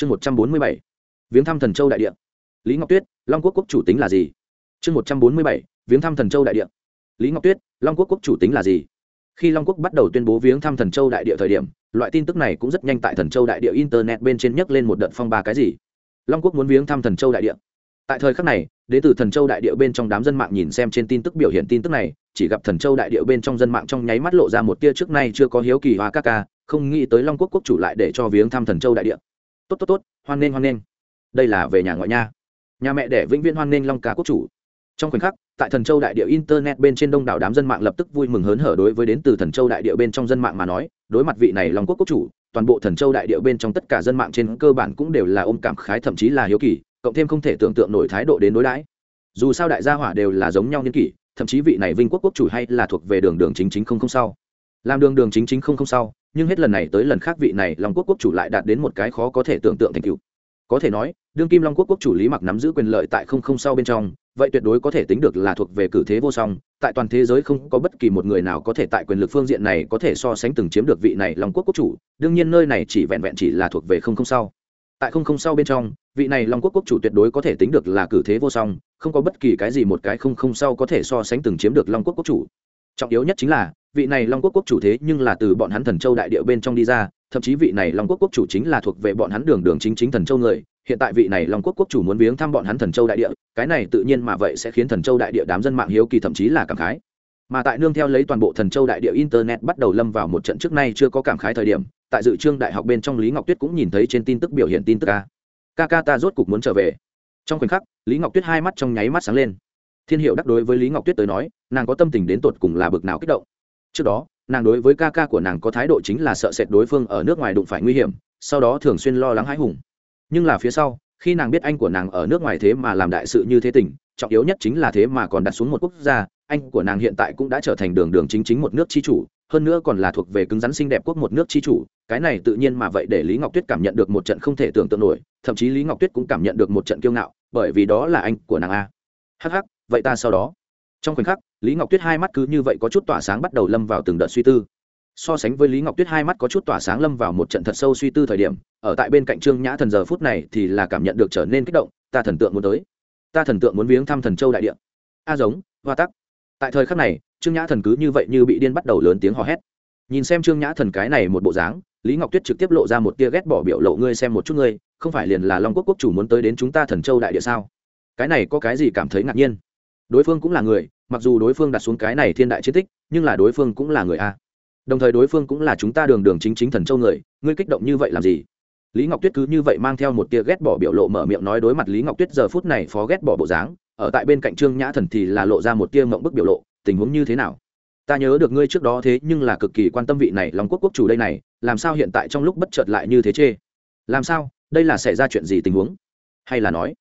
chương một trăm bốn mươi bảy. Viếng thăm thần châu đại địa. Lý ngọc tuyết, long quốc quốc chủ tính là gì? Chương một trăm bốn mươi bảy. Viếng thăm thần châu đại địa. Lý ngọc tuyết, long quốc quốc chủ tính là gì? Khi long quốc bắt đầu tuyên bố viếng thăm thần châu đại địa thời điểm, loại tin tức này cũng rất nhanh tại thần châu đại địa internet bên trên nhấc lên một đợt phong ba cái gì. Long quốc muốn viếng thăm thần châu đại địa. Tại thời khắc này, đến từ thần châu đại địa bên trong đám dân mạng nhìn xem trên tin tức biểu hiện tin tức này, chỉ gặp thần châu đại địa bên trong dân mạng trong nháy mắt lộ ra một tia trước nay chưa có hiếu kỳ hoa các ca, không nghĩ tới long quốc quốc chủ lại để cho viếng thăm thần châu đại địa tốt tốt tốt, hoan nghênh hoan nghênh. Đây là về nhà ngoại nha. Nhà mẹ đẻ vĩnh viễn hoan nghênh long ca quốc chủ. Trong khoảnh khắc, tại thần châu đại địa internet bên trên đông đảo đám dân mạng lập tức vui mừng hớn hở đối với đến từ thần châu đại địa bên trong dân mạng mà nói, đối mặt vị này long quốc quốc chủ, toàn bộ thần châu đại địa bên trong tất cả dân mạng trên cơ bản cũng đều là ôm cảm khái thậm chí là hiếu kỳ, cộng thêm không thể tưởng tượng nổi thái độ đến đối đãi. Dù sao đại gia hỏa đều là giống nhau n kỷ, thậm chí vị này vinh quốc quốc chủ hay là thuộc về đường đường chính chính không không sao làm đường đường chính chính không không sau nhưng hết lần này tới lần khác vị này long quốc quốc chủ lại đạt đến một cái khó có thể tưởng tượng thành tựu. Có thể nói, đương kim long quốc quốc chủ lý mặc nắm giữ quyền lợi tại không không sau bên trong, vậy tuyệt đối có thể tính được là thuộc về cử thế vô song, tại toàn thế giới không có bất kỳ một người nào có thể tại quyền lực phương diện này có thể so sánh từng chiếm được vị này long quốc quốc chủ, đương nhiên nơi này chỉ vẹn vẹn chỉ là thuộc về không không sau tại không không sau bên trong, vị này long quốc quốc chủ tuyệt đối có thể tính được là cử thế vô song, không có bất kỳ cái gì một cái không không sau có thể so sánh từng chiếm được long quốc quốc chủ. Trọng yếu nhất chính là vị này long quốc quốc chủ thế nhưng là từ bọn hắn thần châu đại địa bên trong đi ra, thậm chí vị này long quốc quốc chủ chính là thuộc về bọn hắn đường đường chính chính thần châu người. Hiện tại vị này long quốc quốc chủ muốn viếng thăm bọn hắn thần châu đại địa, cái này tự nhiên mà vậy sẽ khiến thần châu đại địa đám dân mạng hiếu kỳ thậm chí là cảm khái. Mà tại nương theo lấy toàn bộ thần châu đại địa internet bắt đầu lâm vào một trận trước nay chưa có cảm khái thời điểm, tại dự trương đại học bên trong lý ngọc tuyết cũng nhìn thấy trên tin tức biểu hiện tin tức ca ca ca ta rốt cục muốn trở về. Trong khoảnh khắc, lý ngọc tuyết hai mắt trong nháy mắt sáng lên. Thiên hiệu đắc đối với lý ngọc tuyết tới nói, nàng có tâm tình đến tột cùng là bực nào kích động trước đó, nàng đối với ca ca của nàng có thái độ chính là sợ sệt đối phương ở nước ngoài đụng phải nguy hiểm, sau đó thường xuyên lo lắng hãi hùng. Nhưng là phía sau, khi nàng biết anh của nàng ở nước ngoài thế mà làm đại sự như thế tình, trọng yếu nhất chính là thế mà còn đặt xuống một quốc gia, anh của nàng hiện tại cũng đã trở thành đường đường chính chính một nước chi chủ, hơn nữa còn là thuộc về cứng rắn xinh đẹp quốc một nước chi chủ. Cái này tự nhiên mà vậy để lý ngọc tuyết cảm nhận được một trận không thể tưởng tượng nổi, thậm chí lý ngọc tuyết cũng cảm nhận được một trận kiêu ngạo, bởi vì đó là anh của nàng a. Hh vậy ta sau đó trong khoảnh khắc, lý ngọc tuyết hai mắt cứ như vậy có chút tỏa sáng bắt đầu lâm vào từng đợt suy tư. So sánh với lý ngọc tuyết hai mắt có chút tỏa sáng lâm vào một trận thật sâu suy tư thời điểm, ở tại bên cạnh trương nhã thần giờ phút này thì là cảm nhận được trở nên kích động, ta thần tượng muốn tới. Ta thần tượng muốn viếng thăm thần châu đại địa. A giống, hoa tắc. Tại thời khắc này, trương nhã thần cứ như vậy như bị điên bắt đầu lớn tiếng hò hét. Nhìn xem trương nhã thần cái này một bộ dáng, lý ngọc tuyết trực tiếp lộ ra một tia ghét bỏ biểu lộ, ngươi xem một chút ngươi, không phải liền là long quốc quốc chủ muốn tới đến chúng ta thần châu đại địa sao? Cái này có cái gì cảm thấy ngạc nhiên? Đối phương cũng là người, mặc dù đối phương đặt xuống cái này thiên đại chiến tích, nhưng là đối phương cũng là người a. Đồng thời đối phương cũng là chúng ta đường đường chính chính thần châu người, ngươi kích động như vậy làm gì? Lý ngọc tuyết cứ như vậy mang theo một tia ghét bỏ biểu lộ mở miệng nói đối mặt lý ngọc tuyết giờ phút này phó ghét bỏ bộ dáng, ở tại bên cạnh trương nhã thần thì là lộ ra một tia mộng bức biểu lộ, tình huống như thế nào? Ta nhớ được ngươi trước đó thế nhưng là cực kỳ quan tâm vị này lòng quốc quốc chủ đây này, làm sao hiện tại trong lúc bất chợt lại như thế chê? Làm sao? Đây là xảy ra chuyện gì tình huống? Hay là nói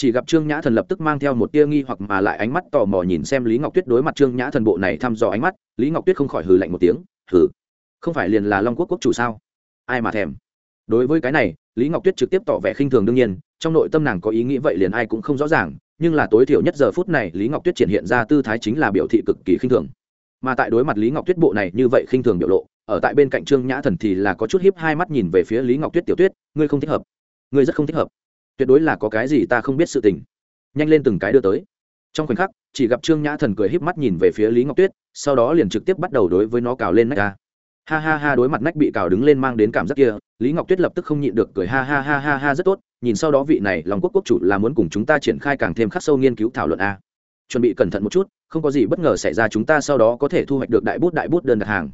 chỉ gặp trương nhã thần lập tức mang theo một tia nghi hoặc mà lại ánh mắt tò mò nhìn xem lý ngọc tuyết đối mặt trương nhã thần bộ này thăm dò ánh mắt, lý ngọc tuyết không khỏi hừ lạnh một tiếng, hừ, không phải liền là long quốc quốc chủ sao? Ai mà thèm? Đối với cái này, lý ngọc tuyết trực tiếp tỏ vẻ khinh thường đương nhiên, trong nội tâm nàng có ý nghĩ vậy liền ai cũng không rõ ràng, nhưng là tối thiểu nhất giờ phút này lý ngọc tuyết triển hiện ra tư thái chính là biểu thị cực kỳ khinh thường. Mà tại đối mặt lý ngọc tuyết bộ này như vậy khinh thường biểu lộ, ở tại bên cạnh trương nhã thần thì là có chút hiếp hai mắt nhìn về phía lý ngọc tuyết tiểu tuyết, ngươi không thích hợp, ngươi rất không thích hợp tuyệt đối là có cái gì ta không biết sự tình. Nhanh lên từng cái đưa tới. Trong khoảnh khắc, chỉ gặp trương nhã thần cười híp mắt nhìn về phía lý ngọc tuyết, sau đó liền trực tiếp bắt đầu đối với nó cào lên nách ca ha ha ha, đối mặt nách bị cào đứng lên mang đến cảm giác kia, lý ngọc tuyết lập tức không nhịn được cười ha ha ha ha ha rất tốt, nhìn sau đó vị này lòng quốc quốc chủ là muốn cùng chúng ta triển khai càng thêm khắc sâu nghiên cứu thảo luận a. Chuẩn bị cẩn thận một chút, không có gì bất ngờ xảy ra chúng ta sau đó có thể thu hoạch được đại bút đại bút đơn đặt hàng.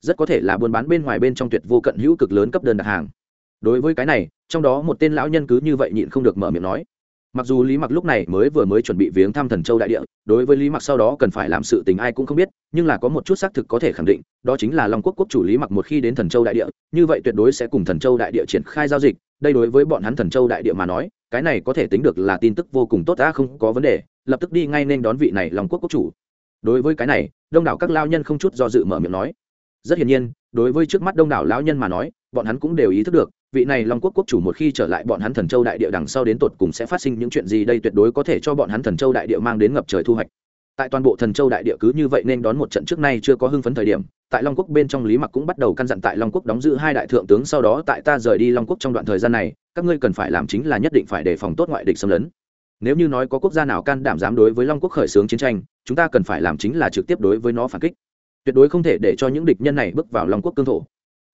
Rất có thể là buôn bán bên ngoài bên trong tuyệt vô cận hữu cực lớn cấp đơn đặt hàng. Đối với cái này trong đó một tên lão nhân cứ như vậy nhịn không được mở miệng nói. Mặc dù lý mặc lúc này mới vừa mới chuẩn bị viếng thăm thần châu đại địa, đối với lý mặc sau đó cần phải làm sự tình ai cũng không biết, nhưng là có một chút xác thực có thể khẳng định, đó chính là long quốc quốc chủ lý mặc một khi đến thần châu đại địa, như vậy tuyệt đối sẽ cùng thần châu đại địa triển khai giao dịch, đây đối với bọn hắn thần châu đại địa mà nói, cái này có thể tính được là tin tức vô cùng tốt đã không có vấn đề, lập tức đi ngay nên đón vị này long quốc quốc chủ. Đối với cái này, đông đảo các lao nhân không chút do dự mở miệng nói. Rất hiển nhiên, đối với trước mắt đông đảo lão nhân mà nói, bọn hắn cũng đều ý thức được vị này long quốc quốc chủ một khi trở lại bọn hắn thần châu đại địa đằng sau đến tột cùng sẽ phát sinh những chuyện gì đây tuyệt đối có thể cho bọn hắn thần châu đại địa mang đến ngập trời thu hoạch. Tại toàn bộ thần châu đại địa cứ như vậy nên đón một trận trước nay chưa có hưng phấn thời điểm, tại long quốc bên trong lý mặc cũng bắt đầu căn dặn tại long quốc đóng giữ hai đại thượng tướng sau đó tại ta rời đi long quốc trong đoạn thời gian này, các ngươi cần phải làm chính là nhất định phải đề phòng tốt ngoại địch xâm lấn. Nếu như nói có quốc gia nào can đảm dám đối với long quốc khởi xướng chiến tranh, chúng ta cần phải làm chính là trực tiếp đối với nó phản kích. Tuyệt đối không thể để cho những địch nhân này bước vào long quốc cương thổ.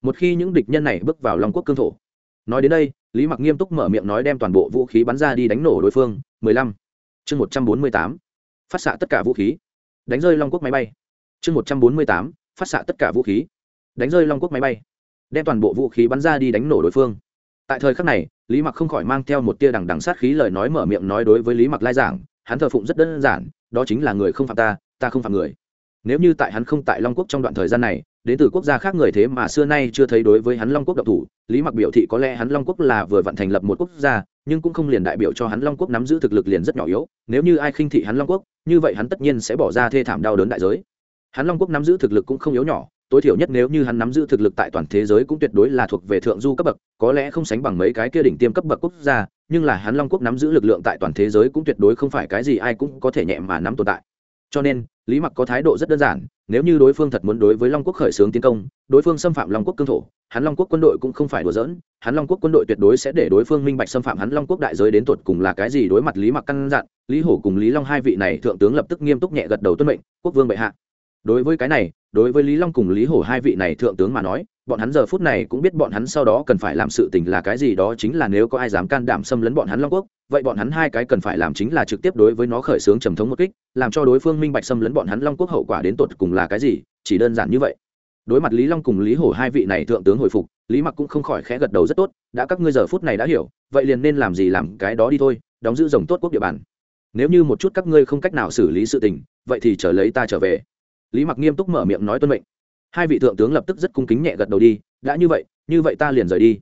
Một khi những địch nhân này bước vào long quốc cương thổ nói đến đây, lý mặc nghiêm túc mở miệng nói đem toàn bộ vũ khí bắn ra đi đánh nổ đối phương. 15. chương 148. phát xạ tất cả vũ khí. Đánh rơi long quốc máy bay. Chương 148. phát xạ tất cả vũ khí. Đánh rơi long quốc máy bay. Đem toàn bộ vũ khí bắn ra đi đánh nổ đối phương. Tại thời khắc này, lý mặc không khỏi mang theo một tia đằng đằng sát khí lời nói mở miệng nói đối với lý mặc lai giảng, hắn thờ phụng rất đơn giản, đó chính là người không phạm ta ta không phạm người. Nếu như tại hắn không tại long quốc trong đoạn thời gian này đến từ quốc gia khác người thế mà xưa nay chưa thấy đối với hắn long quốc độc thủ. Lý mặc biểu thị có lẽ hắn long quốc là vừa vặn thành lập một quốc gia, nhưng cũng không liền đại biểu cho hắn long quốc nắm giữ thực lực liền rất nhỏ yếu. Nếu như ai khinh thị hắn long quốc, như vậy hắn tất nhiên sẽ bỏ ra thê thảm đau đớn đại giới. Hắn long quốc nắm giữ thực lực cũng không yếu nhỏ, tối thiểu nhất nếu như hắn nắm giữ thực lực tại toàn thế giới cũng tuyệt đối là thuộc về thượng du cấp bậc, có lẽ không sánh bằng mấy cái kia đỉnh tiêm cấp bậc quốc gia, nhưng là hắn long quốc nắm giữ lực lượng tại toàn thế giới cũng tuyệt đối không phải cái gì ai cũng có thể nhẹ mà nắm tồn tại. Cho nên lý mặc có thái độ rất đơn giản, nếu như đối phương thật muốn đối với long quốc khởi xướng tiến công, đối phương xâm phạm long quốc cương thổ, hắn long quốc quân đội cũng không phải đùa dỡn hắn long quốc quân đội tuyệt đối sẽ để đối phương minh bạch xâm phạm hắn long quốc đại giới đến tột cùng là cái gì đối mặt lý mặc căn dặn. Lý hổ cùng lý long hai vị này thượng tướng lập tức nghiêm túc nhẹ gật đầu tuân mệnh, quốc vương bệ hạ đối với cái này, đối với lý long cùng lý hổ hai vị này thượng tướng mà nói, bọn hắn giờ phút này cũng biết bọn hắn sau đó cần phải làm sự tình là cái gì, đó chính là nếu có ai dám can đảm xâm lấn bọn hắn long quốc, vậy bọn hắn hai cái cần phải làm chính là trực tiếp đối với nó khởi xướng trầm thống một kích, làm cho đối phương minh bạch xâm lấn bọn hắn long quốc hậu quả đến tột cùng là cái gì, chỉ đơn giản như vậy. Đối mặt lý long cùng lý hổ hai vị này thượng tướng hồi phục, lý mặc cũng không khỏi khẽ gật đầu rất tốt, đã các ngươi giờ phút này đã hiểu, vậy liền nên làm gì làm cái đó đi thôi, đóng giữ rồng tốt quốc địa bàn. Nếu như một chút các ngươi không cách nào xử lý sự tình, vậy thì chờ lấy ta trở về lý mặc nghiêm túc mở miệng nói tuân mệnh. Hai vị thượng tướng lập tức rất cung kính nhẹ gật đầu đi, đã như vậy như vậy ta liền rời đi.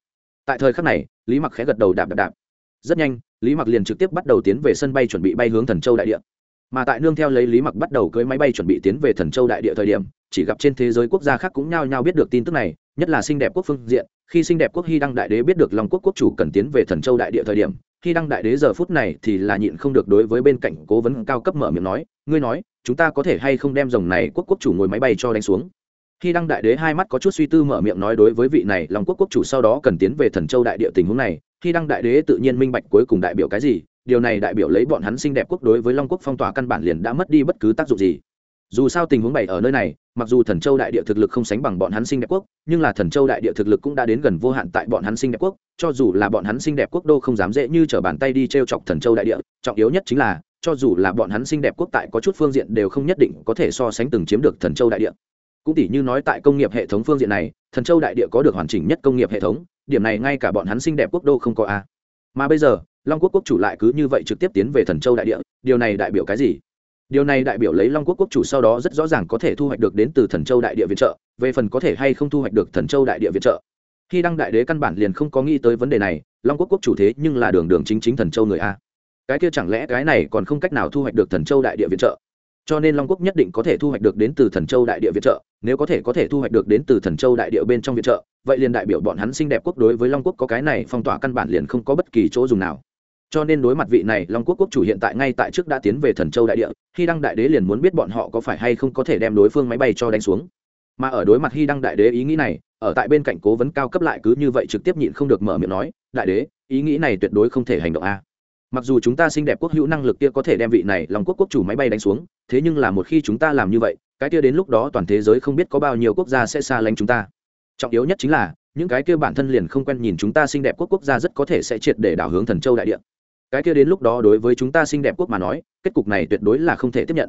Tại thời khắc này, lý mặc khẽ gật đầu đạp đạp đạp. Rất nhanh, lý mặc liền trực tiếp bắt đầu tiến về sân bay chuẩn bị bay hướng thần châu đại địa. Mà tại nương theo lấy lý mặc bắt đầu cưới máy bay chuẩn bị tiến về thần châu đại địa thời điểm, chỉ gặp trên thế giới quốc gia khác cũng nhao nhao biết được tin tức này, nhất là xinh đẹp quốc phương diện. Khi xinh đẹp quốc hy đăng đại đế biết được long quốc quốc chủ cần tiến về thần châu đại địa thời điểm khi đăng đại đế giờ phút này thì là nhịn không được đối với bên cạnh cố vấn cao cấp mở miệng nói, ngươi nói, chúng ta có thể hay không đem dòng này quốc quốc chủ ngồi máy bay cho đánh xuống? Khi đăng đại đế hai mắt có chút suy tư mở miệng nói đối với vị này, long quốc quốc chủ sau đó cần tiến về thần châu đại địa tình huống này, khi đăng đại đế tự nhiên minh bạch cuối cùng đại biểu cái gì, điều này đại biểu lấy bọn hắn xinh đẹp quốc đối với long quốc phong tỏa căn bản liền đã mất đi bất cứ tác dụng gì. Dù sao tình huống bày ở nơi này mặc dù thần châu đại địa thực lực không sánh bằng bọn hắn sinh đẹp quốc, nhưng là thần châu đại địa thực lực cũng đã đến gần vô hạn tại bọn hắn sinh đẹp quốc, cho dù là bọn hắn sinh đẹp quốc đô không dám dễ như t r ở bàn tay đi t r e o chọc thần châu đại địa, trọng yếu nhất chính là, cho dù là bọn hắn sinh đẹp quốc tại có chút phương diện đều không nhất định có thể so sánh từng chiếm được thần châu đại địa. Cũng tỷ như nói tại công nghiệp hệ thống phương diện này, thần châu đại địa có được hoàn chỉnh nhất công nghiệp hệ thống, điểm này ngay cả bọn hắn sinh đẹp quốc đô không có a. Mà bây giờ, long quốc quốc chủ lại cứ như vậy trực tiếp tiến về thần châu đại địa, điều này đại biểu cái gì? Điều này đại biểu lấy long quốc quốc chủ sau đó rất rõ ràng có thể thu hoạch được đến từ thần châu đại địa viện trợ, về phần có thể hay không thu hoạch được thần châu đại địa viện trợ. Khi đăng đại đế căn bản liền không có nghĩ tới vấn đề này, long quốc quốc chủ thế nhưng là đường đường chính chính thần châu người a. Cái kia chẳng lẽ cái này còn không cách nào thu hoạch được thần châu đại địa viện trợ? Cho nên long quốc nhất định có thể thu hoạch được đến từ thần châu đại địa viện trợ, nếu có thể có thể thu hoạch được đến từ thần châu đại địa bên trong viện trợ, vậy liền đại biểu bọn hắn xinh đẹp quốc đối với long quốc có cái này phong tỏa căn bản liền không có bất kỳ chỗ dùng nào cho nên đối mặt vị này, long quốc quốc chủ hiện tại ngay tại trước đã tiến về thần châu đại địa khi đăng đại đế liền muốn biết bọn họ có phải hay không có thể đem đối phương máy bay cho đánh xuống. Mà ở đối mặt khi đăng đại đế ý nghĩ này, ở tại bên cạnh cố vấn cao cấp lại cứ như vậy trực tiếp nhịn không được mở miệng nói, đại đế, ý nghĩ này tuyệt đối không thể hành động a. Mặc dù chúng ta xinh đẹp quốc hữu năng lực kia có thể đem vị này long quốc quốc chủ máy bay đánh xuống, thế nhưng là một khi chúng ta làm như vậy, cái kia đến lúc đó toàn thế giới không biết có bao nhiêu quốc gia sẽ xa lánh chúng ta. Trọng yếu nhất chính là, những cái kia bản thân liền không quen nhìn chúng ta xinh đẹp quốc quốc gia rất có thể sẽ triệt để đảo hướng thần châu đại địa cái kia đến lúc đó đối với chúng ta xinh đẹp quốc mà nói, kết cục này tuyệt đối là không thể tiếp nhận.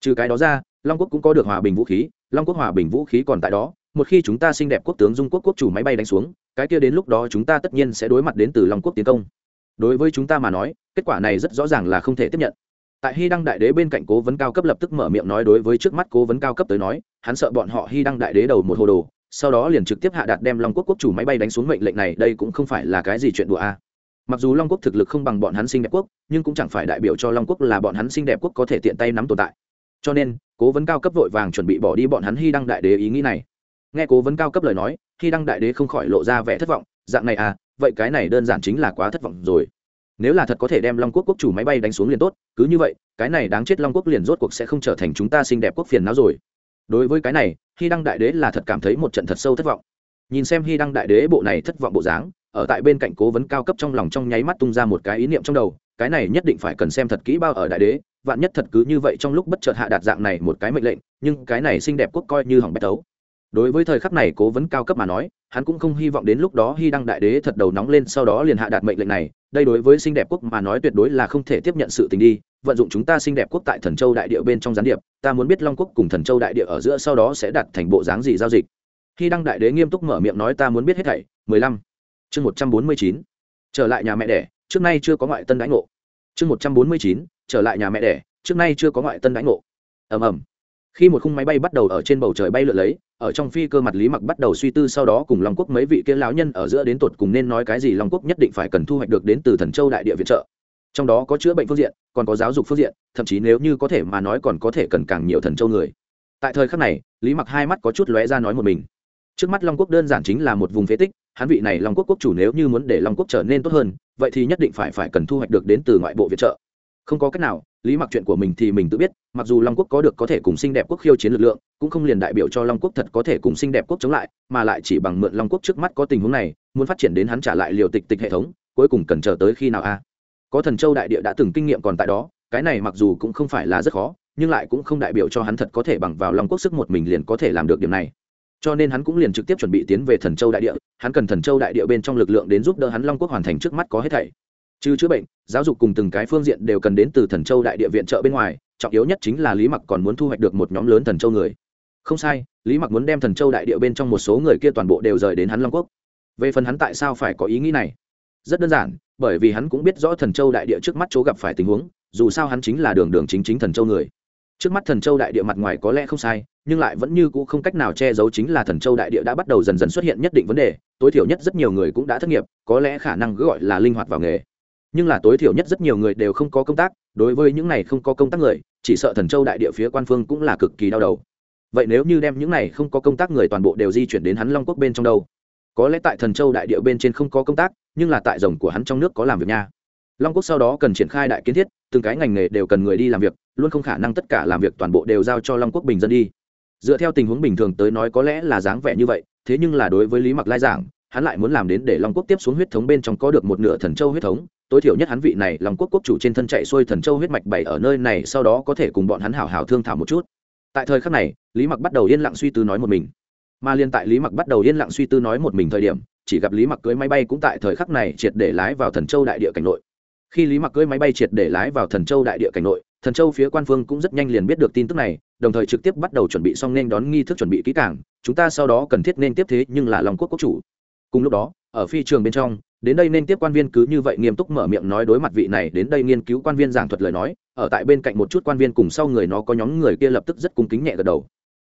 Trừ cái đó ra, long quốc cũng có được hòa bình vũ khí, long quốc hòa bình vũ khí còn tại đó, một khi chúng ta xinh đẹp quốc tướng dung quốc quốc chủ máy bay đánh xuống, cái kia đến lúc đó chúng ta tất nhiên sẽ đối mặt đến từ long quốc tiến công. Đối với chúng ta mà nói, kết quả này rất rõ ràng là không thể tiếp nhận. Tại hy đăng đại đế bên cạnh cố vấn cao cấp lập tức mở miệng nói đối với trước mắt cố vấn cao cấp tới nói, hắn sợ bọn họ hy đăng đại đế đầu một hồ đồ, sau đó liền trực tiếp hạ đạt đem long quốc quốc chủ máy bay đánh xuống mệnh lệnh này, đây cũng không phải là cái gì chuyện đùa a mặc dù long quốc thực lực không bằng bọn hắn sinh đẹp quốc, nhưng cũng chẳng phải đại biểu cho long quốc là bọn hắn sinh đẹp quốc có thể tiện tay nắm tồn tại. Cho nên, cố vấn cao cấp vội vàng chuẩn bị bỏ đi bọn hắn hy đăng đại đế ý nghĩ này. Nghe cố vấn cao cấp lời nói, hy đăng đại đế không khỏi lộ ra vẻ thất vọng, dạng này à vậy cái này đơn giản chính là quá thất vọng rồi. Nếu là thật có thể đem long quốc quốc chủ máy bay đánh xuống liền tốt, cứ như vậy, cái này đáng chết long quốc liền rốt cuộc sẽ không trở thành chúng ta xinh đẹp quốc phiền não rồi. Đối với cái này, hy đăng đại đế là thật cảm thấy một trận thật sâu thất vọng. Nhìn xem hy đăng đại đế bộ này thất vọng bộ dáng ở tại bên cạnh cố vấn cao cấp trong lòng trong nháy mắt tung ra một cái ý niệm trong đầu, cái này nhất định phải cần xem thật kỹ bao ở đại đế, vạn nhất thật cứ như vậy trong lúc bất chợt hạ đạt dạng này một cái mệnh lệnh, nhưng cái này xinh đẹp quốc coi như hỏng bét tấu. Đối với thời khắc này cố vấn cao cấp mà nói, hắn cũng không hy vọng đến lúc đó hy đăng đại đế thật đầu nóng lên sau đó liền hạ đạt mệnh lệnh này, đây đối với xinh đẹp quốc mà nói tuyệt đối là không thể tiếp nhận sự tình đi, vận dụng chúng ta xinh đẹp quốc tại thần châu đại địa bên trong gián điệp, ta muốn biết long quốc cùng thần châu đại địa ở giữa sau đó sẽ đặt thành bộ dáng gì giao dịch. Khi đăng đại đế nghiêm túc mở miệng nói ta muốn biết hết thảy, mười lăm chương một trăm bốn mươi chín, trở lại nhà mẹ đẻ, trước nay chưa có ngoại tân đãi ngộ. Chương một trăm bốn mươi chín, trở lại nhà mẹ đẻ, trước nay chưa có ngoại tân đãi ngộ. Ầm ầm. Khi một khung máy bay bắt đầu ở trên bầu trời bay lượn lấy, ở trong phi cơ mặt lý mặc bắt đầu suy tư sau đó cùng long quốc mấy vị kia lão nhân ở giữa đến tột cùng nên nói cái gì long quốc nhất định phải cần thu hoạch được đến từ thần châu đại địa viện trợ. Trong đó có chữa bệnh phương diện, còn có giáo dục phương diện, thậm chí nếu như có thể mà nói còn có thể cần càng nhiều thần châu người. Tại thời khắc này, lý mặc hai mắt có chút lóe ra nói một mình. Trước mắt long quốc đơn giản chính là một vùng phế tích hắn vị này long quốc quốc chủ nếu như muốn để long quốc trở nên tốt hơn, vậy thì nhất định phải phải cần thu hoạch được đến từ ngoại bộ viện trợ. Không có cách nào, lý mặc chuyện của mình thì mình tự biết, mặc dù long quốc có được có thể cùng xinh đẹp quốc khiêu chiến lực lượng, cũng không liền đại biểu cho long quốc thật có thể cùng xinh đẹp quốc chống lại, mà lại chỉ bằng mượn long quốc trước mắt có tình huống này, muốn phát triển đến hắn trả lại liều tịch tịch hệ thống, cuối cùng cần chờ tới khi nào a? À? Có thần châu đại địa đã từng kinh nghiệm còn tại đó, cái này mặc dù cũng không phải là rất khó, nhưng lại cũng không đại biểu cho hắn thật có thể bằng vào long quốc sức một mình liền có thể làm được điểm này cho nên hắn cũng liền trực tiếp chuẩn bị tiến về thần châu đại địa, hắn cần thần châu đại địa bên trong lực lượng đến giúp đỡ hắn long quốc hoàn thành trước mắt có hết thảy. Chứ chữa bệnh, giáo dục cùng từng cái phương diện đều cần đến từ thần châu đại địa viện trợ bên ngoài, trọng yếu nhất chính là lý mặc còn muốn thu hoạch được một nhóm lớn thần châu người. Không sai, lý mặc muốn đem thần châu đại địa bên trong một số người kia toàn bộ đều rời đến hắn long quốc. Về phần hắn tại sao phải có ý nghĩ này? Rất đơn giản, bởi vì hắn cũng biết rõ thần châu đại địa trước mắt chỗ gặp phải tình huống, dù sao hắn chính là đường đường chính chính thần châu người trước mắt thần châu đại địa mặt ngoài có lẽ không sai, nhưng lại vẫn như cũ không cách nào che giấu chính là thần châu đại địa đã bắt đầu dần dần xuất hiện nhất định vấn đề. Tối thiểu nhất rất nhiều người cũng đã thất nghiệp, có lẽ khả năng gọi là linh hoạt vào nghề. Nhưng là tối thiểu nhất rất nhiều người đều không có công tác, đối với những này không có công tác người, chỉ sợ thần châu đại địa phía quan phương cũng là cực kỳ đau đầu. Vậy nếu như đem những này không có công tác người toàn bộ đều di chuyển đến hắn long quốc bên trong đâu? Có lẽ tại thần châu đại địa bên trên không có công tác, nhưng là tại rồng của hắn trong nước có làm việc nha. Long quốc sau đó cần triển khai đại kiến thiết, từng cái ngành nghề đều cần người đi làm việc luôn không khả năng tất cả làm việc toàn bộ đều giao cho long quốc bình dân đi. Dựa theo tình huống bình thường tới nói có lẽ là dáng vẻ như vậy, thế nhưng là đối với lý mặc lai giảng, hắn lại muốn làm đến để long quốc tiếp xuống huyết thống bên trong có được một nửa thần châu huyết thống. Tối thiểu nhất hắn vị này long quốc quốc chủ trên thân chạy xuôi thần châu huyết mạch bảy ở nơi này, sau đó có thể cùng bọn hắn hảo hảo thương thảo một chút. Tại thời khắc này, lý mặc bắt đầu yên lặng suy tư nói một mình. Mà liên tại lý mặc bắt đầu yên lặng suy tư nói một mình thời điểm, chỉ gặp lý mặc cưới máy bay cũng tại thời khắc này triệt để lái vào thần châu đại địa cảnh nội. Khi lý mặc cưới máy bay triệt để lái vào thần châu đại địa cảnh nội thần châu phía quan phương cũng rất nhanh liền biết được tin tức này, đồng thời trực tiếp bắt đầu chuẩn bị xong nên đón nghi thức chuẩn bị kỹ càng, chúng ta sau đó cần thiết nên tiếp thế nhưng là lòng quốc quốc chủ. Cùng lúc đó, ở phi trường bên trong, đến đây nên tiếp quan viên cứ như vậy nghiêm túc mở miệng nói đối mặt vị này, đến đây nghiên cứu quan viên giảng thuật lời nói, ở tại bên cạnh một chút quan viên cùng sau người nó có nhóm người kia lập tức rất cung kính nhẹ gật đầu.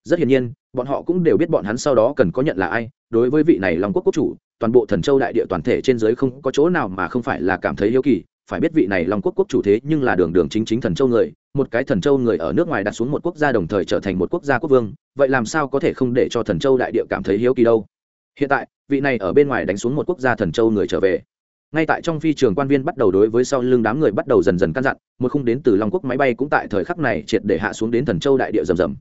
Rất hiển nhiên, bọn họ cũng đều biết bọn hắn sau đó cần có nhận là ai, đối với vị này long quốc quốc chủ, toàn bộ thần châu đại địa toàn thể trên giới không có chỗ nào mà không phải là cảm thấy hiếu kỳ phải biết vị này long quốc quốc chủ thế nhưng là đường đường chính chính thần châu người, một cái thần châu người ở nước ngoài đặt xuống một quốc gia đồng thời trở thành một quốc gia quốc vương, vậy làm sao có thể không để cho thần châu đại địa cảm thấy hiếu kỳ đâu? Hiện tại, vị này ở bên ngoài đánh xuống một quốc gia thần châu người trở về. Ngay tại trong phi trường quan viên bắt đầu đối với sau lưng đám người bắt đầu dần dần căn dặn, một khung đến từ long quốc máy bay cũng tại thời khắc này triệt để hạ xuống đến thần châu đại địa rầm rầm.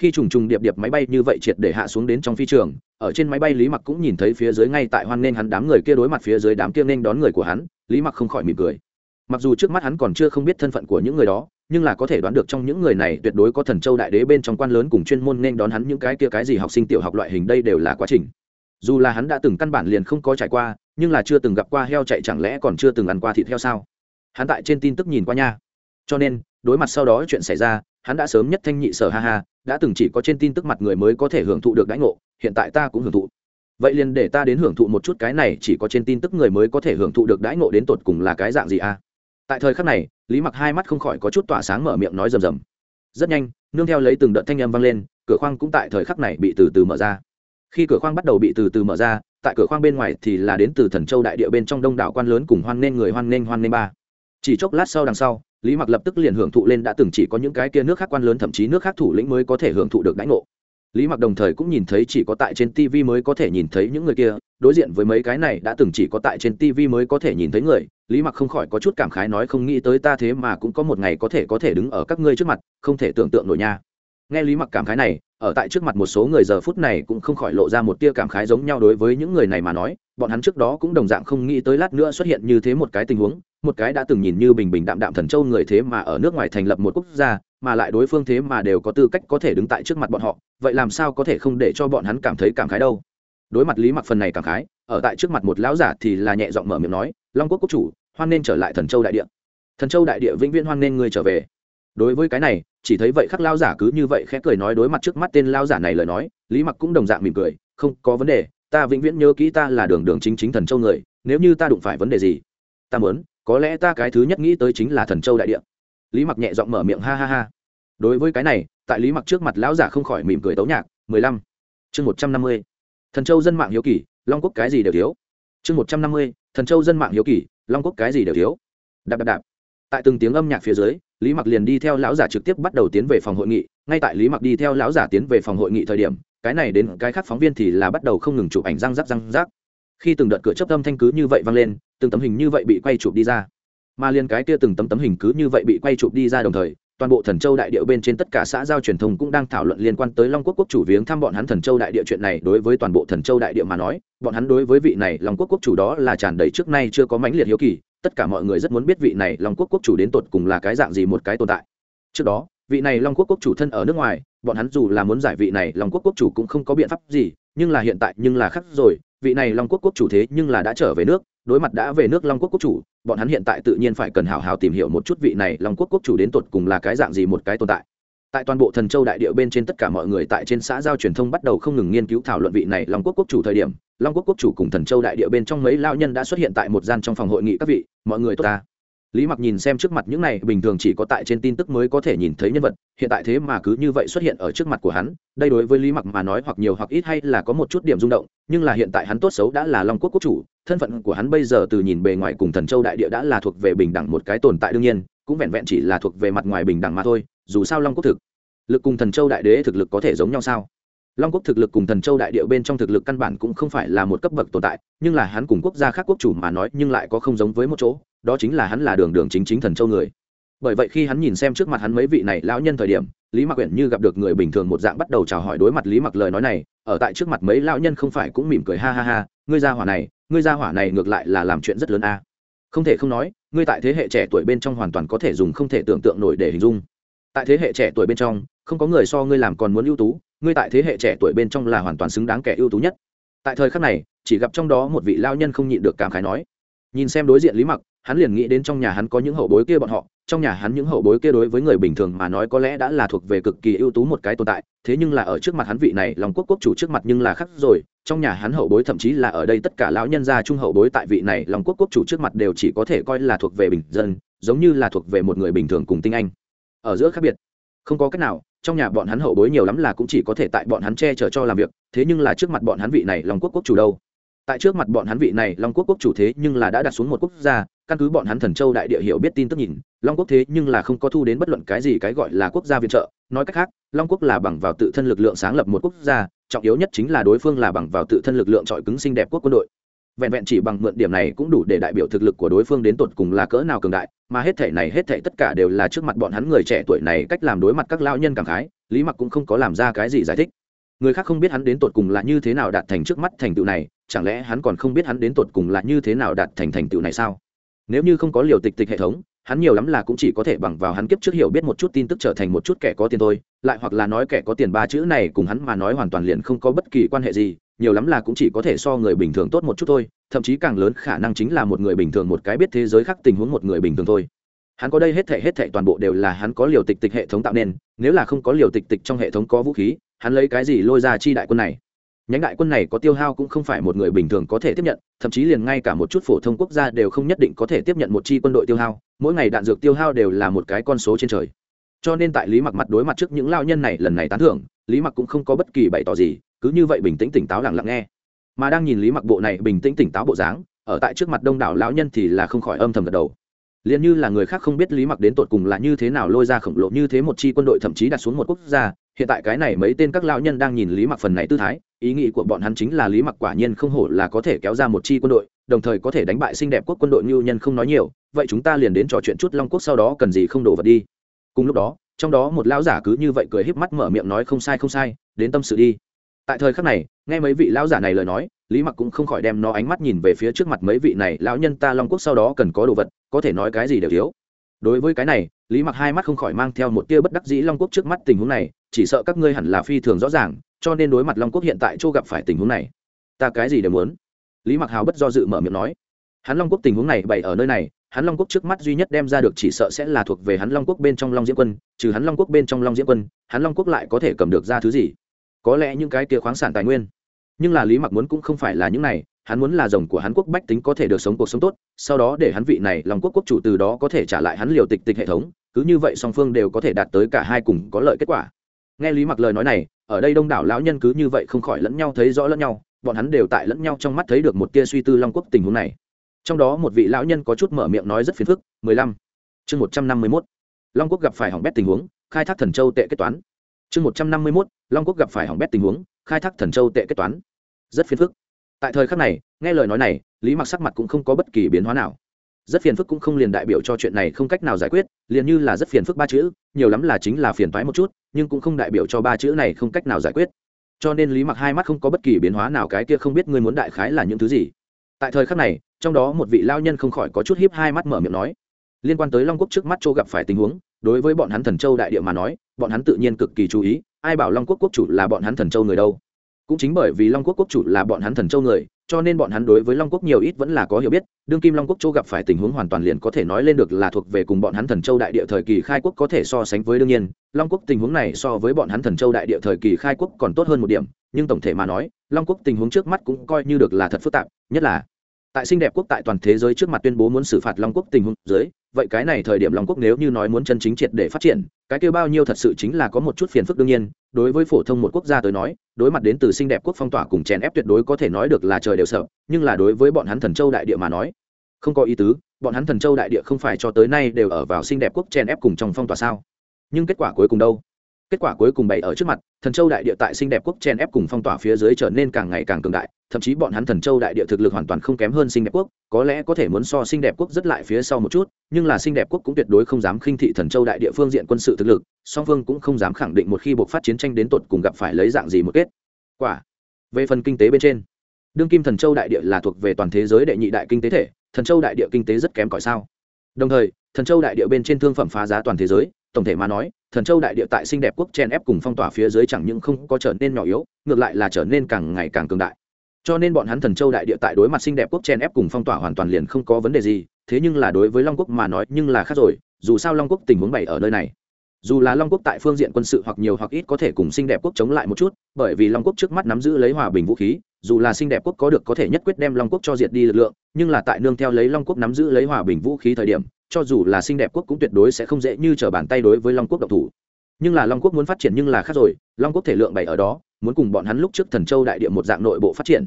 Khi trùng trùng điệp điệp máy bay như vậy triệt để hạ xuống đến trong phi trường, ở trên máy bay lý mặc cũng nhìn thấy phía dưới ngay tại hoan nên hắn đám người kia đối mặt phía dưới đám kia nên đón người của hắn, lý mặc không khỏi mỉm cười mặc dù trước mắt hắn còn chưa không biết thân phận của những người đó, nhưng là có thể đoán được trong những người này tuyệt đối có thần châu đại đế bên trong quan lớn cùng chuyên môn nên đón hắn những cái kia cái gì học sinh tiểu học loại hình đây đều là quá trình. Dù là hắn đã từng căn bản liền không có trải qua, nhưng là chưa từng gặp qua heo chạy chẳng lẽ còn chưa từng ăn qua thịt heo sao? Hắn tại trên tin tức nhìn qua nha. Cho nên, đối mặt sau đó chuyện xảy ra, hắn đã sớm nhất thanh nhị sở ha ha, đã từng chỉ có trên tin tức mặt người mới có thể hưởng thụ được đãi ngộ, hiện tại ta cũng hưởng thụ. Vậy liền để ta đến hưởng thụ một chút cái này, chỉ có trên tin tức người mới có thể hưởng thụ được đãi ngộ đến tột cùng là cái dạng gì a? Tại thời khắc này, lý mặc hai mắt không khỏi có chút tỏa sáng mở miệng nói rầm rầm. Rất nhanh, nương theo lấy từng đợt thanh âm vang lên, cửa khoang cũng tại thời khắc này bị từ từ mở ra. Khi cửa khoang bắt đầu bị từ từ mở ra, tại cửa khoang bên ngoài thì là đến từ thần châu đại địa bên trong đông đảo quan lớn cùng hoan nghênh người hoan nghênh hoan nghênh ba. Chỉ chốc lát sau đằng sau, lý mặc lập tức liền hưởng thụ lên đã từng chỉ có những cái kia nước khác quan lớn thậm chí nước khác thủ lĩnh mới có thể hưởng thụ được đãi ngộ. Lý mặc đồng thời cũng nhìn thấy chỉ có tại trên tv mới có thể nhìn thấy những người kia, đối diện với mấy cái này đã từng chỉ có tại trên tv mới có thể nhìn thấy người lý mặc không khỏi có chút cảm khái nói không nghĩ tới ta thế mà cũng có một ngày có thể có thể đứng ở các ngươi trước mặt, không thể tưởng tượng nổi nha. Nghe lý mặc cảm khái này, ở tại trước mặt một số người giờ phút này cũng không khỏi lộ ra một tia cảm khái giống nhau đối với những người này mà nói, bọn hắn trước đó cũng đồng dạng không nghĩ tới lát nữa xuất hiện như thế một cái tình huống, một cái đã từng nhìn như bình bình đạm đạm thần châu người thế mà ở nước ngoài thành lập một quốc gia, mà lại đối phương thế mà đều có tư cách có thể đứng tại trước mặt bọn họ, vậy làm sao có thể không để cho bọn hắn cảm thấy cảm khái đâu? Đối mặt lý mặc phần này cảm khái, ở tại trước mặt một lão giả thì là nhẹ giọng mở miệng nói long quốc quốc chủ, hoan nên trở lại thần châu đại địa. Thần châu đại địa vĩnh viễn hoan nên ngươi trở về. Đối với cái này, chỉ thấy vậy khắc lao giả cứ như vậy khẽ cười nói đối mặt trước mắt tên lao giả này lời nói, lý mặc cũng đồng dạng mỉm cười, không có vấn đề, ta vĩnh viễn nhớ kỹ ta là đường đường chính chính thần châu người, nếu như ta đụng phải vấn đề gì, ta muốn, có lẽ ta cái thứ nhất nghĩ tới chính là thần châu đại địa. Lý mặc nhẹ giọng mở miệng, ha ha ha. Đối với cái này, tại lý mặc trước mặt lão giả không khỏi mỉm cười tấu nhạc. Mười lăm, chương một trăm năm mươi. Thần châu dân mạng hiếu kỳ, long quốc cái gì đều thiếu chương một trăm năm mươi, thần châu dân mạng hiếu kỳ, long quốc cái gì đều thiếu. Đạp đạp đạp. Tại từng tiếng âm nhạc phía dưới, lý mặc liền đi theo lão giả trực tiếp bắt đầu tiến về phòng hội nghị. Ngay tại lý mặc đi theo lão giả tiến về phòng hội nghị thời điểm, cái này đến cái khác phóng viên thì là bắt đầu không ngừng chụp ảnh răng rắc răng rắc. Khi từng đợt cửa chấp âm thanh cứ như vậy vang lên, từng tấm hình như vậy bị quay chụp đi ra. Mà liền cái kia từng tấm tấm hình cứ như vậy bị quay chụp đi ra đồng thời toàn bộ thần châu đại địa bên trên tất cả xã giao truyền thông cũng đang thảo luận liên quan tới long quốc quốc chủ viếng thăm bọn hắn thần châu đại địa chuyện này. Đối với toàn bộ thần châu đại địa mà nói, bọn hắn đối với vị này long quốc quốc chủ đó là tràn đầy trước nay chưa có mãnh liệt hiếu kỳ. Tất cả mọi người rất muốn biết vị này long quốc quốc chủ đến tột cùng là cái dạng gì một cái tồn tại. Trước đó, vị này long quốc quốc chủ thân ở nước ngoài, bọn hắn dù là muốn giải vị này long quốc quốc chủ cũng không có biện pháp gì, nhưng là hiện tại nhưng là khác rồi. Vị này long quốc quốc chủ thế nhưng là đã trở về nước đối mặt đã về nước long quốc quốc chủ, bọn hắn hiện tại tự nhiên phải cần hào hào tìm hiểu một chút vị này long quốc quốc chủ đến tột cùng là cái dạng gì một cái tồn tại. Tại toàn bộ thần châu đại địa bên trên tất cả mọi người tại trên xã giao truyền thông bắt đầu không ngừng nghiên cứu thảo luận vị này long quốc quốc chủ thời điểm, long quốc quốc chủ cùng thần châu đại địa bên trong mấy lao nhân đã xuất hiện tại một gian trong phòng hội nghị các vị, mọi người tốt ta lý mặc nhìn xem trước mặt những này, bình thường chỉ có tại trên tin tức mới có thể nhìn thấy nhân vật, hiện tại thế mà cứ như vậy xuất hiện ở trước mặt của hắn, đây đối với lý mặc mà nói hoặc nhiều hoặc ít hay là có một chút điểm rung động, nhưng là hiện tại hắn tốt xấu đã là long quốc quốc chủ, thân phận của hắn bây giờ từ nhìn bề ngoài cùng thần châu đại địa đã là thuộc về bình đẳng một cái tồn tại đương nhiên, cũng vẹn vẹn chỉ là thuộc về mặt ngoài bình đẳng mà thôi, dù sao long quốc thực lực cùng thần châu đại đế thực lực có thể giống nhau sao? Long quốc thực lực cùng thần châu đại địa bên trong thực lực căn bản cũng không phải là một cấp bậc tồn tại, nhưng là hắn cùng quốc gia khác quốc chủ mà nói nhưng lại có không giống với một chỗ đó chính là hắn là đường đường chính chính thần châu người. Bởi vậy khi hắn nhìn xem trước mặt hắn mấy vị này lão nhân thời điểm, lý mặc quyển như gặp được người bình thường một dạng bắt đầu chào hỏi đối mặt lý mặc lời nói này, ở tại trước mặt mấy lão nhân không phải cũng mỉm cười ha ha ha, ngươi gia hỏa này, ngươi gia hỏa này ngược lại là làm chuyện rất lớn a. Không thể không nói, ngươi tại thế hệ trẻ tuổi bên trong hoàn toàn có thể dùng không thể tưởng tượng nổi để hình dung. Tại thế hệ trẻ tuổi bên trong, không có người so ngươi làm còn muốn ưu tú, ngươi tại thế hệ trẻ tuổi bên trong là hoàn toàn xứng đáng kẻ ưu tú nhất. Tại thời khắc này, chỉ gặp trong đó một vị lao nhân không nhịn được cảm khái nói. Nhìn xem đối diện lý mặc hắn liền nghĩ đến trong nhà hắn có những hậu bối kia bọn họ, trong nhà hắn những hậu bối kia đối với người bình thường mà nói có lẽ đã là thuộc về cực kỳ ưu tú một cái tồn tại, thế nhưng là ở trước mặt hắn vị này, lòng quốc quốc chủ trước mặt nhưng là khác rồi, trong nhà hắn hậu bối thậm chí là ở đây tất cả lão nhân gia trung hậu bối tại vị này, lòng quốc quốc chủ trước mặt đều chỉ có thể coi là thuộc về bình dân, giống như là thuộc về một người bình thường cùng tinh anh. Ở giữa khác biệt, không có cách nào, trong nhà bọn hắn hậu bối nhiều lắm là cũng chỉ có thể tại bọn hắn che chở cho làm việc, thế nhưng là trước mặt bọn hắn vị này long quốc quốc chủ đâu? Tại trước mặt bọn hắn vị này long quốc quốc chủ thế nhưng là đã đặt xuống một quốc gia căn cứ bọn hắn thần châu đại địa hiểu biết tin tức nhìn, long quốc thế nhưng là không có thu đến bất luận cái gì cái gọi là quốc gia viện trợ. Nói cách khác, long quốc là bằng vào tự thân lực lượng sáng lập một quốc gia, trọng yếu nhất chính là đối phương là bằng vào tự thân lực lượng trọi cứng xinh đẹp quốc quân đội. Vẹn vẹn chỉ bằng mượn điểm này cũng đủ để đại biểu thực lực của đối phương đến tột cùng là cỡ nào cường đại, mà hết thể này hết thể tất cả đều là trước mặt bọn hắn người trẻ tuổi này cách làm đối mặt các lao nhân cảm khái, lý mặc cũng không có làm ra cái gì giải thích. Người khác không biết hắn đến tột cùng là như thế nào đạt thành trước mắt thành tựu này, chẳng lẽ hắn còn không biết hắn đến tột cùng là như thế nào đạt thành thành tựu này sao? Nếu như không có liều tịch tịch hệ thống, hắn nhiều lắm là cũng chỉ có thể bằng vào hắn kiếp trước hiểu biết một chút tin tức trở thành một chút kẻ có tiền thôi, lại hoặc là nói kẻ có tiền ba chữ này cùng hắn mà nói hoàn toàn liền không có bất kỳ quan hệ gì, nhiều lắm là cũng chỉ có thể so người bình thường tốt một chút thôi, thậm chí càng lớn khả năng chính là một người bình thường một cái biết thế giới khác tình huống một người bình thường thôi. Hắn có đây hết thể hết thể toàn bộ đều là hắn có liều tịch tịch hệ thống tạo nên, nếu là không có liều tịch tịch trong hệ thống có vũ khí, hắn lấy cái gì lôi ra chi đại quân này? Nhánh đại quân này có tiêu hao cũng không phải một người bình thường có thể tiếp nhận, thậm chí liền ngay cả một chút phổ thông quốc gia đều không nhất định có thể tiếp nhận một chi quân đội tiêu hao, mỗi ngày đạn dược tiêu hao đều là một cái con số trên trời. Cho nên tại lý mặc mặt đối mặt trước những lao nhân này lần này tán thưởng, lý mặc cũng không có bất kỳ bày tỏ gì, cứ như vậy bình tĩnh tỉnh táo lặng lặng nghe. Mà đang nhìn lý mặc bộ này bình tĩnh tỉnh táo bộ dáng, ở tại trước mặt đông đảo lão nhân thì là không khỏi âm thầm gật đầu. Liền như là người khác không biết lý mặc đến tột cùng là như thế nào lôi ra khổng lồ như thế một chi quân đội thậm chí đặt xuống một quốc gia, hiện tại cái này mấy tên các lão nhân đang nhìn lý mặc phần này tư thái ý nghĩ của bọn hắn chính là lý mặc quả nhiên không hổ là có thể kéo ra một chi quân đội, đồng thời có thể đánh bại xinh đẹp quốc quân đội ngưu nhân không nói nhiều, vậy chúng ta liền đến trò chuyện chút long quốc sau đó cần gì không đổ vật đi. Cùng lúc đó, trong đó một lão giả cứ như vậy cười híp mắt mở miệng nói không sai không sai, đến tâm sự đi. Tại thời khắc này, nghe mấy vị lão giả này lời nói, lý mặc cũng không khỏi đem nó ánh mắt nhìn về phía trước mặt mấy vị này, lão nhân ta long quốc sau đó cần có đồ vật, có thể nói cái gì đều thiếu. Đối với cái này, lý mặc hai mắt không khỏi mang theo một tia bất đắc dĩ long quốc trước mắt tình huống này, chỉ sợ các ngươi hẳn là phi thường rõ ràng cho nên đối mặt long quốc hiện tại chỗ gặp phải tình huống này, ta cái gì đều muốn. Lý mặc hào bất do dự mở miệng nói, hắn long quốc tình huống này bày ở nơi này, hắn long quốc trước mắt duy nhất đem ra được chỉ sợ sẽ là thuộc về hắn long quốc bên trong long diễm quân, trừ hắn long quốc bên trong long diễm quân, hắn long quốc lại có thể cầm được ra thứ gì? Có lẽ những cái kia khoáng sản tài nguyên. Nhưng là lý mặc muốn cũng không phải là những này, hắn muốn là rồng của hắn quốc bách tính có thể được sống cuộc sống tốt, sau đó để hắn vị này long quốc quốc chủ từ đó có thể trả lại hắn liều tịch tịch hệ thống, cứ như vậy song phương đều có thể đạt tới cả hai cùng có lợi kết quả. Nghe lý mặc lời nói này ở đây đông đảo lão nhân cứ như vậy không khỏi lẫn nhau thấy rõ lẫn nhau, bọn hắn đều tại lẫn nhau trong mắt thấy được một tia suy tư long quốc tình huống này. Trong đó một vị lão nhân có chút mở miệng nói rất phiền phức, mười lăm, chương một trăm năm mươi mốt, long quốc gặp phải hỏng bét tình huống, khai thác thần châu tệ kết toán. Chương một trăm năm mươi mốt, long quốc gặp phải hỏng bét tình huống, khai thác thần châu tệ kết toán. Rất phiền phức. Tại thời khắc này, nghe lời nói này, lý mặc sắc mặt cũng không có bất kỳ biến hóa nào rất phiền phức cũng không liền đại biểu cho chuyện này không cách nào giải quyết, liền như là rất phiền phức ba chữ, nhiều lắm là chính là phiền toái một chút, nhưng cũng không đại biểu cho ba chữ này không cách nào giải quyết. Cho nên lý mặc hai mắt không có bất kỳ biến hóa nào, cái kia không biết ngươi muốn đại khái là những thứ gì. Tại thời khắc này, trong đó một vị lao nhân không khỏi có chút hiếp hai mắt mở miệng nói, liên quan tới long quốc trước mắt châu gặp phải tình huống, đối với bọn hắn thần châu đại địa mà nói, bọn hắn tự nhiên cực kỳ chú ý, ai bảo long quốc quốc chủ là bọn hắn thần châu người đâu? Cũng chính bởi vì long quốc quốc chủ là bọn hắn thần châu người cho nên bọn hắn đối với long quốc nhiều ít vẫn là có hiểu biết, đương kim long quốc châu gặp phải tình huống hoàn toàn liền có thể nói lên được là thuộc về cùng bọn hắn thần châu đại địa thời kỳ khai quốc có thể so sánh với đương nhiên, long quốc tình huống này so với bọn hắn thần châu đại địa thời kỳ khai quốc còn tốt hơn một điểm, nhưng tổng thể mà nói, long quốc tình huống trước mắt cũng coi như được là thật phức tạp, nhất là tại xinh đẹp quốc tại toàn thế giới trước mặt tuyên bố muốn xử phạt long quốc tình huống dưới, vậy cái này thời điểm long quốc nếu như nói muốn chân chính triệt để phát triển, cái kêu bao nhiêu thật sự chính là có một chút phiền phức đương nhiên. Đối với phổ thông một quốc gia tới nói, đối mặt đến từ xinh đẹp quốc phong tỏa cùng chèn ép tuyệt đối có thể nói được là trời đều sợ, nhưng là đối với bọn hắn thần châu đại địa mà nói, không có ý tứ, bọn hắn thần châu đại địa không phải cho tới nay đều ở vào xinh đẹp quốc chèn ép cùng trong phong tỏa sao? Nhưng kết quả cuối cùng đâu? Kết quả cuối cùng bày ở trước mặt, thần châu đại địa tại xinh đẹp quốc chen ép cùng phong tỏa phía dưới trở nên càng ngày càng cường đại thậm chí bọn hắn thần châu đại địa thực lực hoàn toàn không kém hơn Sinh đẹp quốc, có lẽ có thể muốn so Sinh đẹp quốc rất lại phía sau một chút, nhưng là Sinh đẹp quốc cũng tuyệt đối không dám khinh thị thần châu đại địa phương diện quân sự thực lực, song phương cũng không dám khẳng định một khi buộc phát chiến tranh đến tột cùng gặp phải lấy dạng gì một kết quả. Về phần kinh tế bên trên, đương kim thần châu đại địa là thuộc về toàn thế giới đệ nhị đại kinh tế thể, thần châu đại địa kinh tế rất kém cỏi sao? Đồng thời, thần châu đại địa bên trên thương phẩm phá giá toàn thế giới, tổng thể mà nói, thần châu đại địa tại xinh đẹp quốc chen ép cùng phong tỏa phía dưới chẳng những không có trở nên nhỏ yếu, ngược lại là trở nên càng ngày càng cường đại cho nên bọn hắn thần châu đại địa tại đối mặt xinh đẹp quốc chen ép cùng phong tỏa hoàn toàn liền không có vấn đề gì, thế nhưng là đối với long quốc mà nói nhưng là khác rồi, dù sao long quốc tình huống bày ở nơi này. Dù là long quốc tại phương diện quân sự hoặc nhiều hoặc ít có thể cùng xinh đẹp quốc chống lại một chút, bởi vì long quốc trước mắt nắm giữ lấy hòa bình vũ khí, dù là xinh đẹp quốc có được có thể nhất quyết đem long quốc cho diệt đi lực lượng, nhưng là tại nương theo lấy long quốc nắm giữ lấy hòa bình vũ khí thời điểm, cho dù là xinh đẹp quốc cũng tuyệt đối sẽ không dễ như trở bàn tay đối với long quốc độc thủ. Nhưng là long quốc muốn phát triển nhưng là khác rồi, long quốc thể lượng bày ở đó, muốn cùng bọn hắn lúc trước thần châu đại địa một dạng nội bộ phát triển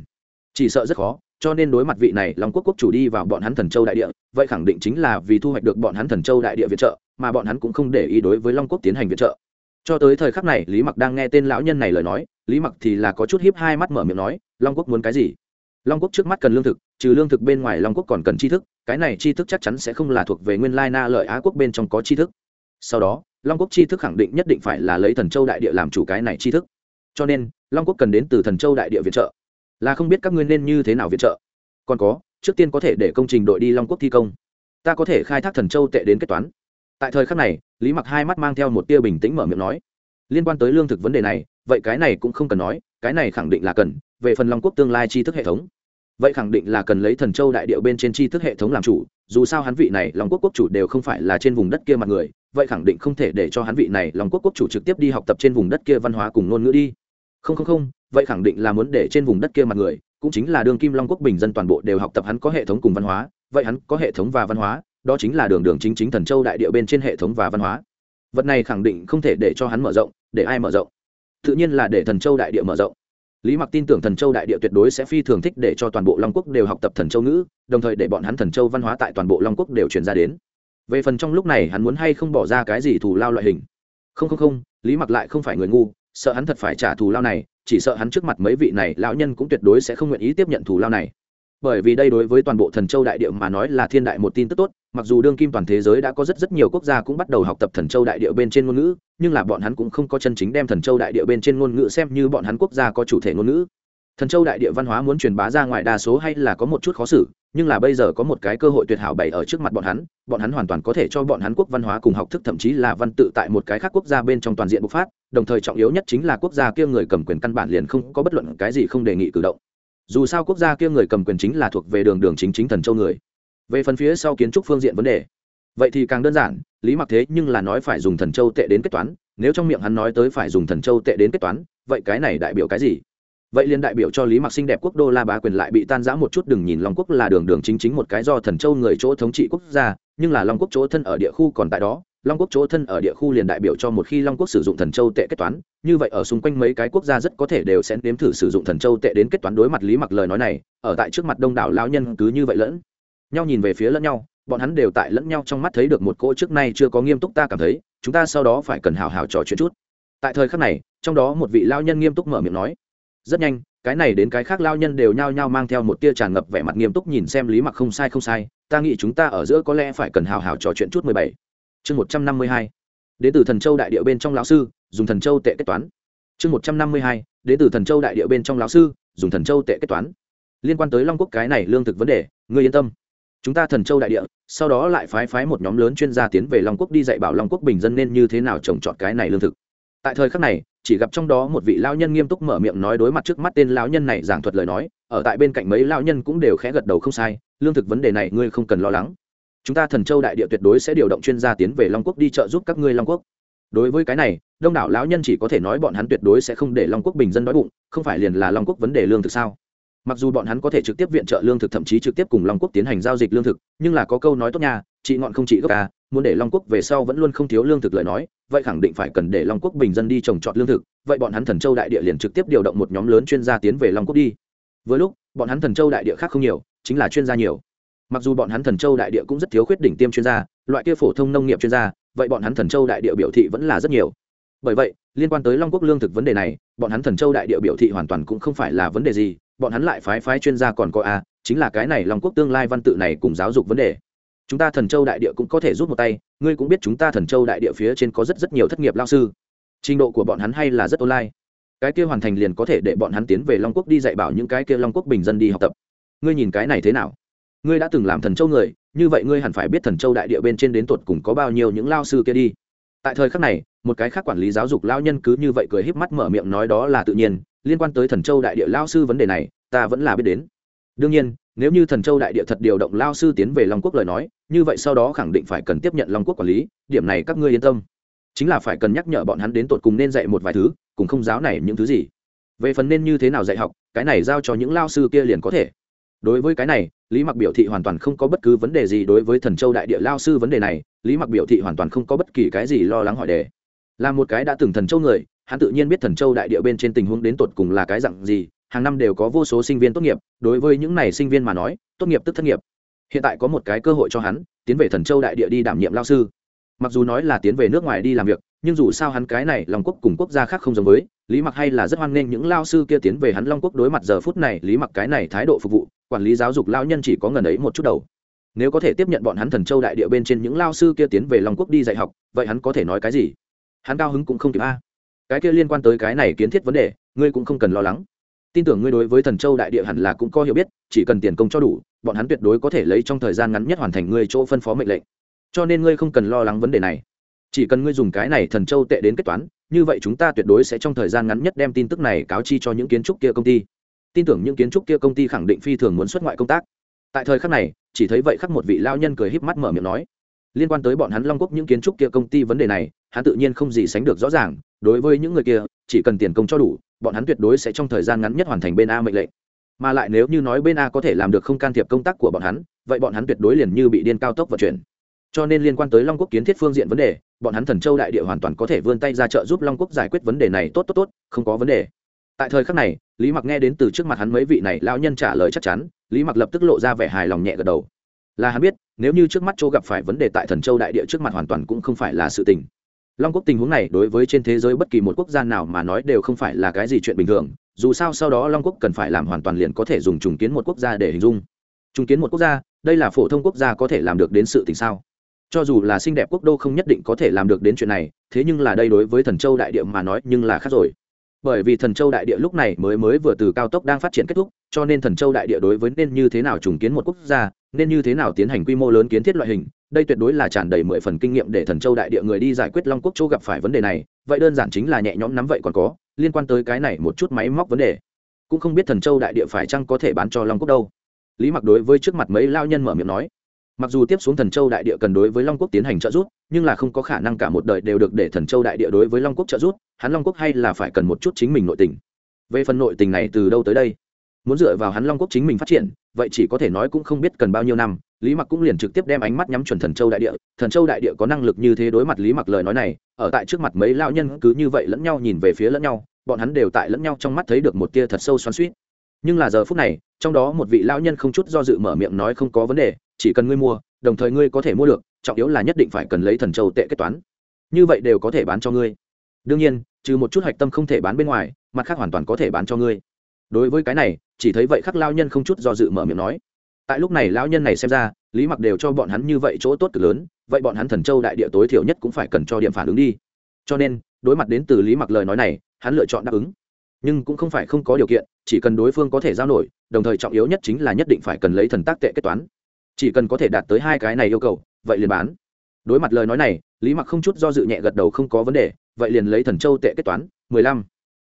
chỉ sợ rất khó, cho nên đối mặt vị này long quốc quốc chủ đi vào bọn hắn thần châu đại địa, vậy khẳng định chính là vì thu hoạch được bọn hắn thần châu đại địa viện trợ, mà bọn hắn cũng không để ý đối với long quốc tiến hành viện trợ. Cho tới thời khắc này, lý mặc đang nghe tên lão nhân này lời nói, lý mặc thì là có chút hiếp hai mắt mở miệng nói, long quốc muốn cái gì? Long quốc trước mắt cần lương thực, trừ lương thực bên ngoài long quốc còn cần tri thức, cái này tri thức chắc chắn sẽ không là thuộc về nguyên lai na lợi á quốc bên trong có tri thức. Sau đó, long quốc tri thức khẳng định nhất định phải là lấy thần châu đại địa làm chủ cái này tri thức. Cho nên, long quốc cần đến từ thần châu đại địa viện trợ là không biết các ngươi nên như thế nào viện trợ. Còn có, trước tiên có thể để công trình đội đi long quốc thi công. Ta có thể khai thác thần châu tệ đến kết toán. Tại thời khắc này, lý mặc hai mắt mang theo một tia bình tĩnh mở miệng nói, liên quan tới lương thực vấn đề này, vậy cái này cũng không cần nói, cái này khẳng định là cần về phần long quốc tương lai tri thức hệ thống. Vậy khẳng định là cần lấy thần châu đại điệu bên trên tri thức hệ thống làm chủ, dù sao hắn vị này long quốc quốc chủ đều không phải là trên vùng đất kia mặt người, vậy khẳng định không thể để cho hắn vị này long quốc quốc chủ trực tiếp đi học tập trên vùng đất kia văn hóa cùng ngôn ngữ đi không không không, vậy khẳng định là muốn để trên vùng đất kia mặt người, cũng chính là đường kim long quốc bình dân toàn bộ đều học tập hắn có hệ thống cùng văn hóa, vậy hắn có hệ thống và văn hóa, đó chính là đường đường chính chính thần châu đại Địa bên trên hệ thống và văn hóa. Vật này khẳng định không thể để cho hắn mở rộng, để ai mở rộng? Tự nhiên là để thần châu đại địa mở rộng. Lý mặc tin tưởng thần châu đại địa tuyệt đối sẽ phi thường thích để cho toàn bộ long quốc đều học tập thần châu ngữ, đồng thời để bọn hắn thần châu văn hóa tại toàn bộ long quốc đều truyền ra đến. Về phần trong lúc này hắn muốn hay không bỏ ra cái gì thù lao loại hình? Không không không, lý mặc lại không phải người ngu sợ hắn thật phải trả thù lao này, chỉ sợ hắn trước mặt mấy vị này lão nhân cũng tuyệt đối sẽ không nguyện ý tiếp nhận thù lao này. Bởi vì đây đối với toàn bộ thần châu đại địa mà nói là thiên đại một tin tức tốt, mặc dù đương kim toàn thế giới đã có rất rất nhiều quốc gia cũng bắt đầu học tập thần châu đại địa bên trên ngôn ngữ, nhưng là bọn hắn cũng không có chân chính đem thần châu đại địa bên trên ngôn ngữ xem như bọn hắn quốc gia có chủ thể ngôn ngữ. Thần châu đại địa văn hóa muốn truyền bá ra ngoài đa số hay là có một chút khó xử nhưng là bây giờ có một cái cơ hội tuyệt hảo bày ở trước mặt bọn hắn bọn hắn hoàn toàn có thể cho bọn hắn quốc văn hóa cùng học thức, thậm chí là văn tự tại một cái khác quốc gia bên trong toàn diện bộc phát, đồng thời trọng yếu nhất chính là quốc gia kia người cầm quyền căn bản liền không có bất luận cái gì không đề nghị cử động. Dù sao quốc gia kia người cầm quyền chính là thuộc về đường đường chính chính thần châu người. Về phần phía sau kiến trúc phương diện vấn đề, vậy thì càng đơn giản, lý mặc thế nhưng là nói phải dùng thần châu tệ đến kết toán, nếu trong miệng hắn nói tới phải dùng thần châu tệ đến kết toán, vậy cái này đại biểu cái gì? Vậy liền đại biểu cho lý mặc xinh đẹp quốc đô la bá quyền lại bị tan giã một chút, đừng nhìn long quốc là đường đường chính chính một cái do thần châu người chỗ thống trị quốc gia, nhưng là long quốc chỗ thân ở địa khu còn tại đó. Long quốc chỗ thân ở địa khu liền đại biểu cho một khi long quốc sử dụng thần châu tệ kết toán, như vậy ở xung quanh mấy cái quốc gia rất có thể đều sẽ nếm thử sử dụng thần châu tệ đến kết toán đối mặt lý mặc lời nói này, ở tại trước mặt đông đảo lão nhân cứ như vậy lẫn nhau nhìn về phía lẫn nhau, bọn hắn đều tại lẫn nhau trong mắt thấy được một cỗ trước nay chưa có nghiêm túc ta cảm thấy, chúng ta sau đó phải cần hào hào trò chuyện chút. Tại thời khắc này, trong đó một vị lao nhân nghiêm túc mở miệng nói rất nhanh, cái này đến cái khác lao nhân đều nhao nhao mang theo một tia tràn ngập vẻ mặt nghiêm túc nhìn xem lý mặc không sai không sai, ta nghĩ chúng ta ở giữa có lẽ phải cần hào hào trò chuyện chút mười bảy. Chương một trăm năm mươi hai. Đến từ thần châu đại địa bên trong lão sư, dùng thần châu tệ kết toán. Chương một trăm năm mươi hai. Đến từ thần châu đại địa bên trong lão sư, dùng thần châu tệ kết toán. Liên quan tới long quốc cái này lương thực vấn đề, ngươi yên tâm. Chúng ta thần châu đại địa, sau đó lại phái phái một nhóm lớn chuyên gia tiến về long quốc đi dạy bảo long quốc bình dân nên như thế nào trồng trọt cái này lương thực tại thời khắc này, chỉ gặp trong đó một vị lão nhân nghiêm túc mở miệng nói đối mặt trước mắt tên lão nhân này giảng thuật lời nói, ở tại bên cạnh mấy lão nhân cũng đều khẽ gật đầu không sai, lương thực vấn đề này ngươi không cần lo lắng. Chúng ta thần châu đại địa tuyệt đối sẽ điều động chuyên gia tiến về long quốc đi trợ giúp các ngươi long quốc. Đối với cái này, đông đảo lão nhân chỉ có thể nói bọn hắn tuyệt đối sẽ không để long quốc bình dân đói bụng, không phải liền là long quốc vấn đề lương thực sao? Mặc dù bọn hắn có thể trực tiếp viện trợ lương thực thậm chí trực tiếp cùng long quốc tiến hành giao dịch lương thực, nhưng là có câu nói tốt nha, chị ngọn không chị gốc ca muốn để long quốc về sau vẫn luôn không thiếu lương thực lời nói, vậy khẳng định phải cần để long quốc bình dân đi trồng trọt lương thực, vậy bọn hắn thần châu đại địa liền trực tiếp điều động một nhóm lớn chuyên gia tiến về long quốc đi. Với lúc, bọn hắn thần châu đại địa khác không nhiều, chính là chuyên gia nhiều. Mặc dù bọn hắn thần châu đại địa cũng rất thiếu khuyết đỉnh tiêm chuyên gia, loại kia phổ thông nông nghiệp chuyên gia, vậy bọn hắn thần châu đại địa biểu thị vẫn là rất nhiều. Bởi vậy, liên quan tới long quốc lương thực vấn đề này, bọn hắn thần châu đại địa biểu thị hoàn toàn cũng không phải là vấn đề gì, bọn hắn lại phái phái chuyên gia còn có a, chính là cái này long quốc tương lai văn tự này cùng giáo dục vấn đề chúng ta thần châu đại địa cũng có thể rút một tay, ngươi cũng biết chúng ta thần châu đại địa phía trên có rất rất nhiều thất nghiệp lao sư. Trình độ của bọn hắn hay là rất online. Cái kia hoàn thành liền có thể để bọn hắn tiến về long quốc đi dạy bảo những cái kia long quốc bình dân đi học tập. Ngươi nhìn cái này thế nào? Ngươi đã từng làm thần châu người, như vậy ngươi hẳn phải biết thần châu đại địa bên trên đến tột cùng có bao nhiêu những lao sư kia đi. Tại thời khắc này, một cái khác quản lý giáo dục lao nhân cứ như vậy cười híp mắt mở miệng nói đó là tự nhiên, liên quan tới thần châu đại địa lao sư vấn đề này, ta vẫn là biết đến. Đương nhiên nếu như thần châu đại địa thật điều động lao sư tiến về long quốc lời nói, như vậy sau đó khẳng định phải cần tiếp nhận long quốc quản lý, điểm này các ngươi yên tâm. Chính là phải cần nhắc nhở bọn hắn đến tột cùng nên dạy một vài thứ, cùng không giáo này những thứ gì. Về phần nên như thế nào dạy học, cái này giao cho những lao sư kia liền có thể. Đối với cái này, lý mặc biểu thị hoàn toàn không có bất cứ vấn đề gì đối với thần châu đại địa lao sư vấn đề này, lý mặc biểu thị hoàn toàn không có bất kỳ cái gì lo lắng hỏi đề. Là một cái đã từng thần châu người, hắn tự nhiên biết thần châu đại địa bên trên tình huống đến tột cùng là cái dặn gì hàng năm đều có vô số sinh viên tốt nghiệp, đối với những này sinh viên mà nói, tốt nghiệp tức thất nghiệp. Hiện tại có một cái cơ hội cho hắn, tiến về thần châu đại địa đi đảm nhiệm lao sư. Mặc dù nói là tiến về nước ngoài đi làm việc, nhưng dù sao hắn cái này long quốc cùng quốc gia khác không giống với, lý mặc hay là rất hoan nghênh những lao sư kia tiến về hắn long quốc đối mặt giờ phút này, lý mặc cái này thái độ phục vụ, quản lý giáo dục lao nhân chỉ có ngần ấy một chút đầu. Nếu có thể tiếp nhận bọn hắn thần châu đại địa bên trên những lao sư kia tiến về long quốc đi dạy học, vậy hắn có thể nói cái gì? Hắn cao hứng cũng không kịp a. Cái kia liên quan tới cái này kiến thiết vấn đề, ngươi cũng không cần lo lắng tin tưởng ngươi đối với thần châu đại địa hẳn là cũng có hiểu biết, chỉ cần tiền công cho đủ, bọn hắn tuyệt đối có thể lấy trong thời gian ngắn nhất hoàn thành ngươi chỗ phân phó mệnh lệnh. Cho nên ngươi không cần lo lắng vấn đề này. Chỉ cần ngươi dùng cái này thần châu tệ đến kết toán, như vậy chúng ta tuyệt đối sẽ trong thời gian ngắn nhất đem tin tức này cáo chi cho những kiến trúc kia công ty. Tin tưởng những kiến trúc kia công ty khẳng định phi thường muốn xuất ngoại công tác. Tại thời khắc này, chỉ thấy vậy khắc một vị lao nhân cười híp mắt mở miệng nói, liên quan tới bọn hắn long quốc những kiến trúc kia công ty vấn đề này, hắn tự nhiên không gì sánh được rõ ràng, đối với những người kia, chỉ cần tiền công cho đủ bọn hắn tuyệt đối sẽ trong thời gian ngắn nhất hoàn thành bên a mệnh lệnh. Mà lại nếu như nói bên a có thể làm được không can thiệp công tác của bọn hắn, vậy bọn hắn tuyệt đối liền như bị điên cao tốc vận chuyển. Cho nên liên quan tới long quốc kiến thiết phương diện vấn đề, bọn hắn thần châu đại địa hoàn toàn có thể vươn tay ra trợ giúp long quốc giải quyết vấn đề này tốt tốt tốt, không có vấn đề. Tại thời khắc này, lý mặc nghe đến từ trước mặt hắn mấy vị này lão nhân trả lời chắc chắn, lý mặc lập tức lộ ra vẻ hài lòng nhẹ gật đầu. Là hắn biết, nếu như trước mắt châu gặp phải vấn đề tại thần châu đại địa trước mặt hoàn toàn cũng không phải là sự tình long quốc tình huống này đối với trên thế giới bất kỳ một quốc gia nào mà nói đều không phải là cái gì chuyện bình thường, dù sao sau đó long quốc cần phải làm hoàn toàn liền có thể dùng trùng kiến một quốc gia để hình dung. Trùng kiến một quốc gia, đây là phổ thông quốc gia có thể làm được đến sự tình sao? Cho dù là xinh đẹp quốc đô không nhất định có thể làm được đến chuyện này, thế nhưng là đây đối với thần châu đại địa mà nói nhưng là khác rồi. Bởi vì thần châu đại địa lúc này mới mới vừa từ cao tốc đang phát triển kết thúc, cho nên thần châu đại địa đối với nên như thế nào trùng kiến một quốc gia, nên như thế nào tiến hành quy mô lớn kiến thiết loại hình đây tuyệt đối là tràn đầy mười phần kinh nghiệm để thần châu đại địa người đi giải quyết long quốc châu gặp phải vấn đề này, vậy đơn giản chính là nhẹ nhõm nắm vậy còn có, liên quan tới cái này một chút máy móc vấn đề. Cũng không biết thần châu đại địa phải chăng có thể bán cho long quốc đâu. Lý mặc đối với trước mặt mấy lao nhân mở miệng nói, mặc dù tiếp xuống thần châu đại địa cần đối với long quốc tiến hành trợ giúp, nhưng là không có khả năng cả một đời đều được để thần châu đại địa đối với long quốc trợ giúp, hắn long quốc hay là phải cần một chút chính mình nội tình. Về phần nội tình này từ đâu tới đây? Muốn dựa vào hắn long quốc chính mình phát triển vậy chỉ có thể nói cũng không biết cần bao nhiêu năm, lý mặc cũng liền trực tiếp đem ánh mắt nhắm chuẩn thần châu đại địa. Thần châu đại địa có năng lực như thế đối mặt lý mặc lời nói này, ở tại trước mặt mấy lao nhân cứ như vậy lẫn nhau nhìn về phía lẫn nhau, bọn hắn đều tại lẫn nhau trong mắt thấy được một tia thật sâu xoắn suýt nhưng là giờ phút này, trong đó một vị lao nhân không chút do dự mở miệng nói không có vấn đề, chỉ cần ngươi mua, đồng thời ngươi có thể mua được, trọng yếu là nhất định phải cần lấy thần châu tệ kết toán. Như vậy đều có thể bán cho ngươi. Đương nhiên, trừ một chút hạch tâm không thể bán bên ngoài, mặt khác hoàn toàn có thể bán cho ngươi đối với cái này, chỉ thấy vậy khắc lao nhân không chút do dự mở miệng nói. Tại lúc này lao nhân này xem ra, lý mặc đều cho bọn hắn như vậy chỗ tốt cực lớn, vậy bọn hắn thần châu đại địa tối thiểu nhất cũng phải cần cho điểm phản ứng đi. Cho nên, đối mặt đến từ lý mặc lời nói này, hắn lựa chọn đáp ứng. Nhưng cũng không phải không có điều kiện, chỉ cần đối phương có thể giao nổi, đồng thời trọng yếu nhất chính là nhất định phải cần lấy thần tác tệ kết toán. Chỉ cần có thể đạt tới hai cái này yêu cầu, vậy liền bán. Đối mặt lời nói này, lý mặc không chút do dự nhẹ gật đầu không có vấn đề, vậy liền lấy thần châu tệ kết toán. Mười lăm.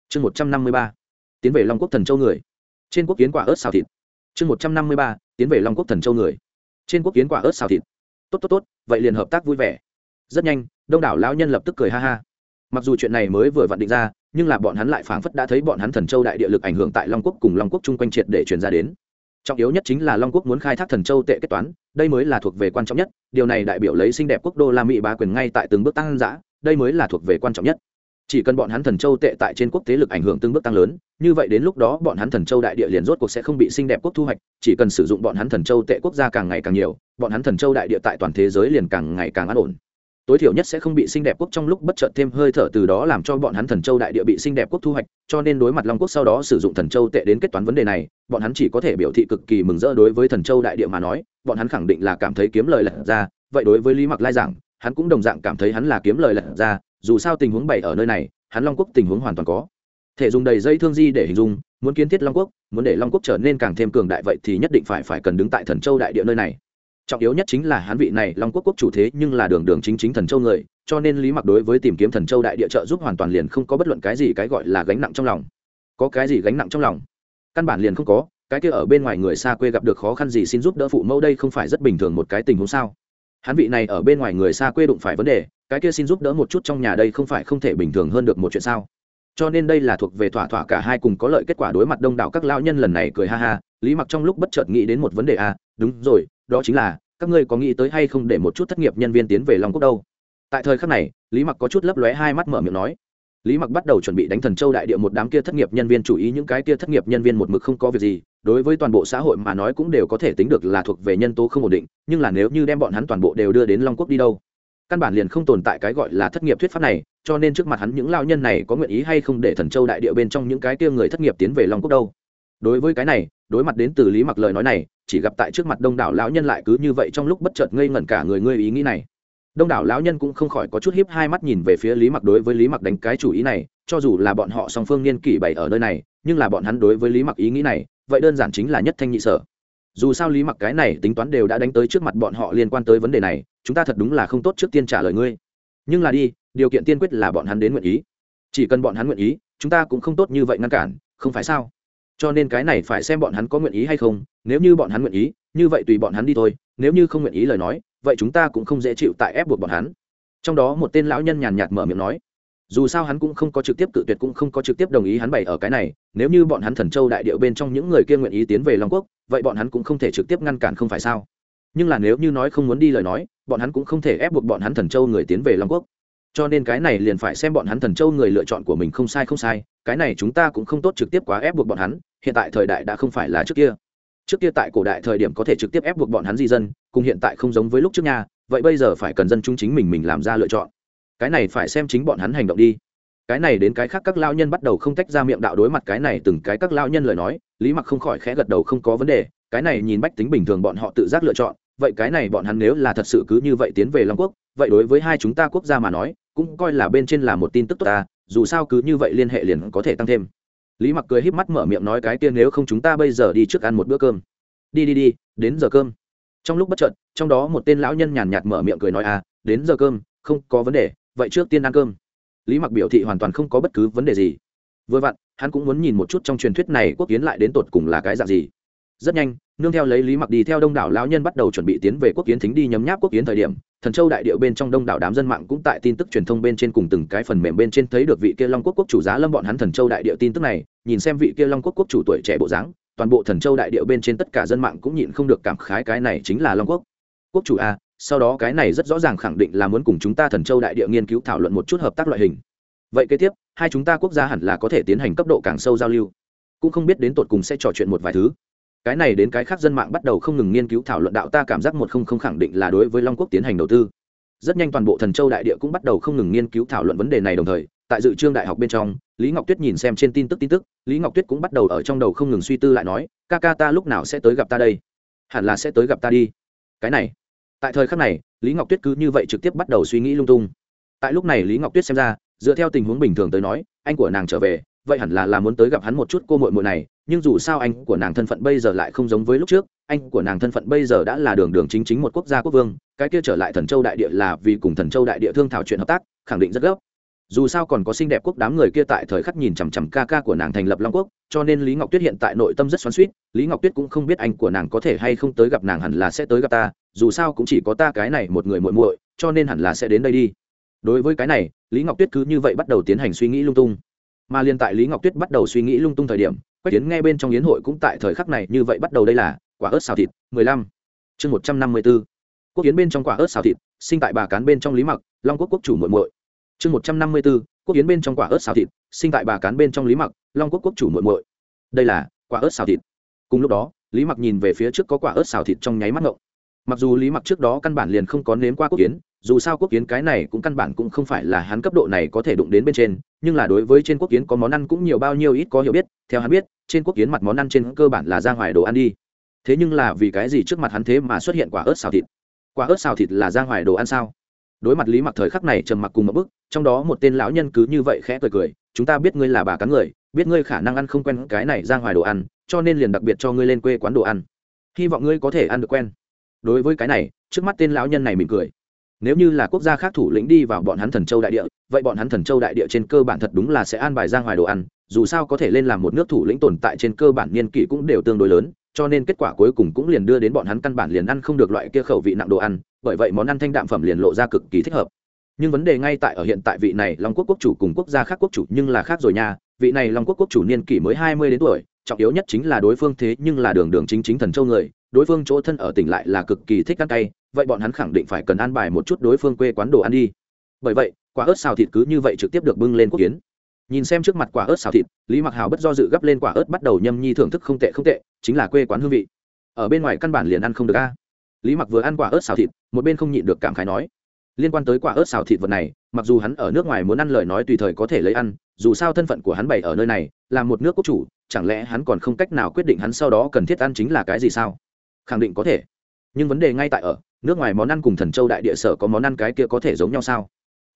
Chương một trăm năm mươi ba tiến về long quốc thần châu người. Trên quốc kiến quả ớt xào thịt. Chương một trăm năm mươi ba, tiến về long quốc thần châu người. Trên quốc kiến quả ớt xào thịt. Tốt tốt tốt, vậy liền hợp tác vui vẻ. Rất nhanh, đông đảo lão nhân lập tức cười ha ha. Mặc dù chuyện này mới vừa vặn định ra, nhưng là bọn hắn lại phảng phất đã thấy bọn hắn thần châu đại địa lực ảnh hưởng tại long quốc cùng long quốc chung quanh triệt để truyền ra đến. Trọng yếu nhất chính là long quốc muốn khai thác thần châu tệ kết toán, đây mới là thuộc về quan trọng nhất, điều này đại biểu lấy xinh đẹp quốc đô la mỹ bá quyền ngay tại từng bước tăng giã đây mới là thuộc về quan trọng nhất chỉ cần bọn hắn thần châu tệ tại trên quốc tế lực ảnh hưởng từng bước tăng lớn, như vậy đến lúc đó bọn hắn thần châu đại địa liền rốt cuộc sẽ không bị xinh đẹp quốc thu hoạch, chỉ cần sử dụng bọn hắn thần châu tệ quốc gia càng ngày càng nhiều, bọn hắn thần châu đại địa tại toàn thế giới liền càng ngày càng an ổn. Tối thiểu nhất sẽ không bị xinh đẹp quốc trong lúc bất chợt thêm hơi thở từ đó làm cho bọn hắn thần châu đại địa bị xinh đẹp quốc thu hoạch, cho nên đối mặt long quốc sau đó sử dụng thần châu tệ đến kết toán vấn đề này, bọn hắn chỉ có thể biểu thị cực kỳ mừng rỡ đối với thần châu đại địa mà nói, bọn hắn khẳng định là cảm thấy kiếm lời lật ra, vậy đối với lý mặc lai giảng hắn cũng đồng dạng cảm thấy hắn là kiếm lời lật ra, dù sao tình huống bày ở nơi này, hắn long quốc tình huống hoàn toàn có. Thể dùng đầy dây thương di để hình dung, muốn kiến thiết long quốc, muốn để long quốc trở nên càng thêm cường đại vậy thì nhất định phải phải cần đứng tại thần châu đại địa nơi này. Trọng yếu nhất chính là hắn vị này long quốc quốc chủ thế nhưng là đường đường chính chính thần châu người, cho nên lý mặc đối với tìm kiếm thần châu đại địa trợ giúp hoàn toàn liền không có bất luận cái gì cái gọi là gánh nặng trong lòng. Có cái gì gánh nặng trong lòng? Căn bản liền không có, cái kia ở bên ngoài người xa quê gặp được khó khăn gì xin giúp đỡ phụ mẫu đây không phải rất bình thường một cái tình huống sao? Hắn vị này ở bên ngoài người xa quê đụng phải vấn đề cái kia xin giúp đỡ một chút trong nhà đây không phải không thể bình thường hơn được một chuyện sao? Cho nên đây là thuộc về thỏa thỏa cả hai cùng có lợi kết quả đối mặt đông đảo các lao nhân lần này cười ha ha lý mặc trong lúc bất chợt nghĩ đến một vấn đề à, đúng rồi đó chính là các ngươi có nghĩ tới hay không để một chút thất nghiệp nhân viên tiến về long quốc đâu? Tại thời khắc này lý mặc có chút lấp lóe hai mắt mở miệng nói lý mặc bắt đầu chuẩn bị đánh thần châu đại địa một đám kia thất nghiệp nhân viên chủ ý, những cái kia thất nghiệp nhân viên một mực không có việc gì, đối với toàn bộ xã hội mà nói cũng đều có thể tính được là thuộc về nhân tố không ổn định, nhưng là nếu như đem bọn hắn toàn bộ đều đưa đến long quốc đi đâu? Căn bản liền không tồn tại cái gọi là thất nghiệp thuyết pháp này, cho nên trước mặt hắn những lao nhân này có nguyện ý hay không để thần châu đại địa bên trong những cái kia người thất nghiệp tiến về long quốc đâu? Đối với cái này, đối mặt đến từ lý mặc lời nói này, chỉ gặp tại trước mặt đông đảo lão nhân lại cứ như vậy trong lúc bất chợt ngây ngẩn cả người, ngươi ý nghĩ này đông đảo lão nhân cũng không khỏi có chút hiếp hai mắt nhìn về phía lý mặc đối với lý mặc đánh cái chủ ý này, cho dù là bọn họ song phương niên kỷ bảy ở nơi này, nhưng là bọn hắn đối với lý mặc ý nghĩ này, vậy đơn giản chính là nhất thanh nhị sở. Dù sao lý mặc cái này tính toán đều đã đánh tới trước mặt bọn họ liên quan tới vấn đề này, chúng ta thật đúng là không tốt trước tiên trả lời ngươi. Nhưng là đi, điều kiện tiên quyết là bọn hắn đến nguyện ý. Chỉ cần bọn hắn nguyện ý, chúng ta cũng không tốt như vậy ngăn cản, không phải sao? Cho nên cái này phải xem bọn hắn có nguyện ý hay không, nếu như bọn hắn nguyện ý, như vậy tùy bọn hắn đi thôi, nếu như không nguyện ý lời nói vậy chúng ta cũng không dễ chịu tại ép buộc bọn hắn. Trong đó một tên lão nhân nhàn nhạt mở miệng nói, dù sao hắn cũng không có trực tiếp cự tuyệt cũng không có trực tiếp đồng ý hắn bày ở cái này, nếu như bọn hắn thần châu đại điệu bên trong những người kia nguyện ý tiến về long quốc, vậy bọn hắn cũng không thể trực tiếp ngăn cản không phải sao? Nhưng là nếu như nói không muốn đi lời nói, bọn hắn cũng không thể ép buộc bọn hắn thần châu người tiến về long quốc. Cho nên cái này liền phải xem bọn hắn thần châu người lựa chọn của mình không sai không sai, cái này chúng ta cũng không tốt trực tiếp quá ép buộc bọn hắn, hiện tại thời đại đã không phải là trước kia trước kia tại cổ đại thời điểm có thể trực tiếp ép buộc bọn hắn di dân, cùng hiện tại không giống với lúc trước nha, vậy bây giờ phải cần dân chúng chính mình mình làm ra lựa chọn. Cái này phải xem chính bọn hắn hành động đi. Cái này đến cái khác các lao nhân bắt đầu không tách ra miệng đạo đối mặt cái này từng cái các lao nhân lời nói, lý mặc không khỏi khẽ gật đầu không có vấn đề, cái này nhìn bách tính bình thường bọn họ tự giác lựa chọn, vậy cái này bọn hắn nếu là thật sự cứ như vậy tiến về long quốc, vậy đối với hai chúng ta quốc gia mà nói, cũng coi là bên trên là một tin tức tốt ta, dù sao cứ như vậy liên hệ liền có thể tăng thêm lý mặc cười híp mắt mở miệng nói cái tiên nếu không chúng ta bây giờ đi trước ăn một bữa cơm. Đi đi đi, đến giờ cơm. Trong lúc bất chợt, trong đó một tên lão nhân nhàn nhạt mở miệng cười nói à đến giờ cơm, không có vấn đề, vậy trước tiên ăn cơm. Lý mặc biểu thị hoàn toàn không có bất cứ vấn đề gì. Vừa vặn, hắn cũng muốn nhìn một chút trong truyền thuyết này quốc kiến lại đến tột cùng là cái dạng gì. Rất nhanh nương theo lấy lý mặc đi theo đông đảo lão nhân bắt đầu chuẩn bị tiến về quốc kiến thính đi nhấm nháp quốc kiến thời điểm, thần châu đại điệu bên trong đông đảo đám dân mạng cũng tại tin tức truyền thông bên trên cùng từng cái phần mềm bên trên thấy được vị kia long quốc quốc chủ giá lâm bọn hắn thần châu đại điệu tin tức này, nhìn xem vị kia long quốc quốc chủ tuổi trẻ bộ dáng, toàn bộ thần châu đại điệu bên trên tất cả dân mạng cũng nhịn không được cảm khái cái này chính là long quốc. Quốc chủ a sau đó cái này rất rõ ràng khẳng định là muốn cùng chúng ta thần châu đại địa nghiên cứu thảo luận một chút hợp tác loại hình. Vậy kế tiếp, hai chúng ta quốc gia hẳn là có thể tiến hành cấp độ càng sâu giao lưu. Cũng không biết đến tột cùng sẽ trò chuyện một vài thứ cái này đến cái khác dân mạng bắt đầu không ngừng nghiên cứu thảo luận đạo ta cảm giác một không không khẳng định là đối với long quốc tiến hành đầu tư. Rất nhanh toàn bộ thần châu đại địa cũng bắt đầu không ngừng nghiên cứu thảo luận vấn đề này đồng thời, tại dự trương đại học bên trong, lý ngọc tuyết nhìn xem trên tin tức tin tức, lý ngọc tuyết cũng bắt đầu ở trong đầu không ngừng suy tư lại nói, ca ca ta lúc nào sẽ tới gặp ta đây? Hẳn là sẽ tới gặp ta đi. Cái này, tại thời khắc này, lý ngọc tuyết cứ như vậy trực tiếp bắt đầu suy nghĩ lung tung. Tại lúc này lý ngọc tuyết xem ra, dựa theo tình huống bình thường tới nói, anh của nàng trở về vậy hẳn là là muốn tới gặp hắn một chút cô muội muội này nhưng dù sao anh của nàng thân phận bây giờ lại không giống với lúc trước anh của nàng thân phận bây giờ đã là đường đường chính chính một quốc gia quốc vương cái kia trở lại thần châu đại địa là vì cùng thần châu đại địa thương thảo chuyện hợp tác khẳng định rất gấp. Dù sao còn có xinh đẹp quốc đám người kia tại thời khắc nhìn chằm chằm ca ca của nàng thành lập long quốc cho nên lý ngọc tuyết hiện tại nội tâm rất xoắn xuýt, lý ngọc tuyết cũng không biết anh của nàng có thể hay không tới gặp nàng hẳn là sẽ tới gặp ta dù sao cũng chỉ có ta cái này một người muội muội cho nên hẳn là sẽ đến đây đi. Đối với cái này lý ngọc tuyết cứ như vậy bắt đầu tiến hành suy nghĩ lung tung mà liên tại lý ngọc tuyết bắt đầu suy nghĩ lung tung thời điểm, quách tiến nghe bên trong yến hội cũng tại thời khắc này như vậy bắt đầu đây là quả ớt xào thịt, mười lăm. Chương một trăm năm mươi b ố quốc yến bên trong quả ớt xào thịt, sinh tại bà cán bên trong lý mặc, long quốc quốc chủ muội muội. Chương một trăm năm mươi b ố quốc yến bên trong quả ớt xào thịt, sinh tại bà cán bên trong lý mặc, long quốc quốc chủ muội muội. Đây là quả ớt xào thịt. Cùng lúc đó, lý mặc nhìn về phía trước có quả ớt xào thịt trong nháy mắt ngộng mặc dù lý mặc trước đó căn bản liền không có nếm qua quốc kiến, dù sao quốc kiến cái này cũng căn bản cũng không phải là hắn cấp độ này có thể đụng đến bên trên, nhưng là đối với trên quốc kiến có món ăn cũng nhiều bao nhiêu ít có hiểu biết, theo hắn biết, trên quốc kiến mặt món ăn trên cơ bản là ra ngoài đồ ăn đi. Thế nhưng là vì cái gì trước mặt hắn thế mà xuất hiện quả ớt xào thịt? Quả ớt xào thịt là ra ngoài đồ ăn sao? Đối mặt lý mặc thời khắc này trầm mặc cùng một bức, trong đó một tên lão nhân cứ như vậy khẽ cười cười, chúng ta biết ngươi là bà cán người, biết ngươi khả năng ăn không quen cái này ra ngoài đồ ăn, cho nên liền đặc biệt cho ngươi lên quê quán đồ ăn. Hy vọng ngươi có thể ăn được quen đối với cái này, trước mắt tên lão nhân này mỉm cười. Nếu như là quốc gia khác thủ lĩnh đi vào bọn hắn thần châu đại địa, vậy bọn hắn thần châu đại địa trên cơ bản thật đúng là sẽ an bài ra ngoài đồ ăn, dù sao có thể lên làm một nước thủ lĩnh tồn tại trên cơ bản niên kỷ cũng đều tương đối lớn, cho nên kết quả cuối cùng cũng liền đưa đến bọn hắn căn bản liền ăn không được loại kia khẩu vị nặng đồ ăn, bởi vậy món ăn thanh đạm phẩm liền lộ ra cực kỳ thích hợp. Nhưng vấn đề ngay tại ở hiện tại vị này long quốc quốc chủ cùng quốc gia khác quốc chủ nhưng là khác rồi nha, vị này long quốc quốc chủ niên kỷ mới hai mươi đến tuổi, trọng yếu nhất chính là đối phương thế nhưng là đường đường chính chính thần châu người đối phương chỗ thân ở tỉnh lại là cực kỳ thích ăn cay, vậy bọn hắn khẳng định phải cần ăn bài một chút đối phương quê quán đồ ăn đi. Bởi vậy, quả ớt xào thịt cứ như vậy trực tiếp được bưng lên quốc kiến. Nhìn xem trước mặt quả ớt xào thịt, lý mặc hào bất do dự gấp lên quả ớt bắt đầu nhâm nhi thưởng thức không tệ không tệ, chính là quê quán hương vị. Ở bên ngoài căn bản liền ăn không được a. Lý mặc vừa ăn quả ớt xào thịt, một bên không nhịn được cảm khái nói, liên quan tới quả ớt xào thịt vật này, mặc dù hắn ở nước ngoài muốn ăn lời nói tùy thời có thể lấy ăn, dù sao thân phận của hắn bày ở nơi này, là một nước quốc chủ, chẳng lẽ hắn còn không cách nào quyết định hắn sau đó cần thiết ăn chính là cái gì sao? Khẳng định có thể. Nhưng vấn đề ngay tại ở, nước ngoài món ăn cùng thần châu đại địa sở có món ăn cái kia có thể giống nhau sao?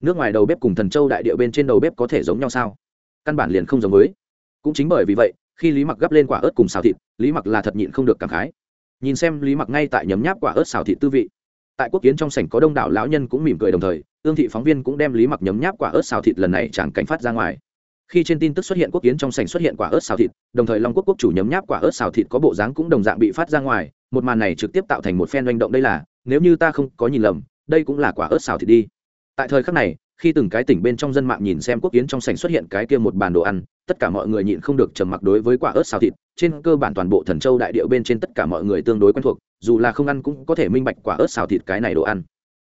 Nước ngoài đầu bếp cùng thần châu đại địa bên trên đầu bếp có thể giống nhau sao? Căn bản liền không giống với. Cũng chính bởi vì vậy, khi lý mặc gấp lên quả ớt cùng xào thịt, lý mặc là thật nhịn không được cảm khái. Nhìn xem lý mặc ngay tại nhấm nháp quả ớt xào thịt tư vị. Tại quốc kiến trong sảnh có đông đảo lão nhân cũng mỉm cười đồng thời, ương thị phóng viên cũng đem lý mặc nhấm nháp quả ớt xào thịt lần này chẳng cảnh phát ra ngoài khi trên tin tức xuất hiện quốc kiến trong sảnh xuất hiện quả ớt xào thịt, đồng thời long quốc quốc chủ nhấm nháp quả ớt xào thịt có bộ dáng cũng đồng dạng bị phát ra ngoài, một màn này trực tiếp tạo thành một phen manh động đây là, nếu như ta không có nhìn lầm, đây cũng là quả ớt xào thịt đi. Tại thời khắc này, khi từng cái tỉnh bên trong dân mạng nhìn xem quốc kiến trong sảnh xuất hiện cái kia một bàn đồ ăn, tất cả mọi người nhịn không được trầm mặc đối với quả ớt xào thịt, trên cơ bản toàn bộ thần châu đại điệu bên trên tất cả mọi người tương đối quen thuộc, dù là không ăn cũng có thể minh bạch quả ớt xào thịt cái này đồ ăn.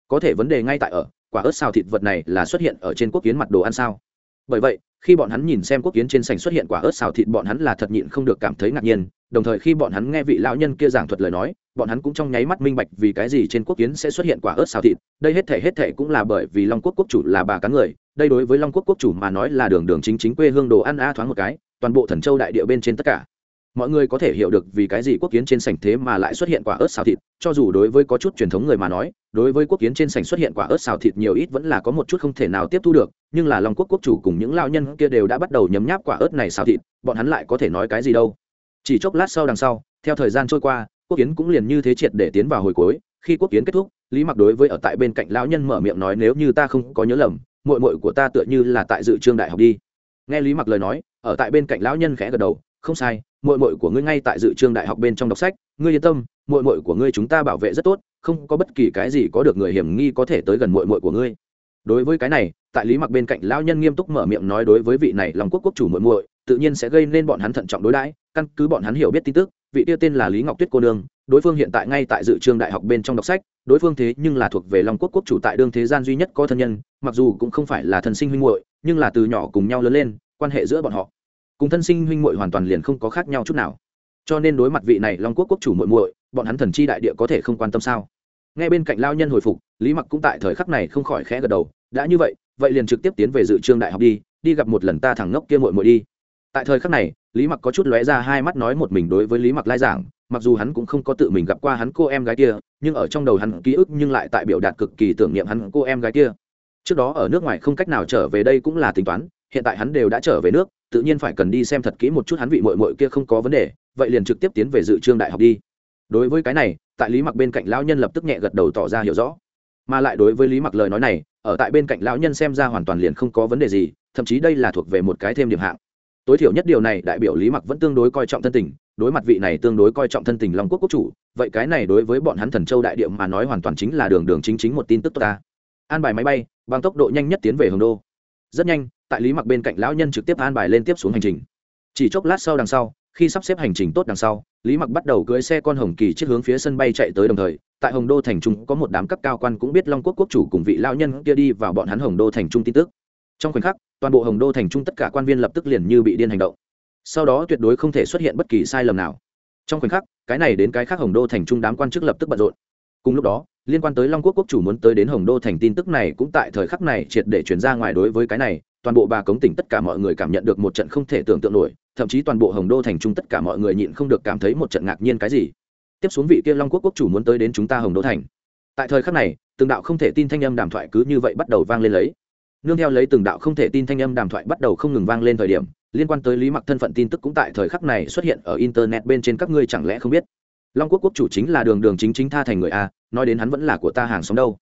Có thể vấn đề ngay tại ở, quả ớt xào thịt vật này là xuất hiện ở trên quốc kiến mặt đồ ăn sao? Bởi vậy khi bọn hắn nhìn xem quốc kiến trên sành xuất hiện quả ớt xào thịt, bọn hắn là thật nhịn không được cảm thấy ngạc nhiên. Đồng thời khi bọn hắn nghe vị lão nhân kia giảng thuật lời nói, bọn hắn cũng trong nháy mắt minh bạch vì cái gì trên quốc kiến sẽ xuất hiện quả ớt xào thịt. Đây hết thể hết thể cũng là bởi vì long quốc quốc chủ là bà cá người. Đây đối với long quốc quốc chủ mà nói là đường đường chính chính quê hương đồ ăn a thoáng một cái, toàn bộ thần châu đại địa bên trên tất cả mọi người có thể hiểu được vì cái gì quốc kiến trên sảnh thế mà lại xuất hiện quả ớt xào thịt, cho dù đối với có chút truyền thống người mà nói, đối với quốc kiến trên sảnh xuất hiện quả ớt xào thịt nhiều ít vẫn là có một chút không thể nào tiếp thu được, nhưng là long quốc quốc chủ cùng những lao nhân kia đều đã bắt đầu nhấm nháp quả ớt này xào thịt, bọn hắn lại có thể nói cái gì đâu. Chỉ chốc lát sau đằng sau, theo thời gian trôi qua, quốc kiến cũng liền như thế triệt để tiến vào hồi cuối, khi quốc kiến kết thúc, lý mặc đối với ở tại bên cạnh lão nhân mở miệng nói nếu như ta không có nhớ lầm mội mội của ta tựa như là tại dự trương đại học đi. Nghe lý mặc lời nói, ở tại bên cạnh lão nhân khẽ gật đầu, không sai muội muội của ngươi ngay tại dự trường đại học bên trong đọc sách, ngươi yên tâm, muội muội của ngươi chúng ta bảo vệ rất tốt, không có bất kỳ cái gì có được người hiểm nghi có thể tới gần muội muội của ngươi. Đối với cái này, tại lý mặc bên cạnh lão nhân nghiêm túc mở miệng nói đối với vị này lòng quốc quốc chủ muội muội, tự nhiên sẽ gây nên bọn hắn thận trọng đối đãi, căn cứ bọn hắn hiểu biết tin tức, vị tiêu tên là lý ngọc tuyết cô nương, đối phương hiện tại ngay tại dự trường đại học bên trong đọc sách, đối phương thế nhưng là thuộc về long quốc quốc chủ tại đương thế gian duy nhất có thân nhân, mặc dù cũng không phải là thần sinh huynh muội, nhưng là từ nhỏ cùng nhau lớn lên, quan hệ giữa bọn họ cùng thân sinh huynh muội hoàn toàn liền không có khác nhau chút nào. Cho nên đối mặt vị này long quốc quốc chủ muội muội, bọn hắn thần chi đại địa có thể không quan tâm sao? Nghe bên cạnh lao nhân hồi phục, lý mặc cũng tại thời khắc này không khỏi khẽ gật đầu, đã như vậy vậy liền trực tiếp tiến về dự trương đại học đi đi gặp một lần ta thằng ngốc kia muội muội đi. Tại thời khắc này, lý mặc có chút lóe ra hai mắt nói một mình đối với lý mặc lai giảng, mặc dù hắn cũng không có tự mình gặp qua hắn cô em gái kia, nhưng ở trong đầu hắn ký ức nhưng lại tại biểu đạt cực kỳ tưởng niệm hắn cô em gái kia. Trước đó ở nước ngoài không cách nào trở về đây cũng là tính toán, hiện tại hắn đều đã trở về nước tự nhiên phải cần đi xem thật kỹ một chút hắn vị mội mội kia không có vấn đề, vậy liền trực tiếp tiến về dự trương đại học đi. Đối với cái này, tại lý mặc bên cạnh lão nhân lập tức nhẹ gật đầu tỏ ra hiểu rõ. Mà lại đối với lý mặc lời nói này, ở tại bên cạnh lão nhân xem ra hoàn toàn liền không có vấn đề gì, thậm chí đây là thuộc về một cái thêm điểm hạng. Tối thiểu nhất điều này, đại biểu lý mặc vẫn tương đối coi trọng thân tình, đối mặt vị này tương đối coi trọng thân tình long quốc quốc chủ, vậy cái này đối với bọn hắn thần châu đại điệm mà nói hoàn toàn chính là đường đường chính chính một tin tức tốt ta. An bài máy bay, bằng tốc độ nhanh nhất tiến về hồng đô. Rất nhanh tại lý mặc bên cạnh lão nhân trực tiếp an bài lên tiếp xuống hành trình chỉ chốc lát sau đằng sau khi sắp xếp hành trình tốt đằng sau lý mặc bắt đầu cưới xe con hồng kỳ chiếc hướng phía sân bay chạy tới đồng thời tại hồng đô thành trung có một đám cấp cao quan cũng biết long quốc quốc chủ cùng vị lao nhân kia đi vào bọn hắn hồng đô thành trung tin tức trong khoảnh khắc toàn bộ hồng đô thành trung tất cả quan viên lập tức liền như bị điên hành động sau đó tuyệt đối không thể xuất hiện bất kỳ sai lầm nào trong khoảnh khắc cái này đến cái khác hồng đô thành trung đám quan chức lập tức bận rộn cùng lúc đó liên quan tới long quốc quốc chủ muốn tới đến hồng đô thành tin tức này cũng tại thời khắc này triệt để chuyển ra ngoài đối với cái này toàn bộ bà cống tỉnh tất cả mọi người cảm nhận được một trận không thể tưởng tượng nổi, thậm chí toàn bộ hồng đô thành trung tất cả mọi người nhịn không được cảm thấy một trận ngạc nhiên cái gì. Tiếp xuống vị kia long quốc quốc chủ muốn tới đến chúng ta hồng đô thành. Tại thời khắc này, từng đạo không thể tin thanh âm đàm thoại cứ như vậy bắt đầu vang lên lấy. Nương theo lấy từng đạo không thể tin thanh âm đàm thoại bắt đầu không ngừng vang lên thời điểm, liên quan tới lý mặc thân phận tin tức cũng tại thời khắc này xuất hiện ở internet bên trên các ngươi chẳng lẽ không biết? Long quốc quốc chủ chính là đường đường chính chính tha thành người a, nói đến hắn vẫn là của ta hàng xóm đâu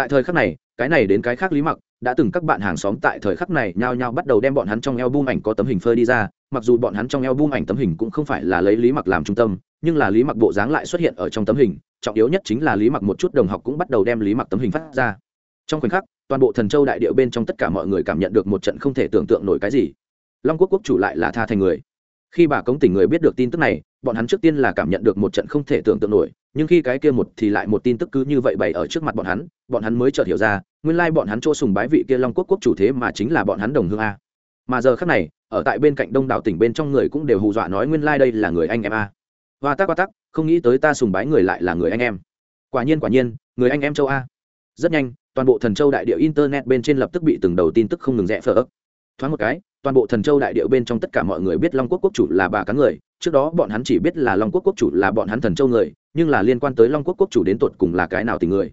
tại thời khắc này, cái này đến cái khác lý mặc đã từng các bạn hàng xóm tại thời khắc này nhao nhao bắt đầu đem bọn hắn trong eo bung ảnh có tấm hình phơi đi ra, mặc dù bọn hắn trong eo bung ảnh tấm hình cũng không phải là lấy lý mặc làm trung tâm, nhưng là lý mặc bộ dáng lại xuất hiện ở trong tấm hình, trọng yếu nhất chính là lý mặc một chút đồng học cũng bắt đầu đem lý mặc tấm hình phát ra. Trong khoảnh khắc, toàn bộ thần châu đại điệu bên trong tất cả mọi người cảm nhận được một trận không thể tưởng tượng nổi cái gì. Long quốc quốc chủ lại là tha thành người. Khi bà cống tỉnh người biết được tin tức này, bọn hắn trước tiên là cảm nhận được một trận không thể tưởng tượng nổi nhưng khi cái kia một thì lại một tin tức cứ như vậy bày ở trước mặt bọn hắn bọn hắn mới chợt hiểu ra, nguyên lai bọn hắn chỗ sùng bái vị kia long quốc quốc chủ thế mà chính là bọn hắn đồng hương a. Mà giờ khác này, ở tại bên cạnh đông đảo tỉnh bên trong người cũng đều hù dọa nói nguyên lai đây là người anh em a. Hoa tắc hoa tắc, không nghĩ tới ta sùng bái người lại là người anh em. Quả nhiên quả nhiên, người anh em châu a. Rất nhanh, toàn bộ thần châu đại địa internet bên trên lập tức bị từng đầu tin tức không ngừng rẽ phở ấp. Thoáng một cái toàn bộ thần châu đại địa bên trong tất cả mọi người biết long quốc quốc chủ là bà cá người, trước đó bọn hắn chỉ biết là long quốc quốc chủ là bọn hắn thần châu người, nhưng là liên quan tới long quốc quốc chủ đến tột cùng là cái nào tình người?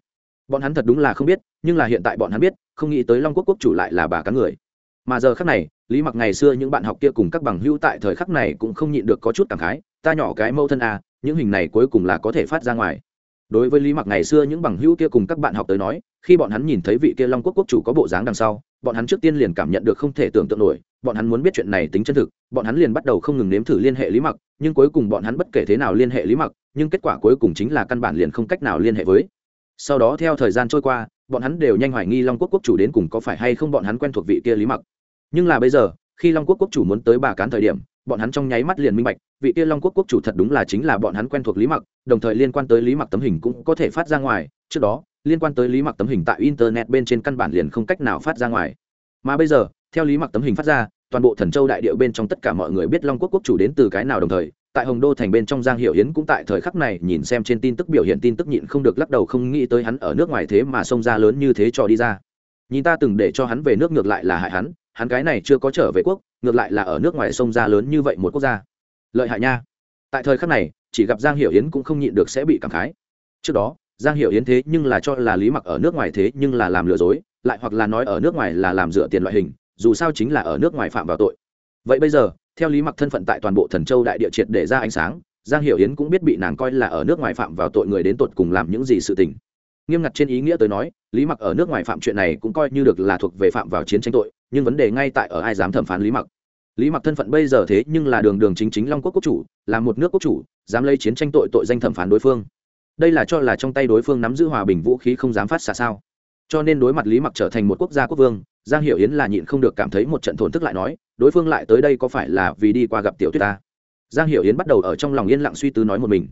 Bọn hắn thật đúng là không biết, nhưng là hiện tại bọn hắn biết, không nghĩ tới long quốc quốc chủ lại là bà cá người. Mà giờ khắc này, lý mặc ngày xưa những bạn học kia cùng các bằng hữu tại thời khắc này cũng không nhịn được có chút cảm khái, ta nhỏ cái mâu thân à những hình này cuối cùng là có thể phát ra ngoài đối với lý mặc ngày xưa những bằng hữu kia cùng các bạn học tới nói, khi bọn hắn nhìn thấy vị kia long quốc quốc chủ có bộ dáng đằng sau, bọn hắn trước tiên liền cảm nhận được không thể tưởng tượng nổi, bọn hắn muốn biết chuyện này tính chân thực, bọn hắn liền bắt đầu không ngừng nếm thử liên hệ lý mặc, nhưng cuối cùng bọn hắn bất kể thế nào liên hệ lý mặc, nhưng kết quả cuối cùng chính là căn bản liền không cách nào liên hệ với. Sau đó theo thời gian trôi qua, bọn hắn đều nhanh hoài nghi long quốc quốc chủ đến cùng có phải hay không bọn hắn quen thuộc vị kia lý mặc. Nhưng là bây giờ, khi long quốc quốc chủ muốn tới bà cán thời điểm bọn hắn trong nháy mắt liền minh bạch, vị kia long quốc quốc chủ thật đúng là chính là bọn hắn quen thuộc lý mặc, đồng thời liên quan tới lý mặc tấm hình cũng có thể phát ra ngoài, trước đó, liên quan tới lý mặc tấm hình tại internet bên trên căn bản liền không cách nào phát ra ngoài. Mà bây giờ, theo lý mặc tấm hình phát ra, toàn bộ thần châu đại điệu bên trong tất cả mọi người biết long quốc quốc chủ đến từ cái nào đồng thời, tại hồng đô thành bên trong giang hiệu hiến cũng tại thời khắc này nhìn xem trên tin tức biểu hiện tin tức nhịn không được lắc đầu không nghĩ tới hắn ở nước ngoài thế mà xông ra lớn như thế cho đi ra. Nhìn ta từng để cho hắn về nước ngược lại là hại hắn hắn cái này chưa có trở về quốc ngược lại là ở nước ngoài sông ra lớn như vậy một quốc gia. Lợi hại nha. Tại thời khắc này, chỉ gặp giang hiểu yến cũng không nhịn được sẽ bị cảm khái. Trước đó, giang hiểu yến thế nhưng là cho là lý mặc ở nước ngoài thế nhưng là làm lừa dối, lại hoặc là nói ở nước ngoài là làm dựa tiền loại hình, dù sao chính là ở nước ngoài phạm vào tội. Vậy bây giờ, theo lý mặc thân phận tại toàn bộ thần châu đại địa triệt để ra ánh sáng, giang hiểu yến cũng biết bị nàng coi là ở nước ngoài phạm vào tội người đến tột cùng làm những gì sự tình nghiêm ngặt trên ý nghĩa tới nói, lý mặc ở nước ngoài phạm chuyện này cũng coi như được là thuộc về phạm vào chiến tranh tội, nhưng vấn đề ngay tại ở ai dám thẩm phán lý mặc. Lý mặc thân phận bây giờ thế nhưng là đường đường chính chính long quốc quốc chủ, là một nước quốc chủ, dám lấy chiến tranh tội tội danh thẩm phán đối phương. Đây là cho là trong tay đối phương nắm giữ hòa bình vũ khí không dám phát xạ sao. Cho nên đối mặt lý mặc trở thành một quốc gia quốc vương, giang hiểu yến là nhịn không được cảm thấy một trận thổn thức lại nói, đối phương lại tới đây có phải là vì đi qua gặp tiểu tuyết ta? Giang hiểu yến bắt đầu ở trong lòng yên lặng suy tư nói một mình.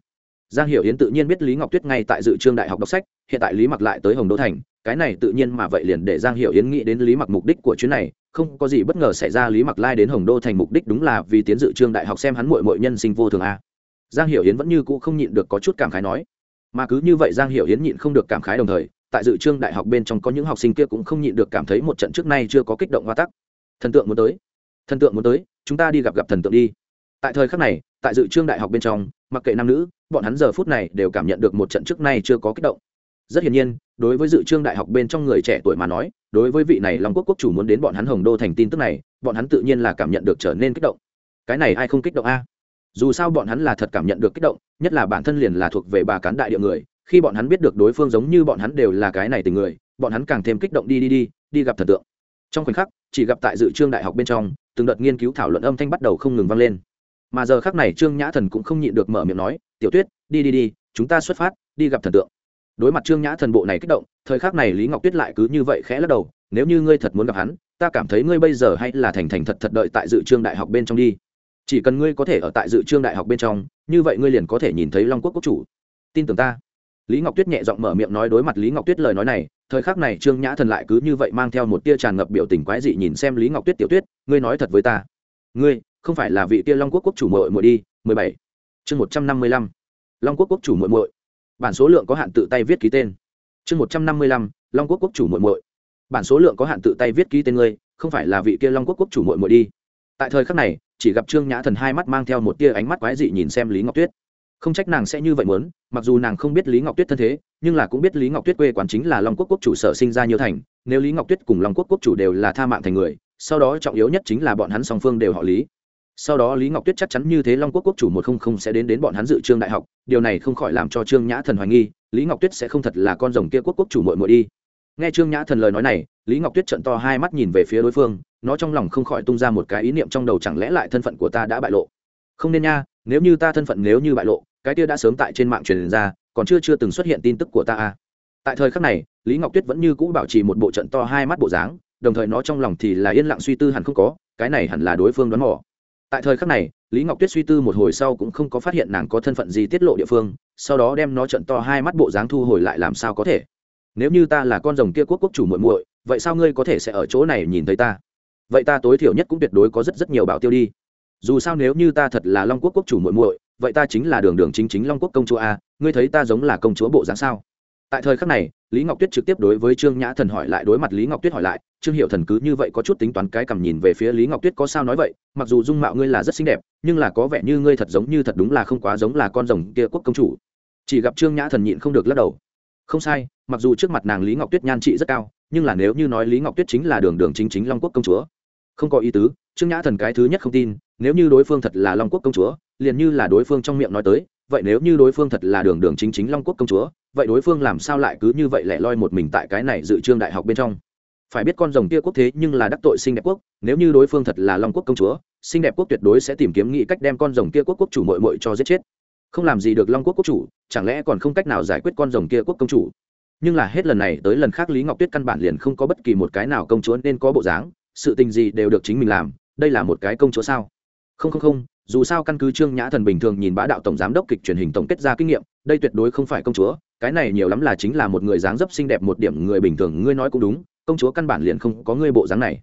Giang hiểu yến tự nhiên biết lý ngọc tuyết ngay tại dự trương đại học đọc sách hiện tại lý mặc lại tới hồng đô thành, cái này tự nhiên mà vậy liền để giang hiểu yến nghĩ đến lý mặc mục đích của chuyến này, không có gì bất ngờ xảy ra lý mặc lai đến hồng đô thành mục đích đúng là vì tiến dự trương đại học xem hắn muội muội nhân sinh vô thường a. Giang hiểu yến vẫn như cũ không nhịn được có chút cảm khái nói. Mà cứ như vậy giang hiểu yến nhịn không được cảm khái đồng thời, tại dự trương đại học bên trong có những học sinh kia cũng không nhịn được cảm thấy một trận trước nay chưa có kích động hoa tắc. Thần tượng muốn tới. Thần tượng muốn tới, chúng ta đi gặp gặp thần tượng đi. Tại thời khắc này, tại dự trương đại học bên trong, mặc kệ nam nữ, bọn hắn giờ phút này đều cảm nhận được một trận trước nay chưa có kích động rất hiển nhiên, đối với dự trương đại học bên trong người trẻ tuổi mà nói, đối với vị này long quốc quốc chủ muốn đến bọn hắn hồng đô thành tin tức này, bọn hắn tự nhiên là cảm nhận được trở nên kích động. Cái này ai không kích động a? Dù sao bọn hắn là thật cảm nhận được kích động, nhất là bản thân liền là thuộc về bà cán đại địa người, khi bọn hắn biết được đối phương giống như bọn hắn đều là cái này tình người, bọn hắn càng thêm kích động đi đi đi đi gặp thần tượng. Trong khoảnh khắc, chỉ gặp tại dự trương đại học bên trong, từng đợt nghiên cứu thảo luận âm thanh bắt đầu không ngừng vang lên. Mà giờ khắc này trương nhã thần cũng không nhịn được mở miệng nói, tiểu tuyết, đi đi đi, chúng ta xuất phát, đi gặp thần tượng đối mặt trương nhã thần bộ này kích động, thời khắc này lý ngọc tuyết lại cứ như vậy khẽ lắc đầu, nếu như ngươi thật muốn gặp hắn, ta cảm thấy ngươi bây giờ hay là thành thành thật thật đợi tại dự trương đại học bên trong đi. Chỉ cần ngươi có thể ở tại dự trương đại học bên trong, như vậy ngươi liền có thể nhìn thấy long quốc quốc chủ. Tin tưởng ta. Lý ngọc tuyết nhẹ giọng mở miệng nói đối mặt lý ngọc tuyết lời nói này, thời khắc này trương nhã thần lại cứ như vậy mang theo một tia tràn ngập biểu tình quái dị nhìn xem lý ngọc tuyết tiểu tuyết, ngươi nói thật với ta. Ngươi, không phải là vị tia long quốc quốc chủ muội muội đi, mười bảy, chương một trăm năm mươi lăm. Long quốc quốc chủ muội muội bản số lượng có hạn tự tay viết ký tên. Chương một trăm năm mươi lăm, long quốc quốc chủ muội muội. Bản số lượng có hạn tự tay viết ký tên ngươi, không phải là vị kia long quốc quốc chủ muội muội đi. Tại thời khắc này, chỉ gặp trương nhã thần hai mắt mang theo một tia ánh mắt quái dị nhìn xem lý ngọc tuyết. Không trách nàng sẽ như vậy muốn, mặc dù nàng không biết lý ngọc tuyết thân thế, nhưng là cũng biết lý ngọc tuyết quê quán chính là long quốc quốc chủ sở sinh ra nhiều thành, nếu lý ngọc tuyết cùng long quốc quốc chủ đều là tha mạng thành người, sau đó trọng yếu nhất chính là bọn hắn song phương đều họ lý sau đó lý ngọc tuyết chắc chắn như thế long quốc quốc chủ một không không sẽ đến đến bọn hắn dự trương đại học, điều này không khỏi làm cho trương nhã thần hoài nghi, lý ngọc tuyết sẽ không thật là con rồng kia quốc quốc chủ mội mội đi. Nghe trương nhã thần lời nói này, lý ngọc tuyết trận to hai mắt nhìn về phía đối phương, nó trong lòng không khỏi tung ra một cái ý niệm trong đầu chẳng lẽ lại thân phận của ta đã bại lộ? Không nên nha, nếu như ta thân phận nếu như bại lộ, cái kia đã sớm tại trên mạng truyền ra, còn chưa chưa từng xuất hiện tin tức của ta à. tại thời khắc này, lý ngọc tuyết vẫn như cũ bảo trì một bộ trận to hai mắt bộ dáng, đồng thời nó trong lòng thì là yên lặng suy tư hẳn không có, cái này hẳn là đối phương đoán mò tại thời khắc này, lý ngọc tuyết suy tư một hồi sau cũng không có phát hiện nàng có thân phận gì tiết lộ địa phương, sau đó đem nó trận to hai mắt bộ dáng thu hồi lại làm sao có thể. Nếu như ta là con rồng kia quốc quốc chủ muội muội, vậy sao ngươi có thể sẽ ở chỗ này nhìn thấy ta? Vậy ta tối thiểu nhất cũng tuyệt đối có rất rất nhiều bảo tiêu đi. Dù sao nếu như ta thật là long quốc quốc chủ muội muội, vậy ta chính là đường đường chính chính long quốc công chúa a, ngươi thấy ta giống là công chúa bộ dáng sao? Tại thời khắc này, lý ngọc tuyết trực tiếp đối với trương nhã thần hỏi lại, đối mặt lý ngọc tuyết hỏi lại, trương hiệu thần cứ như vậy có chút tính toán cái cầm nhìn về phía lý ngọc tuyết có sao nói vậy, mặc dù dung mạo ngươi là rất xinh đẹp, nhưng là có vẻ như ngươi thật giống như thật đúng là không quá giống là con rồng kia quốc công chủ. Chỉ gặp trương nhã thần nhịn không được lắc đầu. Không sai, mặc dù trước mặt nàng lý ngọc tuyết nhan trị rất cao, nhưng là nếu như nói lý ngọc tuyết chính là đường đường chính chính long quốc công chúa. Không có ý tứ, trương nhã thần cái thứ nhất không tin, nếu như đối phương thật là long quốc công chúa, liền như là đối phương trong miệng nói tới, vậy nếu như đối phương thật là đường đường chính chính long quốc công chúa vậy đối phương làm sao lại cứ như vậy lẻ loi một mình tại cái này dự trương đại học bên trong? Phải biết con rồng kia quốc thế nhưng là đắc tội sinh đẹp quốc, nếu như đối phương thật là long quốc công chúa sinh đẹp quốc tuyệt đối sẽ tìm kiếm nghĩ cách đem con rồng kia quốc quốc chủ mội mội cho giết chết. Không làm gì được long quốc quốc chủ, chẳng lẽ còn không cách nào giải quyết con rồng kia quốc công chủ? Nhưng là hết lần này tới lần khác lý ngọc tuyết căn bản liền không có bất kỳ một cái nào công chúa nên có bộ dáng, sự tình gì đều được chính mình làm, đây là một cái công chúa sao? Không không không, dù sao căn cứ trương nhã thần bình thường nhìn bá đạo tổng giám đốc kịch truyền hình tổng kết ra kinh nghiệm, đây tuyệt đối không phải công chúa cái này nhiều lắm là chính là một người dáng dấp xinh đẹp một điểm người bình thường, ngươi nói cũng đúng, công chúa căn bản liền không có ngươi bộ dáng này.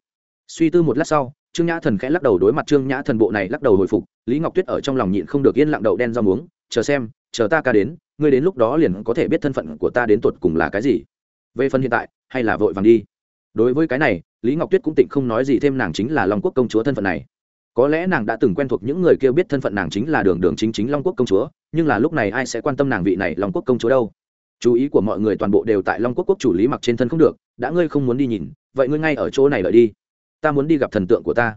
Suy tư một lát sau, trương nhã thần khẽ lắc đầu đối mặt trương nhã thần bộ này lắc đầu hồi phục, lý ngọc tuyết ở trong lòng nhịn không được yên lặng đậu đen rau muống, chờ xem, chờ ta ca đến, ngươi đến lúc đó liền có thể biết thân phận của ta đến tột cùng là cái gì. Về phần hiện tại, hay là vội vàng đi. Đối với cái này, lý ngọc tuyết cũng tịnh không nói gì thêm, nàng chính là long quốc công chúa thân phận này. Có lẽ nàng đã từng quen thuộc những người kia biết thân phận nàng chính là đường đường chính chính long quốc công chúa, nhưng là lúc này ai sẽ quan tâm nàng vị này long quốc công chúa đâu? Chú ý của mọi người toàn bộ đều tại long quốc quốc chủ lý mặc trên thân không được, đã ngươi không muốn đi nhìn, vậy ngươi ngay ở chỗ này lợi đi. Ta muốn đi gặp thần tượng của ta.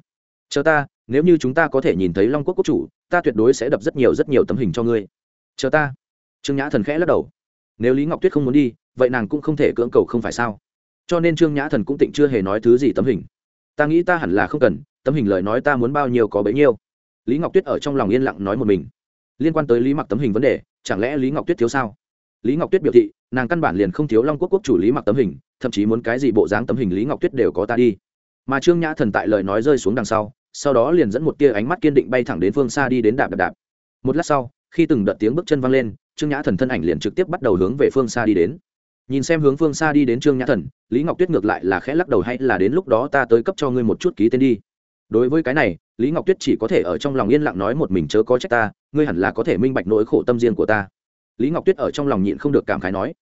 Chờ ta, nếu như chúng ta có thể nhìn thấy long quốc quốc chủ, ta tuyệt đối sẽ đập rất nhiều rất nhiều tấm hình cho ngươi. Chờ ta. Trương nhã thần khẽ lắc đầu. Nếu lý ngọc tuyết không muốn đi, vậy nàng cũng không thể cưỡng cầu không phải sao? Cho nên trương nhã thần cũng tịnh chưa hề nói thứ gì tấm hình. Ta nghĩ ta hẳn là không cần, tấm hình lời nói ta muốn bao nhiêu có bấy nhiêu. Lý ngọc tuyết ở trong lòng yên lặng nói một mình. Liên quan tới lý mặc tấm hình vấn đề, chẳng lẽ lý ngọc tuyết thiếu sao? Lý ngọc tuyết biểu thị, nàng căn bản liền không thiếu long quốc quốc chủ lý mặc tấm hình, thậm chí muốn cái gì bộ dáng tấm hình lý ngọc tuyết đều có ta đi. Mà trương nhã thần tại lời nói rơi xuống đằng sau sau đó liền dẫn một tia ánh mắt kiên định bay thẳng đến phương xa đi đến đạp đạp đạp. Một lát sau, khi từng đợt tiếng bước chân vang lên, trương nhã thần thân ảnh liền trực tiếp bắt đầu hướng về phương xa đi đến. Nhìn xem hướng phương xa đi đến trương nhã thần, lý ngọc tuyết ngược lại là khẽ lắc đầu hay là đến lúc đó ta tới cấp cho ngươi một chút ký tên đi. Đối với cái này, lý ngọc tuyết chỉ có thể ở trong lòng yên lặng nói một mình chớ có trách ta, ngươi hẳn là có thể minh bạch nỗi khổ tâm riêng của ta lý ngọc tuyết ở trong lòng nhịn không được cảm khái nói,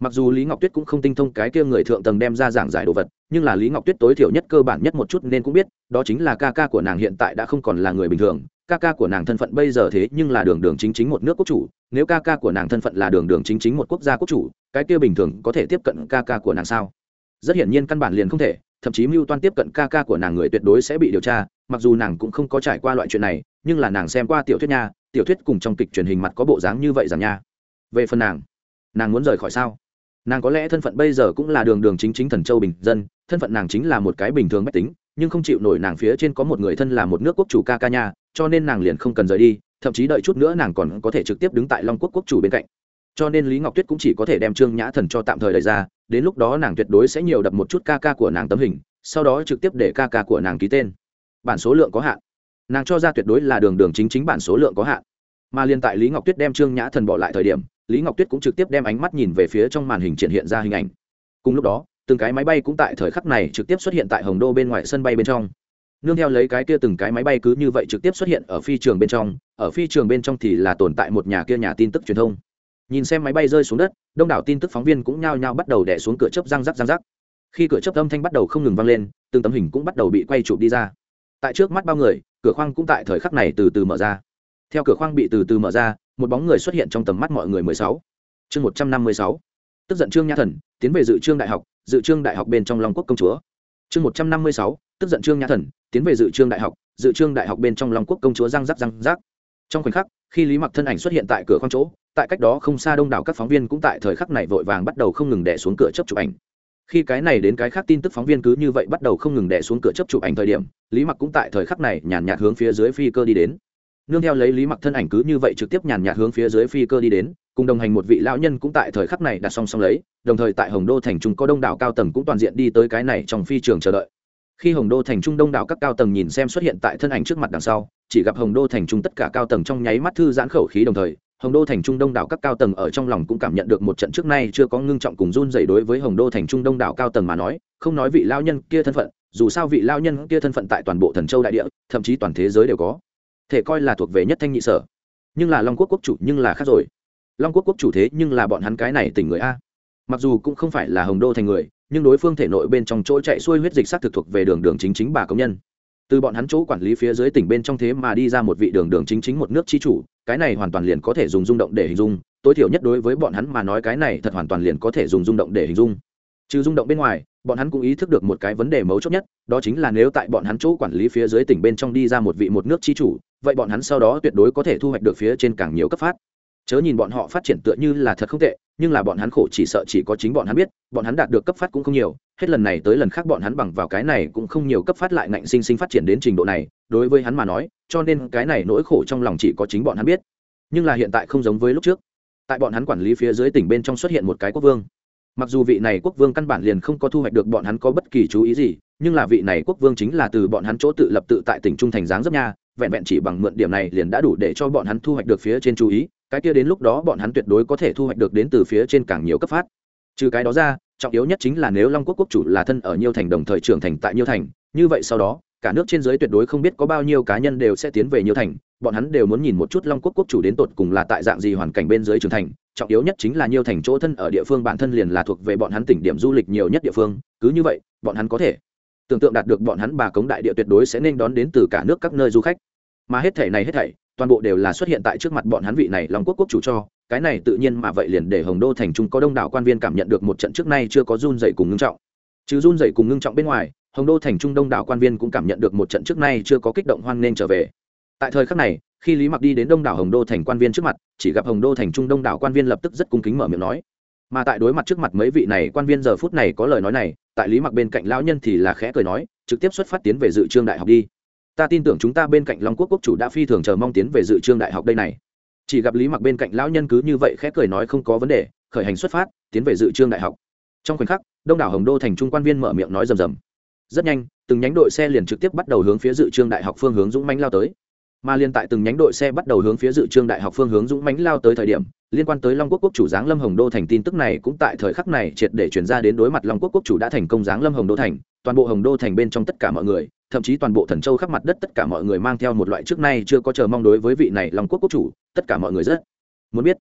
mặc dù lý ngọc tuyết cũng không tinh thông cái kia người thượng tầng đem ra giảng giải đồ vật, nhưng là lý ngọc tuyết tối thiểu nhất cơ bản nhất một chút nên cũng biết, đó chính là ca ca của nàng hiện tại đã không còn là người bình thường, ca ca của nàng thân phận bây giờ thế nhưng là đường đường chính chính một nước quốc chủ, nếu ca ca của nàng thân phận là đường đường chính chính một quốc gia quốc chủ, cái kia bình thường có thể tiếp cận ca ca của nàng sao? Rất hiển nhiên căn bản liền không thể, thậm chí mưu toan tiếp cận ca ca của nàng người tuyệt đối sẽ bị điều tra, mặc dù nàng cũng không có trải qua loại chuyện này, nhưng là nàng xem qua tiểu thuyết nha, tiểu thuyết cùng trong kịch truyền hình mặt có bộ dáng như vậy rằng nha về phần nàng nàng muốn rời khỏi sao? Nàng có lẽ thân phận bây giờ cũng là đường đường chính chính thần châu bình dân, thân phận nàng chính là một cái bình thường mách tính, nhưng không chịu nổi nàng phía trên có một người thân là một nước quốc chủ ca ca nha, cho nên nàng liền không cần rời đi, thậm chí đợi chút nữa nàng còn có thể trực tiếp đứng tại long quốc quốc chủ bên cạnh. Cho nên lý ngọc tuyết cũng chỉ có thể đem trương nhã thần cho tạm thời đ ra, đến lúc đó nàng tuyệt đối sẽ nhiều đập một chút ca ca của nàng tấm hình, sau đó trực tiếp để ca ca của nàng ký tên. Bản số lượng có hạn. Nàng cho ra tuyệt đối là đường đường chính chính bản số lượng có hạn. Mà liên tại lý ngọc tuyết đem trương nhã thần bỏ lại thời điểm lý ngọc tuyết cũng trực tiếp đem ánh mắt nhìn về phía trong màn hình triển hiện ra hình ảnh. Cùng lúc đó, từng cái máy bay cũng tại thời khắc này trực tiếp xuất hiện tại hồng đô bên ngoài sân bay bên trong. Nương theo lấy cái kia từng cái máy bay cứ như vậy trực tiếp xuất hiện ở phi trường bên trong, ở phi trường bên trong thì là tồn tại một nhà kia nhà tin tức truyền thông. Nhìn xem máy bay rơi xuống đất, đông đảo tin tức phóng viên cũng nhao nhao bắt đầu đẻ xuống cửa chớp răng rắc răng rắc. Khi cửa chớp âm thanh bắt đầu không ngừng vang lên, từng tấm hình cũng bắt đầu bị quay chụp đi ra. Tại trước mắt bao người, cửa khoang cũng tại thời khắc này từ từ mở ra. Theo cửa khoang bị từ từ mở ra một bóng người xuất hiện trong tầm mắt mọi người mười sáu. Chương một trăm năm mươi sáu. Tức giận trương nha thần, tiến về dự trương đại học, dự trương đại học bên trong long quốc công chúa. Chương một trăm năm mươi sáu, tức giận trương nha thần, tiến về dự trương đại học, dự trương đại học bên trong long quốc công chúa răng rắc răng rắc. Trong khoảnh khắc, khi lý mặc thân ảnh xuất hiện tại cửa khoang chỗ, tại cách đó không xa đông đảo các phóng viên cũng tại thời khắc này vội vàng bắt đầu không ngừng đẻ xuống cửa chấp chụp ảnh. Khi cái này đến cái khác tin tức phóng viên cứ như vậy bắt đầu không ngừng đẻ xuống cửa chấp chụp ảnh thời điểm, lý mặc cũng tại thời khắc này nhàn nhạt hướng phía dưới phi cơ đi đến nương theo lấy lý mặc thân ảnh cứ như vậy trực tiếp nhàn nhạt hướng phía dưới phi cơ đi đến, cùng đồng hành một vị lão nhân cũng tại thời khắc này đặt song song lấy, đồng thời tại hồng đô thành trung có đông đảo cao tầng cũng toàn diện đi tới cái này trong phi trường chờ đợi. Khi hồng đô thành trung đông đảo các cao tầng nhìn xem xuất hiện tại thân ảnh trước mặt đằng sau, chỉ gặp hồng đô thành trung tất cả cao tầng trong nháy mắt thư giãn khẩu khí đồng thời, hồng đô thành trung đông đảo các cao tầng ở trong lòng cũng cảm nhận được một trận trước nay chưa có ngưng trọng cùng run dày đối với hồng đô thành trung đông đảo cao tầng mà nói, không nói vị lao nhân kia thân phận, dù sao vị lao nhân kia thân phận tại toàn bộ thần châu đại địa, thậm chí toàn thế giới đều có thể coi là thuộc về nhất thanh nhị sở. Nhưng là long quốc quốc chủ nhưng là khác rồi. Long quốc quốc chủ thế nhưng là bọn hắn cái này tỉnh người a. Mặc dù cũng không phải là hồng đô thành người, nhưng đối phương thể nội bên trong chỗ chạy xuôi huyết dịch s á t thực thuộc về đường đường chính chính bà công nhân. Từ bọn hắn chỗ quản lý phía dưới tỉnh bên trong thế mà đi ra một vị đường đường chính chính một nước chi chủ, cái này hoàn toàn liền có thể dùng rung động để hình dung, tối thiểu nhất đối với bọn hắn mà nói cái này thật hoàn toàn liền có thể dùng rung động để hình dung. Trừ rung động bên ngoài, bọn hắn cũng ý thức được một cái vấn đề mấu chốt nhất, đó chính là nếu tại bọn hắn chỗ quản lý phía dưới tỉnh bên trong đi ra một vị một nước chi chủ vậy bọn hắn sau đó tuyệt đối có thể thu hoạch được phía trên càng nhiều cấp phát. Chớ nhìn bọn họ phát triển tựa như là thật không tệ, nhưng là bọn hắn khổ chỉ sợ chỉ có chính bọn hắn biết, bọn hắn đạt được cấp phát cũng không nhiều, hết lần này tới lần khác bọn hắn bằng vào cái này cũng không nhiều cấp phát lại ngạnh sinh sinh phát triển đến trình độ này, đối với hắn mà nói, cho nên cái này nỗi khổ trong lòng chỉ có chính bọn hắn biết. Nhưng là hiện tại không giống với lúc trước. Tại bọn hắn quản lý phía dưới tỉnh bên trong xuất hiện một cái quốc vương. Mặc dù vị này quốc vương căn bản liền không có thu hoạch được bọn hắn có bất kỳ chú ý gì, nhưng là vị này quốc vương chính là từ bọn hắn chỗ tự lập tự tại tỉnh trung thành giáng dấp nha vẹn vẹn chỉ bằng mượn điểm này liền đã đủ để cho bọn hắn thu hoạch được phía trên chú ý, cái kia đến lúc đó bọn hắn tuyệt đối có thể thu hoạch được đến từ phía trên càng nhiều cấp phát. Trừ cái đó ra, trọng yếu nhất chính là nếu long quốc quốc chủ là thân ở nhiều thành đồng thời trưởng thành tại nhiều thành, như vậy sau đó, cả nước trên giới tuyệt đối không biết có bao nhiêu cá nhân đều sẽ tiến về nhiều thành, bọn hắn đều muốn nhìn một chút long quốc quốc chủ đến tột cùng là tại dạng gì hoàn cảnh bên dưới trưởng thành. Trọng yếu nhất chính là nhiều thành chỗ thân ở địa phương bản thân liền là thuộc về bọn hắn tỉnh điểm du lịch nhiều nhất địa phương, cứ như vậy, bọn hắn có thể tưởng tượng đạt được bọn hắn bà cống đại địa tuyệt đối sẽ nên đón đến từ cả nước các nơi du khách. Mà hết thể này hết thảy, toàn bộ đều là xuất hiện tại trước mặt bọn hắn vị này long quốc quốc chủ cho. Cái này tự nhiên mà vậy liền để hồng đô thành trung có đông đảo quan viên cảm nhận được một trận trước nay chưa có run dậy cùng ngưng trọng. Chứ run dậy cùng ngưng trọng bên ngoài, hồng đô thành trung đông đảo quan viên cũng cảm nhận được một trận trước nay chưa có kích động hoan nghênh trở về. Tại thời khắc này, khi lý mặc đi đến đông đảo hồng đô thành quan viên trước mặt, chỉ gặp hồng đô thành trung đông đảo quan viên lập tức rất cung kính mở miệng nói. Mà tại đối mặt trước mặt mấy vị này quan viên giờ phút này có lời nói này tại lý mặc bên cạnh lão nhân thì là khẽ cười nói, trực tiếp xuất phát tiến về dự trương đại học đi. Ta tin tưởng chúng ta bên cạnh long quốc quốc chủ đã phi thường chờ mong tiến về dự trương đại học đây này. Chỉ gặp lý mặc bên cạnh lão nhân cứ như vậy khẽ cười nói không có vấn đề, khởi hành xuất phát, tiến về dự trương đại học. Trong khoảnh khắc, đông đảo hồng đô thành trung quan viên mở miệng nói rầm rầm. Rất nhanh, từng nhánh đội xe liền trực tiếp bắt đầu hướng phía dự trương đại học phương hướng dũng mãnh lao tới mà liên tại từng nhánh đội xe bắt đầu hướng phía dự trương đại học phương hướng dũng mãnh lao tới thời điểm, liên quan tới long quốc quốc chủ giáng lâm hồng đô thành tin tức này cũng tại thời khắc này triệt để chuyển ra đến đối mặt long quốc quốc chủ đã thành công giáng lâm hồng đô thành, toàn bộ hồng đô thành bên trong tất cả mọi người, thậm chí toàn bộ thần châu khắp mặt đất tất cả mọi người mang theo một loại trước nay chưa có chờ mong đối với vị này long quốc quốc chủ, tất cả mọi người rất muốn biết.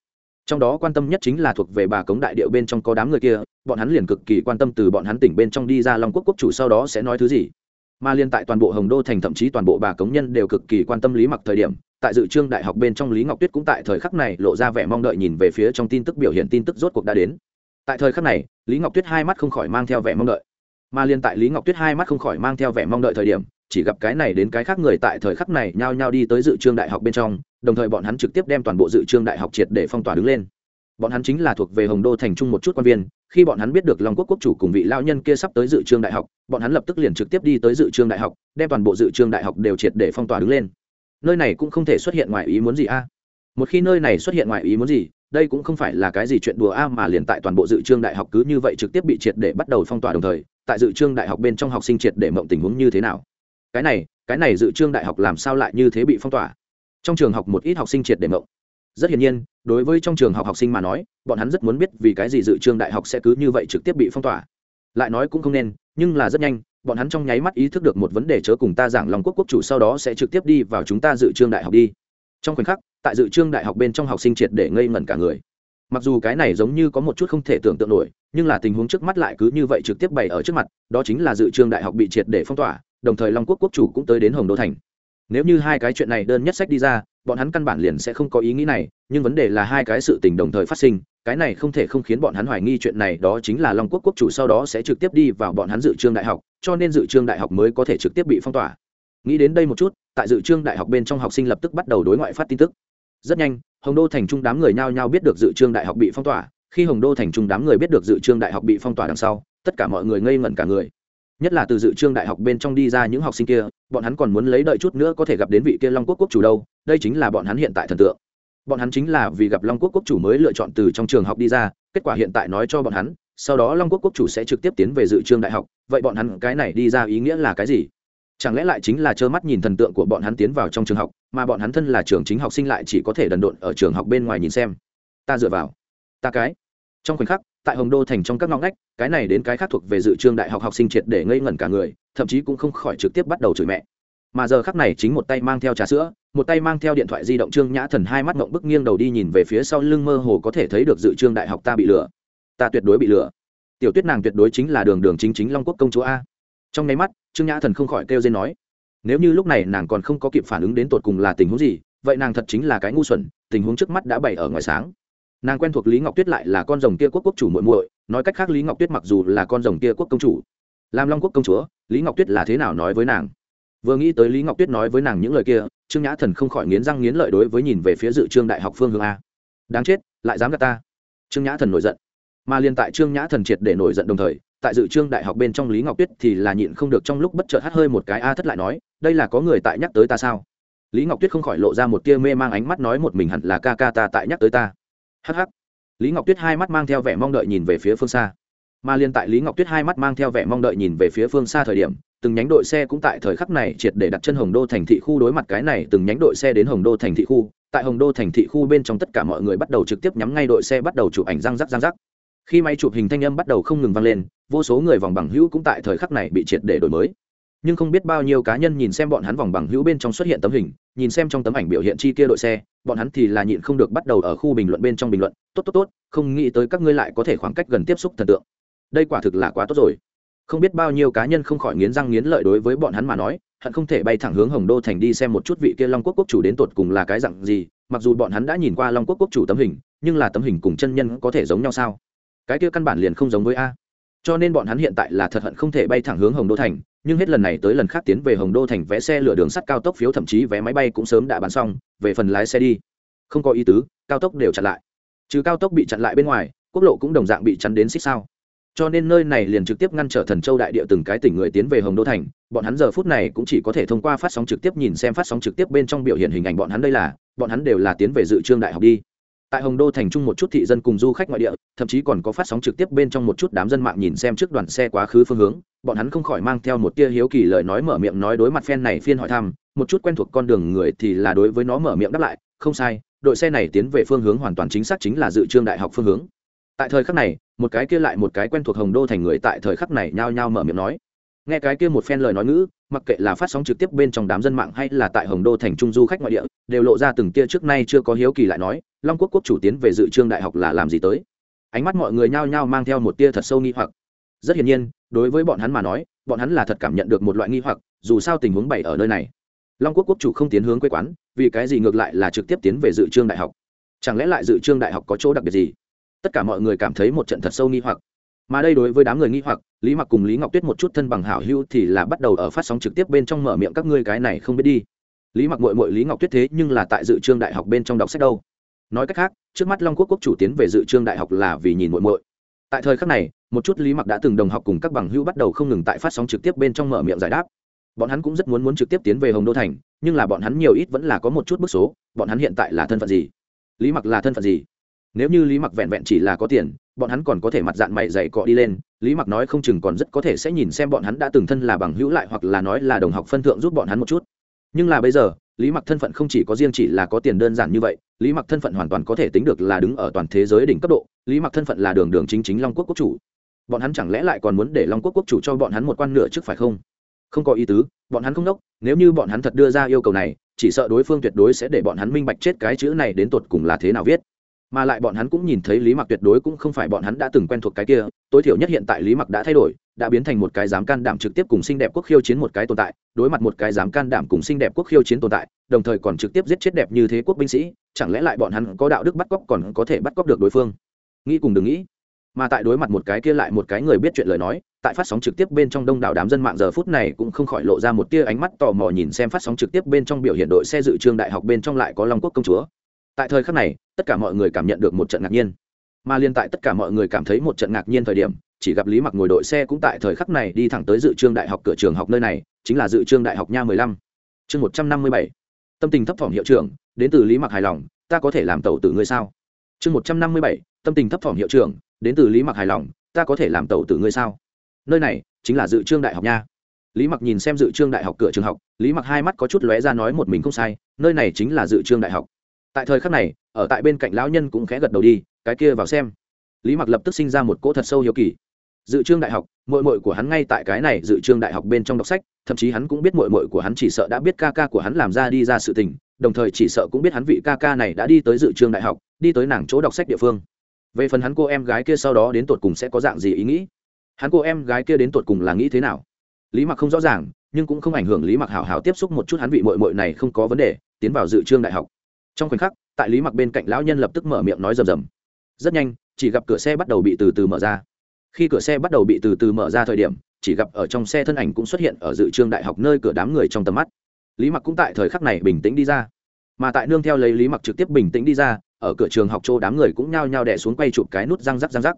Trong đó quan tâm nhất chính là thuộc về bà cống đại điệu bên trong có đám người kia, bọn hắn liền cực kỳ quan tâm từ bọn hắn tỉnh bên trong đi ra long quốc quốc chủ sau đó sẽ nói thứ gì mà liên tại toàn bộ hồng đô thành thậm chí toàn bộ bà cống nhân đều cực kỳ quan tâm lý mặc thời điểm, tại dự trương đại học bên trong lý ngọc tuyết cũng tại thời khắc này lộ ra vẻ mong đợi nhìn về phía trong tin tức biểu hiện tin tức rốt cuộc đã đến. Tại thời khắc này, lý ngọc tuyết hai mắt không khỏi mang theo vẻ mong đợi. Mà liên tại lý ngọc tuyết hai mắt không khỏi mang theo vẻ mong đợi thời điểm, chỉ gặp cái này đến cái khác người tại thời khắc này nhao nhao đi tới dự trương đại học bên trong, đồng thời bọn hắn trực tiếp đem toàn bộ dự trương đại học triệt để phong tỏa đứng lên bọn hắn chính là thuộc về hồng đô thành trung một chút quan viên, khi bọn hắn biết được long quốc quốc chủ cùng vị lao nhân kia sắp tới dự trương đại học, bọn hắn lập tức liền trực tiếp đi tới dự trương đại học, đem toàn bộ dự trương đại học đều triệt để phong tỏa đứng lên. Nơi này cũng không thể xuất hiện ngoài ý muốn gì a. Một khi nơi này xuất hiện ngoài ý muốn gì, đây cũng không phải là cái gì chuyện đùa a mà liền tại toàn bộ dự trương đại học cứ như vậy trực tiếp bị triệt để bắt đầu phong tỏa đồng thời, tại dự trương đại học bên trong học sinh triệt để mộng tình huống như thế nào? Cái này cái này dự trương đại học làm sao lại như thế bị phong tỏa? Trong trường học một ít học sinh triệt để mộng rất hiển nhiên, đối với trong trường học học sinh mà nói, bọn hắn rất muốn biết vì cái gì dự trường đại học sẽ cứ như vậy trực tiếp bị phong tỏa. Lại nói cũng không nên, nhưng là rất nhanh, bọn hắn trong nháy mắt ý thức được một vấn đề chớ cùng ta giảng lòng quốc quốc chủ sau đó sẽ trực tiếp đi vào chúng ta dự trương đại học đi. Trong khoảnh khắc, tại dự trương đại học bên trong học sinh triệt để ngây ngẩn cả người. Mặc dù cái này giống như có một chút không thể tưởng tượng nổi, nhưng là tình huống trước mắt lại cứ như vậy trực tiếp bày ở trước mặt, đó chính là dự trương đại học bị triệt để phong tỏa, đồng thời long quốc quốc chủ cũng tới đến hồng đô thành nếu như hai cái chuyện này đơn nhất sách đi ra, bọn hắn căn bản liền sẽ không có ý nghĩ này, nhưng vấn đề là hai cái sự tình đồng thời phát sinh, cái này không thể không khiến bọn hắn hoài nghi chuyện này, đó chính là long quốc quốc chủ sau đó sẽ trực tiếp đi vào bọn hắn dự trương đại học, cho nên dự trương đại học mới có thể trực tiếp bị phong tỏa. Nghĩ đến đây một chút, tại dự trương đại học bên trong học sinh lập tức bắt đầu đối ngoại phát tin tức. Rất nhanh, hồng đô thành trung đám người nhao nhao biết được dự trương đại học bị phong tỏa. Khi hồng đô thành trung đám người biết được dự trương đại học bị phong tỏa đằng sau, tất cả mọi người ngây ngẩn cả người nhất là từ dự trương đại học bên trong đi ra những học sinh kia, bọn hắn còn muốn lấy đợi chút nữa có thể gặp đến vị kia long quốc quốc chủ đâu, đây chính là bọn hắn hiện tại thần tượng. Bọn hắn chính là vì gặp long quốc quốc chủ mới lựa chọn từ trong trường học đi ra, kết quả hiện tại nói cho bọn hắn, sau đó long quốc quốc chủ sẽ trực tiếp tiến về dự trương đại học, vậy bọn hắn cái này đi ra ý nghĩa là cái gì? Chẳng lẽ lại chính là trơ mắt nhìn thần tượng của bọn hắn tiến vào trong trường học, mà bọn hắn thân là trường chính học sinh lại chỉ có thể đần độn ở trường học bên ngoài nhìn xem? Ta dựa vào. Ta cái. Trong khoảnh khắc tại hồng đô thành trong các ngõ ngách, cái này đến cái khác thuộc về dự trương đại học học sinh triệt để ngây ngẩn cả người, thậm chí cũng không khỏi trực tiếp bắt đầu chửi mẹ. Mà giờ khắc này chính một tay mang theo trà sữa, một tay mang theo điện thoại di động trương nhã thần hai mắt ngộng bức nghiêng đầu đi nhìn về phía sau lưng mơ hồ có thể thấy được dự trương đại học ta bị lừa. Ta tuyệt đối bị lừa. Tiểu tuyết nàng tuyệt đối chính là đường đường chính chính long quốc công chúa a. Trong nháy mắt, trương nhã thần không khỏi kêu dên nói, nếu như lúc này nàng còn không có kịp phản ứng đến tột cùng là tình huống gì, vậy nàng thật chính là cái ngu xuẩn, tình huống trước mắt đã bày ở ngoài sáng nàng quen thuộc lý ngọc tuyết lại là con rồng kia quốc quốc chủ muội muội, nói cách khác lý ngọc tuyết mặc dù là con rồng kia quốc công chủ làm long quốc công chúa, lý ngọc tuyết là thế nào nói với nàng? Vừa nghĩ tới lý ngọc tuyết nói với nàng những lời kia, trương nhã thần không khỏi nghiến răng nghiến lợi đối với nhìn về phía dự trương đại học phương Hương a. Đáng chết, lại dám gạt ta. Trương nhã thần nổi giận. Mà liền tại trương nhã thần triệt để nổi giận đồng thời, tại dự trương đại học bên trong lý ngọc tuyết thì là nhịn không được trong lúc bất chợt hắt hơi một cái a thất lại nói, đây là có người tại nhắc tới ta sao? Lý ngọc tuyết không khỏi lộ ra một tia mê mang ánh mắt nói, một mình hẳn là ca ca ta tại nhắc tới ta hh lý ngọc tuyết hai mắt mang theo vẻ mong đợi nhìn về phía phương xa. Mà liên tại lý ngọc tuyết hai mắt mang theo vẻ mong đợi nhìn về phía phương xa thời điểm, từng nhánh đội xe cũng tại thời khắc này triệt để đặt chân hồng đô thành thị khu đối mặt cái này từng nhánh đội xe đến hồng đô thành thị khu. Tại hồng đô thành thị khu bên trong tất cả mọi người bắt đầu trực tiếp nhắm ngay đội xe bắt đầu chụp ảnh răng rắc răng rắc. Khi máy chụp hình thanh âm bắt đầu không ngừng vang lên, vô số người vòng bằng hữu cũng tại thời khắc này bị triệt để đổi mới nhưng không biết bao nhiêu cá nhân nhìn xem bọn hắn vòng bằng hữu bên trong xuất hiện tấm hình, nhìn xem trong tấm ảnh biểu hiện chi kia đội xe, bọn hắn thì là nhịn không được bắt đầu ở khu bình luận bên trong bình luận, tốt tốt tốt, không nghĩ tới các ngươi lại có thể khoảng cách gần tiếp xúc thần tượng. Đây quả thực là quá tốt rồi. Không biết bao nhiêu cá nhân không khỏi nghiến răng nghiến lợi đối với bọn hắn mà nói, hận không thể bay thẳng hướng hồng đô thành đi xem một chút vị kia long quốc quốc chủ đến tột cùng là cái dặn gì, mặc dù bọn hắn đã nhìn qua long quốc quốc chủ tấm hình, nhưng là tấm hình cùng chân nhân có thể giống nhau sao? Cái kia căn bản liền không giống với a. Cho nên bọn hắn hiện tại là thật hận không thể bay thẳng hướng hồng đô thành nhưng hết lần này tới lần khác tiến về hồng đô thành vé xe lửa đường sắt cao tốc phiếu thậm chí vé máy bay cũng sớm đã bán xong, về phần lái xe đi. Không có ý tứ, cao tốc đều chặn lại. Trừ cao tốc bị chặn lại bên ngoài, quốc lộ cũng đồng dạng bị chắn đến xích sao. Cho nên nơi này liền trực tiếp ngăn trở thần châu đại địa từng cái tỉnh người tiến về hồng đô thành, bọn hắn giờ phút này cũng chỉ có thể thông qua phát sóng trực tiếp nhìn xem phát sóng trực tiếp bên trong biểu hiện hình ảnh bọn hắn đây là, bọn hắn đều là tiến về dự trương đại học đi tại hồng đô thành trung một chút thị dân cùng du khách ngoại địa, thậm chí còn có phát sóng trực tiếp bên trong một chút đám dân mạng nhìn xem trước đoàn xe quá khứ phương hướng. Bọn hắn không khỏi mang theo một tia hiếu kỳ lời nói mở miệng nói đối mặt phen này phiên hỏi thăm, một chút quen thuộc con đường người thì là đối với nó mở miệng đáp lại, không sai, đội xe này tiến về phương hướng hoàn toàn chính xác chính là dự trương đại học phương hướng. Tại thời khắc này, một cái kia lại một cái quen thuộc hồng đô thành người tại thời khắc này nhao nhao mở miệng nói. Nghe cái kia một phen lời nói ngữ mặc kệ là phát sóng trực tiếp bên trong đám dân mạng hay là tại hồng đô thành trung du khách ngoại địa, đều lộ ra từng tia trước nay chưa có hiếu kỳ lại nói, long quốc quốc chủ tiến về dự trương đại học là làm gì tới. Ánh mắt mọi người nhao nhao mang theo một tia thật sâu nghi hoặc. Rất hiển nhiên, đối với bọn hắn mà nói, bọn hắn là thật cảm nhận được một loại nghi hoặc, dù sao tình huống bảy ở nơi này. Long quốc quốc chủ không tiến hướng quê quán, vì cái gì ngược lại là trực tiếp tiến về dự trương đại học? Chẳng lẽ lại dự trương đại học có chỗ đặc biệt gì? Tất cả mọi người cảm thấy một trận thật sâu nghi hoặc mà đây đối với đám người nghi hoặc, lý mặc cùng lý ngọc tuyết một chút thân bằng hảo hữu thì là bắt đầu ở phát sóng trực tiếp bên trong mở miệng các ngươi cái này không biết đi. Lý mặc mội mội lý ngọc tuyết thế nhưng là tại dự trương đại học bên trong đọc sách đâu. Nói cách khác, trước mắt long quốc quốc chủ tiến về dự trương đại học là vì nhìn mội mội tại thời khắc này, một chút lý mặc đã từng đồng học cùng các bằng hữu bắt đầu không ngừng tại phát sóng trực tiếp bên trong mở miệng giải đáp. Bọn hắn cũng rất muốn muốn trực tiếp tiến về hồng đô thành, nhưng là bọn hắn nhiều ít vẫn là có một chút bức số, bọn hắn hiện tại là thân phận gì? Lý mặc là thân phận gì? Nếu như lý mặc vẹn vẹn chỉ là có tiền, bọn hắn còn có thể mặt dạng mày dày cọ đi lên. Lý mặc nói không chừng còn rất có thể sẽ nhìn xem bọn hắn đã từng thân là bằng hữu lại hoặc là nói là đồng học phân thượng giúp bọn hắn một chút. Nhưng là bây giờ, lý mặc thân phận không chỉ có riêng chỉ là có tiền đơn giản như vậy, lý mặc thân phận hoàn toàn có thể tính được là đứng ở toàn thế giới đỉnh cấp độ, lý mặc thân phận là đường đường chính chính long quốc quốc chủ. Bọn hắn chẳng lẽ lại còn muốn để long quốc quốc chủ cho bọn hắn một quan nửa trước phải không? Không có ý tứ, bọn hắn không đốc, nếu như bọn hắn thật đưa ra yêu cầu này, chỉ sợ đối phương tuyệt đối sẽ để bọn hắn minh bạch chết cái chữ này đến tột cùng là thế nào viết mà lại bọn hắn cũng nhìn thấy lý mặc tuyệt đối cũng không phải bọn hắn đã từng quen thuộc cái kia, tối thiểu nhất hiện tại lý mặc đã thay đổi, đã biến thành một cái dám can đảm trực tiếp cùng xinh đẹp quốc khiêu chiến một cái tồn tại, đối mặt một cái dám can đảm cùng xinh đẹp quốc khiêu chiến tồn tại, đồng thời còn trực tiếp giết chết đẹp như thế quốc binh sĩ, chẳng lẽ lại bọn hắn có đạo đức bắt cóc còn có thể bắt cóc được đối phương? Nghĩ cùng đừng nghĩ. Mà tại đối mặt một cái kia lại một cái người biết chuyện lời nói, tại phát sóng trực tiếp bên trong đông đảo đám dân mạng giờ phút này cũng không khỏi lộ ra một tia ánh mắt tò mò nhìn xem phát sóng trực tiếp bên trong biểu hiện đội xe dự trường đại học bên trong lại có long quốc công chúa. Tại thời khắc này tất cả mọi người cảm nhận được một trận ngạc nhiên. Mà liên tại tất cả mọi người cảm thấy một trận ngạc nhiên thời điểm, chỉ gặp lý mặc ngồi đội xe cũng tại thời khắc này đi thẳng tới dự trương đại học cửa trường học nơi này, chính là dự trương đại học nha mười lăm. Chương một trăm năm mươi bảy. Tâm tình thấp thỏm hiệu trưởng, đến từ lý mặc hài lòng, ta có thể làm tàu tử ngươi sao? Chương một trăm năm mươi bảy, tâm tình thấp thỏm hiệu trưởng, đến từ lý mặc hài lòng, ta có thể làm tàu tử ngươi sao? Nơi này chính là dự trương đại học nha. Lý mặc nhìn xem dự trương đại học cửa trường học, lý mặc hai mắt có chút lóe ra nói một mình không sai, nơi này chính là dự trương đại học. Tại thời khắc này ở tại bên cạnh lão nhân cũng khẽ gật đầu đi, cái kia vào xem. Lý mặc lập tức sinh ra một cỗ thật sâu hiếu kỳ. Dự trương đại học mội mội của hắn ngay tại cái này dự trương đại học bên trong đọc sách, thậm chí hắn cũng biết mội mội của hắn chỉ sợ đã biết ca ca của hắn làm ra đi ra sự tình, đồng thời chỉ sợ cũng biết hắn vị ca ca này đã đi tới dự trương đại học, đi tới nàng chỗ đọc sách địa phương. Về phần hắn cô em gái kia sau đó đến tột cùng sẽ có dạng gì ý nghĩ? Hắn cô em gái kia đến tột cùng là nghĩ thế nào? Lý mặc không rõ ràng, nhưng cũng không ảnh hưởng lý mặc hảo hảo tiếp xúc một chút hắn vị mội mội này không có vấn đề, tiến vào dự trương đại học. Trong khoảnh khắc tại lý mặc bên cạnh lão nhân lập tức mở miệng nói rầm rầm. Rất nhanh, chỉ gặp cửa xe bắt đầu bị từ từ mở ra. Khi cửa xe bắt đầu bị từ từ mở ra thời điểm, chỉ gặp ở trong xe thân ảnh cũng xuất hiện ở dự trương đại học nơi cửa đám người trong tầm mắt. Lý mặc cũng tại thời khắc này bình tĩnh đi ra. Mà tại nương theo lấy lý mặc trực tiếp bình tĩnh đi ra, ở cửa trường học chỗ đám người cũng nhao nhao đẻ xuống quay chụp cái nút răng rắc răng rắc.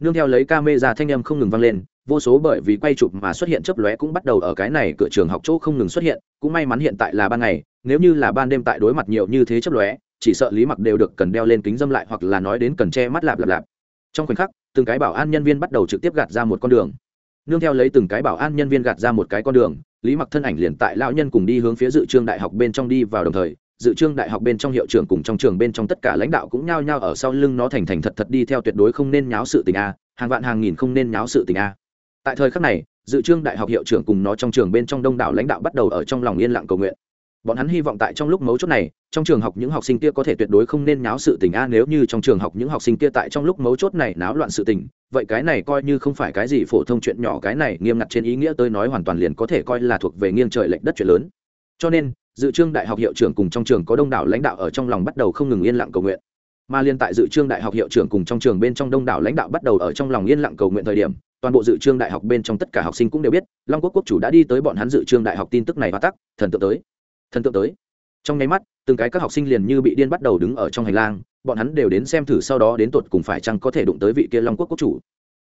Nương theo lấy ca mê ra thanh em không ngừng vang lên, vô số bởi vì quay chụp mà xuất hiện chớp lóe cũng bắt đầu ở cái này cửa trường học chỗ không ngừng xuất hiện. Cũng may mắn hiện tại là ban ngày, nếu như là ban đêm tại đối mặt nhiều như thế chớp lóe chỉ sợ lý mặc đều được cần đeo lên kính dâm lại hoặc là nói đến cần che mắt lạp lạp lạp. Trong khoảnh khắc, từng cái bảo an nhân viên bắt đầu trực tiếp gạt ra một con đường. Nương theo lấy từng cái bảo an nhân viên gạt ra một cái con đường, lý mặc thân ảnh liền tại lão nhân cùng đi hướng phía dự trương đại học bên trong đi vào đồng thời, dự trương đại học bên trong hiệu trưởng cùng trong trường bên trong tất cả lãnh đạo cũng nhao nhao ở sau lưng nó thành thành thật thật đi theo tuyệt đối không nên nháo sự tình a, hàng vạn hàng nghìn không nên nháo sự tình a. Tại thời khắc này, dự trương đại học hiệu trưởng cùng nó trong trường bên trong đông đảo lãnh đạo bắt đầu ở trong lòng yên lặng cầu nguyện bọn hắn hy vọng tại trong lúc mấu chốt này, trong trường học những học sinh kia có thể tuyệt đối không nên náo sự tình a, nếu như trong trường học những học sinh kia tại trong lúc mấu chốt này náo loạn sự tình, vậy cái này coi như không phải cái gì phổ thông chuyện nhỏ, cái này nghiêm ngặt trên ý nghĩa tôi nói hoàn toàn liền có thể coi là thuộc về nghiêng trời lệch đất chuyện lớn. Cho nên, dự trương đại học hiệu trưởng cùng trong trường có đông đảo lãnh đạo ở trong lòng bắt đầu không ngừng yên lặng cầu nguyện. Mà liên tại dự trương đại học hiệu trưởng cùng trong trường bên trong đông đảo lãnh đạo bắt đầu ở trong lòng yên lặng cầu nguyện thời điểm, toàn bộ dự trương đại học bên trong tất cả học sinh cũng đều biết, long quốc quốc chủ đã đi tới bọn hắn dự trương đại học tin tức này và tắc thần tượng tới thần tượng tới. Trong nháy mắt, từng cái các học sinh liền như bị điên bắt đầu đứng ở trong hành lang, bọn hắn đều đến xem thử sau đó đến tột cùng phải chăng có thể đụng tới vị kia long quốc quốc chủ.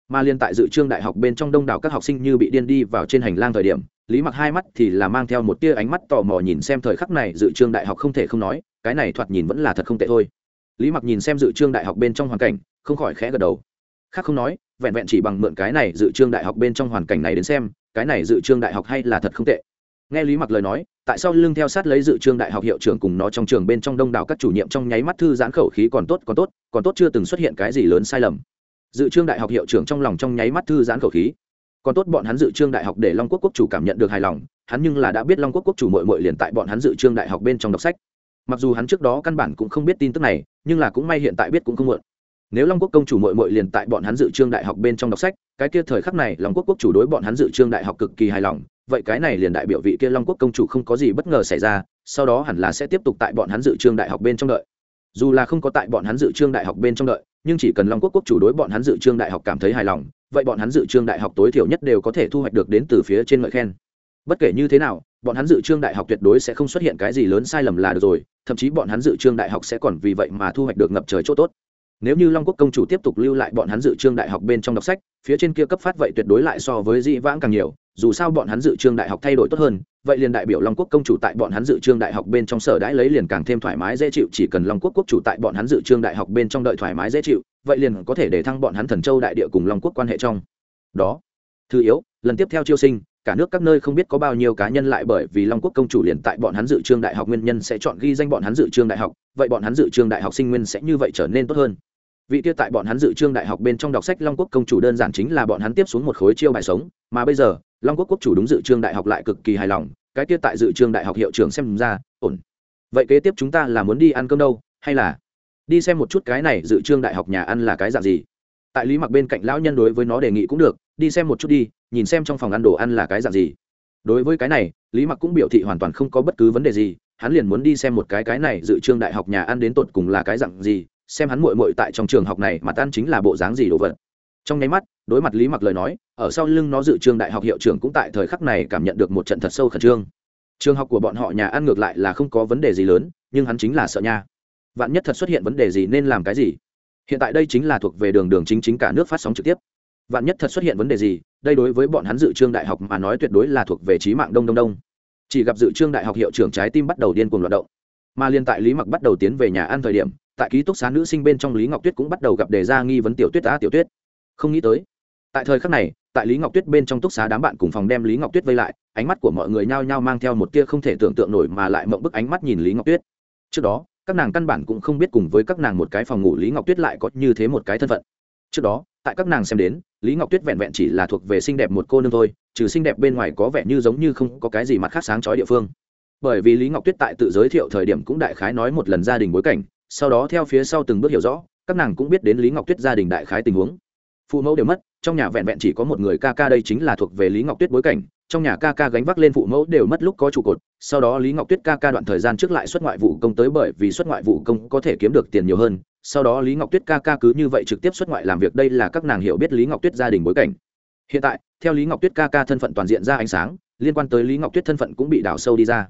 Mà liên tại dự trương đại học bên trong đông đảo các học sinh như bị điên đi vào trên hành lang thời điểm, lý mặc hai mắt thì là mang theo một tia ánh mắt tò mò nhìn xem thời khắc này dự trương đại học không thể không nói, cái này thoạt nhìn vẫn là thật không tệ thôi. Lý mặc nhìn xem dự trương đại học bên trong hoàn cảnh, không khỏi khẽ gật đầu. Khác không nói, vẹn vẹn chỉ bằng mượn cái này dự trương đại học bên trong hoàn cảnh này đến xem, cái này dự trương đại học hay là thật không tệ nghe lý mặc lời nói, tại sao lưng theo sát lấy dự trương đại học hiệu trưởng cùng nó trong trường bên trong đông đảo các chủ nhiệm trong nháy mắt thư giãn khẩu khí còn tốt còn tốt còn tốt chưa từng xuất hiện cái gì lớn sai lầm. Dự trương đại học hiệu trưởng trong lòng trong nháy mắt thư giãn khẩu khí. Còn tốt bọn hắn dự trương đại học để long quốc quốc chủ cảm nhận được hài lòng, hắn nhưng là đã biết long quốc quốc chủ mội mội liền tại bọn hắn dự trương đại học bên trong đọc sách. Mặc dù hắn trước đó căn bản cũng không biết tin tức này, nhưng là cũng may hiện tại biết cũng không muộn. Nếu long quốc công chủ mội mội liền tại bọn hắn dự trương đại học bên trong đọc sách, cái kia thời khắc này long quốc quốc chủ đối bọn hắn dự trương đại học cực kỳ hài lòng vậy cái này liền đại biểu vị kia long quốc công chủ không có gì bất ngờ xảy ra, sau đó hẳn là sẽ tiếp tục tại bọn hắn dự trương đại học bên trong đợi. Dù là không có tại bọn hắn dự trương đại học bên trong đợi, nhưng chỉ cần long quốc quốc chủ đối bọn hắn dự trương đại học cảm thấy hài lòng, vậy bọn hắn dự trương đại học tối thiểu nhất đều có thể thu hoạch được đến từ phía trên ngợi khen. Bất kể như thế nào, bọn hắn dự trương đại học tuyệt đối sẽ không xuất hiện cái gì lớn sai lầm là được rồi, thậm chí bọn hắn dự trương đại học sẽ còn vì vậy mà thu hoạch được ngập trời chỗ tốt. Nếu như long quốc công chủ tiếp tục lưu lại bọn hắn dự trương đại học bên trong đọc sách, phía trên kia cấp phát vậy tuyệt đối lại so với dĩ vãng càng nhiều dù sao bọn hắn dự trương đại học thay đổi tốt hơn, vậy liền đại biểu long quốc công chủ tại bọn hắn dự trương đại học bên trong sở đãi lấy liền càng thêm thoải mái dễ chịu, chỉ cần long quốc quốc chủ tại bọn hắn dự trương đại học bên trong đợi thoải mái dễ chịu, vậy liền có thể để thăng bọn hắn thần châu đại địa cùng long quốc quan hệ trong. Đó, thứ yếu, lần tiếp theo chiêu sinh, cả nước các nơi không biết có bao nhiêu cá nhân lại bởi vì long quốc công chủ liền tại bọn hắn dự trương đại học nguyên nhân sẽ chọn ghi danh bọn hắn dự trương đại học, vậy bọn hắn dự trương đại học sinh nguyên sẽ như vậy trở nên tốt hơn vị kia tại bọn hắn dự trương đại học bên trong đọc sách long quốc công chủ đơn giản chính là bọn hắn tiếp xuống một khối chiêu bài sống, mà bây giờ, long quốc quốc chủ đúng dự trương đại học lại cực kỳ hài lòng, cái kia tại dự trương đại học hiệu trưởng xem ra, ổn. Vậy kế tiếp chúng ta là muốn đi ăn cơm đâu, hay là đi xem một chút cái này dự trương đại học nhà ăn là cái dạng gì? Tại lý mặc bên cạnh lão nhân đối với nó đề nghị cũng được, đi xem một chút đi, nhìn xem trong phòng ăn đồ ăn là cái dạng gì. Đối với cái này, lý mặc cũng biểu thị hoàn toàn không có bất cứ vấn đề gì, hắn liền muốn đi xem một cái cái này dự trương đại học nhà ăn đến tột cùng là cái dạng gì xem hắn muội muội tại trong trường học này mà tan chính là bộ dáng gì đồ vật. Trong nháy mắt, đối mặt lý mặc lời nói, ở sau lưng nó dự trường đại học hiệu trưởng cũng tại thời khắc này cảm nhận được một trận thật sâu khẩn trương. Trường học của bọn họ nhà ăn ngược lại là không có vấn đề gì lớn, nhưng hắn chính là sợ nha. Vạn nhất thật xuất hiện vấn đề gì nên làm cái gì? Hiện tại đây chính là thuộc về đường đường chính chính cả nước phát sóng trực tiếp. Vạn nhất thật xuất hiện vấn đề gì, đây đối với bọn hắn dự trương đại học mà nói tuyệt đối là thuộc về trí mạng đông đông đông. Chỉ gặp dự trương đại học hiệu trưởng trái tim bắt đầu điên cuồng loạt động. Mà liên tại lý mặc bắt đầu tiến về nhà ăn thời điểm tại ký túc xá nữ sinh bên trong lý ngọc tuyết cũng bắt đầu gặp đề ra nghi vấn tiểu tuyết á tiểu tuyết. Không nghĩ tới, tại thời khắc này, tại lý ngọc tuyết bên trong túc xá đám bạn cùng phòng đem lý ngọc tuyết vây lại, ánh mắt của mọi người nhao nhao mang theo một tia không thể tưởng tượng nổi mà lại mộng bức ánh mắt nhìn lý ngọc tuyết. Trước đó, các nàng căn bản cũng không biết cùng với các nàng một cái phòng ngủ lý ngọc tuyết lại có như thế một cái thân phận. Trước đó, tại các nàng xem đến, lý ngọc tuyết vẹn vẹn chỉ là thuộc về xinh đẹp một cô nương thôi, trừ xinh đẹp bên ngoài có vẻ như giống như không có cái gì mặt khác sáng chói địa phương. Bởi vì lý ngọc tuyết tại tự giới thiệu thời điểm cũng đại khái nói một lần gia đình bối cảnh sau đó theo phía sau từng bước hiểu rõ, các nàng cũng biết đến lý ngọc tuyết gia đình đại khái tình huống. Phụ mẫu đều mất, trong nhà vẹn vẹn chỉ có một người ca ca đây chính là thuộc về lý ngọc tuyết bối cảnh, trong nhà ca ca gánh vác lên phụ mẫu đều mất lúc có trụ cột, sau đó lý ngọc tuyết ca ca đoạn thời gian trước lại xuất ngoại vụ công tới bởi vì xuất ngoại vụ công có thể kiếm được tiền nhiều hơn, sau đó lý ngọc tuyết ca ca cứ như vậy trực tiếp xuất ngoại làm việc, đây là các nàng hiểu biết lý ngọc tuyết gia đình bối cảnh. Hiện tại, theo lý ngọc tuyết ca ca thân phận toàn diện ra ánh sáng, liên quan tới lý ngọc tuyết thân phận cũng bị đào sâu đi ra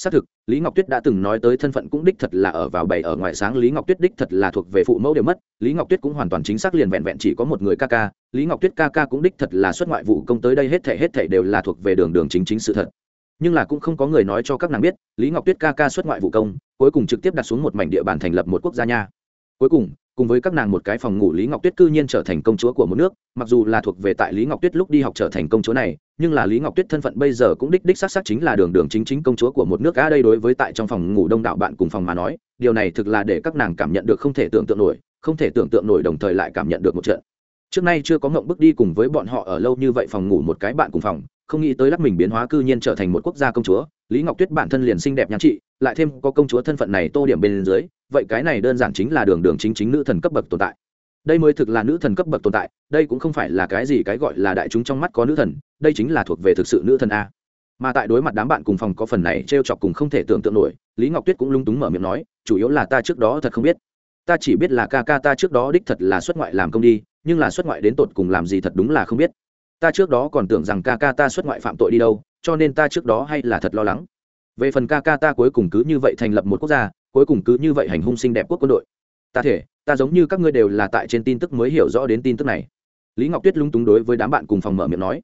xác thực, lý ngọc tuyết đã từng nói tới thân phận cũng đích thật là ở vào bảy ở ngoài sáng, lý ngọc tuyết đích thật là thuộc về phụ mẫu đều mất. Lý ngọc tuyết cũng hoàn toàn chính xác liền vẹn vẹn chỉ có một người ca ca, lý ngọc tuyết ca ca cũng đích thật là xuất ngoại vụ công tới đây hết thể hết thể đều là thuộc về đường đường chính chính sự thật. Nhưng là cũng không có người nói cho các nàng biết, lý ngọc tuyết ca ca xuất ngoại vụ công, cuối cùng trực tiếp đặt xuống một mảnh địa bàn thành lập một quốc gia nha. Cuối cùng cùng với các nàng một cái phòng ngủ lý ngọc tuyết cư nhiên trở thành công chúa của một nước, mặc dù là thuộc về tại lý ngọc tuyết lúc đi học trở thành công chúa này, nhưng là lý ngọc tuyết thân phận bây giờ cũng đích đích xác xác chính là đường đường chính chính công chúa của một nước. A, đây đối với tại trong phòng ngủ đông đạo bạn cùng phòng mà nói, điều này thực là để các nàng cảm nhận được không thể tưởng tượng nổi, không thể tưởng tượng nổi đồng thời lại cảm nhận được một trận. Trước nay chưa có ngộng bước đi cùng với bọn họ ở lâu như vậy phòng ngủ một cái bạn cùng phòng, không nghĩ tới lắc mình biến hóa cư nhiên trở thành một quốc gia công chúa, lý ngọc tuyết bản thân liền xinh đẹp nhan trị lại thêm có công chúa thân phận này tô điểm bên dưới, vậy cái này đơn giản chính là đường đường chính chính nữ thần cấp bậc tồn tại. Đây mới thực là nữ thần cấp bậc tồn tại, đây cũng không phải là cái gì cái gọi là đại chúng trong mắt có nữ thần, đây chính là thuộc về thực sự nữ thần a. Mà tại đối mặt đám bạn cùng phòng có phần này t r e o chọc cùng không thể tưởng tượng nổi, lý ngọc tuyết cũng lung túng mở miệng nói, chủ yếu là ta trước đó thật không biết. Ta chỉ biết là ca ca ta trước đó đích thật là xuất ngoại làm công đi, nhưng là xuất ngoại đến tột cùng làm gì thật đúng là không biết. Ta trước đó còn tưởng rằng ca ca ta xuất ngoại phạm tội đi đâu, cho nên ta trước đó hay là thật lo lắng về phần ca ca ta cuối cùng cứ như vậy thành lập một quốc gia, cuối cùng cứ như vậy hành hung sinh đẹp quốc quân đội. Ta thể, ta giống như các ngươi đều là tại trên tin tức mới hiểu rõ đến tin tức này. Lý ngọc tuyết lung túng đối với đám bạn cùng phòng mở miệng nói.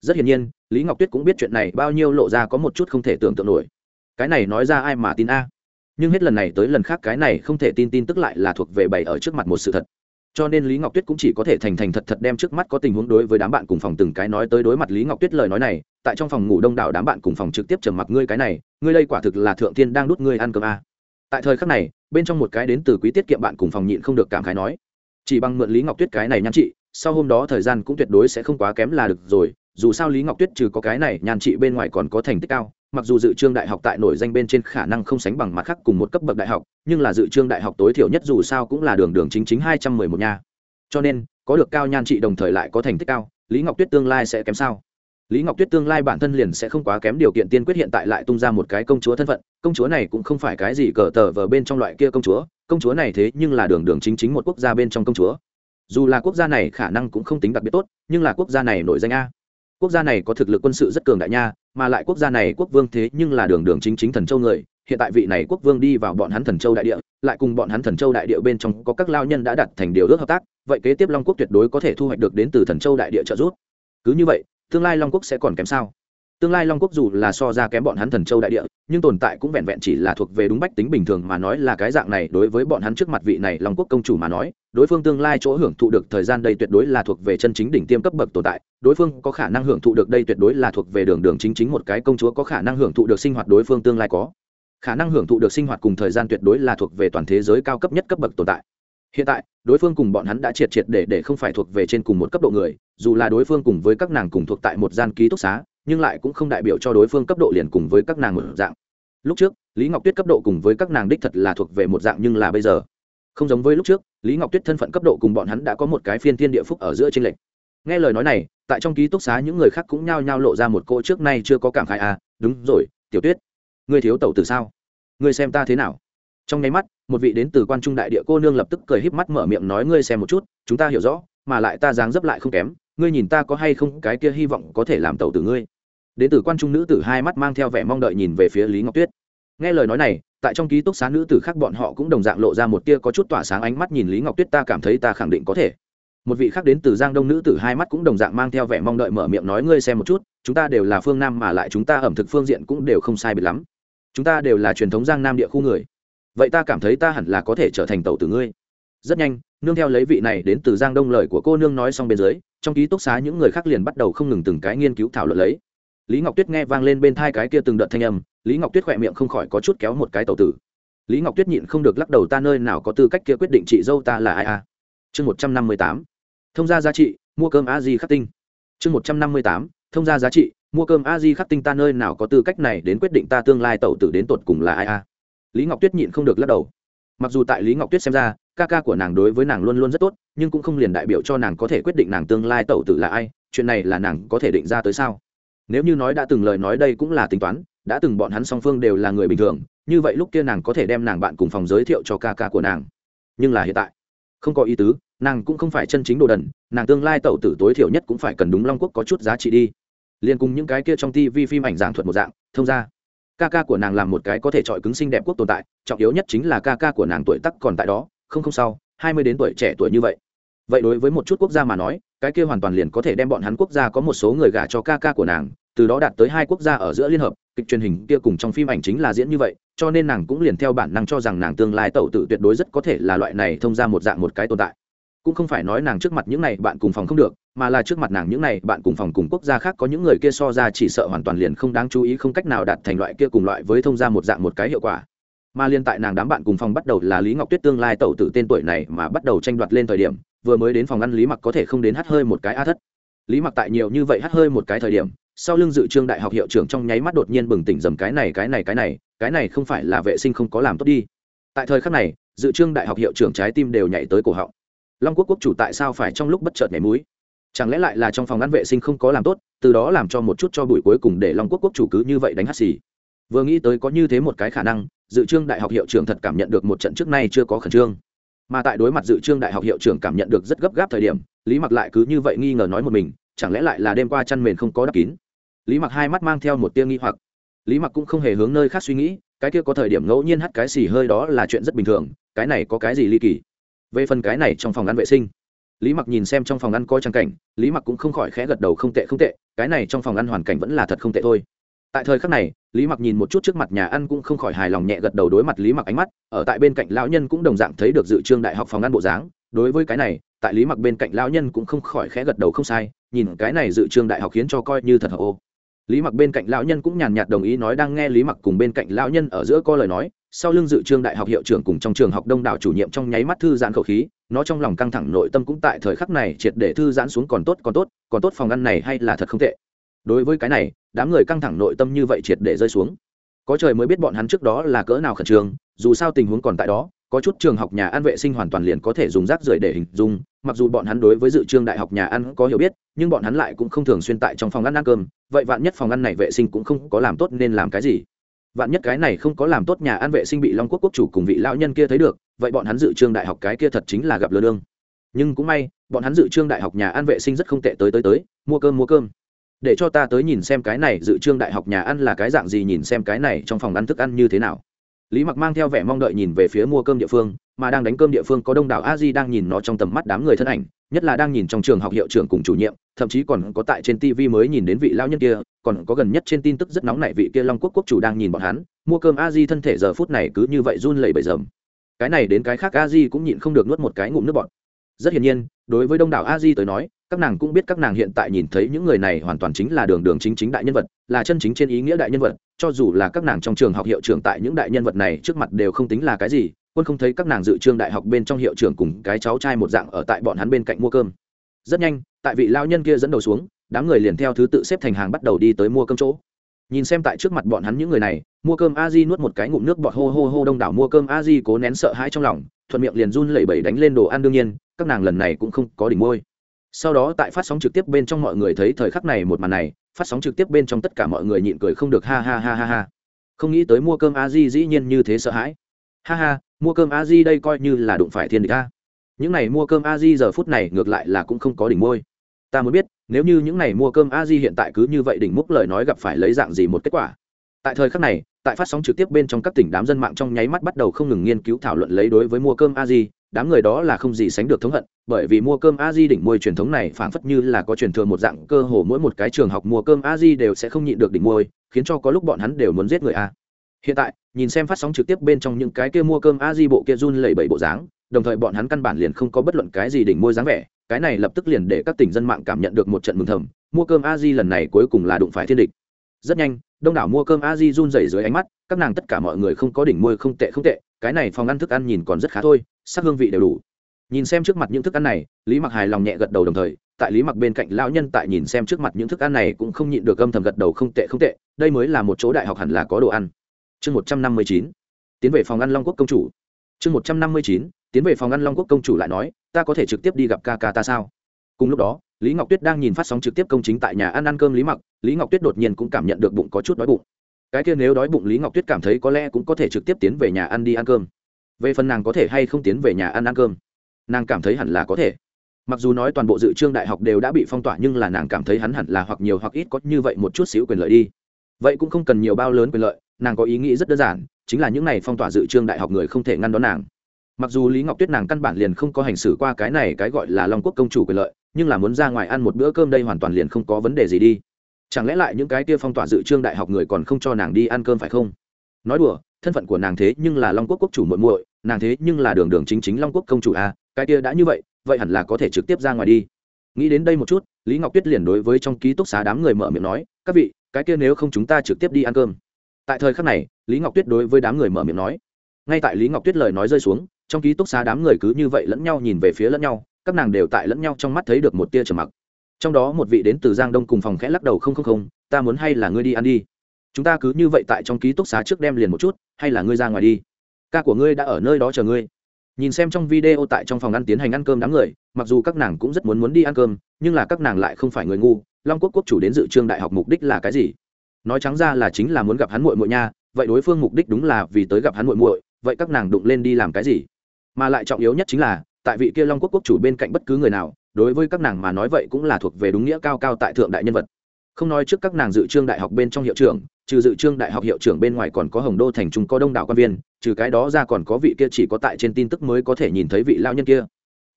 Rất hiển nhiên, lý ngọc tuyết cũng biết chuyện này bao nhiêu lộ ra có một chút không thể tưởng tượng nổi. Cái này nói ra ai mà tin a? Nhưng hết lần này tới lần khác cái này không thể tin tin tức lại là thuộc về bày ở trước mặt một sự thật. Cho nên lý ngọc tuyết cũng chỉ có thể thành thành thật thật đem trước mắt có tình huống đối với đám bạn cùng phòng từng cái nói tới đối mặt lý ngọc tuyết lời nói này tại trong phòng ngủ đông đảo đám bạn cùng phòng trực tiếp trầm mặc ngươi cái này ngươi đây quả thực là thượng tiên đang đút ngươi ăn cơm a. Tại thời khắc này bên trong một cái đến từ quý tiết kiệm bạn cùng phòng nhịn không được cảm khái nói chỉ bằng mượn lý ngọc tuyết cái này nhan chị, sau hôm đó thời gian cũng tuyệt đối sẽ không quá kém là được rồi dù sao lý ngọc tuyết trừ có cái này nhan chị bên ngoài còn có thành tích cao mặc dù dự trương đại học tại nổi danh bên trên khả năng không sánh bằng mặt khác cùng một cấp bậc đại học nhưng là dự trương đại học tối thiểu nhất dù sao cũng là đường đường chính chính hai trăm mười một nha. Cho nên có được cao nhan trị đồng thời lại có thành tích cao lý ngọc tuyết tương lai sẽ kém sao? Lý ngọc tuyết tương lai bản thân liền sẽ không quá kém điều kiện tiên quyết hiện tại lại tung ra một cái công chúa thân phận, công chúa này cũng không phải cái gì cờ tờ vờ bên trong loại kia công chúa công chúa này thế nhưng là đường đường chính chính một quốc gia bên trong công chúa. Dù là quốc gia này khả năng cũng không tính đặc biệt tốt, nhưng là quốc gia này nổi danh a. Quốc gia này có thực lực quân sự rất cường đại nha, mà lại quốc gia này quốc vương thế nhưng là đường đường chính chính thần châu người, hiện tại vị này quốc vương đi vào bọn hắn thần châu đại địa, lại cùng bọn hắn thần châu đại địa bên trong có các lao nhân đã đặt thành điều ước hợp tác, vậy kế tiếp long quốc tuyệt đối có thể thu hoạch được đến từ thần châu đại địa trợ giúp. Cứ như vậy tương lai long quốc sẽ còn kém sao? Tương lai long quốc dù là so ra kém bọn hắn thần châu đại địa, nhưng tồn tại cũng vẹn vẹn chỉ là thuộc về đúng bách tính bình thường mà nói là cái dạng này đối với bọn hắn trước mặt vị này long quốc công chủ mà nói, đối phương tương lai chỗ hưởng thụ được thời gian đây tuyệt đối là thuộc về chân chính đỉnh tiêm cấp bậc tồn tại, đối phương có khả năng hưởng thụ được đây tuyệt đối là thuộc về đường đường chính chính một cái công chúa có khả năng hưởng thụ được sinh hoạt đối phương tương lai có. Khả năng hưởng thụ được sinh hoạt cùng thời gian tuyệt đối là thuộc về toàn thế giới cao cấp nhất cấp bậc tồn tại hiện tại, đối phương cùng bọn hắn đã triệt triệt để để không phải thuộc về trên cùng một cấp độ người, dù là đối phương cùng với các nàng cùng thuộc tại một gian ký túc xá, nhưng lại cũng không đại biểu cho đối phương cấp độ liền cùng với các nàng một dạng. Lúc trước, lý ngọc tuyết cấp độ cùng với các nàng đích thật là thuộc về một dạng nhưng là bây giờ. Không giống với lúc trước, lý ngọc tuyết thân phận cấp độ cùng bọn hắn đã có một cái phiên thiên địa phúc ở giữa trên lệnh nghe lời nói này, tại trong ký túc xá những người khác cũng nhao nhao lộ ra một cô trước nay chưa có cảm khai à đúng rồi, tiểu tuyết. Ngươi thiếu tẩu từ sao? Ngươi xem ta thế nào? Trong nháy mắt một vị đến từ quan trung đại địa cô nương lập tức cười híp mắt mở miệng nói, ngươi xem một chút, chúng ta hiểu rõ, mà lại ta dáng dấp lại không kém, ngươi nhìn ta có hay không cái kia hy vọng có thể làm tẩu từ ngươi? Đến từ quan trung nữ tử hai mắt mang theo vẻ mong đợi nhìn về phía lý ngọc tuyết. Nghe lời nói này, tại trong ký túc xá nữ tử khác bọn họ cũng đồng dạng lộ ra một tia có chút tỏa sáng ánh mắt nhìn lý ngọc tuyết, ta cảm thấy ta khẳng định có thể. Một vị khác đến từ giang đông nữ tử hai mắt cũng đồng dạng mang theo vẻ mong đợi mở miệng nói, ngươi xem một chút, chúng ta đều là phương nam mà lại chúng ta ẩm thực phương diện cũng đều không sai biệt lắm. Chúng ta đều là truyền thống giang nam địa khu người vậy ta cảm thấy ta hẳn là có thể trở thành tàu tử ngươi. Rất nhanh, nương theo lấy vị này đến từ giang đông lời của cô nương nói xong bên dưới, trong ký túc xá những người khác liền bắt đầu không ngừng từng cái nghiên cứu thảo luận lấy. Lý ngọc tuyết nghe vang lên bên thai cái kia từng đợt thanh âm, lý ngọc tuyết khỏe miệng không khỏi có chút kéo một cái tàu tử. Lý ngọc tuyết nhịn không được lắc đầu, ta nơi nào có tư cách kia quyết định chị dâu ta là ai a chương một trăm năm mươi tám, thông gia giá trị, mua cơm a di khắc tinh. Chương một trăm năm mươi tám, thông gia giá trị, mua cơm a di khắc tinh, ta nơi nào có tư cách này đến quyết định ta tương lai tẩu tử đến tột cùng là ai a lý ngọc tuyết nhịn không được lắc đầu. Mặc dù tại lý ngọc tuyết xem ra, ca ca của nàng đối với nàng luôn luôn rất tốt, nhưng cũng không liền đại biểu cho nàng có thể quyết định nàng tương lai tẩu tử là ai, chuyện này là nàng có thể định ra tới sao? Nếu như nói đã từng lời nói đây cũng là tính toán, đã từng bọn hắn song phương đều là người bình thường, như vậy lúc kia nàng có thể đem nàng bạn cùng phòng giới thiệu cho ca ca của nàng. Nhưng là hiện tại, không có ý tứ, nàng cũng không phải chân chính đồ đần, nàng tương lai tẩu tử tối thiểu nhất cũng phải cần đúng long quốc có chút giá trị đi. Liền cùng những cái kia trong tv phim ảnh giảng thuật một dạng, thông ra ca ca của nàng làm một cái có thể chọi cứng xinh đẹp quốc tồn tại, trọng yếu nhất chính là ca ca của nàng tuổi tắc còn tại đó, không không sau, hai mươi đến tuổi trẻ tuổi như vậy. Vậy đối với một chút quốc gia mà nói, cái kia hoàn toàn liền có thể đem bọn hắn quốc gia có một số người gả cho ca ca của nàng, từ đó đạt tới hai quốc gia ở giữa liên hợp, kịch truyền hình kia cùng trong phim ảnh chính là diễn như vậy, cho nên nàng cũng liền theo bản năng cho rằng nàng tương lai tẩu tự tuyệt đối rất có thể là loại này thông ra một dạng một cái tồn tại. Cũng không phải nói nàng trước mặt những này bạn cùng phòng không được mà là trước mặt nàng những này, bạn cùng phòng cùng quốc gia khác có những người kia so ra chỉ sợ hoàn toàn liền không đáng chú ý, không cách nào đạt thành loại kia cùng loại với thông gia một dạng một cái hiệu quả. Mà liên tại nàng đám bạn cùng phòng bắt đầu là lý ngọc tuyết tương lai tẩu tử tên tuổi này mà bắt đầu tranh đoạt lên thời điểm, vừa mới đến phòng ăn lý mặc có thể không đến hát hơi một cái a thất. Lý mặc tại nhiều như vậy hát hơi một cái thời điểm, sau lưng dự trương đại học hiệu trưởng trong nháy mắt đột nhiên bừng tỉnh dầm cái này cái này cái này cái này không phải là vệ sinh không có làm tốt đi. Tại thời khắc này, dự trương đại học hiệu trưởng trái tim đều nhảy tới cổ họng. Long quốc quốc chủ tại sao phải trong lúc bất chợt nhảy múi? Chẳng lẽ lại là trong phòng ăn vệ sinh không có làm tốt, từ đó làm cho một chút cho buổi cuối cùng để long quốc quốc chủ cứ như vậy đánh hắt xì. Vừa nghĩ tới có như thế một cái khả năng, dự trương đại học hiệu trưởng thật cảm nhận được một trận trước nay chưa có khẩn trương. Mà tại đối mặt dự trương đại học hiệu trưởng cảm nhận được rất gấp gáp thời điểm, lý mặc lại cứ như vậy nghi ngờ nói một mình, chẳng lẽ lại là đêm qua chăn mền không có đắp kín? Lý mặc hai mắt mang theo một tia nghi hoặc. Lý mặc cũng không hề hướng nơi khác suy nghĩ, cái kia có thời điểm ngẫu nhiên hắt cái xì hơi đó là chuyện rất bình thường, cái này có cái gì ly kỳ? Về phần cái này trong phòng ăn vệ sinh lý mặc nhìn xem trong phòng ăn coi trang cảnh, lý mặc cũng không khỏi khẽ gật đầu không tệ không tệ, cái này trong phòng ăn hoàn cảnh vẫn là thật không tệ thôi. Tại thời khắc này, lý mặc nhìn một chút trước mặt nhà ăn cũng không khỏi hài lòng nhẹ gật đầu đối mặt lý mặc ánh mắt, ở tại bên cạnh lão nhân cũng đồng dạng thấy được dự trương đại học phòng ăn bộ dáng. Đối với cái này, tại lý mặc bên cạnh lão nhân cũng không khỏi khẽ gật đầu không sai, nhìn cái này dự trương đại học khiến cho coi như thật hợp ô. Lý mặc bên cạnh lão nhân cũng nhàn nhạt đồng ý nói đang nghe lý mặc cùng bên cạnh lão nhân ở giữa co lời nói, sau lưng dự trương đại học hiệu trưởng cùng trong trường học đông đảo chủ nhiệm trong nháy mắt thư giãn khẩu khí nó trong lòng căng thẳng nội tâm cũng tại thời khắc này triệt để thư giãn xuống còn tốt còn tốt còn tốt phòng ăn này hay là thật không tệ. Đối với cái này, đám người căng thẳng nội tâm như vậy triệt để rơi xuống. Có trời mới biết bọn hắn trước đó là cỡ nào khẩn trương, dù sao tình huống còn tại đó, có chút trường học nhà ăn vệ sinh hoàn toàn liền có thể dùng rác rưởi để hình dung, mặc dù bọn hắn đối với dự trương đại học nhà ăn có hiểu biết, nhưng bọn hắn lại cũng không thường xuyên tại trong phòng ăn ăn cơm, vậy vạn nhất phòng ăn này vệ sinh cũng không có làm tốt nên làm cái gì vạn nhất cái này không có làm tốt nhà an vệ sinh bị long quốc quốc chủ cùng vị lão nhân kia thấy được, vậy bọn hắn dự trương đại học cái kia thật chính là gặp lừa đương. Nhưng cũng may, bọn hắn dự trương đại học nhà an vệ sinh rất không tệ tới tới tới, mua cơm mua cơm. Để cho ta tới nhìn xem cái này dự trương đại học nhà ăn là cái dạng gì, nhìn xem cái này trong phòng ăn thức ăn như thế nào lý mặc mang theo vẻ mong đợi nhìn về phía mua cơm địa phương, mà đang đánh cơm địa phương có đông đảo a di đang nhìn nó trong tầm mắt đám người thân ảnh, nhất là đang nhìn trong trường học hiệu trưởng cùng chủ nhiệm, thậm chí còn có tại trên tv mới nhìn đến vị lao nhân kia, còn có gần nhất trên tin tức rất nóng nảy vị kia long quốc quốc chủ đang nhìn bọn hắn, mua cơm a di thân thể giờ phút này cứ như vậy run lẩy bẩy dầm cái này đến cái khác a di cũng nhịn không được nuốt một cái ngụm nước bọt. Rất hiển nhiên, đối với đông đảo a di tới nói, các nàng cũng biết các nàng hiện tại nhìn thấy những người này hoàn toàn chính là đường đường chính chính đại nhân vật là chân chính trên ý nghĩa đại nhân vật, cho dù là các nàng trong trường học hiệu trưởng tại những đại nhân vật này trước mặt đều không tính là cái gì, quân không thấy các nàng dự trương đại học bên trong hiệu trưởng cùng cái cháu trai một dạng ở tại bọn hắn bên cạnh mua cơm. Rất nhanh, tại vị lao nhân kia dẫn đầu xuống, đám người liền theo thứ tự xếp thành hàng bắt đầu đi tới mua cơm chỗ. Nhìn xem tại trước mặt bọn hắn những người này, mua cơm a di nuốt một cái ngụm nước bọt hô hô hô đông đảo mua cơm a di cố nén sợ hãi trong lòng, thuận miệng liền run lẩy bẩy đánh lên đồ ăn đương nhiên, các nàng lần này cũng không có đỉnh môi sau đó tại phát sóng trực tiếp bên trong mọi người thấy thời khắc này một màn này, phát sóng trực tiếp bên trong tất cả mọi người nhịn cười không được ha ha ha ha ha. Không nghĩ tới mua cơm a di dĩ nhiên như thế sợ hãi. Ha ha, mua cơm a di đây coi như là đụng phải thiên địch a. Những này mua cơm a di giờ phút này ngược lại là cũng không có đỉnh môi. Ta muốn biết, nếu như những này mua cơm a di hiện tại cứ như vậy đỉnh múc lời nói gặp phải lấy dạng gì một kết quả? Tại thời khắc này, tại phát sóng trực tiếp bên trong các tỉnh đám dân mạng trong nháy mắt bắt đầu không ngừng nghiên cứu thảo luận lấy đối với mua cơm a di đám người đó là không gì sánh được thống hận, bởi vì mua cơm a di đỉnh môi truyền thống này phảng phất như là có truyền thừa một dạng, cơ hồ mỗi một cái trường học mua cơm a di đều sẽ không nhịn được đỉnh môi, khiến cho có lúc bọn hắn đều muốn giết người a. Hiện tại, nhìn xem phát sóng trực tiếp bên trong những cái kia mua cơm a di bộ kia run lẩy bẩy bộ dáng, đồng thời bọn hắn căn bản liền không có bất luận cái gì đỉnh môi dáng vẻ, cái này lập tức liền để các tỉnh dân mạng cảm nhận được một trận mừng thầm, mua cơm a di lần này cuối cùng là đụng phải thiên địch. Rất nhanh, đông đảo mua cơm a di run rẩy dưới ánh mắt, các nàng tất cả mọi người không có đỉnh môi không tệ không tệ cái này phòng ăn thức ăn nhìn còn rất khá thôi, sắc hương vị đều đủ. Nhìn xem trước mặt những thức ăn này, lý mặc hài lòng nhẹ gật đầu đồng thời, tại lý mặc bên cạnh lão nhân tại nhìn xem trước mặt những thức ăn này cũng không nhịn được âm thầm gật đầu không tệ không tệ, đây mới là một chỗ đại học hẳn là có đồ ăn. Chương một trăm năm mươi chín, tiến về phòng ăn long quốc công chủ. Chương một trăm năm mươi chín, tiến về phòng ăn long quốc công chủ lại nói, ta có thể trực tiếp đi gặp ca ca ta sao? Cùng lúc đó, lý ngọc tuyết đang nhìn phát sóng trực tiếp công chính tại nhà ăn ăn cơm lý mặc, lý ngọc tuyết đột nhiên cũng cảm nhận được bụng có chút đói bụng cái kia nếu đói bụng lý ngọc tuyết cảm thấy có lẽ cũng có thể trực tiếp tiến về nhà ăn đi ăn cơm. Về phần nàng có thể hay không tiến về nhà ăn ăn cơm? Nàng cảm thấy hẳn là có thể. Mặc dù nói toàn bộ dự trương đại học đều đã bị phong tỏa nhưng là nàng cảm thấy hắn hẳn là hoặc nhiều hoặc ít có như vậy một chút xíu quyền lợi đi. Vậy cũng không cần nhiều bao lớn quyền lợi, nàng có ý nghĩ rất đơn giản, chính là những này phong tỏa dự trương đại học người không thể ngăn đón nàng. Mặc dù lý ngọc tuyết nàng căn bản liền không có hành xử qua cái này cái gọi là long quốc công chủ quyền lợi, nhưng là muốn ra ngoài ăn một bữa cơm đây hoàn toàn liền không có vấn đề gì đi chẳng lẽ lại những cái kia phong tỏa dự trương đại học người còn không cho nàng đi ăn cơm phải không? Nói đùa thân phận của nàng thế nhưng là long quốc quốc chủ muội muội nàng thế nhưng là đường đường chính chính long quốc công chủ a à, cái kia đã như vậy vậy hẳn là có thể trực tiếp ra ngoài đi. Nghĩ đến đây một chút lý ngọc tuyết liền đối với trong ký túc xá đám người mở miệng nói các vị cái kia nếu không chúng ta trực tiếp đi ăn cơm. Tại thời khắc này lý ngọc tuyết đối với đám người mở miệng nói. Ngay tại lý ngọc tuyết lời nói rơi xuống trong ký túc xá đám người cứ như vậy lẫn nhau nhìn về phía lẫn nhau các nàng đều tại lẫn nhau trong mắt thấy được một tia trầm mặc trong đó một vị đến từ giang đông cùng phòng khẽ lắc đầu không không không, ta muốn hay là ngươi đi ăn đi. Chúng ta cứ như vậy tại trong ký túc xá trước đem liền một chút, hay là ngươi ra ngoài đi. Ca của ngươi đã ở nơi đó chờ ngươi. Nhìn xem trong video tại trong phòng ăn tiến hành ăn cơm đám người, mặc dù các nàng cũng rất muốn muốn đi ăn cơm, nhưng là các nàng lại không phải người ngu, long quốc quốc chủ đến dự trương đại học mục đích là cái gì? Nói trắng ra là chính là muốn gặp hắn muội muội nha, vậy đối phương mục đích đúng là vì tới gặp hắn muội muội, vậy các nàng đụng lên đi làm cái gì? Mà lại trọng yếu nhất chính là, tại vị kia long quốc quốc chủ bên cạnh bất cứ người nào đối với các nàng mà nói vậy cũng là thuộc về đúng nghĩa cao cao tại thượng đại nhân vật. Không nói trước các nàng dự trương đại học bên trong hiệu trưởng, trừ dự trương đại học hiệu trưởng bên ngoài còn có hồng đô thành trung có đông đảo quan viên, trừ cái đó ra còn có vị kia chỉ có tại trên tin tức mới có thể nhìn thấy vị lao nhân kia.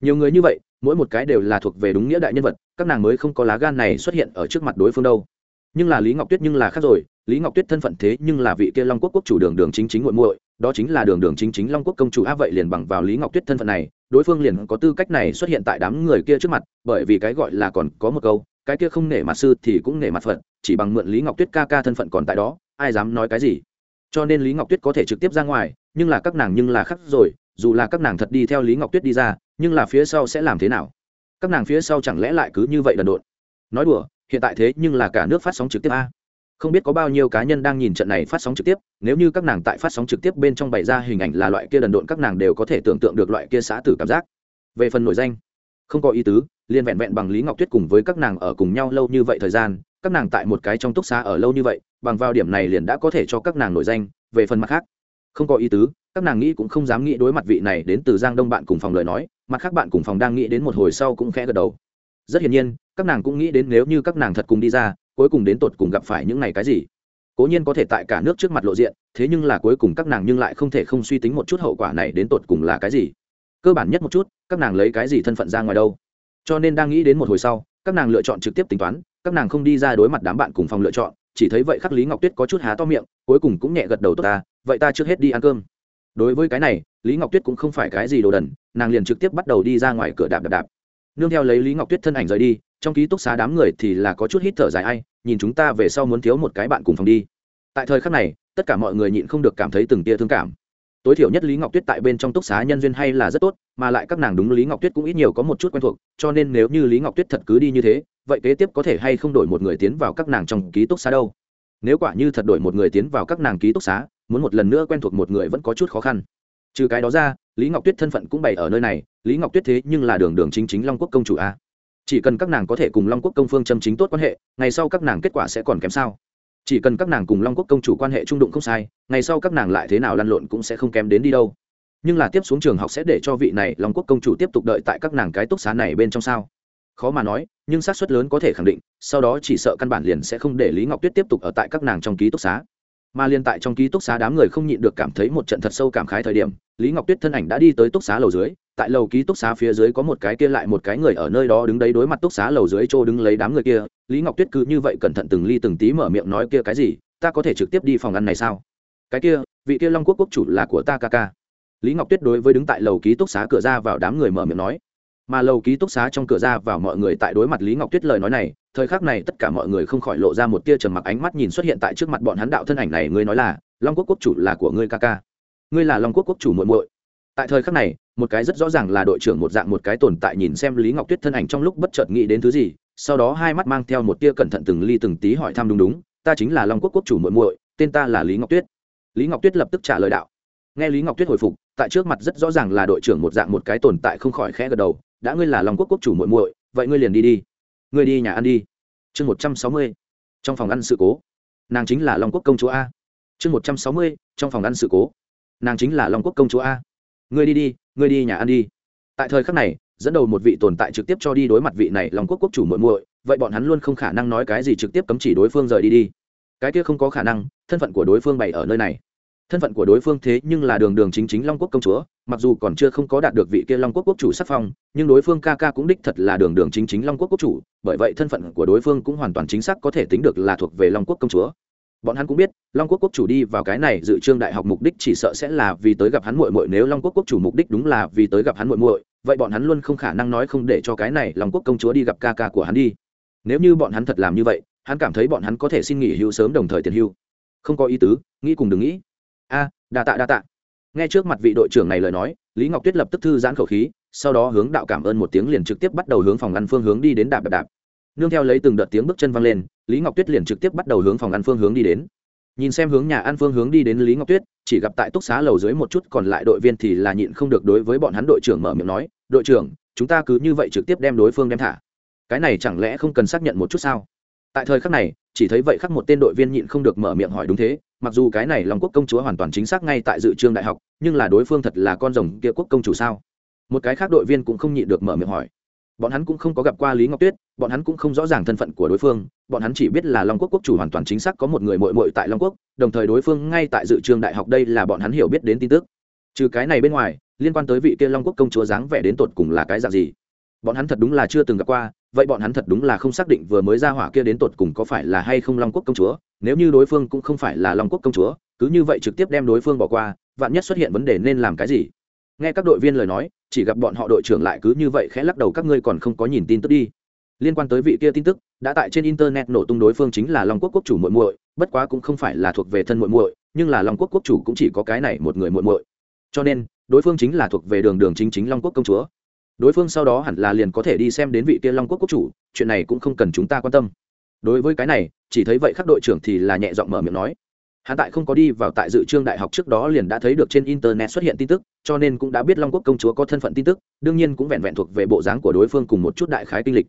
Nhiều người như vậy, mỗi một cái đều là thuộc về đúng nghĩa đại nhân vật, các nàng mới không có lá gan này xuất hiện ở trước mặt đối phương đâu. Nhưng là lý ngọc tuyết nhưng là khác rồi, lý ngọc tuyết thân phận thế nhưng là vị kia long quốc quốc chủ đường đường chính chính muội muội, đó chính là đường đường chính chính long quốc công chủ. Á vậy liền bằng vào lý ngọc tuyết thân phận này đối phương liền có tư cách này xuất hiện tại đám người kia trước mặt, bởi vì cái gọi là còn có một câu, cái kia không nể mặt sư thì cũng nể mặt phật, chỉ bằng mượn lý ngọc tuyết ca ca thân phận còn tại đó, ai dám nói cái gì? Cho nên lý ngọc tuyết có thể trực tiếp ra ngoài, nhưng là các nàng nhưng là khắc rồi, dù là các nàng thật đi theo lý ngọc tuyết đi ra, nhưng là phía sau sẽ làm thế nào? Các nàng phía sau chẳng lẽ lại cứ như vậy đần độn? Nói đùa, hiện tại thế nhưng là cả nước phát sóng trực tiếp a không biết có bao nhiêu cá nhân đang nhìn trận này phát sóng trực tiếp, nếu như các nàng tại phát sóng trực tiếp bên trong bày ra hình ảnh là loại kia đần độn các nàng đều có thể tưởng tượng được loại kia xã tử cảm giác. Về phần nổi danh, không có ý tứ liên vẹn vẹn bằng lý ngọc tuyết cùng với các nàng ở cùng nhau lâu như vậy thời gian, các nàng tại một cái trong túc xá ở lâu như vậy, bằng vào điểm này liền đã có thể cho các nàng nổi danh, về phần mặt khác, không có ý tứ, các nàng nghĩ cũng không dám nghĩ đối mặt vị này đến từ giang đông bạn cùng phòng lời nói, mặt khác bạn cùng phòng đang nghĩ đến một hồi sau cũng khẽ gật đầu. Rất hiển nhiên, các nàng cũng nghĩ đến nếu như các nàng thật cùng đi ra cuối cùng đến tột cùng gặp phải những ngày cái gì? Cố nhiên có thể tại cả nước trước mặt lộ diện, thế nhưng là cuối cùng các nàng nhưng lại không thể không suy tính một chút hậu quả này đến tột cùng là cái gì. Cơ bản nhất một chút, các nàng lấy cái gì thân phận ra ngoài đâu? Cho nên đang nghĩ đến một hồi sau, các nàng lựa chọn trực tiếp tính toán, các nàng không đi ra đối mặt đám bạn cùng phòng lựa chọn, chỉ thấy vậy khắc lý ngọc tuyết có chút há to miệng, cuối cùng cũng nhẹ gật đầu tốt ta, vậy ta trước hết đi ăn cơm. Đối với cái này, lý ngọc tuyết cũng không phải cái gì đồ đần, nàng liền trực tiếp bắt đầu đi ra ngoài cửa đạp đạp đạp. Nương theo lấy lý ngọc tuyết thân ảnh rời đi trong ký túc xá đám người thì là có chút hít thở dài ai, nhìn chúng ta về sau muốn thiếu một cái bạn cùng phòng đi. Tại thời khắc này, tất cả mọi người nhịn không được cảm thấy từng tia thương cảm. Tối thiểu nhất lý ngọc tuyết tại bên trong túc xá nhân duyên hay là rất tốt, mà lại các nàng đúng lý ngọc tuyết cũng ít nhiều có một chút quen thuộc, cho nên nếu như lý ngọc tuyết thật cứ đi như thế, vậy kế tiếp có thể hay không đổi một người tiến vào các nàng trong ký túc xá đâu? Nếu quả như thật đổi một người tiến vào các nàng ký túc xá, muốn một lần nữa quen thuộc một người vẫn có chút khó khăn. Trừ cái đó ra, lý ngọc tuyết thân phận cũng bày ở nơi này, lý ngọc tuyết thế nhưng là đường đường chính chính long quốc công chủ a chỉ cần các nàng có thể cùng long quốc công phương châm chính tốt quan hệ, ngày sau các nàng kết quả sẽ còn kém sao? Chỉ cần các nàng cùng long quốc công chủ quan hệ trung đụng không sai, ngày sau các nàng lại thế nào lăn lộn cũng sẽ không kém đến đi đâu. Nhưng là tiếp xuống trường học sẽ để cho vị này long quốc công chủ tiếp tục đợi tại các nàng cái túc xá này bên trong sao? Khó mà nói, nhưng xác suất lớn có thể khẳng định, sau đó chỉ sợ căn bản liền sẽ không để lý ngọc tuyết tiếp tục ở tại các nàng trong ký túc xá. Mà liên tại trong ký túc xá đám người không nhịn được cảm thấy một trận thật sâu cảm khái thời điểm, lý ngọc tuyết thân ảnh đã đi tới túc xá lầu dưới tại lầu ký túc xá phía dưới có một cái kia lại một cái người ở nơi đó đứng đấy đối mặt túc xá lầu dưới chỗ đứng lấy đám người kia. Lý ngọc tuyết cứ như vậy cẩn thận từng ly từng tí mở miệng nói kia cái gì, ta có thể trực tiếp đi phòng ăn này sao? Cái kia, vị kia long quốc quốc chủ là của ta ca ca. Lý ngọc tuyết đối với đứng tại lầu ký túc xá cửa ra vào đám người mở miệng nói. Mà lầu ký túc xá trong cửa ra vào mọi người tại đối mặt lý ngọc tuyết lời nói này, thời khắc này tất cả mọi người không khỏi lộ ra một tia trầm mặc ánh mắt nhìn xuất hiện tại trước mặt bọn hắn đạo thân ảnh này ngươi nói là, long quốc quốc chủ là của ngươi ca ca. Ngươi là long quốc quốc chủ muội muội. Tại thời khắc này một cái rất rõ ràng là đội trưởng một dạng một cái tồn tại nhìn xem lý ngọc tuyết thân ảnh trong lúc bất chợt nghĩ đến thứ gì, sau đó hai mắt mang theo một tia cẩn thận từng ly từng tí hỏi thăm đúng đúng, ta chính là long quốc quốc chủ muội muội, tên ta là lý ngọc tuyết. Lý ngọc tuyết lập tức trả lời đạo. Nghe lý ngọc tuyết hồi phục, tại trước mặt rất rõ ràng là đội trưởng một dạng một cái tồn tại không khỏi khẽ gật đầu, đã ngươi là long quốc quốc chủ muội muội, vậy ngươi liền đi đi. Ngươi đi nhà ăn đi. Chương một trăm sáu mươi, trong phòng ăn sự cố. Nàng chính là long quốc công chúa a. Chương một trăm sáu mươi, trong phòng ăn sự cố. Nàng chính là long quốc công chúa a ngươi đi đi, ngươi đi nhà ăn đi. Tại thời khắc này, dẫn đầu một vị tồn tại trực tiếp cho đi đối mặt vị này long quốc quốc chủ muội muội, vậy bọn hắn luôn không khả năng nói cái gì trực tiếp cấm chỉ đối phương rời đi đi. Cái kia không có khả năng, thân phận của đối phương bày ở nơi này. Thân phận của đối phương thế nhưng là đường đường chính chính long quốc công chúa, mặc dù còn chưa không có đạt được vị kia long quốc quốc chủ sắc phong, nhưng đối phương ca ca cũng đích thật là đường đường chính chính long quốc quốc chủ, bởi vậy thân phận của đối phương cũng hoàn toàn chính xác có thể tính được là thuộc về long quốc công chúa bọn hắn cũng biết, long quốc quốc chủ đi vào cái này dự trương đại học mục đích chỉ sợ sẽ là vì tới gặp hắn muội muội. Nếu long quốc quốc chủ mục đích đúng là vì tới gặp hắn muội muội, vậy bọn hắn luôn không khả năng nói không để cho cái này long quốc công chúa đi gặp ca ca của hắn đi. Nếu như bọn hắn thật làm như vậy, hắn cảm thấy bọn hắn có thể xin nghỉ hưu sớm đồng thời tiền hưu. Không có ý tứ, nghĩ cùng đừng nghĩ. A, đa tạ đa tạ. Nghe trước mặt vị đội trưởng này lời nói, lý ngọc tuyết lập tức thư giãn khẩu khí, sau đó hướng đạo cảm ơn một tiếng liền trực tiếp bắt đầu hướng phòng ăn phương hướng đi đến đạp đạp đạp nương theo lấy từng đợt tiếng bước chân văng lên, lý ngọc tuyết liền trực tiếp bắt đầu hướng phòng ăn phương hướng đi đến. Nhìn xem hướng nhà ăn phương hướng đi đến lý ngọc tuyết, chỉ gặp tại túc xá lầu dưới một chút còn lại đội viên thì là nhịn không được đối với bọn hắn đội trưởng mở miệng nói, đội trưởng, chúng ta cứ như vậy trực tiếp đem đối phương đem thả. Cái này chẳng lẽ không cần xác nhận một chút sao? Tại thời khắc này, chỉ thấy vậy khắc một tên đội viên nhịn không được mở miệng hỏi đúng thế, mặc dù cái này lòng quốc công chúa hoàn toàn chính xác ngay tại dự trương đại học, nhưng là đối phương thật là con rồng kia quốc công chủ sao? Một cái khác đội viên cũng không nhịn được mở miệng hỏi bọn hắn cũng không có gặp qua lý ngọc tuyết, bọn hắn cũng không rõ ràng thân phận của đối phương, bọn hắn chỉ biết là long quốc quốc chủ hoàn toàn chính xác có một người mội mội tại long quốc, đồng thời đối phương ngay tại dự trường đại học đây là bọn hắn hiểu biết đến tin tức. Trừ cái này bên ngoài, liên quan tới vị kia long quốc công chúa dáng vẻ đến tột cùng là cái dạng gì? Bọn hắn thật đúng là chưa từng gặp qua, vậy bọn hắn thật đúng là không xác định vừa mới ra hỏa kia đến tột cùng có phải là hay không long quốc công chúa, nếu như đối phương cũng không phải là long quốc công chúa, cứ như vậy trực tiếp đem đối phương bỏ qua, vạn nhất xuất hiện vấn đề nên làm cái gì? Nghe các đội viên lời nói chỉ gặp bọn họ đội trưởng lại cứ như vậy khẽ lắc đầu, các ngươi còn không có nhìn tin tức đi. Liên quan tới vị kia tin tức, đã tại trên internet nổ tung đối phương chính là long quốc quốc chủ muội muội, bất quá cũng không phải là thuộc về thân muội muội, nhưng là long quốc quốc chủ cũng chỉ có cái này một người muội muội. Cho nên, đối phương chính là thuộc về đường đường chính chính long quốc công chúa. Đối phương sau đó hẳn là liền có thể đi xem đến vị kia long quốc quốc chủ, chuyện này cũng không cần chúng ta quan tâm. Đối với cái này, chỉ thấy vậy khắc đội trưởng thì là nhẹ giọng mở miệng nói hắn tại không có đi vào tại dự trương đại học trước đó liền đã thấy được trên internet xuất hiện tin tức, cho nên cũng đã biết long quốc công chúa có thân phận tin tức, đương nhiên cũng vẹn vẹn thuộc về bộ dáng của đối phương cùng một chút đại khái kinh lịch.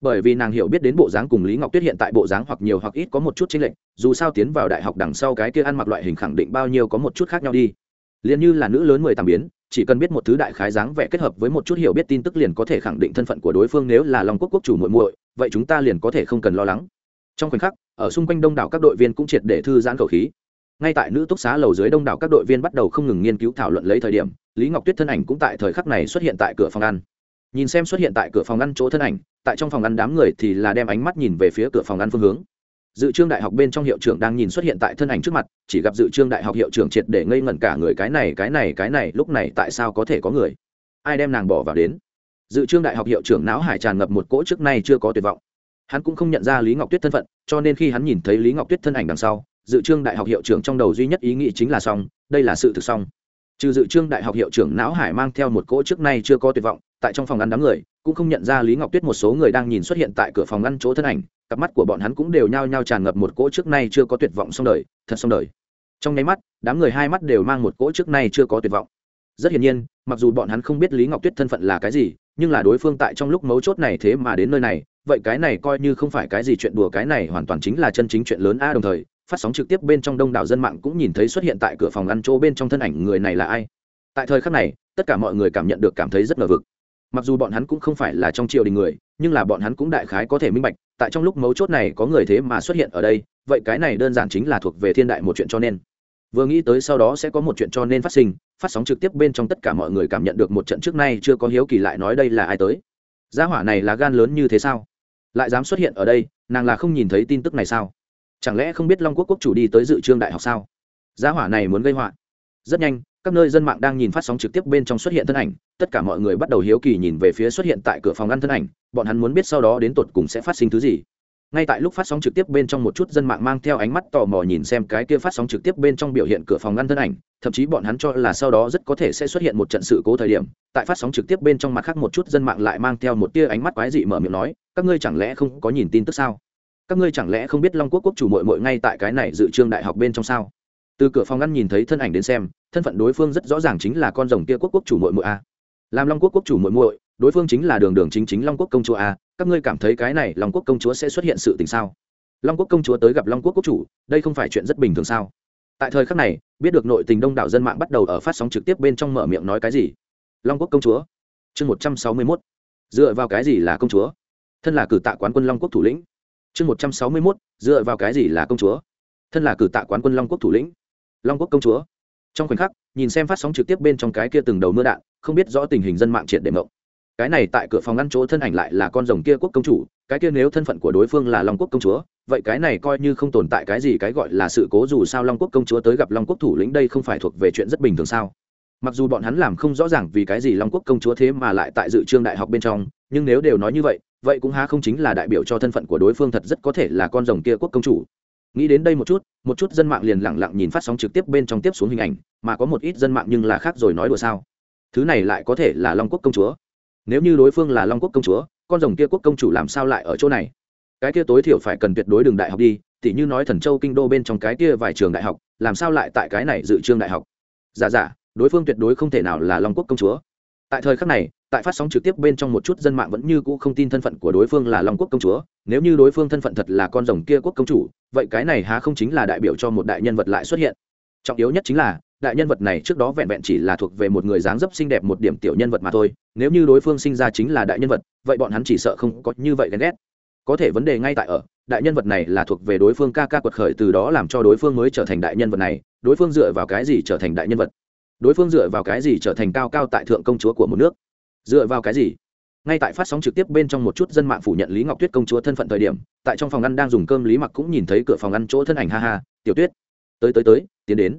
Bởi vì nàng hiểu biết đến bộ dáng cùng lý ngọc tuyết hiện tại bộ dáng hoặc nhiều hoặc ít có một chút chênh lệch, dù sao tiến vào đại học đằng sau cái kia ăn mặc loại hình khẳng định bao nhiêu có một chút khác nhau đi. Liền như là nữ lớn mười tám biến, chỉ cần biết một thứ đại khái dáng vẻ kết hợp với một chút hiểu biết tin tức liền có thể khẳng định thân phận của đối phương nếu là long quốc quốc chủ muội muội, vậy chúng ta liền có thể không cần lo lắng. Trong khoảnh khắc ở xung quanh đông đảo các đội viên cũng triệt để thư giãn khẩu khí. Ngay tại nữ túc xá lầu dưới đông đảo các đội viên bắt đầu không ngừng nghiên cứu thảo luận lấy thời điểm, lý ngọc tuyết thân ảnh cũng tại thời khắc này xuất hiện tại cửa phòng ăn. Nhìn xem xuất hiện tại cửa phòng ăn chỗ thân ảnh, tại trong phòng ăn đám người thì là đem ánh mắt nhìn về phía cửa phòng ăn phương hướng. Dự trương đại học bên trong hiệu trưởng đang nhìn xuất hiện tại thân ảnh trước mặt, chỉ gặp dự trương đại học hiệu trưởng triệt để ngây ngẩn cả người, cái này cái này cái này, lúc này tại sao có thể có người? Ai đem nàng bỏ vào đến? Dự trương đại học hiệu trưởng não hải tràn ngập một cỗ trước nay chưa có tuyệt vọng hắn cũng không nhận ra lý ngọc tuyết thân phận, cho nên khi hắn nhìn thấy lý ngọc tuyết thân ảnh đằng sau, dự trương đại học hiệu trưởng trong đầu duy nhất ý nghĩ chính là xong, đây là sự thực xong. Trừ dự trương đại học hiệu trưởng não hải mang theo một cỗ trước nay chưa có tuyệt vọng, tại trong phòng ăn đám người, cũng không nhận ra lý ngọc tuyết một số người đang nhìn xuất hiện tại cửa phòng ăn chỗ thân ảnh, cặp mắt của bọn hắn cũng đều nhao nhao tràn ngập một cỗ trước nay chưa có tuyệt vọng xong đời, thật xong đời. Trong nháy mắt, đám người hai mắt đều mang một cỗ trước nay chưa có tuyệt vọng. Rất hiển nhiên, mặc dù bọn hắn không biết lý ngọc tuyết thân phận là cái gì, nhưng là đối phương tại trong lúc mấu chốt này thế mà đến nơi này vậy cái này coi như không phải cái gì chuyện đùa, cái này hoàn toàn chính là chân chính chuyện lớn a. Đồng thời, phát sóng trực tiếp bên trong đông đảo dân mạng cũng nhìn thấy xuất hiện tại cửa phòng ăn chỗ bên trong thân ảnh người này là ai. Tại thời khắc này, tất cả mọi người cảm nhận được cảm thấy rất ngờ vực. Mặc dù bọn hắn cũng không phải là trong triều đình người, nhưng là bọn hắn cũng đại khái có thể minh bạch, tại trong lúc mấu chốt này có người thế mà xuất hiện ở đây, vậy cái này đơn giản chính là thuộc về thiên đại một chuyện cho nên. Vừa nghĩ tới sau đó sẽ có một chuyện cho nên phát sinh, phát sóng trực tiếp bên trong tất cả mọi người cảm nhận được một trận trước nay chưa có hiếu kỳ lại nói đây là ai tới. Gia hỏa này là gan lớn như thế sao? Lại dám xuất hiện ở đây, nàng là không nhìn thấy tin tức này sao? Chẳng lẽ không biết long quốc quốc chủ đi tới dự trương đại học sao? Giá hỏa này muốn gây họa. Rất nhanh, các nơi dân mạng đang nhìn phát sóng trực tiếp bên trong xuất hiện thân ảnh, tất cả mọi người bắt đầu hiếu kỳ nhìn về phía xuất hiện tại cửa phòng ăn thân ảnh, bọn hắn muốn biết sau đó đến tột cùng sẽ phát sinh thứ gì ngay tại lúc phát sóng trực tiếp bên trong một chút dân mạng mang theo ánh mắt tò mò nhìn xem cái kia phát sóng trực tiếp bên trong biểu hiện cửa phòng ngăn thân ảnh, thậm chí bọn hắn cho là sau đó rất có thể sẽ xuất hiện một trận sự cố thời điểm. Tại phát sóng trực tiếp bên trong mặt khác một chút dân mạng lại mang theo một tia ánh mắt quái dị mở miệng nói, các ngươi chẳng lẽ không có nhìn tin tức sao? Các ngươi chẳng lẽ không biết long quốc quốc chủ mội mội ngay tại cái này dự trương đại học bên trong sao? Từ cửa phòng ngăn nhìn thấy thân ảnh đến xem, thân phận đối phương rất rõ ràng chính là con rồng kia quốc quốc chủ mội mội a. Làm long quốc quốc chủ mội mội đối phương chính là đường đường chính chính long quốc công chúa a, các ngươi cảm thấy cái này long quốc công chúa sẽ xuất hiện sự tình sao? Long quốc công chúa tới gặp long quốc quốc chủ, đây không phải chuyện rất bình thường sao? Tại thời khắc này, biết được nội tình đông đảo dân mạng bắt đầu ở phát sóng trực tiếp bên trong mở miệng nói cái gì? Long quốc công chúa. Chương một trăm sáu mươi mốt. Dựa vào cái gì là công chúa? Thân là cử tạ quán quân long quốc thủ lĩnh. Chương một trăm sáu mươi mốt. Dựa vào cái gì là công chúa? Thân là cử tạ quán quân long quốc thủ lĩnh. Long quốc công chúa. Trong khoảnh khắc, nhìn xem phát sóng trực tiếp bên trong cái kia từng đầu mưa đạn, không biết rõ tình hình dân mạng triệt để mộng cái này tại cửa phòng ngăn chỗ thân ảnh lại là con rồng kia quốc công chủ, cái kia nếu thân phận của đối phương là long quốc công chúa, vậy cái này coi như không tồn tại cái gì cái gọi là sự cố dù sao long quốc công chúa tới gặp long quốc thủ lĩnh đây không phải thuộc về chuyện rất bình thường sao? Mặc dù bọn hắn làm không rõ ràng vì cái gì long quốc công chúa thế mà lại tại dự trương đại học bên trong, nhưng nếu đều nói như vậy vậy cũng há không chính là đại biểu cho thân phận của đối phương thật rất có thể là con rồng kia quốc công chủ. Nghĩ đến đây một chút một chút dân mạng liền lẳng lặng nhìn phát sóng trực tiếp bên trong tiếp xuống hình ảnh, mà có một ít dân mạng nhưng là khác rồi nói đùa sao? Thứ này lại có thể là long quốc công chúa nếu như đối phương là long quốc công chúa, con rồng kia quốc công chủ làm sao lại ở chỗ này? Cái kia tối thiểu phải cần tuyệt đối đường đại học đi, tỉ như nói thần châu kinh đô bên trong cái kia vài trường đại học, làm sao lại tại cái này dự trương đại học? Giả giả đối phương tuyệt đối không thể nào là long quốc công chúa. Tại thời khắc này, tại phát sóng trực tiếp bên trong một chút dân mạng vẫn như cũ không tin thân phận của đối phương là long quốc công chúa. Nếu như đối phương thân phận thật là con rồng kia quốc công chủ, vậy cái này há không chính là đại biểu cho một đại nhân vật lại xuất hiện. Trọng yếu nhất chính là đại nhân vật này trước đó vẹn vẹn chỉ là thuộc về một người dáng dấp xinh đẹp một điểm tiểu nhân vật mà thôi, nếu như đối phương sinh ra chính là đại nhân vật, vậy bọn hắn chỉ sợ không có như vậy ghen ghét. Có thể vấn đề ngay tại ở, đại nhân vật này là thuộc về đối phương ca ca quật khởi từ đó làm cho đối phương mới trở thành đại nhân vật này, đối phương dựa vào cái gì trở thành đại nhân vật? Đối phương dựa vào cái gì trở thành cao cao tại thượng công chúa của một nước? Dựa vào cái gì? Ngay tại phát sóng trực tiếp bên trong một chút dân mạng phủ nhận lý ngọc tuyết công chúa thân phận thời điểm, tại trong phòng ăn đang dùng cơm lý mặc cũng nhìn thấy cửa phòng ăn chỗ thân ảnh ha ha, tiểu tuyết, tới tới tới, tiến đến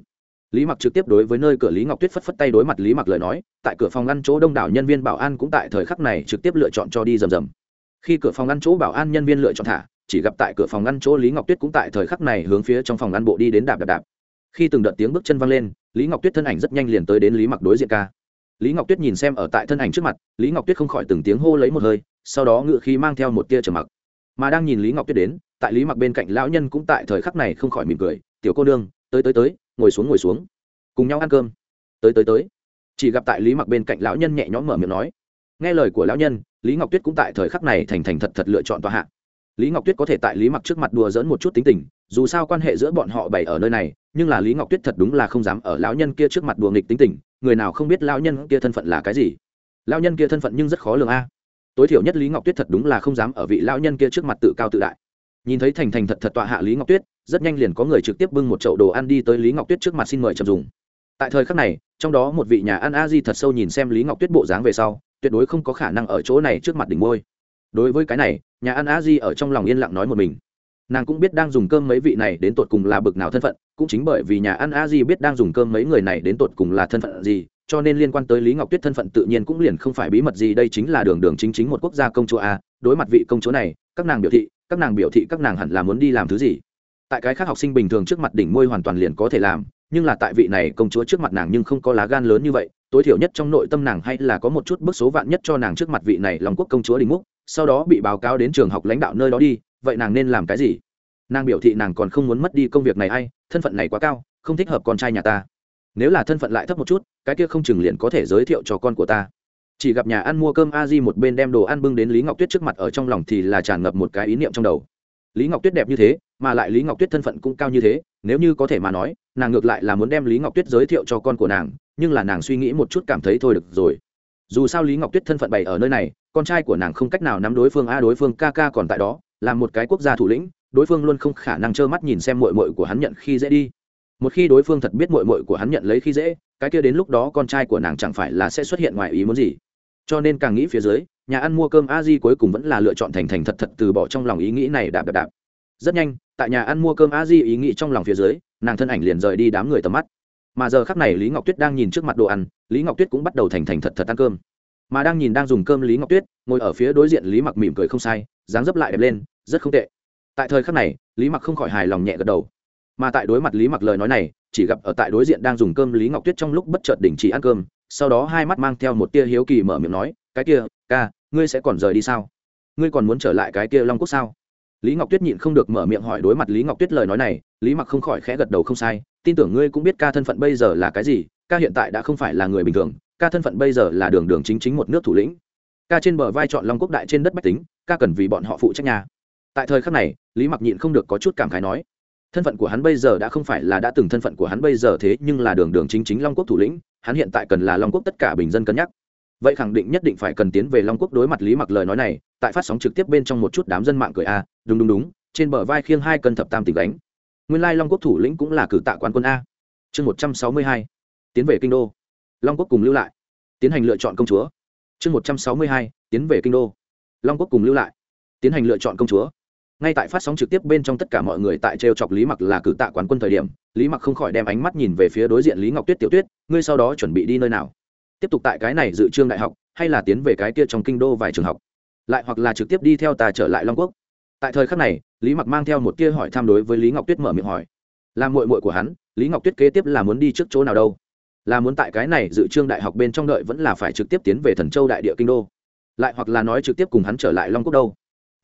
lý mặc trực tiếp đối với nơi cửa lý ngọc tuyết phất phất tay đối mặt lý mặc lời nói, tại cửa phòng ăn chỗ đông đảo nhân viên bảo an cũng tại thời khắc này trực tiếp lựa chọn cho đi rầm rầm. Khi cửa phòng ăn chỗ bảo an nhân viên lựa chọn thả, chỉ gặp tại cửa phòng ăn chỗ lý ngọc tuyết cũng tại thời khắc này hướng phía trong phòng ăn bộ đi đến đạp đạp đạp. Khi từng đợt tiếng bước chân văng lên, lý ngọc tuyết thân ảnh rất nhanh liền tới đến lý mặc đối diện ca. Lý ngọc tuyết nhìn xem ở tại thân ảnh trước mặt, lý ngọc tuyết không khỏi từng tiếng hô lấy một hơi, sau đó ngự khí mang theo một tia trầm mặc. Mà đang nhìn lý ngọc tuyết đến, tại lý mặc bên cạnh lão nhân cũng tại thời khắc này không khỏi mỉm cười, tiểu cô đương tới tới tới, ngồi xuống ngồi xuống. Cùng nhau ăn cơm. Tới tới tới. Chỉ gặp tại lý mặc bên cạnh lão nhân nhẹ nhõm mở miệng nói. Nghe lời của lão nhân, lý ngọc tuyết cũng tại thời khắc này thành thành thật thật lựa chọn tòa hạ. Lý ngọc tuyết có thể tại lý mặc trước mặt đùa dỡn một chút tính tình, dù sao quan hệ giữa bọn họ bày ở nơi này, nhưng là lý ngọc tuyết thật đúng là không dám ở lão nhân kia trước mặt đùa nghịch tính tình, người nào không biết lão nhân kia thân phận là cái gì. Lão nhân kia thân phận nhưng rất khó lường a. Tối thiểu nhất lý ngọc tuyết thật đúng là không dám ở vị lão nhân kia trước mặt tự cao tự đại. Nhìn thấy thành thành thật thật tọa hạ lý ngọc tuyết rất nhanh liền có người trực tiếp bưng một chậu đồ ăn đi tới lý ngọc tuyết trước mặt xin mời chậm dùng. Tại thời khắc này, trong đó một vị nhà ăn a di thật sâu nhìn xem lý ngọc tuyết bộ dáng về sau, tuyệt đối không có khả năng ở chỗ này trước mặt đỉnh môi đối với cái này, nhà ăn a di ở trong lòng yên lặng nói một mình. Nàng cũng biết đang dùng cơm mấy vị này đến tột cùng là bực nào thân phận, cũng chính bởi vì nhà ăn a di biết đang dùng cơm mấy người này đến tột cùng là thân phận gì, cho nên liên quan tới lý ngọc tuyết thân phận tự nhiên cũng liền không phải bí mật gì, đây chính là đường đường chính chính một quốc gia công chúa a, đối mặt vị công chúa này, các nàng biểu thị, các nàng biểu thị các nàng hẳn là muốn đi làm thứ gì tại cái khác học sinh bình thường trước mặt đỉnh môi hoàn toàn liền có thể làm, nhưng là tại vị này công chúa trước mặt nàng nhưng không có lá gan lớn như vậy, tối thiểu nhất trong nội tâm nàng hay là có một chút bức số vạn nhất cho nàng trước mặt vị này lòng quốc công chúa đình múc, sau đó bị báo cáo đến trường học lãnh đạo nơi đó đi, vậy nàng nên làm cái gì? Nàng biểu thị nàng còn không muốn mất đi công việc này hay thân phận này quá cao, không thích hợp con trai nhà ta. Nếu là thân phận lại thấp một chút, cái kia không chừng liền có thể giới thiệu cho con của ta. Chỉ gặp nhà ăn mua cơm a di một bên đem đồ ăn bưng đến lý ngọc tuyết trước mặt ở trong lòng thì là tràn ngập một cái ý niệm trong đầu. Lý ngọc tuyết đẹp như thế mà lại lý ngọc tuyết thân phận cũng cao như thế, nếu như có thể mà nói, nàng ngược lại là muốn đem lý ngọc tuyết giới thiệu cho con của nàng, nhưng là nàng suy nghĩ một chút cảm thấy thôi được rồi. Dù sao lý ngọc tuyết thân phận bày ở nơi này, con trai của nàng không cách nào nắm đối phương, a, đối phương ca ca còn tại đó, là một cái quốc gia thủ lĩnh, đối phương luôn không khả năng trơ mắt nhìn xem mội mội của hắn nhận khi dễ đi. Một khi đối phương thật biết mội mội của hắn nhận lấy khi dễ, cái kia đến lúc đó con trai của nàng chẳng phải là sẽ xuất hiện ngoài ý muốn gì. Cho nên càng nghĩ phía dưới, nhà ăn mua cơm a di cuối cùng vẫn là lựa chọn thành thành thật thật từ bỏ trong lòng ý nghĩ này đạp đạp đạp rất nhanh, tại nhà ăn mua cơm a di ý nghĩ trong lòng phía dưới, nàng thân ảnh liền rời đi đám người tầm mắt. Mà giờ khắc này lý ngọc tuyết đang nhìn trước mặt đồ ăn, lý ngọc tuyết cũng bắt đầu thành thành thật thật ăn cơm. Mà đang nhìn đang dùng cơm lý ngọc tuyết, ngồi ở phía đối diện lý mặc mỉm cười không sai, dáng dấp lại đẹp lên, rất không tệ. Tại thời khắc này, lý mặc không khỏi hài lòng nhẹ gật đầu. Mà tại đối mặt lý mặc lời nói này, chỉ gặp ở tại đối diện đang dùng cơm lý ngọc tuyết trong lúc bất chợt đình chỉ ăn cơm, sau đó hai mắt mang theo một tia hiếu kỳ mở miệng nói, cái kia, ca, ngươi sẽ còn rời đi sao? Ngươi còn muốn trở lại cái kia long quốc sao? Lý ngọc tuyết nhịn không được mở miệng hỏi đối mặt lý ngọc tuyết lời nói này, lý mặc không khỏi khẽ gật đầu không sai, tin tưởng ngươi cũng biết ca thân phận bây giờ là cái gì, ca hiện tại đã không phải là người bình thường, ca thân phận bây giờ là đường đường chính chính một nước thủ lĩnh. Ca trên bờ vai chọn long quốc đại trên đất bách tính, ca cần vì bọn họ phụ trách nhà. Tại thời khắc này, lý mặc nhịn không được có chút cảm khái nói, thân phận của hắn bây giờ đã không phải là đã từng thân phận của hắn bây giờ thế, nhưng là đường đường chính chính long quốc thủ lĩnh, hắn hiện tại cần là long quốc tất cả bình dân cân nhắc. Vậy khẳng định nhất định phải cần tiến về long quốc đối mặt lý mặc lời nói này, tại phát sóng trực tiếp bên trong một chút đám dân mạng cười a đúng đúng đúng, trên bờ vai khiêng hai cân thập tam tỉnh đánh nguyên lai long quốc thủ lĩnh cũng là cử tạ quan quân a. Chương một trăm sáu mươi hai, tiến về kinh đô. Long quốc cùng lưu lại. Tiến hành lựa chọn công chúa. Chương một trăm sáu mươi hai, tiến về kinh đô. Long quốc cùng lưu lại. Tiến hành lựa chọn công chúa. Ngay tại phát sóng trực tiếp bên trong tất cả mọi người tại t chọc lý mặc là cử tạ quán quân thời điểm, lý mặc không khỏi đem ánh mắt nhìn về phía đối diện lý ngọc tuyết tiểu tuyết, ngươi sau đó chuẩn bị đi nơi nào? Tiếp tục tại cái này dự trương đại học, hay là tiến về cái kia trong kinh đô vài trường học? Lại hoặc là trực tiếp đi theo ta trở lại long quốc? Tại thời khắc này, lý mặc mang theo một tia hỏi tham đối với lý ngọc tuyết mở miệng hỏi. Là mội mội của hắn, lý ngọc tuyết kế tiếp là muốn đi trước chỗ nào đâu? Là muốn tại cái này dự trương đại học bên trong đợi vẫn là phải trực tiếp tiến về thần châu đại địa kinh đô? Lại hoặc là nói trực tiếp cùng hắn trở lại long quốc đâu?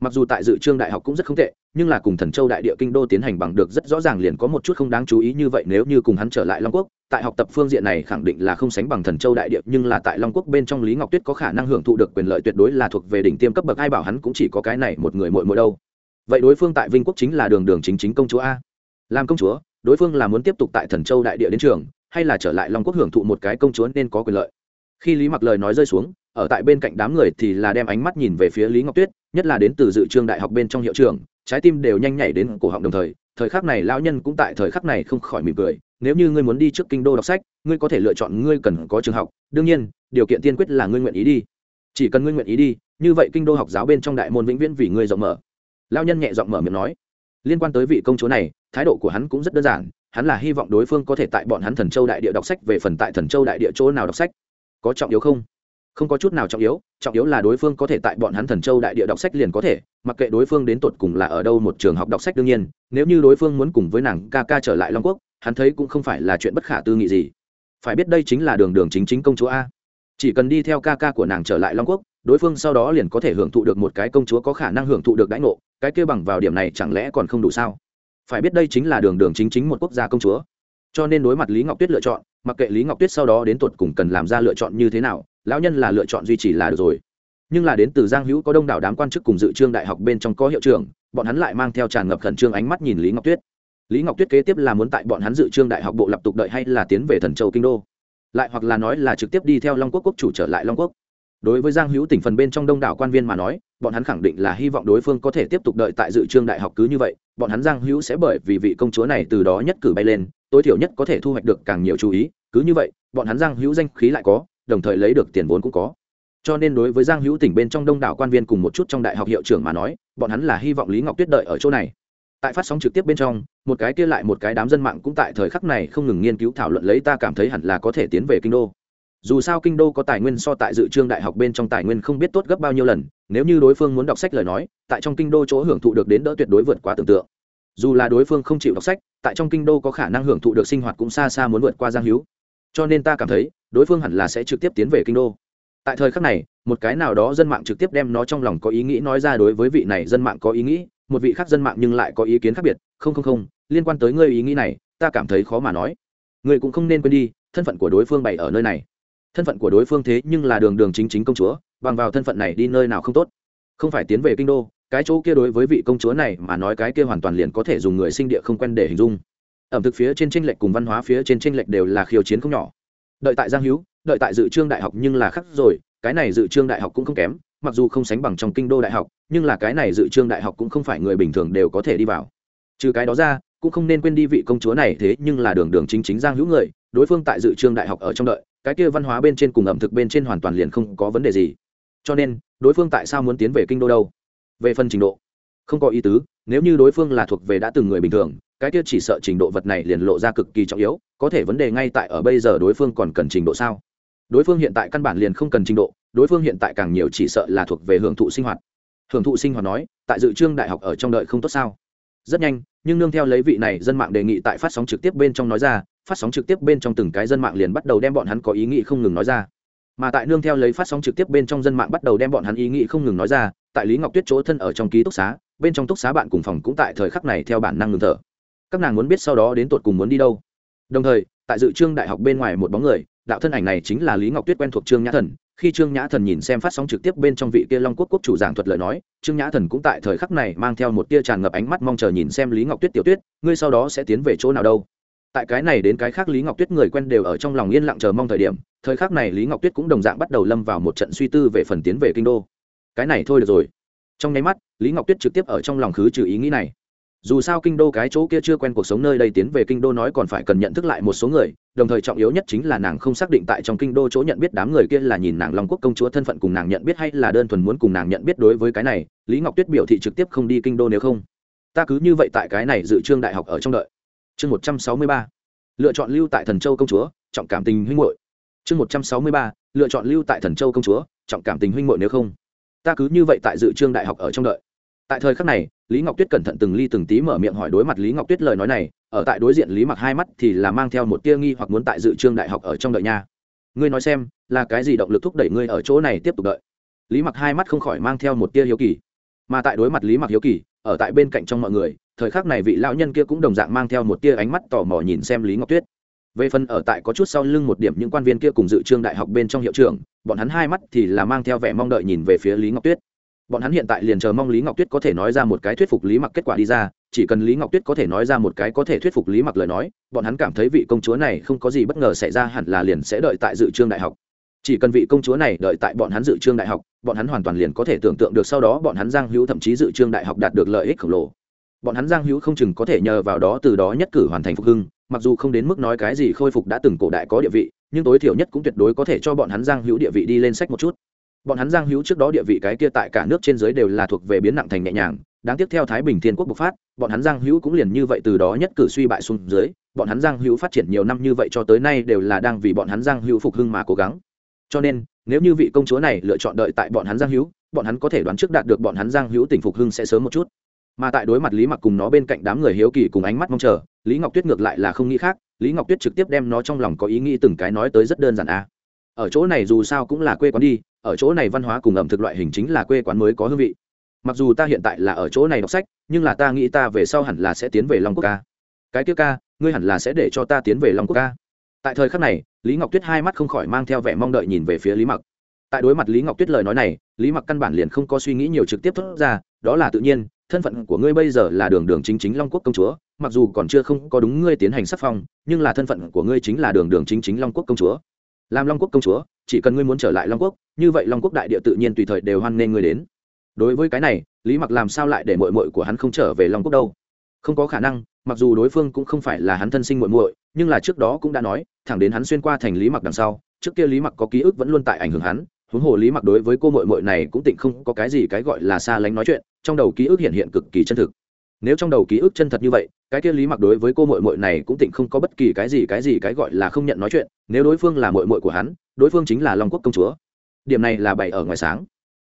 Mặc dù tại dự trương đại học cũng rất không tệ, nhưng là cùng thần châu đại địa kinh đô tiến hành bằng được rất rõ ràng liền có một chút không đáng chú ý như vậy nếu như cùng hắn trở lại long quốc, tại học tập phương diện này khẳng định là không sánh bằng thần châu đại địa, nhưng là tại long quốc bên trong lý ngọc tuyết có khả năng hưởng thụ được quyền lợi tuyệt đối là thuộc về đỉnh tiêm cấp bậc, ai bảo hắn cũng chỉ có cái này một người muội muội đâu vậy đối phương tại vinh quốc chính là đường đường chính chính công chúa a. Làm công chúa, đối phương là muốn tiếp tục tại thần châu đại địa đến trường, hay là trở lại long quốc hưởng thụ một cái công chúa nên có quyền lợi? Khi lý mặc lời nói rơi xuống, ở tại bên cạnh đám người thì là đem ánh mắt nhìn về phía lý ngọc tuyết, nhất là đến từ dự trương đại học bên trong hiệu trường trái tim đều nhanh nhảy đến cổ họng đồng thời thời khắc này lão nhân cũng tại thời khắc này không khỏi mỉm cười, nếu như ngươi muốn đi trước kinh đô đọc sách, ngươi có thể lựa chọn ngươi cần có trường học, đương nhiên, điều kiện tiên quyết là ngươi nguyện ý đi. Chỉ cần ngươi nguyện ý đi, như vậy kinh đô học giáo bên trong đại môn vĩnh viễn vì ngươi rộng mở lão nhân nhẹ giọng mở miệng nói, liên quan tới vị công chúa này, thái độ của hắn cũng rất đơn giản, hắn là hy vọng đối phương có thể tại bọn hắn thần châu đại địa đọc sách về phần tại thần châu đại địa chỗ nào đọc sách. Có trọng yếu không? Không có chút nào trọng yếu trọng yếu là đối phương có thể tại bọn hắn thần châu đại địa đọc sách liền có thể, mặc kệ đối phương đến tột cùng là ở đâu một trường học đọc sách đương nhiên, nếu như đối phương muốn cùng với nàng ca ca trở lại long quốc, hắn thấy cũng không phải là chuyện bất khả tư nghị gì. Phải biết đây chính là đường đường chính chính công chúa a. Chỉ cần đi theo ca ca của nàng trở lại long quốc đối phương sau đó liền có thể hưởng thụ được một cái công chúa có khả năng hưởng thụ được đãi ngộ, cái kia bằng vào điểm này chẳng lẽ còn không đủ sao? Phải biết đây chính là đường đường chính chính một quốc gia công chúa. Cho nên đối mặt lý ngọc tuyết lựa chọn, mặc kệ lý ngọc tuyết sau đó đến tuột cùng cần làm ra lựa chọn như thế nào, lão nhân là lựa chọn duy trì là được rồi. Nhưng là đến từ giang hữu có đông đảo đám quan chức cùng dự trương đại học bên trong có hiệu trưởng, bọn hắn lại mang theo tràn ngập khẩn trương ánh mắt nhìn lý ngọc tuyết. Lý ngọc tuyết kế tiếp là muốn tại bọn hắn dự trương đại học bộ lập tục đợi hay là tiến về thần châu kinh đô? Lại hoặc là nói là trực tiếp đi theo long quốc quốc chủ trở lại long quốc? Đối với giang hữu tỉnh phần bên trong đông đảo quan viên mà nói, bọn hắn khẳng định là hy vọng đối phương có thể tiếp tục đợi tại dự trương đại học cứ như vậy. Bọn hắn giang hữu sẽ bởi vì vị công chúa này từ đó nhất cử bay lên, tối thiểu nhất có thể thu hoạch được càng nhiều chú ý. Cứ như vậy, bọn hắn giang hữu danh khí lại có, đồng thời lấy được tiền vốn cũng có. Cho nên đối với giang hữu tỉnh bên trong đông đảo quan viên cùng một chút trong đại học hiệu trưởng mà nói, bọn hắn là hy vọng lý ngọc tuyết đợi ở chỗ này. Tại phát sóng trực tiếp bên trong, một cái kia lại một cái đám dân mạng cũng tại thời khắc này không ngừng nghiên cứu thảo luận lấy ta cảm thấy hẳn là có thể tiến về kinh đô dù sao kinh đô có tài nguyên so tại dự trương đại học bên trong tài nguyên không biết tốt gấp bao nhiêu lần, nếu như đối phương muốn đọc sách lời nói, tại trong kinh đô chỗ hưởng thụ được đến đỡ tuyệt đối vượt quá tưởng tượng. Dù là đối phương không chịu đọc sách, tại trong kinh đô có khả năng hưởng thụ được sinh hoạt cũng xa xa muốn vượt qua giang hữu. Cho nên ta cảm thấy, đối phương hẳn là sẽ trực tiếp tiến về kinh đô. Tại thời khắc này, một cái nào đó dân mạng trực tiếp đem nó trong lòng có ý nghĩ nói ra đối với vị này dân mạng có ý nghĩ, một vị khác dân mạng nhưng lại có ý kiến khác biệt, không không không, liên quan tới ngươi ý nghĩ này, ta cảm thấy khó mà nói. Ngươi cũng không nên quên đi, thân phận của đối phương bày ở nơi này thân phận của đối phương thế nhưng là đường đường chính chính công chúa, bằng vào thân phận này đi nơi nào không tốt. Không phải tiến về kinh đô, cái chỗ kia đối với vị công chúa này mà nói cái kia hoàn toàn liền có thể dùng người sinh địa không quen để hình dung. Ẩm thực phía trên tranh lệch cùng văn hóa phía trên tranh lệch đều là khiêu chiến không nhỏ. Đợi tại giang hữu, đợi tại dự trương đại học nhưng là khác rồi, cái này dự trương đại học cũng không kém, mặc dù không sánh bằng trong kinh đô đại học, nhưng là cái này dự trương đại học cũng không phải người bình thường đều có thể đi vào. Trừ cái đó ra, cũng không nên quên đi vị công chúa này thế nhưng là đường đường chính chính giang hữu người, đối phương tại dự trương đại học ở trong đợi cái kia văn hóa bên trên cùng ẩm thực bên trên hoàn toàn liền không có vấn đề gì. Cho nên, đối phương tại sao muốn tiến về kinh đô đâu? Về phần trình độ, không có ý tứ, nếu như đối phương là thuộc về đã từng người bình thường, cái kia chỉ sợ trình độ vật này liền lộ ra cực kỳ trọng yếu, có thể vấn đề ngay tại ở bây giờ đối phương còn cần trình độ sao? Đối phương hiện tại căn bản liền không cần trình độ, đối phương hiện tại càng nhiều chỉ sợ là thuộc về hưởng thụ sinh hoạt. Hưởng thụ sinh hoạt nói, tại dự trương đại học ở trong đợi không tốt sao? Rất nhanh nhưng nương theo lấy vị này dân mạng đề nghị tại phát sóng trực tiếp bên trong nói ra, phát sóng trực tiếp bên trong từng cái dân mạng liền bắt đầu đem bọn hắn có ý nghĩ không ngừng nói ra. Mà tại nương theo lấy phát sóng trực tiếp bên trong dân mạng bắt đầu đem bọn hắn ý nghĩ không ngừng nói ra, tại lý ngọc tuyết chỗ thân ở trong ký túc xá, bên trong túc xá bạn cùng phòng cũng tại thời khắc này theo bản năng ngừng thở. Các nàng muốn biết sau đó đến tột cùng muốn đi đâu. Đồng thời, tại dự trương đại học bên ngoài một bóng người đạo thân ảnh này chính là lý ngọc tuyết quen thuộc trương nhã thần. Khi trương nhã thần nhìn xem phát sóng trực tiếp bên trong vị kia long quốc quốc chủ giảng thuật lời nói, trương nhã thần cũng tại thời khắc này mang theo một tia tràn ngập ánh mắt mong chờ nhìn xem lý ngọc tuyết tiểu tuyết, ngươi sau đó sẽ tiến về chỗ nào đâu? Tại cái này đến cái khác lý ngọc tuyết người quen đều ở trong lòng yên lặng chờ mong thời điểm, thời khắc này lý ngọc tuyết cũng đồng dạng bắt đầu lâm vào một trận suy tư về phần tiến về kinh đô. Cái này thôi được rồi. Trong nháy mắt, lý ngọc tuyết trực tiếp ở trong lòng khứ trừ ý nghĩ này dù sao kinh đô cái chỗ kia chưa quen cuộc sống nơi đây tiến về kinh đô nói còn phải cần nhận thức lại một số người, đồng thời trọng yếu nhất chính là nàng không xác định tại trong kinh đô chỗ nhận biết đám người kia là nhìn nàng long quốc công chúa thân phận cùng nàng nhận biết hay là đơn thuần muốn cùng nàng nhận biết đối với cái này, lý ngọc tuyết biểu thị trực tiếp không đi kinh đô nếu không. Ta cứ như vậy tại cái này dự trương đại học ở trong đợi. Chương một trăm sáu mươi ba, lựa chọn lưu tại thần châu công chúa, trọng cảm tình huynh hội chương một trăm sáu mươi ba, lựa chọn lưu tại thần châu công chúa, trọng cảm tình huynh hội nếu không. Ta cứ như vậy tại dự trương đại học ở trong đợi. Tại thời khắc này lý ngọc tuyết cẩn thận từng ly từng tí mở miệng hỏi đối mặt lý ngọc tuyết lời nói này, ở tại đối diện lý mặc hai mắt thì là mang theo một tia nghi hoặc muốn tại dự trương đại học ở trong đợi nha. Ngươi nói xem, là cái gì động lực thúc đẩy ngươi ở chỗ này tiếp tục đợi? Lý mặc hai mắt không khỏi mang theo một tia hiếu kỳ. Mà tại đối mặt lý mặc hiếu kỳ, ở tại bên cạnh trong mọi người, thời khắc này vị lão nhân kia cũng đồng dạng mang theo một tia ánh mắt tò mò nhìn xem lý ngọc tuyết. Về phần ở tại có chút sau lưng một điểm những quan viên kia cùng dự trương đại học bên trong hiệu trưởng, bọn hắn hai mắt thì là mang theo vẻ mong đợi nhìn về phía lý ngọc tuyết bọn hắn hiện tại liền chờ mong lý ngọc tuyết có thể nói ra một cái thuyết phục lý mặc kết quả đi ra, chỉ cần lý ngọc tuyết có thể nói ra một cái có thể thuyết phục lý mặc lời nói, bọn hắn cảm thấy vị công chúa này không có gì bất ngờ xảy ra hẳn là liền sẽ đợi tại dự trương đại học. Chỉ cần vị công chúa này đợi tại bọn hắn dự trương đại học, bọn hắn hoàn toàn liền có thể tưởng tượng được sau đó bọn hắn giang hữu thậm chí dự trương đại học đạt được lợi ích khổng lồ. Bọn hắn giang hữu không chừng có thể nhờ vào đó từ đó nhất cử hoàn thành phục hưng, mặc dù không đến mức nói cái gì khôi phục đã từng cổ đại có địa vị, nhưng tối thiểu nhất cũng tuyệt đối có thể cho bọn hắn giang hữu địa vị đi lên sách một chút bọn hắn giang hữu trước đó địa vị cái kia tại cả nước trên giới đều là thuộc về biến nặng thành nhẹ nhàng, đáng tiếc theo thái bình thiên quốc bộc phát, bọn hắn giang hữu cũng liền như vậy từ đó nhất cử suy bại xuống dưới, bọn hắn giang hữu phát triển nhiều năm như vậy cho tới nay đều là đang vì bọn hắn giang hữu phục hưng mà cố gắng. Cho nên, nếu như vị công chúa này lựa chọn đợi tại bọn hắn giang hữu, bọn hắn có thể đoán trước đạt được bọn hắn giang hữu tỉnh phục hưng sẽ sớm một chút. Mà tại đối mặt lý mặc cùng nó bên cạnh đám người hiếu kỳ cùng ánh mắt mong chờ, lý ngọc tuyết ngược lại là không nghĩ khác, lý ngọc tuyết trực tiếp đem nó trong lòng có ý nghĩ từng cái nói tới rất đơn giản a ở chỗ này dù sao cũng là quê quán đi, ở chỗ này văn hóa cùng ẩm thực loại hình chính là quê quán mới có hương vị. Mặc dù ta hiện tại là ở chỗ này đọc sách, nhưng là ta nghĩ ta về sau hẳn là sẽ tiến về long quốc ca. Cái tiếc ca, ngươi hẳn là sẽ để cho ta tiến về long quốc ca. Tại thời khắc này, lý ngọc tuyết hai mắt không khỏi mang theo vẻ mong đợi nhìn về phía lý mặc. Tại đối mặt lý ngọc tuyết lời nói này, lý mặc căn bản liền không có suy nghĩ nhiều trực tiếp thốt ra, đó là tự nhiên, thân phận của ngươi bây giờ là đường đường chính chính long quốc công chúa, mặc dù còn chưa không có đúng ngươi tiến hành sắc phong, nhưng là thân phận của ngươi chính là đường đường chính chính long quốc công chúa làm long quốc công chúa, chỉ cần ngươi muốn trở lại long quốc, như vậy long quốc đại địa tự nhiên tùy thời đều hoan nghênh ngươi đến. Đối với cái này, lý mặc làm sao lại để mội mội của hắn không trở về long quốc đâu? Không có khả năng, mặc dù đối phương cũng không phải là hắn thân sinh muội muội, nhưng là trước đó cũng đã nói, thẳng đến hắn xuyên qua thành lý mặc đằng sau, trước kia lý mặc có ký ức vẫn luôn tại ảnh hưởng hắn, huống hồ lý mặc đối với cô muội muội này cũng tịnh không có cái gì cái gọi là xa lánh nói chuyện, trong đầu ký ức hiện hiện cực kỳ chân thực. Nếu trong đầu ký ức chân thật như vậy cái kia lý mặc đối với cô muội muội này cũng tịnh không có bất kỳ cái gì cái gì, cái gọi là không nhận nói chuyện. Nếu đối phương là muội muội của hắn, đối phương chính là long quốc công chúa. Điểm này là bày ở ngoài sáng.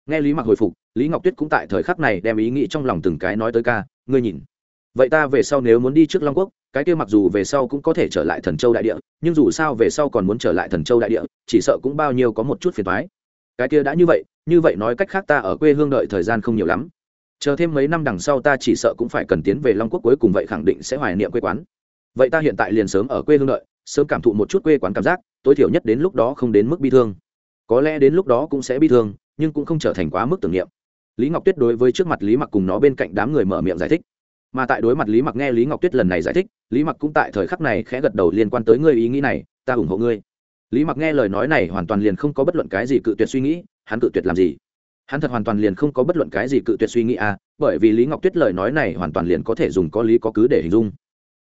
Nghe lý mặc hồi phục, lý ngọc tuyết cũng tại thời khắc này đem ý nghĩ trong lòng từng cái nói tới ca, ngươi nhìn, vậy ta về sau nếu muốn đi trước long quốc, cái kia mặc dù về sau cũng có thể trở lại thần châu đại địa, nhưng dù sao về sau còn muốn trở lại thần châu đại địa, chỉ sợ cũng bao nhiêu có một chút phiền thoái cái kia đã như vậy như vậy nói cách khác ta ở quê hương đợi thời gian không nhiều lắm chờ thêm mấy năm đằng sau ta chỉ sợ cũng phải cần tiến về long quốc cuối cùng vậy khẳng định sẽ hoài niệm quê quán. Vậy ta hiện tại liền sớm ở quê hương đợi, sớm cảm thụ một chút quê quán cảm giác, tối thiểu nhất đến lúc đó không đến mức bi thương. Có lẽ đến lúc đó cũng sẽ bi thương, nhưng cũng không trở thành quá mức tưởng niệm. Lý ngọc tuyết đối với trước mặt lý mặc cùng nó bên cạnh đám người mở miệng giải thích. Mà tại đối mặt lý mặc nghe lý ngọc tuyết lần này giải thích, lý mặc cũng tại thời khắc này khẽ gật đầu liên quan tới ngươi ý nghĩ này, ta ủng hộ ngươi. Lý mặc nghe lời nói này hoàn toàn liền không có bất luận cái gì cự tuyệt suy nghĩ, hắn cự tuyệt làm gì? Hắn thật hoàn toàn liền không có bất luận cái gì cự tuyệt suy nghĩ à bởi vì lý ngọc tuyết lời nói này hoàn toàn liền có thể dùng có lý có cứ để hình dung.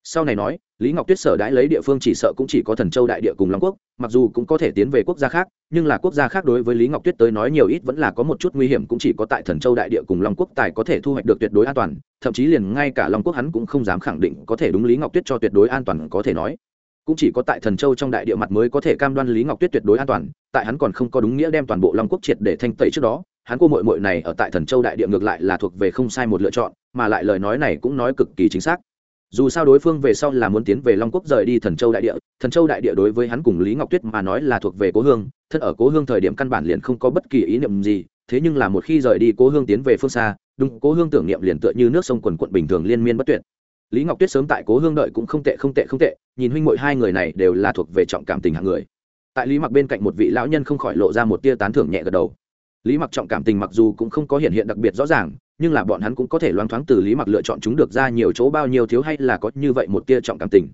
Sau này nói, lý ngọc tuyết sở đãi lấy địa phương chỉ sợ cũng chỉ có thần châu đại địa cùng long quốc, mặc dù cũng có thể tiến về quốc gia khác, nhưng là quốc gia khác đối với lý ngọc tuyết tới nói nhiều ít vẫn là có một chút nguy hiểm cũng chỉ có tại thần châu đại địa cùng long quốc tài có thể thu hoạch được tuyệt đối an toàn, thậm chí liền ngay cả long quốc hắn cũng không dám khẳng định có thể đúng lý ngọc tuyết cho tuyệt đối an toàn có thể nói. Cũng chỉ có tại thần châu trong đại địa mặt mới có thể cam đoan lý ngọc tuyết tuyệt đối an toàn, tại hắn còn không có đúng nghĩa đem toàn bộ long quốc triệt để thanh tẩy trước đó hắn cô mội mội này ở tại thần châu đại địa ngược lại là thuộc về không sai một lựa chọn, mà lại lời nói này cũng nói cực kỳ chính xác. Dù sao đối phương về sau là muốn tiến về long quốc rời đi thần châu đại địa, thần châu đại địa đối với hắn cùng lý ngọc tuyết mà nói là thuộc về cố hương, thân ở cố hương thời điểm căn bản liền không có bất kỳ ý niệm gì, thế nhưng là một khi rời đi cố hương tiến về phương xa, đúng, cố hương tưởng niệm liền tựa như nước sông quần quận bình thường liên miên bất tuyệt. Lý ngọc tuyết sớm tại cố hương đợi cũng không tệ không tệ không tệ, nhìn huynh mội hai người này đều là thuộc về trọng cảm tình hạng người. Tại lý mặc bên cạnh một vị lão nhân không khỏi lộ ra một tia tán thưởng nhẹ gật đầu lý mặc trọng cảm tình mặc dù cũng không có hiện hiện đặc biệt rõ ràng, nhưng là bọn hắn cũng có thể loáng thoáng từ lý mặc lựa chọn chúng được ra nhiều chỗ bao nhiêu thiếu hay là có như vậy một tia trọng cảm tình.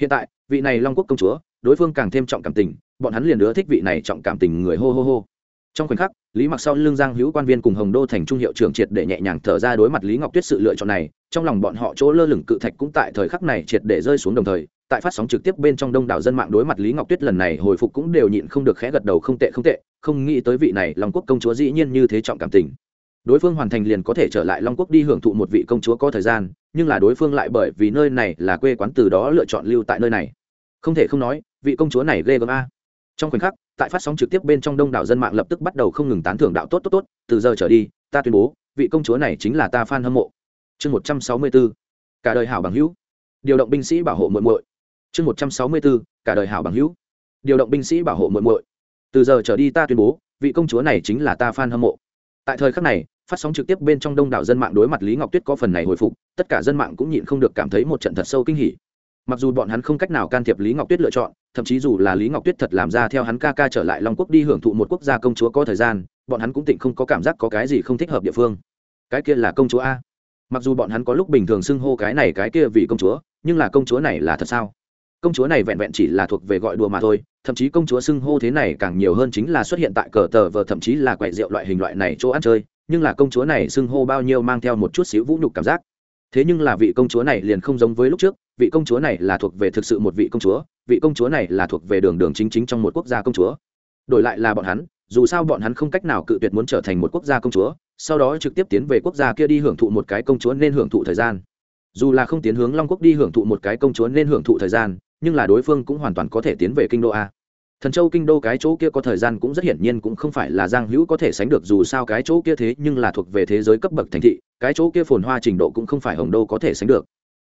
Hiện tại, vị này long quốc công chúa, đối phương càng thêm trọng cảm tình, bọn hắn liền ưa thích vị này trọng cảm tình người hô hô hô trong khoảnh khắc, lý mặc sau lưng giang hữu quan viên cùng hồng đô thành trung hiệu trưởng triệt để nhẹ nhàng thở ra đối mặt lý ngọc tuyết sự lựa chọn này, trong lòng bọn họ chỗ lơ lửng cự thạch cũng tại thời khắc này triệt để rơi xuống đồng thời, tại phát sóng trực tiếp bên trong đông đảo dân mạng đối mặt lý ngọc tuyết lần này hồi phục cũng đều nhịn không được khẽ gật đầu không tệ không tệ, không nghĩ tới vị này long quốc công chúa dĩ nhiên như thế trọng cảm tình. Đối phương hoàn thành liền có thể trở lại long quốc đi hưởng thụ một vị công chúa có thời gian, nhưng là đối phương lại bởi vì nơi này là quê quán từ đó lựa chọn lưu tại nơi này. Không thể không nói, vị công chúa này ghê gớm a trong khoảnh khắc, tại phát sóng trực tiếp bên trong đông đảo dân mạng lập tức bắt đầu không ngừng tán thưởng đạo tốt tốt tốt, từ giờ trở đi, ta tuyên bố, vị công chúa này chính là ta fan hâm mộ. Chương một trăm sáu mươi bốn cả đời hảo bằng hữu. Điều động binh sĩ bảo hộ muội muội. Chương một trăm sáu mươi bốn cả đời hảo bằng hữu. Điều động binh sĩ bảo hộ muội muội. Từ giờ trở đi ta tuyên bố, vị công chúa này chính là ta fan hâm mộ. Tại thời khắc này, phát sóng trực tiếp bên trong đông đảo dân mạng đối mặt lý ngọc tuyết có phần này hồi phục, tất cả dân mạng cũng nhịn không được cảm thấy một trận thật sâu kinh hỉ mặc dù bọn hắn không cách nào can thiệp lý ngọc tuyết lựa chọn, thậm chí dù là lý ngọc tuyết thật làm ra theo hắn ca ca trở lại long quốc đi hưởng thụ một quốc gia công chúa có thời gian, bọn hắn cũng tịnh không có cảm giác có cái gì không thích hợp địa phương. Cái kia là công chúa a. Mặc dù bọn hắn có lúc bình thường xưng hô cái này cái kia vì công chúa, nhưng là công chúa này là thật sao? Công chúa này vẹn vẹn chỉ là thuộc về gọi đùa mà thôi, thậm chí công chúa xưng hô thế này càng nhiều hơn chính là xuất hiện tại cờ tờ vờ, thậm chí là quậy rượu loại hình loại này chỗ ăn chơi, nhưng là công chúa này xưng hô bao nhiêu mang theo một chút xíu vũ nhục cảm giác thế nhưng là vị công chúa này liền không giống với lúc trước, vị công chúa này là thuộc về thực sự một vị công chúa, vị công chúa này là thuộc về đường đường chính chính trong một quốc gia công chúa. Đổi lại là bọn hắn, dù sao bọn hắn không cách nào cự tuyệt muốn trở thành một quốc gia công chúa, sau đó trực tiếp tiến về quốc gia kia đi hưởng thụ một cái công chúa nên hưởng thụ thời gian. Dù là không tiến hướng long quốc đi hưởng thụ một cái công chúa nên hưởng thụ thời gian, nhưng là đối phương cũng hoàn toàn có thể tiến về kinh đô a thần châu kinh đô cái chỗ kia có thời gian cũng rất hiển nhiên cũng không phải là giang hữu có thể sánh được dù sao cái chỗ kia thế nhưng là thuộc về thế giới cấp bậc thành thị, cái chỗ kia phồn hoa trình độ cũng không phải hồng đô có thể sánh được.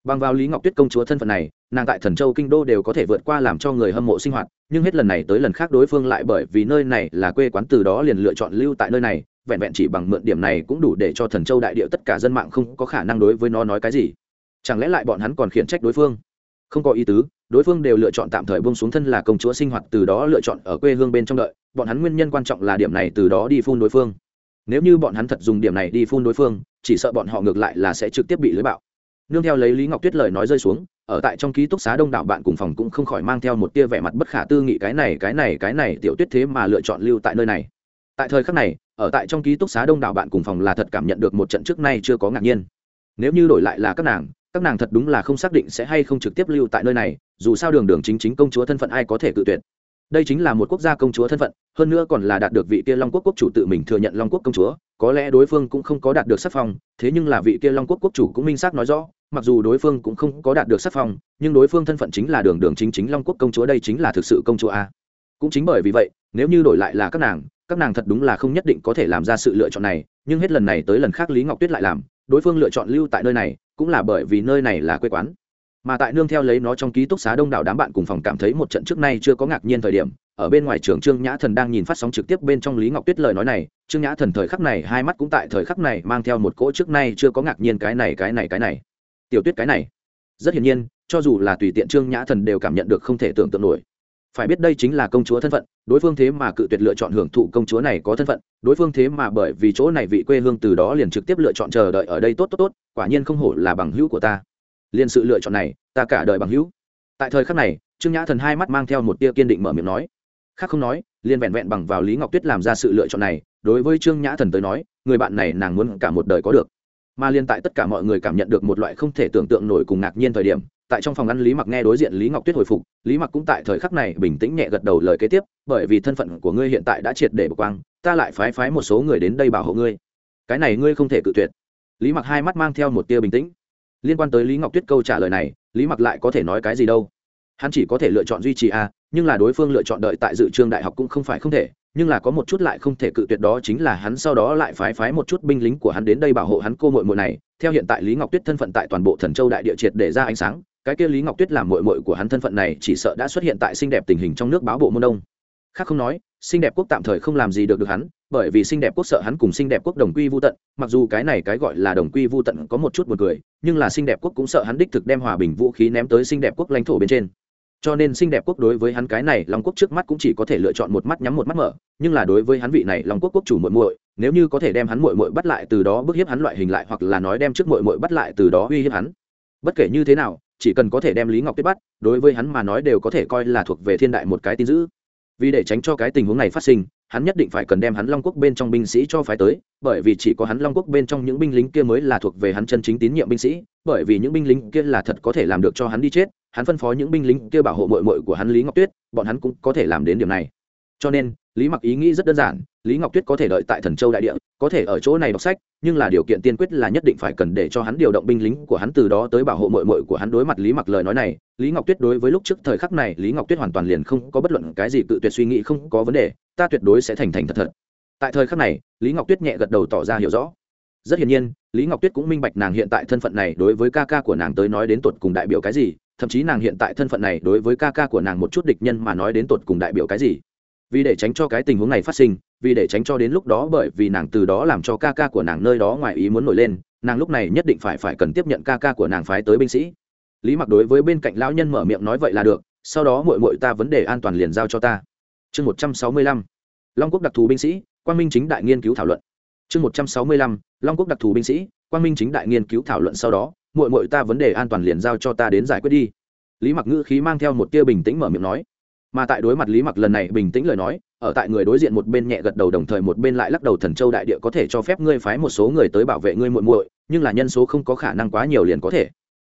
Bằng vào lý ngọc tuyết công chúa thân phận này, nàng tại thần châu kinh đô đều có thể vượt qua làm cho người hâm mộ sinh hoạt, nhưng hết lần này tới lần khác đối phương lại bởi vì nơi này là quê quán từ đó liền lựa chọn lưu tại nơi này, vẹn vẹn chỉ bằng mượn điểm này cũng đủ để cho thần châu đại địa tất cả dân mạng không có khả năng đối với nó nói cái gì. Chẳng lẽ lại bọn hắn còn khiển trách đối phương? Không có ý tứ, đối phương đều lựa chọn tạm thời bông xuống thân là công chúa sinh hoạt từ đó lựa chọn ở quê hương bên trong đợi, bọn hắn nguyên nhân quan trọng là điểm này từ đó đi phun đối phương. Nếu như bọn hắn thật dùng điểm này đi phun đối phương, chỉ sợ bọn họ ngược lại là sẽ trực tiếp bị lưới bạo. Nương theo lấy lý ngọc tuyết lời nói rơi xuống, ở tại trong ký túc xá đông đảo bạn cùng phòng cũng không khỏi mang theo một tia vẻ mặt bất khả tư nghị cái này cái này cái này, tiểu tuyết thế mà lựa chọn lưu tại nơi này. Tại thời khắc này, ở tại trong ký túc xá đông đảo bạn cùng phòng là thật cảm nhận được một trận trước nay chưa có ngạc nhiên. Nếu như đổi lại là các nàng các nàng thật đúng là không xác định sẽ hay không trực tiếp lưu tại nơi này, dù sao đường đường chính chính công chúa thân phận ai có thể cự tuyệt. Đây chính là một quốc gia công chúa thân phận, hơn nữa còn là đạt được vị kia long quốc quốc chủ tự mình thừa nhận long quốc công chúa, có lẽ đối phương cũng không có đạt được sắc phong, thế nhưng là vị kia long quốc quốc chủ cũng minh xác nói rõ, mặc dù đối phương cũng không có đạt được sắc phong, nhưng đối phương thân phận chính là đường đường chính chính long quốc công chúa, đây chính là thực sự công chúa a. Cũng chính bởi vì vậy, nếu như đổi lại là các nàng các nàng thật đúng là không nhất định có thể làm ra sự lựa chọn này, nhưng hết lần này tới lần khác lý ngọc tuyết lại làm đối phương lựa chọn lưu tại nơi này, cũng là bởi vì nơi này là quê quán. Mà tại nương theo lấy nó trong ký túc xá đông đảo đám bạn cùng phòng cảm thấy một trận trước nay chưa có ngạc nhiên thời điểm, ở bên ngoài trường trương nhã thần đang nhìn phát sóng trực tiếp bên trong lý ngọc tuyết lời nói này, trương nhã thần thời khắc này, hai mắt cũng tại thời khắc này mang theo một cỗ trước nay chưa có ngạc nhiên cái này cái này cái này. Tiểu tuyết cái này. Rất hiển nhiên, cho dù là tùy tiện trương nhã thần đều cảm nhận được không thể tưởng tượng nổi phải biết đây chính là công chúa thân phận, đối phương thế mà cự tuyệt lựa chọn hưởng thụ công chúa này có thân phận, đối phương thế mà bởi vì chỗ này vị quê hương từ đó liền trực tiếp lựa chọn chờ đợi ở đây tốt tốt tốt, quả nhiên không hổ là bằng hữu của ta. Liền sự lựa chọn này, ta cả đời bằng hữu. Tại thời khắc này, trương nhã thần hai mắt mang theo một tia kiên định mở miệng nói. Khác không nói, liền vẹn vẹn bằng vào lý ngọc tuyết làm ra sự lựa chọn này, đối với trương nhã thần tới nói, người bạn này nàng muốn cả một đời có được. Mà liên tại tất cả mọi người cảm nhận được một loại không thể tưởng tượng nổi cùng ngạc nhiên thời điểm tại trong phòng ăn lý mặc nghe đối diện lý ngọc tuyết hồi phục, lý mặc cũng tại thời khắc này bình tĩnh nhẹ gật đầu lời kế tiếp, bởi vì thân phận của ngươi hiện tại đã triệt để bực quang, ta lại phái phái một số người đến đây bảo hộ ngươi. Cái này ngươi không thể cự tuyệt. Lý mặc hai mắt mang theo một tia bình tĩnh. Liên quan tới lý ngọc tuyết câu trả lời này, lý mặc lại có thể nói cái gì đâu. Hắn chỉ có thể lựa chọn duy trì a, nhưng là đối phương lựa chọn đợi tại dự trường đại học cũng không phải không thể, nhưng là có một chút lại không thể cự tuyệt đó chính là hắn sau đó lại phái phái một chút binh lính của hắn đến đây bảo hộ hắn cô mội mội này. Theo hiện tại lý ngọc tuyết thân phận tại toàn bộ thần châu đại địa triệt để ra ánh sáng cái kia lý ngọc tuyết làm mội mội của hắn thân phận này, chỉ sợ đã xuất hiện tại xinh đẹp tình hình trong nước báo bộ môn đông khác không nói, xinh đẹp quốc tạm thời không làm gì được được hắn, bởi vì xinh đẹp quốc sợ hắn cùng xinh đẹp quốc đồng quy vô tận, mặc dù cái này cái gọi là đồng quy vô tận có một chút buồn cười, nhưng là xinh đẹp quốc cũng sợ hắn đích thực đem hòa bình vũ khí ném tới xinh đẹp quốc lãnh thổ bên trên. Cho nên xinh đẹp quốc đối với hắn cái này long quốc trước mắt cũng chỉ có thể lựa chọn một mắt nhắm một mắt mở, nhưng là đối với hắn vị này long quốc quốc chủ muội muội, nếu như có thể đem hắn muội muội bắt lại từ đó bức hiếp hắn loại hình lại hoặc là nói đem trước muội muội bắt lại từ đó uy hiếp hắn. Bất kể như thế nào chỉ cần có thể đem lý ngọc tuyết bắt, đối với hắn mà nói đều có thể coi là thuộc về thiên đại một cái tin dữ. Vì để tránh cho cái tình huống này phát sinh, hắn nhất định phải cần đem hắn long quốc bên trong binh sĩ cho phái tới, bởi vì chỉ có hắn long quốc bên trong những binh lính kia mới là thuộc về hắn chân chính tín nhiệm binh sĩ, bởi vì những binh lính kia là thật có thể làm được cho hắn đi chết, hắn phân phó những binh lính kia bảo hộ mội mội của hắn lý ngọc tuyết, bọn hắn cũng có thể làm đến điểm này. Cho nên, lý mặc ý nghĩ rất đơn giản lý ngọc tuyết có thể đợi tại thần châu đại địa, có thể ở chỗ này đọc sách, nhưng là điều kiện tiên quyết là nhất định phải cần để cho hắn điều động binh lính của hắn từ đó tới bảo hộ mội mội của hắn đối mặt lý mặc lời nói này. Lý ngọc tuyết đối với lúc trước thời khắc này, lý ngọc tuyết hoàn toàn liền không có bất luận cái gì tự tuyệt suy nghĩ, không có vấn đề, ta tuyệt đối sẽ thành thành thật thật. Tại thời khắc này, lý ngọc tuyết nhẹ gật đầu tỏ ra hiểu rõ. Rất hiển nhiên, lý ngọc tuyết cũng minh bạch nàng hiện tại thân phận này đối với ca ca của nàng tới nói đến tột cùng đại biểu cái gì, thậm chí nàng hiện tại thân phận này đối với ca ca của nàng một chút địch nhân mà nói đến tột cùng đại biểu cái gì. Vì để tránh cho cái tình huống này phát sinh vì để tránh cho đến lúc đó bởi vì nàng từ đó làm cho ca ca của nàng nơi đó ngoài ý muốn nổi lên, nàng lúc này nhất định phải phải cần tiếp nhận ca ca của nàng phái tới binh sĩ. Lý mặc đối với bên cạnh lão nhân mở miệng nói vậy là được, sau đó mội mội ta vấn đề an toàn liền giao cho ta. Chương một trăm sáu mươi lăm, long quốc đặc thù binh sĩ quan minh chính đại nghiên cứu thảo luận. Chương một trăm sáu mươi lăm, long quốc đặc thù binh sĩ quan minh chính đại nghiên cứu thảo luận sau đó mội mội ta vấn đề an toàn liền giao cho ta đến giải quyết đi. Lý mặc ngữ khí mang theo một tia bình tĩnh mở miệng nói. Mà tại đối mặt lý mặc lần này bình tĩnh lời nói ở tại người đối diện một bên nhẹ gật đầu đồng thời một bên lại lắc đầu, thần châu đại địa có thể cho phép ngươi phái một số người tới bảo vệ ngươi muội muội, nhưng là nhân số không có khả năng quá nhiều liền có thể.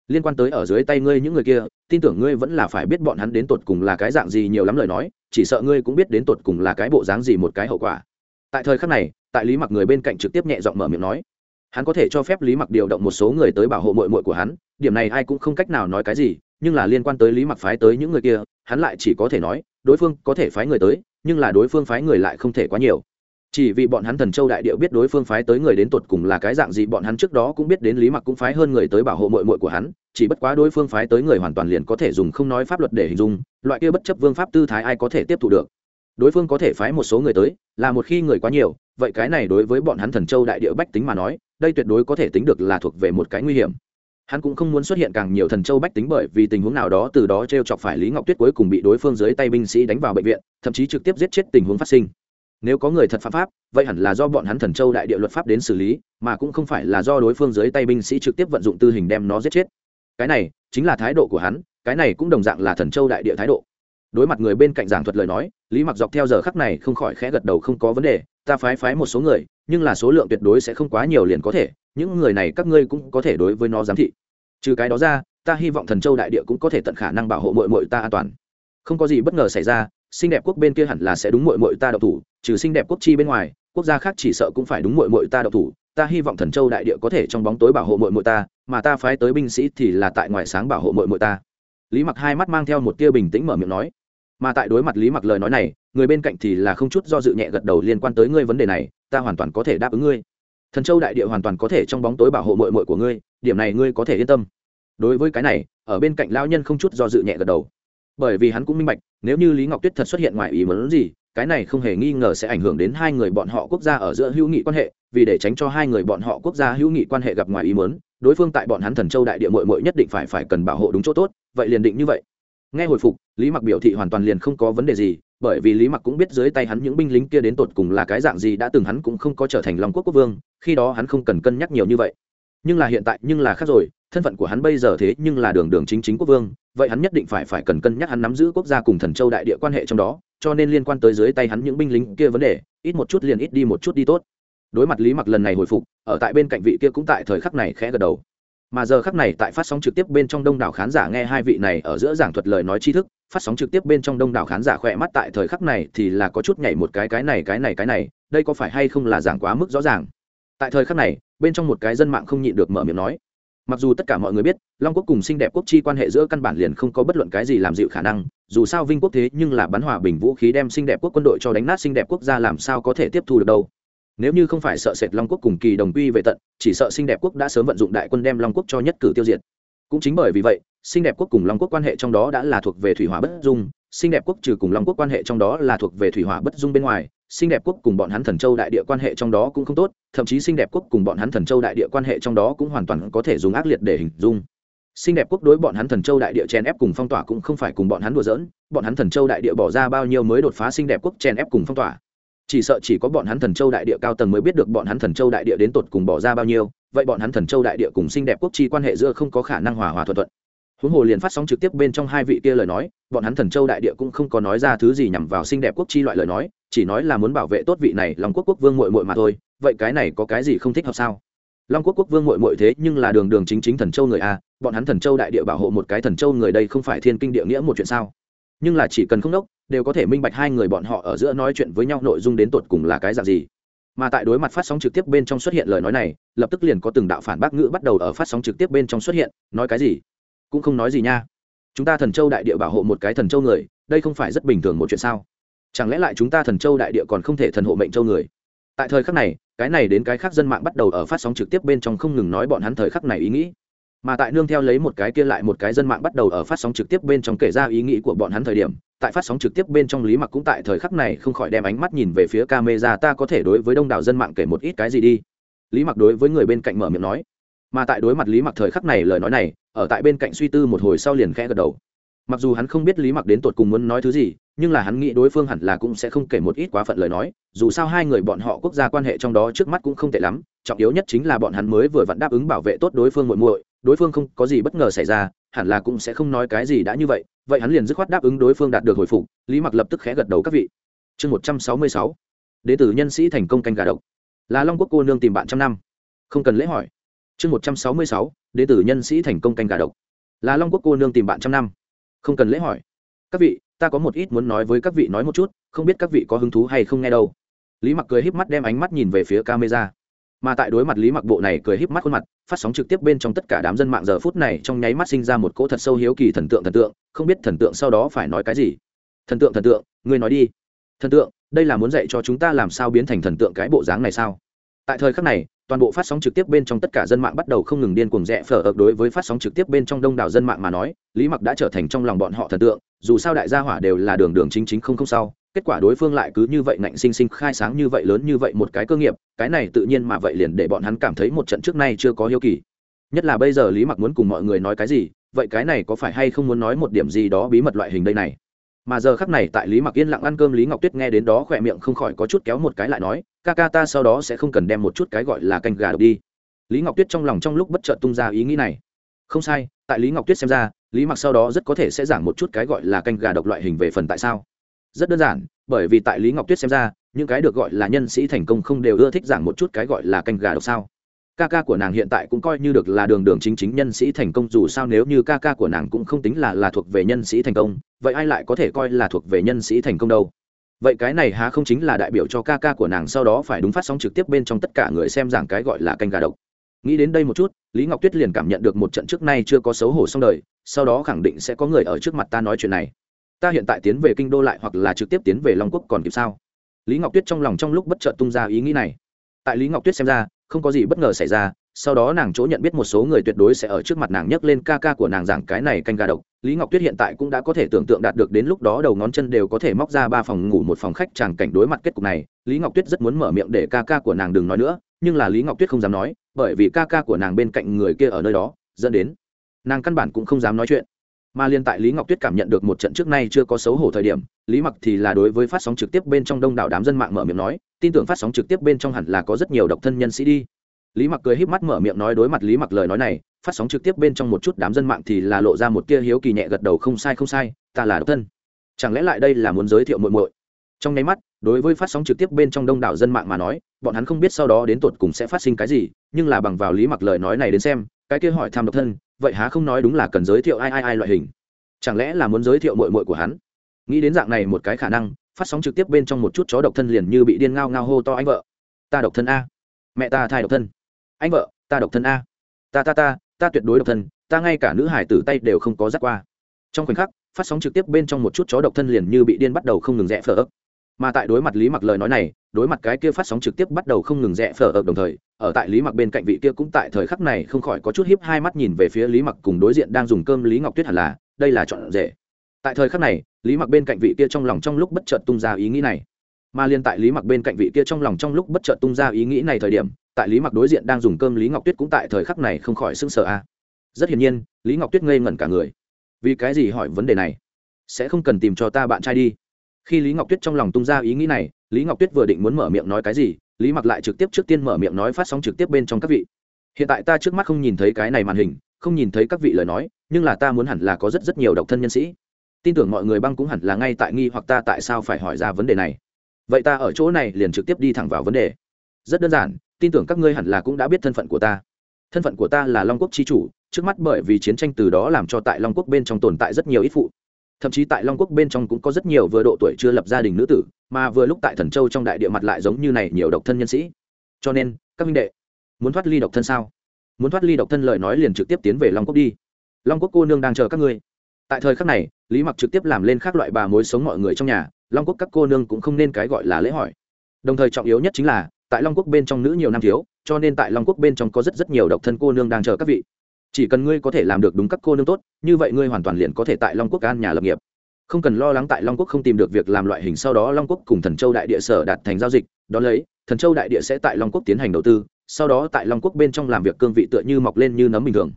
Liên quan tới ở dưới tay ngươi những người kia, tin tưởng ngươi vẫn là phải biết bọn hắn đến tột cùng là cái dạng gì, nhiều lắm lời nói, chỉ sợ ngươi cũng biết đến tột cùng là cái bộ dáng gì một cái hậu quả. Tại thời khắc này, tại lý mặc người bên cạnh trực tiếp nhẹ giọng mở miệng nói, hắn có thể cho phép lý mặc điều động một số người tới bảo hộ mội mội của hắn, điểm này ai cũng không cách nào nói cái gì, nhưng là liên quan tới lý mặc phái tới những người kia, hắn lại chỉ có thể nói, đối phương có thể phái người tới nhưng là đối phương phái người lại không thể quá nhiều. Chỉ vì bọn hắn thần châu đại điệu biết đối phương phái tới người đến tột cùng là cái dạng gì, bọn hắn trước đó cũng biết đến lý mặc cũng phái hơn người tới bảo hộ mội mội của hắn, chỉ bất quá đối phương phái tới người hoàn toàn liền có thể dùng không nói pháp luật để hình dung, loại kia bất chấp vương pháp tư thái ai có thể tiếp thu được. Đối phương có thể phái một số người tới, là một khi người quá nhiều, vậy cái này đối với bọn hắn thần châu đại địa bách tính mà nói, đây tuyệt đối có thể tính được là thuộc về một cái nguy hiểm hắn cũng không muốn xuất hiện càng nhiều thần châu bách tính bởi vì tình huống nào đó từ đó t r e o chọc phải lý ngọc tuyết cuối cùng bị đối phương dưới tay binh sĩ đánh vào bệnh viện, thậm chí trực tiếp giết chết tình huống phát sinh. Nếu có người thật phạm pháp, vậy hẳn là do bọn hắn thần châu đại địa luật pháp đến xử lý, mà cũng không phải là do đối phương dưới tay binh sĩ trực tiếp vận dụng tư hình đem nó giết chết. Cái này chính là thái độ của hắn, cái này cũng đồng dạng là thần châu đại địa thái độ. Đối mặt người bên cạnh giảng thuật lời nói, lý mặc dọc theo giờ khắc này không khỏi khẽ gật đầu không có vấn đề, ta phái phái một số người, nhưng là số lượng tuyệt đối sẽ không quá nhiều liền có thể những người này các ngươi cũng có thể đối với nó giám thị. Trừ cái đó ra, ta hy vọng thần châu đại địa cũng có thể tận khả năng bảo hộ mội mội ta an toàn. Không có gì bất ngờ xảy ra, xinh đẹp quốc bên kia hẳn là sẽ đúng mội mội ta độc thủ, trừ xinh đẹp quốc chi bên ngoài, quốc gia khác chỉ sợ cũng phải đúng mội mội ta độc thủ. Ta hy vọng thần châu đại địa có thể trong bóng tối bảo hộ mội mội ta, mà ta phái tới binh sĩ thì là tại ngoài sáng bảo hộ mội mội ta. Lý mặc hai mắt mang theo một tia bình tĩnh mở miệng nói. Mà tại đối mặt lý mặc lời nói này, người bên cạnh thì là không chút do dự nhẹ gật đầu liên quan tới ngươi vấn đề này, ta hoàn toàn có thể đáp ứng ngươi thần châu đại địa hoàn toàn có thể trong bóng tối bảo hộ mội mội của ngươi, điểm này ngươi có thể yên tâm. Đối với cái này, ở bên cạnh lão nhân không chút do dự nhẹ gật đầu. Bởi vì hắn cũng minh bạch, nếu như lý ngọc tuyết thật xuất hiện ngoài ý muốn gì, cái này không hề nghi ngờ sẽ ảnh hưởng đến hai người bọn họ quốc gia ở giữa hữu nghị quan hệ, vì để tránh cho hai người bọn họ quốc gia hữu nghị quan hệ gặp ngoài ý muốn, đối phương tại bọn hắn thần châu đại địa mội mội nhất định phải phải cần bảo hộ đúng chỗ tốt, vậy liền định như vậy. Nghe hồi phục, lý mặc biểu thị hoàn toàn liền không có vấn đề gì bởi vì lý mặc cũng biết dưới tay hắn những binh lính kia đến tột cùng là cái dạng gì đã từng hắn cũng không có trở thành long quốc quốc vương, khi đó hắn không cần cân nhắc nhiều như vậy. Nhưng là hiện tại, nhưng là khác rồi, thân phận của hắn bây giờ thế nhưng là đường đường chính chính quốc vương, vậy hắn nhất định phải phải cần cân nhắc hắn nắm giữ quốc gia cùng thần châu đại địa quan hệ trong đó, cho nên liên quan tới dưới tay hắn những binh lính kia vấn đề, ít một chút liền ít đi một chút đi tốt. Đối mặt lý mặc lần này hồi phục, ở tại bên cạnh vị kia cũng tại thời khắc này khẽ gật đầu. Mà giờ khắc này tại phát sóng trực tiếp bên trong đông đảo khán giả nghe hai vị này ở giữa giảng thuật lời nói tri thức phát sóng trực tiếp bên trong đông đảo khán giả khỏe mắt tại thời khắc này thì là có chút nhảy một cái cái này cái này cái này, đây có phải hay không là giảng quá mức rõ ràng? Tại thời khắc này, bên trong một cái dân mạng không nhịn được mở miệng nói. Mặc dù tất cả mọi người biết, long quốc cùng xinh đẹp quốc chi quan hệ giữa căn bản liền không có bất luận cái gì làm dịu khả năng, dù sao vinh quốc thế nhưng là bắn hòa bình vũ khí đem xinh đẹp quốc quân đội cho đánh nát xinh đẹp quốc gia làm sao có thể tiếp thu được đâu. Nếu như không phải sợ sệt long quốc cùng kỳ đồng quy về tận, chỉ sợ xinh đẹp quốc đã sớm vận dụng đại quân đem long quốc cho nhất cử tiêu diệt. Cũng chính bởi vì vậy xinh đẹp quốc cùng long quốc quan hệ trong đó đã là thuộc về thủy hỏa bất dung. Xinh đẹp quốc trừ cùng long quốc quan hệ trong đó là thuộc về thủy hỏa bất dung bên ngoài, xinh đẹp quốc cùng bọn hắn thần châu đại địa quan hệ trong đó cũng không tốt, thậm chí xinh đẹp quốc cùng bọn hắn thần châu đại địa quan hệ trong đó cũng hoàn toàn có thể dùng ác liệt để hình dung. Xinh đẹp quốc đối bọn hắn thần châu đại địa chèn ép cùng phong tỏa cũng không phải cùng bọn hắn đùa giỡn, bọn hắn thần châu đại địa bỏ ra bao nhiêu mới đột phá xinh đẹp quốc chèn ép cùng phong tỏa. Chỉ sợ chỉ có bọn hắn thần châu đại địa cao tầng mới biết được bọn hắn thần châu đại địa đến tột cùng bỏ ra bao nhiêu, vậy bọn hắn thần châu đại địa cùng xinh đẹp quốc chi quan hệ giữa không có khả năng hòa hòa thuận thuận huống hồ liền phát sóng trực tiếp bên trong hai vị kia lời nói, bọn hắn thần châu đại địa cũng không có nói ra thứ gì nhằm vào xinh đẹp quốc chi loại lời nói, chỉ nói là muốn bảo vệ tốt vị này lòng quốc quốc vương mội mội mà thôi. Vậy cái này có cái gì không thích hợp sao? Long quốc quốc vương mội mội thế nhưng là đường đường chính chính thần châu người a, bọn hắn thần châu đại địa bảo hộ một cái thần châu người đây không phải thiên kinh địa nghĩa một chuyện sao? Nhưng là chỉ cần không đốc, đều có thể minh bạch hai người bọn họ ở giữa nói chuyện với nhau nội dung đến tột cùng là cái dạng gì. Mà tại đối mặt phát sóng trực tiếp bên trong xuất hiện lời nói này, lập tức liền có từng đạo phản bác ngữ bắt đầu ở phát sóng trực tiếp bên trong xuất hiện, nói cái gì? Cũng không nói gì nha. Chúng ta thần châu đại địa bảo hộ một cái thần châu người, đây không phải rất bình thường một chuyện sao? Chẳng lẽ lại chúng ta thần châu đại địa còn không thể thần hộ mệnh châu người? Tại thời khắc này, cái này đến cái khác dân mạng bắt đầu ở phát sóng trực tiếp bên trong không ngừng nói bọn hắn thời khắc này ý nghĩ. Mà tại nương theo lấy một cái kia lại một cái dân mạng bắt đầu ở phát sóng trực tiếp bên trong kể ra ý nghĩ của bọn hắn thời điểm, tại phát sóng trực tiếp bên trong lý mặc cũng tại thời khắc này không khỏi đem ánh mắt nhìn về phía camera, ta có thể đối với đông đảo dân mạng kể một ít cái gì đi? Lý mặc đối với người bên cạnh mở miệng nói mà tại đối mặt lý mặc thời khắc này lời nói này, ở tại bên cạnh suy tư một hồi sau liền khẽ gật đầu. Mặc dù hắn không biết lý mặc đến tột cùng muốn nói thứ gì, nhưng là hắn nghĩ đối phương hẳn là cũng sẽ không kể một ít quá phận lời nói, dù sao hai người bọn họ quốc gia quan hệ trong đó trước mắt cũng không tệ lắm, trọng yếu nhất chính là bọn hắn mới vừa vặn đáp ứng bảo vệ tốt đối phương muội muội, đối phương không có gì bất ngờ xảy ra, hẳn là cũng sẽ không nói cái gì đã như vậy vậy hắn liền dứt khoát đáp ứng đối phương đạt được hồi phục, lý mặc lập tức khẽ gật đầu các vị. Chương một trăm sáu mươi sáu, đế tử nhân sĩ thành công canh gà độc. Là long quốc cô nương tìm bạn trăm năm. Không cần lễ hỏi chương một trăm sáu mươi sáu, đế tử nhân sĩ thành công canh gà độc. Là long quốc cô nương tìm bạn trăm năm. Không cần lễ hỏi. Các vị, ta có một ít muốn nói với các vị nói một chút, không biết các vị có hứng thú hay không nghe đâu. Lý mặc cười híp mắt đem ánh mắt nhìn về phía camera. Mà tại đối mặt lý mặc bộ này cười híp mắt khuôn mặt, phát sóng trực tiếp bên trong tất cả đám dân mạng giờ phút này trong nháy mắt sinh ra một cỗ thật sâu hiếu kỳ thần tượng thần tượng, không biết thần tượng sau đó phải nói cái gì. Thần tượng thần tượng, ngươi nói đi. Thần tượng, đây là muốn dạy cho chúng ta làm sao biến thành thần tượng cái bộ dáng này sao? Tại thời khắc này toàn bộ phát sóng trực tiếp bên trong tất cả dân mạng bắt đầu không ngừng điên cuồng rẽ phở ợp đối với phát sóng trực tiếp bên trong đông đảo dân mạng mà nói, lý mặc đã trở thành trong lòng bọn họ thần tượng, dù sao đại gia hỏa đều là đường đường chính chính không không sao kết quả đối phương lại cứ như vậy ngạnh sinh sinh khai sáng như vậy lớn như vậy một cái cơ nghiệp, cái này tự nhiên mà vậy liền để bọn hắn cảm thấy một trận trước nay chưa có hiếu kỳ. Nhất là bây giờ lý mặc muốn cùng mọi người nói cái gì, vậy cái này có phải hay không muốn nói một điểm gì đó bí mật loại hình đây này? Mà giờ khắc này tại lý mặc yên lặng ăn cơm lý ngọc tuyết nghe đến đó khỏe miệng không khỏi có chút kéo một cái lại nói ca ca ta sau đó sẽ không cần đem một chút cái gọi là canh gà độc đi. Lý ngọc tuyết trong lòng trong lúc bất chợt tung ra ý nghĩ này. Không sai, tại lý ngọc tuyết xem ra, lý mặc sau đó rất có thể sẽ giảng một chút cái gọi là canh gà độc loại hình về phần tại sao. Rất đơn giản, bởi vì tại lý ngọc tuyết xem ra, những cái được gọi là nhân sĩ thành công không đều ưa thích giảng một chút cái gọi là canh gà độc sao. Ca ca của nàng hiện tại cũng coi như được là đường đường chính chính nhân sĩ thành công, dù sao nếu như ca ca của nàng cũng không tính là là thuộc về nhân sĩ thành công, vậy ai lại có thể coi là thuộc về nhân sĩ thành công đâu? Vậy cái này há không chính là đại biểu cho ca ca của nàng sau đó phải đúng phát sóng trực tiếp bên trong tất cả người xem rằng cái gọi là canh gà độc. Nghĩ đến đây một chút, lý ngọc tuyết liền cảm nhận được một trận trước nay chưa có xấu hổ xong đời, sau đó khẳng định sẽ có người ở trước mặt ta nói chuyện này. Ta hiện tại tiến về kinh đô lại hoặc là trực tiếp tiến về long quốc còn kịp sao? Lý ngọc tuyết trong lòng trong lúc bất chợt tung ra ý nghĩ này. Tại lý ngọc tuyết xem ra không có gì bất ngờ xảy ra, sau đó nàng chỗ nhận biết một số người tuyệt đối sẽ ở trước mặt nàng nhấc lên ca ca của nàng giảng cái này canh gà độc. Lý ngọc tuyết hiện tại cũng đã có thể tưởng tượng đạt được đến lúc đó đầu ngón chân đều có thể móc ra ba phòng ngủ một phòng khách tràn cảnh đối mặt kết cục này. Lý ngọc tuyết rất muốn mở miệng để ca ca của nàng đừng nói nữa, nhưng là lý ngọc tuyết không dám nói, bởi vì ca ca của nàng bên cạnh người kia ở nơi đó, dẫn đến nàng căn bản cũng không dám nói chuyện. Mà liên tại lý ngọc tuyết cảm nhận được một trận trước nay chưa có xấu hổ thời điểm, lý mặc thì là đối với phát sóng trực tiếp bên trong đông đảo đám dân mạng mở miệng nói tin tưởng phát sóng trực tiếp bên trong hẳn là có rất nhiều độc thân nhân sĩ đi. Lý mặc cười híp mắt mở miệng nói đối mặt lý mặc lời nói này, phát sóng trực tiếp bên trong một chút đám dân mạng thì là lộ ra một tia hiếu kỳ nhẹ gật đầu không sai không sai, ta là độc thân. Chẳng lẽ lại đây là muốn giới thiệu muội muội? Trong nháy mắt, đối với phát sóng trực tiếp bên trong đông đảo dân mạng mà nói, bọn hắn không biết sau đó đến tột cùng sẽ phát sinh cái gì, nhưng là bằng vào lý mặc lời nói này đến xem, cái kia hỏi tham độc thân, vậy há không nói đúng là cần giới thiệu ai ai ai loại hình? Chẳng lẽ là muốn giới thiệu muội muội của hắn? Nghĩ đến dạng này một cái khả năng phát sóng trực tiếp bên trong một chút chó độc thân liền như bị điên ngao ngao hô to anh vợ. Ta độc thân a. Mẹ ta thai độc thân. Anh vợ, ta độc thân a. Ta ta ta ta tuyệt đối độc thân, ta ngay cả nữ hải tử tay đều không có dắt qua. Trong khoảnh khắc, phát sóng trực tiếp bên trong một chút chó độc thân liền như bị điên bắt đầu không ngừng rẽ phở ấp. Mà tại đối mặt lý mặc lời nói này, đối mặt cái kia phát sóng trực tiếp bắt đầu không ngừng rẽ phở ập đồng thời, ở tại lý mặc bên cạnh vị kia cũng tại thời khắc này không khỏi có chút hiếp hai mắt nhìn về phía lý mặc cùng đối diện đang dùng cơm lý ngọc tuyết hẳn là, đây là chọn rể tại thời khắc này, lý mặc bên cạnh vị kia trong lòng trong lúc bất chợt tung ra ý nghĩ này. Mà liên tại lý mặc bên cạnh vị kia trong lòng trong lúc bất chợt tung ra ý nghĩ này thời điểm, tại lý mặc đối diện đang dùng cơm lý ngọc tuyết cũng tại thời khắc này không khỏi sưng sợ a. Rất hiển nhiên, lý ngọc tuyết ngây ngẩn cả người. Vì cái gì hỏi vấn đề này? Sẽ không cần tìm cho ta bạn trai đi. Khi lý ngọc tuyết trong lòng tung ra ý nghĩ này, lý ngọc tuyết vừa định muốn mở miệng nói cái gì, lý mặc lại trực tiếp trước tiên mở miệng nói phát sóng trực tiếp bên trong các vị. Hiện tại ta trước mắt không nhìn thấy cái này màn hình, không nhìn thấy các vị lời nói, nhưng là ta muốn hẳn là có rất rất nhiều độc thân nhân sĩ tin tưởng mọi người băng cũng hẳn là ngay tại nghi hoặc ta tại sao phải hỏi ra vấn đề này. Vậy ta ở chỗ này liền trực tiếp đi thẳng vào vấn đề. Rất đơn giản, tin tưởng các ngươi hẳn là cũng đã biết thân phận của ta. Thân phận của ta là long quốc chi chủ, trước mắt bởi vì chiến tranh từ đó làm cho tại long quốc bên trong tồn tại rất nhiều ít phụ. Thậm chí tại long quốc bên trong cũng có rất nhiều vừa độ tuổi chưa lập gia đình nữ tử, mà vừa lúc tại thần châu trong đại địa mặt lại giống như này nhiều độc thân nhân sĩ. Cho nên, các minh đệ, muốn thoát ly độc thân sao? Muốn thoát ly độc thân lời nói liền trực tiếp tiến về long quốc đi. Long quốc cô nương đang chờ các ngươi tại thời khắc này, lý mặc trực tiếp làm lên các loại bà mối sống mọi người trong nhà, long quốc các cô nương cũng không nên cái gọi là lễ hỏi. Đồng thời trọng yếu nhất chính là, tại long quốc bên trong nữ nhiều năm thiếu, cho nên tại long quốc bên trong có rất rất nhiều độc thân cô nương đang chờ các vị. Chỉ cần ngươi có thể làm được đúng các cô nương tốt, như vậy ngươi hoàn toàn liền có thể tại long quốc an nhà lập nghiệp. Không cần lo lắng tại long quốc không tìm được việc làm loại hình sau đó long quốc cùng thần châu đại địa sở đạt thành giao dịch, đón lấy, thần châu đại địa sẽ tại long quốc tiến hành đầu tư, sau đó tại long quốc bên trong làm việc cương vị tựa như mọc lên như nấm bình thường.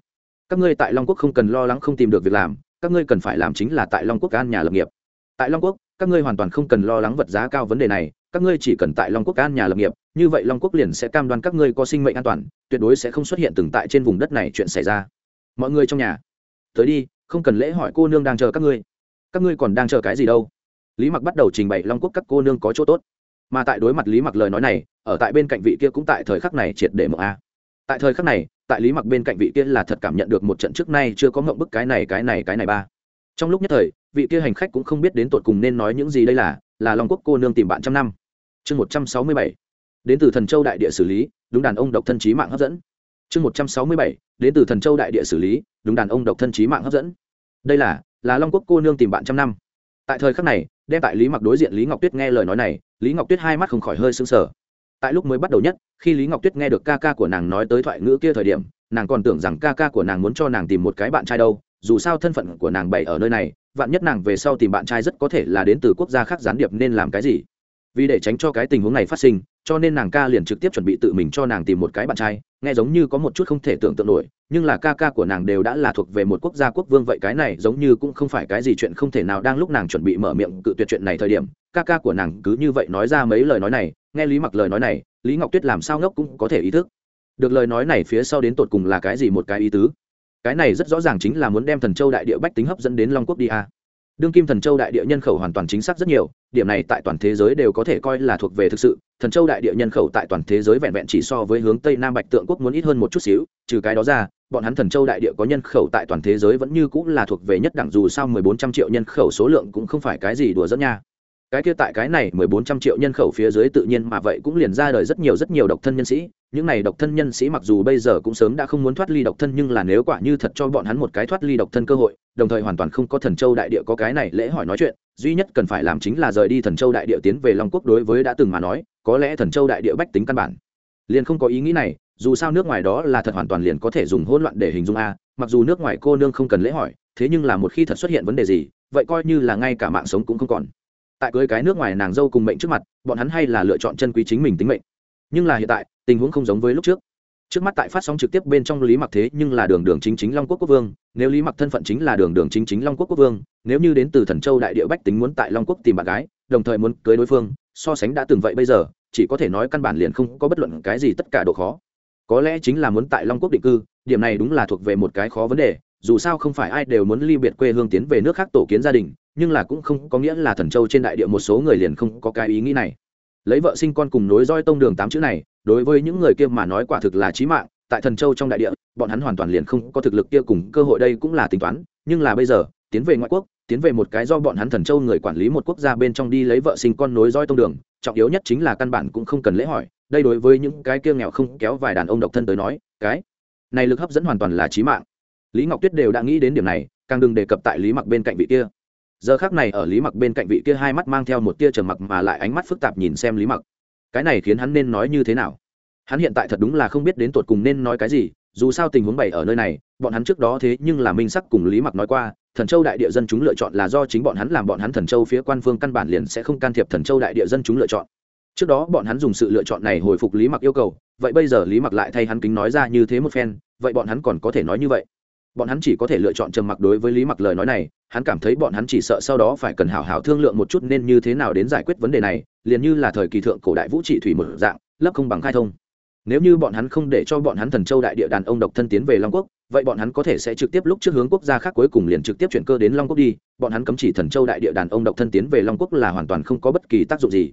Các ngươi tại long quốc không cần lo lắng không tìm được việc làm các ngươi cần phải làm chính là tại long quốc an nhà lập nghiệp. Tại long quốc, các ngươi hoàn toàn không cần lo lắng vật giá cao vấn đề này, các ngươi chỉ cần tại long quốc an nhà lập nghiệp, như vậy long quốc liền sẽ cam đoan các ngươi có sinh mệnh an toàn, tuyệt đối sẽ không xuất hiện từng tại trên vùng đất này chuyện xảy ra. Mọi người trong nhà, tới đi, không cần lễ hỏi cô nương đang chờ các ngươi. Các ngươi còn đang chờ cái gì đâu? Lý mặc bắt đầu trình bày long quốc các cô nương có chỗ tốt. Mà tại đối mặt lý mặc lời nói này, ở tại bên cạnh vị kia cũng tại thời khắc này triệt để mở a tại thời khắc này, tại lý mặc bên cạnh vị kia là thật cảm nhận được một trận trước nay chưa có mộng bức cái này cái này cái này ba. Trong lúc nhất thời, vị kia hành khách cũng không biết đến tột cùng nên nói những gì đây là là long quốc cô nương tìm bạn trăm năm. Chương một trăm sáu mươi bảy. Đến từ thần châu đại địa xử lý, đúng đàn ông độc thân trí mạng hấp dẫn. Chương một trăm sáu mươi bảy. Đến từ thần châu đại địa xử lý, đúng đàn ông độc thân trí mạng hấp dẫn. Đây là là long quốc cô nương tìm bạn trăm năm. Tại thời khắc này, đem tại lý mặc đối diện lý ngọc tuyết nghe lời nói này, lý ngọc tuyết hai mắt không khỏi hơi sững sờ tại lúc mới bắt đầu nhất, khi lý ngọc tuyết nghe được ca ca của nàng nói tới thoại ngữ kia thời điểm, nàng còn tưởng rằng ca ca của nàng muốn cho nàng tìm một cái bạn trai đâu, dù sao thân phận của nàng bày ở nơi này, vạn nhất nàng về sau tìm bạn trai rất có thể là đến từ quốc gia khác gián điệp nên làm cái gì. Vì để tránh cho cái tình huống này phát sinh cho nên nàng ca liền trực tiếp chuẩn bị tự mình cho nàng tìm một cái bạn trai, nghe giống như có một chút không thể tưởng tượng nổi, nhưng là ca ca của nàng đều đã là thuộc về một quốc gia quốc vương vậy cái này giống như cũng không phải cái gì chuyện không thể nào đang lúc nàng chuẩn bị mở miệng cự tuyệt chuyện này thời điểm, ca ca của nàng cứ như vậy nói ra mấy lời nói này, nghe lý mặc lời nói này, lý ngọc tuyết làm sao ngốc cũng có thể ý thức được lời nói này phía sau đến tột cùng là cái gì một cái ý tứ. Cái này rất rõ ràng chính là muốn đem thần châu đại địa bách tính hấp dẫn đến long quốc đi a đương kim thần châu đại địa nhân khẩu hoàn toàn chính xác rất nhiều, điểm này tại toàn thế giới đều có thể coi là thuộc về thực sự. Thần châu đại địa nhân khẩu tại toàn thế giới vẹn vẹn chỉ so với hướng tây nam bạch tượng quốc muốn ít hơn một chút xíu, trừ cái đó ra, bọn hắn thần châu đại địa có nhân khẩu tại toàn thế giới vẫn như cũng là thuộc về nhất đẳng dù sao mười bốn trăm triệu nhân khẩu số lượng cũng không phải cái gì đùa dẫn nha cái kia tại cái này mười bốn trăm triệu nhân khẩu phía dưới tự nhiên mà vậy cũng liền ra đời rất nhiều rất nhiều độc thân nhân sĩ. Những này độc thân nhân sĩ mặc dù bây giờ cũng sớm đã không muốn thoát ly độc thân nhưng là nếu quả như thật cho bọn hắn một cái thoát ly độc thân cơ hội, đồng thời hoàn toàn không có thần châu đại địa có cái này lễ hỏi nói chuyện, duy nhất cần phải làm chính là rời đi thần châu đại địa tiến về long quốc đối với đã từng mà nói, có lẽ thần châu đại địa bách tính căn bản. Liền không có ý nghĩ này, dù sao nước ngoài đó là thật hoàn toàn liền có thể dùng hỗn loạn để hình dung a, mặc dù nước ngoài cô nương không cần lễ hỏi, thế nhưng là một khi thật xuất hiện vấn đề gì, vậy coi như là ngay cả mạng sống cũng không còn tại cưới cái nước ngoài nàng dâu cùng mệnh trước mặt, bọn hắn hay là lựa chọn chân quý chính mình tính mệnh. Nhưng là hiện tại, tình huống không giống với lúc trước. Trước mắt tại phát sóng trực tiếp bên trong lý mặc thế nhưng là đường đường chính chính long quốc quốc vương, nếu lý mặc thân phận chính là đường đường chính chính long quốc quốc vương, nếu như đến từ thần châu đại địa bách tính muốn tại long quốc tìm bạn gái, đồng thời muốn cưới đối phương, so sánh đã từng vậy bây giờ, chỉ có thể nói căn bản liền không có bất luận cái gì tất cả độ khó. Có lẽ chính là muốn tại long quốc định cư, điểm này đúng là thuộc về một cái khó vấn đề, dù sao không phải ai đều muốn ly biệt quê hương tiến về nước khác tổ kiến gia đình nhưng là cũng không có nghĩa là thần châu trên đại địa một số người liền không có cái ý nghĩ này. Lấy vợ sinh con cùng nối roi tông đường tám chữ này, đối với những người kia mà nói quả thực là chí mạng, tại thần châu trong đại địa, bọn hắn hoàn toàn liền không có thực lực kia cùng cơ hội đây cũng là tính toán, nhưng là bây giờ, tiến về ngoại quốc, tiến về một cái do bọn hắn thần châu người quản lý một quốc gia bên trong đi lấy vợ sinh con nối roi tông đường, trọng yếu nhất chính là căn bản cũng không cần lễ hỏi, đây đối với những cái kia nghèo không kéo vài đàn ông độc thân tới nói, cái này lực hấp dẫn hoàn toàn là chí mạng. Lý ngọc tuyết đều đã nghĩ đến điểm này, càng đừng đề cập tại lý mặc bên cạnh vị kia giờ khác này ở lý mặc bên cạnh vị kia hai mắt mang theo một tia trầm mặc mà lại ánh mắt phức tạp nhìn xem lý mặc. Cái này khiến hắn nên nói như thế nào? Hắn hiện tại thật đúng là không biết đến tột cùng nên nói cái gì, dù sao tình huống bày ở nơi này, bọn hắn trước đó thế nhưng là minh sắc cùng lý mặc nói qua, thần châu đại địa dân chúng lựa chọn là do chính bọn hắn làm bọn hắn thần châu phía quan phương căn bản liền sẽ không can thiệp thần châu đại địa dân chúng lựa chọn. Trước đó bọn hắn dùng sự lựa chọn này hồi phục lý mặc yêu cầu, vậy bây giờ lý mặc lại thay hắn kính nói ra như thế một phen, vậy bọn hắn còn có thể nói như vậy? Bọn hắn chỉ có thể lựa chọn trầm mặc đối với lý mặc lời nói này, hắn cảm thấy bọn hắn chỉ sợ sau đó phải cần hảo hảo thương lượng một chút nên như thế nào đến giải quyết vấn đề này, liền như là thời kỳ thượng cổ đại vũ trị thủy một dạng, lấp không bằng khai thông. Nếu như bọn hắn không để cho bọn hắn thần châu đại địa đàn ông độc thân tiến về long quốc, vậy bọn hắn có thể sẽ trực tiếp lúc trước hướng quốc gia khác cuối cùng liền trực tiếp chuyển cơ đến long quốc đi, bọn hắn cấm chỉ thần châu đại địa đàn ông độc thân tiến về long quốc là hoàn toàn không có bất kỳ tác dụng gì.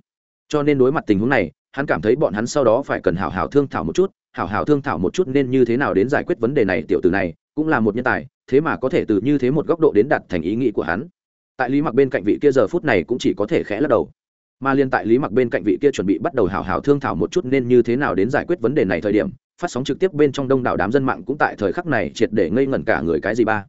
Cho nên đối mặt tình huống này, hắn cảm thấy bọn hắn sau đó phải cần hảo hảo thương thảo một chút, hảo hảo thương thảo một chút nên như thế nào đến giải quyết vấn đề này tiểu tử này cũng là một nhân tài, thế mà có thể từ như thế một góc độ đến đặt thành ý nghĩ của hắn. Tại lý mặc bên cạnh vị kia giờ phút này cũng chỉ có thể khẽ lắc đầu. Mà liên tại lý mặc bên cạnh vị kia chuẩn bị bắt đầu hào hào thương thảo một chút nên như thế nào đến giải quyết vấn đề này thời điểm, phát sóng trực tiếp bên trong đông đảo đám dân mạng cũng tại thời khắc này triệt để ngây ngẩn cả người cái gì ba.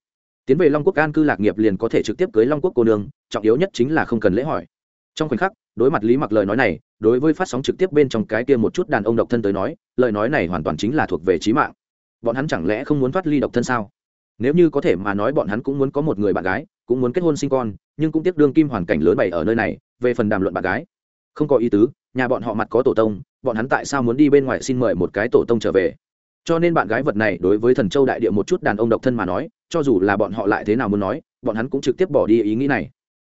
Tiến về long quốc an cư lạc nghiệp liền có thể trực tiếp cưới long quốc cô nương, trọng yếu nhất chính là không cần lễ hỏi. Trong khoảnh khắc, đối mặt lý mặc lời nói này, đối với phát sóng trực tiếp bên trong cái kia một chút đàn ông độc thân tới nói, lời nói này hoàn toàn chính là thuộc về trí mạng bọn hắn chẳng lẽ không muốn thoát ly độc thân sao? Nếu như có thể mà nói bọn hắn cũng muốn có một người bạn gái, cũng muốn kết hôn sinh con, nhưng cũng tiếc đương kim hoàn cảnh lớn bày ở nơi này, về phần đàm luận bạn gái. Không có ý tứ, nhà bọn họ mặt có tổ tông, bọn hắn tại sao muốn đi bên ngoài xin mời một cái tổ tông trở về? Cho nên bạn gái vật này đối với thần châu đại địa một chút đàn ông độc thân mà nói, cho dù là bọn họ lại thế nào muốn nói, bọn hắn cũng trực tiếp bỏ đi ý nghĩ này.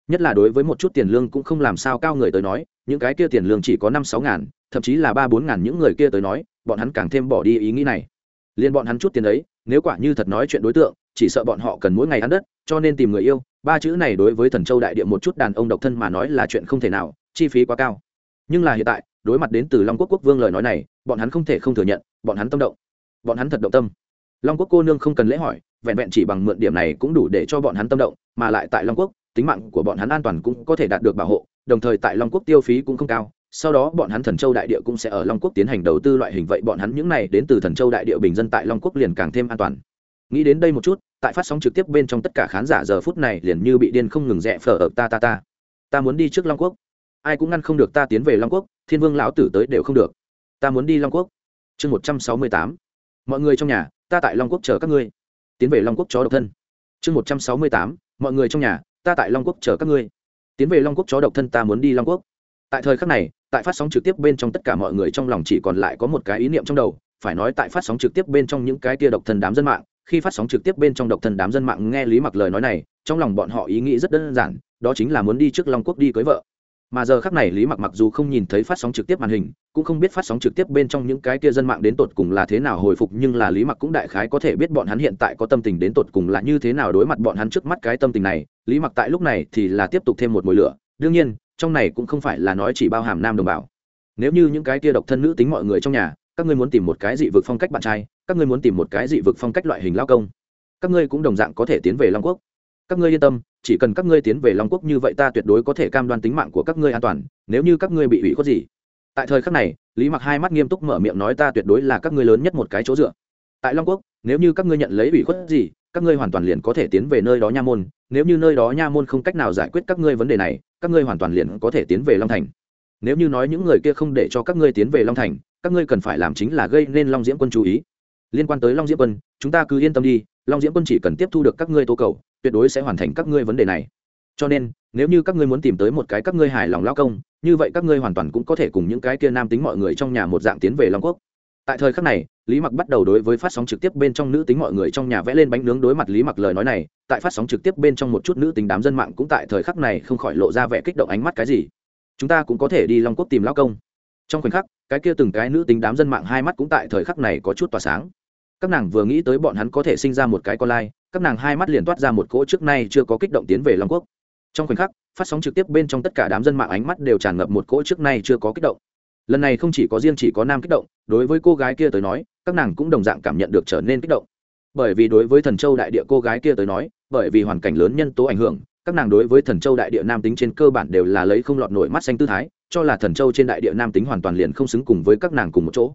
Nhất là đối với một chút tiền lương cũng không làm sao cao người tới nói, những cái kia tiền lương chỉ có năm sáu ngàn, thậm chí là ba bốn ngàn những người kia tới nói, bọn hắn càng thêm bỏ đi ý nghĩ này liên bọn hắn chút tiền ấy, nếu quả như thật nói chuyện đối tượng, chỉ sợ bọn họ cần mỗi ngày ăn đất, cho nên tìm người yêu. Ba chữ này đối với thần châu đại địa một chút đàn ông độc thân mà nói là chuyện không thể nào, chi phí quá cao. Nhưng là hiện tại, đối mặt đến từ long quốc quốc vương lời nói này, bọn hắn không thể không thừa nhận, bọn hắn tâm động. Bọn hắn thật động tâm. Long quốc cô nương không cần lễ hỏi, vẹn vẹn chỉ bằng mượn điểm này cũng đủ để cho bọn hắn tâm động, mà lại tại long quốc, tính mạng của bọn hắn an toàn cũng có thể đạt được bảo hộ, đồng thời tại long quốc tiêu phí cũng không cao sau đó bọn hắn thần châu đại địa cũng sẽ ở long quốc tiến hành đầu tư loại hình vậy bọn hắn những này đến từ thần châu đại địa bình dân tại long quốc liền càng thêm an toàn. Nghĩ đến đây một chút, tại phát sóng trực tiếp bên trong tất cả khán giả giờ phút này liền như bị điên không ngừng rẽ phở ở ta ta ta. Ta muốn đi trước long quốc. Ai cũng ngăn không được ta tiến về long quốc, thiên vương lão tử tới đều không được. Ta muốn đi long quốc. Chương một trăm sáu mươi tám. Mọi người trong nhà, ta tại long quốc chờ các ngươi. Tiến về long quốc chó độc thân. Chương một trăm sáu mươi tám. Mọi người trong nhà, ta tại long quốc chờ các ngươi. Tiến về long quốc chó độc thân ta muốn đi long quốc. Tại thời khắc này tại phát sóng trực tiếp bên trong tất cả mọi người trong lòng chỉ còn lại có một cái ý niệm trong đầu, phải nói tại phát sóng trực tiếp bên trong những cái kia độc thân đám dân mạng, khi phát sóng trực tiếp bên trong độc thân đám dân mạng nghe lý mặc lời nói này, trong lòng bọn họ ý nghĩ rất đơn giản, đó chính là muốn đi trước long quốc đi cưới vợ. Mà giờ khắc này lý mặc mặc dù không nhìn thấy phát sóng trực tiếp màn hình, cũng không biết phát sóng trực tiếp bên trong những cái kia dân mạng đến tột cùng là thế nào hồi phục, nhưng là lý mặc cũng đại khái có thể biết bọn hắn hiện tại có tâm tình đến tột cùng là như thế nào đối mặt bọn hắn trước mắt cái tâm tình này. Lý mặc tại lúc này thì là tiếp tục thêm một mùi lửa. Đương nhiên trong này cũng không phải là nói chỉ bao hàm nam đồng bào. Nếu như những cái kia độc thân nữ tính mọi người trong nhà, các ngươi muốn tìm một cái dị vực phong cách bạn trai, các ngươi muốn tìm một cái dị vực phong cách loại hình lao công, các ngươi cũng đồng dạng có thể tiến về long quốc. Các ngươi yên tâm, chỉ cần các ngươi tiến về long quốc như vậy ta tuyệt đối có thể cam đoan tính mạng của các ngươi an toàn, nếu như các ngươi bị ủy khuất gì. Tại thời khắc này, lý mặc hai mắt nghiêm túc mở miệng nói ta tuyệt đối là các ngươi lớn nhất một cái chỗ dựa. Tại long quốc, nếu như các ngươi nhận lấy ủy khuất gì, các ngươi hoàn toàn liền có thể tiến về nơi đó nha môn nếu như nơi đó nha môn không cách nào giải quyết các ngươi vấn đề này, các ngươi hoàn toàn liền có thể tiến về long thành. Nếu như nói những người kia không để cho các ngươi tiến về long thành, các ngươi cần phải làm chính là gây nên long diễm quân chú ý. Liên quan tới long diễm quân, chúng ta cứ yên tâm đi, long diễm quân chỉ cần tiếp thu được các ngươi tố cầu, tuyệt đối sẽ hoàn thành các ngươi vấn đề này. Cho nên, nếu như các ngươi muốn tìm tới một cái các ngươi hài lòng lao công, như vậy các ngươi hoàn toàn cũng có thể cùng những cái kia nam tính mọi người trong nhà một dạng tiến về long quốc tại thời khắc này, lý mặc bắt đầu đối với phát sóng trực tiếp bên trong nữ tính mọi người trong nhà vẽ lên bánh nướng đối mặt lý mặc lời nói này, tại phát sóng trực tiếp bên trong một chút nữ tính đám dân mạng cũng tại thời khắc này không khỏi lộ ra vẻ kích động ánh mắt cái gì. Chúng ta cũng có thể đi long quốc tìm lao công. Trong khoảnh khắc, cái kia từng cái nữ tính đám dân mạng hai mắt cũng tại thời khắc này có chút tỏa sáng. Các nàng vừa nghĩ tới bọn hắn có thể sinh ra một cái con lai, các nàng hai mắt liền toát ra một cỗ trước nay chưa có kích động tiến về long quốc. Trong khoảnh khắc, phát sóng trực tiếp bên trong tất cả đám dân mạng ánh mắt đều tràn ngập một cỗ trước nay chưa có kích động lần này không chỉ có riêng chỉ có nam kích động, đối với cô gái kia tới nói, các nàng cũng đồng dạng cảm nhận được trở nên kích động. Bởi vì đối với thần châu đại địa cô gái kia tới nói, bởi vì hoàn cảnh lớn nhân tố ảnh hưởng, các nàng đối với thần châu đại địa nam tính trên cơ bản đều là lấy không lọt nổi mắt xanh tư thái, cho là thần châu trên đại địa nam tính hoàn toàn liền không xứng cùng với các nàng cùng một chỗ.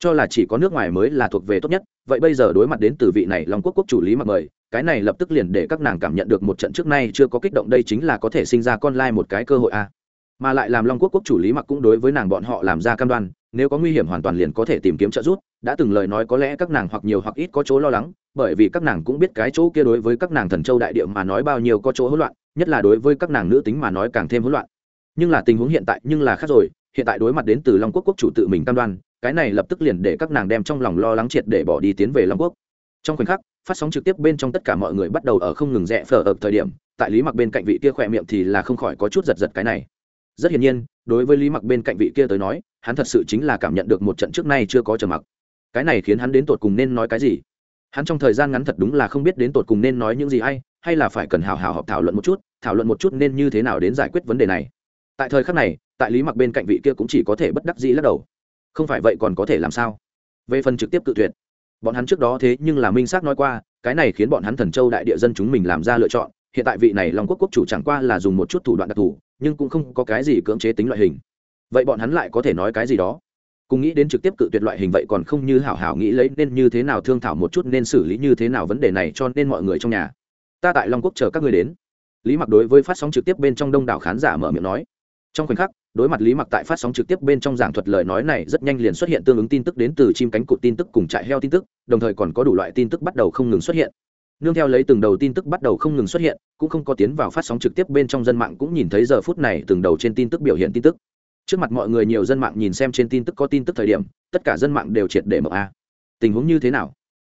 Cho là chỉ có nước ngoài mới là thuộc về tốt nhất, vậy bây giờ đối mặt đến từ vị này long quốc quốc chủ lý mặc mời, cái này lập tức liền để các nàng cảm nhận được một trận trước nay chưa có kích động đây chính là có thể sinh ra con lai một cái cơ hội a mà lại làm long quốc quốc chủ lý mặc cũng đối với nàng bọn họ làm ra cam đoan, nếu có nguy hiểm hoàn toàn liền có thể tìm kiếm trợ giúp, đã từng lời nói có lẽ các nàng hoặc nhiều hoặc ít có chỗ lo lắng, bởi vì các nàng cũng biết cái chỗ kia đối với các nàng thần châu đại địa mà nói bao nhiêu có chỗ hỗn loạn, nhất là đối với các nàng nữ tính mà nói càng thêm hỗn loạn. Nhưng là tình huống hiện tại nhưng là khác rồi, hiện tại đối mặt đến từ long quốc quốc chủ tự mình cam đoan, cái này lập tức liền để các nàng đem trong lòng lo lắng triệt để bỏ đi tiến về long quốc. Trong khoảnh khắc, phát sóng trực tiếp bên trong tất cả mọi người bắt đầu ở không ngừng rẽ phở ở thời điểm, tại lý mặc bên cạnh vị kia khỏe miệng thì là không khỏi có chút giật giật cái này rất hiển nhiên, đối với lý mặc bên cạnh vị kia tới nói, hắn thật sự chính là cảm nhận được một trận trước nay chưa có trầm mặc. Cái này khiến hắn đến tột cùng nên nói cái gì? Hắn trong thời gian ngắn thật đúng là không biết đến tột cùng nên nói những gì hay hay là phải cần hào hào họp thảo luận một chút, thảo luận một chút nên như thế nào đến giải quyết vấn đề này. Tại thời khắc này, tại lý mặc bên cạnh vị kia cũng chỉ có thể bất đắc dĩ lắc đầu. Không phải vậy còn có thể làm sao? Về phần trực tiếp tự tuyệt, bọn hắn trước đó thế nhưng là minh xác nói qua, cái này khiến bọn hắn thần châu đại địa dân chúng mình làm ra lựa chọn hiện tại vị này long quốc quốc chủ chẳng qua là dùng một chút thủ đoạn đặc thù, nhưng cũng không có cái gì cưỡng chế tính loại hình. Vậy bọn hắn lại có thể nói cái gì đó? Cùng nghĩ đến trực tiếp cự tuyệt loại hình vậy còn không như hảo hảo nghĩ lấy nên như thế nào thương thảo một chút nên xử lý như thế nào vấn đề này cho nên mọi người trong nhà. Ta tại long quốc chờ các người đến. Lý mặc đối với phát sóng trực tiếp bên trong đông đảo khán giả mở miệng nói. Trong khoảnh khắc, đối mặt lý mặc tại phát sóng trực tiếp bên trong giảng thuật lời nói này rất nhanh liền xuất hiện tương ứng tin tức đến từ chim cánh cụt tin tức cùng trại heo tin tức, đồng thời còn có đủ loại tin tức bắt đầu không ngừng xuất hiện nương theo lấy từng đầu tin tức bắt đầu không ngừng xuất hiện, cũng không có tiến vào phát sóng trực tiếp bên trong dân mạng cũng nhìn thấy giờ phút này từng đầu trên tin tức biểu hiện tin tức. Trước mặt mọi người nhiều dân mạng nhìn xem trên tin tức có tin tức thời điểm, tất cả dân mạng đều triệt để mở a. Tình huống như thế nào?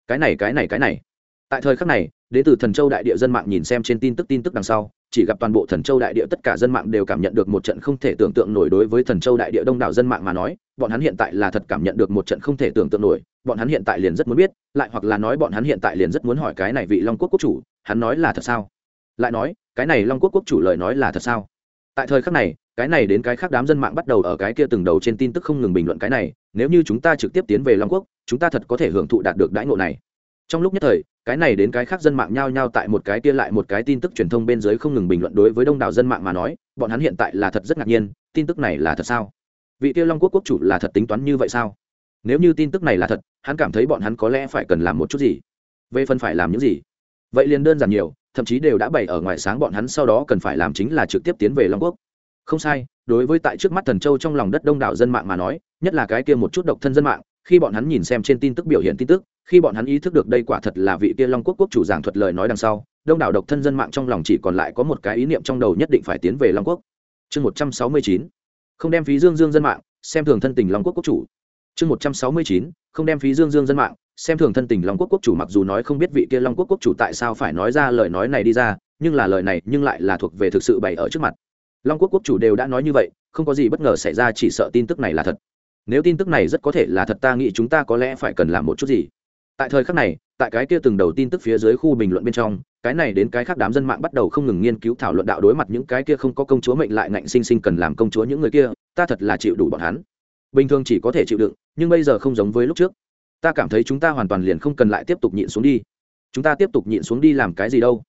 Cái này cái này cái này. Tại thời khắc này đến từ thần châu đại địa dân mạng nhìn xem trên tin tức tin tức đằng sau, chỉ gặp toàn bộ thần châu đại địa tất cả dân mạng đều cảm nhận được một trận không thể tưởng tượng nổi đối với thần châu đại địa đông đảo dân mạng mà nói, bọn hắn hiện tại là thật cảm nhận được một trận không thể tưởng tượng nổi, bọn hắn hiện tại liền rất muốn biết, lại hoặc là nói bọn hắn hiện tại liền rất muốn hỏi cái này vị long quốc quốc chủ, hắn nói là thật sao? Lại nói, cái này long quốc quốc chủ lời nói là thật sao? Tại thời khắc này, cái này đến cái khác đám dân mạng bắt đầu ở cái kia từng đầu trên tin tức không ngừng bình luận cái này, nếu như chúng ta trực tiếp tiến về long quốc, chúng ta thật có thể hưởng thụ đạt được đãi ngộ này trong lúc nhất thời, cái này đến cái khác dân mạng nhao nhao tại một cái kia lại một cái tin tức truyền thông bên dưới không ngừng bình luận đối với đông đảo dân mạng mà nói, bọn hắn hiện tại là thật rất ngạc nhiên, tin tức này là thật sao? Vị kia long quốc quốc chủ là thật tính toán như vậy sao? Nếu như tin tức này là thật, hắn cảm thấy bọn hắn có lẽ phải cần làm một chút gì? Về phần phải làm những gì? Vậy liền đơn giản nhiều, thậm chí đều đã bày ở ngoài sáng bọn hắn sau đó cần phải làm chính là trực tiếp tiến về long quốc. Không sai, đối với tại trước mắt thần châu trong lòng đất đông đảo dân mạng mà nói, nhất là cái kia một chút độc thân dân mạng, khi bọn hắn nhìn xem trên tin tức biểu hiện tin tức khi bọn hắn ý thức được đây quả thật là vị kia long quốc quốc chủ giảng thuật lời nói đằng sau, đông đảo độc thân dân mạng trong lòng chỉ còn lại có một cái ý niệm trong đầu nhất định phải tiến về long quốc. Chương một trăm sáu mươi chín, không đem phí dương dương dân mạng, xem thường thân tình long quốc quốc chủ. Chương một trăm sáu mươi chín, không đem phí dương dương dân mạng, xem thường thân tình long quốc quốc chủ mặc dù nói không biết vị kia long quốc quốc chủ tại sao phải nói ra lời nói này đi ra, nhưng là lời này nhưng lại là thuộc về thực sự bày ở trước mặt. Long quốc quốc chủ đều đã nói như vậy, không có gì bất ngờ xảy ra, chỉ sợ tin tức này là thật. Nếu tin tức này rất có thể là thật, ta nghĩ chúng ta có lẽ phải cần làm một chút gì tại thời khắc này, tại cái kia từng đầu tin tức phía dưới khu bình luận bên trong, cái này đến cái khác đám dân mạng bắt đầu không ngừng nghiên cứu thảo luận đạo đối mặt những cái kia không có công chúa mệnh lại ngạnh sinh sinh cần làm công chúa những người kia, ta thật là chịu đủ bọn hắn. Bình thường chỉ có thể chịu đựng, nhưng bây giờ không giống với lúc trước. Ta cảm thấy chúng ta hoàn toàn liền không cần lại tiếp tục nhịn xuống đi. Chúng ta tiếp tục nhịn xuống đi làm cái gì đâu?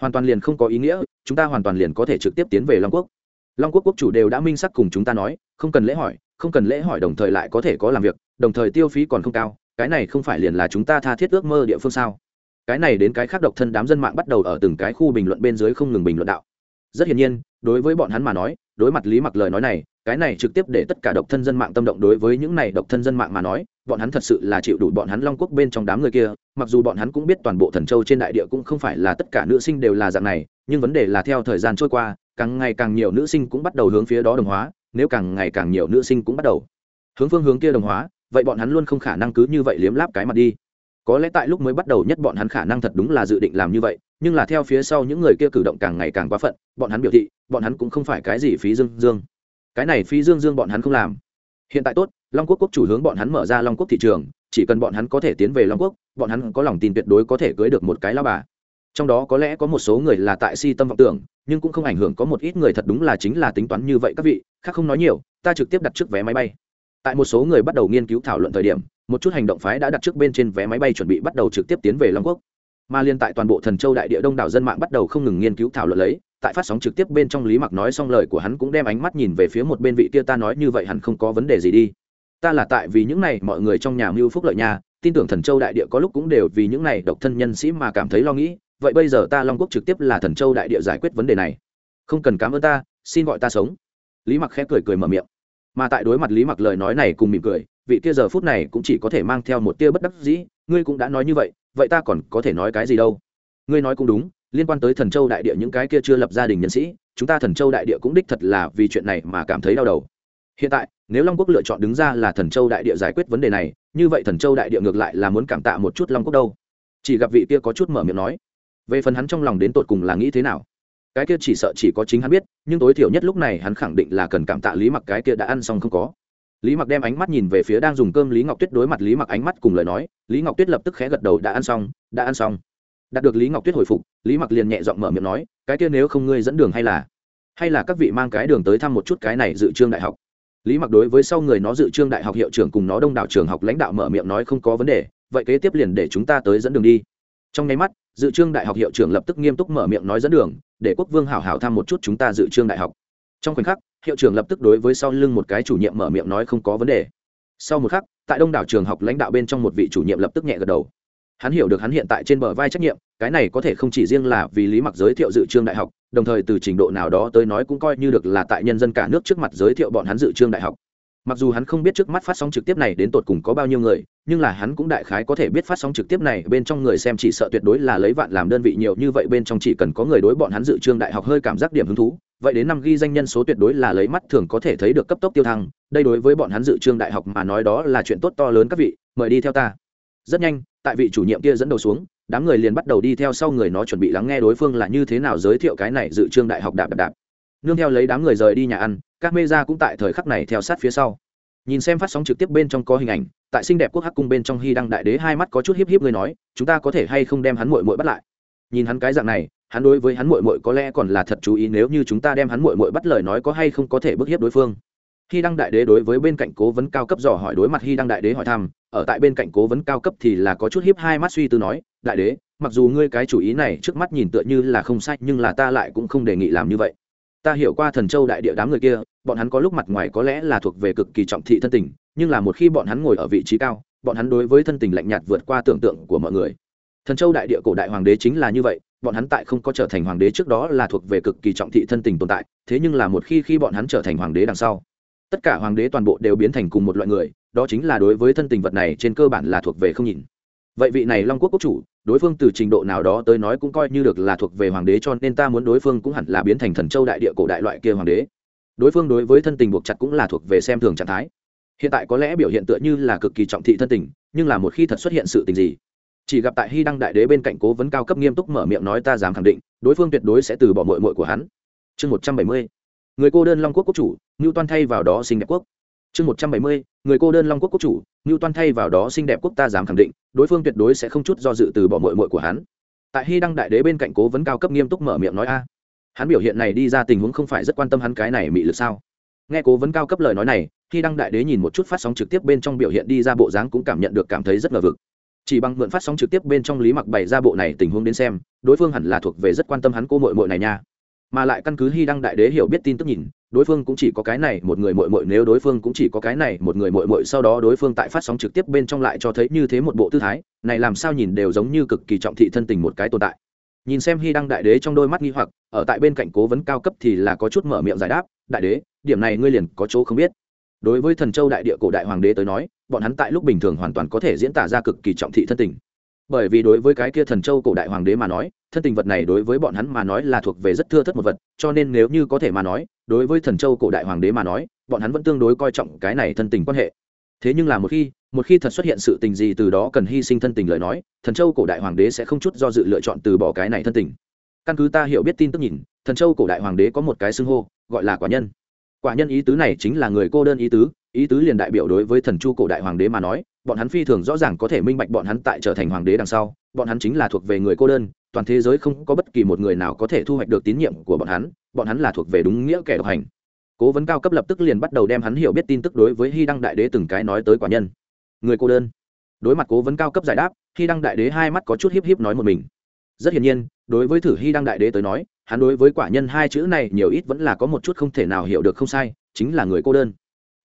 Hoàn toàn liền không có ý nghĩa, chúng ta hoàn toàn liền có thể trực tiếp tiến về long quốc. Long quốc quốc chủ đều đã minh sắc cùng chúng ta nói, không cần lễ hỏi, không cần lễ hỏi đồng thời lại có thể có làm việc, đồng thời tiêu phí còn không cao cái này không phải liền là chúng ta tha thiết ước mơ địa phương sao? Cái này đến cái khác độc thân đám dân mạng bắt đầu ở từng cái khu bình luận bên dưới không ngừng bình luận đạo. Rất hiển nhiên, đối với bọn hắn mà nói, đối mặt lý mặc lời nói này, cái này trực tiếp để tất cả độc thân dân mạng tâm động đối với những này độc thân dân mạng mà nói, bọn hắn thật sự là chịu đủ bọn hắn long quốc bên trong đám người kia, mặc dù bọn hắn cũng biết toàn bộ thần châu trên đại địa cũng không phải là tất cả nữ sinh đều là dạng này, nhưng vấn đề là theo thời gian trôi qua, càng ngày càng nhiều nữ sinh cũng bắt đầu hướng phía đó đồng hóa, nếu càng ngày càng nhiều nữ sinh cũng bắt đầu hướng phương hướng kia đồng hóa vậy bọn hắn luôn không khả năng cứ như vậy liếm láp cái mặt đi. Có lẽ tại lúc mới bắt đầu nhất bọn hắn khả năng thật đúng là dự định làm như vậy, nhưng là theo phía sau những người kia cử động càng ngày càng quá phận, bọn hắn biểu thị, bọn hắn cũng không phải cái gì phí dương dương. Cái này phí dương dương bọn hắn không làm. Hiện tại tốt, long quốc quốc chủ hướng bọn hắn mở ra long quốc thị trường, chỉ cần bọn hắn có thể tiến về long quốc, bọn hắn có lòng tin tuyệt đối có thể cưới được một cái lao bà. Trong đó có lẽ có một số người là tại si tâm vọng tưởng, nhưng cũng không ảnh hưởng có một ít người thật đúng là chính là tính toán như vậy các vị, khác không nói nhiều, ta trực tiếp đặt trước vé máy bay tại một số người bắt đầu nghiên cứu thảo luận thời điểm, một chút hành động phái đã đặt trước bên trên vé máy bay chuẩn bị bắt đầu trực tiếp tiến về long quốc. Mà liên tại toàn bộ thần châu đại địa đông đảo dân mạng bắt đầu không ngừng nghiên cứu thảo luận lấy, tại phát sóng trực tiếp bên trong lý mặc nói xong lời của hắn cũng đem ánh mắt nhìn về phía một bên vị kia ta nói như vậy hẳn không có vấn đề gì đi. Ta là tại vì những này mọi người trong nhà mưu phúc lợi nhà tin tưởng thần châu đại địa có lúc cũng đều vì những này độc thân nhân sĩ mà cảm thấy lo nghĩ, vậy bây giờ ta long quốc trực tiếp là thần châu đại địa giải quyết vấn đề này. Không cần cảm ơn ta, xin gọi ta sống. Lý mặc khẽ cười cười mở miệng mà tại đối mặt lý mặc lời nói này cùng mỉm cười, vị kia giờ phút này cũng chỉ có thể mang theo một tia bất đắc dĩ, ngươi cũng đã nói như vậy vậy ta còn có thể nói cái gì đâu? Ngươi nói cũng đúng, liên quan tới thần châu đại địa những cái kia chưa lập gia đình nhân sĩ, chúng ta thần châu đại địa cũng đích thật là vì chuyện này mà cảm thấy đau đầu. Hiện tại, nếu long quốc lựa chọn đứng ra là thần châu đại địa giải quyết vấn đề này, như vậy thần châu đại địa ngược lại là muốn cảm tạ một chút long quốc đâu. Chỉ gặp vị kia có chút mở miệng nói. Về phần hắn trong lòng đến tột cùng là nghĩ thế nào? Cái kia chỉ sợ chỉ có chính hắn biết, nhưng tối thiểu nhất lúc này hắn khẳng định là cần cảm tạ lý mặc cái kia đã ăn xong không có. Lý mặc đem ánh mắt nhìn về phía đang dùng cơm lý ngọc tuyết đối mặt lý mặc ánh mắt cùng lời nói, lý ngọc tuyết lập tức khẽ gật đầu, đã ăn xong, đã ăn xong. Đạt được lý ngọc tuyết hồi phục, lý mặc liền nhẹ giọng mở miệng nói, cái kia nếu không ngươi dẫn đường hay là hay là các vị mang cái đường tới thăm một chút cái này dự trương đại học? Lý mặc đối với sau người nó dự trương đại học hiệu trưởng cùng nó đông đảo trường học lãnh đạo mở miệng nói không có vấn đề, vậy kế tiếp liền để chúng ta tới dẫn đường đi. Trong nháy mắt dự trương đại học hiệu trưởng lập tức nghiêm túc mở miệng nói dẫn đường, để quốc vương hảo hảo thăm một chút chúng ta dự trương đại học. Trong khoảnh khắc, hiệu trưởng lập tức đối với sau lưng một cái chủ nhiệm mở miệng nói không có vấn đề. Sau một khắc, tại đông đảo trường học lãnh đạo bên trong một vị chủ nhiệm lập tức nhẹ gật đầu. Hắn hiểu được hắn hiện tại trên bờ vai trách nhiệm, cái này có thể không chỉ riêng là vì lý mặc giới thiệu dự trương đại học, đồng thời từ trình độ nào đó tới nói cũng coi như được là tại nhân dân cả nước trước mặt giới thiệu bọn hắn dự trương đại học mặc dù hắn không biết trước mắt phát sóng trực tiếp này đến tột cùng có bao nhiêu người, nhưng là hắn cũng đại khái có thể biết phát sóng trực tiếp này bên trong người xem chỉ sợ tuyệt đối là lấy vạn làm đơn vị nhiều như vậy bên trong chỉ cần có người đối bọn hắn dự trương đại học hơi cảm giác điểm hứng thú. Vậy đến năm ghi danh nhân số tuyệt đối là lấy mắt thường có thể thấy được cấp tốc tiêu thăng, đây đối với bọn hắn dự trương đại học mà nói đó là chuyện tốt to lớn các vị, mời đi theo ta. Rất nhanh, tại vị chủ nhiệm kia dẫn đầu xuống, đám người liền bắt đầu đi theo sau người nó chuẩn bị lắng nghe đối phương là như thế nào giới thiệu cái này dự trương đại học đạp đạp đạp nương theo lấy đám người rời đi nhà ăn, các mê gia cũng tại thời khắc này theo sát phía sau. Nhìn xem phát sóng trực tiếp bên trong có hình ảnh, tại xinh đẹp quốc hắc cung bên trong hy đăng đại đế hai mắt có chút hiếp hiếp người nói, chúng ta có thể hay không đem hắn mội mội bắt lại? Nhìn hắn cái dạng này, hắn đối với hắn mội mội có lẽ còn là thật chú ý nếu như chúng ta đem hắn mội mội bắt lời nói có hay không có thể bức hiếp đối phương. Hy đăng đại đế đối với bên cạnh cố vấn cao cấp dò hỏi đối mặt hy đăng đại đế hỏi thăm, ở tại bên cạnh cố vấn cao cấp thì là có chút hiếp hai mắt suy tư nói, đại đế, mặc dù ngươi cái chủ ý này trước mắt nhìn tựa như là không sai, nhưng là ta lại cũng không đề nghị làm như vậy ta hiểu qua thần châu đại địa đám người kia, bọn hắn có lúc mặt ngoài có lẽ là thuộc về cực kỳ trọng thị thân tình, nhưng là một khi bọn hắn ngồi ở vị trí cao, bọn hắn đối với thân tình lạnh nhạt vượt qua tưởng tượng của mọi người. Thần châu đại địa cổ đại hoàng đế chính là như vậy, bọn hắn tại không có trở thành hoàng đế trước đó là thuộc về cực kỳ trọng thị thân tình tồn tại, thế nhưng là một khi khi bọn hắn trở thành hoàng đế đằng sau, tất cả hoàng đế toàn bộ đều biến thành cùng một loại người, đó chính là đối với thân tình vật này trên cơ bản là thuộc về không nhìn vậy vị này long quốc quốc chủ, đối phương từ trình độ nào đó tới nói cũng coi như được là thuộc về hoàng đế cho nên ta muốn đối phương cũng hẳn là biến thành thần châu đại địa cổ đại loại kia hoàng đế. Đối phương đối với thân tình buộc chặt cũng là thuộc về xem thường trạng thái. Hiện tại có lẽ biểu hiện tựa như là cực kỳ trọng thị thân tình, nhưng là một khi thật xuất hiện sự tình gì, chỉ gặp tại hy đăng đại đế bên cạnh cố vấn cao cấp nghiêm túc mở miệng nói ta dám khẳng định, đối phương tuyệt đối sẽ từ bỏ mội mội của hắn. Chương một trăm bảy mươi, người cô đơn long quốc quốc chủ, ngưu toan thay vào đó sinh đẹp quốc chương một trăm bảy mươi, người cô đơn long quốc quốc chủ ngưu toan thay vào đó xinh đẹp quốc ta dám khẳng định, đối phương tuyệt đối sẽ không chút do dự từ bỏ mội mội của hắn. Tại hy đăng đại đế bên cạnh cố vấn cao cấp nghiêm túc mở miệng nói a. Hắn biểu hiện này đi ra tình huống không phải rất quan tâm hắn cái này mị lực sao? Nghe cố vấn cao cấp lời nói này, hy đăng đại đế nhìn một chút phát sóng trực tiếp bên trong biểu hiện đi ra bộ dáng cũng cảm nhận được cảm thấy rất ngờ vực. Chỉ bằng mượn phát sóng trực tiếp bên trong lý mặc bày ra bộ này tình huống đến xem, đối phương hẳn là thuộc về rất quan tâm hắn cô mội mội này nha. Mà lại căn cứ hy đăng đại đế hiểu biết tin tức nhìn đối phương cũng chỉ có cái này, một người mội mội nếu đối phương cũng chỉ có cái này, một người mội mội sau đó đối phương tại phát sóng trực tiếp bên trong lại cho thấy như thế một bộ tư thái, này làm sao nhìn đều giống như cực kỳ trọng thị thân tình một cái tồn tại. Nhìn xem hy đăng đại đế trong đôi mắt nghi hoặc, ở tại bên cạnh cố vấn cao cấp thì là có chút mở miệng giải đáp, đại đế, điểm này ngươi liền có chỗ không biết. Đối với thần châu đại địa cổ đại hoàng đế tới nói, bọn hắn tại lúc bình thường hoàn toàn có thể diễn tả ra cực kỳ trọng thị thân tình bởi vì đối với cái kia thần châu cổ đại hoàng đế mà nói, thân tình vật này đối với bọn hắn mà nói là thuộc về rất thưa thất một vật, cho nên nếu như có thể mà nói, đối với thần châu cổ đại hoàng đế mà nói, bọn hắn vẫn tương đối coi trọng cái này thân tình quan hệ. Thế nhưng là một khi một khi thật xuất hiện sự tình gì từ đó cần hy sinh thân tình lời nói, thần châu cổ đại hoàng đế sẽ không chút do dự lựa chọn từ bỏ cái này thân tình. Căn cứ ta hiểu biết tin tức nhìn, thần châu cổ đại hoàng đế có một cái xưng hô, gọi là quả nhân. Quả nhân ý tứ này chính là người cô đơn ý tứ ý tứ liền đại biểu đối với thần chu cổ đại hoàng đế mà nói bọn hắn phi thường rõ ràng có thể minh bạch bọn hắn tại trở thành hoàng đế đằng sau, bọn hắn chính là thuộc về người cô đơn, toàn thế giới không có bất kỳ một người nào có thể thu hoạch được tín nhiệm của bọn hắn bọn hắn là thuộc về đúng nghĩa kẻ độc hành. Cố vấn cao cấp lập tức liền bắt đầu đem hắn hiểu biết tin tức đối với hy đăng đại đế từng cái nói tới quả nhân. Người cô đơn. Đối mặt cố vấn cao cấp giải đáp, hy đăng đại đế hai mắt có chút hiếp hiếp nói một mình. Rất hiển nhiên, đối với thử hy đăng đại đế tới nói, hắn đối với quả nhân hai chữ này nhiều ít vẫn là có một chút không thể nào hiểu được không sai, chính là người cô đơn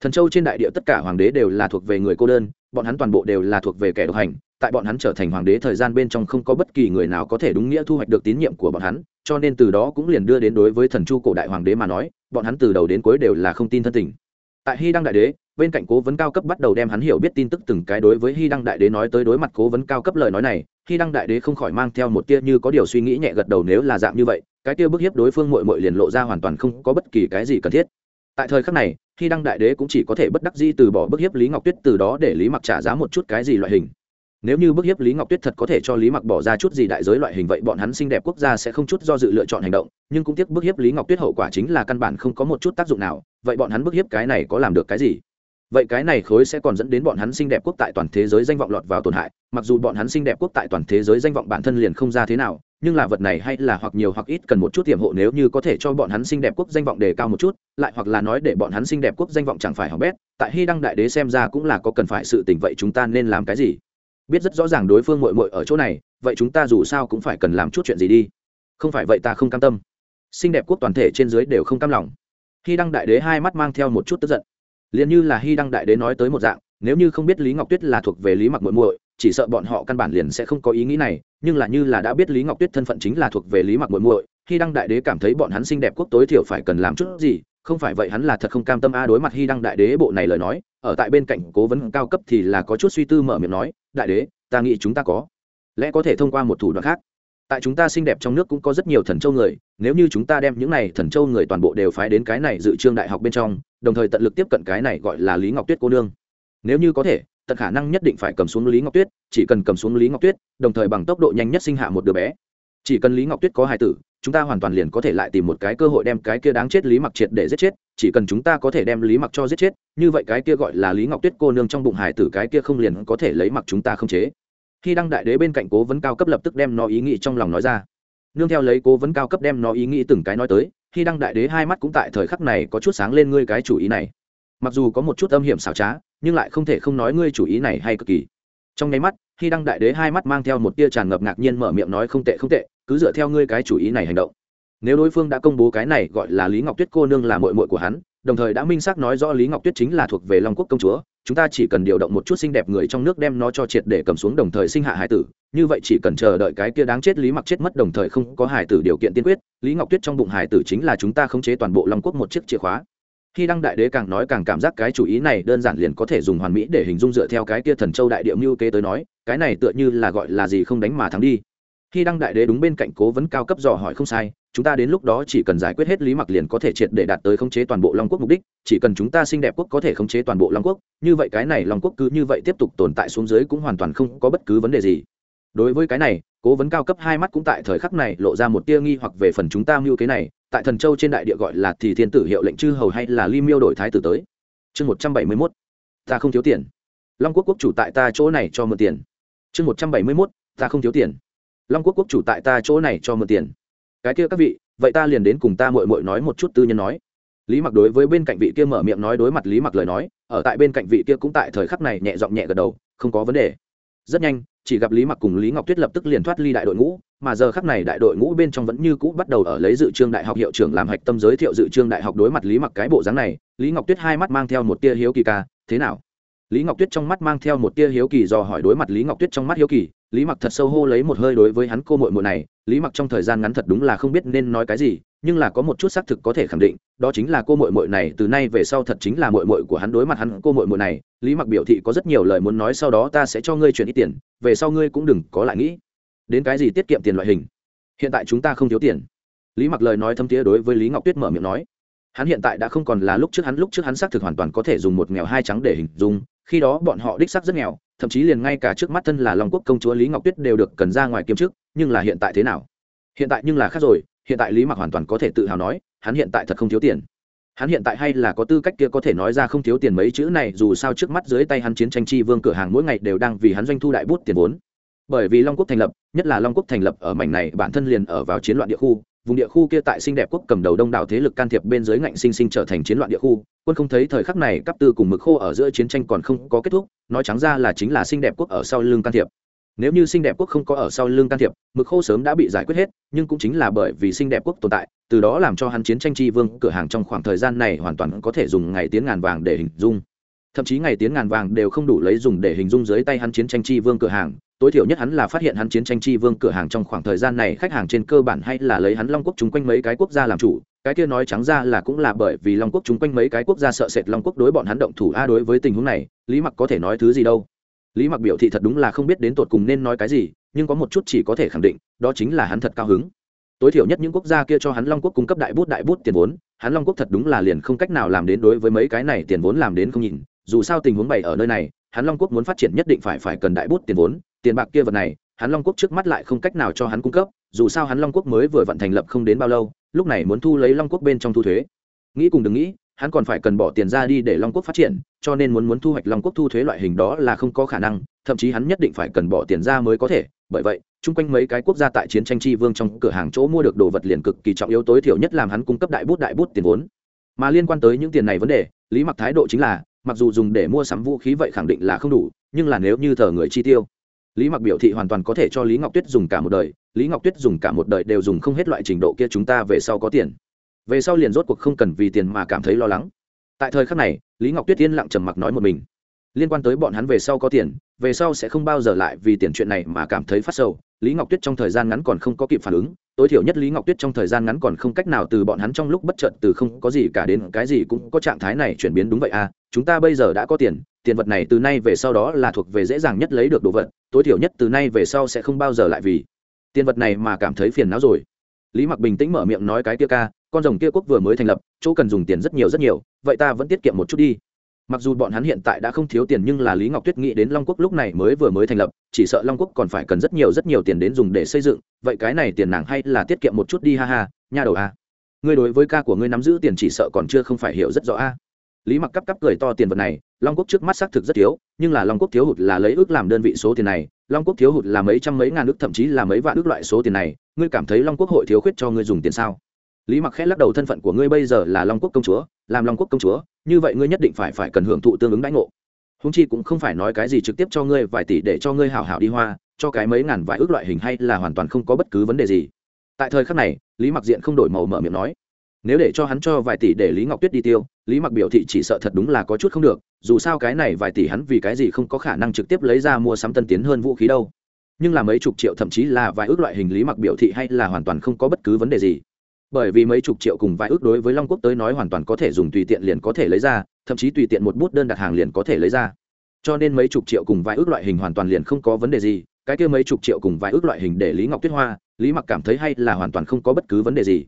thần châu trên đại địa tất cả hoàng đế đều là thuộc về người cô đơn, bọn hắn toàn bộ đều là thuộc về kẻ độc hành, tại bọn hắn trở thành hoàng đế thời gian bên trong không có bất kỳ người nào có thể đúng nghĩa thu hoạch được tín nhiệm của bọn hắn, cho nên từ đó cũng liền đưa đến đối với thần chu cổ đại hoàng đế mà nói, bọn hắn từ đầu đến cuối đều là không tin thân tình. Tại hy đăng đại đế, bên cạnh cố vấn cao cấp bắt đầu đem hắn hiểu biết tin tức từng cái đối với hy đăng đại đế nói tới đối mặt cố vấn cao cấp lời nói này, hy đăng đại đế không khỏi mang theo một tia như có điều suy nghĩ nhẹ gật đầu nếu là dạng như vậy, cái tia bức hiếp đối phương mội mội liền lộ ra hoàn toàn không có bất kỳ cái gì cần thiết. Tại thời khắc này khi đăng đại đế cũng chỉ có thể bất đắc di từ bỏ bức hiếp lý ngọc tuyết, từ đó để lý mặc trả giá một chút cái gì loại hình. Nếu như bức hiếp lý ngọc tuyết thật có thể cho lý mặc bỏ ra chút gì đại giới loại hình vậy bọn hắn xinh đẹp quốc gia sẽ không chút do dự lựa chọn hành động, nhưng cũng tiếc bức hiếp lý ngọc tuyết hậu quả chính là căn bản không có một chút tác dụng nào, vậy bọn hắn bức hiếp cái này có làm được cái gì? Vậy cái này khối sẽ còn dẫn đến bọn hắn xinh đẹp quốc tại toàn thế giới danh vọng lọt vào tổn hại, mặc dù bọn hắn xinh đẹp quốc tại toàn thế giới danh vọng bản thân liền không ra thế nào, nhưng là vật này hay là hoặc nhiều hoặc ít cần một chút tiềm hộ nếu như có thể cho bọn hắn xinh đẹp quốc danh vọng đề cao một chút, lại hoặc là nói để bọn hắn xinh đẹp quốc danh vọng chẳng phải hỏng bét, tại hy đăng đại đế xem ra cũng là có cần phải sự tình, vậy chúng ta nên làm cái gì? Biết rất rõ ràng đối phương mội mội ở chỗ này, vậy chúng ta dù sao cũng phải cần làm chút chuyện gì đi. Không phải vậy ta không cam tâm. Xinh đẹp quốc toàn thể trên dưới đều không cam lòng. Hy đăng đại đế hai mắt mang theo một chút tức giận liền như là hy đăng đại đế nói tới một dạng, nếu như không biết lý ngọc tuyết là thuộc về lý mặc muội muội, chỉ sợ bọn họ căn bản liền sẽ không có ý nghĩ này, nhưng là như là đã biết lý ngọc tuyết thân phận chính là thuộc về lý mặc muội muội, hy đăng đại đế cảm thấy bọn hắn xinh đẹp quốc tối thiểu phải cần làm chút gì, không phải vậy hắn là thật không cam tâm a đối mặt hy đăng đại đế bộ này lời nói, ở tại bên cạnh cố vấn cao cấp thì là có chút suy tư mở miệng nói, đại đế, ta nghĩ chúng ta có lẽ có thể thông qua một thủ đoạn khác tại chúng ta xinh đẹp trong nước cũng có rất nhiều thần châu người, nếu như chúng ta đem những này thần châu người toàn bộ đều phái đến cái này dự trương đại học bên trong, đồng thời tận lực tiếp cận cái này gọi là lý ngọc tuyết cô nương. Nếu như có thể, tận khả năng nhất định phải cầm xuống lý ngọc tuyết, chỉ cần cầm xuống lý ngọc tuyết, đồng thời bằng tốc độ nhanh nhất sinh hạ một đứa bé. Chỉ cần lý ngọc tuyết có hài tử, chúng ta hoàn toàn liền có thể lại tìm một cái cơ hội đem cái kia đáng chết lý mặc triệt để giết chết, chỉ cần chúng ta có thể đem lý mặc cho giết chết, như vậy cái kia gọi là lý ngọc tuyết cô nương trong bụng hài tử cái kia không liền có thể lấy mặc chúng ta không chế khi đăng đại đế bên cạnh cố vấn cao cấp lập tức đem nó ý nghĩ trong lòng nói ra. Nương theo lấy cố vấn cao cấp đem nó ý nghĩ từng cái nói tới, khi đăng đại đế hai mắt cũng tại thời khắc này có chút sáng lên ngươi cái chủ ý này. Mặc dù có một chút âm hiểm xảo trá, nhưng lại không thể không nói ngươi chủ ý này hay cực kỳ. Trong nháy mắt, khi đăng đại đế hai mắt mang theo một tia tràn ngập ngạc nhiên mở miệng nói không tệ không tệ, cứ dựa theo ngươi cái chủ ý này hành động. Nếu đối phương đã công bố cái này gọi là lý ngọc tuyết cô nương là mội mội của hắn, đồng thời đã minh xác nói rõ lý ngọc tuyết chính là thuộc về long quốc công chúa chúng ta chỉ cần điều động một chút xinh đẹp người trong nước đem nó cho triệt để cầm xuống đồng thời sinh hạ hải tử, như vậy chỉ cần chờ đợi cái kia đáng chết lý mặc chết mất đồng thời không có hải tử điều kiện tiên quyết, lý ngọc tuyết trong bụng hải tử chính là chúng ta khống chế toàn bộ long quốc một chiếc chìa khóa. Khi đăng đại đế càng nói càng cảm giác cái chủ ý này đơn giản liền có thể dùng hoàn mỹ để hình dung dựa theo cái kia thần châu đại điệu mưu kế tới nói, cái này tựa như là gọi là gì không đánh mà thắng đi khi đăng đại đế đúng bên cạnh cố vấn cao cấp dò hỏi không sai, chúng ta đến lúc đó chỉ cần giải quyết hết lý mặc liền có thể triệt để đạt tới khống chế toàn bộ long quốc mục đích, chỉ cần chúng ta xinh đẹp quốc có thể khống chế toàn bộ long quốc, như vậy cái này long quốc cứ như vậy tiếp tục tồn tại xuống dưới cũng hoàn toàn không có bất cứ vấn đề gì. Đối với cái này, cố vấn cao cấp hai mắt cũng tại thời khắc này lộ ra một tia nghi hoặc về phần chúng ta mưu kế này, tại thần châu trên đại địa gọi là thì thiên tử hiệu lệnh chư hầu hay là ly miêu đổi thái tử tới? Chương một trăm bảy mươi mốt, ta không thiếu tiền. Long quốc quốc chủ tại ta chỗ này cho mượn tiền. Chương một trăm bảy mươi mốt, ta không thiếu tiền long quốc quốc chủ tại ta chỗ này cho mượn tiền. Cái kia các vị, vậy ta liền đến cùng ta mội mội nói một chút tư nhân nói. Lý mặc đối với bên cạnh vị kia mở miệng nói đối mặt lý mặc lời nói, ở tại bên cạnh vị kia cũng tại thời khắc này nhẹ giọng nhẹ gật đầu, không có vấn đề. Rất nhanh, chỉ gặp lý mặc cùng lý ngọc tuyết lập tức liền thoát ly đại đội ngũ, mà giờ khắc này đại đội ngũ bên trong vẫn như cũ bắt đầu ở lấy dự trương đại học hiệu trưởng làm hạch tâm giới thiệu dự trương đại học đối mặt lý mặc cái bộ dáng này, lý ngọc tuyết hai mắt mang theo một tia hiếu kỳ ca, thế nào? Lý ngọc tuyết trong mắt mang theo một tia hiếu kỳ do hỏi đối mặt lý ngọc tuyết trong mắt hiếu kỳ lý mặc thật sâu hô lấy một hơi đối với hắn cô mội mội này, lý mặc trong thời gian ngắn thật đúng là không biết nên nói cái gì, nhưng là có một chút xác thực có thể khẳng định, đó chính là cô mội mội này từ nay về sau thật chính là mội mội của hắn đối mặt hắn cô mội mội này. Lý mặc biểu thị có rất nhiều lời muốn nói sau đó ta sẽ cho ngươi chuyển ít tiền, về sau ngươi cũng đừng có lại nghĩ. Đến cái gì tiết kiệm tiền loại hình? Hiện tại chúng ta không thiếu tiền. Lý mặc lời nói thâm tía đối với lý ngọc tuyết mở miệng nói. Hắn hiện tại đã không còn là lúc trước hắn, lúc trước hắn xác thực hoàn toàn có thể dùng một nghèo hai trắng để hình dung khi đó bọn họ đích xác rất nghèo, thậm chí liền ngay cả trước mắt thân là long quốc công chúa lý ngọc tuyết đều được cần ra ngoài kiếm trước nhưng là hiện tại thế nào? Hiện tại nhưng là khác rồi, hiện tại lý mặc hoàn toàn có thể tự hào nói, hắn hiện tại thật không thiếu tiền. Hắn hiện tại hay là có tư cách kia có thể nói ra không thiếu tiền mấy chữ này, dù sao trước mắt dưới tay hắn chiến tranh chi vương cửa hàng mỗi ngày đều đang vì hắn doanh thu đại bút tiền vốn. Bởi vì long quốc thành lập, nhất là long quốc thành lập ở mảnh này, bản thân liền ở vào chiến loạn địa khu vùng địa khu kia tại Sinh đẹp quốc cầm đầu đông đảo thế lực can thiệp bên dưới ngạnh sinh sinh trở thành chiến loạn địa khu. Quân không thấy thời khắc này cấp tư cùng mực khô ở giữa chiến tranh còn không có kết thúc, nói trắng ra là chính là Sinh đẹp quốc ở sau lưng can thiệp. Nếu như Sinh đẹp quốc không có ở sau lưng can thiệp, mực khô sớm đã bị giải quyết hết, nhưng cũng chính là bởi vì Sinh đẹp quốc tồn tại, từ đó làm cho hắn chiến tranh tri vương cửa hàng trong khoảng thời gian này hoàn toàn có thể dùng ngày tiến ngàn vàng để hình dung. Thậm chí ngày tiến ngàn vàng đều không đủ lấy dùng để hình dung dưới tay hắn chiến tranh tri vương cửa hàng tối thiểu nhất hắn là phát hiện hắn chiến tranh tri vương cửa hàng trong khoảng thời gian này khách hàng trên cơ bản hay là lấy hắn long quốc chung quanh mấy cái quốc gia làm chủ, cái kia nói trắng ra là cũng là bởi vì long quốc chung quanh mấy cái quốc gia sợ sệt long quốc đối bọn hắn động thủ a à, đối với tình huống này, lý mặc có thể nói thứ gì đâu. Lý mặc biểu thị thật đúng là không biết đến tột cùng nên nói cái gì, nhưng có một chút chỉ có thể khẳng định, đó chính là hắn thật cao hứng. Tối thiểu nhất những quốc gia kia cho hắn long quốc cung cấp đại bút đại bút tiền vốn, hắn long quốc thật đúng là liền không cách nào làm đến đối với mấy cái này tiền vốn làm đến không nhìn, dù sao tình huống bày ở nơi này, hắn long quốc muốn phát triển nhất định phải phải cần đại bút tiền vốn tiền bạc kia vật này, hắn long quốc trước mắt lại không cách nào cho hắn cung cấp, dù sao hắn long quốc mới vừa vận thành lập không đến bao lâu, lúc này muốn thu lấy long quốc bên trong thu thuế. Nghĩ cùng đừng nghĩ, hắn còn phải cần bỏ tiền ra đi để long quốc phát triển, cho nên muốn muốn thu hoạch long quốc thu thuế loại hình đó là không có khả năng, thậm chí hắn nhất định phải cần bỏ tiền ra mới có thể. Bởi vậy, chung quanh mấy cái quốc gia tại chiến tranh tri vương trong cửa hàng chỗ mua được đồ vật liền cực kỳ trọng yếu tối thiểu nhất làm hắn cung cấp đại bút đại bút tiền vốn. Mà liên quan tới những tiền này vấn đề, lý mặc thái độ chính là, mặc dù dùng để mua sắm vũ khí vậy khẳng định là không đủ, nhưng là nếu như thờ người chi tiêu lý mặc biểu thị hoàn toàn có thể cho lý ngọc tuyết dùng cả một đời, lý ngọc tuyết dùng cả một đời đều dùng không hết loại trình độ kia chúng ta về sau có tiền. Về sau liền rốt cuộc không cần vì tiền mà cảm thấy lo lắng. Tại thời khắc này, lý ngọc tuyết yên lặng trầm mặc nói một mình. Liên quan tới bọn hắn về sau có tiền, về sau sẽ không bao giờ lại vì tiền chuyện này mà cảm thấy phát sầu. Lý ngọc tuyết trong thời gian ngắn còn không có kịp phản ứng, tối thiểu nhất lý ngọc tuyết trong thời gian ngắn còn không cách nào từ bọn hắn trong lúc bất chợt từ không có gì cả đến cái gì cũng có trạng thái này chuyển biến đúng vậy à chúng ta bây giờ đã có tiền tiền vật này từ nay về sau đó là thuộc về dễ dàng nhất lấy được đồ vật, tối thiểu nhất từ nay về sau sẽ không bao giờ lại vì tiền vật này mà cảm thấy phiền não rồi. Lý mặc bình tĩnh mở miệng nói cái kia ca, con rồng kia quốc vừa mới thành lập, chỗ cần dùng tiền rất nhiều rất nhiều, vậy ta vẫn tiết kiệm một chút đi. Mặc dù bọn hắn hiện tại đã không thiếu tiền nhưng là lý ngọc tuyết nghĩ đến long quốc lúc này mới vừa mới thành lập, chỉ sợ long quốc còn phải cần rất nhiều rất nhiều tiền đến dùng để xây dựng, vậy cái này tiền nàng hay là tiết kiệm một chút đi ha ha, nha đầu a. Ngươi đối với ca của ngươi nắm giữ tiền chỉ sợ còn chưa không phải hiểu rất rõ a. Lý mặc cắp cắp cười to tiền vật này long quốc trước mắt xác thực rất thiếu, nhưng là long quốc thiếu hụt là lấy ước làm đơn vị số tiền này, long quốc thiếu hụt là mấy trăm mấy ngàn ước, thậm chí là mấy vạn ước loại số tiền này. Ngươi cảm thấy long quốc hội thiếu khuyết cho ngươi dùng tiền sao? Lý mặc khẽ lắc đầu, thân phận của ngươi bây giờ là long quốc công chúa, làm long quốc công chúa, như vậy ngươi nhất định phải phải cần hưởng thụ tương ứng đãi ngộ. Húng chi cũng không phải nói cái gì trực tiếp cho ngươi, vài tỷ để cho ngươi hảo hảo đi hoa, cho cái mấy ngàn vài ước loại hình hay là hoàn toàn không có bất cứ vấn đề gì. Tại thời khắc này, lý mặc diện không đổi màu mở miệng nói nếu để cho hắn cho vài tỷ để lý ngọc tuyết đi tiêu, lý mặc biểu thị chỉ sợ thật đúng là có chút không được, dù sao cái này vài tỷ hắn vì cái gì không có khả năng trực tiếp lấy ra mua sắm tân tiến hơn vũ khí đâu. Nhưng là mấy chục triệu thậm chí là vài ước loại hình lý mặc biểu thị hay là hoàn toàn không có bất cứ vấn đề gì. Bởi vì mấy chục triệu cùng vài ước đối với long quốc tới nói hoàn toàn có thể dùng tùy tiện liền có thể lấy ra, thậm chí tùy tiện một bút đơn đặt hàng liền có thể lấy ra. Cho nên mấy chục triệu cùng vài ước loại hình hoàn toàn liền không có vấn đề gì, cái kia mấy chục triệu cùng vài ước loại hình để lý ngọc tuyết hoa, lý mặc cảm thấy hay là hoàn toàn không có bất cứ vấn đề gì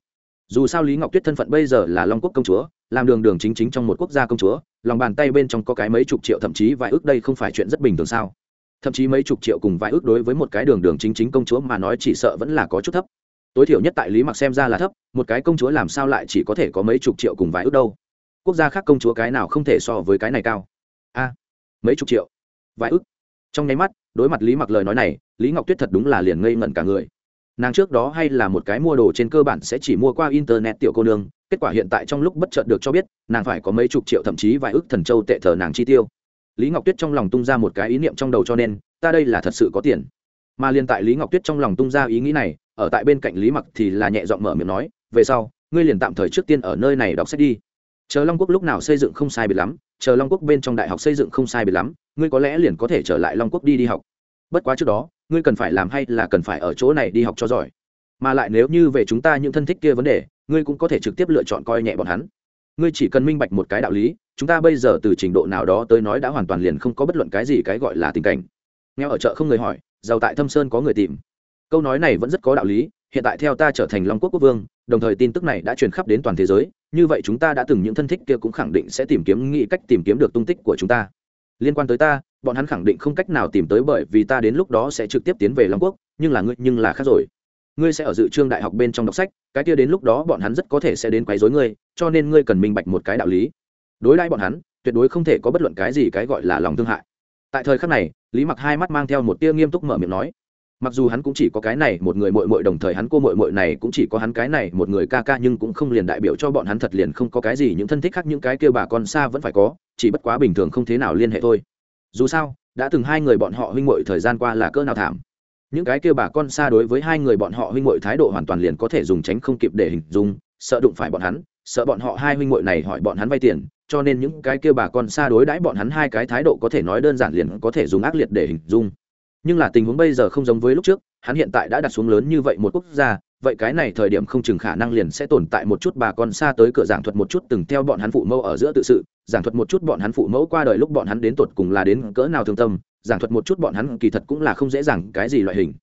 dù sao lý ngọc tuyết thân phận bây giờ là long quốc công chúa, làm đường đường chính chính trong một quốc gia công chúa, lòng bàn tay bên trong có cái mấy chục triệu, thậm chí vài ước đây không phải chuyện rất bình thường sao? Thậm chí mấy chục triệu cùng vài ước đối với một cái đường đường chính chính công chúa mà nói chỉ sợ vẫn là có chút thấp. Tối thiểu nhất tại lý mặc xem ra là thấp, một cái công chúa làm sao lại chỉ có thể có mấy chục triệu cùng vài ước đâu? Quốc gia khác công chúa cái nào không thể so với cái này cao? A, mấy chục triệu, vài ước. Trong nháy mắt, đối mặt lý mặc lời nói này, lý ngọc tuyết thật đúng là liền ngây ngẩn cả người nàng trước đó hay là một cái mua đồ trên cơ bản sẽ chỉ mua qua internet tiểu cô nương, kết quả hiện tại trong lúc bất chợt được cho biết, nàng phải có mấy chục triệu thậm chí vài ước thần châu tệ thờ nàng chi tiêu. Lý ngọc tuyết trong lòng tung ra một cái ý niệm trong đầu cho nên, ta đây là thật sự có tiền. Mà liên tại lý ngọc tuyết trong lòng tung ra ý nghĩ này, ở tại bên cạnh lý mặc thì là nhẹ giọng mở miệng nói, về sau, ngươi liền tạm thời trước tiên ở nơi này đọc sách đi. Chờ long quốc lúc nào xây dựng không sai biệt lắm, chờ long quốc bên trong đại học xây dựng không sai biệt lắm, ngươi có lẽ liền có thể trở lại long quốc đi đi học. Bất quá trước đó ngươi cần phải làm hay là cần phải ở chỗ này đi học cho giỏi? Mà lại nếu như về chúng ta những thân thích kia vấn đề, ngươi cũng có thể trực tiếp lựa chọn coi nhẹ bọn hắn. Ngươi chỉ cần minh bạch một cái đạo lý, chúng ta bây giờ từ trình độ nào đó tới nói đã hoàn toàn liền không có bất luận cái gì cái gọi là tình cảnh. Nghèo ở chợ không người hỏi, giàu tại thâm sơn có người tìm. Câu nói này vẫn rất có đạo lý, hiện tại theo ta trở thành long quốc quốc vương, đồng thời tin tức này đã truyền khắp đến toàn thế giới, như vậy chúng ta đã từng những thân thích kia cũng khẳng định sẽ tìm kiếm, nghĩ cách tìm kiếm được tung tích của chúng ta liên quan tới ta, bọn hắn khẳng định không cách nào tìm tới bởi vì ta đến lúc đó sẽ trực tiếp tiến về long quốc, nhưng là ngươi, nhưng là khác rồi. Ngươi sẽ ở dự trương đại học bên trong đọc sách, cái kia đến lúc đó bọn hắn rất có thể sẽ đến quấy rối ngươi, cho nên ngươi cần minh bạch một cái đạo lý. Đối đãi bọn hắn, tuyệt đối không thể có bất luận cái gì cái gọi là lòng thương hại. Tại thời khắc này, lý mặc hai mắt mang theo một tia nghiêm túc mở miệng nói mặc dù hắn cũng chỉ có cái này một người mội mội đồng thời hắn cô mội mội này cũng chỉ có hắn cái này một người ca ca, nhưng cũng không liền đại biểu cho bọn hắn thật liền không có cái gì, những thân thích khác, những cái kêu bà con xa vẫn phải có, chỉ bất quá bình thường không thế nào liên hệ thôi. Dù sao, đã từng hai người bọn họ huynh mội thời gian qua là cỡ nào thảm. Những cái kêu bà con xa đối với hai người bọn họ huynh mội thái độ hoàn toàn liền có thể dùng tránh không kịp để hình dung, sợ đụng phải bọn hắn, sợ bọn họ hai huynh mội này hỏi bọn hắn vay tiền, cho nên những cái kêu bà con xa đối đãi bọn hắn hai cái thái độ có thể nói đơn giản liền có thể dùng ác liệt để hình dung nhưng là tình huống bây giờ không giống với lúc trước, hắn hiện tại đã đặt xuống lớn như vậy một quốc gia, vậy cái này thời điểm không chừng khả năng liền sẽ tồn tại một chút bà con xa tới cửa giảng thuật một chút từng theo bọn hắn phụ mẫu ở giữa tự sự, giảng thuật một chút bọn hắn phụ mẫu qua đời lúc bọn hắn đến tột cùng là đến cỡ nào thương tâm, giảng thuật một chút bọn hắn kỳ thật cũng là không dễ dàng, cái gì loại hình.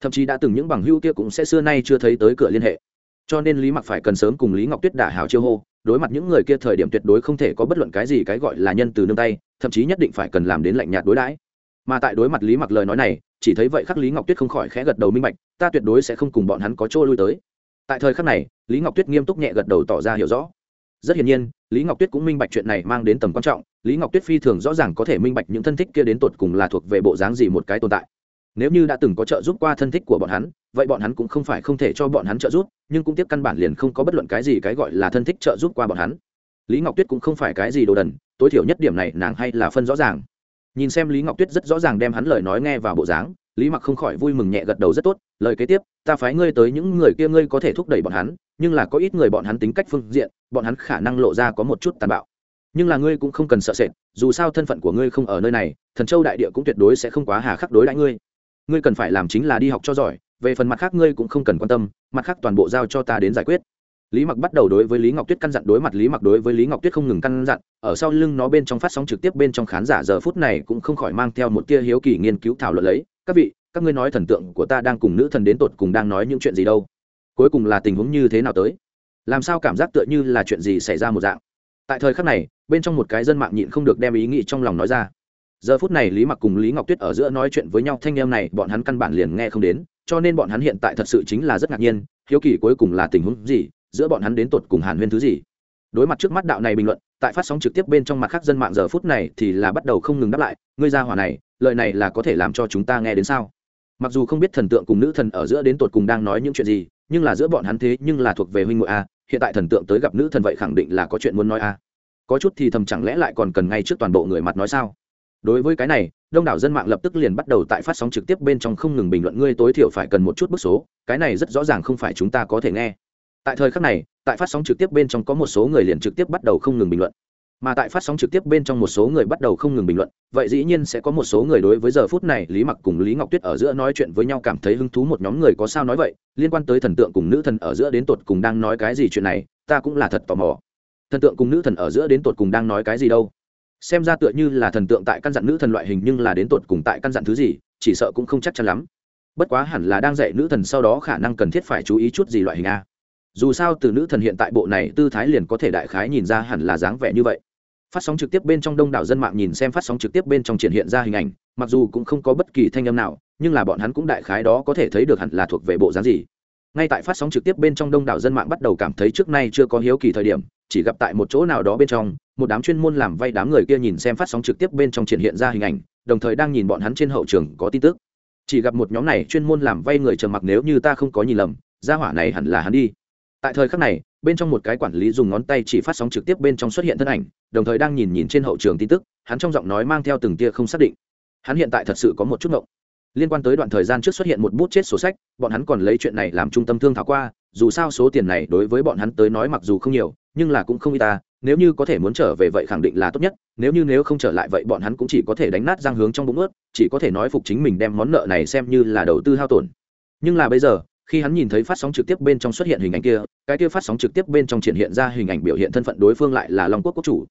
Thậm chí đã từng những bằng hưu kia cũng sẽ xưa nay chưa thấy tới cửa liên hệ. Cho nên lý mặc phải cần sớm cùng lý ngọc tuyết đả hào chiêu hô, đối mặt những người kia thời điểm tuyệt đối không thể có bất luận cái gì cái gọi là nhân từ nương tay, thậm chí nhất định phải cần làm đến lạnh nhạt đối đãi mà tại đối mặt lý mặc lời nói này, chỉ thấy vậy khắc lý ngọc tuyết không khỏi khẽ gật đầu minh bạch, ta tuyệt đối sẽ không cùng bọn hắn có chỗ lui tới. Tại thời khắc này, lý ngọc tuyết nghiêm túc nhẹ gật đầu tỏ ra hiểu rõ. Rất hiển nhiên, lý ngọc tuyết cũng minh bạch chuyện này mang đến tầm quan trọng, lý ngọc tuyết phi thường rõ ràng có thể minh bạch những thân thích kia đến tột cùng là thuộc về bộ dáng gì một cái tồn tại. Nếu như đã từng có trợ giúp qua thân thích của bọn hắn, vậy bọn hắn cũng không phải không thể cho bọn hắn trợ giúp, nhưng cũng tiếp căn bản liền không có bất luận cái gì cái gọi là thân thích trợ giúp qua bọn hắn. Lý ngọc tuyết cũng không phải cái gì đồ đần, tối thiểu nhất điểm này nàng hay là phân rõ ràng nhìn xem lý ngọc tuyết rất rõ ràng đem hắn lời nói nghe vào bộ dáng, lý mặc không khỏi vui mừng nhẹ gật đầu rất tốt, lời kế tiếp, ta phái ngươi tới những người kia ngươi có thể thúc đẩy bọn hắn, nhưng là có ít người bọn hắn tính cách phương diện, bọn hắn khả năng lộ ra có một chút tàn bạo. Nhưng là ngươi cũng không cần sợ sệt, dù sao thân phận của ngươi không ở nơi này, thần châu đại địa cũng tuyệt đối sẽ không quá hà khắc đối đãi ngươi. Ngươi cần phải làm chính là đi học cho giỏi, về phần mặt khác ngươi cũng không cần quan tâm, mặt khác toàn bộ giao cho ta đến giải quyết lý mặc bắt đầu đối với lý ngọc tuyết căn dặn, đối mặt lý mặc đối với lý ngọc tuyết không ngừng căn dặn, ở sau lưng nó bên trong phát sóng trực tiếp bên trong khán giả giờ phút này cũng không khỏi mang theo một tia hiếu kỳ nghiên cứu thảo luận lấy, các vị, các ngươi nói thần tượng của ta đang cùng nữ thần đến tột cùng đang nói những chuyện gì đâu? Cuối cùng là tình huống như thế nào tới? Làm sao cảm giác tựa như là chuyện gì xảy ra một dạng? Tại thời khắc này, bên trong một cái dân mạng nhịn không được đem ý nghĩ trong lòng nói ra. Giờ phút này lý mặc cùng lý ngọc tuyết ở giữa nói chuyện với nhau, thanh em này bọn hắn căn bản liền nghe không đến, cho nên bọn hắn hiện tại thật sự chính là rất ngạc nhiên, hiếu kỳ cuối cùng là tình huống gì? Giữa bọn hắn đến tột cùng hàn huyên thứ gì. Đối mặt trước mắt đạo này bình luận, tại phát sóng trực tiếp bên trong mặt khác dân mạng giờ phút này thì là bắt đầu không ngừng đáp lại, ngươi ra hỏa này, lời này là có thể làm cho chúng ta nghe đến sao? Mặc dù không biết thần tượng cùng nữ thần ở giữa đến tột cùng đang nói những chuyện gì, nhưng là giữa bọn hắn thế nhưng là thuộc về huynh ngụy a, hiện tại thần tượng tới gặp nữ thần vậy khẳng định là có chuyện muốn nói a. Có chút thì thầm chẳng lẽ lại còn cần ngay trước toàn bộ người mặt nói sao? Đối với cái này, đông đảo dân mạng lập tức liền bắt đầu tại phát sóng trực tiếp bên trong không ngừng bình luận, ngươi tối thiểu phải cần một chút bức số, cái này rất rõ ràng không phải chúng ta có thể nghe tại thời khắc này, tại phát sóng trực tiếp bên trong có một số người liền trực tiếp bắt đầu không ngừng bình luận. Mà tại phát sóng trực tiếp bên trong một số người bắt đầu không ngừng bình luận, vậy dĩ nhiên sẽ có một số người đối với giờ phút này lý mặc cùng lý ngọc tuyết ở giữa nói chuyện với nhau cảm thấy hứng thú một nhóm người có sao nói vậy, liên quan tới thần tượng cùng nữ thần ở giữa đến tột cùng đang nói cái gì chuyện này, ta cũng là thật tò mò. Thần tượng cùng nữ thần ở giữa đến tột cùng đang nói cái gì đâu? Xem ra tựa như là thần tượng tại căn dặn nữ thần loại hình nhưng là đến tột cùng tại căn dặn thứ gì, chỉ sợ cũng không chắc chắn lắm. Bất quá hẳn là đang dạy nữ thần sau đó khả năng cần thiết phải chú ý chút gì loại hình a dù sao từ nữ thần hiện tại bộ này tư thái liền có thể đại khái nhìn ra hẳn là dáng vẻ như vậy. Phát sóng trực tiếp bên trong đông đảo dân mạng nhìn xem phát sóng trực tiếp bên trong triển hiện ra hình ảnh, mặc dù cũng không có bất kỳ thanh âm nào, nhưng là bọn hắn cũng đại khái đó có thể thấy được hẳn là thuộc về bộ dáng gì. Ngay tại phát sóng trực tiếp bên trong đông đảo dân mạng bắt đầu cảm thấy trước nay chưa có hiếu kỳ thời điểm, chỉ gặp tại một chỗ nào đó bên trong, một đám chuyên môn làm vay đám người kia nhìn xem phát sóng trực tiếp bên trong triển hiện ra hình ảnh, đồng thời đang nhìn bọn hắn trên hậu trường có tin tức. Chỉ gặp một nhóm này chuyên môn làm vay người trầm mặc nếu như ta không có nhìn lầm, gia hỏa này hẳn là hắn đi tại thời khắc này, bên trong một cái quản lý dùng ngón tay chỉ phát sóng trực tiếp bên trong xuất hiện thân ảnh, đồng thời đang nhìn nhìn trên hậu trường tin tức, hắn trong giọng nói mang theo từng tia không xác định. Hắn hiện tại thật sự có một chút ngộng. Liên quan tới đoạn thời gian trước xuất hiện một bút chết sổ sách, bọn hắn còn lấy chuyện này làm trung tâm thương thảo qua, dù sao số tiền này đối với bọn hắn tới nói mặc dù không nhiều, nhưng là cũng không y ta, nếu như có thể muốn trở về vậy khẳng định là tốt nhất, nếu như nếu không trở lại vậy bọn hắn cũng chỉ có thể đánh nát răng hướng trong bụng ướt, chỉ có thể nói phục chính mình đem món nợ này xem như là đầu tư hao tổn. Nhưng là bây giờ khi hắn nhìn thấy phát sóng trực tiếp bên trong xuất hiện hình ảnh kia, cái kia phát sóng trực tiếp bên trong triển hiện ra hình ảnh biểu hiện thân phận đối phương lại là long quốc quốc chủ.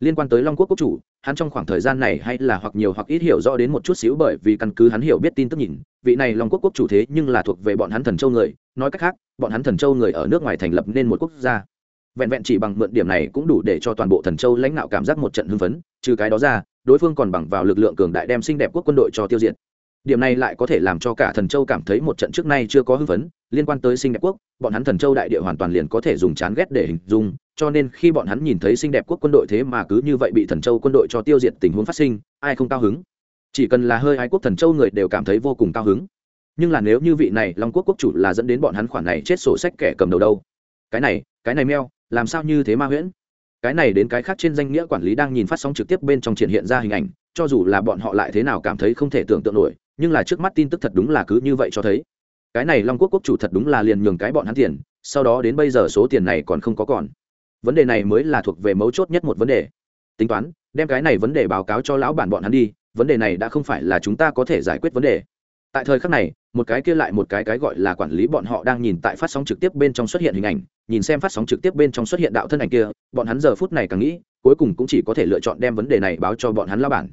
Liên quan tới long quốc quốc chủ, hắn trong khoảng thời gian này hay là hoặc nhiều hoặc ít hiểu rõ đến một chút xíu bởi vì căn cứ hắn hiểu biết tin tức nhìn, vị này long quốc quốc chủ thế nhưng là thuộc về bọn hắn thần châu người. Nói cách khác, bọn hắn thần châu người ở nước ngoài thành lập nên một quốc gia. Vẹn vẹn chỉ bằng mượn điểm này cũng đủ để cho toàn bộ thần châu lãnh đạo cảm giác một trận hưng phấn, trừ cái đó ra, đối phương còn bằng vào lực lượng cường đại đem xinh đẹp quốc quân đội cho tiêu diệt điểm này lại có thể làm cho cả thần châu cảm thấy một trận trước nay chưa có hưng phấn, liên quan tới sinh đẹp quốc, bọn hắn thần châu đại địa hoàn toàn liền có thể dùng chán ghét để hình dung, cho nên khi bọn hắn nhìn thấy sinh đẹp quốc quân đội thế mà cứ như vậy bị thần châu quân đội cho tiêu diệt tình huống phát sinh, ai không cao hứng? Chỉ cần là hơi ái quốc thần châu người đều cảm thấy vô cùng cao hứng. Nhưng là nếu như vị này long quốc quốc chủ là dẫn đến bọn hắn khoản này chết sổ sách kẻ cầm đầu đâu? Cái này cái này meo, làm sao như thế ma huyễn? Cái này đến cái khác trên danh nghĩa quản lý đang nhìn phát sóng trực tiếp bên trong triển hiện ra hình ảnh, cho dù là bọn họ lại thế nào cảm thấy không thể tưởng tượng nổi nhưng là trước mắt tin tức thật đúng là cứ như vậy cho thấy. Cái này long quốc quốc chủ thật đúng là liền nhường cái bọn hắn tiền, sau đó đến bây giờ số tiền này còn không có còn. Vấn đề này mới là thuộc về mấu chốt nhất một vấn đề. Tính toán, đem cái này vấn đề báo cáo cho lão bản bọn hắn đi, vấn đề này đã không phải là chúng ta có thể giải quyết vấn đề. Tại thời khắc này, một cái kia lại một cái cái gọi là quản lý bọn họ đang nhìn tại phát sóng trực tiếp bên trong xuất hiện hình ảnh, nhìn xem phát sóng trực tiếp bên trong xuất hiện đạo thân ảnh kia, bọn hắn giờ phút này càng nghĩ, cuối cùng cũng chỉ có thể lựa chọn đem vấn đề này báo cho bọn hắn lao bản.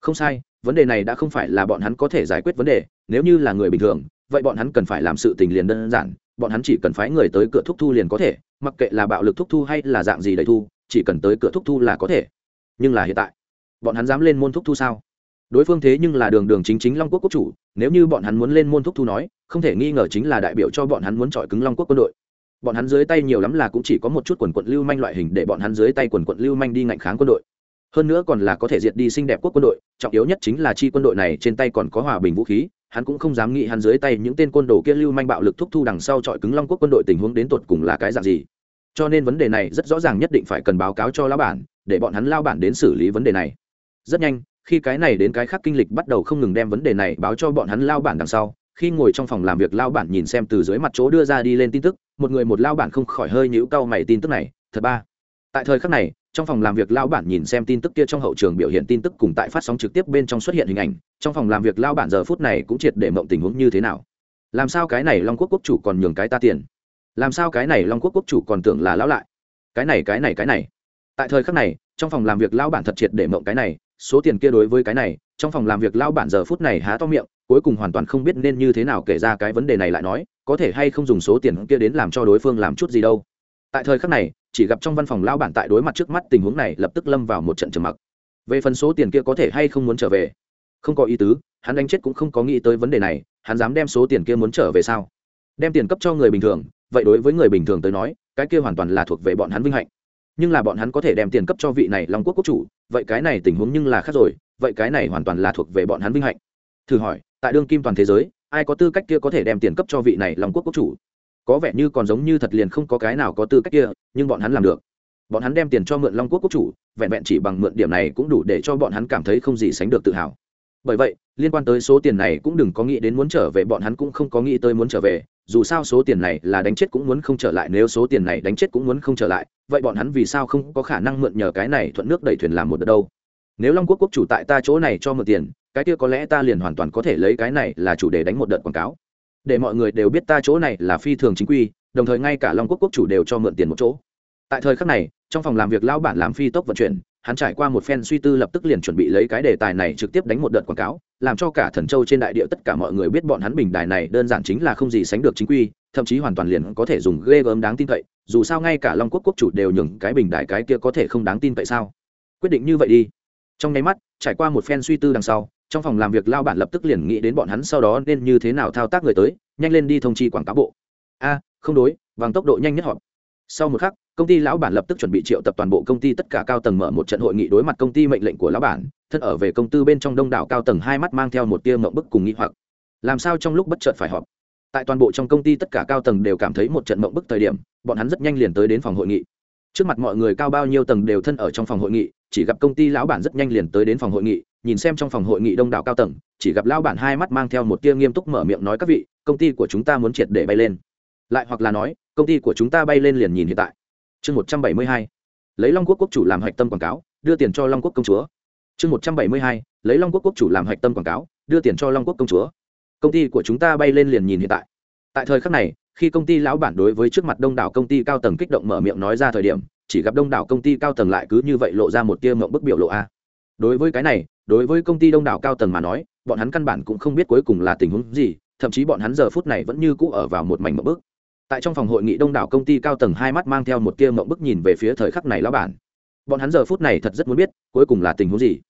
Không sai vấn đề này đã không phải là bọn hắn có thể giải quyết vấn đề, nếu như là người bình thường, vậy bọn hắn cần phải làm sự tình liền đơn giản, bọn hắn chỉ cần phái người tới cửa thúc thu liền có thể, mặc kệ là bạo lực thúc thu hay là dạng gì đầy thu, chỉ cần tới cửa thúc thu là có thể. Nhưng là hiện tại, bọn hắn dám lên môn thúc thu sao? Đối phương thế nhưng là đường đường chính chính long quốc quốc chủ, nếu như bọn hắn muốn lên môn thúc thu nói, không thể nghi ngờ chính là đại biểu cho bọn hắn muốn chọi cứng long quốc quân đội. Bọn hắn dưới tay nhiều lắm là cũng chỉ có một chút quần quận lưu manh loại hình để bọn hắn dưới tay quần quận lưu manh đi ngạnh kháng quân đội hơn nữa còn là có thể diệt đi xinh đẹp quốc quân đội, trọng yếu nhất chính là chi quân đội này trên tay còn có hòa bình vũ khí, hắn cũng không dám nghĩ hắn dưới tay những tên quân đồ kia lưu manh bạo lực thúc thu đằng sau trọi cứng long quốc quân đội tình huống đến tột cùng là cái dạng gì. Cho nên vấn đề này rất rõ ràng nhất định phải cần báo cáo cho lão bản, để bọn hắn lao bản đến xử lý vấn đề này. Rất nhanh, khi cái này đến cái khác kinh lịch bắt đầu không ngừng đem vấn đề này báo cho bọn hắn lao bản đằng sau, khi ngồi trong phòng làm việc lao bản nhìn xem từ dưới mặt chỗ đưa ra đi lên tin tức, một người một lao bản không khỏi hơi nhũ cau mày tin tức này, thật ba. Tại thời khắc này trong phòng làm việc lao bản nhìn xem tin tức kia trong hậu trường biểu hiện tin tức cùng tại phát sóng trực tiếp bên trong xuất hiện hình ảnh, trong phòng làm việc lao bản giờ phút này cũng triệt để mộng tình huống như thế nào. Làm sao cái này long quốc quốc chủ còn nhường cái ta tiền? Làm sao cái này long quốc quốc chủ còn tưởng là lão lại? Cái này cái này cái này. Tại thời khắc này, trong phòng làm việc lao bản thật triệt để mộng cái này, số tiền kia đối với cái này, trong phòng làm việc lao bản giờ phút này há to miệng, cuối cùng hoàn toàn không biết nên như thế nào kể ra cái vấn đề này lại nói, có thể hay không dùng số tiền kia đến làm cho đối phương làm chút gì đâu. Tại thời khắc này chỉ gặp trong văn phòng lao bản tại đối mặt trước mắt tình huống này lập tức lâm vào một trận trầm mặc. Về phần số tiền kia có thể hay không muốn trở về? Không có ý tứ, hắn đánh chết cũng không có nghĩ tới vấn đề này, hắn dám đem số tiền kia muốn trở về sao? Đem tiền cấp cho người bình thường, vậy đối với người bình thường tới nói, cái kia hoàn toàn là thuộc về bọn hắn vinh hạnh. Nhưng là bọn hắn có thể đem tiền cấp cho vị này long quốc quốc chủ, vậy cái này tình huống nhưng là khác rồi, vậy cái này hoàn toàn là thuộc về bọn hắn vinh hạnh. Thử hỏi, tại đương kim toàn thế giới, ai có tư cách kia có thể đem tiền cấp cho vị này long quốc quốc chủ? Có vẻ như còn giống như thật liền không có cái nào có tư cách kia, nhưng bọn hắn làm được. Bọn hắn đem tiền cho mượn long quốc quốc chủ, vẹn vẹn chỉ bằng mượn điểm này cũng đủ để cho bọn hắn cảm thấy không gì sánh được tự hào. Bởi vậy, liên quan tới số tiền này cũng đừng có nghĩ đến muốn trở về, bọn hắn cũng không có nghĩ tới muốn trở về, dù sao số tiền này là đánh chết cũng muốn không trở lại, nếu số tiền này đánh chết cũng muốn không trở lại, vậy bọn hắn vì sao không có khả năng mượn nhờ cái này thuận nước đẩy thuyền làm một đợt đâu? Nếu long quốc quốc chủ tại ta chỗ này cho mượn tiền, cái kia có lẽ ta liền hoàn toàn có thể lấy cái này là chủ đề đánh một đợt quảng cáo để mọi người đều biết ta chỗ này là phi thường chính quy, đồng thời ngay cả long quốc quốc chủ đều cho mượn tiền một chỗ. Tại thời khắc này, trong phòng làm việc lao bản làm phi tốc vận chuyển, hắn trải qua một phen suy tư lập tức liền chuẩn bị lấy cái đề tài này trực tiếp đánh một đợt quảng cáo, làm cho cả thần châu trên đại địa tất cả mọi người biết bọn hắn bình đài này đơn giản chính là không gì sánh được chính quy, thậm chí hoàn toàn liền có thể dùng ghê gớm đáng tin cậy, dù sao ngay cả long quốc quốc chủ đều nhường cái bình đài cái kia có thể không đáng tin cậy sao? Quyết định như vậy đi trong nháy mắt, trải qua một phen suy tư đằng sau, trong phòng làm việc lao bản lập tức liền nghĩ đến bọn hắn sau đó nên như thế nào thao tác người tới, nhanh lên đi thông chi quảng cáo bộ. A, không đối, bằng tốc độ nhanh nhất họp. Sau một khắc, công ty lão bản lập tức chuẩn bị triệu tập toàn bộ công ty, tất cả cao tầng mở một trận hội nghị đối mặt công ty mệnh lệnh của lão bản, thân ở về công tư bên trong đông đảo cao tầng hai mắt mang theo một tia mộng bức cùng nghĩ hoặc. Làm sao trong lúc bất chợt phải họp? Tại toàn bộ trong công ty tất cả cao tầng đều cảm thấy một trận mộng bức thời điểm, bọn hắn rất nhanh liền tới đến phòng hội nghị. Trước mặt mọi người cao bao nhiêu tầng đều thân ở trong phòng hội nghị chỉ gặp công ty lão bản rất nhanh liền tới đến phòng hội nghị, nhìn xem trong phòng hội nghị đông đảo cao tầng, chỉ gặp lão bản hai mắt mang theo một tia nghiêm túc mở miệng nói, các vị, công ty của chúng ta muốn triệt để bay lên. Lại hoặc là nói, công ty của chúng ta bay lên liền nhìn hiện tại. Chương một trăm bảy mươi hai, lấy long quốc quốc chủ làm hạch tâm quảng cáo, đưa tiền cho long quốc công chúa. Chương một trăm bảy mươi hai, lấy long quốc quốc chủ làm hạch tâm quảng cáo, đưa tiền cho long quốc công chúa. Công ty của chúng ta bay lên liền nhìn hiện tại. Tại thời khắc này, khi công ty lão bản đối với trước mặt đông đảo công ty cao tầng kích động mở miệng nói ra thời điểm chỉ gặp đông đảo công ty cao tầng lại cứ như vậy lộ ra một tia mộng bức biểu lộ a. Đối với cái này, đối với công ty đông đảo cao tầng mà nói, bọn hắn căn bản cũng không biết cuối cùng là tình huống gì, thậm chí bọn hắn giờ phút này vẫn như cũ ở vào một mảnh mộng bức. Tại trong phòng hội nghị đông đảo công ty cao tầng hai mắt mang theo một tia mộng bức nhìn về phía thời khắc này lão bản. Bọn hắn giờ phút này thật rất muốn biết, cuối cùng là tình huống gì.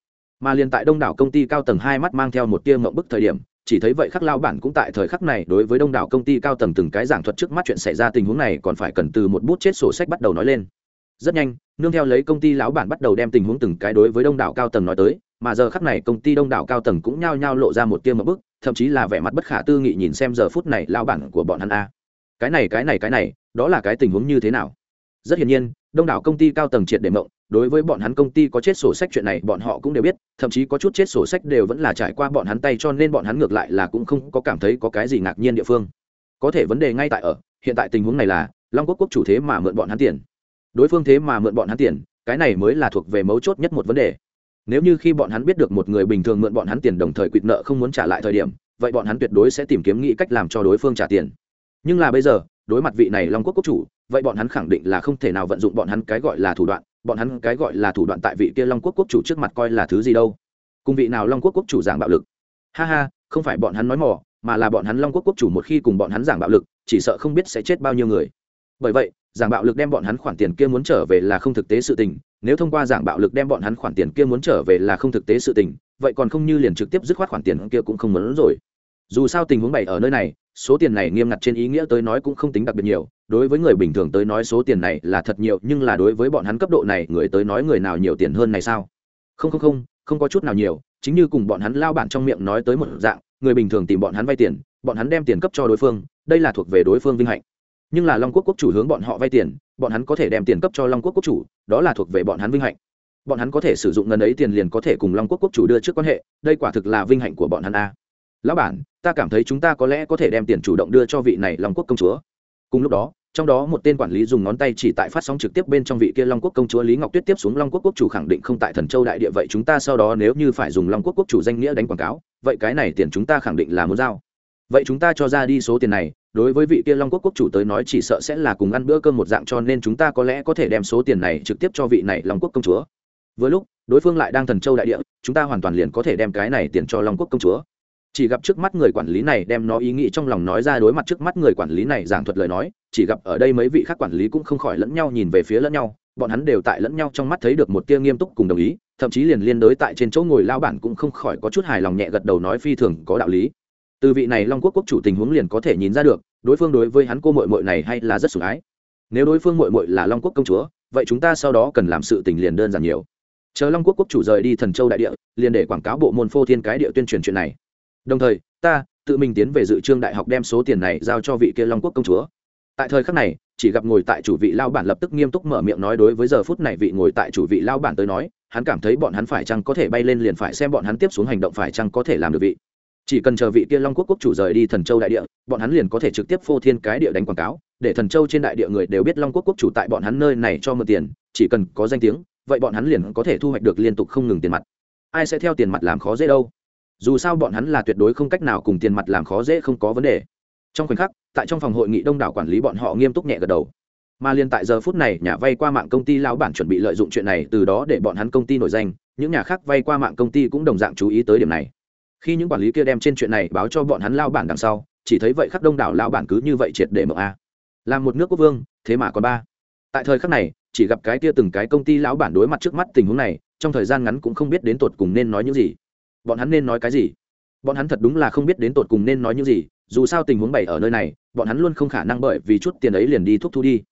Mà liền tại đông đảo công ty cao tầng hai mắt mang theo một tia mộng bức thời điểm, chỉ thấy vậy khắc lao bản cũng tại thời khắc này đối với đông đảo công ty cao tầng từng cái giảng thuật trước mắt chuyện xảy ra tình huống này còn phải cần từ một bút chết sổ sách bắt đầu nói lên rất nhanh, nương theo lấy công ty lão bản bắt đầu đem tình huống từng cái đối với đông đảo cao tầng nói tới, mà giờ khắc này công ty đông đảo cao tầng cũng nhao nhao lộ ra một tia một bức, thậm chí là vẻ mặt bất khả tư nghị nhìn xem giờ phút này lao bản của bọn hắn a. Cái này cái này cái này, đó là cái tình huống như thế nào? Rất hiển nhiên, đông đảo công ty cao tầng triệt để mộng, đối với bọn hắn công ty có chết sổ sách chuyện này bọn họ cũng đều biết, thậm chí có chút chết sổ sách đều vẫn là trải qua bọn hắn tay cho nên bọn hắn ngược lại là cũng không có cảm thấy có cái gì ngạc nhiên địa phương. Có thể vấn đề ngay tại ở, hiện tại tình huống này là, long quốc quốc chủ thế mà mượn bọn hắn tiền đối phương thế mà mượn bọn hắn tiền cái này mới là thuộc về mấu chốt nhất một vấn đề nếu như khi bọn hắn biết được một người bình thường mượn bọn hắn tiền đồng thời quỵt nợ không muốn trả lại thời điểm vậy bọn hắn tuyệt đối sẽ tìm kiếm nghĩ cách làm cho đối phương trả tiền nhưng là bây giờ đối mặt vị này long quốc quốc chủ vậy bọn hắn khẳng định là không thể nào vận dụng bọn hắn cái gọi là thủ đoạn bọn hắn cái gọi là thủ đoạn tại vị kia long quốc quốc chủ trước mặt coi là thứ gì đâu cùng vị nào long quốc quốc chủ giảng bạo lực ha ha không phải bọn hắn nói mỏ mà là bọn hắn long quốc quốc chủ một khi cùng bọn hắn giảng bạo lực chỉ sợ không biết sẽ chết bao nhiêu người bởi vậy giảng bạo lực đem bọn hắn khoản tiền kia muốn trở về là không thực tế sự tình, nếu thông qua giảng bạo lực đem bọn hắn khoản tiền kia muốn trở về là không thực tế sự tình, vậy còn không như liền trực tiếp dứt khoát khoản tiền kia cũng không muốn rồi. Dù sao tình huống bày ở nơi này, số tiền này nghiêm ngặt trên ý nghĩa tới nói cũng không tính đặc biệt nhiều, đối với người bình thường tới nói số tiền này là thật nhiều, nhưng là đối với bọn hắn cấp độ này, người tới nói người nào nhiều tiền hơn này sao? Không không không không có chút nào nhiều, chính như cùng bọn hắn lao bản trong miệng nói tới một dạng, người bình thường tìm bọn hắn vay tiền, bọn hắn đem tiền cấp cho đối phương, đây là thuộc về đối phương vinh hạnh nhưng là long quốc quốc chủ hướng bọn họ vay tiền, bọn hắn có thể đem tiền cấp cho long quốc quốc chủ, đó là thuộc về bọn hắn vinh hạnh. Bọn hắn có thể sử dụng ngân ấy tiền liền có thể cùng long quốc quốc chủ đưa trước quan hệ, đây quả thực là vinh hạnh của bọn hắn a. Lão bản, ta cảm thấy chúng ta có lẽ có thể đem tiền chủ động đưa cho vị này long quốc công chúa. Cùng lúc đó, trong đó một tên quản lý dùng ngón tay chỉ tại phát sóng trực tiếp bên trong vị kia long quốc công chúa lý ngọc tuyết tiếp xuống long quốc quốc chủ khẳng định không tại thần châu đại địa, vậy chúng ta sau đó nếu như phải dùng long quốc quốc chủ danh nghĩa đánh quảng cáo, vậy cái này tiền chúng ta khẳng định là muốn giao. Vậy chúng ta cho ra đi số tiền này đối với vị kia long quốc quốc chủ tới nói chỉ sợ sẽ là cùng ăn bữa cơm một dạng cho nên chúng ta có lẽ có thể đem số tiền này trực tiếp cho vị này long quốc công chúa. Vừa lúc, đối phương lại đang thần châu đại địa, chúng ta hoàn toàn liền có thể đem cái này tiền cho long quốc công chúa. Chỉ gặp trước mắt người quản lý này đem nó ý nghĩ trong lòng nói ra đối mặt trước mắt người quản lý này giảng thuật lời nói, chỉ gặp ở đây mấy vị khác quản lý cũng không khỏi lẫn nhau nhìn về phía lẫn nhau, bọn hắn đều tại lẫn nhau trong mắt thấy được một tia nghiêm túc cùng đồng ý, thậm chí liền liên đối tại trên chỗ ngồi lao bản cũng không khỏi có chút hài lòng nhẹ gật đầu nói phi thường có đạo lý từ vị này long quốc quốc chủ tình huống liền có thể nhìn ra được, đối phương đối với hắn cô mội mội này hay là rất sủng ái. Nếu đối phương mội mội là long quốc công chúa, vậy chúng ta sau đó cần làm sự tình liền đơn giản nhiều. Chờ long quốc quốc chủ rời đi thần châu đại địa, liền để quảng cáo bộ môn phô thiên cái địa tuyên truyền chuyện này. Đồng thời, ta, tự mình tiến về dự trương đại học đem số tiền này giao cho vị kia long quốc công chúa. Tại thời khắc này, chỉ gặp ngồi tại chủ vị lao bản lập tức nghiêm túc mở miệng nói đối với giờ phút này vị ngồi tại chủ vị lao bản tới nói, hắn cảm thấy bọn hắn phải chăng có thể bay lên liền phải xem bọn hắn tiếp xuống hành động phải chăng có thể làm được vị chỉ cần chờ vị kia long quốc quốc chủ rời đi thần châu đại địa, bọn hắn liền có thể trực tiếp phô thiên cái địa đánh quảng cáo, để thần châu trên đại địa người đều biết long quốc quốc chủ tại bọn hắn nơi này cho mượn tiền, chỉ cần có danh tiếng, vậy bọn hắn liền có thể thu hoạch được liên tục không ngừng tiền mặt. Ai sẽ theo tiền mặt làm khó dễ đâu? Dù sao bọn hắn là tuyệt đối không cách nào cùng tiền mặt làm khó dễ không có vấn đề. Trong khoảnh khắc, tại trong phòng hội nghị đông đảo quản lý bọn họ nghiêm túc nhẹ gật đầu. Mà liên tại giờ phút này, nhà vay qua mạng công ty lão bản chuẩn bị lợi dụng chuyện này từ đó để bọn hắn công ty nổi danh, những nhà khác vay qua mạng công ty cũng đồng dạng chú ý tới điểm này khi những quản lý kia đem trên chuyện này báo cho bọn hắn lao bản đằng sau, chỉ thấy vậy khắc đông đảo lao bản cứ như vậy triệt để mở a. Làm một nước quốc vương, thế mà còn ba. Tại thời khắc này, chỉ gặp cái kia từng cái công ty lão bản đối mặt trước mắt tình huống này, trong thời gian ngắn cũng không biết đến tột cùng nên nói những gì. Bọn hắn nên nói cái gì? Bọn hắn thật đúng là không biết đến tột cùng nên nói những gì, dù sao tình huống bày ở nơi này, bọn hắn luôn không khả năng bởi vì chút tiền ấy liền đi thúc thu đi.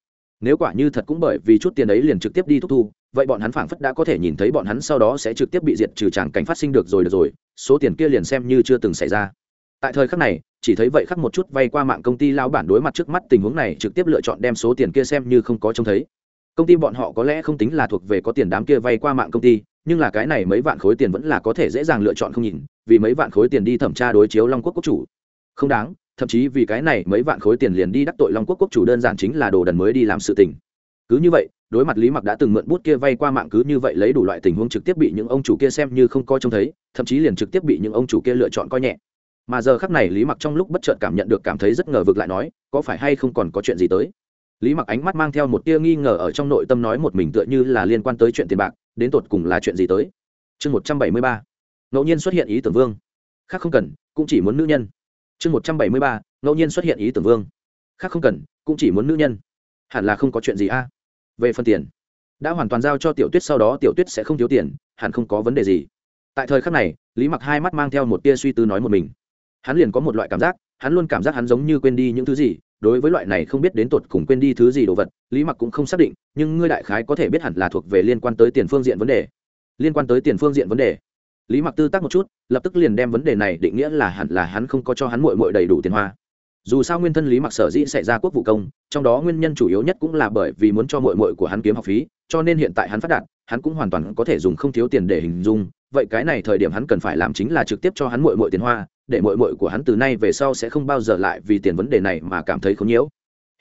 Nếu quả như thật cũng bởi vì chút tiền ấy liền trực tiếp đi thúc thu vậy bọn hắn phảng phất đã có thể nhìn thấy bọn hắn sau đó sẽ trực tiếp bị diệt, trừ tràng cảnh phát sinh được rồi được rồi, số tiền kia liền xem như chưa từng xảy ra. Tại thời khắc này, chỉ thấy vậy khắc một chút vay qua mạng công ty lao bản đối mặt trước mắt tình huống này trực tiếp lựa chọn đem số tiền kia xem như không có trông thấy. Công ty bọn họ có lẽ không tính là thuộc về có tiền đám kia vay qua mạng công ty, nhưng là cái này mấy vạn khối tiền vẫn là có thể dễ dàng lựa chọn không nhìn, vì mấy vạn khối tiền đi thẩm tra đối chiếu long quốc quốc chủ. Không đáng, thậm chí vì cái này mấy vạn khối tiền liền đi đắc tội long quốc quốc chủ đơn giản chính là đồ đần mới đi làm sự tình cứ như vậy, đối mặt lý mặc đã từng mượn bút kia vay qua mạng cứ như vậy lấy đủ loại tình huống trực tiếp bị những ông chủ kia xem như không coi trông thấy, thậm chí liền trực tiếp bị những ông chủ kia lựa chọn coi nhẹ. Mà giờ khắc này lý mặc trong lúc bất chợt cảm nhận được cảm thấy rất ngờ vực lại nói, có phải hay không còn có chuyện gì tới? Lý mặc ánh mắt mang theo một tia nghi ngờ ở trong nội tâm nói một mình tựa như là liên quan tới chuyện tiền bạc, đến tột cùng là chuyện gì tới? Chương một trăm bảy mươi ba. Ngẫu nhiên xuất hiện ý tưởng vương. Khác không cần, cũng chỉ muốn nữ nhân. Chương một trăm bảy mươi ba. Ngẫu nhiên xuất hiện ý tưởng vương. Khác không cần, cũng chỉ muốn nữ nhân. Hẳn là không có chuyện gì a về phần tiền. Đã hoàn toàn giao cho tiểu tuyết sau đó tiểu tuyết sẽ không thiếu tiền, hẳn không có vấn đề gì. Tại thời khắc này, lý mặc hai mắt mang theo một tia suy tư nói một mình. Hắn liền có một loại cảm giác, hắn luôn cảm giác hắn giống như quên đi những thứ gì, đối với loại này không biết đến tột cùng quên đi thứ gì đồ vật, lý mặc cũng không xác định, nhưng ngươi đại khái có thể biết hẳn là thuộc về liên quan tới tiền phương diện vấn đề. Liên quan tới tiền phương diện vấn đề. Lý mặc tư tác một chút, lập tức liền đem vấn đề này định nghĩa là hẳn là hắn không có cho hắn mội mội đầy đủ tiền hoa dù sao nguyên thân lý mặc sở dĩ xảy ra quốc vụ công, trong đó nguyên nhân chủ yếu nhất cũng là bởi vì muốn cho mội mội của hắn kiếm học phí, cho nên hiện tại hắn phát đạt, hắn cũng hoàn toàn có thể dùng không thiếu tiền để hình dung, vậy cái này thời điểm hắn cần phải làm chính là trực tiếp cho hắn mội mội tiền hoa, để mội mội của hắn từ nay về sau sẽ không bao giờ lại vì tiền vấn đề này mà cảm thấy không nhiễu.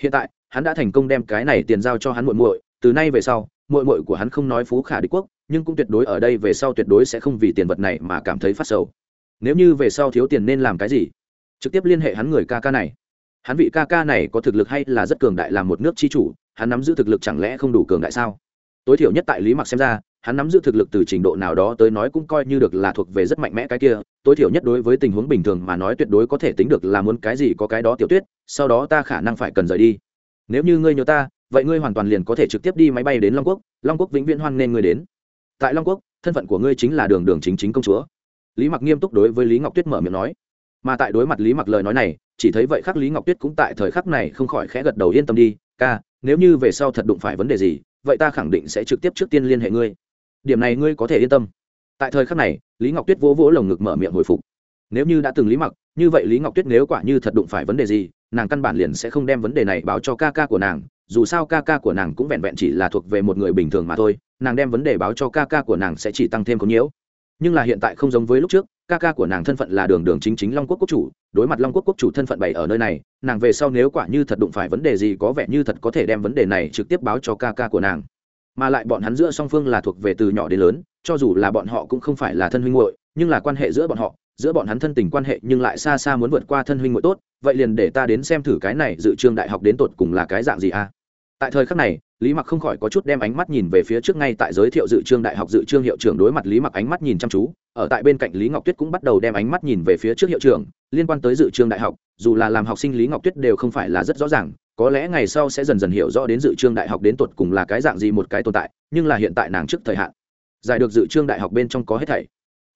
Hiện tại, hắn đã thành công đem cái này tiền giao cho hắn mội mội từ nay về sau mội mội của hắn không nói phú khả đế quốc, nhưng cũng tuyệt đối ở đây về sau tuyệt đối sẽ không vì tiền vật này mà cảm thấy phát sầu. Nếu như về sau thiếu tiền nên làm cái gì? Trực tiếp liên hệ hắn người ca ca này. Hắn vị ca ca này có thực lực hay là rất cường đại làm một nước chi chủ, hắn nắm giữ thực lực chẳng lẽ không đủ cường đại sao? Tối thiểu nhất tại lý mặc xem ra, hắn nắm giữ thực lực từ trình độ nào đó tới nói cũng coi như được là thuộc về rất mạnh mẽ cái kia, tối thiểu nhất đối với tình huống bình thường mà nói tuyệt đối có thể tính được là muốn cái gì có cái đó tiểu tuyết, sau đó ta khả năng phải cần rời đi. Nếu như ngươi nhớ ta, vậy ngươi hoàn toàn liền có thể trực tiếp đi máy bay đến long quốc long quốc vĩnh viễn hoan nên ngươi đến. Tại long quốc, thân phận của ngươi chính là đường đường chính chính công chúa. Lý mặc nghiêm túc đối với lý ngọc tuyết mở miệng nói mà tại đối mặt lý mặc lời nói này, chỉ thấy vậy khắc lý ngọc tuyết cũng tại thời khắc này không khỏi khẽ gật đầu yên tâm đi, ca, nếu như về sau thật đụng phải vấn đề gì, vậy ta khẳng định sẽ trực tiếp trước tiên liên hệ ngươi. Điểm này ngươi có thể yên tâm. Tại thời khắc này, lý ngọc tuyết vỗ vỗ lồng ngực mở miệng hồi phục. Nếu như đã từng lý mặc, như vậy lý ngọc tuyết nếu quả như thật đụng phải vấn đề gì, nàng căn bản liền sẽ không đem vấn đề này báo cho ca ca của nàng, dù sao ca ca của nàng cũng vẹn vẹn chỉ là thuộc về một người bình thường mà thôi, nàng đem vấn đề báo cho ca ca của nàng sẽ chỉ tăng thêm có nhiễu nhưng là hiện tại không giống với lúc trước ca ca của nàng thân phận là đường đường chính chính long quốc quốc chủ, đối mặt long quốc quốc chủ thân phận bày ở nơi này, nàng về sau nếu quả như thật đụng phải vấn đề gì có vẻ như thật có thể đem vấn đề này trực tiếp báo cho ca ca của nàng. Mà lại bọn hắn giữa song phương là thuộc về từ nhỏ đến lớn, cho dù là bọn họ cũng không phải là thân huynh hội nhưng là quan hệ giữa bọn họ, giữa bọn hắn thân tình quan hệ nhưng lại xa xa muốn vượt qua thân huynh hội tốt, vậy liền để ta đến xem thử cái này dự trương đại học đến tột cùng là cái dạng gì a tại thời khắc này lý mặc không khỏi có chút đem ánh mắt nhìn về phía trước ngay tại giới thiệu dự trương đại học dự trương hiệu trưởng đối mặt lý mặc ánh mắt nhìn chăm chú. Ở tại bên cạnh lý ngọc tuyết cũng bắt đầu đem ánh mắt nhìn về phía trước hiệu trưởng, liên quan tới dự trương đại học, dù là làm học sinh lý ngọc tuyết đều không phải là rất rõ ràng, có lẽ ngày sau sẽ dần dần hiểu rõ đến dự trương đại học đến tột cùng là cái dạng gì một cái tồn tại, nhưng là hiện tại nàng trước thời hạn. Giải được dự trương đại học bên trong có hết thảy.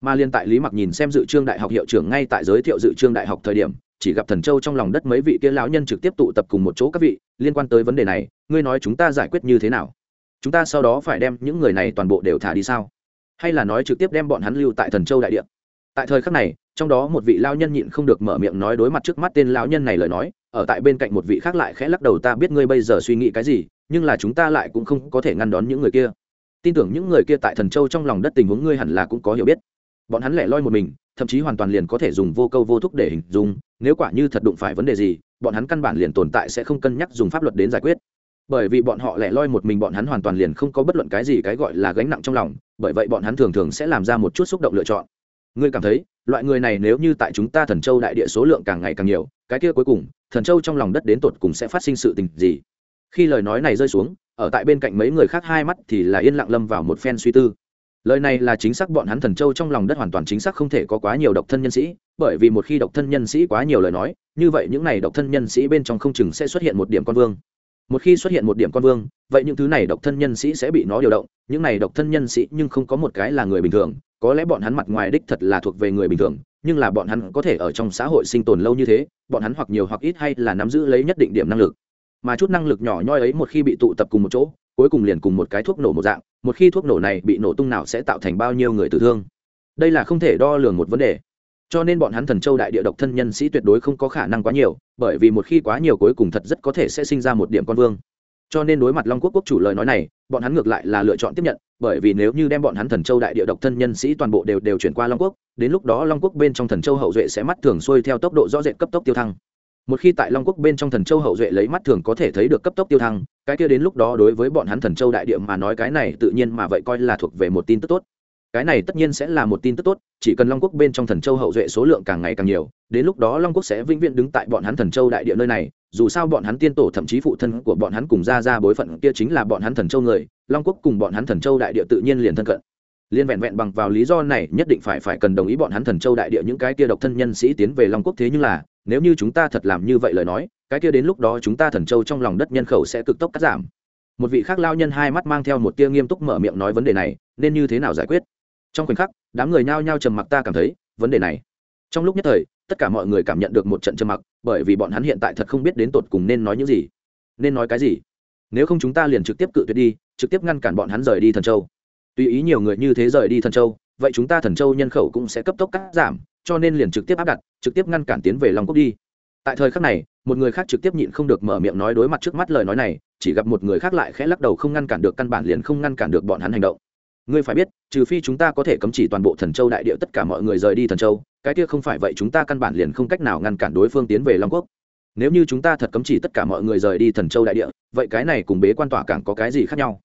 Mà liên tại lý mặc nhìn xem dự trương đại học hiệu trưởng ngay tại giới thiệu dự trương đại học thời điểm chỉ gặp thần châu trong lòng đất mấy vị kia lão nhân trực tiếp tụ tập cùng một chỗ các vị, liên quan tới vấn đề này, ngươi nói chúng ta giải quyết như thế nào? Chúng ta sau đó phải đem những người này toàn bộ đều thả đi sao? Hay là nói trực tiếp đem bọn hắn lưu tại thần châu đại địa? Tại thời khắc này, trong đó một vị lao nhân nhịn không được mở miệng nói đối mặt trước mắt tên lão nhân này lời nói, ở tại bên cạnh một vị khác lại khẽ lắc đầu ta biết ngươi bây giờ suy nghĩ cái gì, nhưng là chúng ta lại cũng không có thể ngăn đón những người kia. Tin tưởng những người kia tại thần châu trong lòng đất tình huống ngươi hẳn là cũng có hiểu biết. Bọn hắn lẻ loi một mình thậm chí hoàn toàn liền có thể dùng vô câu vô thúc để hình dung, nếu quả như thật đụng phải vấn đề gì, bọn hắn căn bản liền tồn tại sẽ không cân nhắc dùng pháp luật đến giải quyết. Bởi vì bọn họ lẻ loi một mình bọn hắn hoàn toàn liền không có bất luận cái gì cái gọi là gánh nặng trong lòng, bởi vậy bọn hắn thường thường sẽ làm ra một chút xúc động lựa chọn. Ngươi cảm thấy, loại người này nếu như tại chúng ta thần châu đại địa số lượng càng ngày càng nhiều, cái kia cuối cùng, thần châu trong lòng đất đến tột cùng sẽ phát sinh sự tình gì? Khi lời nói này rơi xuống, ở tại bên cạnh mấy người khác hai mắt thì là yên lặng lâm vào một phen suy tư lời này là chính xác, bọn hắn thần châu trong lòng đất hoàn toàn chính xác không thể có quá nhiều độc thân nhân sĩ, bởi vì một khi độc thân nhân sĩ quá nhiều lời nói, như vậy những này độc thân nhân sĩ bên trong không chừng sẽ xuất hiện một điểm con vương. Một khi xuất hiện một điểm con vương, vậy những thứ này độc thân nhân sĩ sẽ bị nó điều động. Những này độc thân nhân sĩ nhưng không có một cái là người bình thường, có lẽ bọn hắn mặt ngoài đích thật là thuộc về người bình thường, nhưng là bọn hắn có thể ở trong xã hội sinh tồn lâu như thế, bọn hắn hoặc nhiều hoặc ít hay là nắm giữ lấy nhất định điểm năng lực. Mà chút năng lực nhỏ nhoi ấy một khi bị tụ tập cùng một chỗ cuối cùng liền cùng một cái thuốc nổ một dạng, một khi thuốc nổ này bị nổ tung nào sẽ tạo thành bao nhiêu người tử thương. Đây là không thể đo lường một vấn đề. Cho nên bọn hắn thần châu đại địa độc thân nhân sĩ tuyệt đối không có khả năng quá nhiều, bởi vì một khi quá nhiều cuối cùng thật rất có thể sẽ sinh ra một điểm con vương. Cho nên đối mặt long quốc quốc chủ lời nói này, bọn hắn ngược lại là lựa chọn tiếp nhận, bởi vì nếu như đem bọn hắn thần châu đại địa độc thân nhân sĩ toàn bộ đều đều chuyển qua long quốc, đến lúc đó long quốc bên trong thần châu hậu duệ sẽ mắt thường xuôi theo tốc độ rõ rệt cấp tốc tiêu thăng. Một khi tại long quốc bên trong thần châu hậu duệ lấy mắt thường có thể thấy được cấp tốc tiêu thăng cái kia đến lúc đó đối với bọn hắn thần châu đại địa mà nói cái này tự nhiên mà vậy coi là thuộc về một tin tức tốt. Cái này tất nhiên sẽ là một tin tức tốt, chỉ cần long quốc bên trong thần châu hậu duệ số lượng càng ngày càng nhiều, đến lúc đó long quốc sẽ vĩnh viễn đứng tại bọn hắn thần châu đại địa nơi này, dù sao bọn hắn tiên tổ thậm chí phụ thân của bọn hắn cùng ra ra bối phận kia chính là bọn hắn thần châu người, long quốc cùng bọn hắn thần châu đại địa tự nhiên liền thân cận. Liên vẹn vẹn bằng vào lý do này, nhất định phải phải cần đồng ý bọn hắn thần châu đại địa những cái kia độc thân nhân sĩ tiến về long quốc thế nhưng là, nếu như chúng ta thật làm như vậy lời nói cái kia đến lúc đó chúng ta thần châu trong lòng đất nhân khẩu sẽ cực tốc cắt giảm. Một vị khác lao nhân hai mắt mang theo một tia nghiêm túc mở miệng nói vấn đề này, nên như thế nào giải quyết? Trong khoảnh khắc, đám người nhao nhao trầm mặc ta cảm thấy, vấn đề này. Trong lúc nhất thời, tất cả mọi người cảm nhận được một trận trầm mặc, bởi vì bọn hắn hiện tại thật không biết đến tột cùng nên nói những gì. Nên nói cái gì? Nếu không chúng ta liền trực tiếp cự tuyệt đi, trực tiếp ngăn cản bọn hắn rời đi thần châu. Tùy ý nhiều người như thế rời đi thần châu, vậy chúng ta thần châu nhân khẩu cũng sẽ cấp tốc cắt giảm, cho nên liền trực tiếp áp đặt, trực tiếp ngăn cản tiến về long quốc đi tại thời khắc này, một người khác trực tiếp nhịn không được mở miệng nói đối mặt trước mắt lời nói này, chỉ gặp một người khác lại khẽ lắc đầu không ngăn cản được căn bản liền không ngăn cản được bọn hắn hành động. Ngươi phải biết, trừ phi chúng ta có thể cấm chỉ toàn bộ thần châu đại địa tất cả mọi người rời đi thần châu, cái kia không phải vậy chúng ta căn bản liền không cách nào ngăn cản đối phương tiến về long quốc. Nếu như chúng ta thật cấm chỉ tất cả mọi người rời đi thần châu đại địa, vậy cái này cùng bế quan tỏa cảng có cái gì khác nhau?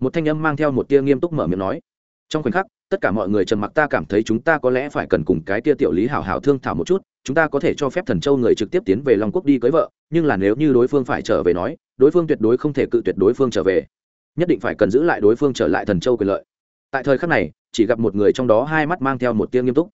Một thanh âm mang theo một tia nghiêm túc mở miệng nói. Trong khoảnh khắc tất cả mọi người trầm mặc, ta cảm thấy chúng ta có lẽ phải cần cùng cái tia tiểu lý hảo hảo thương thảo một chút, chúng ta có thể cho phép thần châu người trực tiếp tiến về long quốc đi cưới vợ, nhưng là nếu như đối phương phải trở về nói, đối phương tuyệt đối không thể cự tuyệt đối phương trở về. Nhất định phải cần giữ lại đối phương trở lại thần châu quyền lợi. Tại thời khắc này, chỉ gặp một người trong đó hai mắt mang theo một tia nghiêm túc.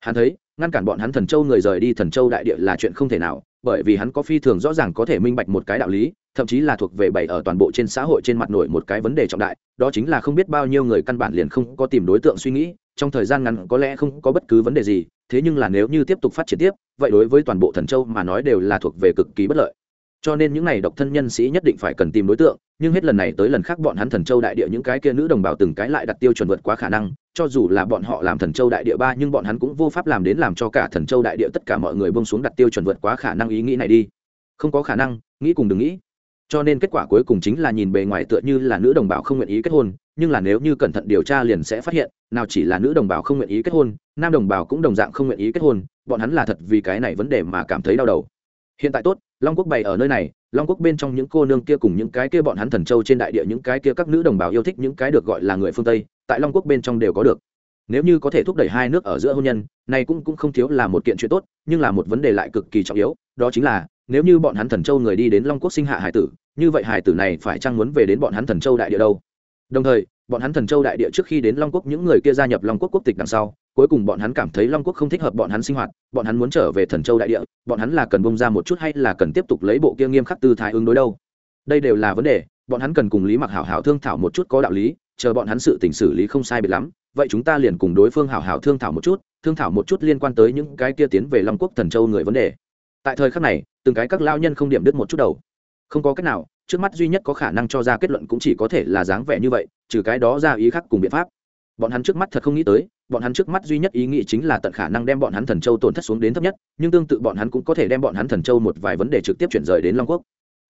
Hắn thấy, ngăn cản bọn hắn thần châu người rời đi thần châu đại địa là chuyện không thể nào, bởi vì hắn có phi thường rõ ràng có thể minh bạch một cái đạo lý thậm chí là thuộc về bảy ở toàn bộ trên xã hội trên mặt nổi một cái vấn đề trọng đại, đó chính là không biết bao nhiêu người căn bản liền không có tìm đối tượng suy nghĩ, trong thời gian ngắn có lẽ không có bất cứ vấn đề gì, thế nhưng là nếu như tiếp tục phát triển tiếp, vậy đối với toàn bộ thần châu mà nói đều là thuộc về cực kỳ bất lợi. Cho nên những n à y độc thân nhân sĩ nhất định phải cần tìm đối tượng, nhưng hết lần này tới lần khác bọn hắn thần châu đại địa những cái kia nữ đồng bào từng cái lại đặt tiêu chuẩn vượt quá khả năng, cho dù là bọn họ làm thần châu đại địa ba nhưng bọn hắn cũng vô pháp làm đến làm cho cả thần châu đại địa tất cả mọi người bông xuống đặt tiêu chuẩn vượt quá khả năng ý nghĩ này đi. Không có khả năng, nghĩ cùng đừng nghĩ cho nên kết quả cuối cùng chính là nhìn bề ngoài tựa như là nữ đồng bào không nguyện ý kết hôn, nhưng là nếu như cẩn thận điều tra liền sẽ phát hiện, nào chỉ là nữ đồng bào không nguyện ý kết hôn, nam đồng bào cũng đồng dạng không nguyện ý kết hôn, bọn hắn là thật vì cái này vấn đề mà cảm thấy đau đầu. Hiện tại tốt, long quốc bày ở nơi này, long quốc bên trong những cô nương kia cùng những cái kia bọn hắn thần châu trên đại địa, những cái kia các nữ đồng bào yêu thích những cái được gọi là người phương tây, tại long quốc bên trong đều có được. Nếu như có thể thúc đẩy hai nước ở giữa hôn nhân, này cũng cũng không thiếu là một kiện chuyện tốt, nhưng là một vấn đề lại cực kỳ trọng yếu, đó chính là nếu như bọn hắn thần châu người đi đến long quốc sinh hạ hải tử, như vậy hải tử này phải chăng muốn về đến bọn hắn thần châu đại địa đâu? Đồng thời, bọn hắn thần châu đại địa trước khi đến long quốc những người kia gia nhập long quốc quốc tịch đằng sau, cuối cùng bọn hắn cảm thấy long quốc không thích hợp bọn hắn sinh hoạt, bọn hắn muốn trở về thần châu đại địa, bọn hắn là cần bông ra một chút hay là cần tiếp tục lấy bộ kia nghiêm khắc tư thái ứng đối đâu? Đây đều là vấn đề, bọn hắn cần cùng lý mặc hảo hảo thương thảo một chút có đạo lý, chờ bọn hắn sự tình xử lý không sai biệt lắm, vậy chúng ta liền cùng đối phương hảo hảo thương thảo một chút, thương thảo một chút liên quan tới những cái kia tiến về long quốc thần châu người vấn đề tại thời khắc này, từng cái các lao nhân không điểm đứt một chút đầu. Không có cách nào, trước mắt duy nhất có khả năng cho ra kết luận cũng chỉ có thể là dáng vẻ như vậy, trừ cái đó ra ý khác cùng biện pháp. Bọn hắn trước mắt thật không nghĩ tới, bọn hắn trước mắt duy nhất ý nghĩ chính là tận khả năng đem bọn hắn thần châu tổn thất xuống đến thấp nhất, nhưng tương tự bọn hắn cũng có thể đem bọn hắn thần châu một vài vấn đề trực tiếp chuyển rời đến long quốc.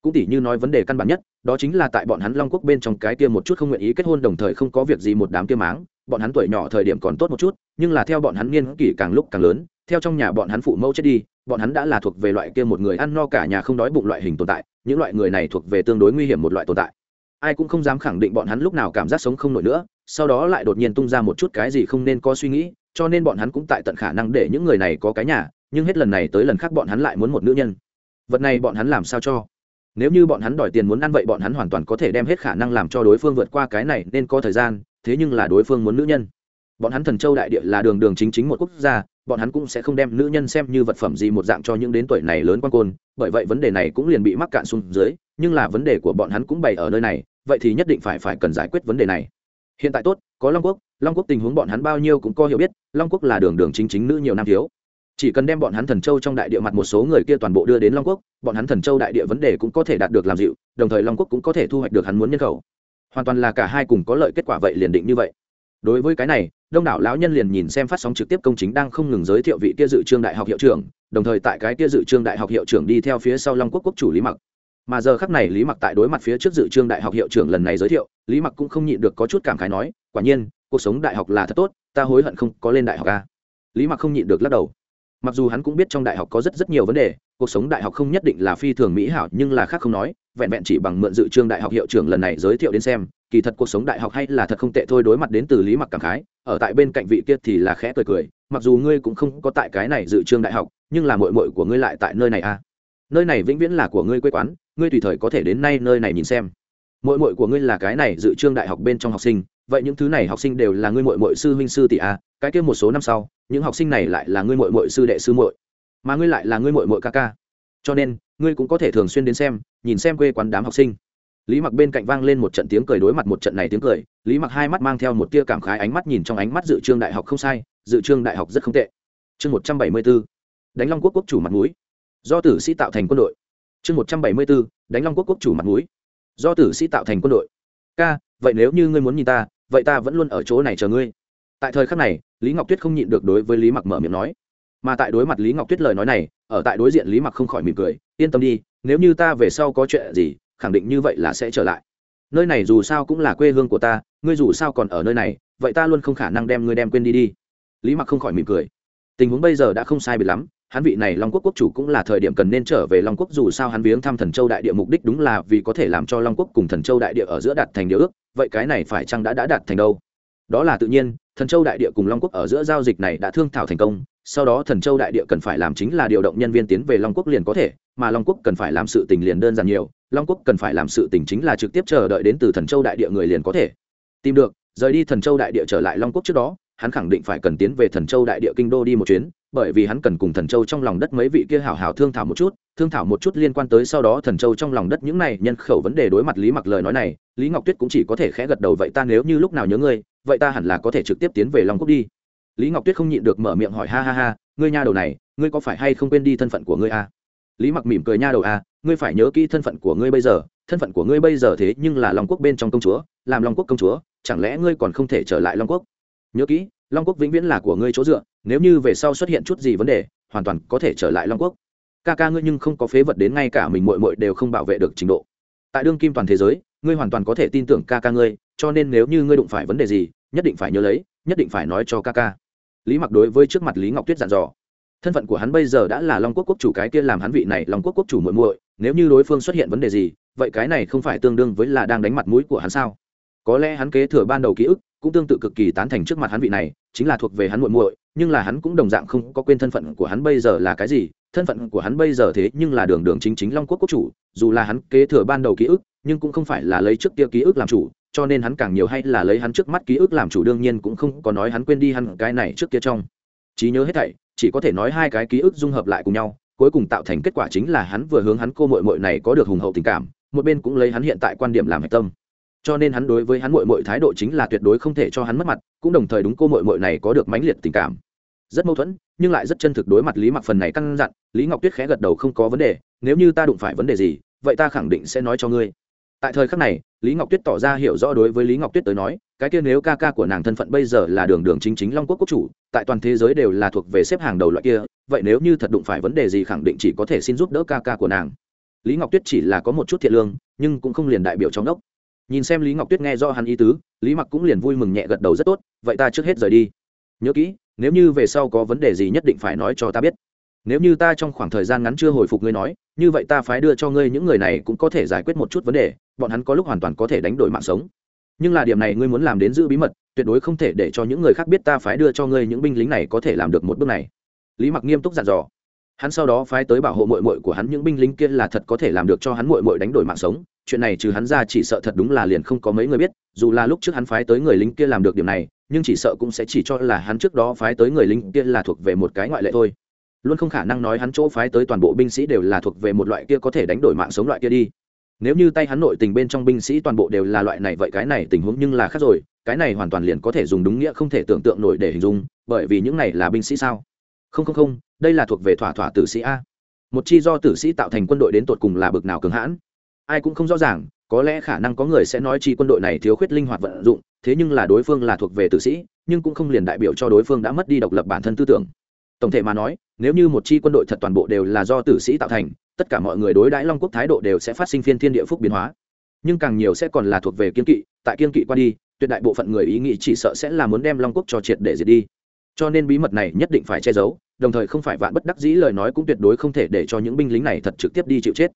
Cũng tỉ như nói vấn đề căn bản nhất, đó chính là tại bọn hắn long quốc bên trong cái kia một chút không nguyện ý kết hôn đồng thời không có việc gì một đám kia máng, bọn hắn tuổi nhỏ thời điểm còn tốt một chút, nhưng là theo bọn hắn niên kỷ càng lúc càng lớn theo trong nhà bọn hắn phụ mẫu chết đi, bọn hắn đã là thuộc về loại kia một người ăn no cả nhà không đói bụng loại hình tồn tại, những loại người này thuộc về tương đối nguy hiểm một loại tồn tại. Ai cũng không dám khẳng định bọn hắn lúc nào cảm giác sống không nổi nữa, sau đó lại đột nhiên tung ra một chút cái gì không nên có suy nghĩ, cho nên bọn hắn cũng tại tận khả năng để những người này có cái nhà, nhưng hết lần này tới lần khác bọn hắn lại muốn một nữ nhân. Vật này bọn hắn làm sao cho? Nếu như bọn hắn đòi tiền muốn ăn vậy bọn hắn hoàn toàn có thể đem hết khả năng làm cho đối phương vượt qua cái này nên có thời gian, thế nhưng là đối phương muốn nữ nhân. Bọn hắn thần châu đại địa là đường đường chính chính một quốc gia bọn hắn cũng sẽ không đem nữ nhân xem như vật phẩm gì một dạng cho những đến tuổi này lớn quan côn, bởi vậy vấn đề này cũng liền bị mắc cạn xuống dưới, nhưng là vấn đề của bọn hắn cũng bày ở nơi này, vậy thì nhất định phải phải cần giải quyết vấn đề này. Hiện tại tốt, có long quốc long quốc tình huống bọn hắn bao nhiêu cũng có hiểu biết, long quốc là đường đường chính chính nữ nhiều năm thiếu. Chỉ cần đem bọn hắn thần châu trong đại địa mặt một số người kia toàn bộ đưa đến long quốc, bọn hắn thần châu đại địa vấn đề cũng có thể đạt được làm dịu, đồng thời long quốc cũng có thể thu hoạch được hắn muốn nhân khẩu. Hoàn toàn là cả hai cùng có lợi kết quả vậy liền định như vậy. Đối với cái này đông đảo lão nhân liền nhìn xem phát sóng trực tiếp công chính đang không ngừng giới thiệu vị kia dự trương đại học hiệu trưởng, đồng thời tại cái kia dự trương đại học hiệu trưởng đi theo phía sau long quốc quốc chủ lý mặc. Mà giờ khắc này lý mặc tại đối mặt phía trước dự trương đại học hiệu trưởng lần này giới thiệu, lý mặc cũng không nhịn được có chút cảm khái nói, quả nhiên, cuộc sống đại học là thật tốt, ta hối hận không có lên đại học a. Lý mặc không nhịn được lắc đầu. Mặc dù hắn cũng biết trong đại học có rất rất nhiều vấn đề cuộc sống đại học không nhất định là phi thường mỹ hảo, nhưng là khác không nói, vẹn vẹn chỉ bằng mượn dự trương đại học hiệu trưởng lần này giới thiệu đến xem, kỳ thật cuộc sống đại học hay là thật không tệ thôi, đối mặt đến từ lý mặc cảm khái, ở tại bên cạnh vị kia thì là khẽ cười cười, mặc dù ngươi cũng không có tại cái này dự trương đại học, nhưng là mội mội của ngươi lại tại nơi này à? Nơi này vĩnh viễn là của ngươi quê quán, ngươi tùy thời có thể đến nay nơi này nhìn xem. Mội mội của ngươi là cái này dự trương đại học bên trong học sinh, vậy những thứ này học sinh đều là ngươi mội mội sư huynh sư tỷ a cái kia một số năm sau, những học sinh này lại là ngươi mội mội sư đệ sư muội mà ngươi lại là ngươi mội mội ca ca. Cho nên, ngươi cũng có thể thường xuyên đến xem, nhìn xem quê quán đám học sinh. Lý mặc bên cạnh vang lên một trận tiếng cười đối mặt một trận này tiếng cười. Lý mặc hai mắt mang theo một tia cảm khái ánh mắt nhìn trong ánh mắt dự trương đại học không sai, dự trương đại học rất không tệ. Chương một trăm bảy mươi b ố đánh long quốc quốc chủ mặt mũi. Do tử sĩ tạo thành quân đội. Chương một trăm bảy mươi b ố đánh long quốc quốc chủ mặt mũi. Do tử sĩ tạo thành quân đội. Ca, vậy nếu như ngươi muốn nhìn ta, vậy ta vẫn luôn ở chỗ này chờ ngươi. Tại thời khắc này, lý ngọc tuyết không nhịn được đối với lý mặc mở miệng nói mà tại đối mặt lý ngọc tuyết lời nói này, ở tại đối diện lý mặc không khỏi mỉm cười, yên tâm đi, nếu như ta về sau có chuyện gì, khẳng định như vậy là sẽ trở lại. Nơi này dù sao cũng là quê hương của ta, ngươi dù sao còn ở nơi này, vậy ta luôn không khả năng đem ngươi đem quên đi đi. Lý mặc không khỏi mỉm cười. Tình huống bây giờ đã không sai biệt lắm, hắn vị này long quốc quốc chủ cũng là thời điểm cần nên trở về long quốc, dù sao hắn viếng thăm thần châu đại địa mục đích đúng là vì có thể làm cho long quốc cùng thần châu đại địa ở giữa đạt thành điều ước, vậy cái này phải chăng đã đã đạt thành đâu? Đó là tự nhiên, thần châu đại địa cùng long quốc ở giữa giao dịch này đã thương thảo thành công sau đó thần châu đại địa cần phải làm chính là điều động nhân viên tiến về long quốc liền có thể, mà long quốc cần phải làm sự tình liền đơn giản nhiều, long quốc cần phải làm sự tình chính là trực tiếp chờ đợi đến từ thần châu đại địa người liền có thể. Tìm được, rời đi thần châu đại địa trở lại long quốc trước đó, hắn khẳng định phải cần tiến về thần châu đại địa kinh đô đi một chuyến, bởi vì hắn cần cùng thần châu trong lòng đất mấy vị kia hảo hảo thương thảo một chút, thương thảo một chút liên quan tới sau đó thần châu trong lòng đất những này nhân khẩu vấn đề đối mặt lý mặc lời nói này, lý ngọc tuyết cũng chỉ có thể khẽ gật đầu, vậy ta nếu như lúc nào nhớ ngươi, vậy ta hẳn là có thể trực tiếp tiến về long quốc đi lý ngọc tuyết không nhịn được mở miệng hỏi ha ha ha ngươi nha đầu này ngươi có phải hay không quên đi thân phận của ngươi a à? lý mặc mỉm cười nha đầu a à, ngươi phải nhớ kỹ thân phận của ngươi bây giờ thân phận của ngươi bây giờ thế nhưng là long quốc bên trong công chúa làm long quốc công chúa chẳng lẽ ngươi còn không thể trở lại long quốc? Nhớ kỹ long quốc vĩnh viễn là của ngươi chỗ dựa nếu như về sau xuất hiện chút gì vấn đề hoàn toàn có thể trở lại long quốc. Ca ca ngươi nhưng không có phế vật đến ngay cả mình mội mội đều không bảo vệ được trình độ. Tại đương kim toàn thế giới ngươi hoàn toàn có thể tin tưởng ca ca ngươi cho nên nếu như ngươi đụng phải vấn đề gì nhất định phải nhớ lấy nhất định phải nói cho ca ca lý mặc đối với trước mặt lý ngọc tuyết dặn dò. Thân phận của hắn bây giờ đã là long quốc quốc chủ cái kia làm hắn vị này long quốc quốc chủ muội muội, nếu như đối phương xuất hiện vấn đề gì, vậy cái này không phải tương đương với là đang đánh mặt mũi của hắn sao? Có lẽ hắn kế thừa ban đầu ký ức, cũng tương tự cực kỳ tán thành trước mặt hắn vị này, chính là thuộc về hắn muội muội, nhưng là hắn cũng đồng dạng không có quên thân phận của hắn bây giờ là cái gì. Thân phận của hắn bây giờ thế nhưng là đường đường chính chính long quốc quốc chủ, dù là hắn kế thừa ban đầu ký ức, nhưng cũng không phải là lấy trước kia ký ức làm chủ cho nên hắn càng nhiều hay là lấy hắn trước mắt ký ức làm chủ, đương nhiên cũng không có nói hắn quên đi hắn cái này trước kia trong. Trí nhớ hết thảy, chỉ có thể nói hai cái ký ức dung hợp lại cùng nhau, cuối cùng tạo thành kết quả chính là hắn vừa hướng hắn cô mội mội này có được hùng hậu tình cảm, một bên cũng lấy hắn hiện tại quan điểm làm hạch tâm. Cho nên hắn đối với hắn mội mội thái độ chính là tuyệt đối không thể cho hắn mất mặt, cũng đồng thời đúng cô mội mội này có được mãnh liệt tình cảm. Rất mâu thuẫn, nhưng lại rất chân thực đối mặt lý mặc phần này căn dặn, lý ngọc tuyết khẽ gật đầu không có vấn đề, nếu như ta đụng phải vấn đề gì, vậy ta khẳng định sẽ nói cho ngươi tại thời khắc này, lý ngọc tuyết tỏ ra hiểu rõ đối với lý ngọc tuyết tới nói, cái kia nếu ca ca của nàng thân phận bây giờ là đường đường chính chính long quốc quốc chủ, tại toàn thế giới đều là thuộc về xếp hàng đầu loại kia, vậy nếu như thật đụng phải vấn đề gì khẳng định chỉ có thể xin giúp đỡ ca ca của nàng. Lý ngọc tuyết chỉ là có một chút thiện lương, nhưng cũng không liền đại biểu trong đốc. Nhìn xem lý ngọc tuyết nghe do hắn ý tứ, lý mặc cũng liền vui mừng nhẹ gật đầu rất tốt, vậy ta trước hết rời đi. Nhớ kỹ, nếu như về sau có vấn đề gì nhất định phải nói cho ta biết nếu như ta trong khoảng thời gian ngắn chưa hồi phục ngươi nói, như vậy ta phái đưa cho ngươi những người này cũng có thể giải quyết một chút vấn đề, bọn hắn có lúc hoàn toàn có thể đánh đổi mạng sống. Nhưng là điểm này ngươi muốn làm đến giữ bí mật, tuyệt đối không thể để cho những người khác biết ta phái đưa cho ngươi những binh lính này có thể làm được một bước này. Lý mặc nghiêm túc dặn dò. Hắn sau đó phái tới bảo hộ mội mội của hắn những binh lính kia là thật có thể làm được cho hắn mội mội đánh đổi mạng sống. Chuyện này trừ hắn ra chỉ sợ thật đúng là liền không có mấy người biết, dù là lúc trước hắn phái tới người lính kia làm được điểm này, nhưng chỉ sợ cũng sẽ chỉ cho là hắn trước đó phái tới người lính kia là thuộc về một cái ngoại lệ thôi luôn không khả năng nói hắn chỗ phái tới toàn bộ binh sĩ đều là thuộc về một loại kia có thể đánh đổi mạng sống loại kia đi. Nếu như tay hắn nội tình bên trong binh sĩ toàn bộ đều là loại này vậy cái này tình huống nhưng là khác rồi, cái này hoàn toàn liền có thể dùng đúng nghĩa không thể tưởng tượng nổi để hình dung, bởi vì những này là binh sĩ sao? Không không không, đây là thuộc về thỏa thỏa tử sĩ a. Một chi do tử sĩ tạo thành quân đội đến tột cùng là bực nào cường hãn? Ai cũng không rõ ràng, có lẽ khả năng có người sẽ nói chi quân đội này thiếu khuyết linh hoạt vận dụng, thế nhưng là đối phương là thuộc về tử sĩ, nhưng cũng không liền đại biểu cho đối phương đã mất đi độc lập bản thân tư tưởng tổng thể mà nói, nếu như một chi quân đội thật toàn bộ đều là do tử sĩ tạo thành, tất cả mọi người đối đãi long quốc thái độ đều sẽ phát sinh phiên thiên địa phúc biến hóa. Nhưng càng nhiều sẽ còn là thuộc về kiên kỵ, tại kiên kỵ qua đi, tuyệt đại bộ phận người ý nghĩ chỉ sợ sẽ là muốn đem long quốc cho triệt để diệt đi. Cho nên bí mật này nhất định phải che giấu, đồng thời không phải vạn bất đắc dĩ lời nói cũng tuyệt đối không thể để cho những binh lính này thật trực tiếp đi chịu chết.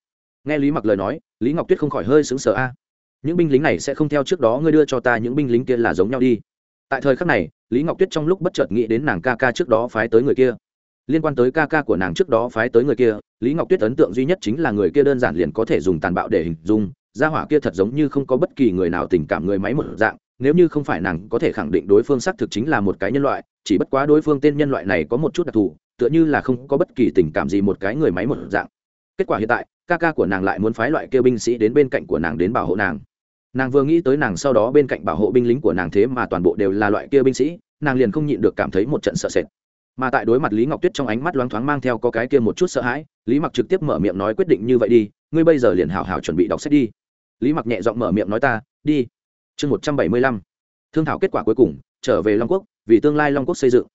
Nghe lý mặc lời nói, lý ngọc tuyết không khỏi hơi xứng sở a. Những binh lính này sẽ không theo trước đó ngươi đưa cho ta những binh lính kia là giống nhau đi tại thời khắc này, lý ngọc tuyết trong lúc bất chợt nghĩ đến nàng ca ca trước đó phái tới người kia. Liên quan tới ca ca của nàng trước đó phái tới người kia, lý ngọc tuyết ấn tượng duy nhất chính là người kia đơn giản liền có thể dùng tàn bạo để hình dung, gia hỏa kia thật giống như không có bất kỳ người nào tình cảm người máy một dạng, nếu như không phải nàng có thể khẳng định đối phương xác thực chính là một cái nhân loại, chỉ bất quá đối phương tên nhân loại này có một chút đặc thù, tựa như là không có bất kỳ tình cảm gì một cái người máy một dạng. Kết quả hiện tại, ca ca của nàng lại muốn phái loại kêu binh sĩ đến bên cạnh của nàng đến bảo hộ nàng nàng vừa nghĩ tới nàng sau đó bên cạnh bảo hộ binh lính của nàng thế mà toàn bộ đều là loại kia binh sĩ, nàng liền không nhịn được cảm thấy một trận sợ sệt. Mà tại đối mặt lý ngọc tuyết trong ánh mắt loáng thoáng mang theo có cái kia một chút sợ hãi, lý mặc trực tiếp mở miệng nói quyết định như vậy đi, ngươi bây giờ liền hào hào chuẩn bị đọc sách đi. Lý mặc nhẹ giọng mở miệng nói ta, đi. Chương một trăm bảy mươi lăm. Thương thảo kết quả cuối cùng, trở về long quốc, vì tương lai long quốc xây dựng.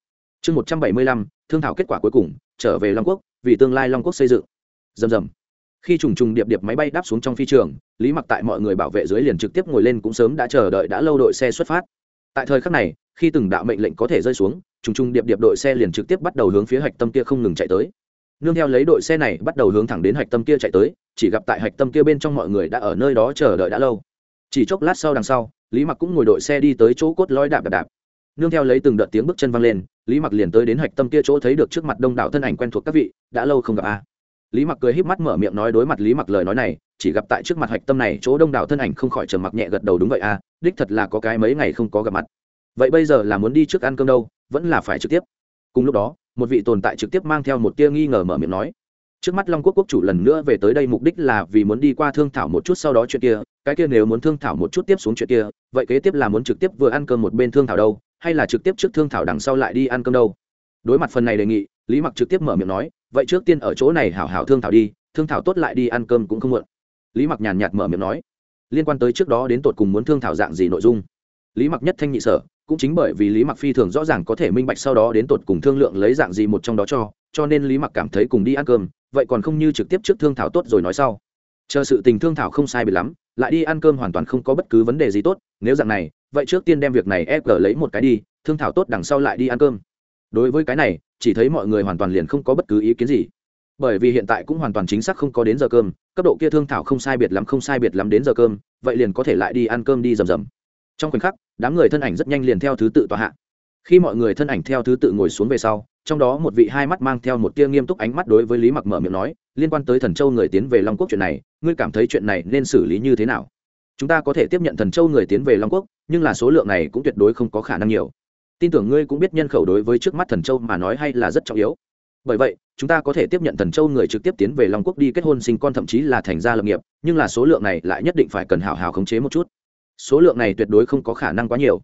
Chương một trăm bảy mươi lăm, thương thảo kết quả cuối cùng, trở về long quốc, vì tương lai long quốc xây dựng. Dầm dầm khi trùng trùng điệp điệp máy bay đáp xuống trong phi trường, lý mặc tại mọi người bảo vệ dưới liền trực tiếp ngồi lên cũng sớm đã chờ đợi đã lâu đội xe xuất phát. Tại thời khắc này, khi từng đạo mệnh lệnh có thể rơi xuống, trùng trùng điệp điệp đội xe liền trực tiếp bắt đầu hướng phía hạch tâm kia không ngừng chạy tới. Nương theo lấy đội xe này bắt đầu hướng thẳng đến hạch tâm kia chạy tới, chỉ gặp tại hạch tâm kia bên trong mọi người đã ở nơi đó chờ đợi đã lâu. Chỉ chốc lát sau đằng sau, lý mặc cũng ngồi đội xe đi tới chỗ cốt lõi đạp đạp đạp. Nương theo lấy từng đợt tiếng bước chân văng lên, lý mặc liền tới đến hạch tâm kia chỗ thấy được trước mặt đông đảo thân ảnh quen thuộc các vị, đã lâu không gặp a lý mặc cười híp mắt mở miệng nói đối mặt lý mặc lời nói này, chỉ gặp tại trước mặt hạch tâm này, chỗ đông đảo thân ảnh không khỏi trầm mặc nhẹ gật đầu đúng vậy à? đích thật là có cái mấy ngày không có gặp mặt vậy bây giờ là muốn đi trước ăn cơm đâu, vẫn là phải trực tiếp cùng lúc đó, một vị tồn tại trực tiếp mang theo một tia nghi ngờ mở miệng nói, trước mắt long quốc quốc chủ lần nữa về tới đây mục đích là vì muốn đi qua thương thảo một chút sau đó chuyện kia, cái kia nếu muốn thương thảo một chút tiếp xuống chuyện kia, vậy kế tiếp là muốn trực tiếp vừa ăn cơm một bên thương thảo đâu, hay là trực tiếp trước thương thảo đằng sau lại đi ăn cơm đâu đối mặt phần này đề nghị, lý mặc trực tiếp mở miệng nói vậy trước tiên ở chỗ này hảo hảo thương thảo đi, thương thảo tốt lại đi ăn cơm cũng không muộn. Lý mặc nhàn nhạt mở miệng nói, liên quan tới trước đó đến tột cùng muốn thương thảo dạng gì nội dung. Lý mặc nhất thanh nhị sở, cũng chính bởi vì lý mặc phi thường rõ ràng có thể minh bạch sau đó đến tột cùng thương lượng lấy dạng gì một trong đó cho cho nên lý mặc cảm thấy cùng đi ăn cơm, vậy còn không như trực tiếp trước thương thảo tốt rồi nói sau. Chờ sự tình thương thảo không sai bị lắm, lại đi ăn cơm hoàn toàn không có bất cứ vấn đề gì tốt, nếu dạng này, vậy trước tiên đem việc này ép lấy một cái đi, thương thảo tốt đằng sau lại đi ăn cơm. Đối với cái này chỉ thấy mọi người hoàn toàn liền không có bất cứ ý kiến gì. Bởi vì hiện tại cũng hoàn toàn chính xác không có đến giờ cơm, cấp độ kia thương thảo không sai biệt lắm, không sai biệt lắm đến giờ cơm, vậy liền có thể lại đi ăn cơm đi rầm rầm. Trong khoảnh khắc, đám người thân ảnh rất nhanh liền theo thứ tự tòa hạ. Khi mọi người thân ảnh theo thứ tự ngồi xuống về sau, trong đó một vị hai mắt mang theo một tia nghiêm túc ánh mắt đối với lý mặc mở miệng nói, liên quan tới thần châu người tiến về long quốc chuyện này, ngươi cảm thấy chuyện này nên xử lý như thế nào? Chúng ta có thể tiếp nhận thần châu người tiến về long quốc, nhưng là số lượng này cũng tuyệt đối không có khả năng nhiều tin tưởng ngươi cũng biết nhân khẩu đối với trước mắt thần châu mà nói hay là rất trọng yếu. Bởi vậy, chúng ta có thể tiếp nhận thần châu người trực tiếp tiến về long quốc đi kết hôn sinh con thậm chí là thành gia lập nghiệp, nhưng là số lượng này lại nhất định phải cần hào hào khống chế một chút. Số lượng này tuyệt đối không có khả năng quá nhiều.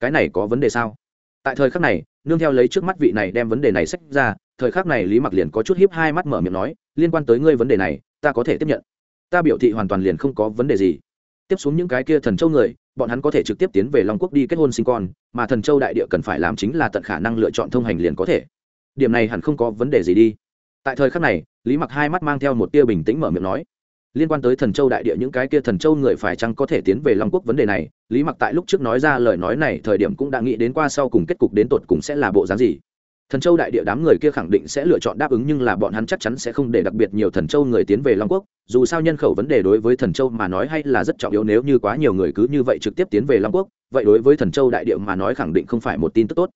Cái này có vấn đề sao? Tại thời khắc này, nương theo lấy trước mắt vị này đem vấn đề này sách ra, thời khắc này lý mặc liền có chút hiếp hai mắt mở miệng nói, liên quan tới ngươi vấn đề này, ta có thể tiếp nhận. Ta biểu thị hoàn toàn liền không có vấn đề gì tiếp xuống những cái kia thần châu người, bọn hắn có thể trực tiếp tiến về long quốc đi kết hôn sinh con, mà thần châu đại địa cần phải làm chính là tận khả năng lựa chọn thông hành liền có thể. Điểm này hẳn không có vấn đề gì đi. Tại thời khắc này, lý mặc hai mắt mang theo một tia bình tĩnh mở miệng nói. Liên quan tới thần châu đại địa những cái kia thần châu người phải chăng có thể tiến về long quốc vấn đề này, lý mặc tại lúc trước nói ra lời nói này thời điểm cũng đã nghĩ đến qua sau cùng kết cục đến tột cùng sẽ là bộ dáng gì thần châu đại địa đám người kia khẳng định sẽ lựa chọn đáp ứng nhưng là bọn hắn chắc chắn sẽ không để đặc biệt nhiều thần châu người tiến về long quốc. Dù sao nhân khẩu vấn đề đối với thần châu mà nói hay là rất trọng yếu, nếu như quá nhiều người cứ như vậy trực tiếp tiến về long quốc, vậy đối với thần châu đại địa mà nói khẳng định không phải một tin tức tốt.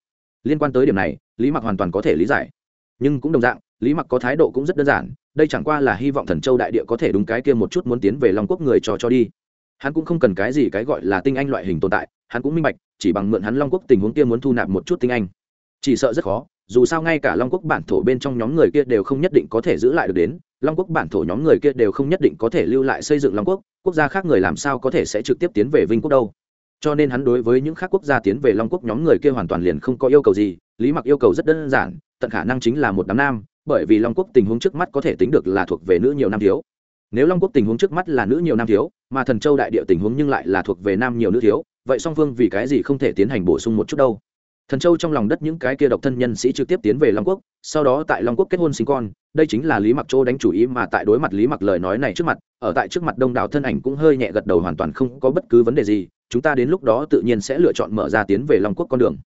Liên quan tới điểm này, lý mặc hoàn toàn có thể lý giải. Nhưng cũng đồng dạng, lý mặc có thái độ cũng rất đơn giản, đây chẳng qua là hy vọng thần châu đại địa có thể đúng cái kia một chút muốn tiến về long quốc người cho cho đi. Hắn cũng không cần cái gì cái gọi là tinh anh loại hình tồn tại, hắn cũng minh bạch, chỉ bằng mượn hắn long quốc tình huống kia muốn thu nạp một chút tinh anh chỉ sợ rất khó, dù sao ngay cả long quốc bản thổ bên trong nhóm người kia đều không nhất định có thể giữ lại được đến. Long quốc bản thổ nhóm người kia đều không nhất định có thể lưu lại xây dựng long quốc quốc gia khác người làm sao có thể sẽ trực tiếp tiến về vinh quốc đâu. Cho nên hắn đối với những khác quốc gia tiến về long quốc nhóm người kia hoàn toàn liền không có yêu cầu gì, lý mặc yêu cầu rất đơn giản, tận khả năng chính là một đám nam, bởi vì long quốc tình huống trước mắt có thể tính được là thuộc về nữ nhiều nam thiếu. Nếu long quốc tình huống trước mắt là nữ nhiều nam thiếu, mà thần châu đại địa tình huống nhưng lại là thuộc về nam nhiều nữ thiếu, vậy song phương vì cái gì không thể tiến hành bổ sung một chút đâu? Thần châu trong lòng đất những cái kia độc thân nhân sĩ trực tiếp tiến về long quốc, sau đó tại long quốc kết hôn sinh con, đây chính là lý mặc châu đánh chủ ý mà tại đối mặt lý mặc lời nói này trước mặt, ở tại trước mặt đông đảo thân ảnh cũng hơi nhẹ gật đầu hoàn toàn không có bất cứ vấn đề gì, chúng ta đến lúc đó tự nhiên sẽ lựa chọn mở ra tiến về long quốc con đường.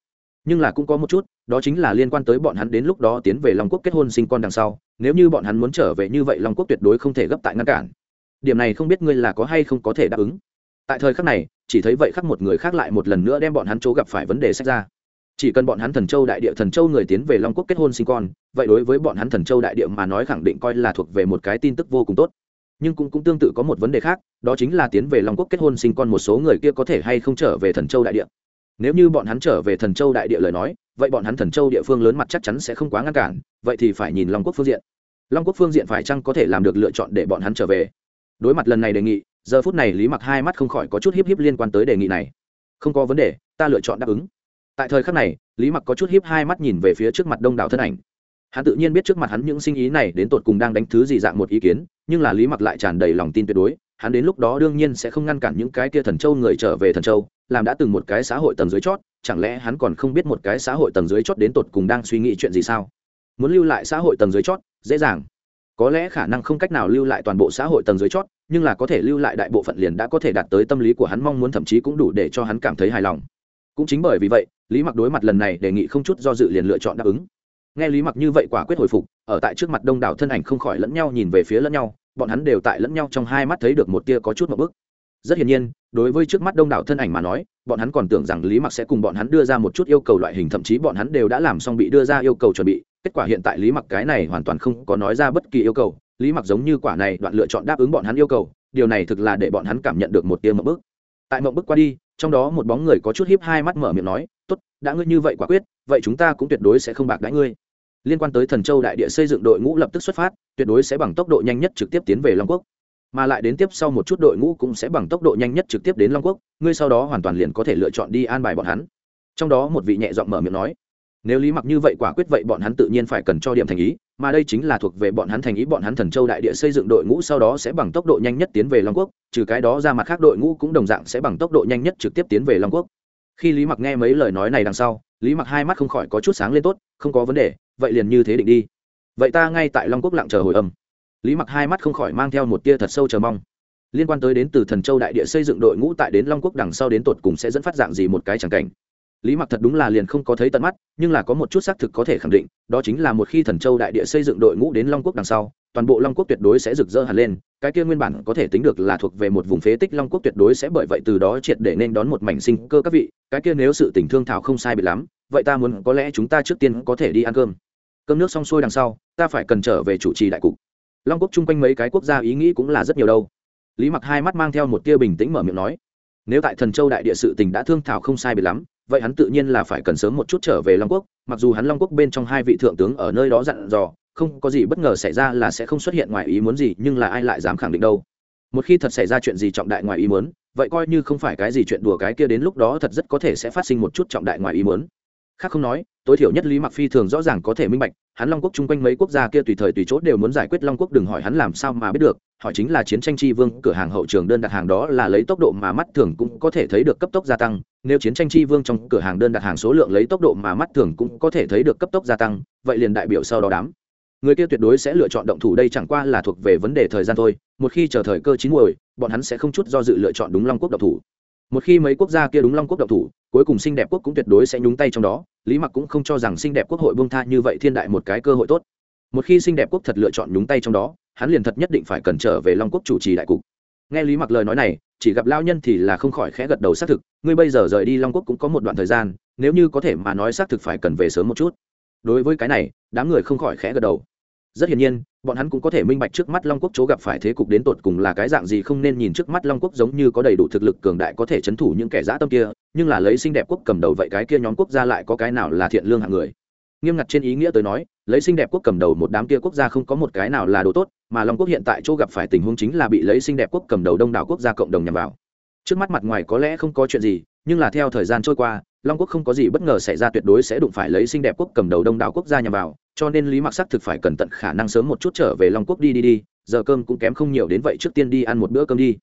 Nhưng là cũng có một chút, đó chính là liên quan tới bọn hắn đến lúc đó tiến về long quốc kết hôn sinh con đằng sau, nếu như bọn hắn muốn trở về như vậy long quốc tuyệt đối không thể gấp tại ngăn cản. Điểm này không biết ngươi là có hay không có thể đáp ứng. Tại thời khắc này, chỉ thấy vậy khắc một người khác lại một lần nữa đem bọn hắn chỗ gặp phải vấn đề sách ra chỉ cần bọn hắn thần châu đại địa thần châu người tiến về long quốc kết hôn sinh con vậy đối với bọn hắn thần châu đại địa mà nói khẳng định coi là thuộc về một cái tin tức vô cùng tốt. Nhưng cũng, cũng tương tự có một vấn đề khác đó chính là tiến về long quốc kết hôn sinh con một số người kia có thể hay không trở về thần châu đại địa. Nếu như bọn hắn trở về thần châu đại địa lời nói vậy bọn hắn thần châu địa phương lớn mặt chắc chắn sẽ không quá ngăn cản vậy thì phải nhìn long quốc phương diện. Long quốc phương diện phải chăng có thể làm được lựa chọn để bọn hắn trở về? Đối mặt lần này đề nghị giờ phút này lý mặc hai mắt không khỏi có chút hiếp hiếp liên quan tới đề nghị này. Không có vấn đề ta lựa chọn đáp ứng tại thời khắc này, lý mặc có chút hiếp hai mắt nhìn về phía trước mặt đông đảo thân ảnh. Hắn tự nhiên biết trước mặt hắn những sinh ý này đến tột cùng đang đánh thứ gì dạng một ý kiến, nhưng là lý mặc lại tràn đầy lòng tin tuyệt đối, hắn đến lúc đó đương nhiên sẽ không ngăn cản những cái kia thần châu người trở về thần châu, làm đã từng một cái xã hội tầng dưới chót, chẳng lẽ hắn còn không biết một cái xã hội tầng dưới chót đến tột cùng đang suy nghĩ chuyện gì sao? Muốn lưu lại xã hội tầng dưới chót, dễ dàng. Có lẽ khả năng không cách nào lưu lại toàn bộ xã hội tầng dưới chót, nhưng là có thể lưu lại đại bộ phận liền đã có thể đạt tới tâm lý của hắn, mong muốn thậm chí cũng đủ để cho hắn cảm thấy hài lòng cũng chính bởi vì vậy, lý mặc đối mặt lần này đề nghị không chút do dự liền lựa chọn đáp ứng. Nghe lý mặc như vậy quả quyết hồi phục, ở tại trước mặt đông đảo thân ảnh không khỏi lẫn nhau nhìn về phía lẫn nhau, bọn hắn đều tại lẫn nhau trong hai mắt thấy được một tia có chút một bức. Rất hiển nhiên, đối với trước mắt đông đảo thân ảnh mà nói, bọn hắn còn tưởng rằng lý mặc sẽ cùng bọn hắn đưa ra một chút yêu cầu loại hình, thậm chí bọn hắn đều đã làm xong bị đưa ra yêu cầu chuẩn bị. Kết quả hiện tại lý mặc cái này hoàn toàn không có nói ra bất kỳ yêu cầu. Lý mặc giống như quả này đoạn lựa chọn đáp ứng bọn hắn yêu cầu, điều này thực là để bọn hắn cảm nhận được một tia mộng bức tại mộng bước qua đi, trong đó một bóng người có chút hiếp hai mắt mở miệng nói, tốt, đã ngươi như vậy quả quyết, vậy chúng ta cũng tuyệt đối sẽ không bạc đãi ngươi. Liên quan tới thần châu đại địa xây dựng đội ngũ lập tức xuất phát, tuyệt đối sẽ bằng tốc độ nhanh nhất trực tiếp tiến về long quốc. Mà lại đến tiếp sau một chút đội ngũ cũng sẽ bằng tốc độ nhanh nhất trực tiếp đến long quốc, ngươi sau đó hoàn toàn liền có thể lựa chọn đi an bài bọn hắn. Trong đó một vị nhẹ giọng mở miệng nói, nếu lý mặc như vậy quả quyết vậy bọn hắn tự nhiên phải cần cho điểm thành ý mà đây chính là thuộc về bọn hắn thành ý bọn hắn thần châu đại địa xây dựng đội ngũ sau đó sẽ bằng tốc độ nhanh nhất tiến về long quốc, trừ cái đó ra mặt khác đội ngũ cũng đồng dạng sẽ bằng tốc độ nhanh nhất trực tiếp tiến về long quốc. Khi lý mặc nghe mấy lời nói này đằng sau, lý mặc hai mắt không khỏi có chút sáng lên tốt, không có vấn đề, vậy liền như thế định đi. Vậy ta ngay tại long quốc lặng chờ hồi âm. Lý mặc hai mắt không khỏi mang theo một tia thật sâu chờ mong. Liên quan tới đến từ thần châu đại địa xây dựng đội ngũ tại đến long quốc đằng sau đến tột cùng sẽ dẫn phát dạng gì một cái chẳng cảnh lý mặc thật đúng là liền không có thấy tận mắt, nhưng là có một chút xác thực có thể khẳng định, đó chính là một khi thần châu đại địa xây dựng đội ngũ đến long quốc đằng sau, toàn bộ long quốc tuyệt đối sẽ rực rỡ hẳn lên, cái kia nguyên bản có thể tính được là thuộc về một vùng phế tích long quốc tuyệt đối sẽ bởi vậy từ đó triệt để nên đón một mảnh sinh cơ các vị, cái kia nếu sự tình thương thảo không sai bị lắm, vậy ta muốn có lẽ chúng ta trước tiên có thể đi ăn cơm. Cơm nước xong xuôi đằng sau, ta phải cần trở về chủ trì đại cục. Long quốc chung quanh mấy cái quốc gia ý nghĩ cũng là rất nhiều đâu. Lý mặc hai mắt mang theo một tia bình tĩnh mở miệng nói, nếu tại thần châu đại địa sự tình đã thương thảo không sai biệt lắm vậy hắn tự nhiên là phải cần sớm một chút trở về long quốc, mặc dù hắn long quốc bên trong hai vị thượng tướng ở nơi đó dặn dò, không có gì bất ngờ xảy ra là sẽ không xuất hiện ngoài ý muốn gì, nhưng là ai lại dám khẳng định đâu. Một khi thật xảy ra chuyện gì trọng đại ngoài ý muốn, vậy coi như không phải cái gì chuyện đùa cái kia đến lúc đó thật rất có thể sẽ phát sinh một chút trọng đại ngoài ý muốn. Khác không nói, tối thiểu nhất lý mặc phi thường rõ ràng có thể minh bạch hắn long quốc chung quanh mấy quốc gia kia tùy thời tùy chốt đều muốn giải quyết long quốc, đừng hỏi hắn làm sao mà biết được. Hỏi chính là chiến tranh tri vương, cửa hàng hậu trường đơn đặt hàng đó là lấy tốc độ mà mắt thường cũng có thể thấy được cấp tốc gia tăng. Nếu chiến tranh tri vương trong cửa hàng đơn đặt hàng số lượng lấy tốc độ mà mắt thường cũng có thể thấy được cấp tốc gia tăng, vậy liền đại biểu sau đó đám người kia tuyệt đối sẽ lựa chọn động thủ đây chẳng qua là thuộc về vấn đề thời gian thôi. Một khi chờ thời cơ chín muồi, bọn hắn sẽ không chút do dự lựa chọn đúng long quốc động thủ một khi mấy quốc gia kia đúng long quốc động thủ, cuối cùng xinh đẹp quốc cũng tuyệt đối sẽ nhúng tay trong đó. Lý mặc cũng không cho rằng xinh đẹp quốc hội bông tha như vậy thiên đại một cái cơ hội tốt. Một khi xinh đẹp quốc thật lựa chọn nhúng tay trong đó, hắn liền thật nhất định phải cần trở về long quốc chủ trì đại cục. Nghe lý mặc lời nói này, chỉ gặp lao nhân thì là không khỏi khẽ gật đầu xác thực, ngươi bây giờ rời đi long quốc cũng có một đoạn thời gian, nếu như có thể mà nói xác thực phải cần về sớm một chút. Đối với cái này, đám người không khỏi khẽ gật đầu. Rất hiển nhiên bọn hắn cũng có thể minh bạch trước mắt long quốc chỗ gặp phải thế cục đến tột cùng là cái dạng gì, không nên nhìn trước mắt long quốc giống như có đầy đủ thực lực cường đại có thể chấn thủ những kẻ dã tâm kia, nhưng là lấy xinh đẹp quốc cầm đầu vậy cái kia nhóm quốc gia lại có cái nào là thiện lương hạng người? Nghiêm ngặt trên ý nghĩa tới nói, lấy xinh đẹp quốc cầm đầu một đám kia quốc gia không có một cái nào là đồ tốt, mà long quốc hiện tại chỗ gặp phải tình huống chính là bị lấy xinh đẹp quốc cầm đầu đông đảo quốc gia cộng đồng nhằm vào. Trước mắt mặt ngoài có lẽ không có chuyện gì, nhưng là theo thời gian trôi qua long quốc không có gì bất ngờ xảy ra tuyệt đối sẽ đụng phải lấy xinh đẹp quốc cầm đầu đông đảo quốc gia nhằm vào, cho nên lý mặc sắc thực phải cẩn thận khả năng sớm một chút trở về long quốc đi đi đi, giờ cơm cũng kém không nhiều đến vậy trước tiên đi ăn một bữa cơm đi.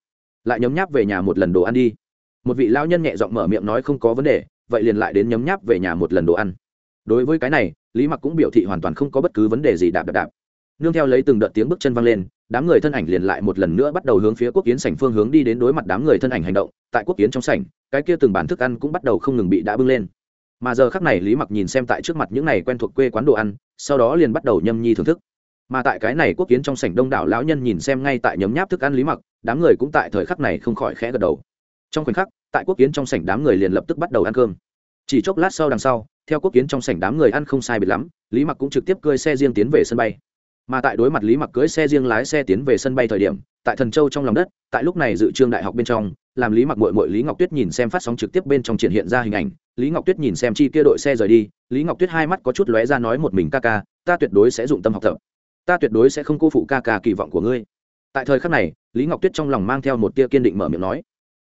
Lại nhấm nháp về nhà một lần đồ ăn đi. Một vị lao nhân nhẹ giọng mở miệng nói không có vấn đề, vậy liền lại đến nhấm nháp về nhà một lần đồ ăn. Đối với cái này, lý mặc cũng biểu thị hoàn toàn không có bất cứ vấn đề gì đạp đạp đạp. Nương theo lấy từng đợt tiếng bước chân văng lên, đám người thân ảnh liền lại một lần nữa bắt đầu hướng phía quốc kiến sảnh phương hướng đi đến đối mặt đám người thân ảnh hành động, tại quốc kiến trong sảnh cái kia từng bản thức ăn cũng bắt đầu không ngừng bị đã bưng lên. Mà giờ khắc này lý mặc nhìn xem tại trước mặt những này quen thuộc quê quán đồ ăn, sau đó liền bắt đầu nhâm nhi thưởng thức. Mà tại cái này quốc kiến trong sảnh đông đảo lão nhân nhìn xem ngay tại nhấm nháp thức ăn lý mặc, đám người cũng tại thời khắc này không khỏi khẽ gật đầu. Trong khoảnh khắc, tại quốc kiến trong sảnh đám người liền lập tức bắt đầu ăn cơm. Chỉ chốc lát sau đằng sau, theo quốc kiến trong sảnh đám người ăn không sai biệt lắm, lý mặc cũng trực tiếp cưới xe riêng tiến về sân bay. Mà tại đối mặt lý mặc cưới xe riêng lái xe tiến về sân bay thời điểm tại thần châu trong lòng đất, tại lúc này dự trương đại học bên trong, làm lý mặc mội mội lý ngọc tuyết nhìn xem phát sóng trực tiếp bên trong triển hiện ra hình ảnh. Lý ngọc tuyết nhìn xem chi kia đội xe rời đi, lý ngọc tuyết hai mắt có chút lóe ra nói một mình ca ca, ta tuyệt đối sẽ dụng tâm học tập. Ta tuyệt đối sẽ không cô phụ ca ca kỳ vọng của ngươi. Tại thời khắc này, lý ngọc tuyết trong lòng mang theo một tia kiên định mở miệng nói.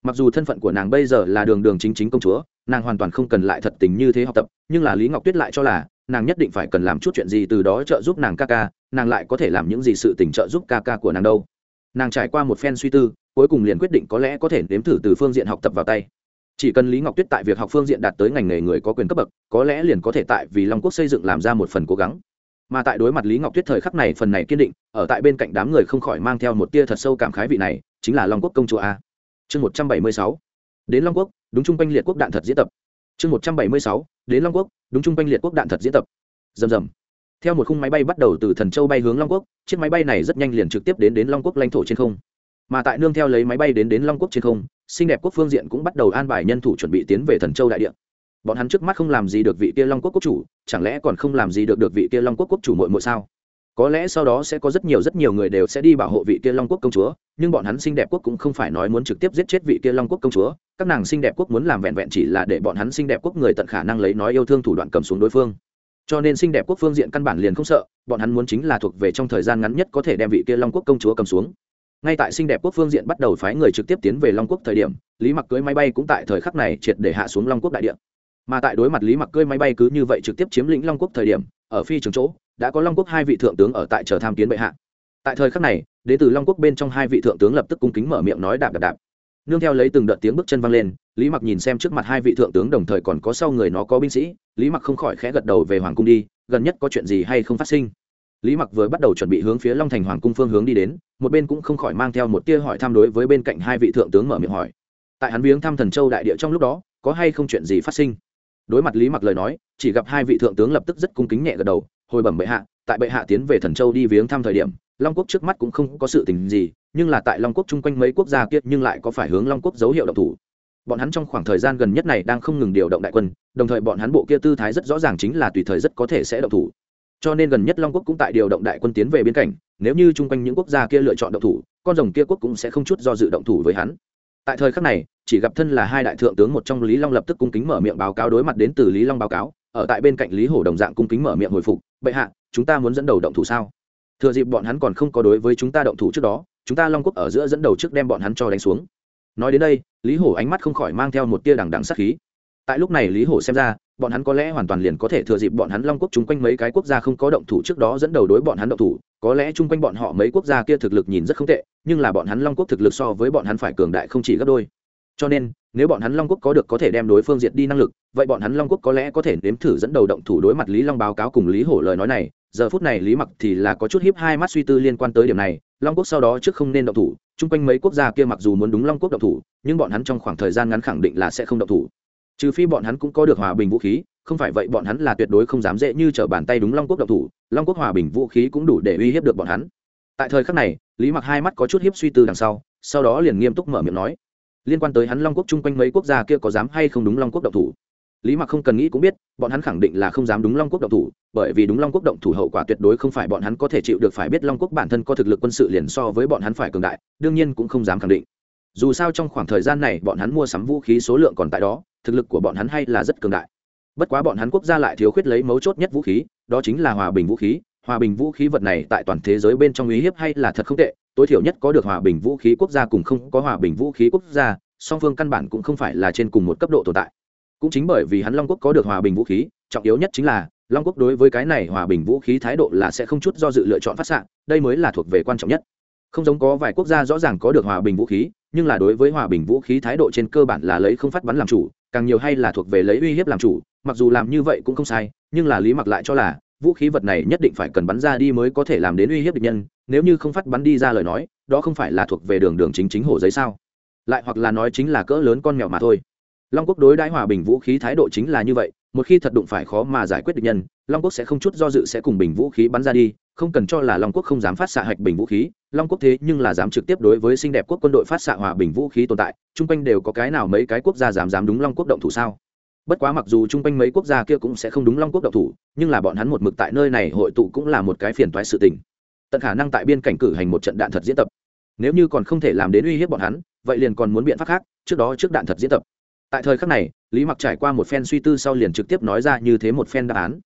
Mặc dù thân phận của nàng bây giờ là đường đường chính chính công chúa, nàng hoàn toàn không cần lại thật tình như thế học tập, nhưng là lý ngọc tuyết lại cho là, nàng nhất định phải cần làm chút chuyện gì từ đó trợ giúp nàng ca ca, nàng lại có thể làm những gì sự tình trợ giúp ca ca của nàng đâu nàng trải qua một phen suy tư, cuối cùng liền quyết định có lẽ có thể nếm thử từ phương diện học tập vào tay. Chỉ cần lý ngọc tuyết tại việc học phương diện đạt tới ngành nghề người có quyền cấp bậc, có lẽ liền có thể tại vì long quốc xây dựng làm ra một phần cố gắng. Mà tại đối mặt lý ngọc tuyết thời khắc này phần này kiên định, ở tại bên cạnh đám người không khỏi mang theo một tia thật sâu cảm khái vị này, chính là long quốc công chúa a. Chương một trăm bảy mươi sáu. Đến long quốc, đúng chung quanh liệt quốc đạn thật diễn tập. Chương một trăm bảy mươi sáu. Đến long quốc, đúng chung quanh liệt quốc đạn thật diễn tập. Dầm dầm theo một khung máy bay bắt đầu từ thần châu bay hướng long quốc, chiếc máy bay này rất nhanh liền trực tiếp đến đến long quốc lãnh thổ trên không. Mà tại nương theo lấy máy bay đến đến long quốc trên không, xinh đẹp quốc phương diện cũng bắt đầu an bài nhân thủ chuẩn bị tiến về thần châu đại địa. Bọn hắn trước mắt không làm gì được vị kia long quốc quốc chủ, chẳng lẽ còn không làm gì được được vị kia long quốc quốc chủ mội mội sao? Có lẽ sau đó sẽ có rất nhiều rất nhiều người đều sẽ đi bảo hộ vị kia long quốc công chúa, nhưng bọn hắn xinh đẹp quốc cũng không phải nói muốn trực tiếp giết chết vị kia long quốc công chúa, các nàng xinh đẹp quốc muốn làm vẹn vẹn chỉ là để bọn hắn xinh đẹp quốc người tận khả năng lấy nói yêu thương thủ đoạn cầm xuống đối phương cho nên xinh đẹp quốc phương diện căn bản liền không sợ, bọn hắn muốn chính là thuộc về trong thời gian ngắn nhất có thể đem vị kia long quốc công chúa cầm xuống. Ngay tại xinh đẹp quốc phương diện bắt đầu phái người trực tiếp tiến về long quốc thời điểm, lý mặc cưới máy bay cũng tại thời khắc này triệt để hạ xuống long quốc đại địa. Mà tại đối mặt lý mặc cưới máy bay cứ như vậy trực tiếp chiếm lĩnh long quốc thời điểm, ở phi trường chỗ, đã có long quốc hai vị thượng tướng ở tại chờ tham kiến bệ hạ. Tại thời khắc này, đến từ long quốc bên trong hai vị thượng tướng lập tức cung kính mở miệng nói đạp đạp đạp. Nương theo lấy từng đợt tiếng bước chân văng lên lý mặc nhìn xem trước mặt hai vị thượng tướng đồng thời còn có sau người nó có binh sĩ, lý mặc không khỏi khẽ gật đầu về hoàng cung đi, gần nhất có chuyện gì hay không phát sinh? Lý mặc vừa bắt đầu chuẩn bị hướng phía long thành hoàng cung phương hướng đi đến, một bên cũng không khỏi mang theo một tia hỏi tham đối với bên cạnh hai vị thượng tướng mở miệng hỏi. Tại hắn viếng thăm thần châu đại địa trong lúc đó, có hay không chuyện gì phát sinh? Đối mặt lý mặc lời nói, chỉ gặp hai vị thượng tướng lập tức rất cung kính nhẹ gật đầu, hồi bẩm bệ hạ, tại bệ hạ tiến về thần châu đi viếng thăm thời điểm, long quốc trước mắt cũng không có sự tình gì, nhưng là tại long quốc chung quanh mấy quốc gia kia nhưng lại có phải hướng long quốc dấu hiệu động thủ bọn hắn trong khoảng thời gian gần nhất này đang không ngừng điều động đại quân, đồng thời bọn hắn bộ kia tư thái rất rõ ràng chính là tùy thời rất có thể sẽ động thủ. Cho nên gần nhất long quốc cũng tại điều động đại quân tiến về biên cảnh, nếu như chung quanh những quốc gia kia lựa chọn động thủ, con rồng kia quốc cũng sẽ không chút do dự động thủ với hắn. Tại thời khắc này, chỉ gặp thân là hai đại thượng tướng một trong lý long lập tức cung kính mở miệng báo cáo đối mặt đến từ lý long báo cáo, ở tại bên cạnh lý hổ đồng dạng cung kính mở miệng hồi phục, bệ hạ, chúng ta muốn dẫn đầu động thủ sao? Thừa dịp bọn hắn còn không có đối với chúng ta động thủ trước đó, chúng ta long quốc ở giữa dẫn đầu trước đem bọn hắn cho đánh xuống nói đến đây, lý hổ ánh mắt không khỏi mang theo một tia đằng đằng sắc khí. Tại lúc này lý hổ xem ra, bọn hắn có lẽ hoàn toàn liền có thể thừa dịp bọn hắn long quốc chung quanh mấy cái quốc gia không có động thủ trước đó dẫn đầu đối bọn hắn động thủ. Có lẽ chung quanh bọn họ mấy quốc gia kia thực lực nhìn rất không tệ, nhưng là bọn hắn long quốc thực lực so với bọn hắn phải cường đại không chỉ gấp đôi. Cho nên, nếu bọn hắn long quốc có được có thể đem đối phương diệt đi năng lực, vậy bọn hắn long quốc có lẽ có thể nếm thử dẫn đầu động thủ đối mặt lý long báo cáo cùng lý hổ lời nói này. Giờ phút này lý mặc thì là có chút hiếp hai mắt suy tư liên quan tới điểm này long quốc sau đó trước không nên động thủ, chung quanh mấy quốc gia kia mặc dù muốn đúng long quốc động thủ, nhưng bọn hắn trong khoảng thời gian ngắn khẳng định là sẽ không động thủ. Trừ phi bọn hắn cũng có được hòa bình vũ khí, không phải vậy bọn hắn là tuyệt đối không dám dễ như t bàn tay đúng long quốc động thủ, long quốc hòa bình vũ khí cũng đủ để uy hiếp được bọn hắn. Tại thời khắc này, lý mặc hai mắt có chút hiếp suy tư đằng sau sau đó liền nghiêm túc mở miệng nói, liên quan tới hắn long quốc chung quanh mấy quốc gia kia có dám hay không đúng long quốc động thủ? Lý mặc không cần nghĩ cũng biết, bọn hắn khẳng định là không dám đúng long quốc động thủ, bởi vì đúng long quốc động thủ hậu quả tuyệt đối không phải bọn hắn có thể chịu được, phải biết long quốc bản thân có thực lực quân sự liền so với bọn hắn phải cường đại, đương nhiên cũng không dám khẳng định. Dù sao trong khoảng thời gian này bọn hắn mua sắm vũ khí số lượng còn tại đó, thực lực của bọn hắn hay là rất cường đại. Bất quá bọn hắn quốc gia lại thiếu khuyết lấy mấu chốt nhất vũ khí, đó chính là hòa bình vũ khí. Hòa bình vũ khí vật này tại toàn thế giới bên trong uy hiếp hay là thật không tệ, tối thiểu nhất có được hòa bình vũ khí quốc gia cùng không có hòa bình vũ khí quốc gia, song phương căn bản cũng không phải là trên cùng một cấp độ tồn tại cũng chính bởi vì hắn long quốc có được hòa bình vũ khí, trọng yếu nhất chính là, long quốc đối với cái này hòa bình vũ khí thái độ là sẽ không chút do dự lựa chọn phát s đây mới là thuộc về quan trọng nhất. Không giống có vài quốc gia rõ ràng có được hòa bình vũ khí, nhưng là đối với hòa bình vũ khí thái độ trên cơ bản là lấy không phát bắn làm chủ, càng nhiều hay là thuộc về lấy uy hiếp làm chủ, mặc dù làm như vậy cũng không sai, nhưng là lý mặc lại cho là, vũ khí vật này nhất định phải cần bắn ra đi mới có thể làm đến uy hiếp địch nhân, nếu như không phát bắn đi ra lời nói, đó không phải là thuộc về đường đường chính chính hồ giấy sao? Lại hoặc là nói chính là cỡ lớn con mèo mà thôi long quốc đối đãi hòa bình vũ khí thái độ chính là như vậy, một khi thật đụng phải khó mà giải quyết được nhân, long quốc sẽ không chút do dự sẽ cùng bình vũ khí bắn ra đi, không cần cho là long quốc không dám phát xạ hạch bình vũ khí, long quốc thế nhưng là dám trực tiếp đối với xinh đẹp quốc quân đội phát xạ hòa bình vũ khí tồn tại, chung quanh đều có cái nào mấy cái quốc gia dám dám đúng long quốc động thủ sao? Bất quá mặc dù chung quanh mấy quốc gia kia cũng sẽ không đúng long quốc động thủ, nhưng là bọn hắn một mực tại nơi này hội tụ cũng là một cái phiền toái sự tình. Tận khả năng tại biên cảnh cử hành một trận đạn thật diễn tập. Nếu như còn không thể làm đến uy hiếp bọn hắn, vậy liền còn muốn biện pháp khác, trước đó trước đạn thật diễn tập tại thời khắc này, lý mặc trải qua một phen suy tư sau liền trực tiếp nói ra như thế một phen đáp án.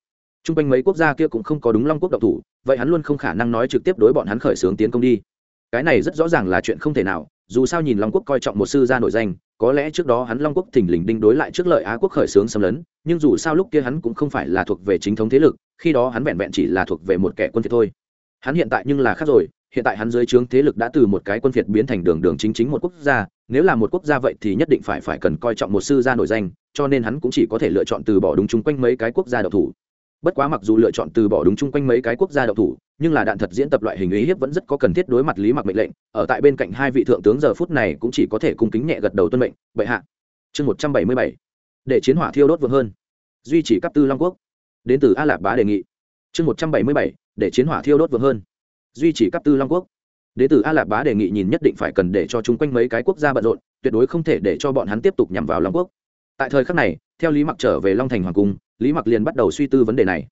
T r u n g quanh mấy quốc gia kia cũng không có đúng long quốc độc thủ, vậy hắn luôn không khả năng nói trực tiếp đối bọn hắn khởi xướng tiến công đi. Cái này rất rõ ràng là chuyện không thể nào, dù sao nhìn long quốc coi trọng một sư gia nổi danh, có lẽ trước đó hắn long quốc thỉnh lình đinh đối lại trước lợi á quốc khởi xướng xâm lấn, nhưng dù sao lúc kia hắn cũng không phải là thuộc về chính thống thế lực, khi đó hắn vẹn vẹn chỉ là thuộc về một kẻ quân thiệt thôi. Hắn hiện tại nhưng là khác rồi, hiện tại hắn dưới trướng thế lực đã từ một cái quân phiệt biến thành đường đường chính chính một quốc gia nếu là một quốc gia vậy thì nhất định phải phải cần coi trọng một sư gia nổi danh, cho nên hắn cũng chỉ có thể lựa chọn từ bỏ đúng chung quanh mấy cái quốc gia đậu thủ. Bất quá mặc dù lựa chọn từ bỏ đúng chung quanh mấy cái quốc gia đậu thủ, nhưng là đạn thật diễn tập loại hình ý hiếp vẫn rất có cần thiết đối mặt lý mặc mệnh lệnh, ở tại bên cạnh hai vị thượng tướng giờ phút này cũng chỉ có thể cung kính nhẹ gật đầu tuân mệnh, bệ hạ. Chương một trăm bảy mươi bảy. Để chiến hỏa thiêu đốt vượt hơn. Duy trì cấp tư long quốc. Đến từ a lạp bá đề nghị. Chương một trăm bảy mươi bảy. Để chiến hỏa thiêu đốt vượt hơn. Duy trì cấp tư long quốc đế tử a lạp bá đề nghị nhìn nhất định phải cần để cho chúng quanh mấy cái quốc gia bận rộn, tuyệt đối không thể để cho bọn hắn tiếp tục nhằm vào long quốc. Tại thời khắc này, theo lý mặc trở về long thành hoàng cung, lý mặc liền bắt đầu suy tư vấn đề này.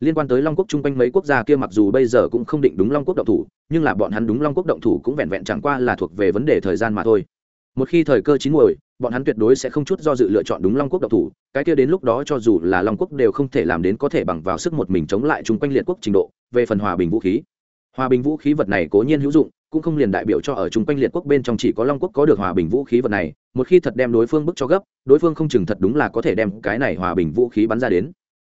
Liên quan tới long quốc chung quanh mấy quốc gia kia mặc dù bây giờ cũng không định đúng long quốc động thủ, nhưng là bọn hắn đúng long quốc động thủ cũng vẹn vẹn chẳng qua là thuộc về vấn đề thời gian mà thôi. Một khi thời cơ chín muồi, bọn hắn tuyệt đối sẽ không chút do dự lựa chọn đúng long quốc động thủ, cái kia đến lúc đó cho dù là long quốc đều không thể làm đến có thể bằng vào sức một mình chống lại chung quanh liệt quốc trình độ, về phần hòa bình vũ khí hòa bình vũ khí vật này cố nhiên hữu dụng, cũng không liền đại biểu cho ở chung quanh liệt quốc bên trong chỉ có long quốc có được hòa bình vũ khí vật này, một khi thật đem đối phương bức cho gấp, đối phương không chừng thật đúng là có thể đem cái này hòa bình vũ khí bắn ra đến.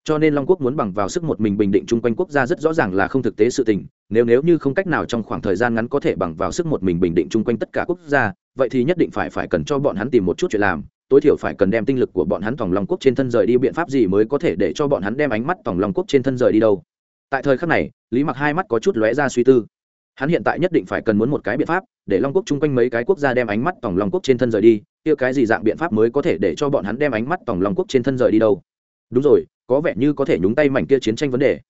Cho nên long quốc muốn bằng vào sức một mình bình định chung quanh quốc gia rất rõ ràng là không thực tế sự tình, nếu nếu như không cách nào trong khoảng thời gian ngắn có thể bằng vào sức một mình bình định chung quanh tất cả quốc gia, vậy thì nhất định phải phải cần cho bọn hắn tìm một chút chuyện làm, tối thiểu phải cần đem tinh lực của bọn hắn tòng long quốc trên thân rời đi, biện pháp gì mới có thể để cho bọn hắn đem ánh mắt tòng long quốc trên thân rời đi đâu? Tại thời khắc này, lý mặc hai mắt có chút lóe ra suy tư. Hắn hiện tại nhất định phải cần muốn một cái biện pháp, để long quốc chung quanh mấy cái quốc gia đem ánh mắt tổng long quốc trên thân rời đi, kia cái gì dạng biện pháp mới có thể để cho bọn hắn đem ánh mắt tổng long quốc trên thân rời đi đâu? Đúng rồi, có vẻ như có thể nhúng tay mảnh kia chiến tranh vấn đề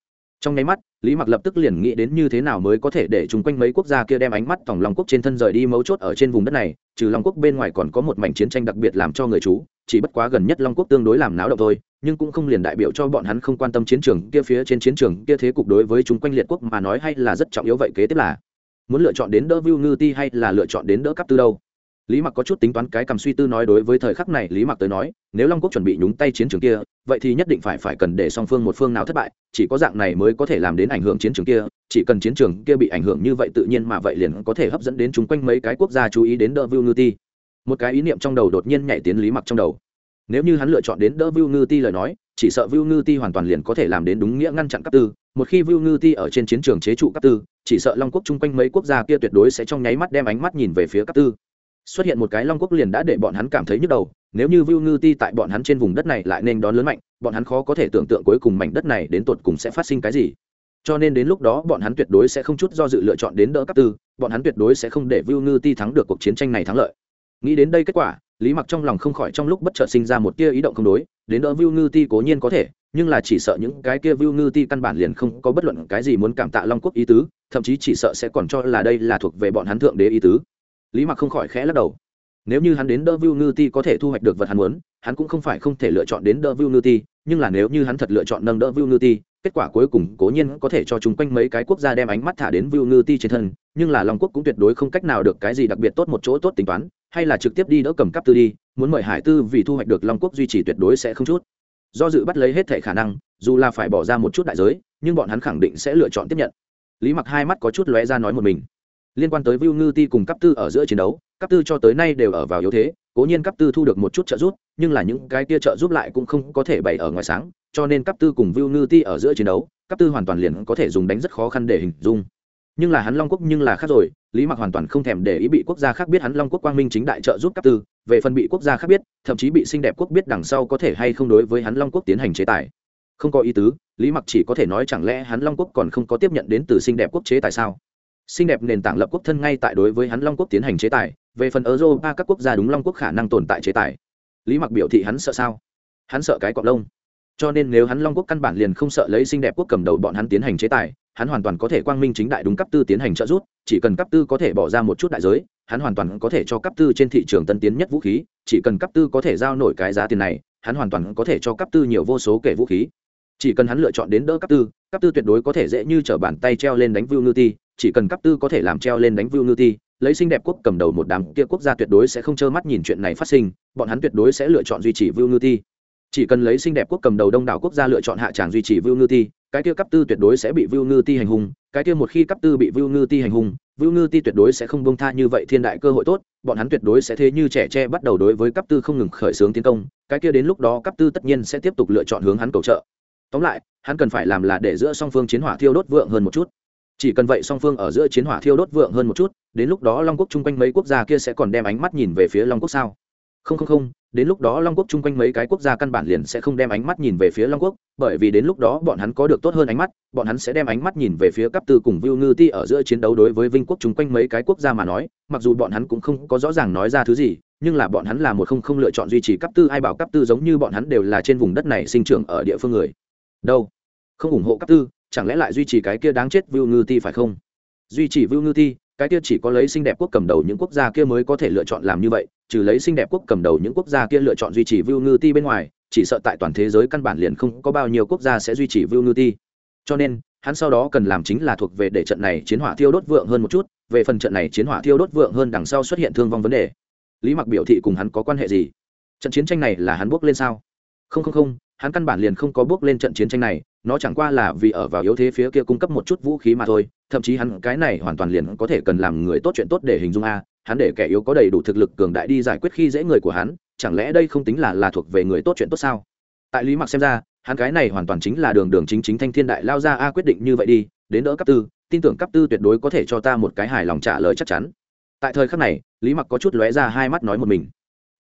trong nháy mắt, lý mặc lập tức liền nghĩ đến như thế nào mới có thể để chung quanh mấy quốc gia kia đem ánh mắt tòng long quốc trên thân rời đi mấu chốt ở trên vùng đất này, trừ long quốc bên ngoài còn có một mảnh chiến tranh đặc biệt làm cho người chú, chỉ bất quá gần nhất long quốc tương đối làm náo động thôi, nhưng cũng không liền đại biểu cho bọn hắn không quan tâm chiến trường kia phía trên chiến trường kia thế cục đối với chúng quanh liệt quốc mà nói hay là rất trọng yếu vậy kế tiếp là, muốn lựa chọn đến đỡ view ngư ti hay là lựa chọn đến đỡ cấp tư đâu? Lý mặc có chút tính toán cái cầm suy tư nói đối với thời khắc này, lý mặc tới nói, nếu long quốc chuẩn bị nhúng tay chiến trường kia, vậy thì nhất định phải phải cần để song phương một phương nào thất bại, chỉ có dạng này mới có thể làm đến ảnh hưởng chiến trường kia, chỉ cần chiến trường kia bị ảnh hưởng như vậy tự nhiên mà vậy liền có thể hấp dẫn đến chúng quanh mấy cái quốc gia chú ý đến đỡ view ngư ti một cái ý niệm trong đầu đột nhiên nhảy tiến lý mặc trong đầu. Nếu như hắn lựa chọn đến đỡ view ngư ti lời nói, chỉ sợ view ngư ti hoàn toàn liền có thể làm đến đúng nghĩa ngăn chặn cấp tư. Một khi view ngư ti ở trên chiến trường chế trụ cấp tư, chỉ sợ long quốc chung quanh mấy quốc gia kia tuyệt đối sẽ trong nháy mắt đem ánh mắt nhìn về phía cấp tư xuất hiện một cái long quốc liền đã để bọn hắn cảm thấy nhức đầu, nếu như Vu ngư ti tại bọn hắn trên vùng đất này lại nên đón lớn mạnh, bọn hắn khó có thể tưởng tượng cuối cùng mảnh đất này đến tột cùng sẽ phát sinh cái gì. Cho nên đến lúc đó bọn hắn tuyệt đối sẽ không chút do dự lựa chọn đến đỡ cấp tư, bọn hắn tuyệt đối sẽ không để Vu ngư ti thắng được cuộc chiến tranh này thắng lợi. Nghĩ đến đây kết quả, lý mặc trong lòng không khỏi trong lúc bất chợt sinh ra một tia ý động không đối, đến đỡ Vu ngư ti cố nhiên có thể, nhưng là chỉ sợ những cái kia Vu ngư ti căn bản liền không có bất luận cái gì muốn cảm tạ long quốc ý tứ, thậm chí chỉ sợ sẽ còn cho là đây là thuộc về bọn hắn thượng đế ý tứ lý mặc không khỏi khẽ lắc đầu. Nếu như hắn đến đỡ vu ngư ti có thể thu hoạch được vật hắn muốn, hắn cũng không phải không thể lựa chọn đến đỡ vu ngư ti, nhưng là nếu như hắn thật lựa chọn nâng đỡ vu ngư ti, kết quả cuối cùng cố nhiên có thể cho chúng quanh mấy cái quốc gia đem ánh mắt thả đến vu ngư ti trên thân, nhưng là long quốc cũng tuyệt đối không cách nào được cái gì đặc biệt tốt một chỗ tốt tính toán, hay là trực tiếp đi đỡ cầm cắp tư đi, muốn mời hải tư vì thu hoạch được long quốc duy trì tuyệt đối sẽ không chút. Do dự bắt lấy hết thể khả năng, dù là phải bỏ ra một chút đại giới, nhưng bọn hắn khẳng định sẽ lựa chọn tiếp nhận. Lý mặc hai mắt có chút lóe ra nói một mình liên quan tới Vu Ngư Ti cùng cấp tư ở giữa chiến đấu, cấp tư cho tới nay đều ở vào yếu thế, cố nhiên cấp tư thu được một chút trợ giúp, nhưng là những cái kia trợ giúp lại cũng không có thể bày ở ngoài sáng, cho nên cấp tư cùng Vu Ngư Ti ở giữa chiến đấu, cấp tư hoàn toàn liền có thể dùng đánh rất khó khăn để hình dung. Nhưng là hắn Long Quốc nhưng là khác rồi, Lý Mặc hoàn toàn không thèm để ý bị quốc gia khác biết hắn Long Quốc quang minh chính đại trợ giúp cấp tư, về phần bị quốc gia khác biết, thậm chí bị xinh đẹp quốc biết đằng sau có thể hay không đối với hắn Long Quốc tiến hành chế tài. Không có ý tứ, Lý Mặc chỉ có thể nói chẳng lẽ hắn Long Quốc còn không có tiếp nhận đến từ xinh đẹp quốc chế tại sao? Xinh đẹp nền tảng lập quốc thân ngay tại đối với hắn long quốc tiến hành chế tài, về phần europa các quốc gia đúng long quốc khả năng tồn tại chế tài. Lý mặc biểu thị hắn sợ sao? Hắn sợ cái cọc lông. Cho nên nếu hắn long quốc căn bản liền không sợ lấy xinh đẹp quốc cầm đầu bọn hắn tiến hành chế tài, hắn hoàn toàn có thể quang minh chính đại đúng cấp tư tiến hành trợ giúp, chỉ cần cấp tư có thể bỏ ra một chút đại giới, hắn hoàn toàn có thể cho cấp tư trên thị trường tân tiến nhất vũ khí, chỉ cần cấp tư có thể giao nổi cái giá tiền này, hắn hoàn toàn có thể cho cấp tư nhiều vô số kể vũ khí. Chỉ cần hắn lựa chọn đến đỡ cấp tư cấp tư tuyệt đối có thể dễ như t r ở bàn tay treo lên đánh vưu ngư ti chỉ cần cấp tư có thể làm treo lên đánh vưu ngư ti lấy xinh đẹp quốc cầm đầu một đám kia quốc gia tuyệt đối sẽ không trơ mắt nhìn chuyện này phát sinh, bọn hắn tuyệt đối sẽ lựa chọn duy trì vưu ngư ti chỉ cần lấy xinh đẹp quốc cầm đầu đông đảo quốc gia lựa chọn hạ tràng duy trì vưu ngư ti cái kia cấp tư tuyệt đối sẽ bị vưu ngư ti hành hung, cái kia một khi cấp tư bị vưu ngư ti hành hung vưu ngư ti tuyệt đối sẽ không bông tha như vậy thiên đại cơ hội tốt, bọn hắn tuyệt đối sẽ thế như trẻ tre bắt đầu đối với cấp tư không ngừng khởi xướng tiến công, cái kia đến lúc đó cấp tư tất nhiên sẽ tiếp tục lựa chọn hướng hắn cầu trợ. Tóm lại, hắn cần phải làm là để giữa song phương chiến hỏa thiêu đốt vượng hơn một chút chỉ cần vậy song phương ở giữa chiến hỏa thiêu đốt vượng hơn một chút, đến lúc đó long quốc chung quanh mấy quốc gia kia sẽ còn đem ánh mắt nhìn về phía long quốc sao? Không không không, đến lúc đó long quốc chung quanh mấy cái quốc gia căn bản liền sẽ không đem ánh mắt nhìn về phía long quốc, bởi vì đến lúc đó bọn hắn có được tốt hơn ánh mắt, bọn hắn sẽ đem ánh mắt nhìn về phía cấp tư cùng viu ngư ti ở giữa chiến đấu đối với vinh quốc chung quanh mấy cái quốc gia mà nói, mặc dù bọn hắn cũng không có rõ ràng nói ra thứ gì, nhưng là bọn hắn là một không không lựa chọn duy trì cấp tư, ai bảo cấp tư giống như bọn hắn đều là trên vùng đất này sinh trưởng ở địa phương người. Đâu? Không ủng hộ cấp tư chẳng lẽ lại duy trì cái kia đáng chết Vưu Ngư Ti phải không? Duy trì Vưu Ngư Ti, cái kia chỉ có lấy xinh đẹp quốc cầm đầu những quốc gia kia mới có thể lựa chọn làm như vậy, trừ lấy xinh đẹp quốc cầm đầu những quốc gia kia lựa chọn duy trì Vưu Ngư Ti bên ngoài, chỉ sợ tại toàn thế giới căn bản liền không có bao nhiêu quốc gia sẽ duy trì Vưu Ngư Ti. Cho nên, hắn sau đó cần làm chính là thuộc về để trận này chiến hỏa thiêu đốt vượng hơn một chút, về phần trận này chiến hỏa thiêu đốt vượng hơn đằng sau xuất hiện thương vong vấn đề. Lý Mặc biểu thị cùng hắn có quan hệ gì? Trận chiến tranh này là hắn bước lên sao? Không không không, hắn căn bản liền không có bước lên trận chiến tranh này, nó chẳng qua là vì ở vào yếu thế phía kia cung cấp một chút vũ khí mà thôi, thậm chí hắn cái này hoàn toàn liền có thể cần làm người tốt chuyện tốt để hình dung a, hắn để kẻ yếu có đầy đủ thực lực cường đại đi giải quyết khi dễ người của hắn, chẳng lẽ đây không tính là là thuộc về người tốt chuyện tốt sao? Tại lý mặc xem ra, hắn cái này hoàn toàn chính là đường đường chính chính thanh thiên đại lao ra a quyết định như vậy đi, đến đỡ cấp tư, tin tưởng cấp tư tuyệt đối có thể cho ta một cái hài lòng trả lời chắc chắn. Tại thời khắc này, lý mặc có chút lóe ra hai mắt nói một mình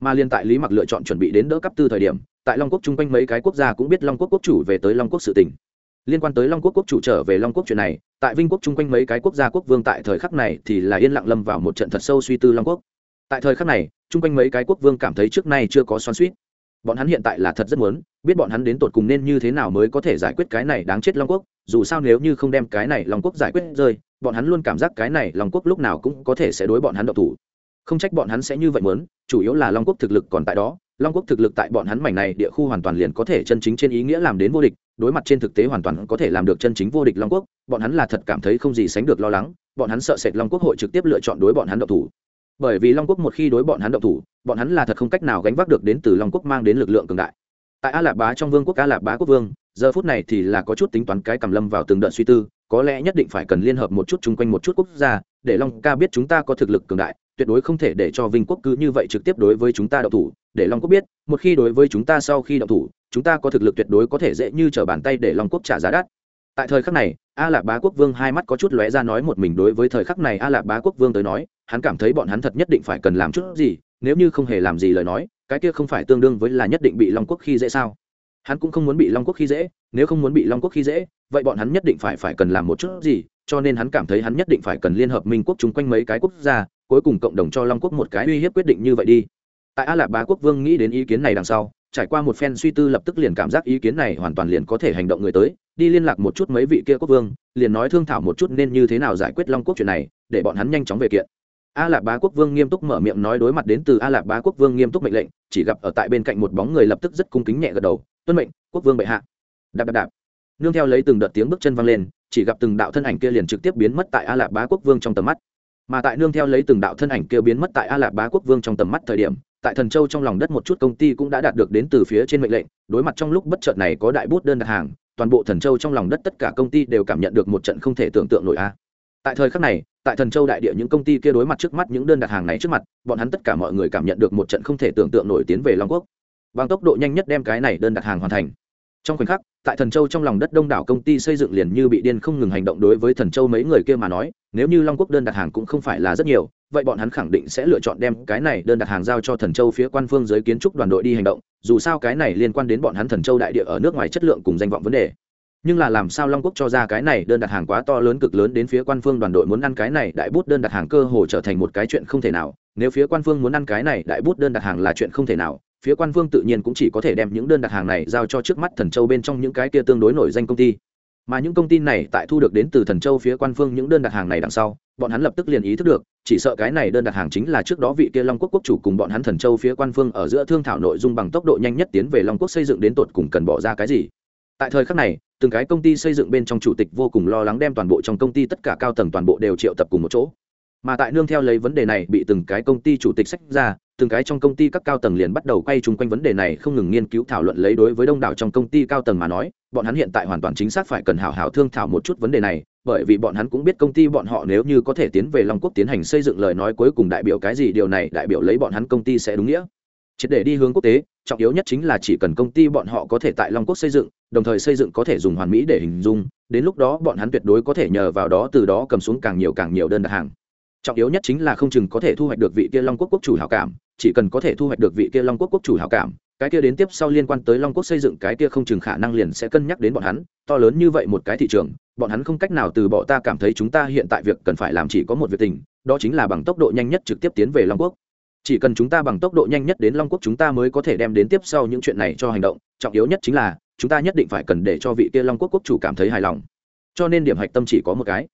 mà liên tại lý mặc lựa chọn chuẩn bị đến đỡ cấp tư thời điểm, tại long quốc chung quanh mấy cái quốc gia cũng biết long quốc quốc chủ về tới long quốc sự tỉnh liên quan tới long quốc quốc chủ trở về long quốc chuyện này, tại vinh quốc chung quanh mấy cái quốc gia quốc vương tại thời khắc này thì là yên lặng lâm vào một trận thật sâu suy tư long quốc. Tại thời khắc này, chung quanh mấy cái quốc vương cảm thấy trước nay chưa có xoan suýt bọn hắn hiện tại là thật rất muốn biết bọn hắn đến tột cùng nên như thế nào mới có thể giải quyết cái này đáng chết long quốc, dù sao nếu như không đem cái này long quốc giải quyết rơi, bọn hắn luôn cảm giác cái này long quốc lúc nào cũng có thể sẽ đối bọn hắn độc thủ. Không trách bọn hắn sẽ như vậy muốn chủ yếu là long quốc thực lực còn tại đó. Long quốc thực lực tại bọn hắn mảnh này địa khu hoàn toàn liền có thể chân chính trên ý nghĩa làm đến vô địch, đối mặt trên thực tế hoàn toàn có thể làm được chân chính vô địch long quốc, bọn hắn là thật cảm thấy không gì sánh được lo lắng, bọn hắn sợ sệt long quốc hội trực tiếp lựa chọn đối bọn hắn độc thủ. Bởi vì long quốc một khi đối bọn hắn độc thủ, bọn hắn là thật không cách nào gánh vác được đến từ long quốc mang đến lực lượng cường đại. Tại a lạp bá trong vương quốc, a lạp bá quốc vương, giờ phút này thì là có chút tính toán cái cầm lâm vào từng đợt suy tư, có lẽ nhất định phải cần liên hợp một chút chung quanh một chút quốc gia để long ca biết chúng ta có thực lực cường đại, tuyệt đối không thể để cho vinh quốc cứ như vậy trực tiếp đối với chúng ta đậu thủ. Để long quốc biết, một khi đối với chúng ta sau khi đậu thủ, chúng ta có thực lực tuyệt đối có thể dễ như t r ở bàn tay để long quốc trả giá đắt. Tại thời khắc này, a lạc bá quốc vương hai mắt có chút lóe ra nói một mình đối với thời khắc này a lạc bá quốc vương tới nói, hắn cảm thấy bọn hắn thật nhất định phải cần làm chút gì, nếu như không hề làm gì lời nói, cái kia không phải tương đương với là nhất định bị long quốc khi dễ sao? Hắn cũng không muốn bị long quốc khi dễ, nếu không muốn bị long quốc khi dễ, vậy bọn hắn nhất định phải phải cần làm một chút gì cho nên hắn cảm thấy hắn nhất định phải cần liên hợp minh quốc chung quanh mấy cái quốc gia, cuối cùng cộng đồng cho long quốc một cái uy hiếp quyết định như vậy đi. Tại a lạp bá quốc vương nghĩ đến ý kiến này đằng sau, trải qua một phen suy tư lập tức liền cảm giác ý kiến này hoàn toàn liền có thể hành động người tới, đi liên lạc một chút mấy vị kia quốc vương, liền nói thương thảo một chút nên như thế nào giải quyết long quốc chuyện này, để bọn hắn nhanh chóng về kiện. A lạp bá quốc vương nghiêm túc mở miệng nói đối mặt đến từ a lạp bá quốc vương nghiêm túc mệnh lệnh, chỉ gặp ở tại bên cạnh một bóng người lập tức rất cung kính nhẹ gật đầu, tuân mệnh, quốc vương bệ hạ. Đạp đạp đạp. Nương theo lấy từng đợt tiếng bước chân văng lên chỉ gặp từng đạo thân ảnh kia liền trực tiếp biến mất tại a lạp bá quốc vương trong tầm mắt. Mà tại nương theo lấy từng đạo thân ảnh kia biến mất tại a lạp bá quốc vương trong tầm mắt thời điểm, tại thần châu trong lòng đất một chút công ty cũng đã đạt được đến từ phía trên mệnh lệnh, đối mặt trong lúc bất chợt này có đại bút đơn đặt hàng, toàn bộ thần châu trong lòng đất tất cả công ty đều cảm nhận được một trận không thể tưởng tượng nổi a. Tại thời khắc này, tại thần châu đại địa những công ty kia đối mặt trước mắt những đơn đặt hàng này trước mặt, bọn hắn tất cả mọi người cảm nhận được một trận không thể tưởng tượng nổi tiến về long quốc. Bằng tốc độ nhanh nhất đem cái này đơn đặt hàng hoàn thành trong khoảnh khắc, tại thần châu trong lòng đất đông đảo công ty xây dựng liền như bị điên không ngừng hành động đối với thần châu mấy người kia mà nói, nếu như long quốc đơn đặt hàng cũng không phải là rất nhiều, vậy bọn hắn khẳng định sẽ lựa chọn đem cái này đơn đặt hàng giao cho thần châu phía quan phương giới kiến trúc đoàn đội đi hành động, dù sao cái này liên quan đến bọn hắn thần châu đại địa ở nước ngoài chất lượng cùng danh vọng vấn đề. Nhưng là làm sao long quốc cho ra cái này đơn đặt hàng quá to lớn cực lớn đến phía quan phương đoàn đội muốn ăn cái này đại bút đơn đặt hàng cơ hồ trở thành một cái chuyện không thể nào, nếu phía quan phương muốn ăn cái này đại bút đơn đặt hàng là chuyện không thể nào phía quan vương tự nhiên cũng chỉ có thể đem những đơn đặt hàng này giao cho trước mắt thần châu bên trong những cái kia tương đối nổi danh công ty. Mà những công ty này tại thu được đến từ thần châu phía quan phương những đơn đặt hàng này đằng sau, bọn hắn lập tức liền ý thức được, chỉ sợ cái này đơn đặt hàng chính là trước đó vị kia long quốc quốc chủ cùng bọn hắn thần châu phía quan phương ở giữa thương thảo nội dung bằng tốc độ nhanh nhất tiến về long quốc xây dựng đến tột cùng cần bỏ ra cái gì. Tại thời khắc này, từng cái công ty xây dựng bên trong chủ tịch vô cùng lo lắng đem toàn bộ trong công ty tất cả cao tầng toàn bộ đều triệu tập cùng một chỗ mà tại nương theo lấy vấn đề này bị từng cái công ty chủ tịch sách ra, từng cái trong công ty các cao tầng liền bắt đầu quay chung quanh vấn đề này không ngừng nghiên cứu thảo luận lấy đối với đông đảo trong công ty cao tầng mà nói, bọn hắn hiện tại hoàn toàn chính xác phải cần hảo hảo thương thảo một chút vấn đề này, bởi vì bọn hắn cũng biết công ty bọn họ nếu như có thể tiến về long quốc tiến hành xây dựng lời nói cuối cùng đại biểu cái gì, điều này đại biểu lấy bọn hắn công ty sẽ đúng nghĩa. Triệt để đi hướng quốc tế, trọng yếu nhất chính là chỉ cần công ty bọn họ có thể tại long quốc xây dựng, đồng thời xây dựng có thể dùng hoàn mỹ để hình dung, đến lúc đó bọn hắn tuyệt đối có thể nhờ vào đó từ đó cầm xuống càng nhiều càng nhiều đơn đặt hàng trọng yếu nhất chính là không chừng có thể thu hoạch được vị kia long quốc quốc chủ hảo cảm, chỉ cần có thể thu hoạch được vị kia long quốc quốc chủ hảo cảm, cái kia đến tiếp sau liên quan tới long quốc xây dựng cái kia không chừng khả năng liền sẽ cân nhắc đến bọn hắn, to lớn như vậy một cái thị trường, bọn hắn không cách nào từ bỏ ta cảm thấy chúng ta hiện tại việc cần phải làm chỉ có một việc tình, đó chính là bằng tốc độ nhanh nhất trực tiếp tiến về long quốc. Chỉ cần chúng ta bằng tốc độ nhanh nhất đến long quốc chúng ta mới có thể đem đến tiếp sau những chuyện này cho hành động, trọng yếu nhất chính là, chúng ta nhất định phải cần để cho vị kia long quốc quốc chủ cảm thấy hài lòng. Cho nên điểm hạch tâm chỉ có một cái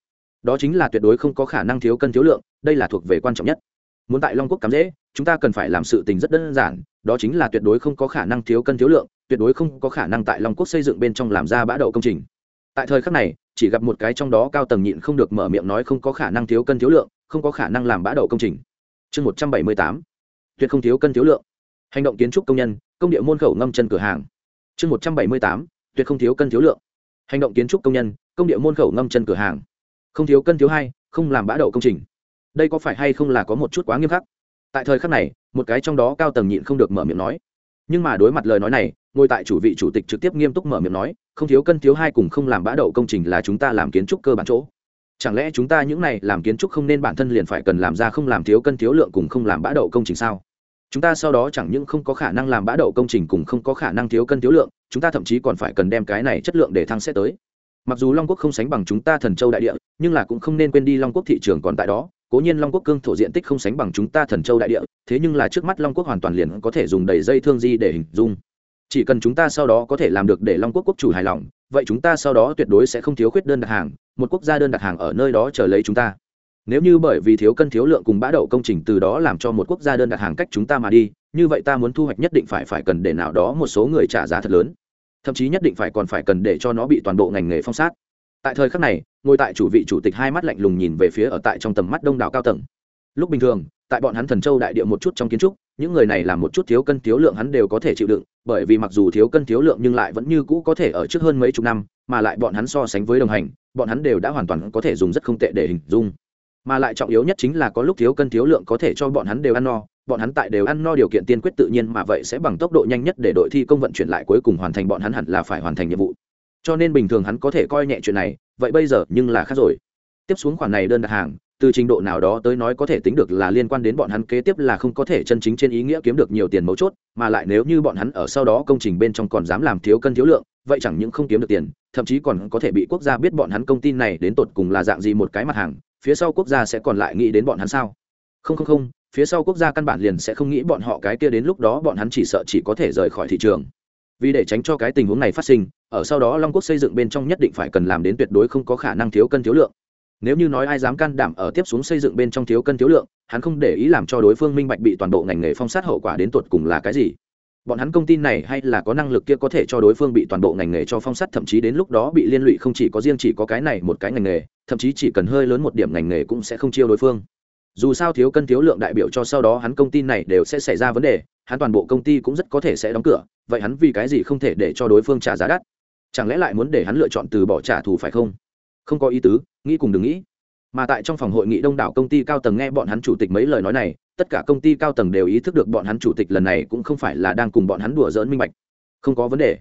đó chính là tuyệt đối không có khả năng thiếu cân thiếu lượng, đây là thuộc về quan trọng nhất. Muốn tại long quốc cắm dễ, chúng ta cần phải làm sự tình rất đơn giản, đó chính là tuyệt đối không có khả năng thiếu cân thiếu lượng, tuyệt đối không có khả năng tại long quốc xây dựng bên trong làm ra bã đậu công trình. Tại thời khắc này, chỉ gặp một cái trong đó cao tầng nhịn không được mở miệng nói không có khả năng thiếu cân thiếu lượng, không có khả năng làm bã đậu công trình. Chương một trăm bảy mươi tám. Tuyệt không thiếu cân thiếu lượng. Hành động kiến trúc công nhân, công địa môn khẩu ngâm chân cửa hàng. Chương một trăm bảy mươi tám. Tuyệt không thiếu cân thiếu lượng. Hành động kiến trúc công nhân, công địa môn khẩu ngâm chân cửa hàng không thiếu cân thiếu hai, không làm bã đậu công trình. Đây có phải hay không là có một chút quá nghiêm khắc? Tại thời khắc này, một cái trong đó cao tầng nhịn không được mở miệng nói. Nhưng mà đối mặt lời nói này, ngồi tại chủ vị chủ tịch trực tiếp nghiêm túc mở miệng nói, không thiếu cân thiếu hai cùng không làm bã đậu công trình là chúng ta làm kiến trúc cơ bản chỗ. Chẳng lẽ chúng ta những này làm kiến trúc không nên bản thân liền phải cần làm ra không làm thiếu cân thiếu lượng cùng không làm bã đậu công trình sao? Chúng ta sau đó chẳng những không có khả năng làm bã đậu công trình cùng không có khả năng thiếu cân thiếu lượng, chúng ta thậm chí còn phải cần đem cái này chất lượng để thăng xét tới mặc dù long quốc không sánh bằng chúng ta thần châu đại địa, nhưng là cũng không nên quên đi long quốc thị trường còn tại đó. Cố nhiên long quốc cương thổ diện tích không sánh bằng chúng ta thần châu đại địa, thế nhưng là trước mắt long quốc hoàn toàn liền có thể dùng đầy dây thương di để hình dung. Chỉ cần chúng ta sau đó có thể làm được để long quốc quốc chủ hài lòng, vậy chúng ta sau đó tuyệt đối sẽ không thiếu khuyết đơn đặt hàng, một quốc gia đơn đặt hàng ở nơi đó chờ lấy chúng ta. Nếu như bởi vì thiếu cân thiếu lượng cùng bã đậu công trình từ đó làm cho một quốc gia đơn đặt hàng cách chúng ta mà đi, như vậy ta muốn thu hoạch nhất định phải phải cần để nào đó một số người trả giá thật lớn thậm chí nhất định phải còn phải cần để cho nó bị toàn bộ ngành nghề phong sát. Tại thời khắc này, ngồi tại chủ vị chủ tịch hai mắt lạnh lùng nhìn về phía ở tại trong tầm mắt đông đảo cao tầng. Lúc bình thường, tại bọn hắn thần châu đại địa một chút trong kiến trúc, những người này làm một chút thiếu cân thiếu lượng hắn đều có thể chịu đựng, bởi vì mặc dù thiếu cân thiếu lượng nhưng lại vẫn như cũ có thể ở trước hơn mấy chục năm, mà lại bọn hắn so sánh với đồng hành, bọn hắn đều đã hoàn toàn có thể dùng rất không tệ để hình dung. Mà lại trọng yếu nhất chính là có lúc thiếu cân thiếu lượng có thể cho bọn hắn đều ăn no bọn hắn tại đều ăn no điều kiện tiên quyết tự nhiên mà vậy sẽ bằng tốc độ nhanh nhất để đội thi công vận chuyển lại cuối cùng hoàn thành bọn hắn hẳn là phải hoàn thành nhiệm vụ. Cho nên bình thường hắn có thể coi nhẹ chuyện này, vậy bây giờ nhưng là khác rồi. Tiếp xuống khoản này đơn đặt hàng, từ trình độ nào đó tới nói có thể tính được là liên quan đến bọn hắn kế tiếp là không có thể chân chính trên ý nghĩa kiếm được nhiều tiền mấu chốt, mà lại nếu như bọn hắn ở sau đó công trình bên trong còn dám làm thiếu cân thiếu lượng, vậy chẳng những không kiếm được tiền, thậm chí còn có thể bị quốc gia biết bọn hắn công ty này đến tột cùng là dạng gì một cái mặt hàng, phía sau quốc gia sẽ còn lại nghĩ đến bọn hắn sao? Không không không phía sau quốc gia căn bản liền sẽ không nghĩ bọn họ cái kia đến lúc đó bọn hắn chỉ sợ chỉ có thể rời khỏi thị trường. Vì để tránh cho cái tình huống này phát sinh, ở sau đó long quốc xây dựng bên trong nhất định phải cần làm đến tuyệt đối không có khả năng thiếu cân thiếu lượng. Nếu như nói ai dám can đảm ở tiếp xuống xây dựng bên trong thiếu cân thiếu lượng, hắn không để ý làm cho đối phương minh bạch bị toàn bộ ngành nghề phong sát hậu quả đến tột cùng là cái gì. Bọn hắn công ty này hay là có năng lực kia có thể cho đối phương bị toàn bộ ngành nghề cho phong sát, thậm chí đến lúc đó bị liên lụy không chỉ có riêng chỉ có cái này một cái ngành nghề, thậm chí chỉ cần hơi lớn một điểm ngành nghề cũng sẽ không chiêu đối phương dù sao thiếu cân thiếu lượng đại biểu cho sau đó hắn công ty này đều sẽ xảy ra vấn đề, hắn toàn bộ công ty cũng rất có thể sẽ đóng cửa, vậy hắn vì cái gì không thể để cho đối phương trả giá đắt? Chẳng lẽ lại muốn để hắn lựa chọn từ bỏ trả thù phải không? Không có ý tứ, nghĩ cùng đừng nghĩ. Mà tại trong phòng hội nghị đông đảo công ty cao tầng nghe bọn hắn chủ tịch mấy lời nói này, tất cả công ty cao tầng đều ý thức được bọn hắn chủ tịch lần này cũng không phải là đang cùng bọn hắn đùa giỡn minh bạch. Không có vấn đề.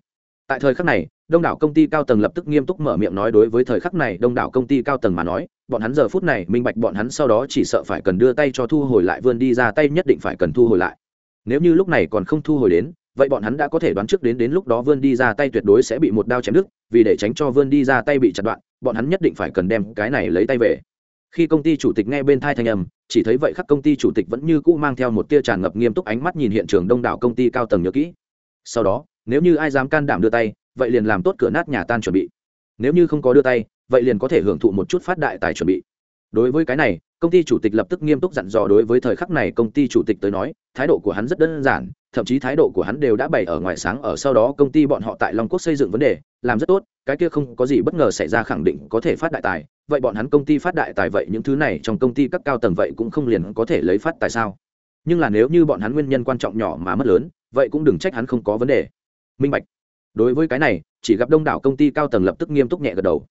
Tại thời khắc này đông đảo công ty cao tầng lập tức nghiêm túc mở miệng nói đối với thời khắc này đông đảo công ty cao tầng mà nói, bọn hắn giờ phút này, minh bạch bọn hắn sau đó chỉ sợ phải cần đưa tay cho thu hồi lại, vươn đi ra tay nhất định phải cần thu hồi lại. Nếu như lúc này còn không thu hồi đến, vậy bọn hắn đã có thể đoán trước đến đến lúc đó vươn đi ra tay tuyệt đối sẽ bị một đao chém đứt, vì để tránh cho vươn đi ra tay bị chặt đoạn, bọn hắn nhất định phải cần đem cái này lấy tay về. Khi công ty chủ tịch nghe bên thai thanh âm, chỉ thấy vậy khắc công ty chủ tịch vẫn như cũ mang theo một tia tràn ngập nghiêm túc ánh mắt nhìn hiện trường đông đảo công ty cao tầng nhớ kỹ. Sau đó, nếu như ai dám can đảm đưa tay vậy liền làm tốt cửa nát nhà tan chuẩn bị. Nếu như không có đưa tay, vậy liền có thể hưởng thụ một chút phát đại tài chuẩn bị. Đối với cái này, công ty chủ tịch lập tức nghiêm túc dặn dò đối với thời khắc này công ty chủ tịch tới nói, thái độ của hắn rất đơn giản, thậm chí thái độ của hắn đều đã bày ở ngoài sáng ở sau đó công ty bọn họ tại long quốc xây dựng vấn đề, làm rất tốt, cái kia không có gì bất ngờ xảy ra khẳng định có thể phát đại tài. Vậy bọn hắn công ty phát đại tài vậy những thứ này trong công ty các cao tầng vậy cũng không liền có thể lấy phát tại sao? Nhưng là nếu như bọn hắn nguyên nhân quan trọng nhỏ mà mất lớn, vậy cũng đừng trách hắn không có vấn đề. Minh bạch đối với cái này, chỉ gặp đông đảo công ty cao tầng lập tức nghiêm túc nhẹ gật đầu.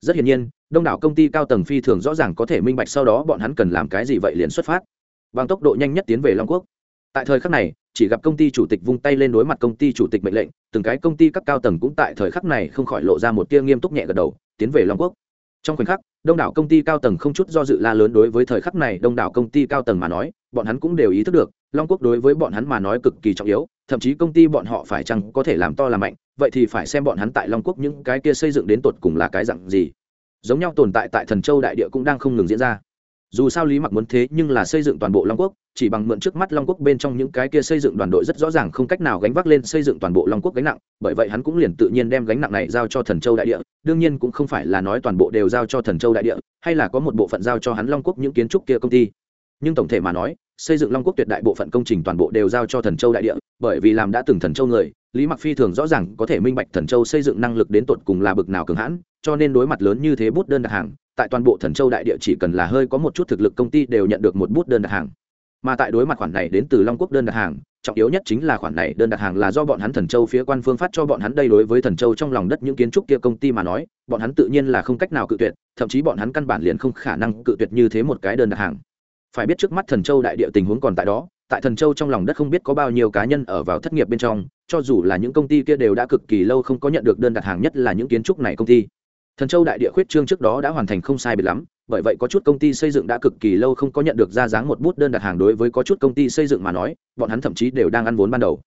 Rất hiển nhiên, đông đảo công ty cao tầng phi thường rõ ràng có thể minh bạch sau đó bọn hắn cần làm cái gì vậy liền xuất phát. Bằng tốc độ nhanh nhất tiến về long quốc. Tại thời khắc này, chỉ gặp công ty chủ tịch vung tay lên đối mặt công ty chủ tịch mệnh lệnh, từng cái công ty các cao tầng cũng tại thời khắc này không khỏi lộ ra một tia nghiêm túc nhẹ gật đầu, tiến về long quốc. Trong khoảnh khắc, đông đảo công ty cao tầng không chút do dự la lớn đối với thời khắc này đông đảo công ty cao tầng mà nói, bọn hắn cũng đều ý thức được, long quốc đối với bọn hắn mà nói cực kỳ trọng yếu thậm chí công ty bọn họ phải chăng có thể làm to làm mạnh, vậy thì phải xem bọn hắn tại long quốc những cái kia xây dựng đến tột cùng là cái dặn gì. Giống nhau tồn tại tại thần châu đại địa cũng đang không ngừng diễn ra. Dù sao lý mặc muốn thế nhưng là xây dựng toàn bộ long quốc, chỉ bằng mượn trước mắt long quốc bên trong những cái kia xây dựng đoàn đội rất rõ ràng không cách nào gánh vác lên xây dựng toàn bộ long quốc gánh nặng, bởi vậy hắn cũng liền tự nhiên đem gánh nặng này giao cho thần châu đại địa, đương nhiên cũng không phải là nói toàn bộ đều giao cho thần châu đại địa, hay là có một bộ phận giao cho hắn long quốc những kiến trúc kia công ty nhưng tổng thể mà nói, xây dựng long quốc tuyệt đại bộ phận công trình toàn bộ đều giao cho thần châu đại địa, bởi vì làm đã từng thần châu người, lý mặc phi thường rõ ràng có thể minh bạch thần châu xây dựng năng lực đến tột cùng là bực nào cường hãn, cho nên đối mặt lớn như thế bút đơn đặt hàng, tại toàn bộ thần châu đại địa chỉ cần là hơi có một chút thực lực công ty đều nhận được một bút đơn đặt hàng. Mà tại đối mặt khoản này đến từ long quốc đơn đặt hàng, trọng yếu nhất chính là khoản này đơn đặt hàng là do bọn hắn thần châu phía quan phương phát cho bọn hắn đây đối với thần châu trong lòng đất những kiến trúc kia công ty mà nói, bọn hắn tự nhiên là không cách nào cự tuyệt, thậm chí bọn hắn căn bản liền không khả năng cự tuyệt như thế một cái đơn đặt hàng phải biết trước mắt thần châu đại địa tình huống còn tại đó, tại thần châu trong lòng đất không biết có bao nhiêu cá nhân ở vào thất nghiệp bên trong, cho dù là những công ty kia đều đã cực kỳ lâu không có nhận được đơn đặt hàng nhất là những kiến trúc này công ty. Thần châu đại địa khuyết trương trước đó đã hoàn thành không sai biệt lắm, bởi vậy có chút công ty xây dựng đã cực kỳ lâu không có nhận được ra dáng một bút đơn đặt hàng đối với có chút công ty xây dựng mà nói, bọn hắn thậm chí đều đang ăn vốn ban đầu.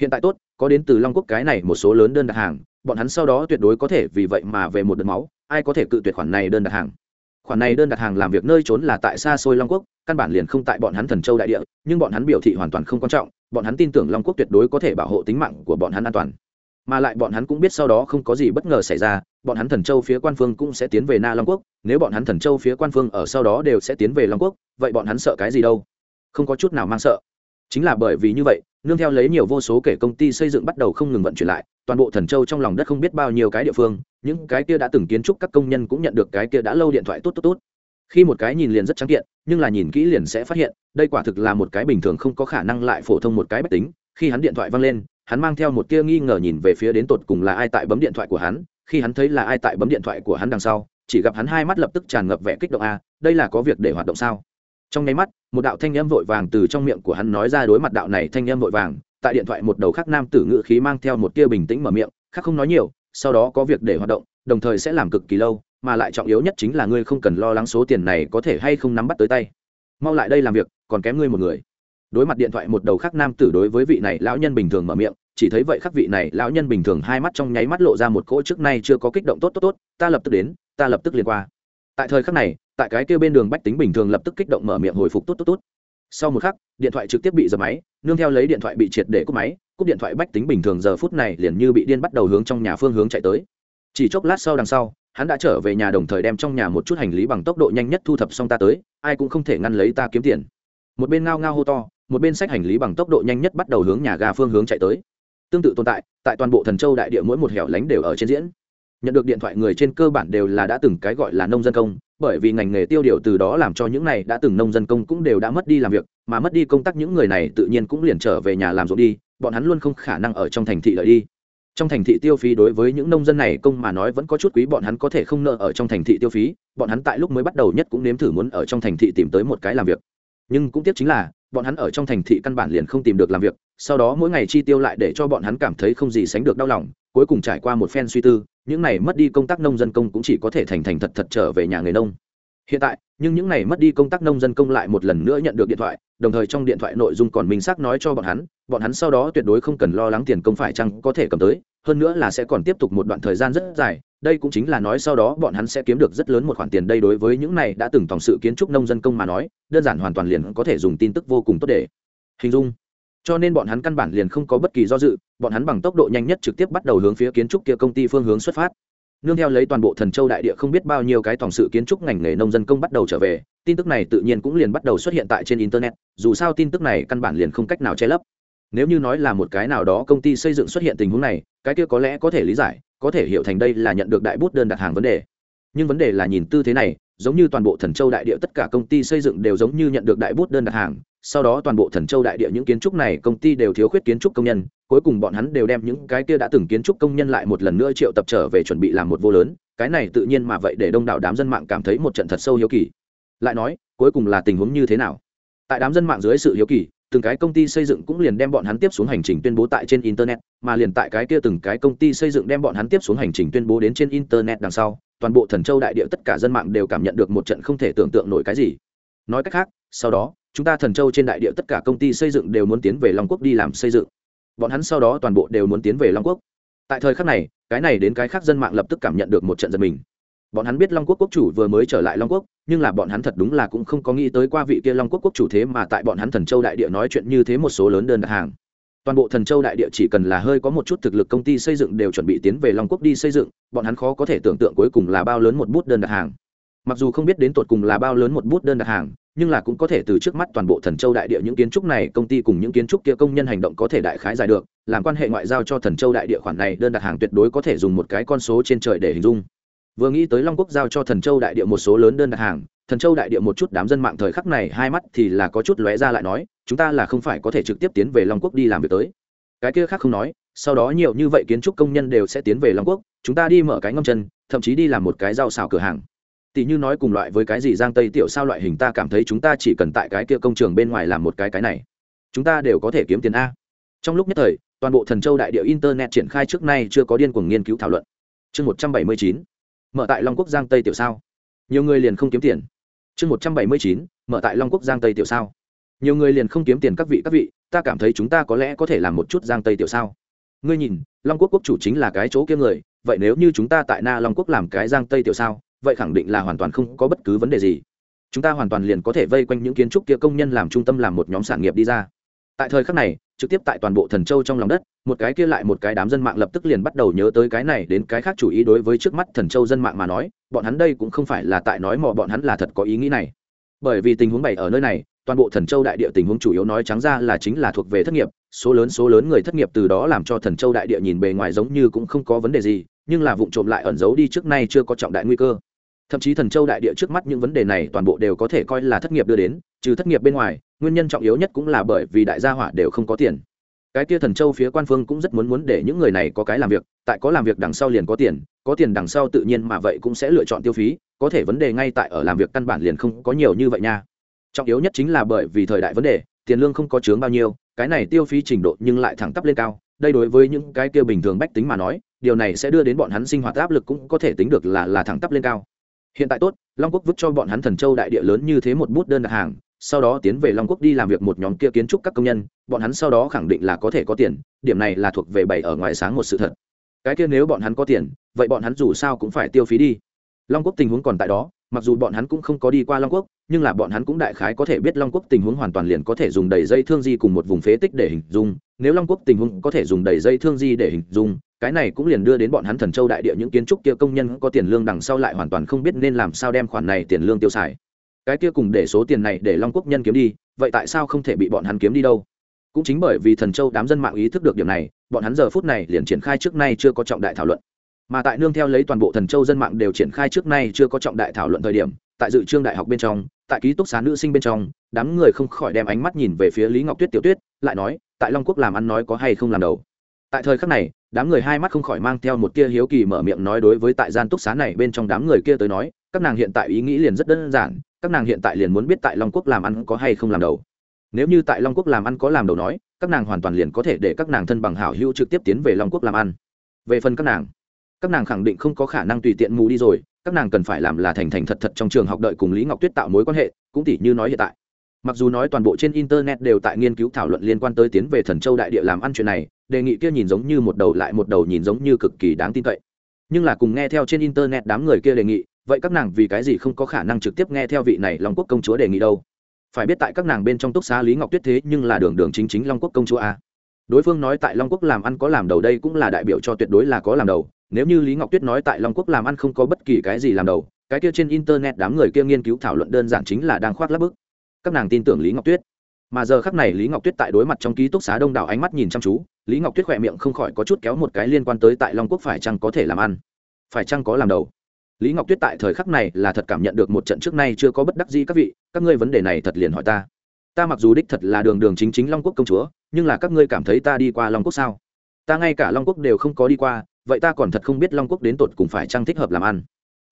Hiện tại tốt, có đến từ long quốc cái này một số lớn đơn đặt hàng, bọn hắn sau đó tuyệt đối có thể vì vậy mà về một đợt máu, ai có thể cự tuyệt khoản này đơn đặt hàng? Khoản này đơn đặt hàng làm việc nơi trốn là tại xa xôi long quốc, căn bản liền không tại bọn hắn thần châu đại địa, nhưng bọn hắn biểu thị hoàn toàn không quan trọng, bọn hắn tin tưởng long quốc tuyệt đối có thể bảo hộ tính mạng của bọn hắn an toàn. Mà lại bọn hắn cũng biết sau đó không có gì bất ngờ xảy ra, bọn hắn thần châu phía quan phương cũng sẽ tiến về na long quốc, nếu bọn hắn thần châu phía quan phương ở sau đó đều sẽ tiến về long quốc, vậy bọn hắn sợ cái gì đâu? Không có chút nào mang sợ. Chính là bởi vì như vậy, nương theo lấy nhiều vô số kể công ty xây dựng bắt đầu không ngừng vận chuyển lại toàn bộ thần châu trong lòng đất không biết bao nhiêu cái địa phương, những cái kia đã từng kiến trúc các công nhân cũng nhận được cái kia đã lâu điện thoại tốt tốt tốt. Khi một cái nhìn liền rất trắng kiện, nhưng là nhìn kỹ liền sẽ phát hiện, đây quả thực là một cái bình thường không có khả năng lại phổ thông một cái bách tính. Khi hắn điện thoại văng lên, hắn mang theo một tia nghi ngờ nhìn về phía đến tột cùng là ai tại bấm điện thoại của hắn. Khi hắn thấy là ai tại bấm điện thoại của hắn đằng sau, chỉ gặp hắn hai mắt lập tức tràn ngập vẻ kích động a, đây là có việc để hoạt động sao? Trong nháy mắt, một đạo thanh âm vội vàng từ trong miệng của hắn nói ra đối mặt đạo này thanh âm vội vàng tại điện thoại một đầu khác nam tử ngự khí mang theo một tia bình tĩnh mở miệng, khác không nói nhiều, sau đó có việc để hoạt động, đồng thời sẽ làm cực kỳ lâu, mà lại trọng yếu nhất chính là ngươi không cần lo lắng số tiền này có thể hay không nắm bắt tới tay. Mau lại đây làm việc, còn kém ngươi một người. Đối mặt điện thoại một đầu khác nam tử đối với vị này lão nhân bình thường mở miệng, chỉ thấy vậy khắc vị này lão nhân bình thường hai mắt trong nháy mắt lộ ra một cỗ trước nay chưa có kích động tốt tốt tốt, ta lập tức đến, ta lập tức liên qua. Tại thời khắc này, tại cái kêu bên đường bách tính bình thường lập tức kích động mở miệng hồi phục tốt tốt tốt sau một khắc, điện thoại trực tiếp bị dập máy, nương theo lấy điện thoại bị triệt để cúp máy, cúp điện thoại bách tính bình thường giờ phút này liền như bị điên bắt đầu hướng trong nhà phương hướng chạy tới. Chỉ chốc lát sau đằng sau, hắn đã trở về nhà đồng thời đem trong nhà một chút hành lý bằng tốc độ nhanh nhất thu thập xong ta tới, ai cũng không thể ngăn lấy ta kiếm tiền. Một bên ngao ngao hô to, một bên sách hành lý bằng tốc độ nhanh nhất bắt đầu hướng nhà ga phương hướng chạy tới. Tương tự tồn tại tại toàn bộ thần châu đại địa mỗi một hẻo lánh đều ở trên diễn. Nhận được điện thoại người trên cơ bản đều là đã từng cái gọi là nông dân công bởi vì ngành nghề tiêu điều từ đó làm cho những này đã từng nông dân công cũng đều đã mất đi làm việc, mà mất đi công tác những người này tự nhiên cũng liền trở về nhà làm ruộng đi, bọn hắn luôn không khả năng ở trong thành thị lợi đi. Trong thành thị tiêu phí đối với những nông dân này công mà nói vẫn có chút quý, bọn hắn có thể không nợ ở trong thành thị tiêu phí, bọn hắn tại lúc mới bắt đầu nhất cũng nếm thử muốn ở trong thành thị tìm tới một cái làm việc. Nhưng cũng tiếc chính là, bọn hắn ở trong thành thị căn bản liền không tìm được làm việc, sau đó mỗi ngày chi tiêu lại để cho bọn hắn cảm thấy không gì sánh được đau lòng, cuối cùng trải qua một phen suy tư những này mất đi công tác nông dân công cũng chỉ có thể thành thành thật thật trở về nhà người nông. Hiện tại, nhưng những này mất đi công tác nông dân công lại một lần nữa nhận được điện thoại, đồng thời trong điện thoại nội dung còn minh xác nói cho bọn hắn bọn hắn sau đó tuyệt đối không cần lo lắng tiền công phải chăng có thể cầm tới, hơn nữa là sẽ còn tiếp tục một đoạn thời gian rất dài, đây cũng chính là nói sau đó bọn hắn sẽ kiếm được rất lớn một khoản tiền đây đối với những này đã từng tòng sự kiến trúc nông dân công mà nói, đơn giản hoàn toàn liền có thể dùng tin tức vô cùng tốt để hình dung cho nên bọn hắn căn bản liền không có bất kỳ do dự, bọn hắn bằng tốc độ nhanh nhất trực tiếp bắt đầu hướng phía kiến trúc kia công ty phương hướng xuất phát. Nương theo lấy toàn bộ thần châu đại địa không biết bao nhiêu cái tổng sự kiến trúc ngành nghề nông dân công bắt đầu trở về, tin tức này tự nhiên cũng liền bắt đầu xuất hiện tại trên internet, dù sao tin tức này căn bản liền không cách nào che lấp. Nếu như nói là một cái nào đó công ty xây dựng xuất hiện tình huống này, cái kia có lẽ có thể lý giải, có thể hiểu thành đây là nhận được đại bút đơn đặt hàng vấn đề. Nhưng vấn đề là nhìn tư thế này, giống như toàn bộ thần châu đại địa tất cả công ty xây dựng đều giống như nhận được đại bút đơn đặt hàng sau đó toàn bộ thần châu đại địa những kiến trúc này công ty đều thiếu khuyết kiến trúc công nhân, cuối cùng bọn hắn đều đem những cái kia đã từng kiến trúc công nhân lại một lần nữa triệu tập trở về chuẩn bị làm một vô lớn, cái này tự nhiên mà vậy để đông đảo đám dân mạng cảm thấy một trận thật sâu hiếu kỳ. Lại nói, cuối cùng là tình huống như thế nào? Tại đám dân mạng dưới sự hiếu kỳ, từng cái công ty xây dựng cũng liền đem bọn hắn tiếp xuống hành trình tuyên bố tại trên internet, mà liền tại cái kia từng cái công ty xây dựng đem bọn hắn tiếp xuống hành trình tuyên bố đến trên internet đằng sau, toàn bộ thần châu đại địa tất cả dân mạng đều cảm nhận được một trận không thể tưởng tượng nổi cái gì. Nói cách khác, sau đó chúng ta thần châu trên đại địa tất cả công ty xây dựng đều muốn tiến về long quốc đi làm xây dựng. Bọn hắn sau đó toàn bộ đều muốn tiến về long quốc. Tại thời khắc này, cái này đến cái khác dân mạng lập tức cảm nhận được một trận giật mình. Bọn hắn biết long quốc quốc chủ vừa mới trở lại long quốc, nhưng là bọn hắn thật đúng là cũng không có nghĩ tới qua vị kia long quốc quốc chủ thế mà tại bọn hắn thần châu đại địa nói chuyện như thế một số lớn đơn đặt hàng. Toàn bộ thần châu đại địa chỉ cần là hơi có một chút thực lực công ty xây dựng đều chuẩn bị tiến về long quốc đi xây dựng, bọn hắn khó có thể tưởng tượng cuối cùng là bao lớn một bút đơn đặt hàng. Mặc dù không biết đến tột cùng là bao lớn một bút đơn đặt hàng nhưng là cũng có thể từ trước mắt toàn bộ thần châu đại địa những kiến trúc này, công ty cùng những kiến trúc kia công nhân hành động có thể đại khái giải được, làm quan hệ ngoại giao cho thần châu đại địa khoản này đơn đặt hàng tuyệt đối có thể dùng một cái con số trên trời để hình dung. Vừa nghĩ tới long quốc giao cho thần châu đại địa một số lớn đơn đặt hàng, thần châu đại địa một chút đám dân mạng thời khắc này hai mắt thì là có chút lóe ra lại nói, chúng ta là không phải có thể trực tiếp tiến về long quốc đi làm việc tới. Cái kia khác không nói, sau đó nhiều như vậy kiến trúc công nhân đều sẽ tiến về long quốc, chúng ta đi mở cái ngâm chân, thậm chí đi làm một cái rau xào cửa hàng tỷ như nói cùng loại với cái gì giang tây tiểu sao loại hình ta cảm thấy chúng ta chỉ cần tại cái kia công trường bên ngoài làm một cái cái này. Chúng ta đều có thể kiếm tiền a. Trong lúc nhất thời, toàn bộ thần châu đại địa internet triển khai trước nay chưa có điên cuồng nghiên cứu thảo luận. Chương một trăm bảy mươi chín, mở tại long quốc giang tây tiểu sao. Nhiều người liền không kiếm tiền. Chương một trăm bảy mươi chín, mở tại long quốc giang tây tiểu sao. Nhiều người liền không kiếm tiền các vị các vị, ta cảm thấy chúng ta có lẽ có thể làm một chút giang tây tiểu sao. Ngươi nhìn, long quốc quốc chủ chính là cái chỗ kiếm người, vậy nếu như chúng ta tại na long quốc làm cái giang tây tiểu sao vậy khẳng định là hoàn toàn không có bất cứ vấn đề gì. Chúng ta hoàn toàn liền có thể vây quanh những kiến trúc kia công nhân làm trung tâm làm một nhóm sản nghiệp đi ra. Tại thời khắc này, trực tiếp tại toàn bộ thần châu trong lòng đất, một cái kia lại một cái đám dân mạng lập tức liền bắt đầu nhớ tới cái này đến cái khác chủ ý đối với trước mắt thần châu dân mạng mà nói, bọn hắn đây cũng không phải là tại nói mò bọn hắn là thật có ý nghĩ này. Bởi vì tình huống bảy ở nơi này, toàn bộ thần châu đại địa tình huống chủ yếu nói trắng ra là chính là thuộc về thất nghiệp, số lớn số lớn người thất nghiệp từ đó làm cho thần châu đại địa nhìn bề ngoài giống như cũng không có vấn đề gì, nhưng là vụ trộm lại ẩn giấu đi trước nay chưa có trọng đại nguy cơ thậm chí thần châu đại địa trước mắt những vấn đề này toàn bộ đều có thể coi là thất nghiệp đưa đến, trừ thất nghiệp bên ngoài, nguyên nhân trọng yếu nhất cũng là bởi vì đại gia hỏa đều không có tiền. Cái kia thần châu phía quan phương cũng rất muốn muốn để những người này có cái làm việc, tại có làm việc đằng sau liền có tiền có tiền đằng sau tự nhiên mà vậy cũng sẽ lựa chọn tiêu phí, có thể vấn đề ngay tại ở làm việc căn bản liền không có nhiều như vậy nha. Trọng yếu nhất chính là bởi vì thời đại vấn đề, tiền lương không có chướng bao nhiêu, cái này tiêu phí trình độ nhưng lại thẳng tắp lên cao, đây đối với những cái kia bình thường bách tính mà nói, điều này sẽ đưa đến bọn hắn sinh hoạt áp lực cũng có thể tính được là là thẳng tắp lên cao hiện tại tốt, long quốc vứt cho bọn hắn thần châu đại địa lớn như thế một bút đơn đặt hàng, sau đó tiến về long quốc đi làm việc một nhóm kia kiến trúc các công nhân, bọn hắn sau đó khẳng định là có thể có tiền, điểm này là thuộc về bảy ở ngoài sáng một sự thật. Cái kia nếu bọn hắn có tiền, vậy bọn hắn dù sao cũng phải tiêu phí đi. Long quốc tình huống còn tại đó, mặc dù bọn hắn cũng không có đi qua long quốc, nhưng là bọn hắn cũng đại khái có thể biết long quốc tình huống hoàn toàn liền có thể dùng đầy dây thương di cùng một vùng phế tích để hình dung. Nếu long quốc tình huống có thể dùng đầy dây thương di để hình dung cái này cũng liền đưa đến bọn hắn thần châu đại địa những kiến trúc kia công nhân có tiền lương đằng sau lại hoàn toàn không biết nên làm sao đem khoản này tiền lương tiêu xài. Cái kia cùng để số tiền này để long quốc nhân kiếm đi, vậy tại sao không thể bị bọn hắn kiếm đi đâu? Cũng chính bởi vì thần châu đám dân mạng ý thức được điểm này, bọn hắn giờ phút này liền triển khai trước nay chưa có trọng đại thảo luận. Mà tại nương theo lấy toàn bộ thần châu dân mạng đều triển khai trước nay chưa có trọng đại thảo luận thời điểm, tại dự trương đại học bên trong, tại ký túc xá nữ sinh bên trong, đám người không khỏi đem ánh mắt nhìn về phía lý ngọc tuyết tiểu tuyết, lại nói, tại long quốc làm ăn nói có hay không làm đầu? Tại thời khắc này, đám người hai mắt không khỏi mang theo một tia hiếu kỳ mở miệng nói đối với tại gian túc xá này bên trong đám người kia tới nói, các nàng hiện tại ý nghĩ liền rất đơn giản, các nàng hiện tại liền muốn biết tại long quốc làm ăn có hay không làm đầu. Nếu như tại long quốc làm ăn có làm đầu nói, các nàng hoàn toàn liền có thể để các nàng thân bằng hảo hữu trực tiếp tiến về long quốc làm ăn. Về phần các nàng các nàng khẳng định không có khả năng tùy tiện mù đi rồi, các nàng cần phải làm là thành thành thật thật trong trường học đợi cùng lý ngọc tuyết tạo mối quan hệ, cũng tỉ như nói hiện tại. Mặc dù nói toàn bộ trên internet đều tại nghiên cứu thảo luận liên quan tới tiến về thần châu đại địa làm ăn chuyện này đề nghị kia nhìn giống như một đầu lại một đầu nhìn giống như cực kỳ đáng tin cậy. Nhưng là cùng nghe theo trên internet đám người kia đề nghị, vậy các nàng vì cái gì không có khả năng trực tiếp nghe theo vị này long quốc công chúa đề nghị đâu? Phải biết tại các nàng bên trong túc xá lý ngọc tuyết thế nhưng là đường đường chính chính long quốc công chúa a. Đối phương nói tại long quốc làm ăn có làm đầu đây cũng là đại biểu cho tuyệt đối là có làm đầu. Nếu như lý ngọc tuyết nói tại long quốc làm ăn không có bất kỳ cái gì làm đầu, cái kia trên internet đám người kia nghiên cứu thảo luận đơn giản chính là đang khoác lắp bức. Các nàng tin tưởng lý ngọc tuyết. Mà giờ khắc này lý ngọc tuyết tại đối mặt trong ký túc xá đông đảo ánh mắt nhìn chăm chú lý ngọc tuyết khỏe miệng không khỏi có chút kéo một cái liên quan tới tại long quốc phải chăng có thể làm ăn? Phải chăng có làm đầu? Lý ngọc tuyết tại thời khắc này là thật cảm nhận được một trận trước nay chưa có bất đắc dĩ các vị, các ngươi vấn đề này thật liền hỏi ta. Ta mặc dù đích thật là đường đường chính chính long quốc công chúa, nhưng là các ngươi cảm thấy ta đi qua long quốc sao? Ta ngay cả long quốc đều không có đi qua, vậy ta còn thật không biết long quốc đến tột cùng phải chăng thích hợp làm ăn.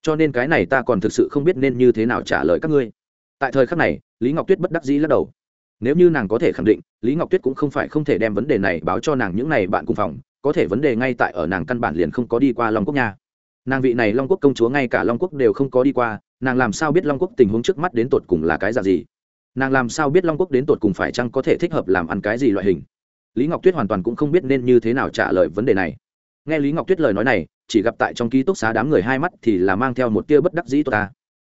Cho nên cái này ta còn thực sự không biết nên như thế nào trả lời các ngươi. Tại thời khắc này, lý ngọc tuyết bất đắc dĩ lắc đầu nếu như nàng có thể khẳng định, lý ngọc tuyết cũng không phải không thể đem vấn đề này báo cho nàng những n à y bạn cùng phòng, có thể vấn đề ngay tại ở nàng căn bản liền không có đi qua long quốc nha. Nàng vị này long quốc công chúa ngay cả long quốc đều không có đi qua, nàng làm sao biết long quốc tình huống trước mắt đến tột cùng là cái dạng gì? Nàng làm sao biết long quốc đến tột cùng phải chăng có thể thích hợp làm ăn cái gì loại hình? Lý ngọc tuyết hoàn toàn cũng không biết nên như thế nào trả lời vấn đề này. Nghe lý ngọc tuyết lời nói này, chỉ gặp tại trong ký túc xá đám người hai mắt thì là mang theo một tia bất đắc dĩ tốt ta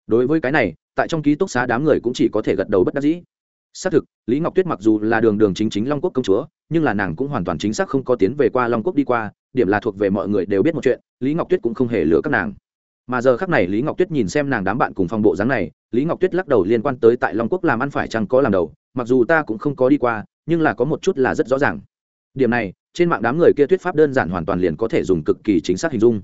đối với cái này, tại trong ký túc xá đám người cũng chỉ có thể gật đầu bất đắc dĩ xác thực, lý ngọc tuyết mặc dù là đường đường chính chính long quốc công chúa, nhưng là nàng cũng hoàn toàn chính xác không có tiến về qua long quốc đi qua, điểm là thuộc về mọi người đều biết một chuyện, lý ngọc tuyết cũng không hề lừa các nàng. Mà giờ khắc này lý ngọc tuyết nhìn xem nàng đám bạn cùng phòng bộ dáng này, lý ngọc tuyết lắc đầu liên quan tới tại long quốc làm ăn phải chăng có làm đầu, mặc dù ta cũng không có đi qua, nhưng là có một chút là rất rõ ràng. Điểm này, trên mạng đám người kia thuyết pháp đơn giản hoàn toàn liền có thể dùng cực kỳ chính xác hình dung.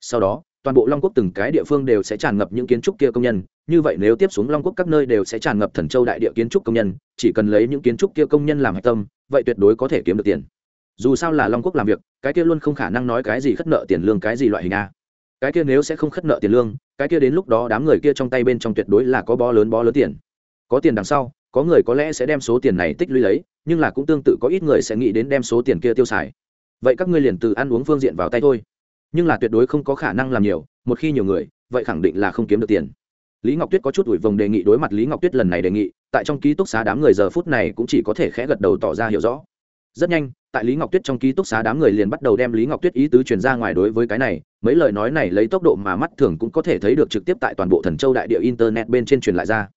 Sau đó toàn bộ long quốc từng cái địa phương đều sẽ tràn ngập những kiến trúc kia công nhân. Như vậy nếu tiếp xuống long quốc các nơi đều sẽ tràn ngập thần châu đại địa kiến trúc công nhân, chỉ cần lấy những kiến trúc kia công nhân làm hạch tâm, vậy tuyệt đối có thể kiếm được tiền. Dù sao là long quốc làm việc, cái kia luôn không khả năng nói cái gì khất nợ tiền lương cái gì loại hình a. Cái kia nếu sẽ không khất nợ tiền lương, cái kia đến lúc đó đám người kia trong tay bên trong tuyệt đối là có bó lớn bó lớn tiền. Có tiền đằng sau, có người có lẽ sẽ đem số tiền này tích lũy lấy, nhưng là cũng tương tự có ít người sẽ nghĩ đến đem số tiền kia tiêu xài. Vậy các ngươi liền từ ăn uống phương diện vào tay thôi nhưng là tuyệt đối không có khả năng làm nhiều, một khi nhiều người, vậy khẳng định là không kiếm được tiền. Lý ngọc tuyết có chút ủi vồng đề nghị đối mặt lý ngọc tuyết lần này đề nghị, tại trong ký túc xá đám người giờ phút này cũng chỉ có thể khẽ gật đầu tỏ ra hiểu rõ. Rất nhanh, tại lý ngọc tuyết trong ký túc xá đám người liền bắt đầu đem lý ngọc tuyết ý tứ truyền ra ngoài đối với cái này, mấy lời nói này lấy tốc độ mà mắt thường cũng có thể thấy được trực tiếp tại toàn bộ thần châu đại địa internet bên trên truyền lại ra.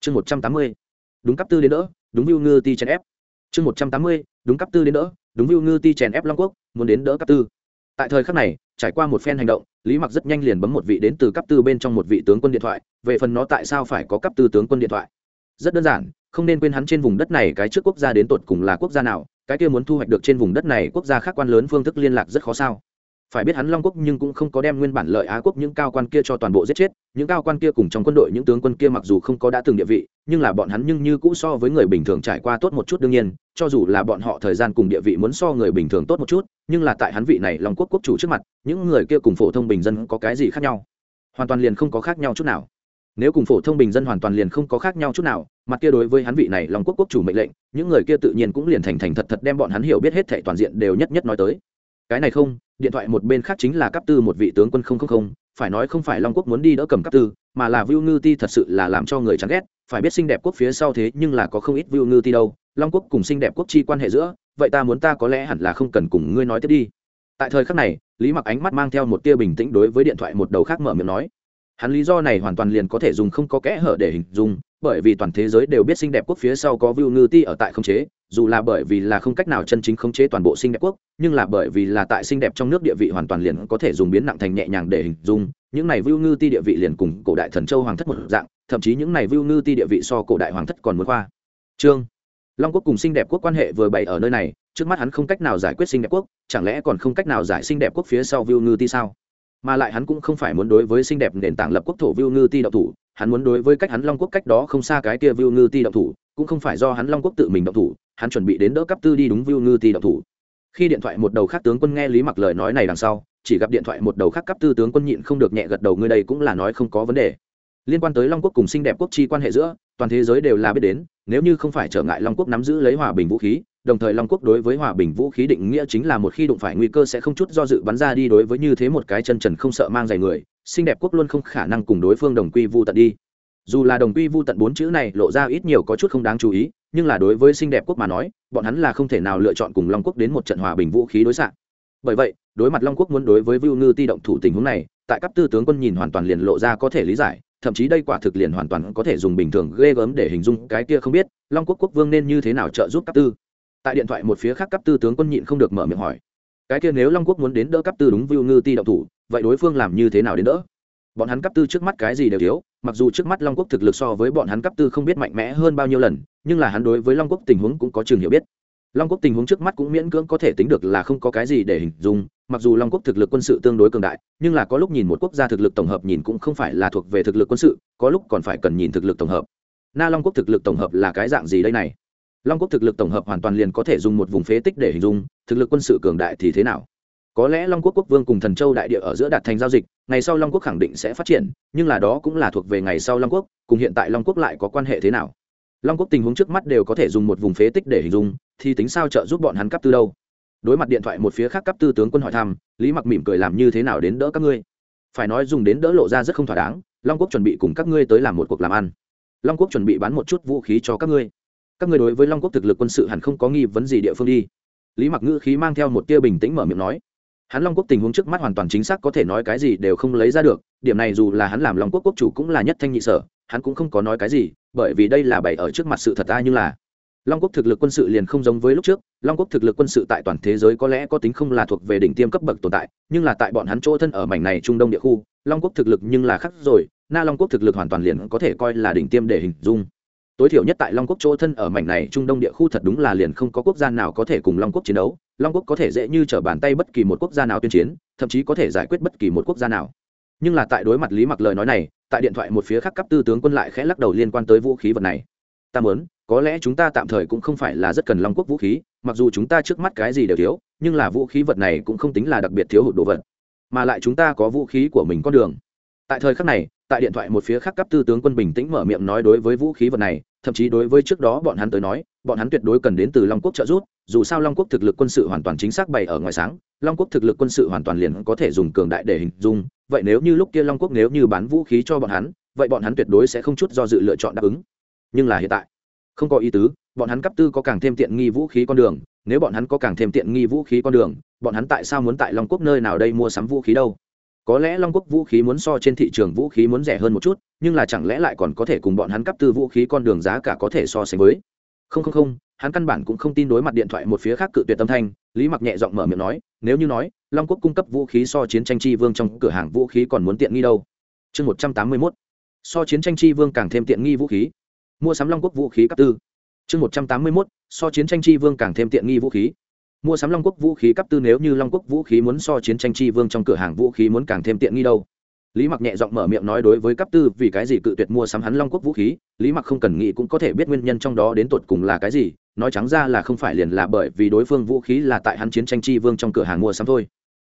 Chương một trăm tám mươi, đúng cấp tư đến đỡ, đúng view ngư ti chèn ép. Chương một trăm tám mươi, đúng cấp tư đến đỡ, đúng view ngư ti chèn ép long quốc, muốn đến đỡ cấp tư. Tại thời khắc này trải qua một phen hành động, lý mặc rất nhanh liền bấm một vị đến từ cấp tư bên trong một vị tướng quân điện thoại, về phần nó tại sao phải có cấp tư tướng quân điện thoại? Rất đơn giản, không nên quên hắn trên vùng đất này cái trước quốc gia đến tột cùng là quốc gia nào, cái kia muốn thu hoạch được trên vùng đất này quốc gia khác quan lớn phương thức liên lạc rất khó sao. Phải biết hắn long quốc nhưng cũng không có đem nguyên bản lợi á quốc những cao quan kia cho toàn bộ giết chết, những cao quan kia cùng trong quân đội những tướng quân kia mặc dù không có đã từng địa vị, nhưng là bọn hắn nhưng như cũ so với người bình thường trải qua tốt một chút đương nhiên, cho dù là bọn họ thời gian cùng địa vị muốn so người bình thường tốt một chút nhưng là tại hắn vị này long quốc quốc chủ trước mặt, những người kia cùng phổ thông bình dân có cái gì khác nhau? Hoàn toàn liền không có khác nhau chút nào. Nếu cùng phổ thông bình dân hoàn toàn liền không có khác nhau chút nào, mặt kia đối với hắn vị này long quốc quốc chủ mệnh lệnh, những người kia tự nhiên cũng liền thành thành thật thật đem bọn hắn hiểu biết hết thệ toàn diện đều nhất nhất nói tới. Cái này không, điện thoại một bên khác chính là cấp tư một vị tướng quân không không không, phải nói không phải long quốc muốn đi đỡ cầm cấp tư, mà là Vu ngư ti thật sự là làm cho người chán ghét, phải biết xinh đẹp quốc phía sau thế nhưng là có không ít Vu ngư ti đâu. Long quốc cùng xinh đẹp quốc chi quan hệ giữa vậy ta muốn ta có lẽ hẳn là không cần cùng ngươi nói tiếp đi. Tại thời khắc này, lý mặc ánh mắt mang theo một tia bình tĩnh đối với điện thoại một đầu khác mở miệng nói. Hắn lý do này hoàn toàn liền có thể dùng không có kẽ hở để hình dung, bởi vì toàn thế giới đều biết xinh đẹp quốc phía sau có view ngư ti ở tại không chế, dù là bởi vì là không cách nào chân chính khống chế toàn bộ xinh đẹp quốc, nhưng là bởi vì là tại xinh đẹp trong nước địa vị hoàn toàn liền có thể dùng biến nặng thành nhẹ nhàng để hình dung, những này view ngư ti địa vị liền cùng cổ đại thần châu hoàng thất một dạng, thậm chí những này view ngư ti địa vị so cổ đại hoàng thất còn muốn khoa. Trương long quốc cùng xinh đẹp quốc quan hệ vừa bày ở nơi này, trước mắt hắn không cách nào giải quyết xinh đẹp quốc, chẳng lẽ còn không cách nào giải xinh đẹp quốc phía sau Vu ngư ti sao? Mà lại hắn cũng không phải muốn đối với xinh đẹp nền tảng lập quốc thổ Vu ngư ti đậu thủ, hắn muốn đối với cách hắn long quốc cách đó không xa cái kia Vu ngư ti đậu thủ, cũng không phải do hắn long quốc tự mình đậu thủ, hắn chuẩn bị đến đỡ cấp tư đi đúng Vu ngư ti đậu thủ. Khi điện thoại một đầu khác tướng quân nghe lý mặc lời nói này đằng sau, chỉ gặp điện thoại một đầu khác cấp tư tướng quân nhịn không được nhẹ gật đầu, ngươi đây cũng là nói không có vấn đề. Liên quan tới long quốc cùng xinh đẹp quốc chi quan hệ giữa toàn thế giới đều là biết đến, nếu như không phải trở ngại long quốc nắm giữ lấy hòa bình vũ khí, đồng thời long quốc đối với hòa bình vũ khí định nghĩa chính là một khi đụng phải nguy cơ sẽ không chút do dự bắn ra đi đối với như thế một cái chân trần không sợ mang giày người, xinh đẹp quốc luôn không khả năng cùng đối phương đồng quy vu tận đi. Dù là đồng quy vu tận bốn chữ này lộ ra ít nhiều có chút không đáng chú ý, nhưng là đối với xinh đẹp quốc mà nói, bọn hắn là không thể nào lựa chọn cùng long quốc đến một trận hòa bình vũ khí đối xạ. Bởi vậy, đối mặt long quốc muốn đối với vưu ngư ti động thủ tình huống này, tại cấp tư tướng quân nhìn hoàn toàn liền lộ ra có thể lý giải thậm chí đây quả thực liền hoàn toàn có thể dùng bình thường ghê gớm để hình dung cái kia không biết, long quốc quốc vương nên như thế nào trợ giúp cấp tư. Tại điện thoại một phía khác cấp tư tướng quân nhịn không được mở miệng hỏi. Cái kia nếu long quốc muốn đến đỡ cấp tư đúng vưu ngư ti động thủ, vậy đối phương làm như thế nào đến đỡ? Bọn hắn cấp tư trước mắt cái gì đều thiếu, mặc dù trước mắt long quốc thực lực so với bọn hắn cấp tư không biết mạnh mẽ hơn bao nhiêu lần, nhưng là hắn đối với long quốc tình huống cũng có trường hiểu biết. Long quốc tình huống trước mắt cũng miễn cưỡng có thể tính được là không có cái gì để hình dung mặc dù long quốc thực lực quân sự tương đối cường đại, nhưng là có lúc nhìn một quốc gia thực lực tổng hợp nhìn cũng không phải là thuộc về thực lực quân sự, có lúc còn phải cần nhìn thực lực tổng hợp. Na long quốc thực lực tổng hợp là cái dạng gì đây này? Long quốc thực lực tổng hợp hoàn toàn liền có thể dùng một vùng phế tích để hình dung, thực lực quân sự cường đại thì thế nào? Có lẽ long quốc quốc vương cùng thần châu đại địa ở giữa đạt thành giao dịch, ngày sau long quốc khẳng định sẽ phát triển, nhưng là đó cũng là thuộc về ngày sau long quốc, cùng hiện tại long quốc lại có quan hệ thế nào? Long quốc tình huống trước mắt đều có thể dùng một vùng phế tích để hình dung, thì tính sao trợ giúp bọn hắn cấp tư đâu? Đối mặt điện thoại một phía khác cấp tư tướng quân hỏi thăm, lý mặc mỉm cười làm như thế nào đến đỡ các ngươi? Phải nói dùng đến đỡ lộ ra rất không thỏa đáng, long quốc chuẩn bị cùng các ngươi tới làm một cuộc làm ăn. Long quốc chuẩn bị bán một chút vũ khí cho các ngươi. Các ngươi đối với long quốc thực lực quân sự hẳn không có nghi vấn gì địa phương đi. Lý mặc ngữ khí mang theo một tia bình tĩnh mở miệng nói. Hắn long quốc tình huống trước mắt hoàn toàn chính xác có thể nói cái gì đều không lấy ra được, điểm này dù là hắn làm long quốc quốc chủ cũng là nhất thanh nhị sở, hắn cũng không có nói cái gì, bởi vì đây là bày ở trước mặt sự thật ta như là long quốc thực lực quân sự liền không giống với lúc trước, long quốc thực lực quân sự tại toàn thế giới có lẽ có tính không là thuộc về đỉnh tiêm cấp bậc tồn tại, nhưng là tại bọn hắn chỗ thân ở mảnh này trung đông địa khu, long quốc thực lực nhưng là khác rồi, na long quốc thực lực hoàn toàn liền có thể coi là đỉnh tiêm để hình dung. Tối thiểu nhất tại long quốc chỗ thân ở mảnh này trung đông địa khu thật đúng là liền không có quốc gia nào có thể cùng long quốc chiến đấu, long quốc có thể dễ như trở bàn tay bất kỳ một quốc gia nào tuyên chiến, thậm chí có thể giải quyết bất kỳ một quốc gia nào. Nhưng là tại đối mặt lý mặc lời nói này, tại điện thoại một phía khác cấp tư tướng quân lại khẽ lắc đầu liên quan tới vũ khí vật này ta muốn, có lẽ chúng ta tạm thời cũng không phải là rất cần long quốc vũ khí, mặc dù chúng ta trước mắt cái gì đều thiếu, nhưng là vũ khí vật này cũng không tính là đặc biệt thiếu hụt đồ vật, mà lại chúng ta có vũ khí của mình con đường. Tại thời khắc này, tại điện thoại một phía khác cấp tư tướng quân bình tĩnh mở miệng nói đối với vũ khí vật này, thậm chí đối với trước đó bọn hắn tới nói, bọn hắn tuyệt đối cần đến từ long quốc trợ giúp, dù sao long quốc thực lực quân sự hoàn toàn chính xác bày ở ngoài sáng, long quốc thực lực quân sự hoàn toàn liền có thể dùng cường đại để hình dung, vậy nếu như lúc kia long quốc nếu như bán vũ khí cho bọn hắn, vậy bọn hắn tuyệt đối sẽ không chút do dự lựa chọn đáp ứng nhưng là hiện tại. Không có ý tứ, bọn hắn cấp tư có càng thêm tiện nghi vũ khí con đường, nếu bọn hắn có càng thêm tiện nghi vũ khí con đường, bọn hắn tại sao muốn tại long quốc nơi nào đây mua sắm vũ khí đâu? Có lẽ long quốc vũ khí muốn so trên thị trường vũ khí muốn rẻ hơn một chút, nhưng là chẳng lẽ lại còn có thể cùng bọn hắn cấp tư vũ khí con đường giá cả có thể so sánh với? Không không không, hắn căn bản cũng không tin đối mặt điện thoại một phía khác cự tuyệt tâm thanh, lý mặc nhẹ giọng mở miệng nói, nếu như nói, long quốc cung cấp vũ khí so chiến tranh chi vương trong cửa hàng vũ khí còn muốn tiện nghi đâu? Chương một trăm tám mươi mốt. So chiến tranh chi vương càng thêm tiện nghi vũ khí mua sắm long quốc vũ khí cấp tư. Chương một trăm tám mươi mốt, so chiến tranh chi vương càng thêm tiện nghi vũ khí. Mua sắm long quốc vũ khí cấp tư nếu như long quốc vũ khí muốn so chiến tranh chi vương trong cửa hàng vũ khí muốn càng thêm tiện nghi đâu. Lý mặc nhẹ giọng mở miệng nói đối với cấp tư vì cái gì cự tuyệt mua sắm hắn long quốc vũ khí, lý mặc không cần nghĩ cũng có thể biết nguyên nhân trong đó đến tột cùng là cái gì, nói trắng ra là không phải liền là bởi vì đối phương vũ khí là tại hắn chiến tranh chi vương trong cửa hàng mua sắm thôi.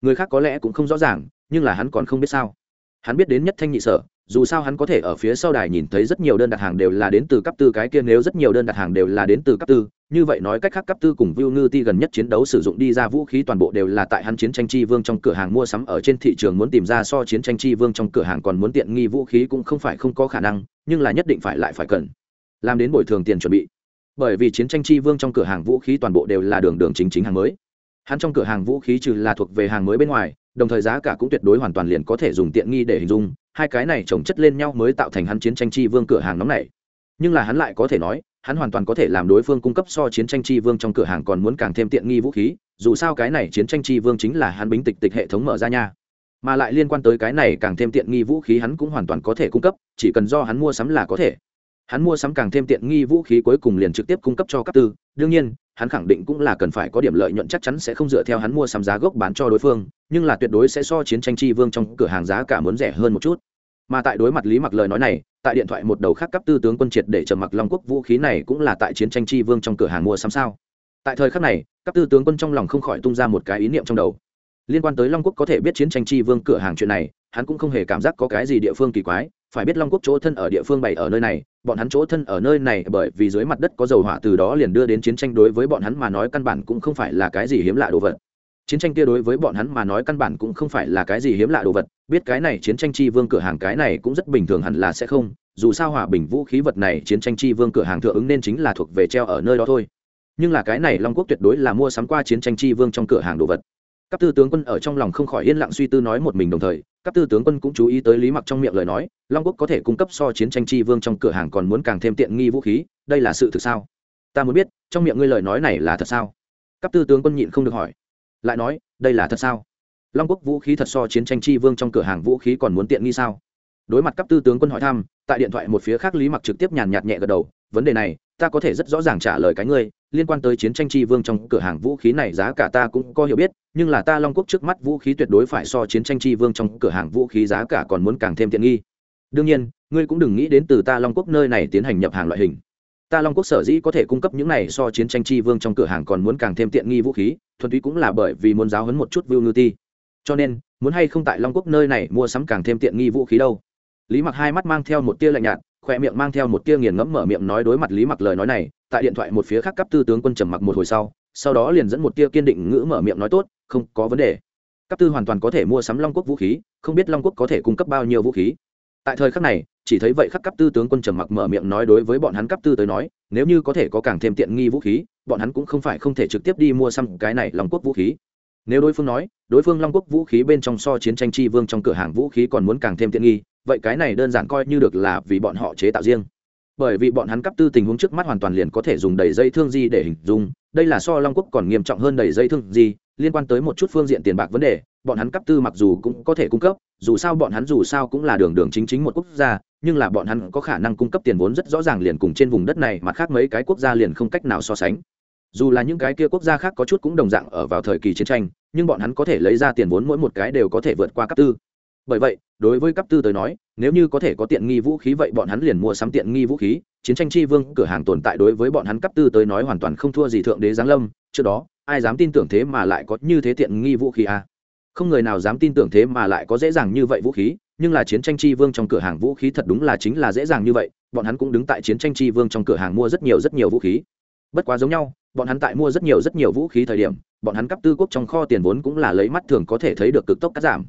Người khác có lẽ cũng không rõ ràng, nhưng là hắn còn không biết sao hắn biết đến nhất thanh nhị sở dù sao hắn có thể ở phía sau đài nhìn thấy rất nhiều đơn đặt hàng đều là đến từ cấp tư cái kia nếu rất nhiều đơn đặt hàng đều là đến từ cấp tư như vậy nói cách khác cấp tư cùng Vu Ngư Ti gần nhất chiến đấu sử dụng đi ra vũ khí toàn bộ đều là tại hắn chiến tranh chi vương trong cửa hàng mua sắm ở trên thị trường muốn tìm ra so chiến tranh chi vương trong cửa hàng còn muốn tiện nghi vũ khí cũng không phải không có khả năng, nhưng là nhất định phải lại phải cần làm đến bồi thường tiền chuẩn bị. Bởi vì chiến tranh chi vương trong cửa hàng vũ khí toàn bộ đều là đường đường chính chính hàng mới. Hắn trong cửa hàng vũ khí trừ là thuộc về hàng mới bên ngoài, đồng thời giá cả cũng tuyệt đối hoàn toàn liền có thể dùng tiện nghi để hình dung, hai cái này chồng chất lên nhau mới tạo thành hắn chiến tranh chi vương cửa hàng nóng này. Nhưng là hắn lại có thể nói, hắn hoàn toàn có thể làm đối phương cung cấp so chiến tranh chi vương trong cửa hàng còn muốn càng thêm tiện nghi vũ khí dù sao cái này chiến tranh chi vương chính là hắn bính tịch tịch hệ thống mở ra nha mà lại liên quan tới cái này càng thêm tiện nghi vũ khí hắn cũng hoàn toàn có thể cung cấp chỉ cần do hắn mua sắm là có thể hắn mua sắm càng thêm tiện nghi vũ khí cuối cùng liền trực tiếp cung cấp cho các tư đương nhiên hắn khẳng định cũng là cần phải có điểm lợi nhuận chắc chắn sẽ không dựa theo hắn mua sắm giá gốc bán cho đối phương, nhưng là tuyệt đối sẽ so chiến tranh chi vương trong cửa hàng giá cả muốn rẻ hơn một chút. Mà tại đối mặt lý mặc lời nói này, tại điện thoại một đầu khác cấp tư tướng quân triệt để trầm mặc long quốc vũ khí này cũng là tại chiến tranh chi vương trong cửa hàng mua sắm sao? Tại thời khắc này, cấp tư tướng quân trong lòng không khỏi tung ra một cái ý niệm trong đầu. Liên quan tới long quốc có thể biết chiến tranh chi vương cửa hàng chuyện này, hắn cũng không hề cảm giác có cái gì địa phương kỳ quái phải biết long quốc chỗ thân ở địa phương bày ở nơi này, bọn hắn chỗ thân ở nơi này bởi vì dưới mặt đất có dầu hỏa từ đó liền đưa đến chiến tranh đối với bọn hắn mà nói căn bản cũng không phải là cái gì hiếm lạ đồ vật. Chiến tranh kia đối với bọn hắn mà nói căn bản cũng không phải là cái gì hiếm lạ đồ vật, biết cái này chiến tranh chi vương cửa hàng cái này cũng rất bình thường hẳn là sẽ không, dù sao hòa bình vũ khí vật này chiến tranh chi vương cửa hàng thượng ứng nên chính là thuộc về treo ở nơi đó thôi. Nhưng là cái này long quốc tuyệt đối là mua sắm qua chiến tranh chi vương trong cửa hàng đồ vật các tư tướng quân ở trong lòng không khỏi yên lặng suy tư nói một mình đồng thời các tư tướng quân cũng chú ý tới lý mặc trong miệng lời nói, long quốc có thể cung cấp so chiến tranh chi vương trong cửa hàng còn muốn càng thêm tiện nghi vũ khí, đây là sự thực sao? Ta muốn biết, trong miệng ngươi lời nói này là thật sao? Các tư tướng quân nhịn không được hỏi. Lại nói, đây là thật sao? Long quốc vũ khí thật so chiến tranh chi vương trong cửa hàng vũ khí còn muốn tiện nghi sao? Đối mặt cấp tư tướng quân hỏi thăm, tại điện thoại một phía khác lý mặc trực tiếp nhàn nhạt nhẹ gật đầu, vấn đề này ta có thể rất rõ ràng trả lời cái ngươi, liên quan tới chiến tranh chi vương trong cửa hàng vũ khí này giá cả ta cũng có hiểu biết, nhưng là ta long quốc trước mắt vũ khí tuyệt đối phải so chiến tranh chi vương trong cửa hàng vũ khí giá cả còn muốn càng thêm tiện nghi. Đương nhiên, ngươi cũng đừng nghĩ đến từ ta long quốc nơi này tiến hành nhập hàng loại hình. Ta long quốc sở dĩ có thể cung cấp những này so chiến tranh chi vương trong cửa hàng còn muốn càng thêm tiện nghi vũ khí, thuần túy cũng là bởi vì muốn giáo hấn một chút vưu ngư ti. Cho nên, muốn hay không tại long quốc nơi này mua sắm càng thêm tiện nghi vũ khí đâu? Lý mặc hai mắt mang theo một tia lạnh nhạt khoe miệng mang theo một tia nghiền ngẫm mở miệng nói đối mặt lý mặc lời nói này, tại điện thoại một phía khác cấp tư tướng quân trầm mặc một hồi sau sau đó liền dẫn một tia kiên định ngữ mở miệng nói tốt, không có vấn đề. Cấp tư hoàn toàn có thể mua sắm long quốc vũ khí, không biết long quốc có thể cung cấp bao nhiêu vũ khí. Tại thời khắc này, chỉ thấy vậy khắc cấp tư tướng quân trầm mặc mở miệng nói đối với bọn hắn cấp tư tới nói, nếu như có thể có càng thêm tiện nghi vũ khí, bọn hắn cũng không phải không thể trực tiếp đi mua xăm cái này long quốc vũ khí. Nếu đối phương nói, đối phương long quốc vũ khí bên trong so chiến tranh chi vương trong cửa hàng vũ khí còn muốn càng thêm tiện nghi vậy cái này đơn giản coi như được là vì bọn họ chế tạo riêng. Bởi vì bọn hắn cấp tư tình huống trước mắt hoàn toàn liền có thể dùng đầy dây thương di để hình dung, đây là so long quốc còn nghiêm trọng hơn đầy dây thương di, liên quan tới một chút phương diện tiền bạc vấn đề, bọn hắn cấp tư mặc dù cũng có thể cung cấp, dù sao bọn hắn dù sao cũng là đường đường chính chính một quốc gia, nhưng là bọn hắn có khả năng cung cấp tiền vốn rất rõ ràng liền cùng trên vùng đất này mặt khác mấy cái quốc gia liền không cách nào so sánh. Dù là những cái kia quốc gia khác có chút cũng đồng dạng ở vào thời kỳ chiến tranh, nhưng bọn hắn có thể lấy ra tiền vốn mỗi một cái đều có thể vượt qua cấp tư bởi vậy, đối với cấp tư tới nói, nếu như có thể có tiện nghi vũ khí vậy bọn hắn liền mua sắm tiện nghi vũ khí. Chiến tranh chi vương, cửa hàng tồn tại đối với bọn hắn cấp tư tới nói hoàn toàn không thua gì thượng đế giáng lâm. Trước đó, ai dám tin tưởng thế mà lại có như thế tiện nghi vũ khí à? không người nào dám tin tưởng thế mà lại có dễ dàng như vậy vũ khí, nhưng là chiến tranh chi vương trong cửa hàng vũ khí thật đúng là chính là dễ dàng như vậy. Bọn hắn cũng đứng tại chiến tranh chi vương trong cửa hàng mua rất nhiều rất nhiều vũ khí. Bất quá giống nhau, bọn hắn tại mua rất nhiều rất nhiều vũ khí thời điểm, bọn hắn cấp tư quốc trong kho tiền vốn cũng là lấy mắt thường có thể thấy được cực tốc cắt giảm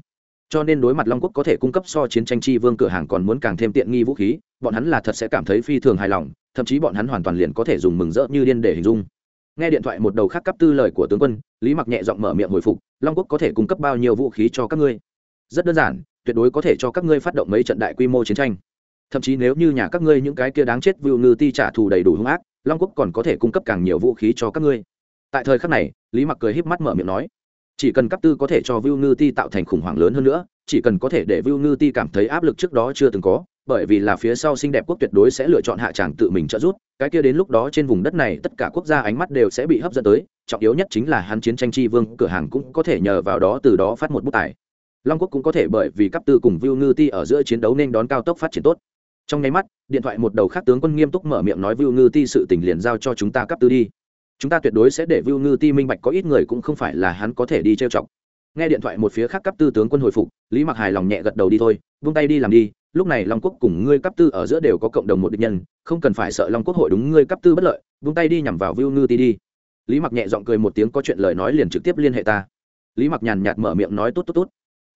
cho nên đối mặt long quốc có thể cung cấp so chiến tranh chi vương cửa hàng còn muốn càng thêm tiện nghi vũ khí, bọn hắn là thật sẽ cảm thấy phi thường hài lòng, thậm chí bọn hắn hoàn toàn liền có thể dùng mừng rỡ như điên để hình dung. Nghe điện thoại một đầu khác cấp tư lời của tướng quân, lý mặc nhẹ giọng mở miệng hồi phục, long quốc có thể cung cấp bao nhiêu vũ khí cho các ngươi? Rất đơn giản, tuyệt đối có thể cho các ngươi phát động mấy trận đại quy mô chiến tranh. Thậm chí nếu như nhà các ngươi những cái kia đáng chết vưu ngư ti trả thù đầy đủ hung ác, long quốc còn có thể cung cấp càng nhiều vũ khí cho các ngươi. Tại thời khắc này, lý mặc cười híp mắt mở miệng nói chỉ cần cấp tư có thể cho Vu ngư ti tạo thành khủng hoảng lớn hơn nữa, chỉ cần có thể để Vu ngư ti cảm thấy áp lực trước đó chưa từng có, bởi vì là phía sau xinh đẹp quốc tuyệt đối sẽ lựa chọn hạ tràng tự mình trợ giúp, cái kia đến lúc đó trên vùng đất này tất cả quốc gia ánh mắt đều sẽ bị hấp dẫn tới, trọng yếu nhất chính là hắn chiến tranh tri vương, cửa hàng cũng có thể nhờ vào đó từ đó phát một bút tài. Long quốc cũng có thể bởi vì cấp tư cùng Vu ngư ti ở giữa chiến đấu nên đón cao tốc phát triển tốt. Trong nháy mắt, điện thoại một đầu khác tướng quân nghiêm túc mở miệng nói Vu ngư ti sự tình liền giao cho chúng ta cấp tư đi chúng ta tuyệt đối sẽ để vưu ngư ti minh bạch có ít người cũng không phải là hắn có thể đi trêu chọc. Nghe điện thoại một phía khác cấp tư tướng quân hồi phục, lý mặc hài lòng nhẹ gật đầu đi thôi vung tay đi làm đi, lúc này long quốc cùng ngươi cấp tư ở giữa đều có cộng đồng một định nhân, không cần phải sợ long quốc hội đúng ngươi cấp tư bất lợi vung tay đi nhằm vào vưu ngư ti đi. Lý mặc nhẹ giọng cười một tiếng có chuyện lời nói liền trực tiếp liên hệ ta. Lý mặc nhàn nhạt mở miệng nói tốt tốt tốt.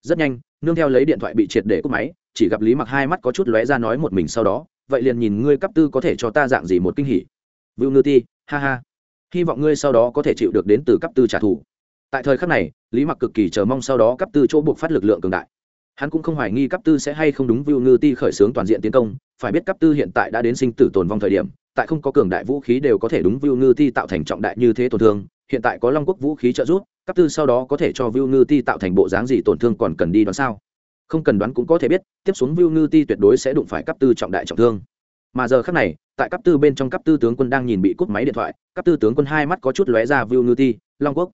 Rất nhanh, nương theo lấy điện thoại bị triệt để cúp máy, chỉ gặp lý mặc hai mắt có chút lóe ra nói một mình sau đó, vậy liền nhìn ngươi cấp tư có thể cho ta dạng gì một kinh hỉ. Vưu ngư ti, ha ha hy vọng ngươi sau đó có thể chịu được đến từ cấp tư trả thù. Tại thời khắc này, lý mặc cực kỳ chờ mong sau đó cấp tư chỗ buộc phát lực lượng cường đại. Hắn cũng không hoài nghi cấp tư sẽ hay không đúng vưu ngư ti khởi xướng toàn diện tiến công, phải biết cấp tư hiện tại đã đến sinh tử tồn vong thời điểm, tại không có cường đại vũ khí đều có thể đúng vưu ngư ti tạo thành trọng đại như thế tổn thương, hiện tại có long quốc vũ khí trợ giúp, cấp tư sau đó có thể cho vưu ngư ti tạo thành bộ dáng gì tổn thương còn cần đi đoán sao? Không cần đoán cũng có thể biết, tiếp xuống vưu ngư ti tuyệt đối sẽ đụng phải cấp tư trọng đại trọng thương. Mà giờ khác này tại cấp tư bên trong cấp tư tướng quân đang nhìn bị cút máy điện thoại, cấp tư tướng quân hai mắt có chút lóe ra view ngư ti, long quốc.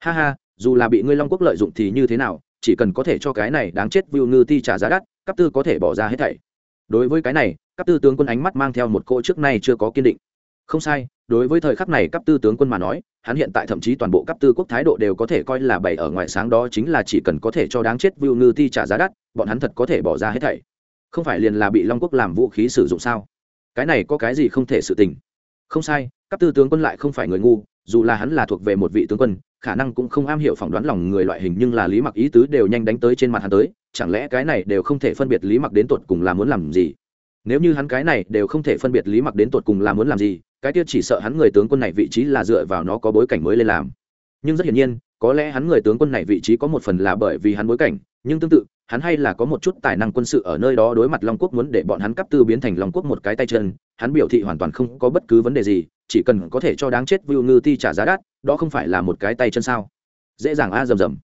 Ha ha, dù là bị ngươi long quốc lợi dụng thì như thế nào, chỉ cần có thể cho cái này đáng chết view ngư ti trả giá đắt, cấp tư có thể bỏ ra hết thảy. Đối với cái này, cấp tư tướng quân ánh mắt mang theo một cỗ trước nay chưa có kiên định. Không sai, đối với thời khắc này cấp tư tướng quân mà nói, hắn hiện tại thậm chí toàn bộ cấp tư quốc thái độ đều có thể coi là bày ở ngoài sáng đó chính là chỉ cần có thể cho đáng chết view ngư ti trả giá đắt, bọn hắn thật có thể bỏ ra hết thảy. Không phải liền là bị long quốc làm vũ khí sử dụng sao? Cái này có cái gì không thể sự tình? Không sai, các tư tướng quân lại không phải người ngu, dù là hắn là thuộc về một vị tướng quân, khả năng cũng không am hiểu phỏng đoán lòng người loại hình nhưng là lý mặc ý tứ đều nhanh đánh tới trên mặt hắn tới, chẳng lẽ cái này đều không thể phân biệt lý mặc đến tột cùng là muốn làm gì? Nếu như hắn cái này đều không thể phân biệt lý mặc đến tột cùng là muốn làm gì, cái tiết chỉ sợ hắn người tướng quân này vị trí là dựa vào nó có bối cảnh mới lên làm. Nhưng rất hiển nhiên, có lẽ hắn người tướng quân này vị trí có một phần là bởi vì hắn bối cảnh, nhưng tương tự hắn hay là có một chút tài năng quân sự ở nơi đó đối mặt long quốc muốn để bọn hắn cấp tư biến thành long quốc một cái tay chân, hắn biểu thị hoàn toàn không có bất cứ vấn đề gì, chỉ cần có thể cho đáng chết vưu ngư ti trả giá đắt, đó không phải là một cái tay chân sao? Dễ dàng a, rầm rầm.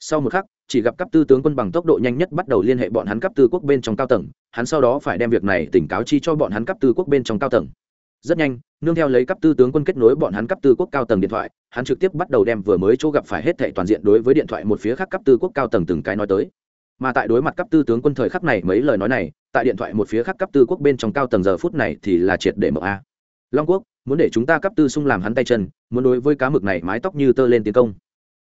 Sau một khắc, chỉ gặp cấp tư tướng quân bằng tốc độ nhanh nhất bắt đầu liên hệ bọn hắn cấp tư quốc bên trong cao tầng, hắn sau đó phải đem việc này tỉnh cáo chi cho bọn hắn cấp tư quốc bên trong cao tầng. Rất nhanh, nương theo lấy cấp tư tướng quân kết nối bọn hắn cấp tư quốc cao tầng điện thoại, hắn trực tiếp bắt đầu đem vừa mới chỗ gặp phải hết thệ toàn diện đối với điện thoại một phía khác cấp tư quốc cao tầng từng cái nói tới mà tại đối mặt cấp tư tướng quân thời khắc này mấy lời nói này, tại điện thoại một phía khác cấp tư quốc bên trong cao tầng giờ phút này thì là triệt để mở a. Long quốc, muốn để chúng ta cấp tư sung làm hắn tay chân, muốn đối với cá mực này mái tóc như tơ lên tiến công.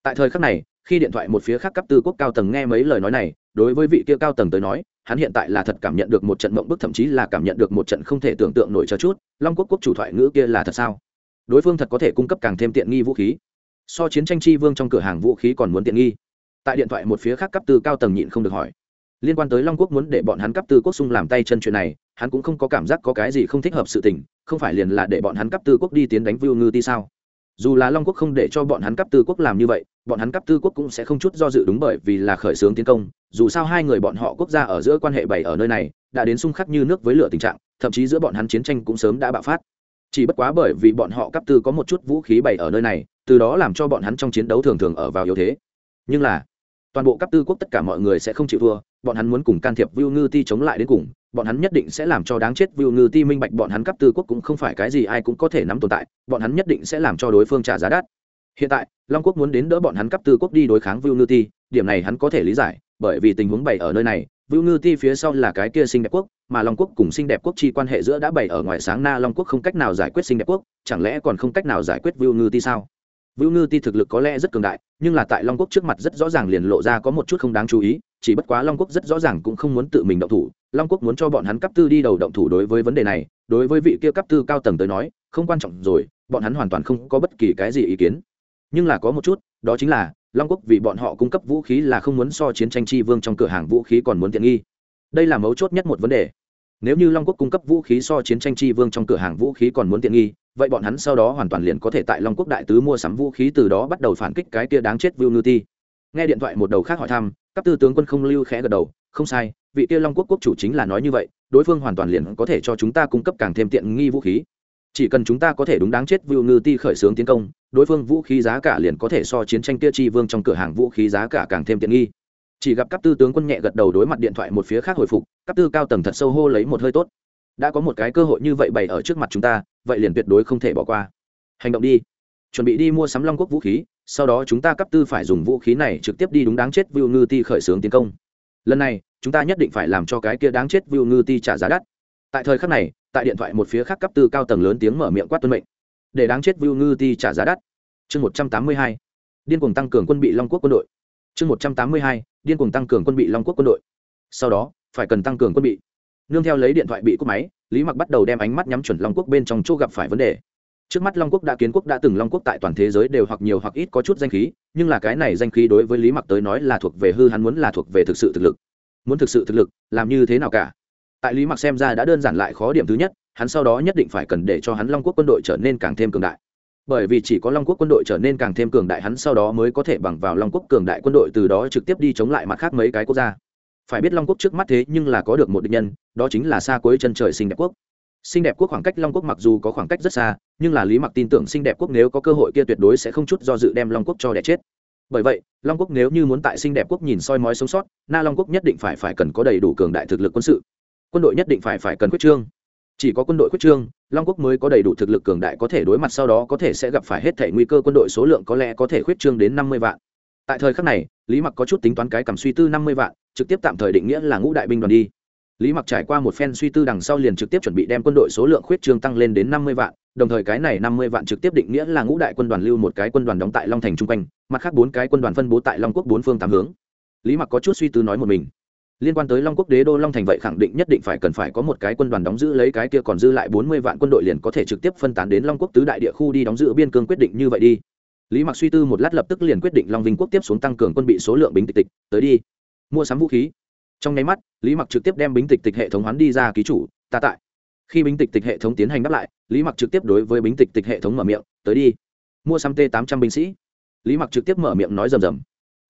Tại thời khắc này, khi điện thoại một phía khác cấp tư quốc cao tầng nghe mấy lời nói này, đối với vị kia cao tầng tới nói, hắn hiện tại là thật cảm nhận được một trận mộng bức, thậm chí là cảm nhận được một trận không thể tưởng tượng nổi cho chút, long quốc quốc chủ thoại ngữ kia là thật sao? Đối phương thật có thể cung cấp càng thêm tiện nghi vũ khí. So chiến tranh chi vương trong cửa hàng vũ khí còn muốn tiện nghi tại điện thoại một phía khác cấp tư cao tầng nhịn không được hỏi. Liên quan tới long quốc muốn để bọn hắn cấp tư quốc sung làm tay chân chuyện này, hắn cũng không có cảm giác có cái gì không thích hợp sự tình, không phải liền là để bọn hắn cấp tư quốc đi tiến đánh vưu ngư ti sao? Dù là long quốc không để cho bọn hắn cấp tư quốc làm như vậy, bọn hắn cấp tư quốc cũng sẽ không chút do dự đúng bởi vì là khởi xướng tiến công, dù sao hai người bọn họ quốc gia ở giữa quan hệ bảy ở nơi này, đã đến xung khắc như nước với lửa tình trạng, thậm chí giữa bọn hắn chiến tranh cũng sớm đã bạo phát. Chỉ bất quá bởi vì bọn họ cấp tư có một chút vũ khí bảy ở nơi này, từ đó làm cho bọn hắn trong chiến đấu thường thường ở vào yếu thế. Nhưng là toàn bộ cấp tư quốc tất cả mọi người sẽ không chịu thua, bọn hắn muốn cùng can thiệp Vu ngư ti chống lại đến cùng, bọn hắn nhất định sẽ làm cho đáng chết Vu ngư ti minh bạch bọn hắn cấp tư quốc cũng không phải cái gì ai cũng có thể nắm tồn tại, bọn hắn nhất định sẽ làm cho đối phương trả giá đắt. Hiện tại, long quốc muốn đến đỡ bọn hắn cấp tư quốc đi đối kháng Vu ngư ti, điểm này hắn có thể lý giải, bởi vì tình huống bày ở nơi này Vu ngư ti phía sau là cái kia sinh đẹp quốc, mà long quốc cùng sinh đẹp quốc chi quan hệ giữa đã bày ở ngoài sáng na long quốc không cách nào giải quyết sinh đẹp quốc, chẳng lẽ còn không cách nào giải quyết Vu ngư ti sao? Vưu ngư ti thực lực có lẽ rất cường đại, nhưng là tại long quốc trước mặt rất rõ ràng liền lộ ra có một chút không đáng chú ý, chỉ bất quá long quốc rất rõ ràng cũng không muốn tự mình động thủ. Long quốc muốn cho bọn hắn cấp tư đi đầu động thủ đối với vấn đề này, đối với vị kia cấp tư cao tầng tới nói, không quan trọng rồi, bọn hắn hoàn toàn không có bất kỳ cái gì ý kiến. Nhưng là có một chút, đó chính là, long quốc vì bọn họ cung cấp vũ khí là không muốn so chiến tranh chi vương trong cửa hàng vũ khí còn muốn tiện nghi. Đây là mấu chốt nhất một vấn đề nếu như long quốc cung cấp vũ khí so chiến tranh chi vương trong cửa hàng vũ khí còn muốn tiện nghi vậy bọn hắn sau đó hoàn toàn liền có thể tại long quốc đại tứ mua sắm vũ khí từ đó bắt đầu phản kích cái kia đáng chết Vu nuti Ti. Nghe điện thoại một đầu khác hỏi thăm, các tư tướng quân không lưu khẽ gật đầu, không sai, vị kia Long quốc quốc chủ chính là nói như vậy, đối phương hoàn toàn liền có thể cho chúng ta cung cấp càng thêm tiện nghi vũ khí. Chỉ cần chúng ta có thể đúng đáng chết Vu Ngư Ti khởi xướng tiến công, đối phương vũ khí giá cả liền có thể so chiến tranh kia chi vương trong cửa hàng vũ khí giá cả càng thêm tiện nghi. Chỉ gặp cấp tư tướng quân nhẹ gật đầu đối mặt điện thoại một phía khác hồi phục, cấp tư cao tầng thật sâu hô lấy một hơi tốt. Đã có một cái cơ hội như vậy bày ở trước mặt chúng ta, vậy liền tuyệt đối không thể bỏ qua. Hành động đi. Chuẩn bị đi mua sắm long quốc vũ khí sau đó chúng ta cấp tư phải dùng vũ khí này trực tiếp đi đúng đáng chết Vu ngư ti khởi xướng tiến công. Lần này chúng ta nhất định phải làm cho cái kia đáng chết Vu ngư ti trả giá đắt. Tại thời khắc này tại điện thoại một phía khác cấp tư cao tầng lớn tiếng mở miệng quát tuân mệnh. Để đáng chết Vu ngư ti trả giá đắt. Chương một trăm tám mươi hai. Điên cuồng tăng cường quân bị long quốc quân đội chương một trăm tám mươi hai, điên cuồng tăng cường quân bị long quốc quân đội. Sau đó, phải cần tăng cường quân bị. Nương theo lấy điện thoại bị cúp máy, lý mặc bắt đầu đem ánh mắt nhắm chuẩn long quốc bên trong chỗ gặp phải vấn đề. Trước mắt long quốc đã kiến quốc đã từng long quốc tại toàn thế giới đều hoặc nhiều hoặc ít có chút danh khí, nhưng là cái này danh khí đối với lý mặc tới nói là thuộc về hư, hắn muốn là thuộc về thực sự thực lực. Muốn thực sự thực lực, làm như thế nào cả? Tại lý mặc xem ra đã đơn giản lại khó điểm thứ nhất, hắn sau đó nhất định phải cần để cho hắn long quốc quân đội trở nên càng thêm cường đại bởi vì chỉ có long quốc quân đội trở nên càng thêm cường đại, hắn sau đó mới có thể bằng vào long quốc cường đại quân đội từ đó trực tiếp đi chống lại mặt khác mấy cái quốc gia. Phải biết long quốc trước mắt thế nhưng là có được một định nhân, đó chính là xa cuối chân trời sinh đẹp quốc. Xinh đẹp quốc khoảng cách long quốc mặc dù có khoảng cách rất xa, nhưng là lý mặc tin tưởng xinh đẹp quốc nếu có cơ hội kia tuyệt đối sẽ không chút do dự đem long quốc cho đẻ chết. Bởi vậy, long quốc nếu như muốn tại xinh đẹp quốc nhìn soi mói sống sót, na long quốc nhất định phải phải cần có đầy đủ cường đại thực lực quân sự. Quân đội nhất định phải phải cần quyết trương chỉ có quân đội quyết trương, long quốc mới có đầy đủ thực lực cường đại có thể đối mặt sau đó có thể sẽ gặp phải hết thể nguy cơ quân đội số lượng có lẽ có thể khuyết trương đến năm mươi vạn. Tại thời khắc này, lý mặc có chút tính toán cái cầm suy tư năm mươi vạn, trực tiếp tạm thời định nghĩa là ngũ đại binh đoàn đi. Lý mặc trải qua một phen suy tư đằng sau liền trực tiếp chuẩn bị đem quân đội số lượng khuyết trương tăng lên đến năm mươi vạn, đồng thời cái này năm mươi vạn trực tiếp định nghĩa là ngũ đại quân đoàn lưu một cái quân đoàn đóng tại long thành trung quanh, mặt khác bốn cái quân đoàn phân bố tại long quốc bốn phương tám hướng. Lý mặc có chút suy tư nói một mình liên quan tới long quốc đế đô, long thành vậy khẳng định nhất định phải cần phải có một cái quân đoàn đóng giữ lấy cái kia còn dư lại bốn mươi vạn quân đội liền có thể trực tiếp phân tán đến long quốc tứ đại địa khu đi đóng giữ biên cương quyết định như vậy đi. Lý mặc suy tư một lát lập tức liền quyết định long vinh quốc tiếp xuống tăng cường quân bị số lượng binh tịch tịch, tới đi. Mua sắm vũ khí. Trong nháy mắt, lý mặc trực tiếp đem bính tịch tịch hệ thống hoán đi ra ký chủ, ta tại. Khi bính tịch tịch hệ thống tiến hành đáp lại, lý mặc trực tiếp đối với bính tịch tịch hệ thống mở miệng, tới đi. Mua sắm t tám trăm binh sĩ. Lý mặc trực tiếp mở miệng nói rầm rầm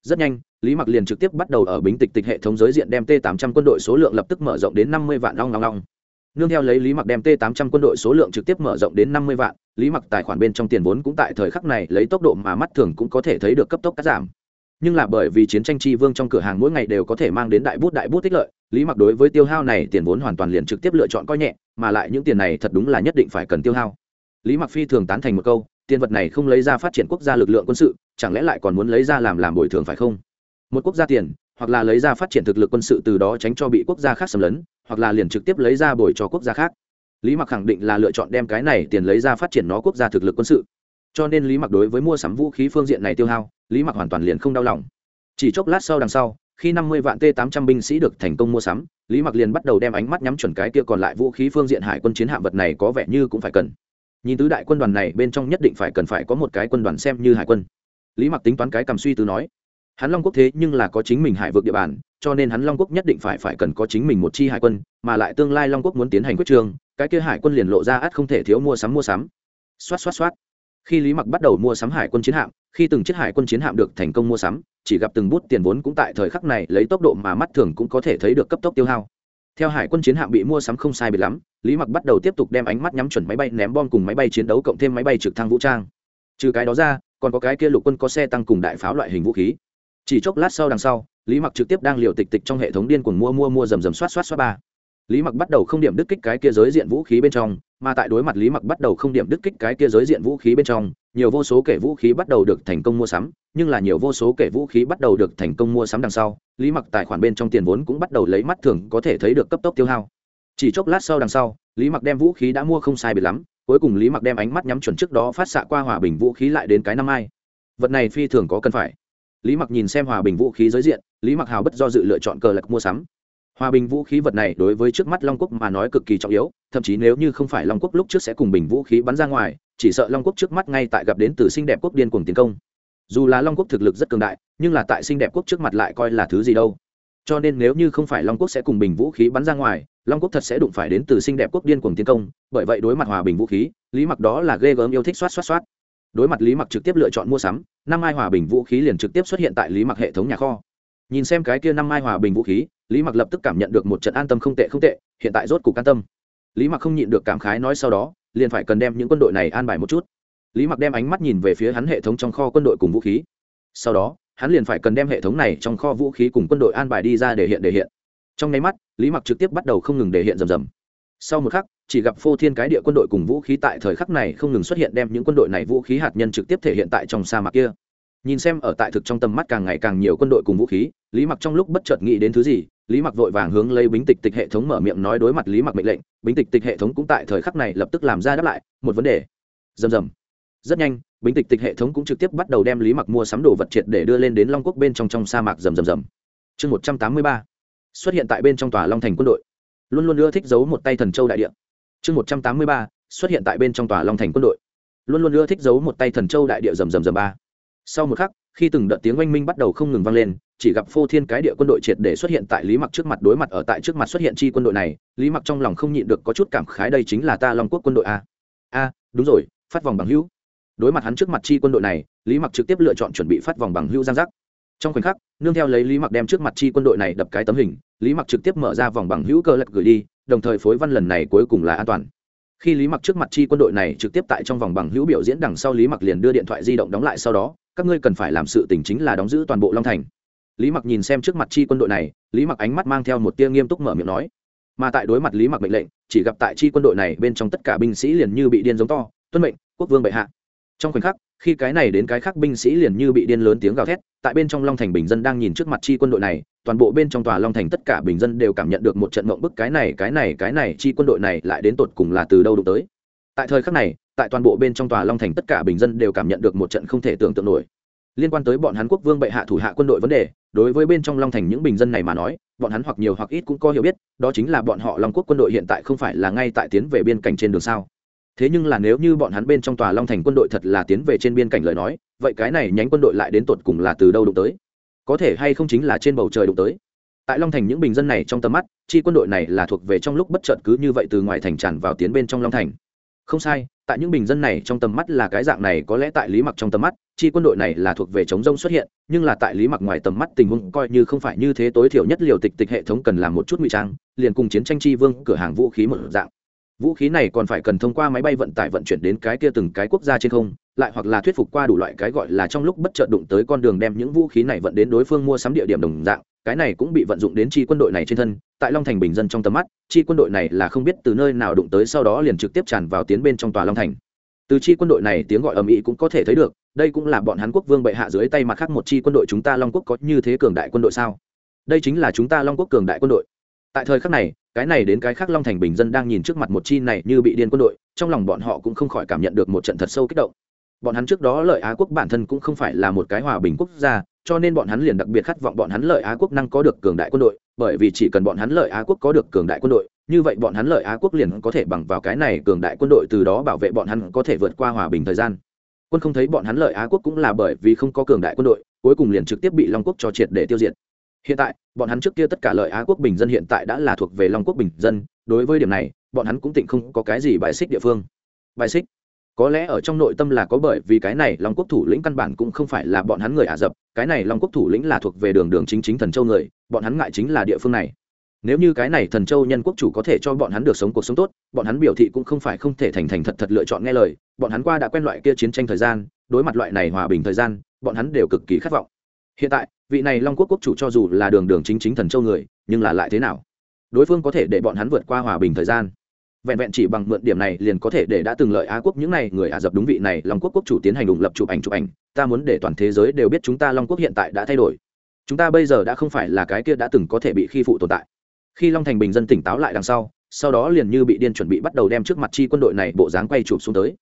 rất nhanh, lý mặc liền trực tiếp bắt đầu ở bính tịch tịch hệ thống giới diện đem t tám trăm quân đội số lượng lập tức mở rộng đến năm mươi vạn long long long. Nương theo lấy lý mặc đem t tám trăm quân đội số lượng trực tiếp mở rộng đến năm mươi vạn, lý mặc tài khoản bên trong tiền vốn cũng tại thời khắc này lấy tốc độ mà mắt thường cũng có thể thấy được cấp tốc cắt giảm. Nhưng là bởi vì chiến tranh chi vương trong cửa hàng mỗi ngày đều có thể mang đến đại bút đại bút tích lợi, lý mặc đối với tiêu hao này tiền vốn hoàn toàn liền trực tiếp lựa chọn coi nhẹ, mà lại những tiền này thật đúng là nhất định phải cần tiêu hao. Lý mặc phi thường tán thành một câu tiền vật này không lấy ra phát triển quốc gia lực lượng quân sự, chẳng lẽ lại còn muốn lấy ra làm làm bồi thường phải không? Một quốc gia tiền, hoặc là lấy ra phát triển thực lực quân sự từ đó tránh cho bị quốc gia khác xâm lấn, hoặc là liền trực tiếp lấy ra bồi cho quốc gia khác. Lý mặc khẳng định là lựa chọn đem cái này tiền lấy ra phát triển nó quốc gia thực lực quân sự. Cho nên lý mặc đối với mua sắm vũ khí phương diện này tiêu hao, lý mặc hoàn toàn liền không đau lòng. Chỉ chốc lát sau đằng sau, khi năm mươi vạn t tám trăm binh sĩ được thành công mua sắm, lý mặc liền bắt đầu đem ánh mắt nhắm chuẩn cái kia còn lại vũ khí phương diện hải quân chiến hạm vật này có vẻ như cũng phải cần nhìn tứ đại quân đoàn này, bên trong nhất định phải cần phải có một cái quân đoàn xem như hải quân. Lý mặc tính toán cái cầm suy tư nói, hắn long quốc thế nhưng là có chính mình hải vực địa bàn, cho nên hắn long quốc nhất định phải phải cần có chính mình một chi hải quân, mà lại tương lai long quốc muốn tiến hành quyết trường, cái kia hải quân liền lộ ra ắt không thể thiếu mua sắm mua sắm. Xoát xoát xoát. Khi lý mặc bắt đầu mua sắm hải quân chiến hạm, khi từng chiếc hải quân chiến hạm được thành công mua sắm, chỉ gặp từng bút tiền vốn cũng tại thời khắc này lấy tốc độ mà mắt thường cũng có thể thấy được cấp tốc tiêu hao. Theo hải quân chiến hạm bị mua sắm không sai biệt lắm lý mặc bắt đầu tiếp tục đem ánh mắt nhắm chuẩn máy bay, ném bom cùng máy bay chiến đấu cộng thêm máy bay trực thăng vũ trang. Trừ cái đó ra, còn có cái kia lục quân có xe tăng cùng đại pháo loại hình vũ khí. Chỉ chốc lát sau đằng sau, lý mặc trực tiếp đang liều tịch tịch trong hệ thống điên cuồng mua mua mua rầm rầm soát soát soát ba. Lý mặc bắt đầu không điểm đứt kích cái kia giới diện vũ khí bên trong, mà tại đối mặt lý mặc bắt đầu không điểm đứt kích cái kia giới diện vũ khí bên trong, nhiều vô số kể vũ khí bắt đầu được thành công mua sắm, nhưng là nhiều vô số kể vũ khí bắt đầu được thành công mua sắm đằng sau, lý mặc tài khoản bên trong tiền vốn cũng bắt đầu lấy mắt thường có thể thấy được cấp tốc tiêu hao chỉ chốc lát sau đằng sau, lý mặc đem vũ khí đã mua không sai biệt lắm, cuối cùng lý mặc đem ánh mắt nhắm chuẩn trước đó phát xạ qua hòa bình vũ khí lại đến cái năm ai. Vật này phi thường có cần phải. Lý mặc nhìn xem hòa bình vũ khí giới diện, lý mặc hào bất do dự lựa chọn cờ lạc mua sắm. Hòa bình vũ khí vật này đối với trước mắt long quốc mà nói cực kỳ trọng yếu, thậm chí nếu như không phải long quốc lúc trước sẽ cùng bình vũ khí bắn ra ngoài, chỉ sợ long quốc trước mắt ngay tại gặp đến từ xinh đẹp quốc điên cuồng tiến công. Dù là long quốc thực lực rất cường đại, nhưng là tại xinh đẹp quốc trước mặt lại coi là thứ gì đâu. Cho nên nếu như không phải long quốc sẽ cùng bình vũ khí bắn ra ngoài long quốc thật sẽ đụng phải đến từ xinh đẹp quốc điên cuồng tiến công, bởi vậy đối mặt hòa bình vũ khí, lý mặc đó là ghê gớm yêu thích xoát xoát xoát. Đối mặt lý mặc trực tiếp lựa chọn mua sắm, năm mai hòa bình vũ khí liền trực tiếp xuất hiện tại lý mặc hệ thống nhà kho. Nhìn xem cái kia năm mai hòa bình vũ khí, lý mặc lập tức cảm nhận được một trận an tâm không tệ không tệ, hiện tại rốt cục an tâm. Lý mặc không nhịn được cảm khái nói sau đó, liền phải cần đem những quân đội này an bài một chút. Lý mặc đem ánh mắt nhìn về phía hắn hệ thống trong kho quân đội cùng vũ khí. Sau đó, hắn liền phải cần đem hệ thống này trong kho vũ khí cùng quân đội an bài đi ra để hiện để hiện trong nháy mắt, lý mặc trực tiếp bắt đầu không ngừng để hiện rầm rầm. Sau một khắc, chỉ gặp phô thiên cái địa quân đội cùng vũ khí tại thời khắc này không ngừng xuất hiện đem những quân đội này vũ khí hạt nhân trực tiếp thể hiện tại trong sa mạc kia. Nhìn xem ở tại thực trong tầm mắt càng ngày càng nhiều quân đội cùng vũ khí, lý mặc trong lúc bất chợt nghĩ đến thứ gì, lý mặc vội vàng hướng lấy bính tịch tịch hệ thống mở miệng nói đối mặt lý mặc mệnh lệnh, bính tịch tịch hệ thống cũng tại thời khắc này lập tức làm ra đáp lại, một vấn đề. Rầm rầm. Rất nhanh, bính tịch tịch hệ thống cũng trực tiếp bắt đầu đem lý mặc mua sắm đồ vật triệt để đưa lên đến long quốc bên trong trong sa mạc rầm rầm rầm. Chương một trăm tám mươi ba xuất hiện tại bên trong tòa long thành quân đội. Luôn luôn ưa thích giấu một tay thần châu đại địa. Chương một trăm tám mươi ba, xuất hiện tại bên trong tòa long thành quân đội. Luôn luôn ưa thích giấu một tay thần châu đại địa rầm rầm rầm ba. Sau một khắc, khi từng đợt tiếng oanh minh bắt đầu không ngừng vang lên, chỉ gặp phô thiên cái địa quân đội triệt để xuất hiện tại lý mặc trước mặt, đối mặt ở tại trước mặt xuất hiện chi quân đội này, lý mặc trong lòng không nhịn được có chút cảm khái đây chính là ta long quốc quân đội a. A, đúng rồi, phát vòng bằng hữu. Đối mặt hắn trước mặt chi quân đội này, lý mặc trực tiếp lựa chọn chuẩn bị phát vòng bằng hữu giang giác trong khoảnh khắc, nương theo lấy lý mặc đem trước mặt chi quân đội này đập cái tấm hình, lý mặc trực tiếp mở ra vòng bằng hữu cơ lật gửi đi, đồng thời phối văn lần này cuối cùng là an toàn. Khi lý mặc trước mặt chi quân đội này trực tiếp tại trong vòng bằng hữu biểu diễn đằng sau, lý mặc liền đưa điện thoại di động đóng lại sau đó, các ngươi cần phải làm sự tình chính là đóng giữ toàn bộ long thành. Lý mặc nhìn xem trước mặt chi quân đội này, lý mặc ánh mắt mang theo một tia nghiêm túc mở miệng nói. Mà tại đối mặt lý mặc mệnh lệnh, chỉ gặp tại chi quân đội này bên trong tất cả binh sĩ liền như bị điên giống to, tuân mệnh, quốc vương bệ hạ. Trong khoảnh khắc khi cái này đến cái khác binh sĩ liền như bị điên lớn tiếng gào thét, tại bên trong long thành bình dân đang nhìn trước mặt chi quân đội này, toàn bộ bên trong tòa long thành tất cả bình dân đều cảm nhận được một trận mộng bức cái này cái này cái này, chi quân đội này lại đến tột cùng là từ đâu đụng tới. Tại thời khắc này, tại toàn bộ bên trong tòa long thành tất cả bình dân đều cảm nhận được một trận không thể tưởng tượng nổi. Liên quan tới bọn hắn quốc vương bệ hạ thủ hạ quân đội vấn đề, đối với bên trong long thành những bình dân này mà nói, bọn hắn hoặc nhiều hoặc ít cũng có hiểu biết, đó chính là bọn họ long quốc quân đội hiện tại không phải là ngay tại tiến về biên cảnh trên đường sao thế nhưng là nếu như bọn hắn bên trong tòa long thành quân đội thật là tiến về trên biên cảnh lời nói, vậy cái này nhánh quân đội lại đến tột cùng là từ đâu đụng tới? Có thể hay không chính là trên bầu trời đụng tới? Tại long thành những bình dân này trong tầm mắt, chi quân đội này là thuộc về trong lúc bất chợt cứ như vậy từ ngoài thành tràn vào tiến bên trong long thành. Không sai, tại những bình dân này trong tầm mắt là cái dạng này, có lẽ tại lý mặc trong tầm mắt, chi quân đội này là thuộc về chống rông xuất hiện, nhưng là tại lý mặc ngoài tầm mắt tình huống coi như không phải như thế tối thiểu nhất liều tịch tịch hệ thống cần làm một chút ngụy trang, liền cùng chiến tranh chi vương cửa hàng vũ khí một dạng vũ khí này còn phải cần thông qua máy bay vận tải vận chuyển đến cái kia từng cái quốc gia trên không, lại hoặc là thuyết phục qua đủ loại cái gọi là trong lúc bất chợt đụng tới con đường đem những vũ khí này vận đến đối phương mua sắm địa điểm đồng dạng, cái này cũng bị vận dụng đến chi quân đội này trên thân, tại long thành bình dân trong tầm mắt, chi quân đội này là không biết từ nơi nào đụng tới sau đó liền trực tiếp tràn vào tiến bên trong tòa long thành. Từ chi quân đội này tiếng gọi ầm ĩ cũng có thể thấy được, đây cũng là bọn Hán quốc vương bệ hạ dưới tay mặt khác một chi quân đội chúng ta long quốc có như thế cường đại quân đội sao? Đây chính là chúng ta long quốc cường đại quân đội tại thời khắc này, cái này đến cái khác long thành bình dân đang nhìn trước mặt một chi này như bị điên quân đội, trong lòng bọn họ cũng không khỏi cảm nhận được một trận thật sâu kích động. Bọn hắn trước đó lợi á quốc bản thân cũng không phải là một cái hòa bình quốc gia, cho nên bọn hắn liền đặc biệt khát vọng bọn hắn lợi á quốc năng có được cường đại quân đội, bởi vì chỉ cần bọn hắn lợi á quốc có được cường đại quân đội, như vậy bọn hắn lợi á quốc liền có thể bằng vào cái này cường đại quân đội từ đó bảo vệ bọn hắn có thể vượt qua hòa bình thời gian. Quân không thấy bọn hắn lợi á quốc cũng là bởi vì không có cường đại quân đội, cuối cùng liền trực tiếp bị long quốc cho triệt để tiêu diệt hiện tại, bọn hắn trước kia tất cả lợi á quốc bình dân hiện tại đã là thuộc về long quốc bình dân, đối với điểm này, bọn hắn cũng tịnh không có cái gì bài xích địa phương. Bài xích? Có lẽ ở trong nội tâm là có bởi vì cái này long quốc thủ lĩnh căn bản cũng không phải là bọn hắn người ả rập, cái này long quốc thủ lĩnh là thuộc về đường đường chính chính thần châu người, bọn hắn ngại chính là địa phương này. Nếu như cái này thần châu nhân quốc chủ có thể cho bọn hắn được sống cuộc sống tốt, bọn hắn biểu thị cũng không phải không thể thành thành thật thật lựa chọn nghe lời, bọn hắn qua đã quen loại kia chiến tranh thời gian, đối mặt loại này hòa bình thời gian, bọn hắn đều cực kỳ khát vọng. Hiện tại vị này long quốc quốc chủ cho dù là đường đường chính chính thần châu người, nhưng là lại thế nào? Đối phương có thể để bọn hắn vượt qua hòa bình thời gian. Vẹn vẹn chỉ bằng mượn điểm này liền có thể để đã từng lợi á quốc những này người ả rập đúng vị này long quốc quốc chủ tiến hành đụng lập chụp ảnh chụp ảnh. Ta muốn để toàn thế giới đều biết chúng ta long quốc hiện tại đã thay đổi. Chúng ta bây giờ đã không phải là cái kia đã từng có thể bị khi phụ tồn tại. Khi long thành bình dân tỉnh táo lại đằng sau sau đó liền như bị điên chuẩn bị bắt đầu đem trước mặt chi quân đội này bộ dáng quay chụp xuống tới.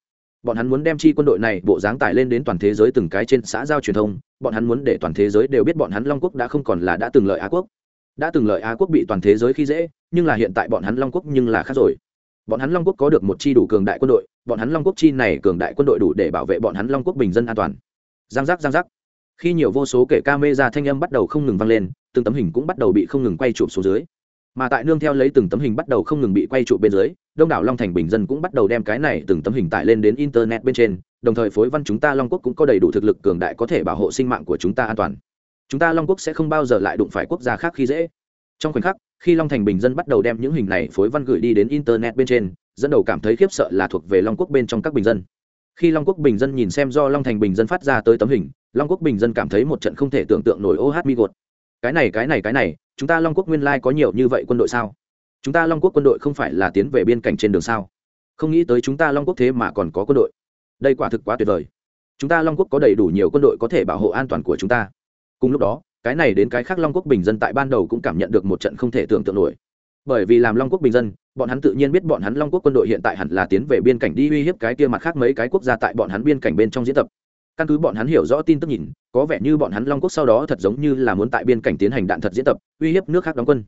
Bọn hắn muốn đem chi quân đội này bộ dáng tải lên đến toàn thế giới từng cái trên xã giao truyền thông bọn hắn muốn để toàn thế giới đều biết bọn hắn long quốc đã không còn là đã từng lợi á quốc. Đã từng lợi á quốc bị toàn thế giới khi dễ, nhưng là hiện tại bọn hắn long quốc nhưng là khác rồi. Bọn hắn long quốc có được một chi đủ cường đại quân đội, bọn hắn long quốc chi này cường đại quân đội đủ để bảo vệ bọn hắn long quốc bình dân an toàn. Giang giác giang giác. Khi nhiều vô số kể ca mê ra thanh âm bắt đầu không ngừng vang lên, từng tấm hình cũng bắt đầu bị không ngừng quay chụp xuống dưới. Mà tại nương theo lấy từng tấm hình bắt đầu không ngừng bị quay trụ bên dưới, đông đảo long thành bình dân cũng bắt đầu đem cái này từng tấm hình tải lên đến internet bên trên đồng thời phối văn chúng ta long quốc cũng có đầy đủ thực lực cường đại có thể bảo hộ sinh mạng của chúng ta an toàn. Chúng ta long quốc sẽ không bao giờ lại đụng phải quốc gia khác khi dễ. Trong khoảnh khắc, khi long thành bình dân bắt đầu đem những hình này phối văn gửi đi đến internet bên trên, dẫn đầu cảm thấy khiếp sợ là thuộc về long quốc bên trong các bình dân. Khi long quốc bình dân nhìn xem do long thành bình dân phát ra tới tấm hình, long quốc bình dân cảm thấy một trận không thể tưởng tượng nổi ô hát mi gột. Cái này cái này cái này, chúng ta long quốc nguyên lai có nhiều như vậy quân đội sao? Chúng ta long quốc quân đội không phải là tiến về biên cảnh trên đường sao? Không nghĩ tới chúng ta long quốc thế mà còn có quân đội đây quả thực quá tuyệt vời. Chúng ta long quốc có đầy đủ nhiều quân đội có thể bảo hộ an toàn của chúng ta. Cùng lúc đó, cái này đến cái khác long quốc bình dân tại ban đầu cũng cảm nhận được một trận không thể tưởng tượng nổi. Bởi vì làm long quốc bình dân, bọn hắn tự nhiên biết bọn hắn long quốc quân đội hiện tại hẳn là tiến về biên cảnh đi uy hiếp cái kia mặt khác mấy cái quốc gia tại bọn hắn biên cảnh bên trong diễn tập. Căn cứ bọn hắn hiểu rõ tin tức nhìn, có vẻ như bọn hắn long quốc sau đó thật giống như là muốn tại biên cảnh tiến hành đạn thật diễn tập, uy hiếp nước khác đóng quân.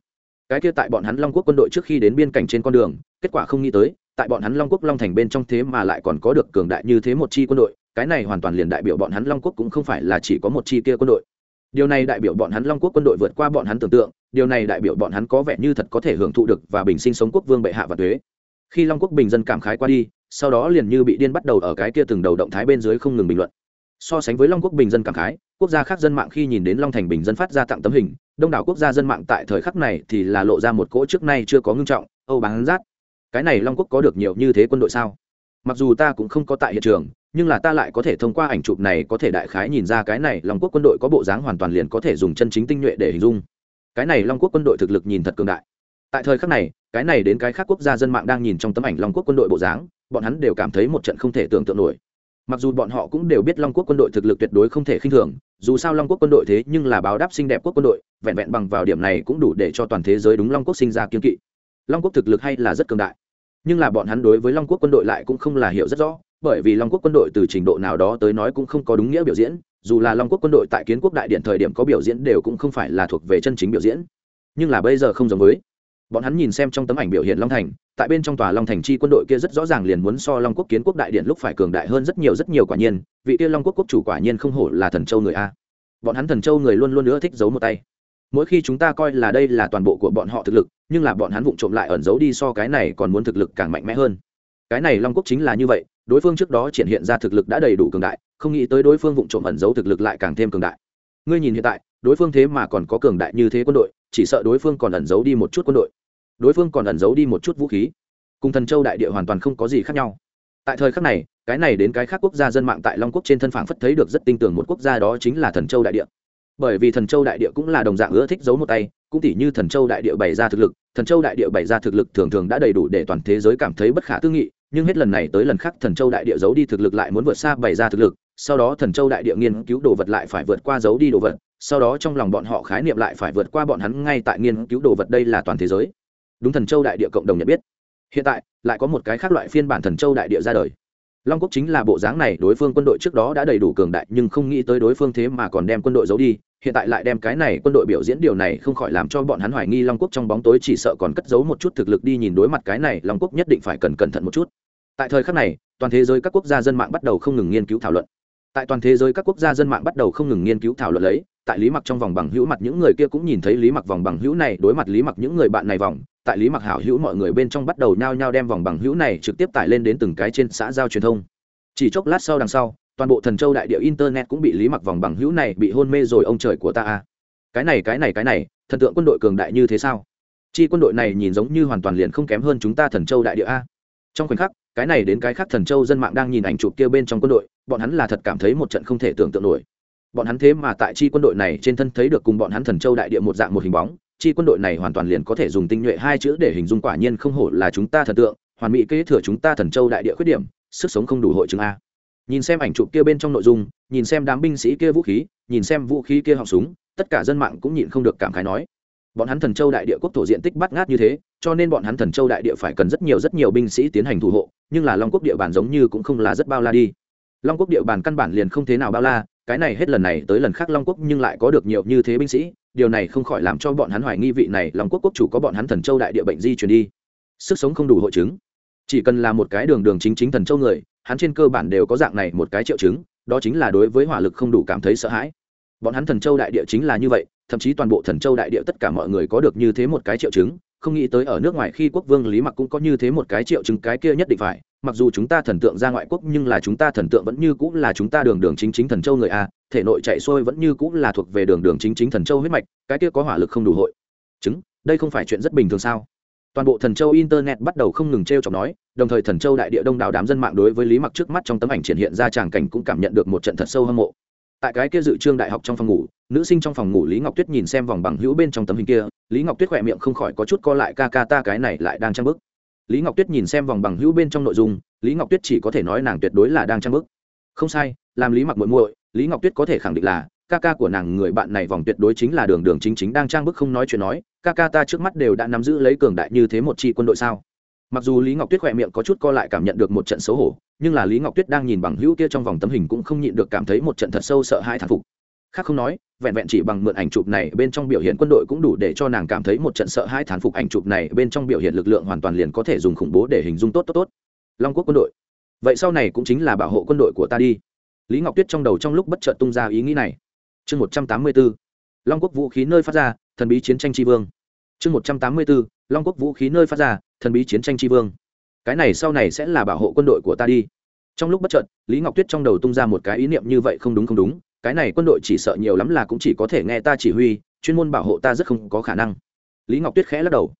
Cái kia tại bọn hắn long quốc quân đội trước khi đến biên cảnh trên con đường, kết quả không nghĩ tới tại bọn hắn long quốc long thành bên trong thế mà lại còn có được cường đại như thế một chi quân đội, cái này hoàn toàn liền đại biểu bọn hắn long quốc cũng không phải là chỉ có một chi kia quân đội. Điều này đại biểu bọn hắn long quốc quân đội vượt qua bọn hắn tưởng tượng, điều này đại biểu bọn hắn có vẻ như thật có thể hưởng thụ được và bình sinh sống quốc vương bệ hạ và thuế khi long quốc bình dân cảm khái qua đi, sau đó liền như bị điên bắt đầu ở cái kia từng đầu động thái bên dưới không ngừng bình luận. So sánh với long quốc bình dân cảm khái, quốc gia khác dân mạng khi nhìn đến long thành bình dân phát ra tặng tấm hình, đông đảo quốc gia dân mạng tại thời khắc này thì là lộ ra một cỗ trước nay chưa có ngưng trọng, âu bán rát cái này long quốc có được nhiều như thế quân đội sao? Mặc dù ta cũng không có tại hiện trường, nhưng là ta lại có thể thông qua ảnh chụp này có thể đại khái nhìn ra cái này long quốc quân đội có bộ dáng hoàn toàn liền có thể dùng chân chính tinh nhuệ để hình dung. Cái này long quốc quân đội thực lực nhìn thật cường đại. Tại thời khắc này, cái này đến cái khác quốc gia dân mạng đang nhìn trong tấm ảnh long quốc quân đội bộ dáng, bọn hắn đều cảm thấy một trận không thể tưởng tượng nổi. Mặc dù bọn họ cũng đều biết long quốc quân đội thực lực tuyệt đối không thể khinh thường, dù sao long quốc quân đội thế nhưng là báo đáp xinh đẹp quốc quân đội, vẹn vẹn bằng vào điểm này cũng đủ để cho toàn thế giới đúng long quốc sinh ra kiên kỵ long quốc thực lực hay là rất cường đại. Nhưng là bọn hắn đối với long quốc quân đội lại cũng không là hiểu rất rõ, bởi vì long quốc quân đội từ trình độ nào đó tới nói cũng không có đúng nghĩa biểu diễn, dù là long quốc quân đội tại kiến quốc đại điện thời điểm có biểu diễn đều cũng không phải là thuộc về chân chính biểu diễn. Nhưng là bây giờ không giống với. Bọn hắn nhìn xem trong tấm ảnh biểu hiện long thành, tại bên trong tòa long thành chi quân đội kia rất rõ ràng liền muốn so long quốc kiến quốc đại điện lúc phải cường đại hơn rất nhiều rất nhiều quả nhiên, vị kia long quốc quốc chủ quả nhiên không hổ là thần châu người a. Bọn hắn thần châu người luôn luôn nữa thích giấu một tay mỗi khi chúng ta coi là đây là toàn bộ của bọn họ thực lực, nhưng là bọn hắn vụng trộm lại ẩn giấu đi so cái này còn muốn thực lực càng mạnh mẽ hơn. Cái này long quốc chính là như vậy, đối phương trước đó triển hiện ra thực lực đã đầy đủ cường đại, không nghĩ tới đối phương vụng trộm ẩn giấu thực lực lại càng thêm cường đại. Ngươi nhìn hiện tại, đối phương thế mà còn có cường đại như thế quân đội, chỉ sợ đối phương còn ẩn giấu đi một chút quân đội. Đối phương còn ẩn giấu đi một chút vũ khí. Cùng thần châu đại địa hoàn toàn không có gì khác nhau. Tại thời khắc này, cái này đến cái khác quốc gia dân mạng tại long quốc trên thân phản phất thấy được rất tin tưởng một quốc gia đó chính là thần châu đại địa bởi vì thần châu đại địa cũng là đồng dạng ưa thích giấu một tay, cũng tỉ như thần châu đại địa bày ra thực lực, thần châu đại địa bày ra thực lực thường thường đã đầy đủ để toàn thế giới cảm thấy bất khả tư nghị, nhưng hết lần này tới lần khác thần châu đại địa giấu đi thực lực lại muốn vượt xa bày ra thực lực, sau đó thần châu đại địa nghiên cứu đồ vật lại phải vượt qua giấu đi đồ vật, sau đó trong lòng bọn họ khái niệm lại phải vượt qua bọn hắn ngay tại nghiên cứu đồ vật đây là toàn thế giới. Đúng thần châu đại địa cộng đồng nhận biết. Hiện tại, lại có một cái khác loại phiên bản thần châu đại địa ra đời long quốc chính là bộ dáng này, đối phương quân đội trước đó đã đầy đủ cường đại, nhưng không nghĩ tới đối phương thế mà còn đem quân đội giấu đi. Hiện tại lại đem cái này quân đội biểu diễn điều này không khỏi làm cho bọn hắn hoài nghi long quốc trong bóng tối chỉ sợ còn cất giấu một chút thực lực đi nhìn đối mặt cái này, long quốc nhất định phải cần cẩn thận một chút. Tại thời khắc này, toàn thế giới các quốc gia dân mạng bắt đầu không ngừng nghiên cứu thảo luận. Tại toàn thế giới các quốc gia dân mạng bắt đầu không ngừng nghiên cứu thảo luận lấy, tại lý mặc trong vòng bằng hữu mặt những người kia cũng nhìn thấy lý mặc vòng bằng hữu này, đối mặt lý mặc những người bạn này vòng tại lý mặc hảo hữu mọi người bên trong bắt đầu nhao nhao đem vòng bằng hữu này trực tiếp tải lên đến từng cái trên xã giao truyền thông. Chỉ chốc lát sau đằng sau, toàn bộ thần châu đại điệu internet cũng bị lý mặc vòng bằng hữu này bị hôn mê rồi ông trời của ta a cái này cái này cái này, thần tượng quân đội cường đại như thế sao? Chi quân đội này nhìn giống như hoàn toàn liền không kém hơn chúng ta thần châu đại địa a. Trong khoảnh khắc, cái này đến cái khác thần châu dân mạng đang nhìn ảnh chụp kia bên trong quân đội, bọn hắn là thật cảm thấy một trận không thể tưởng tượng nổi. Bọn hắn thế mà tại chi quân đội này trên thân thấy được cùng bọn hắn thần châu đại địa một dạng một hình bóng chi quân đội này hoàn toàn liền có thể dùng tinh nhuệ hai chữ để hình dung quả nhiên không hổ là chúng ta thần tượng, hoàn mỹ kế thừa chúng ta thần châu đại địa khuyết điểm, sức sống không đủ hội chứng a. Nhìn xem ảnh chụp kia bên trong nội dung, nhìn xem đám binh sĩ kia vũ khí, nhìn xem vũ khí kia họng súng, tất cả dân mạng cũng nhịn không được cảm khái nói, bọn hắn thần châu đại địa quốc thổ diện tích bắt ngát như thế, cho nên bọn hắn thần châu đại địa phải cần rất nhiều rất nhiều binh sĩ tiến hành thủ hộ, nhưng là long quốc địa bàn giống như cũng không là rất bao la đi. Long quốc địa bàn căn bản liền không thế nào bao la, cái này hết lần này tới lần khác long quốc nhưng lại có được nhiều như thế binh sĩ điều này không khỏi làm cho bọn hắn hoài nghi vị này long quốc quốc chủ có bọn hắn thần châu đại địa bệnh di chuyển đi. Sức sống không đủ hội chứng. Chỉ cần là một cái đường đường chính chính thần châu người, hắn trên cơ bản đều có dạng này một cái triệu chứng, đó chính là đối với hỏa lực không đủ cảm thấy sợ hãi. Bọn hắn thần châu đại địa chính là như vậy, thậm chí toàn bộ thần châu đại địa tất cả mọi người có được như thế một cái triệu chứng không nghĩ tới ở nước ngoài khi quốc vương lý mặc cũng có như thế một cái triệu chứng cái kia nhất định phải, mặc dù chúng ta thần tượng ra ngoại quốc nhưng là chúng ta thần tượng vẫn như cũng là chúng ta đường đường chính chính thần châu người a, thể nội chạy xuôi vẫn như cũng là thuộc về đường đường chính chính thần châu huyết mạch, cái kia có hỏa lực không đủ hội. Chứng, đây không phải chuyện rất bình thường sao? Toàn bộ thần châu internet bắt đầu không ngừng t r e o chọc nói, đồng thời thần châu đại địa đông đảo đám dân mạng đối với lý mặc trước mắt trong tấm ảnh triển hiện ra tràng cảnh cũng cảm nhận được một trận thật sâu hâm mộ tại cái kia dự trương đại học trong phòng ngủ, nữ sinh trong phòng ngủ lý ngọc tuyết nhìn xem vòng bằng hữu bên trong tấm hình kia, lý ngọc tuyết khỏe miệng không khỏi có chút co lại, ca ca ta cái này lại đang trang bức. Lý ngọc tuyết nhìn xem vòng bằng hữu bên trong nội dung, lý ngọc tuyết chỉ có thể nói nàng tuyệt đối là đang trang bức. Không sai, làm lý mặc muội muội, lý ngọc tuyết có thể khẳng định là, ca ca của nàng người bạn này vòng tuyệt đối chính là đường đường chính chính đang trang bức không nói chuyện nói, ca ca ta trước mắt đều đã nắm giữ lấy cường đại như thế một chi quân đội sao? Mặc dù lý ngọc tuyết khỏe miệng có chút co lại cảm nhận được một trận xấu hổ, nhưng là lý ngọc tuyết đang nhìn bằng hữu kia trong vòng tấm hình cũng không nhịn được cảm thấy một trận thật sâu sợ hãi thản phục. Khác không nói, vẹn vẹn chỉ bằng mượn ảnh chụp này bên trong biểu hiện quân đội cũng đủ để cho nàng cảm thấy một trận sợ hãi thán phục ảnh chụp này bên trong biểu hiện lực lượng hoàn toàn liền có thể dùng khủng bố để hình dung tốt tốt tốt. Long quốc quân đội. Vậy sau này cũng chính là bảo hộ quân đội của ta đi. Lý ngọc tuyết trong đầu trong lúc bất chợt tung ra ý nghĩ này. Chương một trăm tám mươi bốn. Long quốc vũ khí nơi phát ra, thần bí chiến tranh tri vương chương một trăm tám mươi bốn, long quốc vũ khí nơi phát ra, thần bí chiến tranh tri vương. Cái này sau này sẽ là bảo hộ quân đội của ta đi. Trong lúc bất chợt, lý ngọc tuyết trong đầu tung ra một cái ý niệm như vậy không đúng không đúng, cái này quân đội chỉ sợ nhiều lắm là cũng chỉ có thể nghe ta chỉ huy, chuyên môn bảo hộ ta rất không có khả năng. Lý ngọc tuyết khẽ lắc đầu.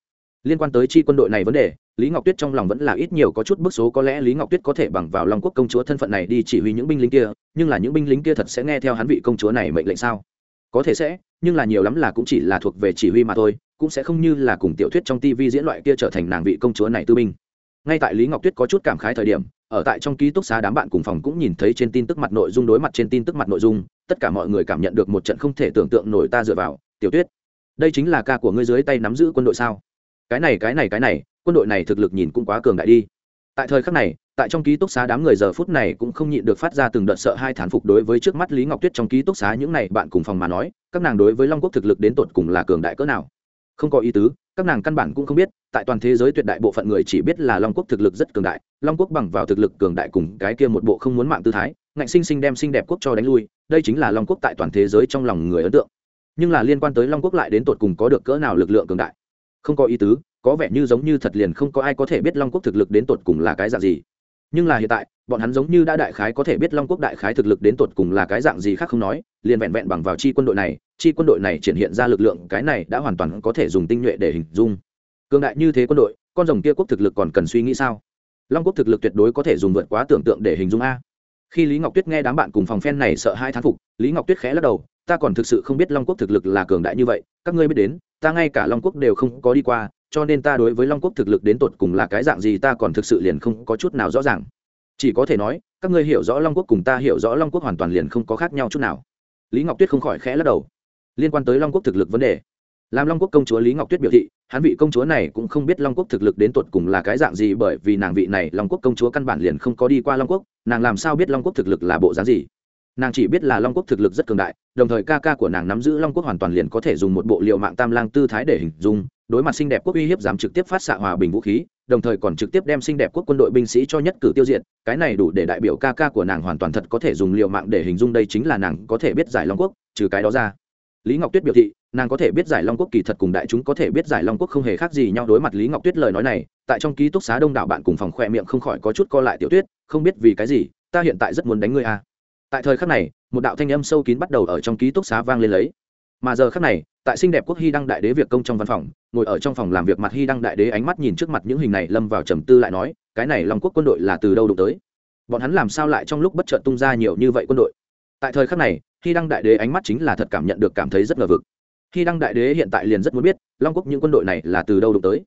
Liên quan tới chi quân đội này vấn đề, lý ngọc tuyết trong lòng vẫn là ít nhiều có chút bức số, có lẽ lý ngọc tuyết có thể bằng vào long quốc công chúa thân phận này đi chỉ huy những binh lính kia, nhưng là những binh lính kia thật sẽ nghe theo hắn vị công chúa này mệnh lệnh sao? Có thể sẽ, nhưng là nhiều lắm là cũng chỉ là thuộc về chỉ huy mà thôi cũng sẽ không như là cùng tiểu thuyết trong tv diễn loại kia trở thành nàng vị công chúa này tư binh. Ngay tại lý ngọc tuyết có chút cảm khái thời điểm, ở tại trong ký túc xá đám bạn cùng phòng cũng nhìn thấy trên tin tức mặt nội dung đối mặt trên tin tức mặt nội dung, tất cả mọi người cảm nhận được một trận không thể tưởng tượng nổi ta dựa vào, tiểu tuyết, đây chính là ca của ngươi dưới tay nắm giữ quân đội sao? Cái này cái này cái này, quân đội này thực lực nhìn cũng quá cường đại đi. Tại thời khắc này, tại trong ký túc xá đám người giờ phút này cũng không nhịn được phát ra từng đợt sợ hai thán phục đối với trước mắt lý ngọc tuyết trong ký túc xá những này bạn cùng phòng mà nói, các nàng đối với long quốc thực lực đến tột cùng là cường đại cỡ nào? Không có ý tứ, các nàng căn bản cũng không biết, tại toàn thế giới tuyệt đại bộ phận người chỉ biết là long quốc thực lực rất cường đại, long quốc bằng vào thực lực cường đại cùng cái kia một bộ không muốn mạng tư thái, ngạnh sinh sinh đem xinh đẹp quốc cho đánh lui, đây chính là long quốc tại toàn thế giới trong lòng người ấn tượng. Nhưng là liên quan tới long quốc lại đến tột cùng có được cỡ nào lực lượng cường đại? Không có ý tứ, có vẻ như giống như thật liền không có ai có thể biết long quốc thực lực đến tột cùng là cái dạng gì. Nhưng là hiện tại bọn hắn giống như đã đại khái có thể biết long quốc đại khái thực lực đến tột cùng là cái dạng gì khác không nói, liền vẹn vẹn bằng vào chi quân đội này, chi quân đội này triển hiện ra lực lượng cái này đã hoàn toàn có thể dùng tinh nhuệ để hình dung. Cường đại như thế quân đội, con rồng kia quốc thực lực còn cần suy nghĩ sao? Long quốc thực lực tuyệt đối có thể dùng vượt quá tưởng tượng để hình dung a. Khi lý ngọc tuyết nghe đám bạn cùng phòng phen này sợ hai thán phục, lý ngọc tuyết khẽ lắc đầu, ta còn thực sự không biết long quốc thực lực là cường đại như vậy, các ngươi biết đến, ta ngay cả long quốc đều không có đi qua, cho nên ta đối với long quốc thực lực đến tột cùng là cái dạng gì ta còn thực sự liền không có chút nào rõ ràng chỉ có thể nói, các ngươi hiểu rõ long quốc cùng ta hiểu rõ long quốc hoàn toàn liền không có khác nhau chút nào. Lý ngọc tuyết không khỏi khẽ lắc đầu. Liên quan tới long quốc thực lực vấn đề, làm long quốc công chúa lý ngọc tuyết biểu thị, hắn vị công chúa này cũng không biết long quốc thực lực đến tột cùng là cái dạng gì bởi vì nàng vị này long quốc công chúa căn bản liền không có đi qua long quốc, nàng làm sao biết long quốc thực lực là bộ dáng gì? Nàng chỉ biết là long quốc thực lực rất cường đại đồng thời ca ca của nàng nắm giữ long quốc hoàn toàn liền có thể dùng một bộ liệu mạng tam lang tư thái để hình dung đối mặt xinh đẹp quốc uy hiếp dám trực tiếp phát xạ hòa bình vũ khí đồng thời còn trực tiếp đem xinh đẹp quốc quân đội binh sĩ cho nhất cử tiêu diệt cái này đủ để đại biểu ca ca của nàng hoàn toàn thật có thể dùng liệu mạng để hình dung đây chính là nàng có thể biết giải long quốc trừ cái đó ra lý ngọc tuyết biểu thị nàng có thể biết giải long quốc kỳ thật cùng đại chúng có thể biết giải long quốc không hề khác gì nhau đối mặt lý ngọc tuyết lời nói này tại trong ký túc xá đông đảo bạn cùng phòng khoe miệng không khỏi có chút co lại tiểu tuyết không biết vì cái gì ta hiện tại rất muốn đánh ngươi a à tại thời khắc này, một đạo thanh âm sâu kín bắt đầu ở trong ký túc xá vang lên lấy. Mà giờ khắc này, tại xinh đẹp quốc hy đăng đại đế việc công trong văn phòng, ngồi ở trong phòng làm việc mặt hy đăng đại đế ánh mắt nhìn trước mặt những hình này lâm vào trầm tư lại nói, cái này long quốc quân đội là từ đâu đụng tới? Bọn hắn làm sao lại trong lúc bất chợt tung ra nhiều như vậy quân đội? Tại thời khắc này, hy đăng đại đế ánh mắt chính là thật cảm nhận được cảm thấy rất ngờ vực. Hy đăng đại đế hiện tại liền rất muốn biết, long quốc những quân đội này là từ đâu đụng tới?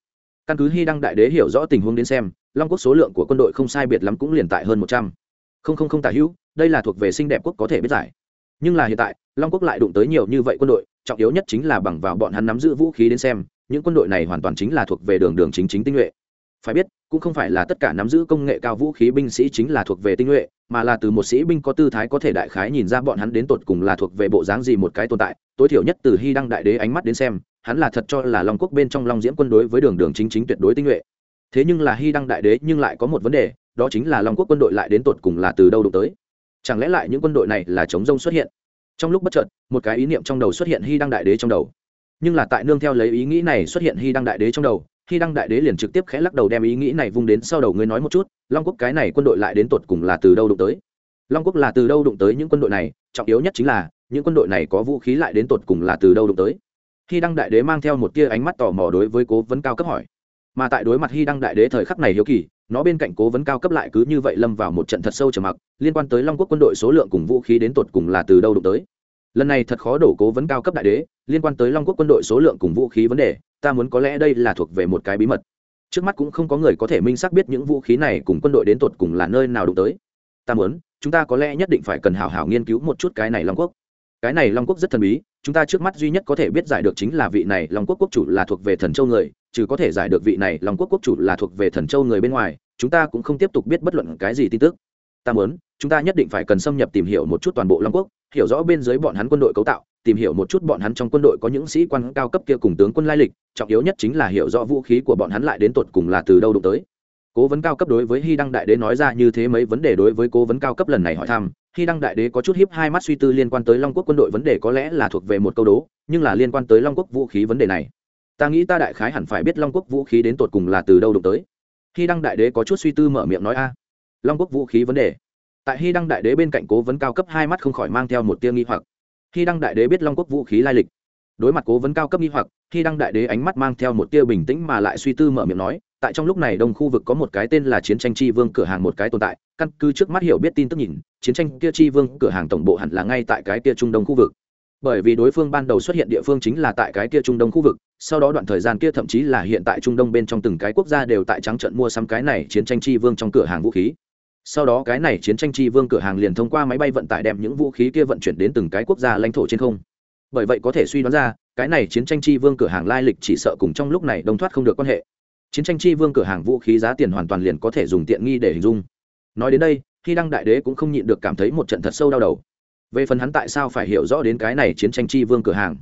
Căn cứ hy đăng đại đế hiểu rõ tình huống đến xem, long quốc số lượng của quân đội không sai biệt lắm cũng liền tại hơn một trăm không không không tả hữu, đây là thuộc về xinh đẹp quốc có thể biết giải. Nhưng là hiện tại, long quốc lại đụng tới nhiều như vậy quân đội, trọng yếu nhất chính là bằng vào bọn hắn nắm giữ vũ khí đến xem, những quân đội này hoàn toàn chính là thuộc về đường đường chính chính tinh nhuệ. Phải biết, cũng không phải là tất cả nắm giữ công nghệ cao vũ khí binh sĩ chính là thuộc về tinh nhuệ, mà là từ một sĩ binh có tư thái có thể đại khái nhìn ra bọn hắn đến tột cùng là thuộc về bộ dáng gì một cái tồn tại. Tối thiểu nhất từ hy đăng đại đế ánh mắt đến xem, hắn là thật cho là long quốc bên trong long diễm quân đối với đường đường chính chính tuyệt đối tinh nhuệ thế nhưng là hy đăng đại đế nhưng lại có một vấn đề, đó chính là long quốc quân đội lại đến tột cùng là từ đâu đụng tới. Chẳng lẽ lại những quân đội này là chống rông xuất hiện? Trong lúc bất chợt, một cái ý niệm trong đầu xuất hiện hy đăng đại đế trong đầu. Nhưng là tại nương theo lấy ý nghĩ này xuất hiện hy đăng đại đế trong đầu, hy đăng đại đế liền trực tiếp khẽ lắc đầu đem ý nghĩ này vung đến sau đầu ngươi nói một chút, long quốc cái này quân đội lại đến tột cùng là từ đâu đụng tới? Long quốc là từ đâu đụng tới những quân đội này? Trọng yếu nhất chính là, những quân đội này có vũ khí lại đến tột cùng là từ đâu đụng tới? Hy đăng đại đế mang theo một tia ánh mắt tò mò đối với cố vấn cao cấp hỏi mà tại đối mặt hy đăng đại đế thời khắc này hiếu kỳ, nó bên cạnh cố vấn cao cấp lại cứ như vậy lâm vào một trận thật sâu trầm mặc, liên quan tới long quốc quân đội số lượng cùng vũ khí đến tột cùng là từ đâu đụng tới. Lần này thật khó đổ cố vấn cao cấp đại đế, liên quan tới long quốc quân đội số lượng cùng vũ khí vấn đề, ta muốn có lẽ đây là thuộc về một cái bí mật. Trước mắt cũng không có người có thể minh xác biết những vũ khí này cùng quân đội đến tột cùng là nơi nào đụng tới. Ta muốn, chúng ta có lẽ nhất định phải cần hào hào nghiên cứu một chút cái này long quốc cái này long quốc rất thần bí, chúng ta trước mắt duy nhất có thể biết giải được chính là vị này long quốc quốc chủ là thuộc về thần châu người, trừ có thể giải được vị này long quốc quốc chủ là thuộc về thần châu người bên ngoài, chúng ta cũng không tiếp tục biết bất luận cái gì tin tức. Ta muốn, chúng ta nhất định phải cần xâm nhập tìm hiểu một chút toàn bộ long quốc, hiểu rõ bên dưới bọn hắn quân đội cấu tạo, tìm hiểu một chút bọn hắn trong quân đội có những sĩ quan cao cấp kia cùng tướng quân lai lịch, trọng yếu nhất chính là hiểu rõ vũ khí của bọn hắn lại đến tột cùng là từ đâu đụng tới cố vấn cao cấp đối với hy đăng đại đế nói ra như thế mấy vấn đề đối với cố vấn cao cấp lần này hỏi thăm hy đăng đại đế có chút hiếp hai mắt suy tư liên quan tới long quốc quân đội vấn đề có lẽ là thuộc về một câu đố, nhưng là liên quan tới long quốc vũ khí vấn đề này. Ta nghĩ ta đại khái hẳn phải biết long quốc vũ khí đến tột cùng là từ đâu đụng tới. Hy đăng đại đế có chút suy tư mở miệng nói a. Long quốc vũ khí vấn đề. Tại hy đăng đại đế bên cạnh cố vấn cao cấp hai mắt không khỏi mang theo một tia nghi hoặc. Hy đăng đại đế biết long quốc vũ khí lai lịch. Đối mặt cố vấn cao cấp nghi hoặc hy đăng đại đế ánh mắt mang theo một tia bình tĩnh mà lại suy tư mở miệng nói tại trong lúc này đông khu vực có một cái tên là chiến tranh chi vương cửa hàng một cái tồn tại, căn cứ trước mắt hiểu biết tin tức nhìn, chiến tranh kia chi vương cửa hàng tổng bộ hẳn là ngay tại cái kia trung đông khu vực. Bởi vì đối phương ban đầu xuất hiện địa phương chính là tại cái kia trung đông khu vực, sau đó đoạn thời gian kia thậm chí là hiện tại trung đông bên trong từng cái quốc gia đều tại trắng trận mua sắm cái này chiến tranh chi vương trong cửa hàng vũ khí. Sau đó cái này chiến tranh chi vương cửa hàng liền thông qua máy bay vận tải đem những vũ khí kia vận chuyển đến từng cái quốc gia lãnh thổ trên không. Bởi vậy có thể suy đoán ra, cái này chiến tranh chi vương cửa hàng lai lịch chỉ sợ cùng trong lúc này đông thoát không được quan hệ chiến tranh chi vương cửa hàng vũ khí giá tiền hoàn toàn liền có thể dùng tiện nghi để hình dung. Nói đến đây, khi đăng đại đế cũng không nhịn được cảm thấy một trận thật sâu đau đầu. Về phần hắn tại sao phải hiểu rõ đến cái này chiến tranh chi vương cửa hàng?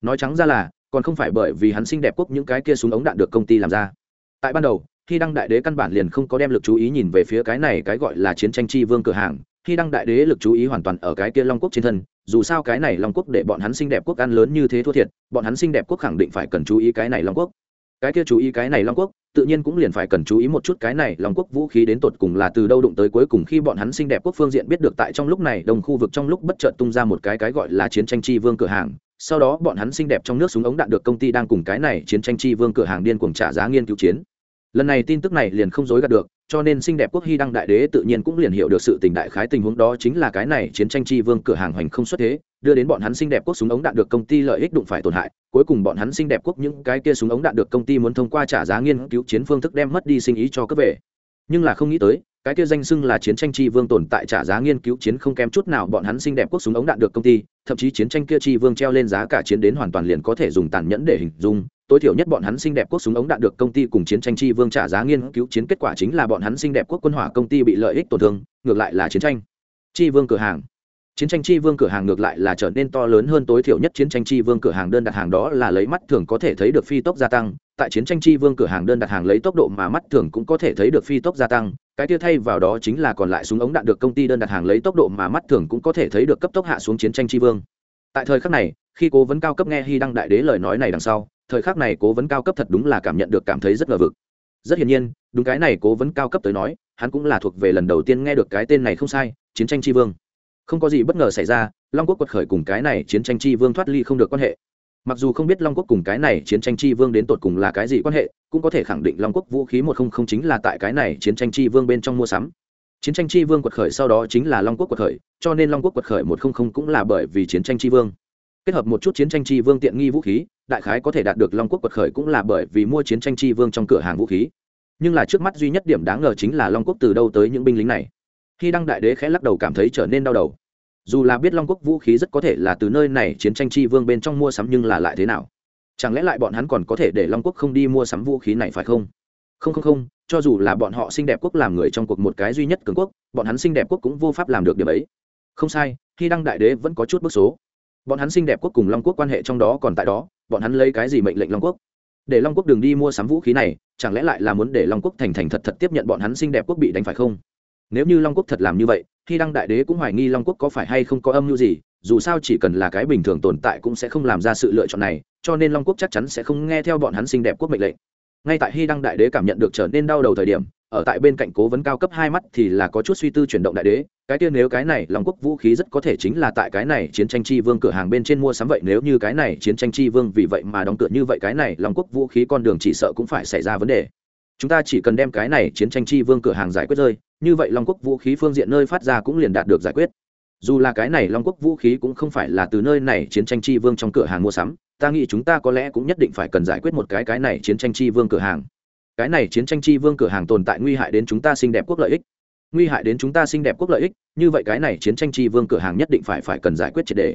Nói trắng ra là, còn không phải bởi vì hắn xinh đẹp quốc những cái kia súng ống đạn được công ty làm ra. Tại ban đầu, khi đăng đại đế căn bản liền không có đem lực chú ý nhìn về phía cái này cái gọi là chiến tranh chi vương cửa hàng, khi đăng đại đế lực chú ý hoàn toàn ở cái kia long quốc trên thân, dù sao cái này long quốc để bọn hắn xinh đẹp quốc ăn lớn như thế thua thiệt, bọn hắn xinh đẹp quốc khẳng định phải cần chú ý cái này long quốc cái kia chú ý cái này long quốc, tự nhiên cũng liền phải cần chú ý một chút cái này long quốc vũ khí đến tột cùng là từ đâu đụng tới cuối cùng khi bọn hắn xinh đẹp quốc phương diện biết được tại trong lúc này đồng khu vực trong lúc bất chợt tung ra một cái cái gọi là chiến tranh chi vương cửa hàng. Sau đó bọn hắn xinh đẹp trong nước súng ống đạn được công ty đang cùng cái này chiến tranh chi vương cửa hàng điên cuồng trả giá nghiên cứu chiến. Lần này tin tức này liền không dối gạt được, cho nên xinh đẹp quốc hy đăng đại đế tự nhiên cũng liền hiểu được sự tình đại khái tình huống đó chính là cái này chiến tranh chi vương cửa hàng hoành không xuất thế đưa đến bọn hắn xinh đẹp quốc súng ống đạn được công ty lợi ích đụng phải tổn hại, cuối cùng bọn hắn xinh đẹp quốc những cái kia súng ống đạn được công ty muốn thông qua trả giá nghiên cứu chiến phương thức đem mất đi sinh ý cho cấp về. Nhưng là không nghĩ tới, cái kia danh xưng là chiến tranh chi vương tồn tại trả giá nghiên cứu chiến không kém chút nào bọn hắn xinh đẹp quốc súng ống đạn được công ty, thậm chí chiến tranh kia chi vương treo lên giá cả chiến đến hoàn toàn liền có thể dùng tàn nhẫn để hình dung. Tối thiểu nhất bọn hắn xinh đẹp quốc súng ống đạn được công ty cùng chiến tranh chi vương trả giá nghiên cứu chiến kết quả chính là bọn hắn xinh đẹp quốc quân hỏa công ty bị lợi ích tổn thương, ngược lại là chiến tranh. Chi vương cửa hàng chiến tranh chi vương cửa hàng ngược lại là trở nên to lớn hơn tối thiểu nhất. Chiến tranh chi vương cửa hàng đơn đặt hàng đó là lấy mắt thường có thể thấy được phi tốc gia tăng. Tại chiến tranh chi vương cửa hàng đơn đặt hàng lấy tốc độ mà mắt thường cũng có thể thấy được phi tốc gia tăng. Cái kia thay vào đó chính là còn lại súng ống đạn được công ty đơn đặt hàng lấy tốc độ mà mắt thường cũng có thể thấy được cấp tốc hạ xuống chiến tranh chi vương. Tại thời khắc này, khi cố vấn cao cấp nghe hy đăng đại đế lời nói này đằng sau, thời khắc này cố vấn cao cấp thật đúng là cảm nhận được cảm thấy rất ngờ vực. Rất hiển nhiên, đúng cái này cố vấn cao cấp tới nói, hắn cũng là thuộc về lần đầu tiên nghe được cái tên này không sai, chiến tranh tri vương không có gì bất ngờ xảy ra, long quốc quật khởi cùng cái này chiến tranh tri vương thoát ly không được quan hệ. Mặc dù không biết long quốc cùng cái này chiến tranh tri vương đến tột cùng là cái gì quan hệ, cũng có thể khẳng định long quốc vũ khí một không không chính là tại cái này chiến tranh tri vương bên trong mua sắm. Chiến tranh tri vương quật khởi sau đó chính là long quốc quật khởi, cho nên long quốc quật khởi một không không cũng là bởi vì chiến tranh tri vương. Kết hợp một chút chiến tranh tri vương tiện nghi vũ khí, đại khái có thể đạt được long quốc quật khởi cũng là bởi vì mua chiến tranh tri vương trong cửa hàng vũ khí. Nhưng là trước mắt duy nhất điểm đáng ngờ chính là long quốc từ đâu tới những binh lính này? Khi đăng đại đế khẽ lắc đầu cảm thấy trở nên đau đầu. Dù là biết long quốc vũ khí rất có thể là từ nơi này chiến tranh tri vương bên trong mua sắm nhưng là lại thế nào? Chẳng lẽ lại bọn hắn còn có thể để long quốc không đi mua sắm vũ khí này phải không? Không không không, cho dù là bọn họ xinh đẹp quốc làm người trong cuộc một cái duy nhất cường quốc, bọn hắn xinh đẹp quốc cũng vô pháp làm được điểm ấy. Không sai, khi đăng đại đế vẫn có chút bức số. Bọn hắn xinh đẹp quốc cùng long quốc quan hệ trong đó còn tại đó, bọn hắn lấy cái gì mệnh lệnh long quốc? Để long quốc đường đi mua sắm vũ khí này, chẳng lẽ lại là muốn để long quốc thành thành thật thật tiếp nhận bọn hắn xinh đẹp quốc bị đánh phải không? Nếu như long quốc thật làm như vậy, khi đăng đại đế cũng hoài nghi long quốc có phải hay không có âm mưu gì, dù sao chỉ cần là cái bình thường tồn tại cũng sẽ không làm ra sự lựa chọn này, cho nên long quốc chắc chắn sẽ không nghe theo bọn hắn xinh đẹp quốc mệnh lệnh. Ngay tại hy đăng đại đế cảm nhận được trở nên đau đầu thời điểm, ở tại bên cạnh cố vấn cao cấp hai mắt thì là có chút suy tư chuyển động đại đế, cái tiên nếu cái này long quốc vũ khí rất có thể chính là tại cái này chiến tranh chi vương cửa hàng bên trên mua sắm vậy, nếu như cái này chiến tranh chi vương vì vậy mà đóng cửa như vậy, cái này long quốc vũ khí con đường chỉ sợ cũng phải xảy ra vấn đề. Chúng ta chỉ cần đem cái này chiến tranh chi vương cửa hàng giải quyết rơi như vậy long quốc vũ khí phương diện nơi phát ra cũng liền đạt được giải quyết. Dù là cái này long quốc vũ khí cũng không phải là từ nơi này chiến tranh chi vương trong cửa hàng mua sắm, ta nghĩ chúng ta có lẽ cũng nhất định phải cần giải quyết một cái cái này chiến tranh chi vương cửa hàng. Cái này chiến tranh chi vương cửa hàng tồn tại nguy hại đến chúng ta xinh đẹp quốc lợi ích. Nguy hại đến chúng ta xinh đẹp quốc lợi ích, như vậy cái này chiến tranh chi vương cửa hàng nhất định phải phải cần giải quyết triệt đề.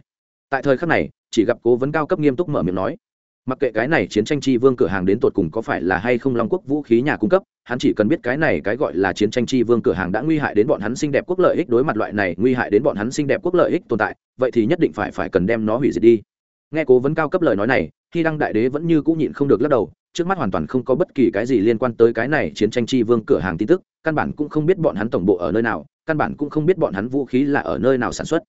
Tại thời khắc này, chỉ gặp cố vấn cao cấp nghiêm túc mở miệng nói, mặc kệ cái này chiến tranh chi vương cửa hàng đến tột cùng có phải là hay không long quốc vũ khí nhà cung cấp hắn chỉ cần biết cái này cái gọi là chiến tranh chi vương cửa hàng đã nguy hại đến bọn hắn xinh đẹp quốc lợi ích đối mặt loại này nguy hại đến bọn hắn xinh đẹp quốc lợi ích tồn tại, vậy thì nhất định phải phải cần đem nó hủy diệt đi. Nghe cố vấn cao cấp lời nói này, khi đăng đại đế vẫn như cũng nhịn không được lắc đầu, trước mắt hoàn toàn không có bất kỳ cái gì liên quan tới cái này chiến tranh chi vương cửa hàng tin tức, căn bản cũng không biết bọn hắn tổng bộ ở nơi nào, căn bản cũng không biết bọn hắn vũ khí là ở nơi nào sản xuất.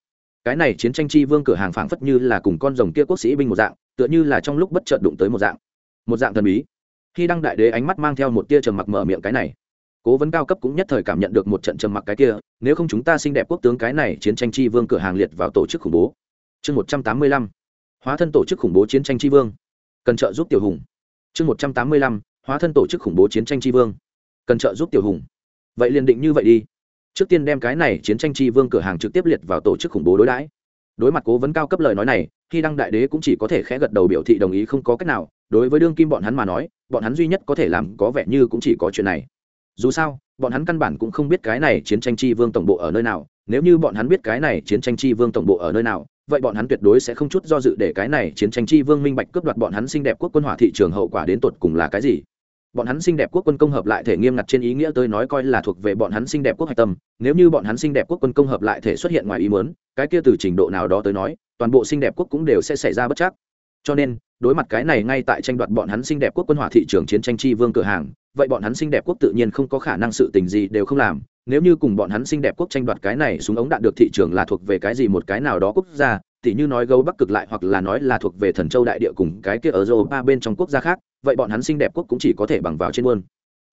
Cái này chiến tranh chi vương cửa hàng phảng phất như là cùng con rồng kia quốc sĩ binh một dạng, tựa như là trong lúc bất chợt đụng tới một dạng. Một dạng thần bí khi đăng đại đế ánh mắt mang theo một tia trầm mặc mở miệng cái này, cố vấn cao cấp cũng nhất thời cảm nhận được một trận trầm mặc cái kia, nếu không chúng ta xinh đẹp quốc tướng cái này chiến tranh chi vương cửa hàng liệt vào tổ chức khủng bố. Chương một trăm tám mươi lăm, hóa thân tổ chức khủng bố chiến tranh chi vương. Cần trợ giúp tiểu hùng. Chương một trăm tám mươi lăm, hóa thân tổ chức khủng bố chiến tranh chi vương. Cần trợ giúp tiểu hùng. Vậy liền định như vậy đi. Trước tiên đem cái này chiến tranh chi vương cửa hàng trực tiếp liệt vào tổ chức khủng bố đối đãi. Đối mặt cố vấn cao cấp lời nói này, khi đăng đại đế cũng chỉ có thể khẽ gật đầu biểu thị đồng ý không có cách nào, đối với đương kim bọn hắn mà nói bọn hắn duy nhất có thể làm có vẻ như cũng chỉ có chuyện này. Dù sao, bọn hắn căn bản cũng không biết cái này chiến tranh chi vương tổng bộ ở nơi nào, nếu như bọn hắn biết cái này chiến tranh chi vương tổng bộ ở nơi nào, vậy bọn hắn tuyệt đối sẽ không chút do dự để cái này chiến tranh chi vương minh bạch cướp đoạt bọn hắn xinh đẹp quốc quân hỏa thị trường hậu quả đến tột cùng là cái gì. Bọn hắn xinh đẹp quốc quân công hợp lại thể nghiêm ngặt trên ý nghĩa tôi nói coi là thuộc về bọn hắn xinh đẹp quốc hạch tâm, nếu như bọn hắn xinh đẹp quốc quân công hợp lại thể xuất hiện ngoài ý muốn, cái kia từ trình độ nào đó tới nói, toàn bộ xinh đẹp quốc cũng đều sẽ xảy ra bất chắc cho nên, đối mặt cái này ngay tại tranh đoạt bọn hắn xinh đẹp quốc quân hỏa thị trường chiến tranh chi vương cửa hàng, vậy bọn hắn xinh đẹp quốc tự nhiên không có khả năng sự tình gì đều không làm. Nếu như cùng bọn hắn xinh đẹp quốc tranh đoạt cái này súng ống đạn được thị trường là thuộc về cái gì một cái nào đó quốc gia, tỉ như nói gấu bắc cực lại hoặc là nói là thuộc về thần châu đại địa cùng cái kia ở ba bên trong quốc gia khác, vậy bọn hắn xinh đẹp quốc cũng chỉ có thể bằng vào trên buôn.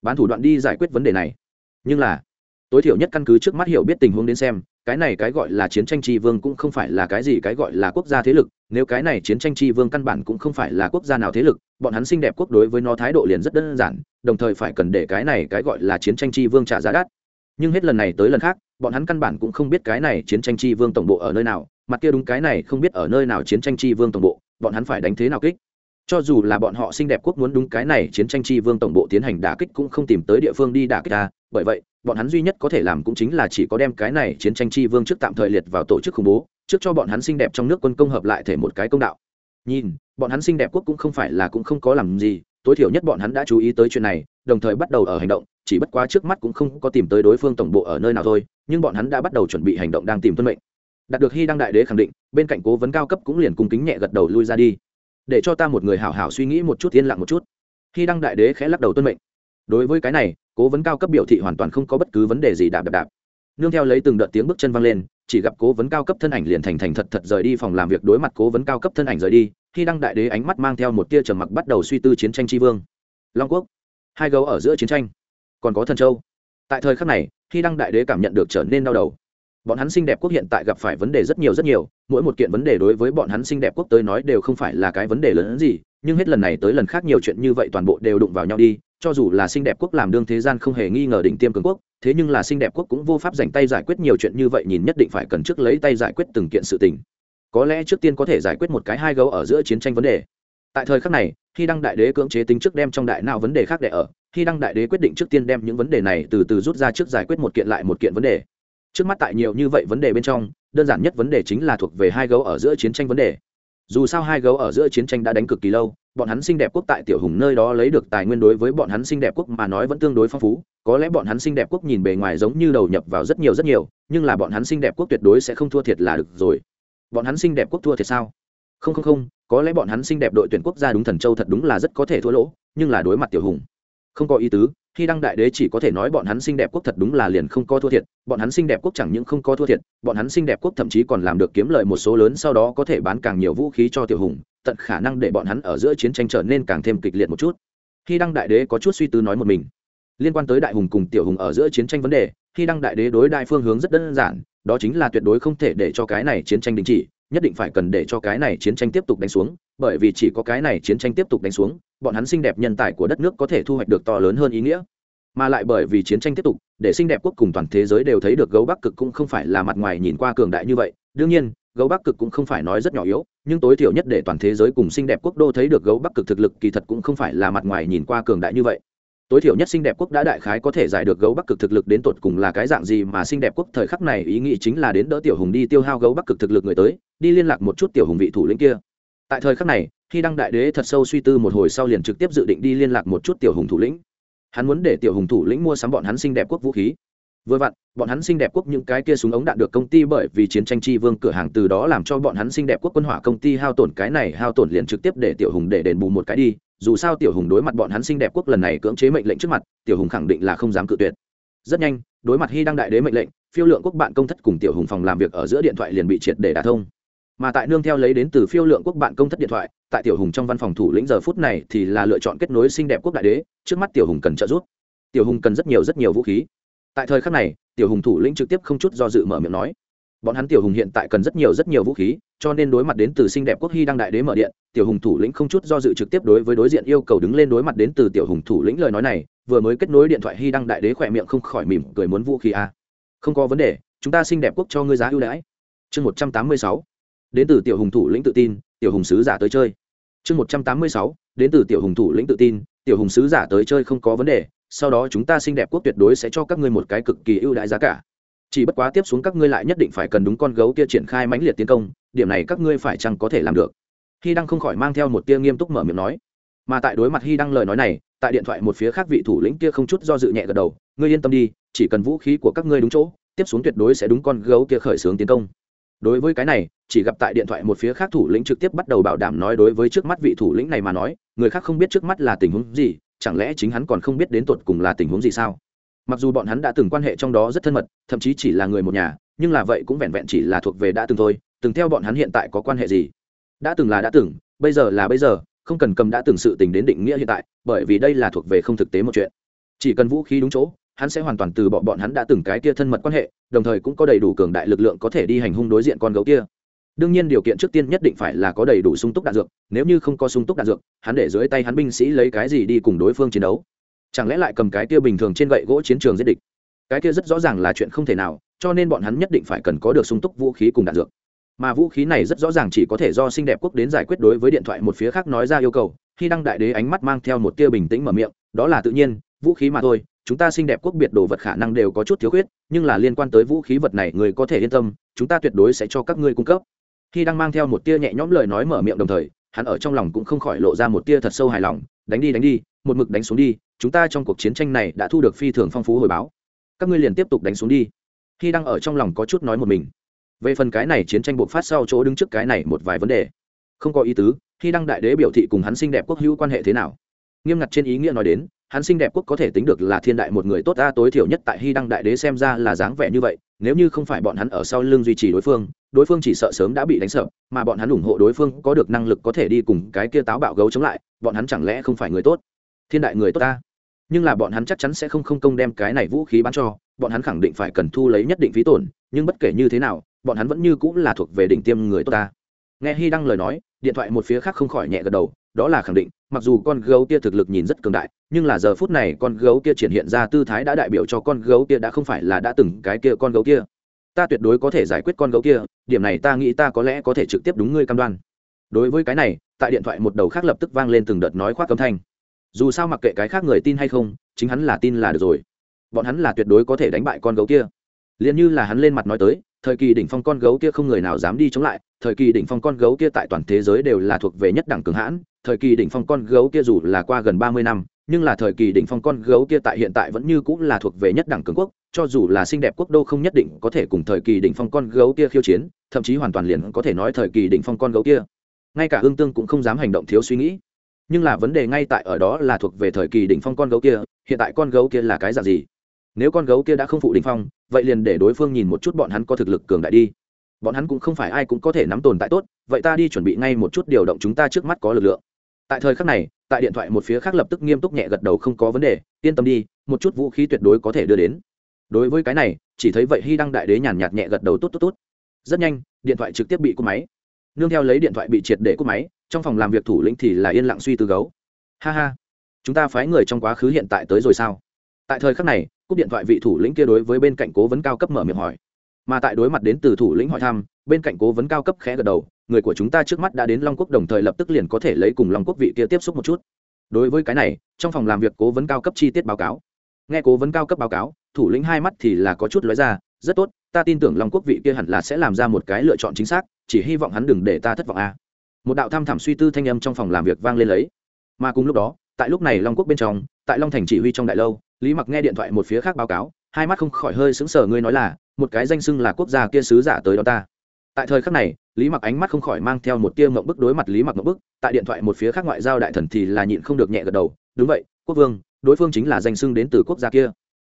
Bán thủ đoạn đi giải quyết vấn đề này. Nhưng là, tối thiểu nhất căn cứ trước mắt hiểu biết tình huống đến xem cái này cái gọi là chiến tranh tri vương cũng không phải là cái gì cái gọi là quốc gia thế lực, nếu cái này chiến tranh tri vương căn bản cũng không phải là quốc gia nào thế lực, bọn hắn xinh đẹp quốc đối với nó thái độ liền rất đơn giản, đồng thời phải cần để cái này cái gọi là chiến tranh tri vương trả giá đắt. Nhưng hết lần này tới lần khác, bọn hắn căn bản cũng không biết cái này chiến tranh tri vương tổng bộ ở nơi nào, mặt kia đúng cái này không biết ở nơi nào chiến tranh tri vương tổng bộ, bọn hắn phải đánh thế nào kích? Cho dù là bọn họ xinh đẹp quốc muốn đúng cái này, chiến tranh tri vương tổng bộ tiến hành đả kích cũng không tìm tới địa phương đi đả kích ta. Bởi vậy, bọn hắn duy nhất có thể làm cũng chính là chỉ có đem cái này chiến tranh tri vương trước tạm thời liệt vào tổ chức khủng bố, trước cho bọn hắn xinh đẹp trong nước quân công hợp lại thể một cái công đạo. Nhìn, bọn hắn xinh đẹp quốc cũng không phải là cũng không có làm gì, tối thiểu nhất bọn hắn đã chú ý tới chuyện này, đồng thời bắt đầu ở hành động, chỉ bất quá trước mắt cũng không có tìm tới đối phương tổng bộ ở nơi nào thôi, nhưng bọn hắn đã bắt đầu chuẩn bị hành động đang tìm tuân mệnh. Đạt được hy đăng đại đế khẳng định, bên cạnh cố vấn cao cấp cũng liền cung kính nhẹ gật đầu lui ra đi để cho ta một người hảo hảo suy nghĩ một chút, yên lặng một chút. Khi đăng đại đế khẽ lắc đầu tuân mệnh. Đối với cái này, cố vấn cao cấp biểu thị hoàn toàn không có bất cứ vấn đề gì đạp đạp đạp. Nương theo lấy từng đợt tiếng bước chân văng lên, chỉ gặp cố vấn cao cấp thân ảnh liền thành thành thật thật rời đi phòng làm việc đối mặt cố vấn cao cấp thân ảnh rời đi, khi đăng đại đế ánh mắt mang theo một tia trầm mặc bắt đầu suy tư chiến tranh tri vương. Long quốc, hai gấu ở giữa chiến tranh, còn có thần châu. Tại thời khắc này, khi đăng đại đế cảm nhận được trở nên đau đầu bọn hắn xinh đẹp quốc hiện tại gặp phải vấn đề rất nhiều rất nhiều, mỗi một kiện vấn đề đối với bọn hắn xinh đẹp quốc tới nói đều không phải là cái vấn đề lớn hơn gì, nhưng hết lần này tới lần khác nhiều chuyện như vậy toàn bộ đều đụng vào nhau đi, cho dù là xinh đẹp quốc làm đương thế gian không hề nghi ngờ đỉnh tiêm cường quốc, thế nhưng là xinh đẹp quốc cũng vô pháp dành tay giải quyết nhiều chuyện như vậy nhìn nhất định phải cần trước lấy tay giải quyết từng kiện sự tình. Có lẽ trước tiên có thể giải quyết một cái hai gấu ở giữa chiến tranh vấn đề. Tại thời khắc này khi đăng đại đế cưỡng chế tính trước đem trong đại nào vấn đề khác để ở khi đăng đại đế quyết định trước tiên đem những vấn đề này từ từ rút ra trước giải quyết một kiện lại một kiện vấn đề trước mắt tại nhiều như vậy vấn đề bên trong, đơn giản nhất vấn đề chính là thuộc về hai gấu ở giữa chiến tranh vấn đề. Dù sao hai gấu ở giữa chiến tranh đã đánh cực kỳ lâu, bọn hắn xinh đẹp quốc tại tiểu hùng nơi đó lấy được tài nguyên đối với bọn hắn xinh đẹp quốc mà nói vẫn tương đối phong phú. Có lẽ bọn hắn xinh đẹp quốc nhìn bề ngoài giống như đầu nhập vào rất nhiều rất nhiều, nhưng là bọn hắn xinh đẹp quốc tuyệt đối sẽ không thua thiệt là được rồi. Bọn hắn xinh đẹp quốc thua thiệt sao? Không không không, có lẽ bọn hắn xinh đẹp đội tuyển quốc gia đúng thần châu thật đúng là rất có thể thua lỗ, nhưng là đối mặt tiểu hùng không có ý tứ, khi đăng đại đế chỉ có thể nói bọn hắn xinh đẹp quốc thật đúng là liền không có thua thiệt, bọn hắn xinh đẹp quốc chẳng những không có thua thiệt, bọn hắn xinh đẹp quốc thậm chí còn làm được kiếm lợi một số lớn sau đó có thể bán càng nhiều vũ khí cho tiểu hùng, tận khả năng để bọn hắn ở giữa chiến tranh trở nên càng thêm kịch liệt một chút. Khi đăng đại đế có chút suy tư nói một mình, liên quan tới đại hùng cùng tiểu hùng ở giữa chiến tranh vấn đề, khi đăng đại đế đối đại phương hướng rất đơn giản, đó chính là tuyệt đối không thể để cho cái này chiến tranh đình chỉ nhất định phải cần để cho cái này chiến tranh tiếp tục đánh xuống, bởi vì chỉ có cái này chiến tranh tiếp tục đánh xuống, bọn hắn xinh đẹp nhân tài của đất nước có thể thu hoạch được to lớn hơn ý nghĩa. Mà lại bởi vì chiến tranh tiếp tục, để xinh đẹp quốc cùng toàn thế giới đều thấy được gấu bắc cực cũng không phải là mặt ngoài nhìn qua cường đại như vậy. Đương nhiên, gấu bắc cực cũng không phải nói rất nhỏ yếu, nhưng tối thiểu nhất để toàn thế giới cùng xinh đẹp quốc đô thấy được gấu bắc cực thực lực kỳ thật cũng không phải là mặt ngoài nhìn qua cường đại như vậy tối thiểu nhất xinh đẹp quốc đã đại khái có thể giải được gấu bắc cực thực lực đến tột cùng là cái dạng gì mà xinh đẹp quốc thời khắc này ý nghĩ chính là đến đỡ tiểu hùng đi tiêu hao gấu bắc cực thực lực người tới, đi liên lạc một chút tiểu hùng vị thủ lĩnh kia. Tại thời khắc này, khi đăng đại đế thật sâu suy tư một hồi sau liền trực tiếp dự định đi liên lạc một chút tiểu hùng thủ lĩnh. Hắn muốn để tiểu hùng thủ lĩnh mua sắm bọn hắn xinh đẹp quốc vũ khí. Vừa vặn, bọn hắn xinh đẹp quốc những cái kia súng ống đạn được công ty bởi vì chiến tranh chi vương cửa hàng từ đó làm cho bọn hắn xinh đẹp quốc quân hỏa công ty hao tổn cái này, hao tổn liền trực tiếp để tiểu hùng để đền bù một cái đi dù sao tiểu hùng đối mặt bọn hắn xinh đẹp quốc lần này cưỡng chế mệnh lệnh trước mặt, tiểu hùng khẳng định là không dám cự tuyệt. Rất nhanh, đối mặt hy đăng đại đế mệnh lệnh, phiêu lượng quốc bạn công thất cùng tiểu hùng phòng làm việc ở giữa điện thoại liền bị triệt để đả thông. Mà tại nương theo lấy đến từ phiêu lượng quốc bạn công thất điện thoại, tại tiểu hùng trong văn phòng thủ lĩnh giờ phút này thì là lựa chọn kết nối xinh đẹp quốc đại đế, trước mắt tiểu hùng cần trợ giúp. Tiểu hùng cần rất nhiều rất nhiều vũ khí. Tại thời khắc này, tiểu hùng thủ lĩnh trực tiếp không chút do dự mở miệng nói. Bọn hắn tiểu hùng hiện tại cần rất nhiều rất nhiều vũ khí cho nên đối mặt đến từ xinh đẹp quốc hy đăng đại đế mở điện, tiểu hùng thủ lĩnh không chút do dự trực tiếp đối với đối diện yêu cầu đứng lên đối mặt đến từ tiểu hùng thủ lĩnh lời nói này, vừa mới kết nối điện thoại hy đăng đại đế khỏe miệng không khỏi mỉm cười muốn vũ khí à. không có vấn đề, chúng ta xinh đẹp quốc cho ngươi giá ưu đãi. Chương một trăm tám mươi sáu, đến từ tiểu hùng thủ lĩnh tự tin, tiểu hùng sứ giả tới chơi. Chương một trăm tám mươi sáu, đến từ tiểu hùng thủ lĩnh tự tin, tiểu hùng sứ giả tới chơi không có vấn đề, sau đó chúng ta xinh đẹp quốc tuyệt đối sẽ cho các ngươi một cái cực kỳ ưu đãi giá cả chỉ bất quá tiếp xuống các ngươi lại nhất định phải cần đúng con gấu kia triển khai mãnh liệt tiến công, điểm này các ngươi phải chăng có thể làm được? Hy đăng không khỏi mang theo một tia nghiêm túc mở miệng nói. Mà tại đối mặt hy đăng lời nói này, tại điện thoại một phía khác vị thủ lĩnh kia không chút do dự nhẹ gật đầu, ngươi yên tâm đi, chỉ cần vũ khí của các ngươi đúng chỗ, tiếp xuống tuyệt đối sẽ đúng con gấu kia khởi xướng tiến công. Đối với cái này, chỉ gặp tại điện thoại một phía khác thủ lĩnh trực tiếp bắt đầu bảo đảm nói đối với trước mắt vị thủ lĩnh này mà nói, người khác không biết trước mắt là tình huống gì, chẳng lẽ chính hắn còn không biết đến tột cùng là tình huống gì sao? Mặc dù bọn hắn đã từng quan hệ trong đó rất thân mật, thậm chí chỉ là người một nhà, nhưng là vậy cũng vẹn vẹn chỉ là thuộc về đã từng thôi, từng theo bọn hắn hiện tại có quan hệ gì? Đã từng là đã từng, bây giờ là bây giờ, không cần cầm đã từng sự tình đến định nghĩa hiện tại, bởi vì đây là thuộc về không thực tế một chuyện. Chỉ cần vũ khí đúng chỗ, hắn sẽ hoàn toàn từ bỏ bọn hắn đã từng cái kia thân mật quan hệ, đồng thời cũng có đầy đủ cường đại lực lượng có thể đi hành hung đối diện con gấu kia. Đương nhiên điều kiện trước tiên nhất định phải là có đầy đủ sung túc đạn dược, nếu như không có sung túc đạn dược, hắn để dưới tay hắn binh sĩ lấy cái gì đi cùng đối phương chiến đấu? Chẳng lẽ lại cầm cái kia bình thường trên gậy gỗ chiến trường giết địch? Cái kia rất rõ ràng là chuyện không thể nào, cho nên bọn hắn nhất định phải cần có được sung túc vũ khí cùng đạn dược. Mà vũ khí này rất rõ ràng chỉ có thể do xinh đẹp quốc đến giải quyết đối với điện thoại một phía khác nói ra yêu cầu, khi đăng đại đế ánh mắt mang theo một tia bình tĩnh mở miệng, đó là tự nhiên, vũ khí mà thôi, chúng ta xinh đẹp quốc biệt đồ vật khả năng đều có chút thiếu khuyết, nhưng là liên quan tới vũ khí vật này người có thể yên tâm, chúng ta tuyệt đối sẽ cho các ngươi cung cấp. Khi đang mang theo một tia nhẹ nhõm lời nói mở miệng đồng thời, hắn ở trong lòng cũng không khỏi lộ ra một tia thật sâu hài lòng, đánh đi đánh đi, một mực đánh xuống đi chúng ta trong cuộc chiến tranh này đã thu được phi thường phong phú hồi báo. Các ngươi liền tiếp tục đánh xuống đi. Khi đang ở trong lòng có chút nói một mình. Về phần cái này chiến tranh buộc phát sau chỗ đứng trước cái này một vài vấn đề. Không có ý tứ, khi đăng đại đế biểu thị cùng hắn xinh đẹp quốc hữu quan hệ thế nào? Nghiêm ngặt trên ý nghĩa nói đến, hắn xinh đẹp quốc có thể tính được là thiên đại một người tốt ta tối thiểu nhất tại hy đăng đại đế xem ra là dáng vẻ như vậy, nếu như không phải bọn hắn ở sau lưng duy trì đối phương đối phương chỉ sợ sớm đã bị đánh sợ, mà bọn hắn ủng hộ đối phương có được năng lực có thể đi cùng cái kia táo bạo gấu chống lại, bọn hắn chẳng lẽ không phải người tốt? Thiên đại người tốt ta? Nhưng là bọn hắn chắc chắn sẽ không không công đem cái này vũ khí bán cho, bọn hắn khẳng định phải cần thu lấy nhất định phí tổn, nhưng bất kể như thế nào, bọn hắn vẫn như cũng là thuộc về đỉnh tiêm người tốt ta. Nghe hy đăng lời nói, điện thoại một phía khác không khỏi nhẹ gật đầu, đó là khẳng định, mặc dù con gấu kia thực lực nhìn rất cường đại, nhưng là giờ phút này con gấu kia triển hiện ra tư thái đã đại biểu cho con gấu kia đã không phải là đã từng cái kia con gấu kia. Ta tuyệt đối có thể giải quyết con gấu kia, điểm này ta nghĩ ta có lẽ có thể trực tiếp đúng ngươi cam đoan. Đối với cái này, tại điện thoại một đầu khác lập tức vang lên từng đợt nói khoác cấm thanh dù sao mặc kệ cái khác người tin hay không, chính hắn là tin là được rồi. Bọn hắn là tuyệt đối có thể đánh bại con gấu kia. Liền như là hắn lên mặt nói tới, thời kỳ đỉnh phong con gấu kia không người nào dám đi chống lại, thời kỳ đỉnh phong con gấu kia tại toàn thế giới đều là thuộc về nhất đẳng cường hãn, thời kỳ đỉnh phong con gấu kia dù là qua gần ba mươi năm, nhưng là thời kỳ đỉnh phong con gấu kia tại hiện tại vẫn như cũng là thuộc về nhất đẳng cường quốc, cho dù là xinh đẹp quốc đô không nhất định có thể cùng thời kỳ đỉnh phong con gấu kia khiêu chiến, thậm chí hoàn toàn liền có thể nói thời kỳ đỉnh phong con gấu kia. Ngay cả hương tương cũng không dám hành động thiếu suy nghĩ nhưng là vấn đề ngay tại ở đó là thuộc về thời kỳ đỉnh phong con gấu kia, hiện tại con gấu kia là cái dạng gì? Nếu con gấu kia đã không phụ đỉnh phong, vậy liền để đối phương nhìn một chút bọn hắn có thực lực cường đại đi. Bọn hắn cũng không phải ai cũng có thể nắm tồn tại tốt, vậy ta đi chuẩn bị ngay một chút điều động chúng ta trước mắt có lực lượng. Tại thời khắc này, tại điện thoại một phía khác lập tức nghiêm túc nhẹ gật đầu không có vấn đề, yên tâm đi, một chút vũ khí tuyệt đối có thể đưa đến. Đối với cái này, chỉ thấy vậy hy đăng đại đế nhàn nhạt nhẹ gật đầu tốt tốt tốt. Rất nhanh, điện thoại trực tiếp bị cúp máy. Nương theo lấy điện thoại bị triệt để cúp máy trong phòng làm việc thủ lĩnh thì là yên lặng suy tư gấu. Ha ha, chúng ta phái người trong quá khứ hiện tại tới rồi sao? Tại thời khắc này, cúp điện thoại vị thủ lĩnh kia đối với bên cạnh cố vấn cao cấp mở miệng hỏi. Mà tại đối mặt đến từ thủ lĩnh hỏi thăm, bên cạnh cố vấn cao cấp khẽ gật đầu, người của chúng ta trước mắt đã đến long quốc đồng thời lập tức liền có thể lấy cùng long quốc vị kia tiếp xúc một chút. Đối với cái này, trong phòng làm việc cố vấn cao cấp chi tiết báo cáo. Nghe cố vấn cao cấp báo cáo, thủ lĩnh hai mắt thì là có chút lóe ra, rất tốt, ta tin tưởng long quốc vị kia hẳn là sẽ làm ra một cái lựa chọn chính xác, chỉ hy vọng hắn đừng để ta thất vọng a một đạo tham thảm suy tư thanh âm trong phòng làm việc vang lên lấy. Mà cùng lúc đó, tại lúc này long quốc bên trong, tại long thành chỉ huy trong đại lâu, lý mặc nghe điện thoại một phía khác báo cáo, hai mắt không khỏi hơi sững sờ, ngươi nói là, một cái danh xưng là quốc gia kia sứ giả tới đó ta. Tại thời khắc này, lý mặc ánh mắt không khỏi mang theo một tia mộng bức đối mặt lý mặc mộng bức, tại điện thoại một phía khác ngoại giao đại thần thì là nhịn không được nhẹ gật đầu, đúng vậy, quốc vương, đối phương chính là danh xưng đến từ quốc gia kia.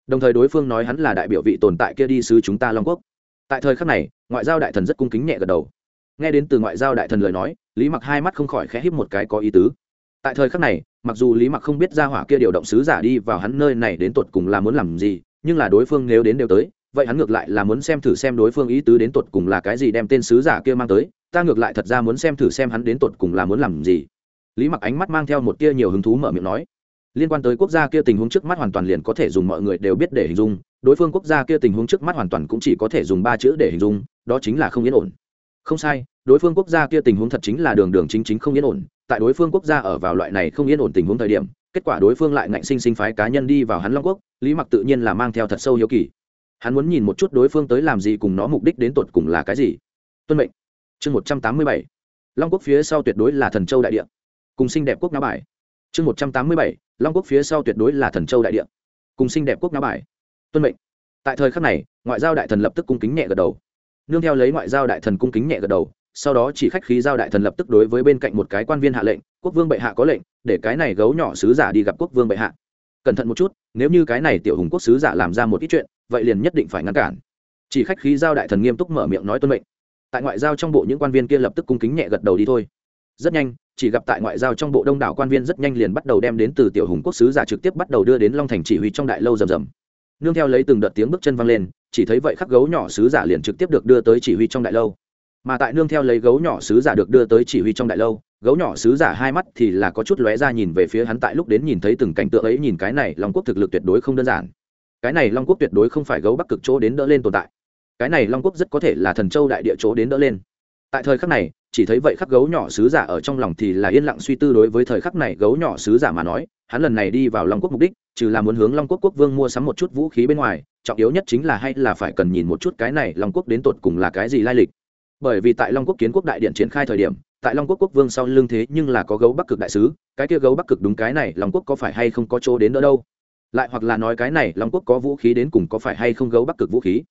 Đồng thời đối phương nói hắn là đại biểu vị tồn tại kia đi sứ chúng ta long quốc. Tại thời khắc này, ngoại giao đại thần rất cung kính nhẹ gật đầu nghe đến từ ngoại giao đại thần lời nói, lý mặc hai mắt không khỏi khẽ híp một cái có ý tứ. Tại thời khắc này, mặc dù lý mặc không biết ra hỏa kia điều động sứ giả đi vào hắn nơi này đến tột cùng là muốn làm gì, nhưng là đối phương nếu đến đều tới, vậy hắn ngược lại là muốn xem thử xem đối phương ý tứ đến tột cùng là cái gì đem tên sứ giả kia mang tới, ta ngược lại thật ra muốn xem thử xem hắn đến tột cùng là muốn làm gì. Lý mặc ánh mắt mang theo một tia nhiều hứng thú mở miệng nói. Liên quan tới quốc gia kia tình huống trước mắt hoàn toàn liền có thể dùng mọi người đều biết để hình dung, đối phương quốc gia kia tình huống trước mắt hoàn toàn cũng chỉ có thể dùng ba chữ để hình dung, đó chính là không yên ổn không sai, đối phương quốc gia kia tình huống thật chính là đường đường chính chính không yên ổn. Tại đối phương quốc gia ở vào loại này không yên ổn tình huống thời điểm, kết quả đối phương lại ngạnh sinh sinh phái cá nhân đi vào hắn long quốc, lý mặc tự nhiên là mang theo thật sâu hiếu kỳ. Hắn muốn nhìn một chút đối phương tới làm gì cùng nó mục đích đến tột cùng là cái gì. Tuân mệnh. Chương một trăm tám mươi bảy. Long quốc phía sau tuyệt đối là thần châu đại địa. Cùng xinh đẹp quốc ngã bài. Chương một trăm tám mươi bảy. Long quốc phía sau tuyệt đối là thần châu đại địa. Cùng xinh đẹp quốc ngã bài. Tuân mệnh. Tại thời khắc này, ngoại giao đại thần lập tức cung kính nhẹ gật đầu nương theo lấy ngoại giao đại thần cung kính nhẹ gật đầu, sau đó chỉ khách khí giao đại thần lập tức đối với bên cạnh một cái quan viên hạ lệnh, quốc vương bệ hạ có lệnh, để cái này gấu nhỏ sứ giả đi gặp quốc vương bệ hạ. Cẩn thận một chút, nếu như cái này tiểu hùng quốc sứ giả làm ra một ít chuyện, vậy liền nhất định phải ngăn cản. Chỉ khách khí giao đại thần nghiêm túc mở miệng nói tuân mệnh. Tại ngoại giao trong bộ những quan viên kia lập tức cung kính nhẹ gật đầu đi thôi. Rất nhanh, chỉ gặp tại ngoại giao trong bộ đông đảo quan viên rất nhanh liền bắt đầu đem đến từ tiểu hùng quốc sứ giả trực tiếp bắt đầu đưa đến long thành chỉ huy trong đại lâu rầm rầm. Nương theo lấy từng đợt tiếng bước chân vang lên chỉ thấy vậy khắc gấu nhỏ sứ giả liền trực tiếp được đưa tới chỉ huy trong đại lâu. Mà tại nương theo lấy gấu nhỏ sứ giả được đưa tới chỉ huy trong đại lâu, gấu nhỏ sứ giả hai mắt thì là có chút lóe ra nhìn về phía hắn tại lúc đến nhìn thấy từng cảnh tượng ấy nhìn cái này, long quốc thực lực tuyệt đối không đơn giản. Cái này long quốc tuyệt đối không phải gấu bắc cực chỗ đến đỡ lên tồn tại. Cái này long quốc rất có thể là thần châu đại địa chỗ đến đỡ lên. Tại thời khắc này, chỉ thấy vậy khắc gấu nhỏ sứ giả ở trong lòng thì là yên lặng suy tư đối với thời khắc này gấu nhỏ sứ giả mà nói, hắn lần này đi vào long quốc mục đích trừ là muốn hướng long quốc quốc vương mua sắm một chút vũ khí bên ngoài, trọng yếu nhất chính là hay là phải cần nhìn một chút cái này long quốc đến tột cùng là cái gì lai lịch. Bởi vì tại long quốc kiến quốc đại điện triển khai thời điểm, tại long quốc quốc vương sau lưng thế nhưng là có gấu bắc cực đại sứ, cái kia gấu bắc cực đúng cái này long quốc có phải hay không có chỗ đến nữa đâu? Lại hoặc là nói cái này long quốc có vũ khí đến cùng có phải hay không gấu bắc cực vũ khí?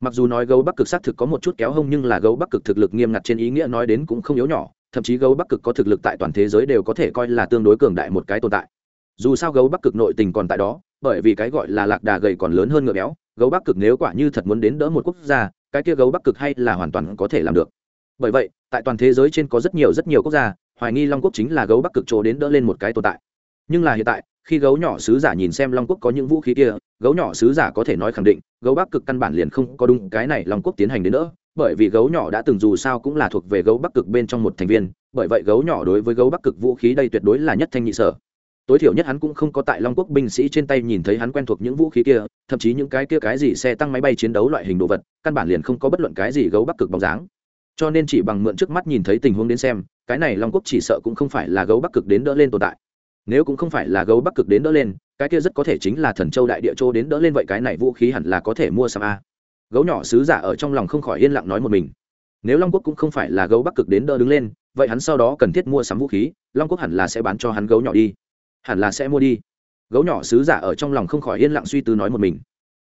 Mặc dù nói gấu bắc cực xác thực có một chút kéo hông nhưng là gấu bắc cực thực lực nghiêm ngặt trên ý nghĩa nói đến cũng không yếu nhỏ, thậm chí gấu bắc cực có thực lực tại toàn thế giới đều có thể coi là tương đối cường đại một cái tồn tại dù sao gấu bắc cực nội tình còn tại đó, bởi vì cái gọi là lạc đà gầy còn lớn hơn ngựa béo, gấu bắc cực nếu quả như thật muốn đến đỡ một quốc gia, cái kia gấu bắc cực hay là hoàn toàn có thể làm được. Bởi vậy, tại toàn thế giới trên có rất nhiều rất nhiều quốc gia, hoài nghi long quốc chính là gấu bắc cực chỗ đến đỡ lên một cái tồn tại. Nhưng là hiện tại, khi gấu nhỏ sứ giả nhìn xem long quốc có những vũ khí kia, gấu nhỏ sứ giả có thể nói khẳng định, gấu bắc cực căn bản liền không có đúng cái này long quốc tiến hành đến nữa bởi vì gấu nhỏ đã từng dù sao cũng là thuộc về gấu bắc cực bên trong một thành viên, bởi vậy gấu nhỏ đối với gấu bắc cực vũ khí đây tuyệt đối là nhất thanh nhị sở tối thiểu nhất hắn cũng không có tại long quốc binh sĩ trên tay nhìn thấy hắn quen thuộc những vũ khí kia, thậm chí những cái kia cái gì xe tăng máy bay chiến đấu loại hình đồ vật, căn bản liền không có bất luận cái gì gấu bắc cực bóng dáng. Cho nên chỉ bằng mượn trước mắt nhìn thấy tình huống đến xem, cái này long quốc chỉ sợ cũng không phải là gấu bắc cực đến đỡ lên tồn tại. Nếu cũng không phải là gấu bắc cực đến đỡ lên, cái kia rất có thể chính là thần châu đại địa châu đến đỡ lên vậy cái này vũ khí hẳn là có thể mua sam a. Gấu nhỏ sứ giả ở trong lòng không khỏi yên lặng nói một mình. Nếu long quốc cũng không phải là gấu bắc cực đến đỡ đứng lên, vậy hắn sau đó cần thiết mua sắm vũ khí, long quốc hẳn là sẽ bán cho hắn gấu nhỏ đi hẳn là sẽ mua đi. Gấu nhỏ sứ giả ở trong lòng không khỏi yên lặng suy tư nói một mình.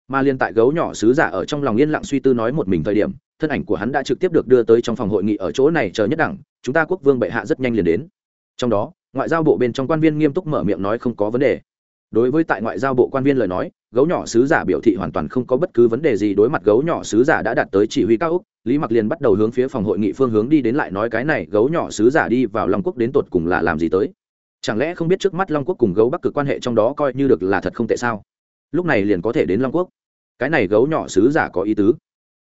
Mà liên tại gấu nhỏ sứ giả ở trong lòng yên lặng suy tư nói một mình thời điểm, thân ảnh của hắn đã trực tiếp được đưa tới trong phòng hội nghị ở chỗ này chờ nhất đẳng, chúng ta quốc vương bệ hạ rất nhanh liền đến. Trong đó, ngoại giao bộ bên trong quan viên nghiêm túc mở miệng nói không có vấn đề. Đối với tại ngoại giao bộ quan viên lời nói, gấu nhỏ sứ giả biểu thị hoàn toàn không có bất cứ vấn đề gì đối mặt gấu nhỏ sứ giả đã đạt tới chỉ huy cao úc, lý mặc liền bắt đầu hướng phía phòng hội nghị phương hướng đi đến lại nói cái này, gấu nhỏ sứ giả đi vào long quốc đến tột cùng là làm gì tới chẳng lẽ không biết trước mắt long quốc cùng gấu bắc cực quan hệ trong đó coi như được là thật không tệ sao? Lúc này liền có thể đến long quốc. Cái này gấu nhỏ sứ giả có ý tứ?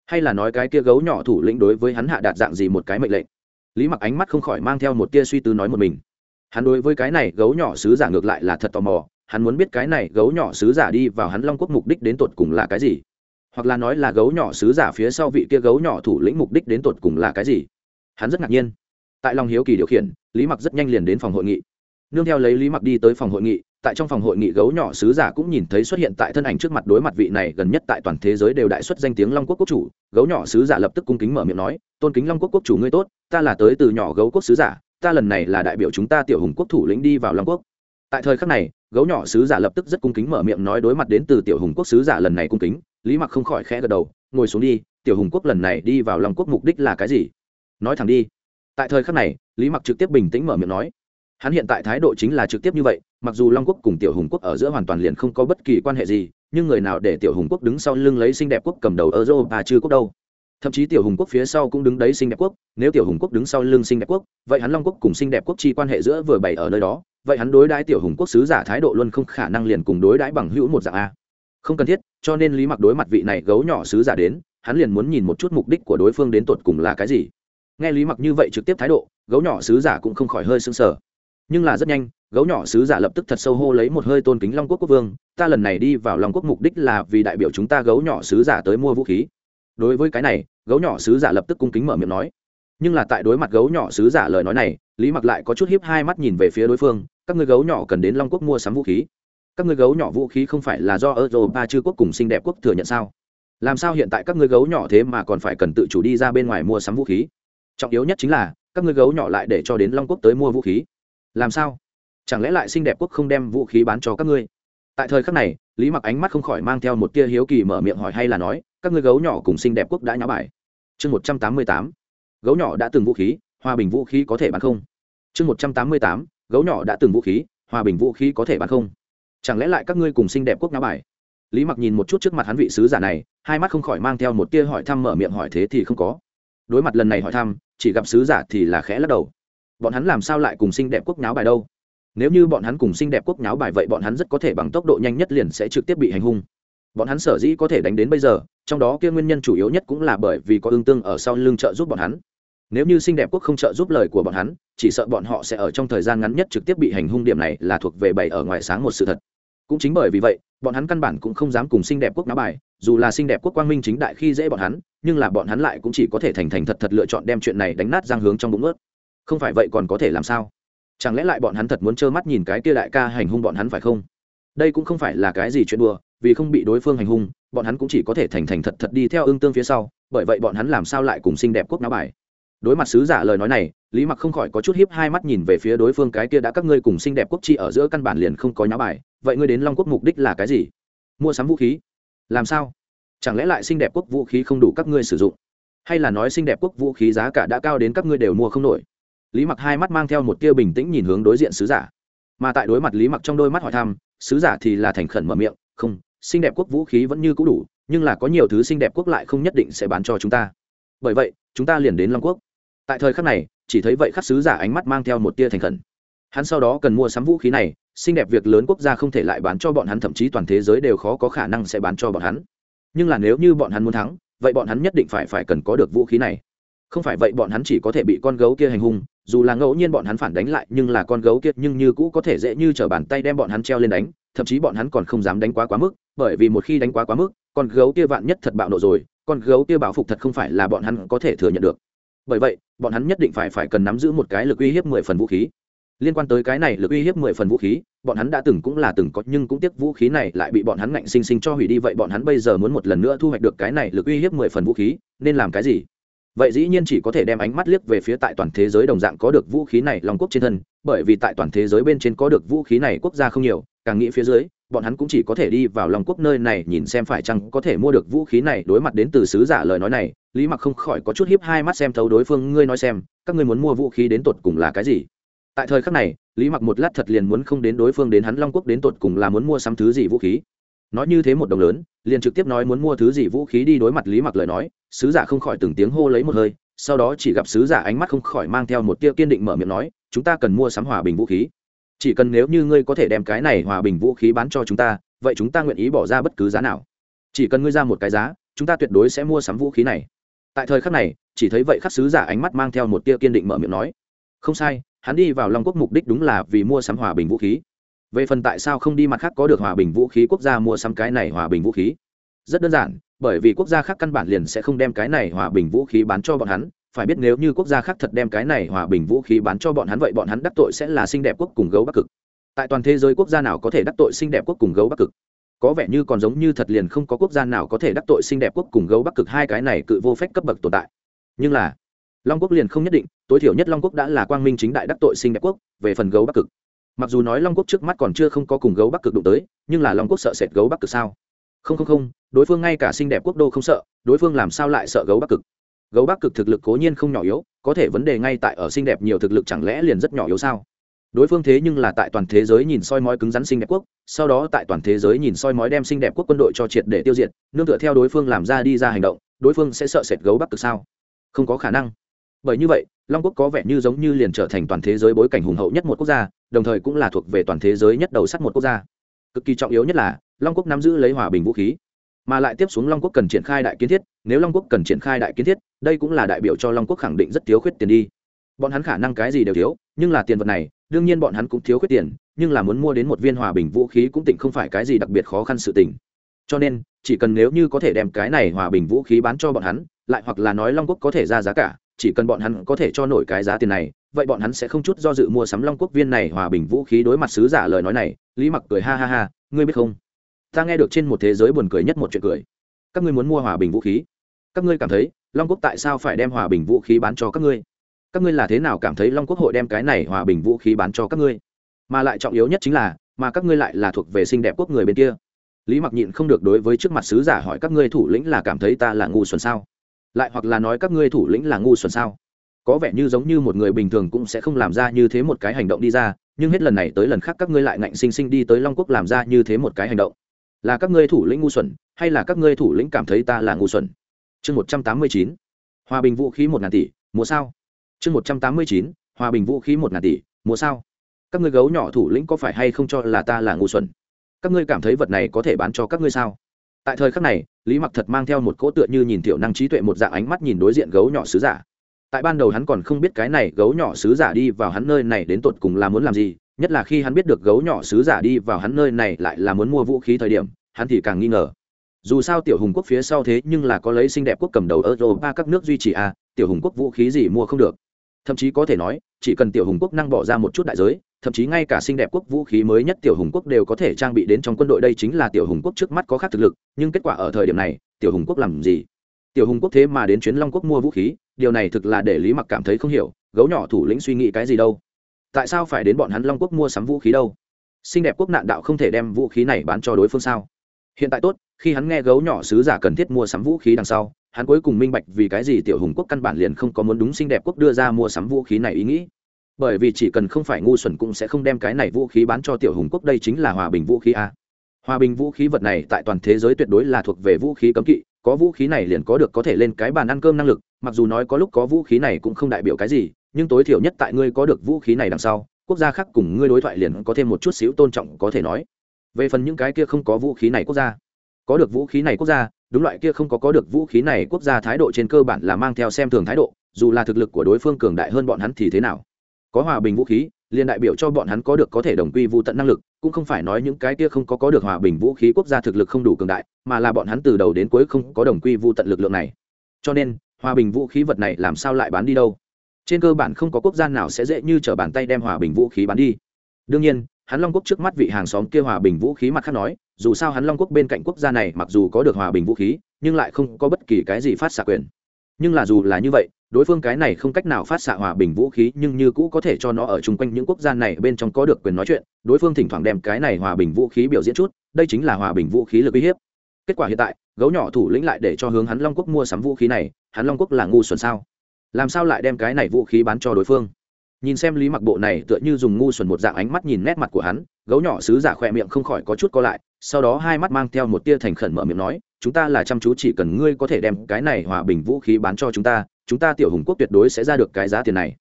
Hay là nói cái kia gấu nhỏ thủ lĩnh đối với hắn hạ đạt dạng gì một cái mệnh lệnh? Lý mặc ánh mắt không khỏi mang theo một tia suy tư nói một mình. Hắn đối với cái này gấu nhỏ sứ giả ngược lại là thật tò mò, hắn muốn biết cái này gấu nhỏ sứ giả đi vào hắn long quốc mục đích đến tột cùng là cái gì? Hoặc là nói là gấu nhỏ sứ giả phía sau vị kia gấu nhỏ thủ lĩnh mục đích đến tột cùng là cái gì? Hắn rất ngạc nhiên. Tại lòng hiếu kỳ điều khiển, lý mặc rất nhanh liền đến phòng hội nghị nương theo lấy lý mặc đi tới phòng hội nghị, tại trong phòng hội nghị gấu nhỏ sứ giả cũng nhìn thấy xuất hiện tại thân ảnh trước mặt đối mặt vị này gần nhất tại toàn thế giới đều đại xuất danh tiếng long quốc quốc chủ. Gấu nhỏ sứ giả lập tức cung kính mở miệng nói, tôn kính long quốc quốc chủ ngươi tốt, ta là tới từ nhỏ gấu quốc sứ giả, ta lần này là đại biểu chúng ta tiểu hùng quốc thủ lĩnh đi vào long quốc. Tại thời khắc này, gấu nhỏ sứ giả lập tức rất cung kính mở miệng nói đối mặt đến từ tiểu hùng quốc sứ giả lần này cung kính, lý mặc không khỏi khẽ gật đầu, ngồi xuống đi, tiểu hùng quốc lần này đi vào long quốc mục đích là cái gì? Nói thẳng đi. Tại thời khắc này, lý mặc trực tiếp bình tĩnh mở miệng nói hắn hiện tại thái độ chính là trực tiếp như vậy, mặc dù long quốc cùng tiểu hùng quốc ở giữa hoàn toàn liền không có bất kỳ quan hệ gì, nhưng người nào để tiểu hùng quốc đứng sau lưng lấy xinh đẹp quốc cầm đầu ở europa chưa quốc đâu? Thậm chí tiểu hùng quốc phía sau cũng đứng đấy xinh đẹp quốc, nếu tiểu hùng quốc đứng sau lưng xinh đẹp quốc, vậy hắn long quốc cùng xinh đẹp quốc chi quan hệ giữa vừa bày ở nơi đó, vậy hắn đối đãi tiểu hùng quốc sứ giả thái độ luôn không khả năng liền cùng đối đãi bằng hữu một dạng a. Không cần thiết, cho nên lý mặc đối mặt vị này gấu nhỏ sứ giả đến, hắn liền muốn nhìn một chút mục đích của đối phương đến tột cùng là cái gì. Nghe lý mặc như vậy trực tiếp thái độ, gấu nhỏ sứ giả cũng không khỏi hơi sưng sờ nhưng là rất nhanh, gấu nhỏ sứ giả lập tức thật sâu hô lấy một hơi tôn kính long quốc quốc vương, ta lần này đi vào long quốc mục đích là vì đại biểu chúng ta gấu nhỏ sứ giả tới mua vũ khí. Đối với cái này, gấu nhỏ sứ giả lập tức cung kính mở miệng nói. Nhưng là tại đối mặt gấu nhỏ sứ giả lời nói này, lý mặc lại có chút hiếp hai mắt nhìn về phía đối phương, các người gấu nhỏ cần đến long quốc mua sắm vũ khí. Các người gấu nhỏ vũ khí không phải là do europa chư quốc cùng xinh đẹp quốc thừa nhận sao? Làm sao hiện tại các người gấu nhỏ thế mà còn phải cần tự chủ đi ra bên ngoài mua sắm vũ khí? Trọng yếu nhất chính là, các người gấu nhỏ lại để cho đến long quốc tới mua vũ khí làm sao? Chẳng lẽ lại xinh đẹp quốc không đem vũ khí bán cho các ngươi? Tại thời khắc này, lý mặc ánh mắt không khỏi mang theo một tia hiếu kỳ mở miệng hỏi hay là nói, các ngươi gấu nhỏ cùng xinh đẹp quốc đã nháo bài. Chương một trăm tám mươi tám, gấu nhỏ đã từng vũ khí, hòa bình vũ khí có thể bán không? Chương một trăm tám mươi tám, gấu nhỏ đã từng vũ khí, hòa bình vũ khí có thể bán không? Chẳng lẽ lại các ngươi cùng xinh đẹp quốc nháo bài? Lý mặc nhìn một chút trước mặt hắn vị sứ giả này, hai mắt không khỏi mang theo một tia hỏi thăm mở miệng hỏi thế thì không có. Đối mặt lần này hỏi thăm, chỉ gặp sứ giả thì là khẽ lắc đầu bọn hắn làm sao lại cùng xinh đẹp quốc nháo bài đâu? Nếu như bọn hắn cùng xinh đẹp quốc nháo bài vậy bọn hắn rất có thể bằng tốc độ nhanh nhất liền sẽ trực tiếp bị hành hung. Bọn hắn sở dĩ có thể đánh đến bây giờ, trong đó kia nguyên nhân chủ yếu nhất cũng là bởi vì có ương tương ở sau lưng trợ giúp bọn hắn. Nếu như xinh đẹp quốc không trợ giúp lời của bọn hắn, chỉ sợ bọn họ sẽ ở trong thời gian ngắn nhất trực tiếp bị hành hung điểm này là thuộc về bày ở ngoài sáng một sự thật. Cũng chính bởi vì vậy, bọn hắn căn bản cũng không dám cùng xinh đẹp quốc náo bài, dù là xinh đẹp quốc quang minh chính đại khi dễ bọn hắn, nhưng là bọn hắn lại cũng chỉ có thể thành thành thật thật lựa chọn đem chuyện này đánh nát giang hướng trong bụng ướt không phải vậy còn có thể làm sao? Chẳng lẽ lại bọn hắn thật muốn trơ mắt nhìn cái kia đại ca hành hung bọn hắn phải không? Đây cũng không phải là cái gì chuyện đùa, vì không bị đối phương hành hung, bọn hắn cũng chỉ có thể thành thành thật thật đi theo ương tương phía sau, bởi vậy bọn hắn làm sao lại cùng xinh đẹp quốc náo bài? Đối mặt sứ giả lời nói này, lý mặc không khỏi có chút hiếp hai mắt nhìn về phía đối phương cái kia đã các ngươi cùng xinh đẹp quốc chi ở giữa căn bản liền không có nháo bài, vậy ngươi đến long quốc mục đích là cái gì? Mua sắm vũ khí. Làm sao? Chẳng lẽ lại xinh đẹp quốc vũ khí không đủ các ngươi sử dụng? Hay là nói xinh đẹp quốc vũ khí giá cả đã cao đến các ngươi đều mua không nổi? Lý mặc hai mắt mang theo một tia bình tĩnh nhìn hướng đối diện sứ giả. Mà tại đối mặt lý mặc trong đôi mắt hỏi thăm, sứ giả thì là thành khẩn mở miệng, không, xinh đẹp quốc vũ khí vẫn như cũ đủ, nhưng là có nhiều thứ xinh đẹp quốc lại không nhất định sẽ bán cho chúng ta. Bởi vậy, chúng ta liền đến long quốc. Tại thời khắc này, chỉ thấy vậy khắc sứ giả ánh mắt mang theo một tia thành khẩn. Hắn sau đó cần mua sắm vũ khí này, xinh đẹp việc lớn quốc gia không thể lại bán cho bọn hắn, thậm chí toàn thế giới đều khó có khả năng sẽ bán cho bọn hắn. Nhưng là nếu như bọn hắn muốn thắng, vậy bọn hắn nhất định phải phải cần có được vũ khí này. Không phải vậy bọn hắn chỉ có thể bị con gấu kia hành hung dù là ngẫu nhiên bọn hắn phản đánh lại, nhưng là con gấu kia nhưng như cũ có thể dễ như t r ở bàn tay đem bọn hắn treo lên đánh, thậm chí bọn hắn còn không dám đánh quá quá mức, bởi vì một khi đánh quá quá mức, con gấu kia vạn nhất thật bạo nộ rồi, con gấu kia bảo phục thật không phải là bọn hắn có thể thừa nhận được. Bởi vậy, bọn hắn nhất định phải phải cần nắm giữ một cái lực uy hiếp mười phần vũ khí. Liên quan tới cái này lực uy hiếp mười phần vũ khí, bọn hắn đã từng cũng là từng có, nhưng cũng tiếc vũ khí này lại bị bọn hắn ngạnh sinh sinh cho hủy đi, vậy bọn hắn bây giờ muốn một lần nữa thu hoạch được cái này lực uy hiếp mười phần vũ khí, nên làm cái gì? Vậy dĩ nhiên chỉ có thể đem ánh mắt liếc về phía tại toàn thế giới đồng dạng có được vũ khí này long quốc trên thân, bởi vì tại toàn thế giới bên trên có được vũ khí này quốc gia không nhiều, càng nghĩ phía dưới, bọn hắn cũng chỉ có thể đi vào long quốc nơi này nhìn xem phải chăng có thể mua được vũ khí này. Đối mặt đến từ sứ giả lời nói này, lý mặc không khỏi có chút hiếp hai mắt xem thấu đối phương. Ngươi nói xem, các ngươi muốn mua vũ khí đến tột cùng là cái gì? Tại thời khắc này, lý mặc một lát thật liền muốn không đến đối phương đến hắn long quốc đến tột cùng là muốn mua sắm thứ gì vũ khí nói như thế một đồng lớn, liền trực tiếp nói muốn mua thứ gì vũ khí đi đối mặt lý mặc lời nói, sứ giả không khỏi từng tiếng hô lấy một hơi, sau đó chỉ gặp sứ giả ánh mắt không khỏi mang theo một tia kiên định mở miệng nói, chúng ta cần mua sắm hòa bình vũ khí. Chỉ cần nếu như ngươi có thể đem cái này hòa bình vũ khí bán cho chúng ta, vậy chúng ta nguyện ý bỏ ra bất cứ giá nào. Chỉ cần ngươi ra một cái giá, chúng ta tuyệt đối sẽ mua sắm vũ khí này. Tại thời khắc này, chỉ thấy vậy khắc sứ giả ánh mắt mang theo một tia kiên định mở miệng nói, không sai, hắn đi vào long quốc mục đích đúng là vì mua sắm hòa bình vũ khí về phần tại sao không đi mặt khác có được hòa bình vũ khí, quốc gia mua sắm cái này hòa bình vũ khí? Rất đơn giản, bởi vì quốc gia khác căn bản liền sẽ không đem cái này hòa bình vũ khí bán cho bọn hắn. Phải biết nếu như quốc gia khác thật đem cái này hòa bình vũ khí bán cho bọn hắn vậy bọn hắn đắc tội sẽ là xinh đẹp quốc cùng gấu bắc cực. Tại toàn thế giới quốc gia nào có thể đắc tội xinh đẹp quốc cùng gấu bắc cực? Có vẻ như còn giống như thật liền không có quốc gia nào có thể đắc tội xinh đẹp quốc cùng gấu bắc cực hai cái này cự vô phép cấp bậc tồn tại. Nhưng là, long quốc liền không nhất định, tối thiểu nhất long quốc đã là quang minh chính đại đắc tội xinh đẹp quốc, về phần gấu bắc cực mặc dù nói long quốc trước mắt còn chưa không có cùng gấu bắc cực đụng tới, nhưng là long quốc sợ sệt gấu bắc cực sao? Không không không, đối phương ngay cả xinh đẹp quốc đô không sợ, đối phương làm sao lại sợ gấu bắc cực? Gấu bắc cực thực lực cố nhiên không nhỏ yếu, có thể vấn đề ngay tại ở xinh đẹp nhiều thực lực chẳng lẽ liền rất nhỏ yếu sao? Đối phương thế nhưng là tại toàn thế giới nhìn soi mói cứng rắn xinh đẹp quốc, sau đó tại toàn thế giới nhìn soi mói đem xinh đẹp quốc quân đội cho triệt để tiêu diệt, nương tựa theo đối phương làm ra đi ra hành động, đối phương sẽ sợ sệt gấu bắc cực sao? Không có khả năng. Bởi như vậy, long quốc có vẻ như giống như liền trở thành toàn thế giới bối cảnh hùng hậu nhất một quốc gia đồng thời cũng là thuộc về toàn thế giới nhất đầu sắt một quốc gia. Cực kỳ trọng yếu nhất là, long quốc nắm giữ lấy hòa bình vũ khí. Mà lại tiếp xuống long quốc cần triển khai đại kiến thiết, nếu long quốc cần triển khai đại kiến thiết, đây cũng là đại biểu cho long quốc khẳng định rất thiếu khuyết tiền đi. Bọn hắn khả năng cái gì đều thiếu, nhưng là tiền vật này, đương nhiên bọn hắn cũng thiếu khuyết tiền, nhưng là muốn mua đến một viên hòa bình vũ khí cũng tỉnh không phải cái gì đặc biệt khó khăn sự tình. Cho nên, chỉ cần nếu như có thể đem cái này hòa bình vũ khí bán cho bọn hắn, lại hoặc là nói long quốc có thể ra giá cả, chỉ cần bọn hắn có thể cho nổi cái giá tiền này vậy bọn hắn sẽ không chút do dự mua sắm long quốc viên này hòa bình vũ khí đối mặt sứ giả lời nói này, lý mặc cười ha ha ha, ngươi biết không? Ta nghe được trên một thế giới buồn cười nhất một chuyện cười. Các ngươi muốn mua hòa bình vũ khí? Các ngươi cảm thấy long quốc tại sao phải đem hòa bình vũ khí bán cho các ngươi? Các ngươi là thế nào cảm thấy long quốc hội đem cái này hòa bình vũ khí bán cho các ngươi? Mà lại trọng yếu nhất chính là, mà các ngươi lại là thuộc về xinh đẹp quốc người bên kia. Lý mặc nhịn không được đối với trước mặt sứ giả hỏi, các ngươi thủ lĩnh là cảm thấy ta là ngu xuẩn sao? Lại hoặc là nói các ngươi thủ lĩnh là ngu xuẩn sao? Có vẻ như giống như một người bình thường cũng sẽ không làm ra như thế một cái hành động đi ra, nhưng hết lần này tới lần khác các ngươi lại ngạnh sinh sinh đi tới long quốc làm ra như thế một cái hành động. Là các ngươi thủ lĩnh ngu xuẩn, hay là các ngươi thủ lĩnh cảm thấy ta là ngu xuẩn? Chương một trăm tám mươi chín. Hòa bình vũ khí một ngàn tỷ, mùa sao? Chương một trăm tám mươi chín. Hòa bình vũ khí một ngàn tỷ, mùa sao? Các ngươi gấu nhỏ thủ lĩnh có phải hay không cho là ta là ngu xuẩn? Các ngươi cảm thấy vật này có thể bán cho các ngươi sao? Tại thời khắc này, lý mặc thật mang theo một cỗ tựa như nhìn tiểu năng trí tuệ một dạng ánh mắt nhìn đối diện gấu nhỏ sứ giả tại ban đầu hắn còn không biết cái này gấu nhỏ sứ giả đi vào hắn nơi này đến tột cùng là muốn làm gì, nhất là khi hắn biết được gấu nhỏ sứ giả đi vào hắn nơi này lại là muốn mua vũ khí thời điểm, hắn thì càng nghi ngờ. Dù sao tiểu hùng quốc phía sau thế nhưng là có lấy xinh đẹp quốc cầm đầu europa các nước duy trì à tiểu hùng quốc vũ khí gì mua không được. Thậm chí có thể nói, chỉ cần tiểu hùng quốc năng bỏ ra một chút đại giới, thậm chí ngay cả xinh đẹp quốc vũ khí mới nhất tiểu hùng quốc đều có thể trang bị đến trong quân đội đây chính là tiểu hùng quốc trước mắt có khác thực lực, nhưng kết quả ở thời điểm này, tiểu hùng quốc làm gì? Tiểu hùng quốc thế mà đến chuyến long quốc mua vũ khí, điều này thực là để lý mặc cảm thấy không hiểu, gấu nhỏ thủ lĩnh suy nghĩ cái gì đâu. Tại sao phải đến bọn hắn long quốc mua sắm vũ khí đâu? Xinh đẹp quốc nạn đạo không thể đem vũ khí này bán cho đối phương sao? Hiện tại tốt, khi hắn nghe gấu nhỏ sứ giả cần thiết mua sắm vũ khí đằng sau, hắn cuối cùng minh bạch vì cái gì tiểu hùng quốc căn bản liền không có muốn đúng xinh đẹp quốc đưa ra mua sắm vũ khí này ý nghĩ. Bởi vì chỉ cần không phải ngu xuẩn cũng sẽ không đem cái này vũ khí bán cho tiểu hùng quốc, đây chính là hòa bình vũ khí a. Hòa bình vũ khí vật này tại toàn thế giới tuyệt đối là thuộc về vũ khí cấm kỵ có vũ khí này liền có được có thể lên cái bàn ăn cơm năng lực, mặc dù nói có lúc có vũ khí này cũng không đại biểu cái gì, nhưng tối thiểu nhất tại ngươi có được vũ khí này đằng sau, quốc gia khác cùng ngươi đối thoại liền có thêm một chút xíu tôn trọng có thể nói. Về phần những cái kia không có vũ khí này quốc gia, có được vũ khí này quốc gia, đúng loại kia không có có được vũ khí này quốc gia thái độ trên cơ bản là mang theo xem thường thái độ, dù là thực lực của đối phương cường đại hơn bọn hắn thì thế nào? Có hòa bình vũ khí liền đại biểu cho bọn hắn có được có thể đồng quy vô tận năng lực, cũng không phải nói những cái kia không có có được hòa bình vũ khí quốc gia thực lực không đủ cường đại, mà là bọn hắn từ đầu đến cuối không có đồng quy vô tận lực lượng này. Cho nên, hòa bình vũ khí vật này làm sao lại bán đi đâu? Trên cơ bản không có quốc gia nào sẽ dễ như t r ở bàn tay đem hòa bình vũ khí bán đi. Đương nhiên, hắn long quốc trước mắt vị hàng xóm kia hòa bình vũ khí mặt khác nói, dù sao hắn long quốc bên cạnh quốc gia này mặc dù có được hòa bình vũ khí, nhưng lại không có bất kỳ cái gì phát xạ quyền. Nhưng là dù là như vậy đối phương cái này không cách nào phát xạ hòa bình vũ khí, nhưng như cũ có thể cho nó ở chung quanh những quốc gia này bên trong có được quyền nói chuyện. Đối phương thỉnh thoảng đem cái này hòa bình vũ khí biểu diễn chút, đây chính là hòa bình vũ khí lực uy hiếp. Kết quả hiện tại, gấu nhỏ thủ lĩnh lại để cho hướng hắn long quốc mua sắm vũ khí này, hắn long quốc là ngu xuẩn sao? Làm sao lại đem cái này vũ khí bán cho đối phương? Nhìn xem lý mặc bộ này tựa như dùng ngu xuẩn một dạng ánh mắt nhìn nét mặt của hắn, gấu nhỏ sứ giả khỏe miệng không khỏi có chút co lại, sau đó hai mắt mang theo một tia thành khẩn mở miệng nói, chúng ta là chăm chú, chỉ cần ngươi có thể đem cái này hòa bình vũ khí bán cho chúng ta chúng ta tiểu hùng quốc tuyệt đối sẽ ra được cái giá tiền này.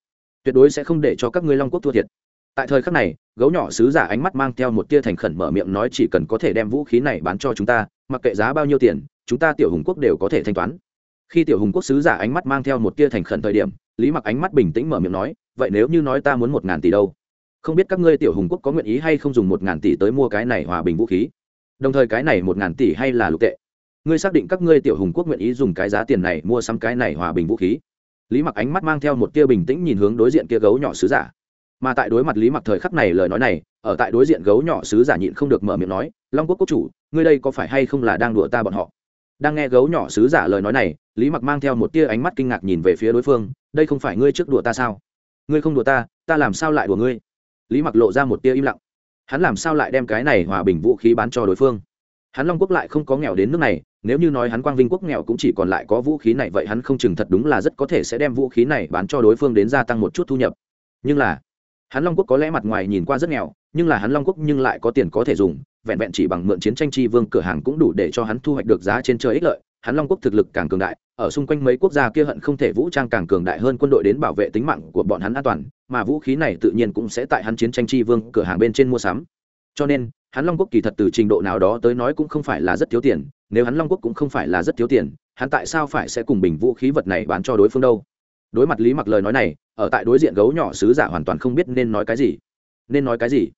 Tuyệt đối sẽ không để cho các ngươi long quốc thua thiệt. Tại thời khắc này, gấu nhỏ sứ giả ánh mắt mang theo một tia thành khẩn mở miệng nói, chỉ cần có thể đem vũ khí này bán cho chúng ta, mặc kệ giá bao nhiêu tiền, chúng ta tiểu hùng quốc đều có thể thanh toán. Khi tiểu hùng quốc sứ giả ánh mắt mang theo một tia thành khẩn thời điểm, lý mặc ánh mắt bình tĩnh mở miệng nói, vậy nếu như nói ta muốn một ngàn tỷ đâu? Không biết các ngươi tiểu hùng quốc có nguyện ý hay không dùng một ngàn tỷ tới mua cái này hòa bình vũ khí? Đồng thời cái này một ngàn tỷ hay là lục tệ? Ngươi xác định các ngươi tiểu hùng quốc nguyện ý dùng cái giá tiền này mua sắm cái này hòa bình vũ khí. Lý mặc ánh mắt mang theo một tia bình tĩnh nhìn hướng đối diện kia gấu nhỏ sứ giả. Mà tại đối mặt lý mặc thời khắc này lời nói này, ở tại đối diện gấu nhỏ sứ giả nhịn không được mở miệng nói, long quốc quốc chủ, ngươi đây có phải hay không là đang đùa ta bọn họ? Đang nghe gấu nhỏ sứ giả lời nói này, lý mặc mang theo một tia ánh mắt kinh ngạc nhìn về phía đối phương, đây không phải ngươi trước đùa ta sao? Ngươi không đùa ta ta làm sao lại đùa ngươi? Lý mặc lộ ra một tia im lặng. Hắn làm sao lại đem cái này hòa bình vũ khí bán cho đối phương? Hắn long quốc lại không có nghèo đến nước này, nếu như nói hắn quang vinh quốc nghèo cũng chỉ còn lại có vũ khí này, vậy hắn không chừng thật đúng là rất có thể sẽ đem vũ khí này bán cho đối phương đến gia tăng một chút thu nhập. Nhưng là, hắn long quốc có lẽ mặt ngoài nhìn qua rất nghèo, nhưng là hắn long quốc nhưng lại có tiền có thể dùng, vẹn vẹn chỉ bằng mượn chiến tranh chi vương cửa hàng cũng đủ để cho hắn thu hoạch được giá trên trời ích lợi. Hắn long quốc thực lực càng cường đại, ở xung quanh mấy quốc gia kia hận không thể vũ trang càng cường đại hơn quân đội đến bảo vệ tính mạng của bọn hắn an toàn, mà vũ khí này tự nhiên cũng sẽ tại hắn chiến tranh chi vương cửa hàng bên trên mua sắm. Cho nên hắn long quốc kỳ thật từ trình độ nào đó tới nói cũng không phải là rất thiếu tiền, nếu hắn long quốc cũng không phải là rất thiếu tiền, hắn tại sao phải sẽ cùng bình vũ khí vật này bán cho đối phương đâu? Đối mặt lý mặc lời nói này, ở tại đối diện gấu nhỏ sứ giả hoàn toàn không biết nên nói cái gì. Nên nói cái gì?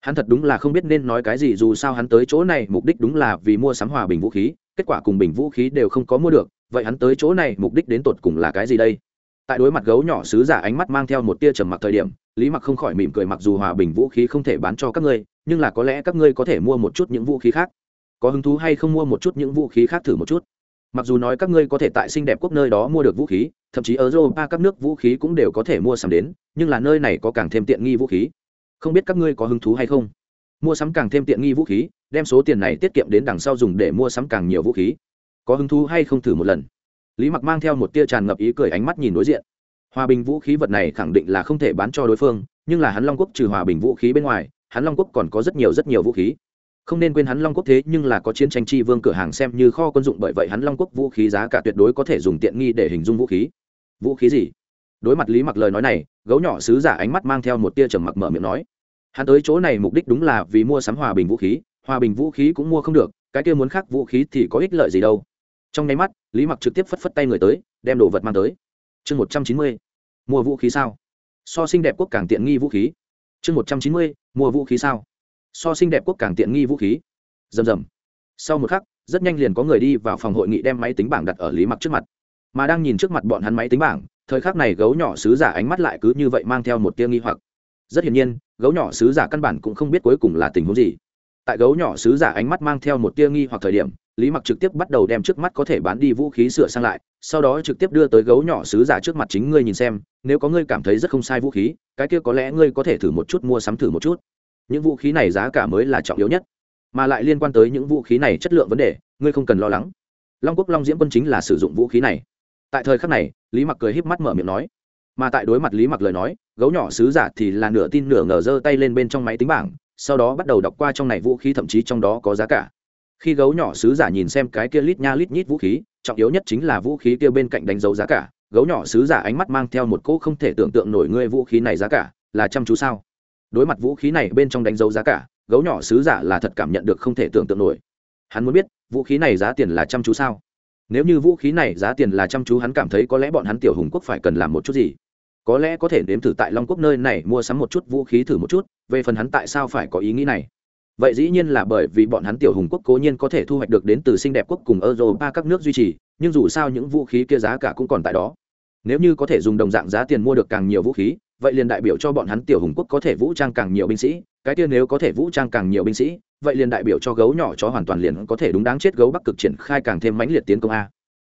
Hắn thật đúng là không biết nên nói cái gì, dù sao hắn tới chỗ này mục đích đúng là vì mua sắm hòa bình vũ khí, kết quả cùng bình vũ khí đều không có mua được, vậy hắn tới chỗ này mục đích đến tột cùng là cái gì đây? Tại đối mặt gấu nhỏ sứ giả ánh mắt mang theo một tia trầm mặc thời điểm lý mặc không khỏi mỉm cười mặc dù hòa bình vũ khí không thể bán cho các ngươi, nhưng là có lẽ các ngươi có thể mua một chút những vũ khí khác. Có hứng thú hay không mua một chút những vũ khí khác thử một chút? Mặc dù nói các ngươi có thể tại xinh đẹp quốc nơi đó mua được vũ khí, thậm chí ở europa các nước vũ khí cũng đều có thể mua sắm đến, nhưng là nơi này có càng thêm tiện nghi vũ khí. Không biết các ngươi có hứng thú hay không? Mua sắm càng thêm tiện nghi vũ khí, đem số tiền này tiết kiệm đến đằng sau dùng để mua sắm càng nhiều vũ khí. Có hứng thú hay không thử một lần? Lý mặc mang theo một tia tràn ngập ý cười ánh mắt nhìn đối diện hòa bình vũ khí vật này khẳng định là không thể bán cho đối phương, nhưng là hắn long quốc trừ hòa bình vũ khí bên ngoài, hắn long quốc còn có rất nhiều rất nhiều vũ khí. Không nên quên hắn long quốc thế nhưng là có chiến tranh chi vương cửa hàng xem như kho quân dụng bởi vậy hắn long quốc vũ khí giá cả tuyệt đối có thể dùng tiện nghi để hình dung vũ khí. Vũ khí gì? Đối mặt lý mặc lời nói này, gấu nhỏ sứ giả ánh mắt mang theo một tia trầm mặc mở miệng nói. Hắn tới chỗ này mục đích đúng là vì mua sắm hòa bình vũ khí, hòa bình vũ khí cũng mua không được, cái kia muốn khác vũ khí thì có ích lợi gì đâu. Trong nháy mắt, lý mặc trực tiếp phất phất tay người tới, đem đồ vật mang tới. Chương một trăm chín mươi mua vũ khí sao? So sinh đẹp quốc càng tiện nghi vũ khí. Chương một trăm chín mươi, mua vũ khí sao? So sinh đẹp quốc càng tiện nghi vũ khí. Rầm rầm. Sau một khắc, rất nhanh liền có người đi vào phòng hội nghị đem máy tính bảng đặt ở lý mặc trước mặt. Mà đang nhìn trước mặt bọn hắn máy tính bảng, thời khắc này gấu nhỏ sứ giả ánh mắt lại cứ như vậy mang theo một tia nghi hoặc. Rất hiển nhiên, gấu nhỏ sứ giả căn bản cũng không biết cuối cùng là tình huống gì. Tại gấu nhỏ sứ giả ánh mắt mang theo một tia nghi hoặc thời điểm, lý mặc trực tiếp bắt đầu đem trước mắt có thể bán đi vũ khí sửa sang lại sau đó trực tiếp đưa tới gấu nhỏ sứ giả trước mặt chính ngươi nhìn xem, nếu có ngươi cảm thấy rất không sai vũ khí, cái kia có lẽ ngươi có thể thử một chút mua sắm thử một chút. Những vũ khí này giá cả mới là trọng yếu nhất, mà lại liên quan tới những vũ khí này chất lượng vấn đề, ngươi không cần lo lắng. Long quốc long diễm quân chính là sử dụng vũ khí này. Tại thời khắc này, lý mặc cười híp mắt mở miệng nói. Mà tại đối mặt lý mặc lời nói, gấu nhỏ sứ giả thì là nửa tin nửa ngờ giơ tay lên bên trong máy tính bảng, sau đó bắt đầu đọc qua trong này vũ khí thậm chí trong đó có giá cả khi gấu nhỏ sứ giả nhìn xem cái kia lít nha lít nhít vũ khí, trọng yếu nhất chính là vũ khí kia bên cạnh đánh dấu giá cả. Gấu nhỏ sứ giả ánh mắt mang theo một cỗ không thể tưởng tượng nổi ngươi vũ khí này giá cả, là chăm chú sao? Đối mặt vũ khí này bên trong đánh dấu giá cả, gấu nhỏ sứ giả là thật cảm nhận được không thể tưởng tượng nổi. Hắn muốn biết, vũ khí này giá tiền là chăm chú sao? Nếu như vũ khí này giá tiền là chăm chú, hắn cảm thấy có lẽ bọn hắn tiểu hùng quốc phải cần làm một chút gì. Có lẽ có thể nếm thử tại long quốc nơi này mua sắm một chút vũ khí thử một chút, về phần hắn tại sao phải có ý nghĩ này? Vậy dĩ nhiên là bởi vì bọn hắn tiểu hùng quốc cố nhiên có thể thu hoạch được đến từ xinh đẹp quốc cùng europa các nước duy trì, nhưng dù sao những vũ khí kia giá cả cũng còn tại đó. Nếu như có thể dùng đồng dạng giá tiền mua được càng nhiều vũ khí, vậy liền đại biểu cho bọn hắn tiểu hùng quốc có thể vũ trang càng nhiều binh sĩ, cái kia nếu có thể vũ trang càng nhiều binh sĩ, vậy liền đại biểu cho gấu nhỏ chó hoàn toàn liền có thể đúng đáng chết gấu bắc cực triển khai càng thêm mãnh liệt tiến công a.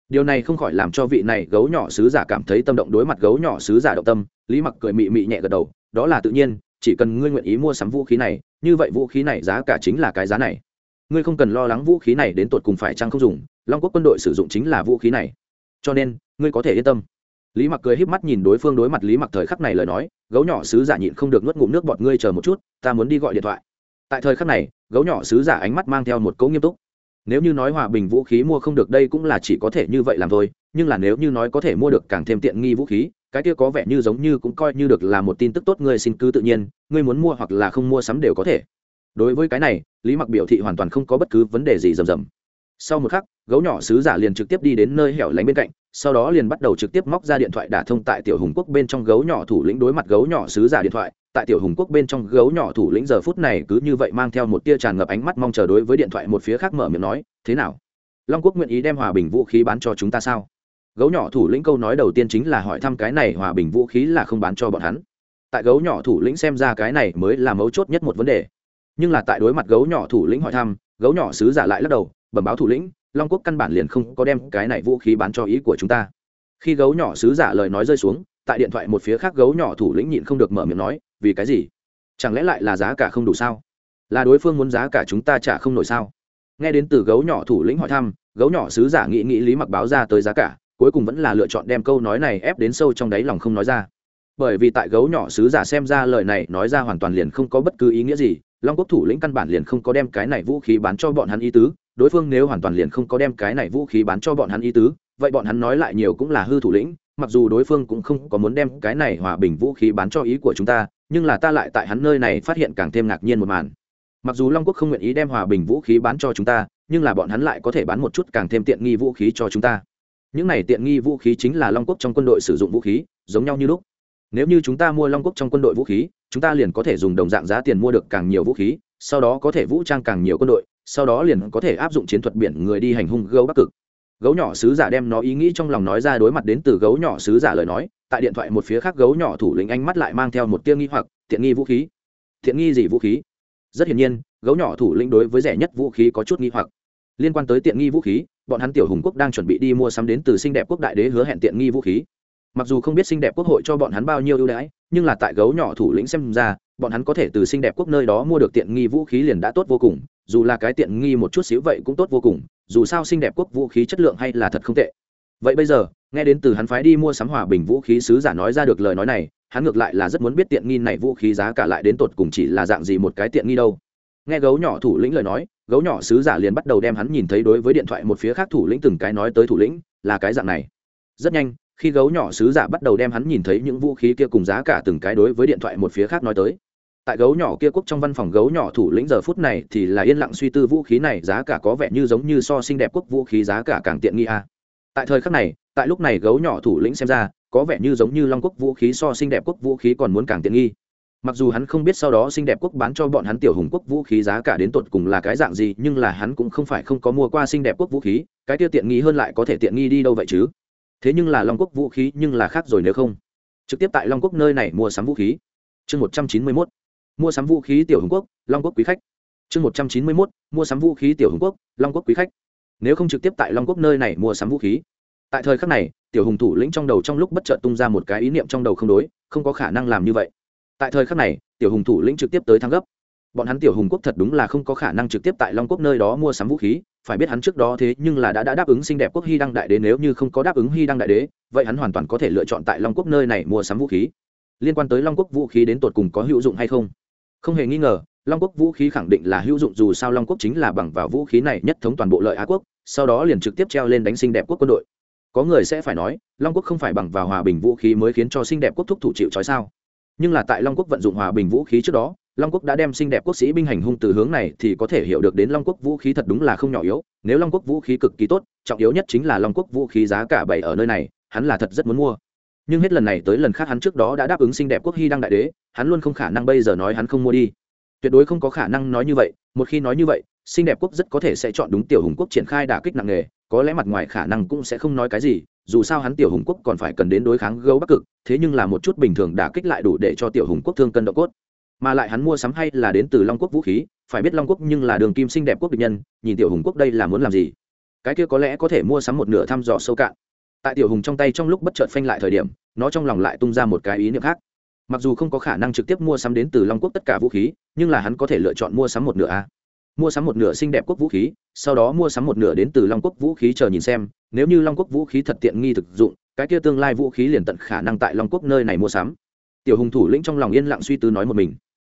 Điều này không khỏi làm cho vị này gấu nhỏ sứ giả cảm thấy tâm động đối mặt gấu nhỏ sứ giả động tâm, lý mặc cười mị mị nhẹ gật đầu, đó là tự nhiên chỉ cần ngươi nguyện ý mua sắm vũ khí này, như vậy vũ khí này giá cả chính là cái giá này. Ngươi không cần lo lắng vũ khí này đến tột cùng phải chăng không dùng, long quốc quân đội sử dụng chính là vũ khí này. Cho nên, ngươi có thể yên tâm. Lý mặc cười híp mắt nhìn đối phương đối mặt lý mặc thời khắc này lời nói, gấu nhỏ sứ giả nhịn không được nuốt ngụm nước bọt ngươi chờ một chút, ta muốn đi gọi điện thoại. Tại thời khắc này, gấu nhỏ sứ giả ánh mắt mang theo một cấu nghiêm túc. Nếu như nói hòa bình vũ khí mua không được đây cũng là chỉ có thể như vậy làm thôi, nhưng là nếu như nói có thể mua được càng thêm tiện nghi vũ khí cái kia có vẻ như giống như cũng coi như được là một tin tức tốt, ngươi xin cứ tự nhiên, ngươi muốn mua hoặc là không mua sắm đều có thể. Đối với cái này, lý mặc biểu thị hoàn toàn không có bất cứ vấn đề gì rầm rầm. Sau một khắc, gấu nhỏ sứ giả liền trực tiếp đi đến nơi hẻo lánh bên cạnh, sau đó liền bắt đầu trực tiếp móc ra điện thoại đả thông tại tiểu hùng quốc bên trong gấu nhỏ thủ lĩnh đối mặt gấu nhỏ sứ giả điện thoại. Tại tiểu hùng quốc bên trong gấu nhỏ thủ lĩnh giờ phút này cứ như vậy mang theo một tia tràn ngập ánh mắt mong chờ đối với điện thoại một phía khác mở miệng nói, thế nào? Long quốc nguyện ý đem hòa bình vũ khí bán cho chúng ta sao? Gấu nhỏ thủ lĩnh câu nói đầu tiên chính là hỏi thăm cái này hòa bình vũ khí là không bán cho bọn hắn. Tại gấu nhỏ thủ lĩnh xem ra cái này mới là mấu chốt nhất một vấn đề. Nhưng là tại đối mặt gấu nhỏ thủ lĩnh hỏi thăm, gấu nhỏ sứ giả lại lắc đầu, bẩm báo thủ lĩnh, long quốc căn bản liền không có đem cái này vũ khí bán cho ý của chúng ta. Khi gấu nhỏ sứ giả lời nói rơi xuống, tại điện thoại một phía khác gấu nhỏ thủ lĩnh nhịn không được mở miệng nói, vì cái gì? Chẳng lẽ lại là giá cả không đủ sao? Là đối phương muốn giá cả chúng ta trả không nổi sao? Nghe đến từ gấu nhỏ thủ lĩnh hỏi thăm, gấu nhỏ sứ giả nghĩ nghĩ lý mặc báo ra tới giá cả cuối cùng vẫn là lựa chọn đem câu nói này ép đến sâu trong đáy lòng không nói ra. Bởi vì tại gấu nhỏ sứ giả xem ra lời này nói ra hoàn toàn liền không có bất cứ ý nghĩa gì, long quốc thủ lĩnh căn bản liền không có đem cái này vũ khí bán cho bọn hắn ý tứ, đối phương nếu hoàn toàn liền không có đem cái này vũ khí bán cho bọn hắn ý tứ, vậy bọn hắn nói lại nhiều cũng là hư thủ lĩnh, mặc dù đối phương cũng không có muốn đem cái này hòa bình vũ khí bán cho ý của chúng ta, nhưng là ta lại tại hắn nơi này phát hiện càng thêm ngạc nhiên một màn. Mặc dù long quốc không nguyện ý đem hòa bình vũ khí bán cho chúng ta, nhưng là bọn hắn lại có thể bán một chút càng thêm tiện nghi vũ khí cho chúng ta những này tiện nghi vũ khí chính là long quốc trong quân đội sử dụng vũ khí, giống nhau như lúc. Nếu như chúng ta mua long quốc trong quân đội vũ khí, chúng ta liền có thể dùng đồng dạng giá tiền mua được càng nhiều vũ khí, sau đó có thể vũ trang càng nhiều quân đội, sau đó liền có thể áp dụng chiến thuật biển người đi hành hung gấu bắc cực. Gấu nhỏ sứ giả đem nó ý nghĩ trong lòng nói ra đối mặt đến từ gấu nhỏ sứ giả lời nói, tại điện thoại một phía khác gấu nhỏ thủ lĩnh ánh mắt lại mang theo một tia nghi hoặc, tiện nghi vũ khí? Tiện nghi gì vũ khí? Rất hiển nhiên, gấu nhỏ thủ lĩnh đối với rẻ nhất vũ khí có chút nghi hoặc liên quan tới tiện nghi vũ khí, bọn hắn tiểu hùng quốc đang chuẩn bị đi mua sắm đến từ xinh đẹp quốc đại đế hứa hẹn tiện nghi vũ khí. Mặc dù không biết xinh đẹp quốc hội cho bọn hắn bao nhiêu ưu đãi, nhưng là tại gấu nhỏ thủ lĩnh xem ra, bọn hắn có thể từ xinh đẹp quốc nơi đó mua được tiện nghi vũ khí liền đã tốt vô cùng, dù là cái tiện nghi một chút xíu vậy cũng tốt vô cùng, dù sao xinh đẹp quốc vũ khí chất lượng hay là thật không tệ. Vậy bây giờ, nghe đến từ hắn phái đi mua sắm hòa bình vũ khí sứ giả nói ra được lời nói này, hắn ngược lại là rất muốn biết tiện nghi này vũ khí giá cả lại đến tột cùng chỉ là dạng gì một cái tiện nghi đâu. Nghe gấu nhỏ thủ lĩnh lời nói gấu nhỏ sứ giả liền bắt đầu đem hắn nhìn thấy đối với điện thoại một phía khác thủ lĩnh từng cái nói tới thủ lĩnh, là cái dạng này. Rất nhanh, khi gấu nhỏ sứ giả bắt đầu đem hắn nhìn thấy những vũ khí kia cùng giá cả từng cái đối với điện thoại một phía khác nói tới. Tại gấu nhỏ kia quốc trong văn phòng gấu nhỏ thủ lĩnh giờ phút này thì là yên lặng suy tư vũ khí này giá cả có vẻ như giống như so xinh đẹp quốc vũ khí giá cả càng tiện nghi a tại thời khắc này, tại lúc này gấu nhỏ thủ lĩnh xem ra, có vẻ như giống như long quốc vũ khí so xinh đẹp quốc vũ khí còn muốn càng tiện nghi mặc dù hắn không biết sau đó xinh đẹp quốc bán cho bọn hắn tiểu hùng quốc vũ khí giá cả đến tột cùng là cái dạng gì, nhưng là hắn cũng không phải không có mua qua xinh đẹp quốc vũ khí, cái tiêu tiện nghi hơn lại có thể tiện nghi đi đâu vậy chứ? Thế nhưng là long quốc vũ khí, nhưng là khác rồi nếu không. Trực tiếp tại long quốc nơi này mua sắm vũ khí. Chương một trăm chín mươi mốt. Mua sắm vũ khí tiểu hùng quốc, long quốc quý khách. Chương một trăm chín mươi mốt. Mua sắm vũ khí tiểu hùng quốc, long quốc quý khách. Nếu không trực tiếp tại long quốc nơi này mua sắm vũ khí. Tại thời khắc này, tiểu hùng thủ lĩnh trong đầu trong lúc bất chợt tung ra một cái ý niệm trong đầu không đối, không có khả năng làm như vậy tại thời khắc này tiểu hùng thủ lĩnh trực tiếp tới thăng gấp bọn hắn tiểu hùng quốc thật đúng là không có khả năng trực tiếp tại long quốc nơi đó mua sắm vũ khí phải biết hắn trước đó thế nhưng là đã, đã đáp ứng xinh đẹp quốc hy đăng đại đế nếu như không có đáp ứng hy đăng đại đế vậy hắn hoàn toàn có thể lựa chọn tại long quốc nơi này mua sắm vũ khí. Liên quan tới long quốc vũ khí đến tột cùng có hữu dụng hay không? Không hề nghi ngờ long quốc vũ khí khẳng định là hữu dụng dù sao long quốc chính là bằng vào vũ khí này nhất thống toàn bộ lợi á quốc sau đó liền trực tiếp treo lên đánh xinh đẹp quốc quân đội. Có người sẽ phải nói long quốc không phải bằng vào hòa bình vũ khí mới khiến cho xinh đẹp quốc thúc thủ chịu trói sao? Nhưng là tại long quốc vận dụng hòa bình vũ khí trước đó, long quốc đã đem xinh đẹp quốc sĩ binh hành hung từ hướng này thì có thể hiểu được đến long quốc vũ khí thật đúng là không nhỏ yếu. Nếu long quốc vũ khí cực kỳ tốt, trọng yếu nhất chính là long quốc vũ khí giá cả bảy ở nơi này, hắn là thật rất muốn mua. Nhưng hết lần này tới lần khác hắn trước đó đã đáp ứng xinh đẹp quốc hy đăng đại đế, hắn luôn không khả năng bây giờ nói hắn không mua đi. Tuyệt đối không có khả năng nói như vậy, một khi nói như vậy, xinh đẹp quốc rất có thể sẽ chọn đúng tiểu hùng quốc triển khai đả kích nặng nề, có lẽ mặt ngoài khả năng cũng sẽ không nói cái gì dù sao hắn tiểu hùng quốc còn phải cần đến đối kháng gấu bắc cực, thế nhưng là một chút bình thường đã kích lại đủ để cho tiểu hùng quốc thương cân độ cốt. Mà lại hắn mua sắm hay là đến từ long quốc vũ khí, phải biết long quốc nhưng là đường kim xinh đẹp quốc địch nhân, nhìn tiểu hùng quốc đây là muốn làm gì? Cái kia có lẽ có thể mua sắm một nửa thăm dò sâu cạn. Tại tiểu hùng trong tay trong lúc bất chợt phanh lại thời điểm, nó trong lòng lại tung ra một cái ý niệm khác. Mặc dù không có khả năng trực tiếp mua sắm đến từ long quốc tất cả vũ khí, nhưng là hắn có thể lựa chọn mua sắm một nửa a mua sắm một nửa xinh đẹp quốc vũ khí, sau đó mua sắm một nửa đến từ long quốc vũ khí chờ nhìn xem, nếu như long quốc vũ khí thật tiện nghi thực dụng, cái kia tương lai vũ khí liền tận khả năng tại long quốc nơi này mua sắm. Tiểu hùng thủ lĩnh trong lòng yên lặng suy tư nói một mình.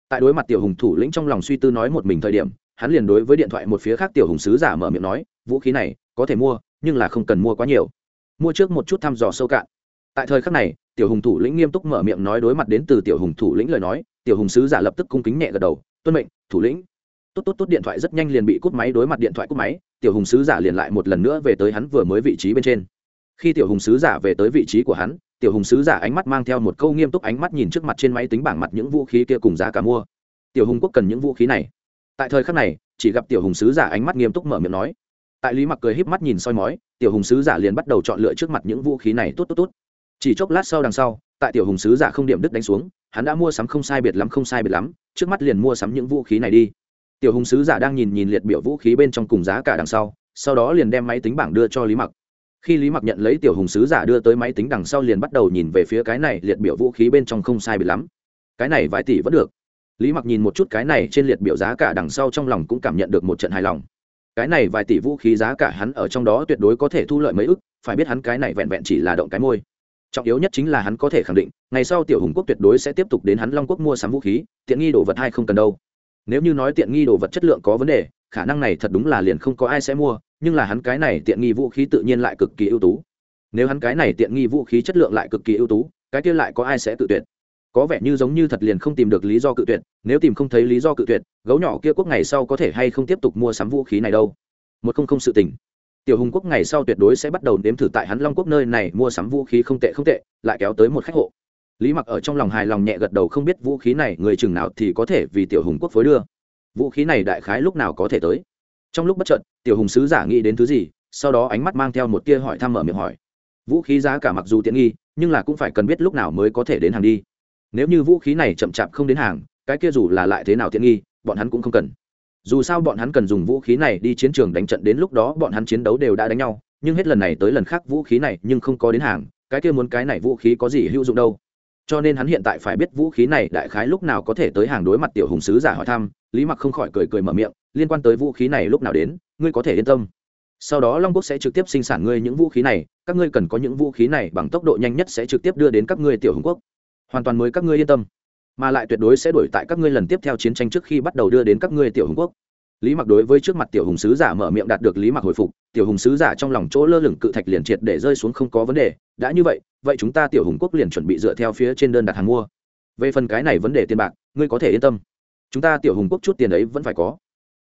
Tại đối mặt tiểu hùng thủ lĩnh trong lòng suy tư nói một mình thời điểm, hắn liền đối với điện thoại một phía khác tiểu hùng sứ giả mở miệng nói, vũ khí này có thể mua, nhưng là không cần mua quá nhiều. Mua trước một chút thăm dò sâu cạn. Tại thời khắc này, tiểu hùng thủ lĩnh nghiêm túc mở miệng nói đối mặt đến từ tiểu hùng thủ lĩnh lời nói, tiểu hùng sứ giả lập tức cung kính nhẹ gật đầu, tuân mệnh, thủ lĩnh tốt tốt tốt điện thoại rất nhanh liền bị cúp máy đối mặt điện thoại cúp máy, tiểu hùng sứ giả liền lại một lần nữa về tới hắn vừa mới vị trí bên trên. Khi tiểu hùng sứ giả về tới vị trí của hắn, tiểu hùng sứ giả ánh mắt mang theo một câu nghiêm túc ánh mắt nhìn trước mặt trên máy tính bảng mặt những vũ khí kia cùng giá cả mua. Tiểu hùng quốc cần những vũ khí này. Tại thời khắc này, chỉ gặp tiểu hùng sứ giả ánh mắt nghiêm túc mở miệng nói. Tại lý mặc cười híp mắt nhìn soi mói, tiểu hùng sứ giả liền bắt đầu chọn lựa trước mặt những vũ khí này tốt tốt tốt. Chỉ chốc lát sau đằng sau, tại tiểu hùng sứ giả không điểm đứt đánh xuống, hắn đã mua sắm không sai biệt lắm, không sai biệt lắm, trước mắt liền mua sắm những vũ khí này đi tiểu hùng sứ giả đang nhìn nhìn liệt biểu vũ khí bên trong cùng giá cả đằng sau sau đó liền đem máy tính bảng đưa cho lý mặc. Khi lý mặc nhận lấy tiểu hùng sứ giả đưa tới máy tính đằng sau liền bắt đầu nhìn về phía cái này liệt biểu vũ khí bên trong không sai biệt lắm. Cái này vài tỷ vẫn được. Lý mặc nhìn một chút cái này trên liệt biểu giá cả đằng sau trong lòng cũng cảm nhận được một trận hài lòng. Cái này vài tỷ vũ khí giá cả hắn ở trong đó tuyệt đối có thể thu lợi mấy ức, phải biết hắn cái này vẹn vẹn chỉ là động cái môi. Trọng yếu nhất chính là hắn có thể khẳng định, ngày sau tiểu hùng quốc tuyệt đối sẽ tiếp tục đến hắn long quốc mua sắm vũ khí, tiện nghi đồ vật hay không cần đâu nếu như nói tiện nghi đồ vật chất lượng có vấn đề, khả năng này thật đúng là liền không có ai sẽ mua, nhưng là hắn cái này tiện nghi vũ khí tự nhiên lại cực kỳ ưu tú. Nếu hắn cái này tiện nghi vũ khí chất lượng lại cực kỳ ưu tú, cái kia lại có ai sẽ tự tuyệt? Có vẻ như giống như thật liền không tìm được lý do cự tuyệt, nếu tìm không thấy lý do cự tuyệt, gấu nhỏ kia quốc ngày sau có thể hay không tiếp tục mua sắm vũ khí này đâu? Một không không sự tình. Tiểu hùng quốc ngày sau tuyệt đối sẽ bắt đầu đếm thử tại hắn long quốc nơi này mua sắm vũ khí không tệ không tệ, lại kéo tới một khách hộ lý mặc ở trong lòng hài lòng nhẹ gật đầu không biết vũ khí này người chừng nào thì có thể vì tiểu hùng quốc phối đưa. Vũ khí này đại khái lúc nào có thể tới? Trong lúc bất trợn tiểu hùng sứ giả nghĩ đến thứ gì, sau đó ánh mắt mang theo một tia hỏi thăm mở miệng hỏi. Vũ khí giá cả mặc dù tiện nghi, nhưng là cũng phải cần biết lúc nào mới có thể đến hàng đi. Nếu như vũ khí này chậm chạp không đến hàng, cái kia dù là lại thế nào tiện nghi, bọn hắn cũng không cần. Dù sao bọn hắn cần dùng vũ khí này đi chiến trường đánh trận đến lúc đó bọn hắn chiến đấu đều đã đánh nhau, nhưng hết lần này tới lần khác vũ khí này nhưng không có đến hàng, cái kia muốn cái này vũ khí có gì hữu dụng đâu? Cho nên hắn hiện tại phải biết vũ khí này đại khái lúc nào có thể tới hàng đối mặt tiểu hùng sứ giả hỏi thăm, lý mặc không khỏi cười cười mở miệng, liên quan tới vũ khí này lúc nào đến, ngươi có thể yên tâm. Sau đó long quốc sẽ trực tiếp sinh sản ngươi những vũ khí này, các ngươi cần có những vũ khí này bằng tốc độ nhanh nhất sẽ trực tiếp đưa đến các ngươi tiểu hùng quốc. Hoàn toàn mới các ngươi yên tâm. Mà lại tuyệt đối sẽ đổi tại các ngươi lần tiếp theo chiến tranh trước khi bắt đầu đưa đến các ngươi tiểu hùng quốc lý mặc đối với trước mặt tiểu hùng sứ giả mở miệng đạt được lý mặc hồi phục, tiểu hùng sứ giả trong lòng chỗ lơ lửng cự thạch liền triệt để rơi xuống không có vấn đề, đã như vậy vậy chúng ta tiểu hùng quốc liền chuẩn bị dựa theo phía trên đơn đặt hàng mua. Về phần cái này vấn đề tiền bạc, ngươi có thể yên tâm. Chúng ta tiểu hùng quốc chút tiền ấy vẫn phải có.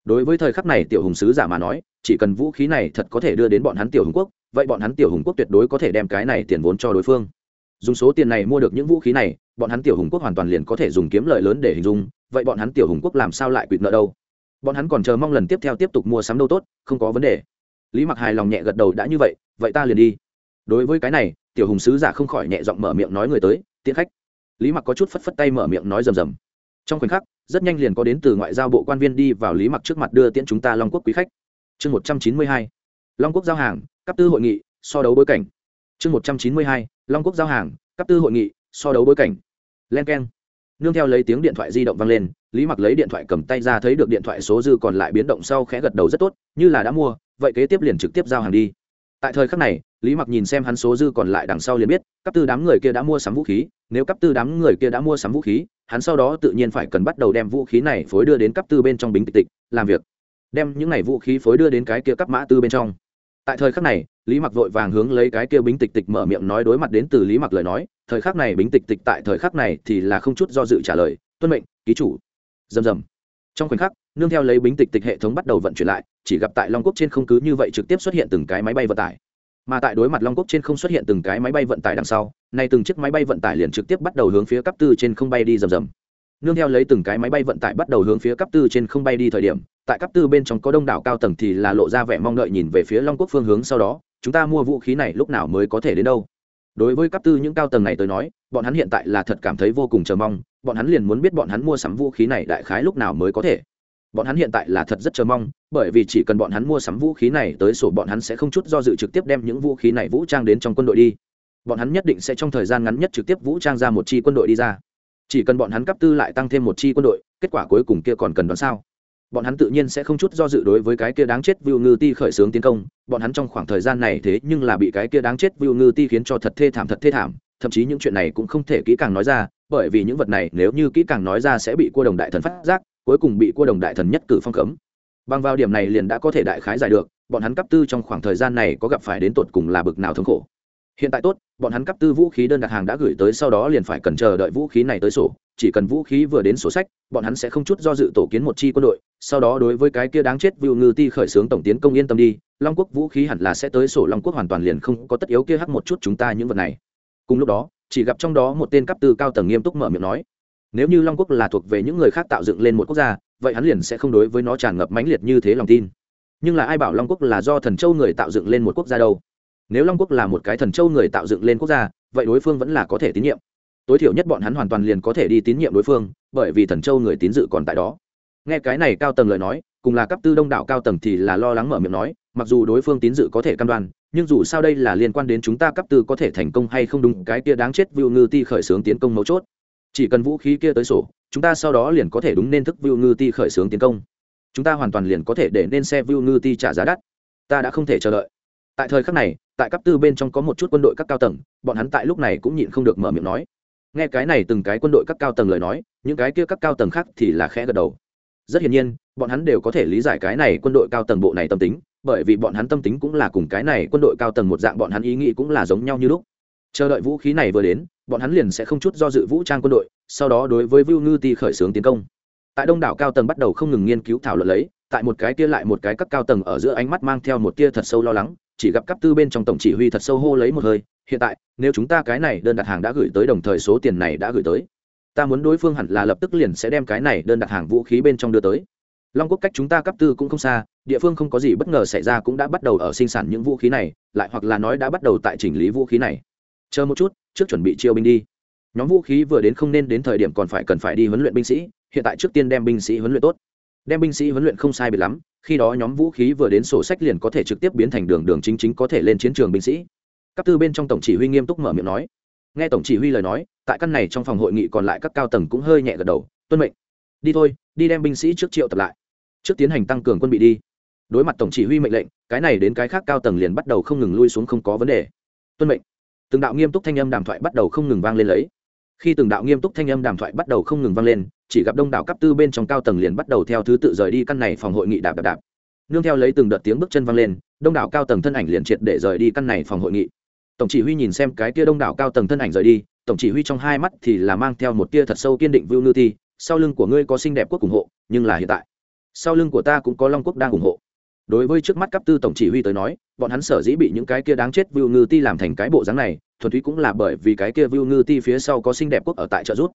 Đối với thời khắc này tiểu hùng sứ giả mà nói, chỉ cần vũ khí này thật có thể đưa đến bọn hắn tiểu hùng quốc, vậy bọn hắn tiểu hùng quốc tuyệt đối có thể đem cái này tiền vốn cho đối phương. Dùng số tiền này mua được những vũ khí này, bọn hắn tiểu hùng quốc hoàn toàn liền có thể dùng kiếm lợi lớn để hình dung, vậy bọn hắn tiểu hùng quốc làm sao lại quỵt nợ đâu? Bọn hắn còn chờ mong lần tiếp theo tiếp tục mua sắm đâu tốt, không có vấn đề. Lý mặc hài lòng nhẹ gật đầu, đã như vậy vậy ta liền đi. Đối với cái này, tiểu hùng sứ giả không khỏi nhẹ giọng mở miệng nói người tới, tiễn khách. Lý mặc có chút phất phất tay mở miệng nói rầm rầm. Trong khoảnh khắc, rất nhanh liền có đến từ ngoại giao bộ quan viên đi vào lý mặc trước mặt đưa tiễn chúng ta long quốc quý khách. Chương một trăm chín mươi hai, long quốc giao hàng, cấp tư hội nghị, so đấu bối cảnh. Chương một trăm chín mươi hai, long quốc giao hàng, cấp tư hội nghị, so đấu bối cảnh. Len k e n nương theo lấy tiếng điện thoại di động vang lên, lý mặc lấy điện thoại cầm tay ra thấy được điện thoại số dư còn lại biến động sau khẽ gật đầu rất tốt, như là đã mua, vậy kế tiếp liền trực tiếp giao hàng đi. Tại thời khắc này, lý mặc nhìn xem hắn số dư còn lại đằng sau liền biết cấp tư đám người kia đã mua sắm vũ khí, nếu cấp tư đám người kia đã mua sắm vũ khí, hắn sau đó tự nhiên phải cần bắt đầu đem vũ khí này phối đưa đến cấp tư bên trong bính tịch tịch, làm việc. Đem những này vũ khí phối đưa đến cái kia cấp mã tư bên trong tại thời khắc này, lý mặc vội vàng hướng lấy cái kia bính tịch tịch mở miệng nói đối mặt đến từ lý mặc lời nói, thời khắc này bính tịch tịch tại thời khắc này thì là không chút do dự trả lời, tuân mệnh, ký chủ. Dầm dầm trong khoảnh khắc, nương theo lấy bính tịch tịch hệ thống bắt đầu vận chuyển lại, chỉ gặp tại long quốc trên không cứ như vậy trực tiếp xuất hiện từng cái máy bay vận tải. Mà tại đối mặt long quốc trên không xuất hiện từng cái máy bay vận tải đằng sau, nay từng chiếc máy bay vận tải liền trực tiếp bắt đầu hướng phía cấp tư trên không bay đi rầm rầm. Nương theo lấy từng cái máy bay vận tải bắt đầu hướng phía cấp tư trên không bay đi thời điểm tại cấp tư bên trong có đông đảo cao tầng thì là lộ ra vẻ mong đợi nhìn về phía long quốc phương hướng sau đó, chúng ta mua vũ khí này lúc nào mới có thể đến đâu. Đối với cấp tư những cao tầng này tới nói, bọn hắn hiện tại là thật cảm thấy vô cùng chờ mong, bọn hắn liền muốn biết bọn hắn mua sắm vũ khí này đại khái lúc nào mới có thể. Bọn hắn hiện tại là thật rất chờ mong, bởi vì chỉ cần bọn hắn mua sắm vũ khí này tới sổ bọn hắn sẽ không chút do dự trực tiếp đem những vũ khí này vũ trang đến trong quân đội đi. Bọn hắn nhất định sẽ trong thời gian ngắn nhất trực tiếp vũ trang ra một chi quân đội đi ra. Chỉ cần bọn hắn cấp tư lại tăng thêm một chi quân đội, kết quả cuối cùng kia còn cần đoán sao? Bọn hắn tự nhiên sẽ không chút do dự đối với cái kia đáng chết Vu ngư ti khởi xướng tiến công. Bọn hắn trong khoảng thời gian này thế nhưng là bị cái kia đáng chết Vu ngư ti khiến cho thật thê thảm, thật thê thảm. Thậm chí những chuyện này cũng không thể kỹ càng nói ra, bởi vì những vật này nếu như kỹ càng nói ra sẽ bị cua đồng đại thần phát giác, cuối cùng bị cua đồng đại thần nhất cử phong cấm. Bằng vào điểm này liền đã có thể đại khái giải được, bọn hắn cấp tư trong khoảng thời gian này có gặp phải đến tột cùng là bực nào thống khổ hiện tại tốt, bọn hắn cấp tư vũ khí đơn đặt hàng đã gửi tới, sau đó liền phải cần chờ đợi vũ khí này tới sổ. Chỉ cần vũ khí vừa đến sổ sách, bọn hắn sẽ không chút do dự tổ kiến một chi quân đội. Sau đó đối với cái kia đáng chết vưu ngư ti khởi xướng tổng tiến công yên tâm đi. Long quốc vũ khí hẳn là sẽ tới sổ, long quốc hoàn toàn liền không có tất yếu kia hắc một chút chúng ta những vật này. Cùng lúc đó, chỉ gặp trong đó một tên cấp tư cao tầng nghiêm túc mở miệng nói, nếu như long quốc là thuộc về những người khác tạo dựng lên một quốc gia, vậy hắn liền sẽ không đối với nó tràn ngập mãnh liệt như thế lòng tin. Nhưng là ai bảo long quốc là do thần châu người tạo dựng lên một quốc gia đâu? Nếu long quốc là một cái thần châu người tạo dựng lên quốc gia, vậy đối phương vẫn là có thể tín nhiệm. Tối thiểu nhất bọn hắn hoàn toàn liền có thể đi tín nhiệm đối phương, bởi vì thần châu người tín dự còn tại đó. Nghe cái này cao tầng lời nói, cùng là cấp tư đông đảo cao tầng thì là lo lắng mở miệng nói, mặc dù đối phương tín dự có thể căn đoan, nhưng dù sao đây là liên quan đến chúng ta cấp tư có thể thành công hay không đúng, cái kia đáng chết vưu ngư ti khởi xướng tiến công mấu chốt. Chỉ cần vũ khí kia tới sổ, chúng ta sau đó liền có thể đúng nên thức vưu ngư ti khởi xướng tiến công. Chúng ta hoàn toàn liền có thể để nên xe vưu ngư ti trả giá đắt. Ta đã không thể chờ đợi tại thời khắc này, tại cấp tư bên trong có một chút quân đội các cao tầng, bọn hắn tại lúc này cũng nhịn không được mở miệng nói. Nghe cái này từng cái quân đội các cao tầng lời nói, những cái kia các cao tầng khác thì là khẽ gật đầu. Rất hiển nhiên, bọn hắn đều có thể lý giải cái này quân đội cao tầng bộ này tâm tính, bởi vì bọn hắn tâm tính cũng là cùng cái này quân đội cao tầng một dạng bọn hắn ý nghĩ cũng là giống nhau như lúc. Chờ đợi vũ khí này vừa đến, bọn hắn liền sẽ không chút do dự vũ trang quân đội, sau đó đối với vưu ngư ti khởi xướng tiến công. Tại đông đảo cao tầng bắt đầu không ngừng nghiên cứu thảo luận lấy, tại một cái kia lại một cái các cao tầng ở giữa ánh mắt mang theo một tia thật sâu lo lắng chỉ gặp cấp tư bên trong tổng chỉ huy thật sâu hô lấy một hơi, hiện tại, nếu chúng ta cái này đơn đặt hàng đã gửi tới đồng thời số tiền này đã gửi tới, ta muốn đối phương hẳn là lập tức liền sẽ đem cái này đơn đặt hàng vũ khí bên trong đưa tới. Long quốc cách chúng ta cấp tư cũng không xa, địa phương không có gì bất ngờ xảy ra cũng đã bắt đầu ở sinh sản những vũ khí này, lại hoặc là nói đã bắt đầu tại chỉnh lý vũ khí này. Chờ một chút, trước chuẩn bị chiêu binh đi. Nhóm vũ khí vừa đến không nên đến thời điểm còn phải cần phải đi huấn luyện binh sĩ, hiện tại trước tiên đem binh sĩ huấn luyện tốt. Đem binh sĩ huấn luyện không sai biệt lắm khi đó nhóm vũ khí vừa đến sổ sách liền có thể trực tiếp biến thành đường đường chính chính có thể lên chiến trường binh sĩ. Cấp tư bên trong tổng chỉ huy nghiêm túc mở miệng nói. Nghe tổng chỉ huy lời nói, tại căn này trong phòng hội nghị còn lại các cao tầng cũng hơi nhẹ gật đầu, tuân mệnh. Đi thôi, đi đem binh sĩ trước triệu tập lại. Trước tiến hành tăng cường quân bị đi. Đối mặt tổng chỉ huy mệnh lệnh, cái này đến cái khác cao tầng liền bắt đầu không ngừng lui xuống không có vấn đề. Tuân mệnh. Từng đạo nghiêm túc thanh âm đàm thoại bắt đầu không ngừng vang lên lấy khi từng đạo nghiêm túc thanh âm đàm thoại bắt đầu không ngừng vang lên, chỉ gặp đông đảo cấp tư bên trong cao tầng liền bắt đầu theo thứ tự rời đi căn này phòng hội nghị đạp đạp đạp. Nương theo lấy từng đợt tiếng bước chân vang lên, đông đảo cao tầng thân ảnh liền triệt để rời đi căn này phòng hội nghị. Tổng chỉ huy nhìn xem cái kia đông đảo cao tầng thân ảnh rời đi, tổng chỉ huy trong hai mắt thì là mang theo một tia thật sâu kiên định vưu nư ti, sau lưng của ngươi có xinh đẹp quốc ủng hộ, nhưng là hiện tại. Sau lưng của ta cũng có long quốc đang ủng hộ đối với trước mắt cấp tư tổng chỉ huy tới nói, bọn hắn sở dĩ bị những cái kia đáng chết vưu ngư ti làm thành cái bộ dáng này, thuần túy cũng là bởi vì cái kia vưu ngư ti phía sau có xinh đẹp quốc ở tại trợ rút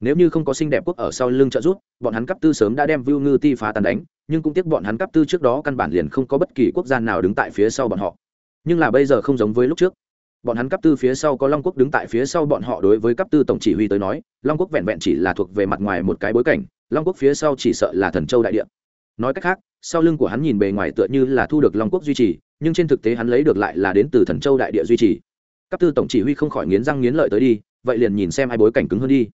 nếu như không có xinh đẹp quốc ở sau lưng trợ rút bọn hắn cấp tư sớm đã đem vưu ngư ti phá tàn đánh, nhưng cũng tiếc bọn hắn cấp tư trước đó căn bản liền không có bất kỳ quốc gia nào đứng tại phía sau bọn họ. Nhưng là bây giờ không giống với lúc trước. Bọn hắn cấp tư phía sau có long quốc đứng tại phía sau bọn họ đối với cấp tư tổng chỉ huy tới nói, long quốc vẹn vẹn chỉ là thuộc về mặt ngoài một cái bối cảnh, long quốc phía sau chỉ sợ là thần châu đại địa. Nói cách khác sau lưng của hắn nhìn bề ngoài tựa như là thu được long quốc duy trì, nhưng trên thực tế hắn lấy được lại là đến từ thần châu đại địa duy trì. Cấp tư tổng chỉ huy không khỏi nghiến răng nghiến lợi tới đi, vậy liền nhìn xem hai bối cảnh cứng hơn đi.